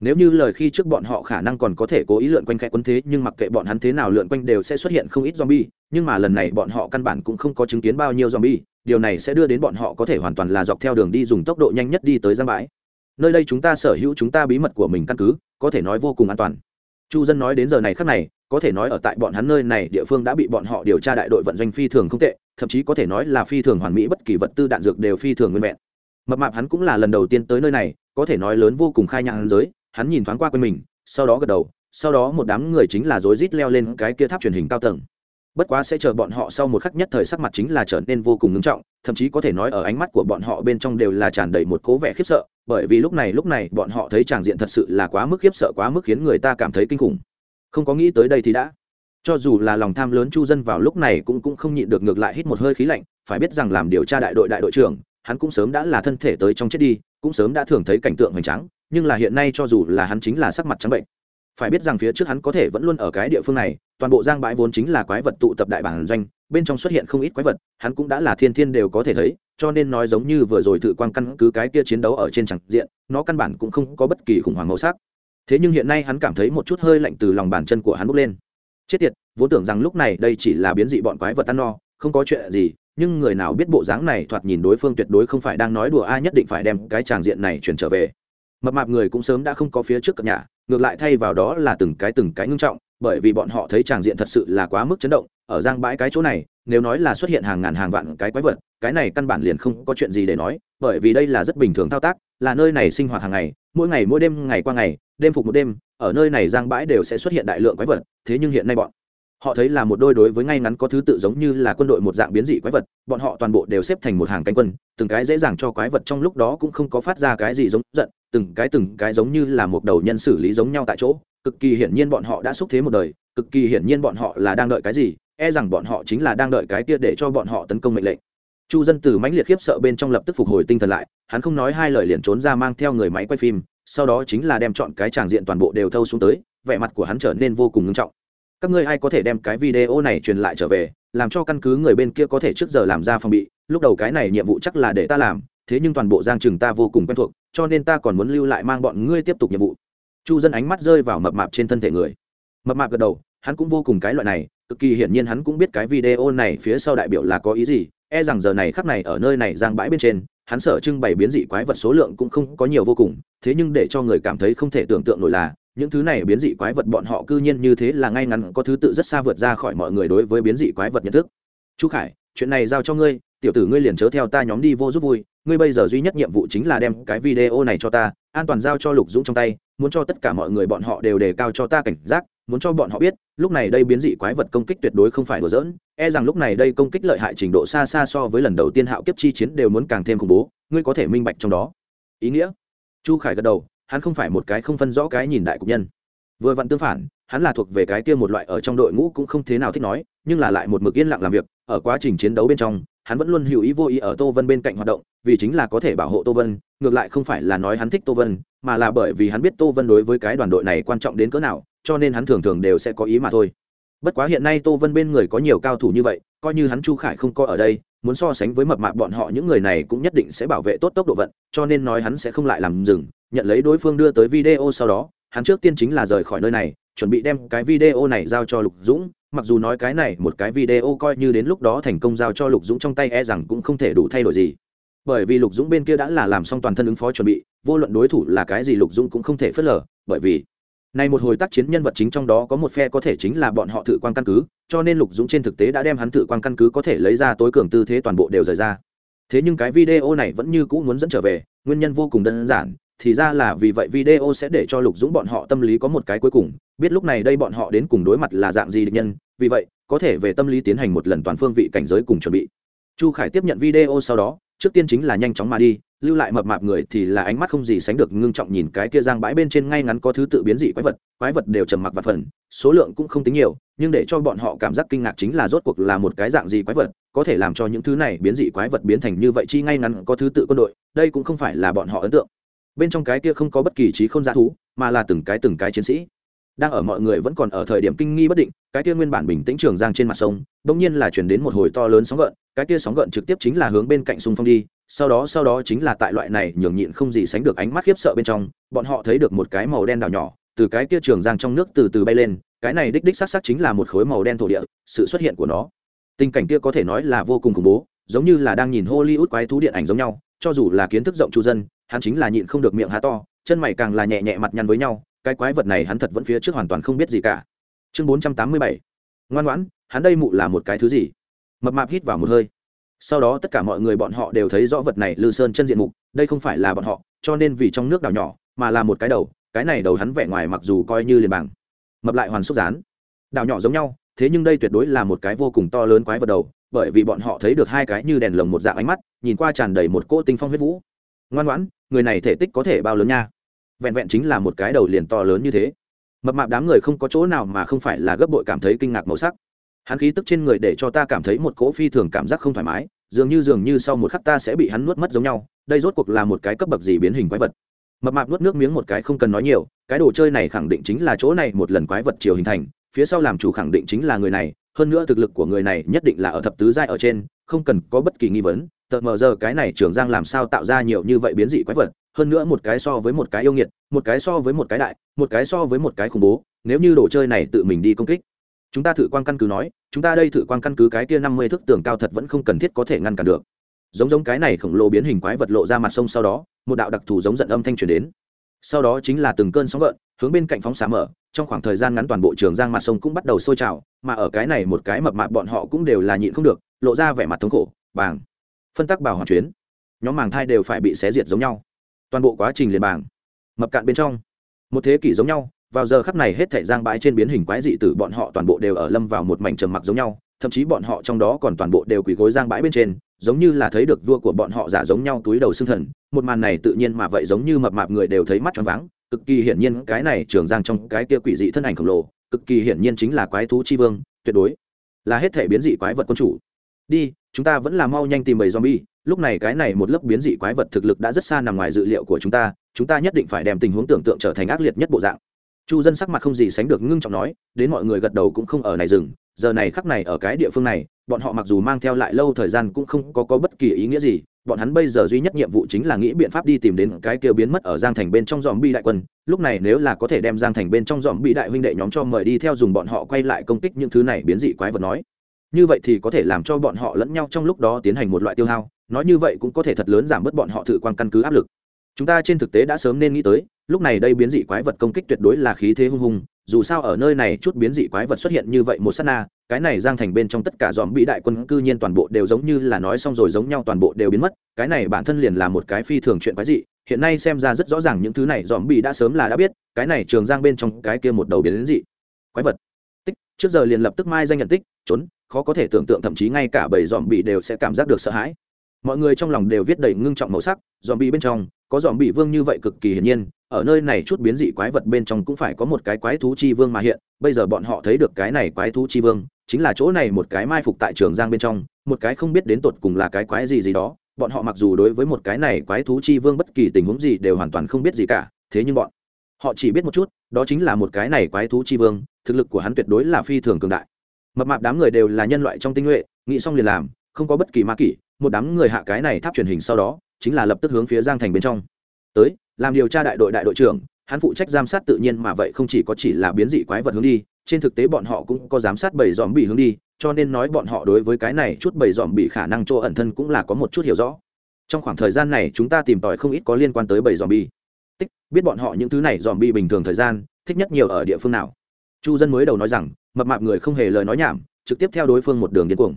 Nếu như lời khi trước bọn họ khả năng còn có thể cố ý lượn quanh khẽ quấn thế, nhưng mặc kệ bọn hắn thế nào lượn quanh đều sẽ xuất hiện không ít zombie, nhưng mà lần này bọn họ căn bản cũng không có chứng kiến bao nhiêu zombie, điều này sẽ đưa đến bọn họ có thể hoàn toàn là dọc theo đường đi dùng tốc độ nhanh nhất đi tới giang bãi. Nơi đây chúng ta sở hữu chúng ta bí mật của mình căn cứ, có thể nói vô cùng an toàn. Chu dân nói đến giờ này khác này có thể nói ở tại bọn hắn nơi này địa phương đã bị bọn họ điều tra đại đội vận doanh phi thường không tệ, thậm chí có thể nói là phi thường hoàn mỹ bất kỳ vật tư đạn dược đều phi thường nguyên vẹn. Mập mạp hắn cũng là lần đầu tiên tới nơi này, có thể nói lớn vô cùng khai nhang giới, hắn nhìn thoáng qua quanh mình, sau đó gật đầu, sau đó một đám người chính là rối rít leo lên cái kia tháp truyền hình cao tầng. Bất quá sẽ chờ bọn họ sau một khắc nhất thời sắc mặt chính là trở nên vô cùng ngưng trọng, thậm chí có thể nói ở ánh mắt của bọn họ bên trong đều là tràn đầy một cố vẻ khiếp sợ, bởi vì lúc này lúc này bọn họ thấy tràng diện thật sự là quá mức khiếp sợ, quá mức khiến người ta cảm thấy kinh khủng không có nghĩ tới đây thì đã. Cho dù là lòng tham lớn chu dân vào lúc này cũng cũng không nhịn được ngược lại hít một hơi khí lạnh, phải biết rằng làm điều tra đại đội đại đội trưởng, hắn cũng sớm đã là thân thể tới trong chết đi, cũng sớm đã thường thấy cảnh tượng hoành tráng, nhưng là hiện nay cho dù là hắn chính là sắc mặt trắng bệnh, phải biết rằng phía trước hắn có thể vẫn luôn ở cái địa phương này, toàn bộ giang bãi vốn chính là quái vật tụ tập đại bản doanh, bên trong xuất hiện không ít quái vật, hắn cũng đã là thiên thiên đều có thể thấy, cho nên nói giống như vừa rồi thự quan căn cứ cái kia chiến đấu ở trên chẳng diện, nó căn bản cũng không có bất kỳ khủng hoảng màu sắc thế nhưng hiện nay hắn cảm thấy một chút hơi lạnh từ lòng bàn chân của hắn bốc lên. Chết tiệt, vốn tưởng rằng lúc này đây chỉ là biến dị bọn quái vật ăn no, không có chuyện gì, nhưng người nào biết bộ dáng này thoạt nhìn đối phương tuyệt đối không phải đang nói đùa ai nhất định phải đem cái tràng diện này chuyển trở về. Mập mạp người cũng sớm đã không có phía trước cập nhà, ngược lại thay vào đó là từng cái từng cái ngưng trọng, bởi vì bọn họ thấy tràng diện thật sự là quá mức chấn động, ở giang bãi cái chỗ này, nếu nói là xuất hiện hàng ngàn hàng vạn cái quái vật, cái này căn bản liền không có chuyện gì để nói, bởi vì đây là rất bình thường thao tác, là nơi này sinh hoạt hàng ngày, mỗi ngày mỗi đêm, ngày qua ngày đêm phục một đêm, ở nơi này giang bãi đều sẽ xuất hiện đại lượng quái vật, thế nhưng hiện nay bọn họ thấy là một đôi đối với ngay ngắn có thứ tự giống như là quân đội một dạng biến dị quái vật, bọn họ toàn bộ đều xếp thành một hàng cánh quân, từng cái dễ dàng cho quái vật trong lúc đó cũng không có phát ra cái gì giống giận, từng cái từng cái giống như là một đầu nhân xử lý giống nhau tại chỗ, cực kỳ hiển nhiên bọn họ đã xúc thế một đời, cực kỳ hiển nhiên bọn họ là đang đợi cái gì e rằng bọn họ chính là đang đợi cái kia để cho bọn họ tấn công mệnh lệnh. Chu dân từ mãnh liệt khiếp sợ bên trong lập tức phục hồi tinh thần lại, hắn không nói hai lời liền trốn ra mang theo người máy quay phim sau đó chính là đem chọn cái tràng diện toàn bộ đều thâu xuống tới, vẻ mặt của hắn trở nên vô cùng nghiêm trọng. Các ngươi ai có thể đem cái video này truyền lại trở về, làm cho căn cứ người bên kia có thể trước giờ làm ra phòng bị, lúc đầu cái này nhiệm vụ chắc là để ta làm, thế nhưng toàn bộ giang trừng ta vô cùng quen thuộc, cho nên ta còn muốn lưu lại mang bọn ngươi tiếp tục nhiệm vụ. Chu dân ánh mắt rơi vào mập mạp trên thân thể người. Mập mạp gật đầu, hắn cũng vô cùng cái loại này, cực kỳ hiển nhiên hắn cũng biết cái video này phía sau đại biểu là có ý gì e rằng giờ này khắc này ở nơi này giang bãi bên trên, hắn sở trưng bày biến dị quái vật số lượng cũng không có nhiều vô cùng, thế nhưng để cho người cảm thấy không thể tưởng tượng nổi là, những thứ này biến dị quái vật bọn họ cư nhiên như thế là ngay ngắn có thứ tự rất xa vượt ra khỏi mọi người đối với biến dị quái vật nhận thức. Chú khải, chuyện này giao cho ngươi, tiểu tử ngươi liền chớ theo ta nhóm đi vô giúp vui, ngươi bây giờ duy nhất nhiệm vụ chính là đem cái video này cho ta, an toàn giao cho lục dũng trong tay, muốn cho tất cả mọi người bọn họ đều đề cao cho ta cảnh giác muốn cho bọn họ biết, lúc này đây biến dị quái vật công kích tuyệt đối không phải đùa giỡn e rằng lúc này đây công kích lợi hại trình độ xa xa so với lần đầu tiên hạo kiếp chi chiến đều muốn càng thêm khủng bố, ngươi có thể minh bạch trong đó. Ý nghĩa? Chu khải gật đầu, hắn không phải một cái không phân rõ cái nhìn đại cục nhân. Vừa vặn tương phản, hắn là thuộc về cái kia một loại ở trong đội ngũ cũng không thế nào thích nói, nhưng là lại một mực yên lặng làm việc, ở quá trình chiến đấu bên trong, hắn vẫn luôn hữu ý vô ý ở tô vân bên cạnh hoạt động, vì chính là có thể bảo hộ tô vân, ngược lại không phải là nói hắn thích tô vân, mà là bởi vì hắn biết tô vân đối với cái đoàn đội này quan trọng đến cỡ nào cho nên hắn thường thường đều sẽ có ý mà thôi. Bất quá hiện nay tô vân bên người có nhiều cao thủ như vậy, coi như hắn chu khải không có ở đây, muốn so sánh với mập mạp bọn họ những người này cũng nhất định sẽ bảo vệ tốt tốc độ vận, cho nên nói hắn sẽ không lại làm dừng. Nhận lấy đối phương đưa tới video sau đó, hắn trước tiên chính là rời khỏi nơi này, chuẩn bị đem cái video này giao cho lục dũng. Mặc dù nói cái này một cái video coi như đến lúc đó thành công giao cho lục dũng trong tay e rằng cũng không thể đủ thay đổi gì. Bởi vì lục dũng bên kia đã là làm xong toàn thân ứng phó chuẩn bị, vô luận đối thủ là cái gì lục dũng cũng không thể phớt lờ, bởi vì này một hồi tác chiến nhân vật chính trong đó có một phe có thể chính là bọn họ thử quan căn cứ, cho nên lục dũng trên thực tế đã đem hắn thử quan căn cứ có thể lấy ra tối cường tư thế toàn bộ đều rời ra. Thế nhưng cái video này vẫn như cũ muốn dẫn trở về, nguyên nhân vô cùng đơn giản, thì ra là vì vậy video sẽ để cho lục dũng bọn họ tâm lý có một cái cuối cùng, biết lúc này đây bọn họ đến cùng đối mặt là dạng gì địch nhân, vì vậy, có thể về tâm lý tiến hành một lần toàn phương vị cảnh giới cùng chuẩn bị. Chu khải tiếp nhận video sau đó trước tiên chính là nhanh chóng mà đi, lưu lại mập mạp người thì là ánh mắt không gì sánh được ngưng trọng nhìn cái kia giang bãi bên trên ngay ngắn có thứ tự biến dị quái vật quái vật đều trầm mặc và phần, số lượng cũng không tính nhiều, nhưng để cho bọn họ cảm giác kinh ngạc chính là rốt cuộc là một cái dạng gì quái vật, có thể làm cho những thứ này biến dị quái vật biến thành như vậy chi ngay ngắn có thứ tự quân đội, đây cũng không phải là bọn họ ấn tượng. Bên trong cái kia không có bất kỳ trí không giá thú, mà là từng cái từng cái chiến sĩ đang ở mọi người vẫn còn ở thời điểm kinh nghi bất định, cái kia nguyên bản bình tĩnh trường giang trên mặt sông bỗng nhiên là chuyển đến một hồi to lớn sóng gợn, cái kia sóng gợn trực tiếp chính là hướng bên cạnh sung phong đi, sau đó sau đó chính là tại loại này nhường nhịn không gì sánh được ánh mắt khiếp sợ bên trong, bọn họ thấy được một cái màu đen đảo nhỏ, từ cái kia trường giang trong nước từ từ bay lên, cái này đích đích xác xác chính là một khối màu đen thổ địa, sự xuất hiện của nó. Tình cảnh kia có thể nói là vô cùng khủng bố, giống như là đang nhìn hollywood quái thú điện ảnh giống nhau, cho dù là kiến thức rộng chu dân, hắn chính là nhịn không được miệng há to, chân mày càng là nhẹ nhẹ mặt nhăn với nhau cái quái vật này hắn thật vẫn phía trước hoàn toàn không biết gì cả. Chương bốn trăm tám mươi bảy. Ngoan ngoãn, hắn đây mụ là một cái thứ gì? Mập mạp hít vào một hơi. Sau đó tất cả mọi người bọn họ đều thấy rõ vật này lư sơn chân diện mục, đây không phải là bọn họ, cho nên vì trong nước đảo nhỏ, mà là một cái đầu, cái này đầu hắn vẻ ngoài mặc dù coi như liền bằng. Mập lại hoàn xúc rán đảo nhỏ giống nhau, thế nhưng đây tuyệt đối là một cái vô cùng to lớn quái vật đầu, bởi vì bọn họ thấy được hai cái như đèn lồng một dạng ánh mắt, nhìn qua tràn đầy một cỗ tinh phong huyết vũ. Ngoan ngoãn, người này thể tích có thể bao lớn nha? Vẹn vẹn chính là một cái đầu liền to lớn như thế. Mập mạp đám người không có chỗ nào mà không phải là gấp bội cảm thấy kinh ngạc màu sắc. Hắn khí tức trên người để cho ta cảm thấy một cỗ phi thường cảm giác không thoải mái, dường như dường như sau một khắc ta sẽ bị hắn nuốt mất giống nhau, đây rốt cuộc là một cái cấp bậc gì biến hình quái vật. Mập mạp nuốt nước miếng một cái không cần nói nhiều, cái đồ chơi này khẳng định chính là chỗ này một lần quái vật chiều hình thành, phía sau làm chủ khẳng định chính là người này, hơn nữa thực lực của người này nhất định là ở thập tứ giai ở trên, không cần có bất kỳ nghi vấn, tờ mờ giờ cái này trường giang làm sao tạo ra nhiều như vậy biến dị quái vật hơn nữa một cái so với một cái yêu nghiệt, một cái so với một cái đại, một cái so với một cái khủng bố, nếu như đồ chơi này tự mình đi công kích. Chúng ta thử quan căn cứ nói, chúng ta đây thử quan căn cứ cái kia năm mươi thước tường cao thật vẫn không cần thiết có thể ngăn cản được. Giống giống cái này khổng lồ biến hình quái vật lộ ra mặt sông sau đó, một đạo đặc thù giống giận âm thanh truyền đến. Sau đó chính là từng cơn sóng gợn, hướng bên cạnh phóng xả mở, trong khoảng thời gian ngắn toàn bộ trường giang mặt sông cũng bắt đầu sôi trào, mà ở cái này một cái mập mạp bọn họ cũng đều là nhịn không được, lộ ra vẻ mặt thống khổ, bàng. Phân tắc bảo hoàn chuyến. Nhóm màng thai đều phải bị xé diệt giống nhau toàn bộ quá trình liền bảng, mập cạn bên trong. Một thế kỷ giống nhau, vào giờ khắc này hết thảy giang bãi trên biến hình quái dị tử bọn họ toàn bộ đều ở lâm vào một mảnh trầm mặc giống nhau, thậm chí bọn họ trong đó còn toàn bộ đều quỳ gối giang bãi bên trên, giống như là thấy được vua của bọn họ giả giống nhau túi đầu xương thần. Một màn này tự nhiên mà vậy giống như mập mạp người đều thấy mắt choáng váng, cực kỳ hiển nhiên cái này trường giang trong cái kia quỷ dị thân ảnh khổng lồ, cực kỳ hiển nhiên chính là quái thú chi vương, tuyệt đối là hết thể biến dị quái vật quân chủ. Đi chúng ta vẫn là mau nhanh tìm bầy zombie. Lúc này cái này một lớp biến dị quái vật thực lực đã rất xa nằm ngoài dự liệu của chúng ta chúng ta nhất định phải đem tình huống tưởng tượng trở thành ác liệt nhất bộ dạng. Chu dân sắc mặt không gì sánh được ngưng trọng nói đến mọi người gật đầu cũng không ở này dừng giờ này khắc này ở cái địa phương này bọn họ mặc dù mang theo lại lâu thời gian cũng không có, có bất kỳ ý nghĩa gì bọn hắn bây giờ duy nhất nhiệm vụ chính là nghĩ biện pháp đi tìm đến cái kia biến mất ở giang thành bên trong dòm bi đại quân. Lúc này nếu là có thể đem giang thành bên trong dòm bi đại huynh đệ nhóm cho mời đi theo dùng bọn họ quay lại công kích những thứ này biến dị quái vật nói như vậy thì có thể làm cho bọn họ lẫn nhau trong lúc đó tiến hành một loại tiêu hao, nói như vậy cũng có thể thật lớn giảm bớt bọn họ thử quan căn cứ áp lực. Chúng ta trên thực tế đã sớm nên nghĩ tới, lúc này đây biến dị quái vật công kích tuyệt đối là khí thế hung hùng, dù sao ở nơi này chút biến dị quái vật xuất hiện như vậy một s á t na, cái này giang thành bên trong tất cả dòm bị đại quân cư nhiên toàn bộ đều giống như là nói xong rồi giống nhau toàn bộ đều biến mất, cái này bản thân liền là một cái phi thường chuyện quái dị, hiện nay xem ra rất rõ ràng những thứ này dòm bị đã sớm là đã biết, cái này trường giang bên trong cái kia một đầu biến dị quái vật. Tích, trước giờ liền lập tức mai danh nhận tích trốn, khó có thể tưởng tượng thậm chí ngay cả bảy dòm bị đều sẽ cảm giác được sợ hãi. Mọi người trong lòng đều viết đầy ngưng trọng màu sắc dòm bị bên trong, có dòm bị vương như vậy cực kỳ hiển nhiên, ở nơi này chút biến dị quái vật bên trong cũng phải có một cái quái thú chi vương mà hiện, bây giờ bọn họ thấy được cái này quái thú chi vương, chính là chỗ này một cái mai phục tại trường giang bên trong, một cái không biết đến tột cùng là cái quái gì gì đó, bọn họ mặc dù đối với một cái này quái thú chi vương bất kỳ tình huống gì đều hoàn toàn không biết gì cả, thế nhưng bọn họ chỉ biết một chút, đó chính là một cái này quái thú chi vương, thực lực của hắn tuyệt đối là phi thường cường đại mập mạp đám người đều là nhân loại trong tinh nhuệ, nghĩ xong liền làm, không có bất kỳ ma kỷ, một đám người hạ cái này tháp truyền hình sau đó, chính là lập tức hướng phía giang thành bên trong. Tới, làm điều tra đại đội đại đội trưởng, hắn phụ trách giám sát tự nhiên mà vậy không chỉ có chỉ là biến dị quái vật hướng đi, trên thực tế bọn họ cũng có giám sát bảy dòm bị hướng đi, cho nên nói bọn họ đối với cái này chút bảy dòm bị khả năng chỗ ẩn thân cũng là có một chút hiểu rõ. Trong khoảng thời gian này chúng ta tìm tòi không ít có liên quan tới bảy dòm bi tích, biết bọn họ những thứ này dòm bi bình thường thời gian, thích nhất nhiều ở địa phương nào? Chu dân mới đầu nói rằng, mập mạp người không hề lời nói nhảm, trực tiếp theo đối phương một đường điên cuồng.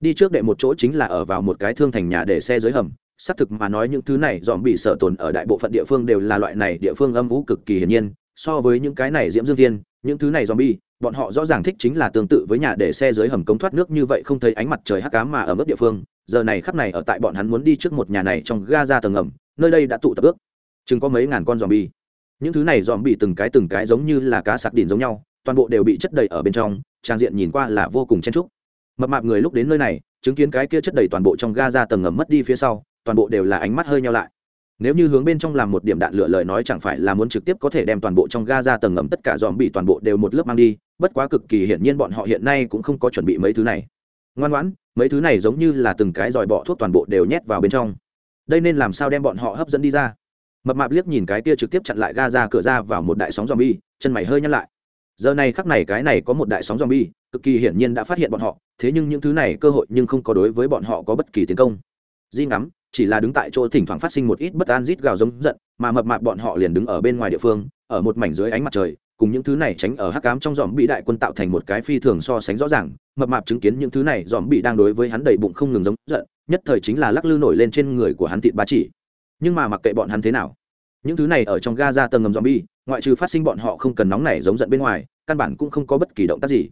Đi trước đệ một chỗ chính là ở vào một cái thương thành nhà để xe dưới hầm, xác thực mà nói những thứ này dòm bị sở tồn ở đại bộ phận địa phương đều là loại này địa phương âm vũ cực kỳ hiển nhiên, so với những cái này diễm dương thiên, những thứ này dòm bi bọn họ rõ ràng thích chính là tương tự với nhà để xe dưới hầm cống thoát nước như vậy không thấy ánh mặt trời hắc cám mà ở mức địa phương, giờ này khắp này ở tại bọn hắn muốn đi trước một nhà này trong ga ra tầng ngầm, nơi đây đã tụ tập ước chừng có mấy ngàn con dòm bi những thứ này dòm bị từng cái từng cái giống như là cá sạc đỉn giống nhau toàn bộ đều bị chất đầy ở bên trong, trang diện nhìn qua là vô cùng chen trúc mập mạp người lúc đến nơi này, chứng kiến cái kia chất đầy toàn bộ trong ga ra tầng ngầm mất đi phía sau, toàn bộ đều là ánh mắt hơi nhau lại. Nếu như hướng bên trong làm một điểm đạn lửa lời nói chẳng phải là muốn trực tiếp có thể đem toàn bộ trong ga ra tầng ngầm tất cả dòm bị toàn bộ đều một lớp mang đi, bất quá cực kỳ hiển nhiên bọn họ hiện nay cũng không có chuẩn bị mấy thứ này. Ngoan ngoãn, mấy thứ này giống như là từng cái dòi bọ thuốc toàn bộ đều nhét vào bên trong. Đây nên làm sao đem bọn họ hấp dẫn đi ra? Mập mạp liếc nhìn cái kia trực tiếp chặn lại ga ra cửa ra vào một đại sóng dòm bi chân mày hơi nhăn lại giờ này khắc này cái này có một đại sóng zombie, cực kỳ hiển nhiên đã phát hiện bọn họ, thế nhưng những thứ này cơ hội nhưng không có đối với bọn họ có bất kỳ tiến công. Di ngắm, chỉ là đứng tại chỗ thỉnh thoảng phát sinh một ít bất an rít gào giống giận, mà mập mạp bọn họ liền đứng ở bên ngoài địa phương, ở một mảnh dưới ánh mặt trời, cùng những thứ này tránh ở hắc ám trong dòm bị đại quân tạo thành một cái phi thường so sánh rõ ràng. Mập mạp chứng kiến những thứ này dòm bị đang đối với hắn đầy bụng không ngừng giống giận, nhất thời chính là lắc lư nổi lên trên người của hắn thịt ba chỉ. Nhưng mà mặc kệ bọn hắn thế nào những thứ này ở trong ga ra tầng ngầm dòm bi ngoại trừ phát sinh bọn họ không cần nóng này giống giận bên ngoài, căn bản cũng không có bất kỳ động tác gì.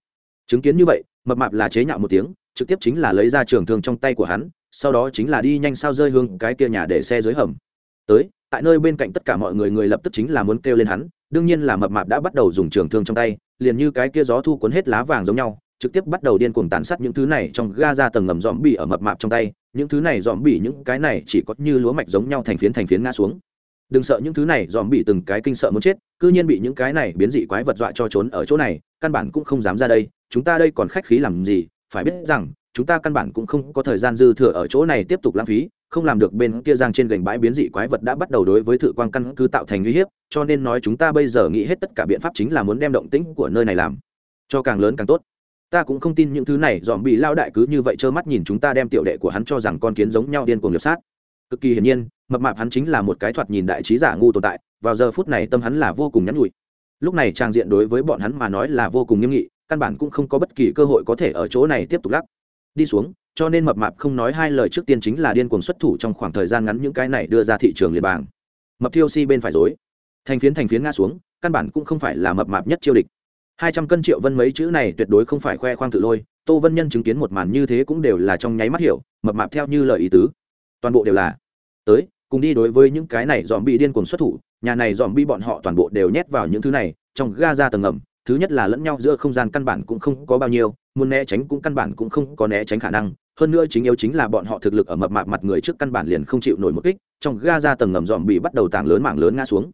Chứng kiến như vậy, mập mạp là chế nhạo một tiếng, trực tiếp chính là lấy ra trường thương trong tay của hắn, sau đó chính là đi nhanh sao rơi hương cái kia nhà để xe dưới hầm. Tới, tại nơi bên cạnh tất cả mọi người người lập tức chính là muốn kêu lên hắn, đương nhiên là mập mạp đã bắt đầu dùng trường thương trong tay, liền như cái kia gió thu cuốn hết lá vàng giống nhau, trực tiếp bắt đầu điên cuồng tàn sát những thứ này trong ga ra tầng ngầm dòm bỉ ở mập mạp trong tay, những thứ này dòm bỉ những cái này chỉ có như lúa mạch giống nhau thành phiến thành phiến ngã xuống đừng sợ những thứ này, dòm bị từng cái kinh sợ muốn chết, cư nhiên bị những cái này biến dị quái vật dọa cho trốn ở chỗ này, căn bản cũng không dám ra đây, chúng ta đây còn khách khí làm gì? Phải biết rằng, chúng ta căn bản cũng không có thời gian dư thừa ở chỗ này tiếp tục lãng phí, không làm được bên kia giang trên gành bãi biến dị quái vật đã bắt đầu đối với thự quang căn cứ tạo thành uy hiếp, cho nên nói chúng ta bây giờ nghĩ hết tất cả biện pháp chính là muốn đem động tĩnh của nơi này làm cho càng lớn càng tốt. Ta cũng không tin những thứ này, dòm bị lao đại cứ như vậy trơ mắt nhìn chúng ta đem tiểu đệ của hắn cho rằng con kiến giống nhau điên cuồng nhập sát. Cực kỳ hiển nhiên mập mạp hắn chính là một cái thoạt nhìn đại trí giả ngu tồn tại, vào giờ phút này tâm hắn là vô cùng nhắn nhủi lúc này trang diện đối với bọn hắn mà nói là vô cùng nghiêm nghị, căn bản cũng không có bất kỳ cơ hội có thể ở chỗ này tiếp tục lắc. Đi xuống, cho nên mập mạp không nói hai lời trước tiên chính là điên cuồng xuất thủ trong khoảng thời gian ngắn những cái này đưa ra thị trường liền bảng mập thiêu si bên phải dối thành phiến thành phiến ngã xuống, căn bản cũng không phải là mập mạp nhất chiêu địch. Hai trăm cân triệu vân mấy chữ này tuyệt đối không phải khoe khoang tự lôi, tô vân nhân chứng kiến một màn như thế cũng đều là trong nháy mắt hiểu, mập mạp theo như lời ý tứ. Toàn bộ đều là, tới cùng đi đối với những cái này dòm bị điên cuồng xuất thủ, nhà này dòm bi bọn họ toàn bộ đều nhét vào những thứ này, trong ga ra tầng ngầm, thứ nhất là lẫn nhau giữa không gian căn bản cũng không có bao nhiêu, muốn né tránh cũng căn bản cũng không có né tránh khả năng, hơn nữa chính yếu chính là bọn họ thực lực ở mập mạp mặt người trước căn bản liền không chịu nổi một kích, trong ga ra tầng ngầm dòm bị bắt đầu tảng lớn mảng lớn ngã xuống.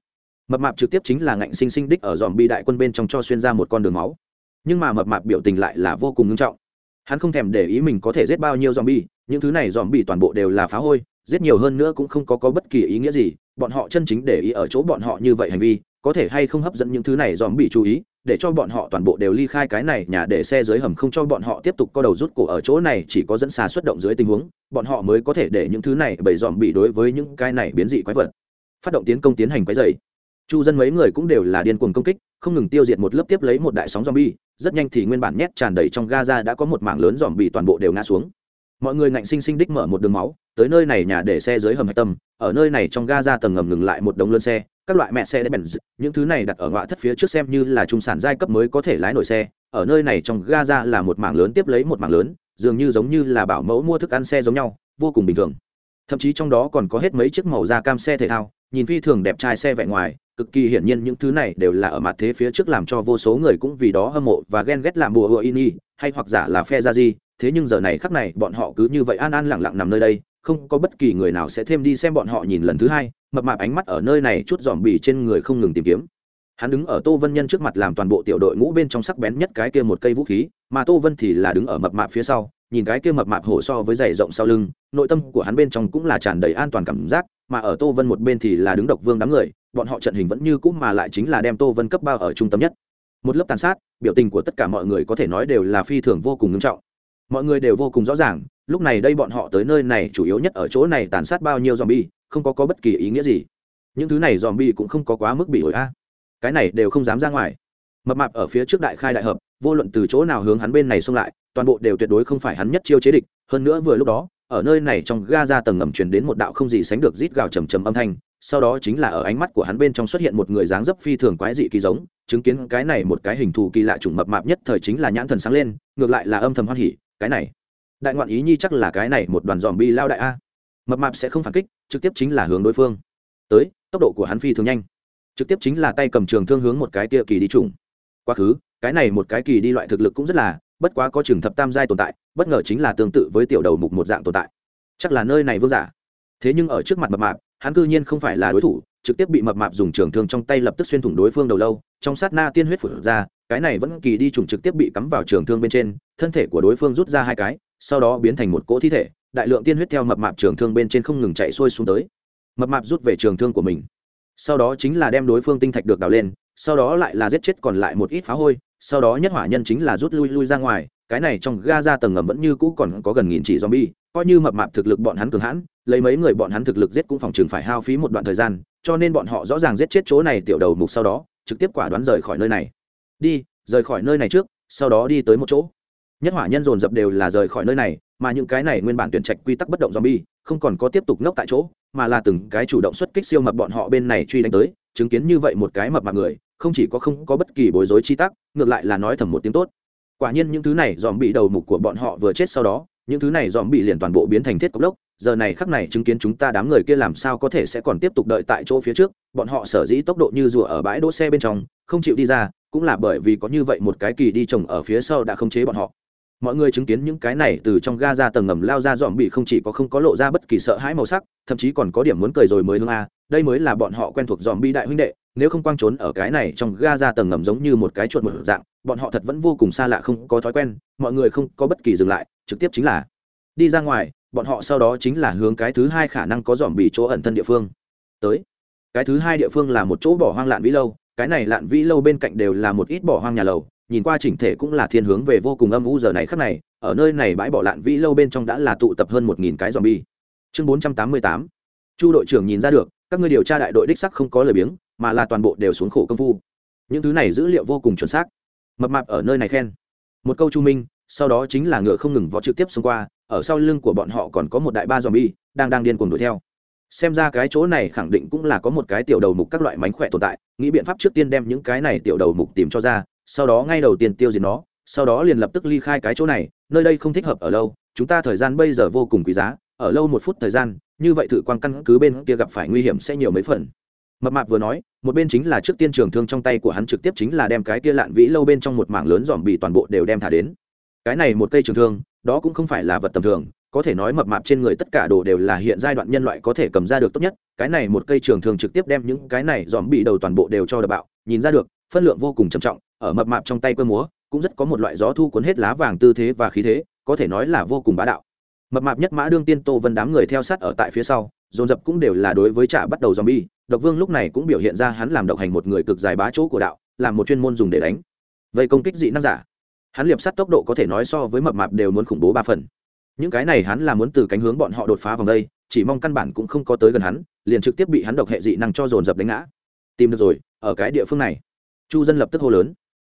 Mập mạp trực tiếp chính là ngạnh sinh sinh đích ở dòm bi đại quân bên trong cho xuyên ra một con đường máu. Nhưng mà mập mạp biểu tình lại là vô cùng nghiêm trọng. Hắn không thèm để ý mình có thể giết bao nhiêu dòm bi những thứ này dòm bi toàn bộ đều là phá hôi giết nhiều hơn nữa cũng không có, có bất kỳ ý nghĩa gì bọn họ chân chính để ý ở chỗ bọn họ như vậy hành vi có thể hay không hấp dẫn những thứ này dòm bị chú ý để cho bọn họ toàn bộ đều ly khai cái này nhà để xe dưới hầm không cho bọn họ tiếp tục co đầu rút cổ ở chỗ này chỉ có dẫn xà xuất động dưới tình huống bọn họ mới có thể để những thứ này bầy dòm bị đối với những cái này biến dị quái vật. Phát động tiến công tiến hành quái dày chu dân mấy người cũng đều là điên cuồng công kích không ngừng tiêu diệt một lớp tiếp lấy một đại sóng zombie rất nhanh thì nguyên bản nhét tràn đầy trong gaza đã có một mảng lớn dòm bị toàn bộ đều ngã xuống mọi người ngạnh sinh sinh đích mở một đường máu, tới nơi này nhà để xe dưới hầm hạch tâm, ở nơi này trong gaza tầng ngầm ngừng lại một đống lớn xe, các loại mẹ xe đ benz, những thứ này đặt ở ngõ thất phía trước xem như là trung sản giai cấp mới có thể lái nổi xe, ở nơi này trong gaza là một mảng lớn tiếp lấy một mảng lớn, dường như giống như là bảo mẫu mua thức ăn xe giống nhau, vô cùng bình thường. Thậm chí trong đó còn có hết mấy chiếc màu da cam xe thể thao, nhìn phi thường đẹp trai xe vẹn ngoài, cực kỳ hiển nhiên những thứ này đều là ở mặt thế phía trước làm cho vô số người cũng vì đó hâm mộ và ghen ghét làm bùa hựa ini hay hoặc giả là phe ra gì thế nhưng giờ này khắc này, bọn họ cứ như vậy an an lặng lặng nằm nơi đây, không có bất kỳ người nào sẽ thêm đi xem bọn họ nhìn lần thứ hai, mập mạp ánh mắt ở nơi này chút dòm bì trên người không ngừng tìm kiếm. Hắn đứng ở tô vân nhân trước mặt làm toàn bộ tiểu đội ngũ bên trong sắc bén nhất cái kia một cây vũ khí, mà tô vân thì là đứng ở mập mạp phía sau, nhìn cái kia mập mạp hổ so với dày rộng sau lưng, nội tâm của hắn bên trong cũng là tràn đầy an toàn cảm giác, mà ở tô vân một bên thì là đứng độc vương đám người, bọn họ trận hình vẫn như cũ mà lại chính là đem tô vân cấp bao ở trung tâm nhất. Một lớp tàn sát, biểu tình của tất cả mọi người có thể nói đều là phi thường vô cùng nghiêm trọng mọi người đều vô cùng rõ ràng, lúc này đây bọn họ tới nơi này chủ yếu nhất ở chỗ này tàn sát bao nhiêu zombie, không có có bất kỳ ý nghĩa gì. Những thứ này zombie cũng không có quá mức bị ổi a. Cái này đều không dám ra ngoài. Mập mạp ở phía trước đại khai đại hợp, vô luận từ chỗ nào hướng hắn bên này xông lại, toàn bộ đều tuyệt đối không phải hắn nhất chiêu chế địch. Hơn nữa vừa lúc đó, ở nơi này trong ga ra tầng ngầm truyền đến một đạo không gì sánh được rít gào trầm trầm âm thanh, sau đó chính là ở ánh mắt của hắn bên trong xuất hiện một người dáng dấp phi thường quái dị kỳ giống, chứng kiến cái này một cái hình thù kỳ lạ trùng mập mạp nhất thời chính là nhãn thần sáng lên, ngược lại là âm thầm hoan hỉ cái này. Đại ngoạn ý nhi chắc là cái này một đoàn dòm bi lao đại a. Mập mạp sẽ không phản kích, trực tiếp chính là hướng đối phương. Tới, tốc độ của hắn phi thường nhanh. Trực tiếp chính là tay cầm trường thương hướng một cái kia kỳ đi trùng. Quá khứ, cái này một cái kỳ đi loại thực lực cũng rất là, bất quá có trường thập tam giai tồn tại, bất ngờ chính là tương tự với tiểu đầu mục một dạng tồn tại. Chắc là nơi này vương giả. Thế nhưng ở trước mặt mập mạp, hắn cư nhiên không phải là đối thủ, trực tiếp bị mập mạp dùng trường thương trong tay lập tức xuyên thủng đối phương đầu lâu, trong sát na tiên huyết phủ ra cái này vẫn kỳ đi trùng trực tiếp bị cắm vào trường thương bên trên, thân thể của đối phương rút ra hai cái, sau đó biến thành một cỗ thi thể, đại lượng tiên huyết theo mập mạp trường thương bên trên không ngừng chạy xuôi xuống tới. Mập mạp rút về trường thương của mình. Sau đó chính là đem đối phương tinh thạch được đào lên, sau đó lại là giết chết còn lại một ít phá hôi, sau đó nhất hỏa nhân chính là rút lui lui ra ngoài, cái này trong ga ra tầng ngầm vẫn như cũ còn có gần nghìn chỉ zombie, coi như mập mạp thực lực bọn hắn cường hãn, lấy mấy người bọn hắn thực lực giết cũng phòng trường phải hao phí một đoạn thời gian, cho nên bọn họ rõ ràng giết chết chỗ này tiểu đầu mục sau đó, trực tiếp quả đoán rời khỏi nơi này đi, rời khỏi nơi này trước, sau đó đi tới một chỗ. Nhất hỏa nhân dồn dập đều là rời khỏi nơi này, mà những cái này nguyên bản tuyển trạch quy tắc bất động zombie, không còn có tiếp tục ngốc tại chỗ, mà là từng cái chủ động xuất kích siêu mập bọn họ bên này truy đánh tới, chứng kiến như vậy một cái mập mạc người, không chỉ có không có bất kỳ bối rối chi tắc ngược lại là nói thầm một tiếng tốt. Quả nhiên những thứ này dòm bị đầu mục của bọn họ vừa chết sau đó, những thứ này dòm bị liền toàn bộ biến thành thiết cốc lốc giờ này khắc này chứng kiến chúng ta đám người kia làm sao có thể sẽ còn tiếp tục đợi tại chỗ phía trước, bọn họ sở dĩ tốc độ như rùa ở bãi đỗ xe bên trong không chịu đi ra, cũng là bởi vì có như vậy một cái kỳ đi trồng ở phía sau đã không chế bọn họ. Mọi người chứng kiến những cái này từ trong ga ra tầng ngầm lao ra dòm bị không chỉ có không có lộ ra bất kỳ sợ hãi màu sắc, thậm chí còn có điểm muốn cười rồi mới hương a, đây mới là bọn họ quen thuộc dòm bi đại huynh đệ, nếu không quang trốn ở cái này trong ga ra tầng ngầm giống như một cái chuột một dạng, bọn họ thật vẫn vô cùng xa lạ không có thói quen, mọi người không có bất kỳ dừng lại, trực tiếp chính là đi ra ngoài, bọn họ sau đó chính là hướng cái thứ hai khả năng có dòm bị chỗ ẩn thân địa phương. Tới, cái thứ hai địa phương là một chỗ bỏ hoang lạn vĩ lâu cái này lạn vĩ lâu bên cạnh đều là một ít bỏ hoang nhà lầu, nhìn qua chỉnh thể cũng là thiên hướng về vô cùng âm u giờ này khắc này, ở nơi này bãi bỏ lạn vĩ lâu bên trong đã là tụ tập hơn một nghìn cái dòm bi chương bốn trăm tám mươi tám. Chu đội trưởng nhìn ra được, các ngươi điều tra đại đội đích sắc không có lời biếng, mà là toàn bộ đều xuống khổ công phu. Những thứ này dữ liệu vô cùng chuẩn xác. Mập mạp ở nơi này khen. Một câu chu minh, sau đó chính là ngựa không ngừng vó trực tiếp xông qua, ở sau lưng của bọn họ còn có một đại ba dòm bi đang đang điên cuồng đuổi theo xem ra cái chỗ này khẳng định cũng là có một cái tiểu đầu mục các loại mánh khỏe tồn tại, nghĩ biện pháp trước tiên đem những cái này tiểu đầu mục tìm cho ra, sau đó ngay đầu tiên tiêu diệt nó, sau đó liền lập tức ly khai cái chỗ này, nơi đây không thích hợp ở lâu, chúng ta thời gian bây giờ vô cùng quý giá, ở lâu một phút thời gian, như vậy thử quan căn cứ bên kia gặp phải nguy hiểm sẽ nhiều mấy phần. Mập mạp vừa nói, một bên chính là trước tiên trường thương trong tay của hắn trực tiếp chính là đem cái kia lạn vĩ lâu bên trong một mảng lớn dòm bị toàn bộ đều đem thả đến. Cái này một cây trường thương, đó cũng không phải là vật tầm thường có thể nói mập mạp trên người tất cả đồ đều là hiện giai đoạn nhân loại có thể cầm ra được tốt nhất, cái này một cây trường thường trực tiếp đem những cái này dòm bị đầu toàn bộ đều cho đập bạo, nhìn ra được, phân lượng vô cùng trầm trọng, ở mập mạp trong tay cơ múa, cũng rất có một loại gió thu cuốn hết lá vàng tư thế và khí thế, có thể nói là vô cùng bá đạo. Mập mạp nhất mã đương tiên tô vân đám người theo sát ở tại phía sau, dồn dập cũng đều là đối với trả bắt đầu zombie, độc vương lúc này cũng biểu hiện ra hắn làm độc hành một người cực dài bá chỗ của đạo, làm một chuyên môn dùng để đánh. Vậy công kích dị năng giả. Hắn liệp sát tốc độ có thể nói so với mập mạp đều muốn khủng bố ba phần những cái này hắn là muốn từ cánh hướng bọn họ đột phá vòng đây, chỉ mong căn bản cũng không có tới gần hắn, liền trực tiếp bị hắn độc hệ dị năng cho dồn dập đánh ngã. Tìm được rồi, ở cái địa phương này. Chu dân lập tức hô lớn.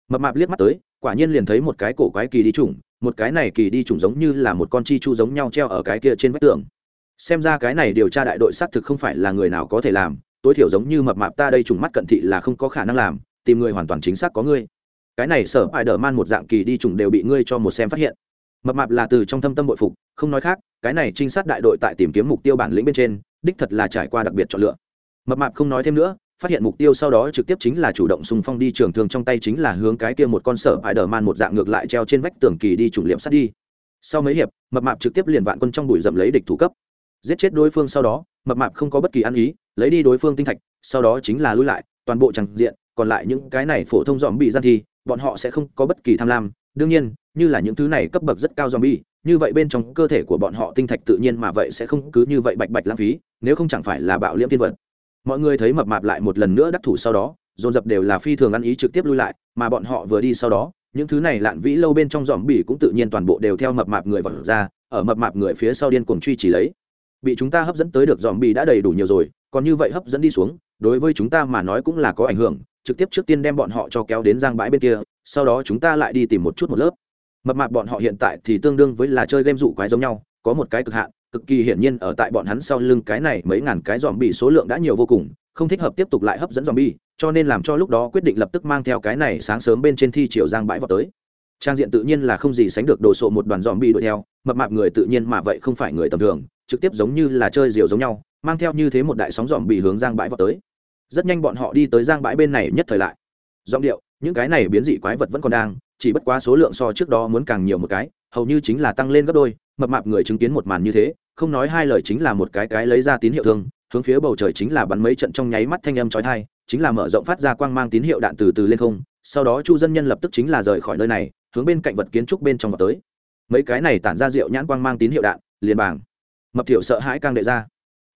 Mập mạp liếc mắt tới, quả nhiên liền thấy một cái cổ quái kỳ đi trùng một cái này kỳ đi trùng giống như là một con chi chu giống nhau treo ở cái kia trên vách tường. Xem ra cái này điều tra đại đội xác thực không phải là người nào có thể làm, tối thiểu giống như mập mạp ta đây trùng mắt cận thị là không có khả năng làm, tìm người hoàn toàn chính xác có ngươi. Cái này sở ai đờ man một dạng kỳ đi trùng đều bị ngươi cho một xem phát hiện mập mạp là từ trong thâm tâm bội phục, không nói khác, cái này trinh sát đại đội tại tìm kiếm mục tiêu bản lĩnh bên trên, đích thật là trải qua đặc biệt chọn lựa. Mập mạp không nói thêm nữa, phát hiện mục tiêu sau đó trực tiếp chính là chủ động xung phong đi trường thương trong tay chính là hướng cái kia một con sở hải đờ man một dạng ngược lại treo trên vách tường kỳ đi chủ liệm sát đi. Sau mấy hiệp, mập mạp trực tiếp liền vạn quân trong bụi rậm lấy địch thủ cấp. Giết chết đối phương sau đó, mập mạp không có bất kỳ ăn ý, lấy đi đối phương tinh thạch, sau đó chính là lui lại, toàn bộ chẳng diện, còn lại những cái này phổ thông dòm bị gian thi, bọn họ sẽ không có bất kỳ tham lam đương nhiên, như là những thứ này cấp bậc rất cao dòm bi như vậy bên trong cơ thể của bọn họ tinh thạch tự nhiên mà vậy sẽ không cứ như vậy bạch bạch lãng phí, nếu không chẳng phải là bạo liễm tiên vật. Mọi người thấy mập mạp lại một lần nữa đắc thủ sau đó, dồn dập đều là phi thường ăn ý trực tiếp lui lại, mà bọn họ vừa đi sau đó, những thứ này lạn vĩ lâu bên trong dòm bỉ cũng tự nhiên toàn bộ đều theo mập mạp người vật ra, ở mập mạp người phía sau điên cuồng truy chỉ lấy. Bị chúng ta hấp dẫn tới được dòm bỉ đã đầy đủ nhiều rồi, còn như vậy hấp dẫn đi xuống, đối với chúng ta mà nói cũng là có ảnh hưởng trực tiếp trước tiên đem bọn họ cho kéo đến giang bãi bên kia, sau đó chúng ta lại đi tìm một chút một lớp. Mập mạp bọn họ hiện tại thì tương đương với là chơi game dụ quái giống nhau, có một cái cực hạn, cực kỳ hiển nhiên ở tại bọn hắn sau lưng cái này mấy ngàn cái dòm bị số lượng đã nhiều vô cùng, không thích hợp tiếp tục lại hấp dẫn dòm bi cho nên làm cho lúc đó quyết định lập tức mang theo cái này sáng sớm bên trên thi triều giang bãi vào tới. Trang diện tự nhiên là không gì sánh được đồ sộ một đoàn dòm bi đuổi theo, mập mạp người tự nhiên mà vậy không phải người tầm thường, trực tiếp giống như là chơi diều giống nhau, mang theo như thế một đại sóng dòm bị hướng giang bãi vào tới rất nhanh bọn họ đi tới giang bãi bên này nhất thời lại. Giọng điệu, những cái này biến dị quái vật vẫn còn đang, chỉ bất quá số lượng so trước đó muốn càng nhiều một cái, hầu như chính là tăng lên gấp đôi, mập mạp người chứng kiến một màn như thế, không nói hai lời chính là một cái cái lấy ra tín hiệu thương, hướng phía bầu trời chính là bắn mấy trận trong nháy mắt thanh âm chói tai, chính là mở rộng phát ra quang mang tín hiệu đạn từ từ lên không, sau đó chu dân nhân lập tức chính là rời khỏi nơi này, hướng bên cạnh vật kiến trúc bên trong vào tới. Mấy cái này tản ra rượu nhãn quang mang tín hiệu đạn, liền bảng mập thiểu sợ hãi càng đệ ra.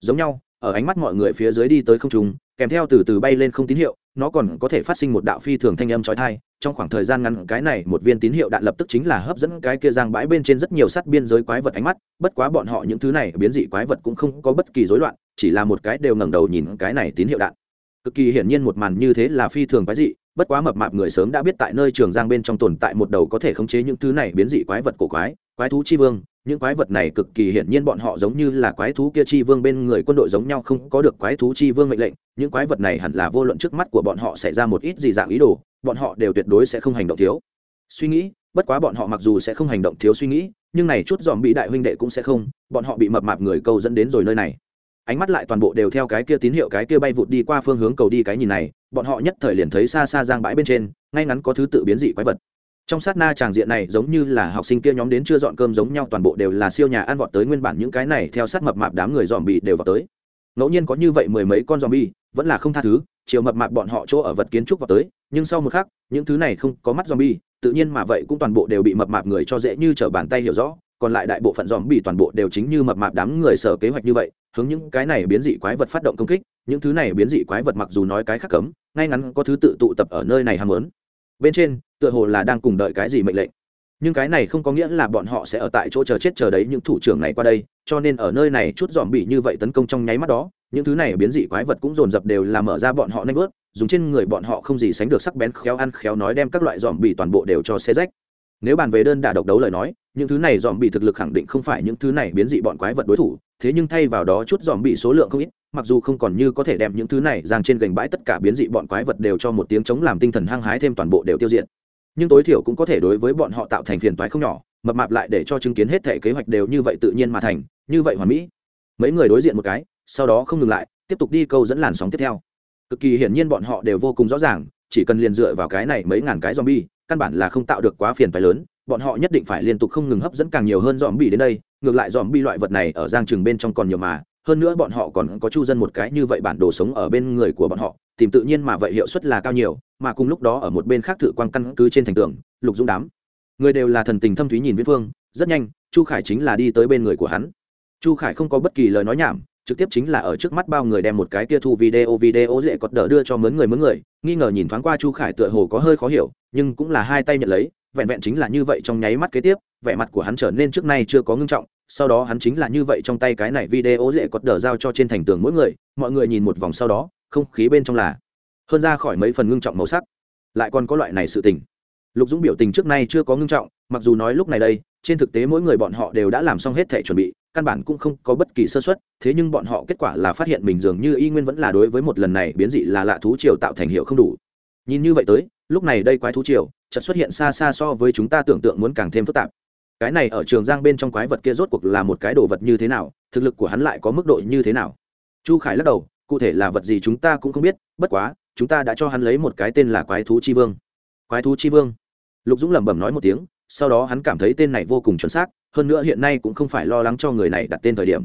Giống nhau, ở ánh mắt mọi người phía dưới đi tới không trung kèm theo từ từ bay lên không tín hiệu, nó còn có thể phát sinh một đạo phi thường thanh âm chói tai. Trong khoảng thời gian ngắn, cái này một viên tín hiệu đạn lập tức chính là hấp dẫn cái kia giang bãi bên trên rất nhiều sát biên giới quái vật ánh mắt. Bất quá bọn họ những thứ này biến dị quái vật cũng không có bất kỳ rối loạn, chỉ là một cái đều ngẩng đầu nhìn cái này tín hiệu đạn. Cực kỳ hiển nhiên một màn như thế là phi thường quái dị, bất quá mập mạp người sớm đã biết tại nơi trường giang bên trong tồn tại một đầu có thể khống chế những thứ này biến dị quái vật cổ quái quái thú chi vương những quái vật này cực kỳ hiển nhiên bọn họ giống như là quái thú kia chi vương bên người quân đội giống nhau không có được quái thú chi vương mệnh lệnh. Những quái vật này hẳn là vô luận trước mắt của bọn họ xảy ra một ít gì dạng ý đồ, bọn họ đều tuyệt đối sẽ không hành động thiếu. Suy nghĩ, bất quá bọn họ mặc dù sẽ không hành động thiếu suy nghĩ, nhưng này chút dòm bị đại huynh đệ cũng sẽ không, bọn họ bị mập mạp người câu dẫn đến rồi nơi này. Ánh mắt lại toàn bộ đều theo cái kia tín hiệu cái kia bay vụt đi qua phương hướng cầu đi cái nhìn này, bọn họ nhất thời liền thấy xa xa giang bãi bên trên, ngay ngắn có thứ tự biến dị quái vật trong sát na tràng diện này giống như là học sinh kia nhóm đến chưa dọn cơm giống nhau, toàn bộ đều là siêu nhà ăn vọt tới nguyên bản những cái này theo sát mập mạp đám người dòm bị đều vào tới. Ngẫu nhiên có như vậy mười mấy con dòm bi vẫn là không tha thứ, chiều mập mạp bọn họ chỗ ở vật kiến trúc vào tới, nhưng sau một khắc, những thứ này không có mắt dòm bi tự nhiên mà vậy cũng toàn bộ đều bị mập mạp người cho dễ như trở bàn tay hiểu rõ, còn lại đại bộ phận dòm bị toàn bộ đều chính như mập mạp đám người sở kế hoạch như vậy, hướng những cái này biến dị quái vật phát động công kích, những thứ này biến dị quái vật mặc dù nói cái khác cấm, ngay ngắn có thứ tự tụ tập ở nơi này ham muốn bên trên, tựa hồ là đang cùng đợi cái gì mệnh lệnh. Nhưng cái này không có nghĩa là bọn họ sẽ ở tại chỗ chờ chết chờ đấy những thủ trưởng này qua đây, cho nên ở nơi này chút dòm bị như vậy tấn công trong nháy mắt đó, những thứ này biến dị quái vật cũng dồn dập đều là mở ra bọn họ nanh vớt dùng trên người bọn họ không gì sánh được sắc bén khéo ăn khéo nói đem các loại dòm bị toàn bộ đều cho xe rách. Nếu bàn về đơn đả độc đấu lời nói, những thứ này dòm bị thực lực khẳng định không phải những thứ này biến dị bọn quái vật đối thủ, thế nhưng thay vào đó chút dòm bị số lượng không ít mặc dù không còn như có thể đem những thứ này giang trên gành bãi tất cả biến dị bọn quái vật đều cho một tiếng chống làm tinh thần hăng hái thêm toàn bộ đều tiêu diệt. Nhưng tối thiểu cũng có thể đối với bọn họ tạo thành phiền toái không nhỏ, mập mạp lại để cho chứng kiến hết thể kế hoạch đều như vậy tự nhiên mà thành, như vậy hoàn mỹ. Mấy người đối diện một cái, sau đó không ngừng lại, tiếp tục đi câu dẫn làn sóng tiếp theo. Cực kỳ hiển nhiên bọn họ đều vô cùng rõ ràng, chỉ cần liền dựa vào cái này mấy ngàn cái zombie, căn bản là không tạo được quá phiền toái lớn, bọn họ nhất định phải liên tục không ngừng hấp dẫn càng nhiều hơn zombie đến đây, ngược lại zombie loại vật này ở giang trường bên trong còn nhiều mà hơn nữa bọn họ còn có chu dân một cái như vậy bản đồ sống ở bên người của bọn họ, tìm tự nhiên mà vậy hiệu suất là cao nhiều, mà cùng lúc đó ở một bên khác thử quang căn cứ trên thành tường, lục dũng đám. Người đều là thần tình thâm thúy nhìn viễn phương, rất nhanh, chu khải chính là đi tới bên người của hắn. Chu khải không có bất kỳ lời nói nhảm, trực tiếp chính là ở trước mắt bao người đem một cái kia thu video video dễ cọt đỡ đưa cho mướn người mướn người, nghi ngờ nhìn thoáng qua chu khải tựa hồ có hơi khó hiểu, nhưng cũng là hai tay nhận lấy, vẹn vẹn chính là như vậy trong nháy mắt kế tiếp, vẻ mặt của hắn trở nên trước nay chưa có ngưng trọng sau đó hắn chính là như vậy trong tay cái này video dễ cọt đờ giao cho trên thành tường mỗi người, mọi người nhìn một vòng sau đó, không khí bên trong là hơn ra khỏi mấy phần ngưng trọng màu sắc. Lại còn có loại này sự tình. Lục dũng biểu tình trước nay chưa có ngưng trọng, mặc dù nói lúc này đây, trên thực tế mỗi người bọn họ đều đã làm xong hết thể chuẩn bị, căn bản cũng không có bất kỳ sơ xuất thế nhưng bọn họ kết quả là phát hiện mình dường như y nguyên vẫn là đối với một lần này biến dị là lạ thú triều tạo thành hiệu không đủ. Nhìn như vậy tới, lúc này đây quái thú triều, chợt xuất hiện xa xa so với chúng ta tưởng tượng muốn càng thêm phức tạp cái này ở trường giang bên trong quái vật kia rốt cuộc là một cái đồ vật như thế nào, thực lực của hắn lại có mức độ như thế nào? Chu khải lắc đầu, cụ thể là vật gì chúng ta cũng không biết, bất quá, chúng ta đã cho hắn lấy một cái tên là quái thú chi vương. Quái thú chi vương? Lục dũng lẩm bẩm nói một tiếng, sau đó hắn cảm thấy tên này vô cùng chuẩn xác, hơn nữa hiện nay cũng không phải lo lắng cho người này đặt tên thời điểm.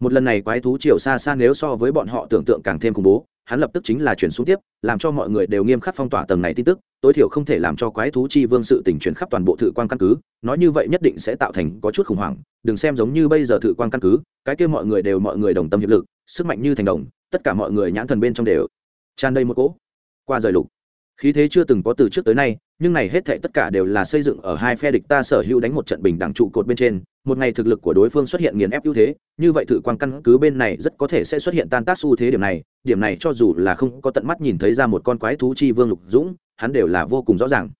Một lần này quái thú chiều xa xa nếu so với bọn họ tưởng tượng càng thêm khủng bố hắn lập tức chính là chuyển xuống tiếp, làm cho mọi người đều nghiêm khắc phong tỏa tầng này tin tức, tối thiểu không thể làm cho quái thú chi vương sự tình chuyển khắp toàn bộ thự quan căn cứ, nói như vậy nhất định sẽ tạo thành có chút khủng hoảng, đừng xem giống như bây giờ thự quan căn cứ, cái kia mọi người đều mọi người đồng tâm hiệp lực, sức mạnh như thành đồng, tất cả mọi người nhãn thần bên trong đều tràn đầy một cỗ qua rời lục khí thế chưa từng có từ trước tới nay, nhưng này hết thệ tất cả đều là xây dựng ở hai phe địch ta sở hữu đánh một trận bình đẳng trụ cột bên trên, một ngày thực lực của đối phương xuất hiện nghiền ép ưu thế, như vậy thử quan căn cứ bên này rất có thể sẽ xuất hiện tan tác xu thế điểm này điểm này cho dù là không có tận mắt nhìn thấy ra một con quái thú chi vương lục dũng, hắn đều là vô cùng rõ ràng.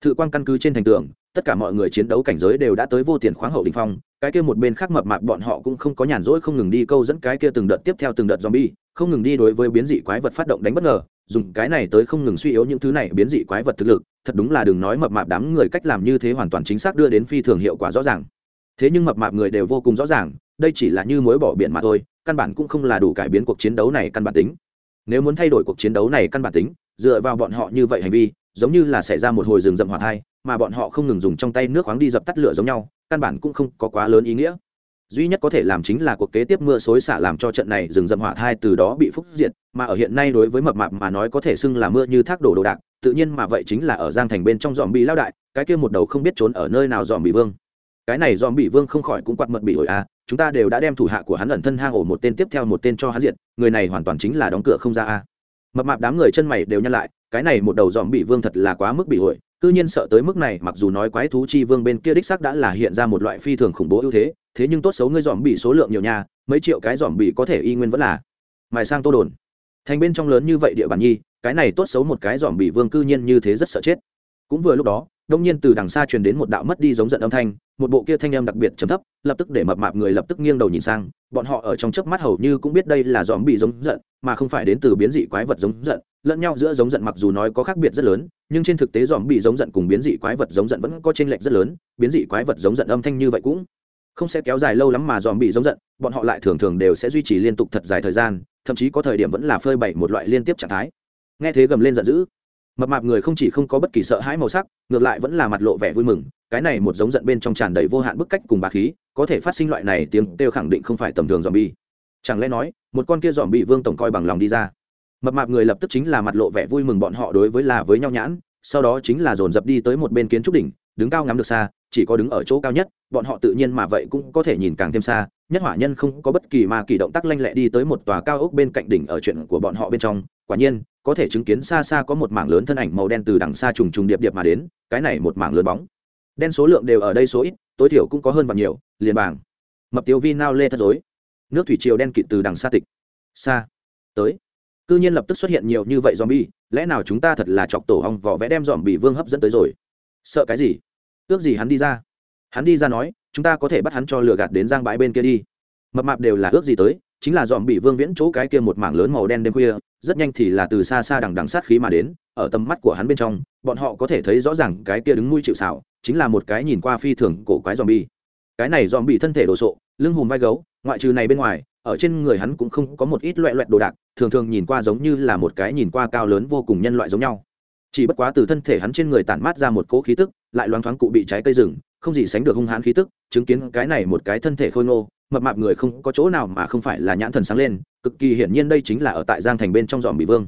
Thử quan căn cứ trên thành tường, tất cả mọi người chiến đấu cảnh giới đều đã tới vô tiền khoáng hậu đình phong, cái kia một bên khác mập mạp bọn họ cũng không có nhàn rỗi không ngừng đi câu dẫn cái kia từng đợt tiếp theo từng đợt zombie, không ngừng đi đối với biến dị quái vật phát động đánh bất ngờ dùng cái này tới không ngừng suy yếu những thứ này biến dị quái vật thực lực, thật đúng là đừng nói mập mạp đám người cách làm như thế hoàn toàn chính xác đưa đến phi thường hiệu quả rõ ràng. Thế nhưng mập mạp người đều vô cùng rõ ràng, đây chỉ là như mối bỏ biển mà thôi, căn bản cũng không là đủ cải biến cuộc chiến đấu này căn bản tính. Nếu muốn thay đổi cuộc chiến đấu này căn bản tính, dựa vào bọn họ như vậy hành vi, giống như là xảy ra một hồi rừng rậm hỏa thai mà bọn họ không ngừng dùng trong tay nước khoáng đi dập tắt lửa giống nhau, căn bản cũng không có quá lớn ý nghĩa duy nhất có thể làm chính là cuộc kế tiếp mưa xối xả làm cho trận này rừng rậm hỏa thai từ đó bị phúc diệt, mà ở hiện nay đối với mập mạp mà nói có thể xưng là mưa như thác đổ đồ đạc, tự nhiên mà vậy chính là ở giang thành bên trong dòm bị lao đại, cái kia một đầu không biết trốn ở nơi nào dòm bị vương. Cái này dòm bị vương không khỏi cũng quạt mật bị ổi à chúng ta đều đã đem thủ hạ của hắn ẩn thân hang ổ một tên tiếp theo một tên cho hắn diệt, người này hoàn toàn chính là đóng cửa không ra a mập mạp đám người chân mày đều nhăn lại, cái này một đầu dòm bị vương thật là quá mức bị ổi, cư nhiên sợ tới mức này, mặc dù nói quái thú chi vương bên kia đích sắc đã là hiện ra một loại phi thường khủng bố ưu thế thế nhưng tốt xấu ngươi dòm bị số lượng nhiều nhà mấy triệu cái dòm bị có thể y nguyên vẫn là. Mài sang tô đồn. Thành bên trong lớn như vậy địa bàn nhi, cái này tốt xấu một cái dòm bị vương cư nhiên như thế rất sợ chết. Cũng vừa lúc đó, đông nhiên từ đằng xa truyền đến một đạo mất đi giống giận âm thanh, một bộ kia thanh âm đặc biệt trầm thấp, lập tức để mập mạp người lập tức nghiêng đầu nhìn sang, bọn họ ở trong chớp mắt hầu như cũng biết đây là dòm bị giống giận, mà không phải đến từ biến dị quái vật giống giận, lẫn nhau giữa giống giận mặc dù nói có khác biệt rất lớn, nhưng trên thực tế dòm bị giống giận cùng biến dị quái vật giống giận vẫn có chênh lệch rất lớn, biến dị quái vật giống giận âm thanh như vậy cũng không sẽ kéo dài lâu lắm mà dòm bị giống giận, bọn họ lại thường thường đều sẽ duy trì liên tục thật dài thời gian, thậm chí có thời điểm vẫn là phơi bày một loại liên tiếp trạng thái. Nghe thế gầm lên giận dữ. Mập mạp người không chỉ không có bất kỳ sợ hãi màu sắc, ngược lại vẫn là mặt lộ vẻ vui mừng, cái này một giống giận bên trong tràn đầy vô hạn bức cách cùng bà khí, có thể phát sinh loại này tiếng đều khẳng định không phải tầm thường dòm bi chẳng lẽ nói, một con kia dòm bị vương tổng coi bằng lòng đi ra? Mập mạp người lập tức chính là mặt lộ vẻ vui mừng bọn họ đối với là với nhau nhãn, sau đó chính là dồn dập đi tới một bên kiến trúc đỉnh, đứng cao ngắm được xa chỉ có đứng ở chỗ cao nhất, bọn họ tự nhiên mà vậy cũng có thể nhìn càng thêm xa, nhất hỏa nhân không có bất kỳ mà kỳ động tác lanh lẹ đi tới một tòa cao ốc bên cạnh đỉnh ở chuyện của bọn họ bên trong, quả nhiên, có thể chứng kiến xa xa có một mảng lớn thân ảnh màu đen từ đằng xa trùng trùng điệp điệp mà đến, cái này một mảng lớn bóng. Đen số lượng đều ở đây số ít, tối thiểu cũng có hơn và nhiều, liền bảng. Mập tiêu vi nao lê thất dối. Nước thủy triều đen kịt từ đằng xa tịch. Xa. Tới. Cư nhiên lập tức xuất hiện nhiều như vậy zombie, lẽ nào chúng ta thật là chọc tổ hong vỏ vẽ đem dòm bị vương hấp dẫn tới rồi? Sợ cái gì? Ước gì hắn đi ra. Hắn đi ra nói, chúng ta có thể bắt hắn cho lừa gạt đến giang bãi bên kia đi. Mập mạp đều là ước gì tới, chính là dòm bị vương viễn chỗ cái kia một mảng lớn màu đen đêm khuya, rất nhanh thì là từ xa xa đằng đằng sát khí mà đến, ở tầm mắt của hắn bên trong, bọn họ có thể thấy rõ ràng cái kia đứng mũi chịu xảo chính là một cái nhìn qua phi thường cổ quái dòm bi cái này dòm bị thân thể đồ sộ, lưng hùm vai gấu, ngoại trừ này bên ngoài, ở trên người hắn cũng không có một ít loẹ loẹt đồ đạc, thường thường nhìn qua giống như là một cái nhìn qua cao lớn vô cùng nhân loại giống nhau chỉ bất quá từ thân thể hắn trên người tản mát ra một cỗ khí tức, lại loáng thoáng cụ bị trái cây rừng, không gì sánh được hung hãn khí tức, chứng kiến cái này một cái thân thể khôi ngô, mập mạp người không có chỗ nào mà không phải là nhãn thần sáng lên, cực kỳ hiển nhiên đây chính là ở tại giang thành bên trong dòm bị vương.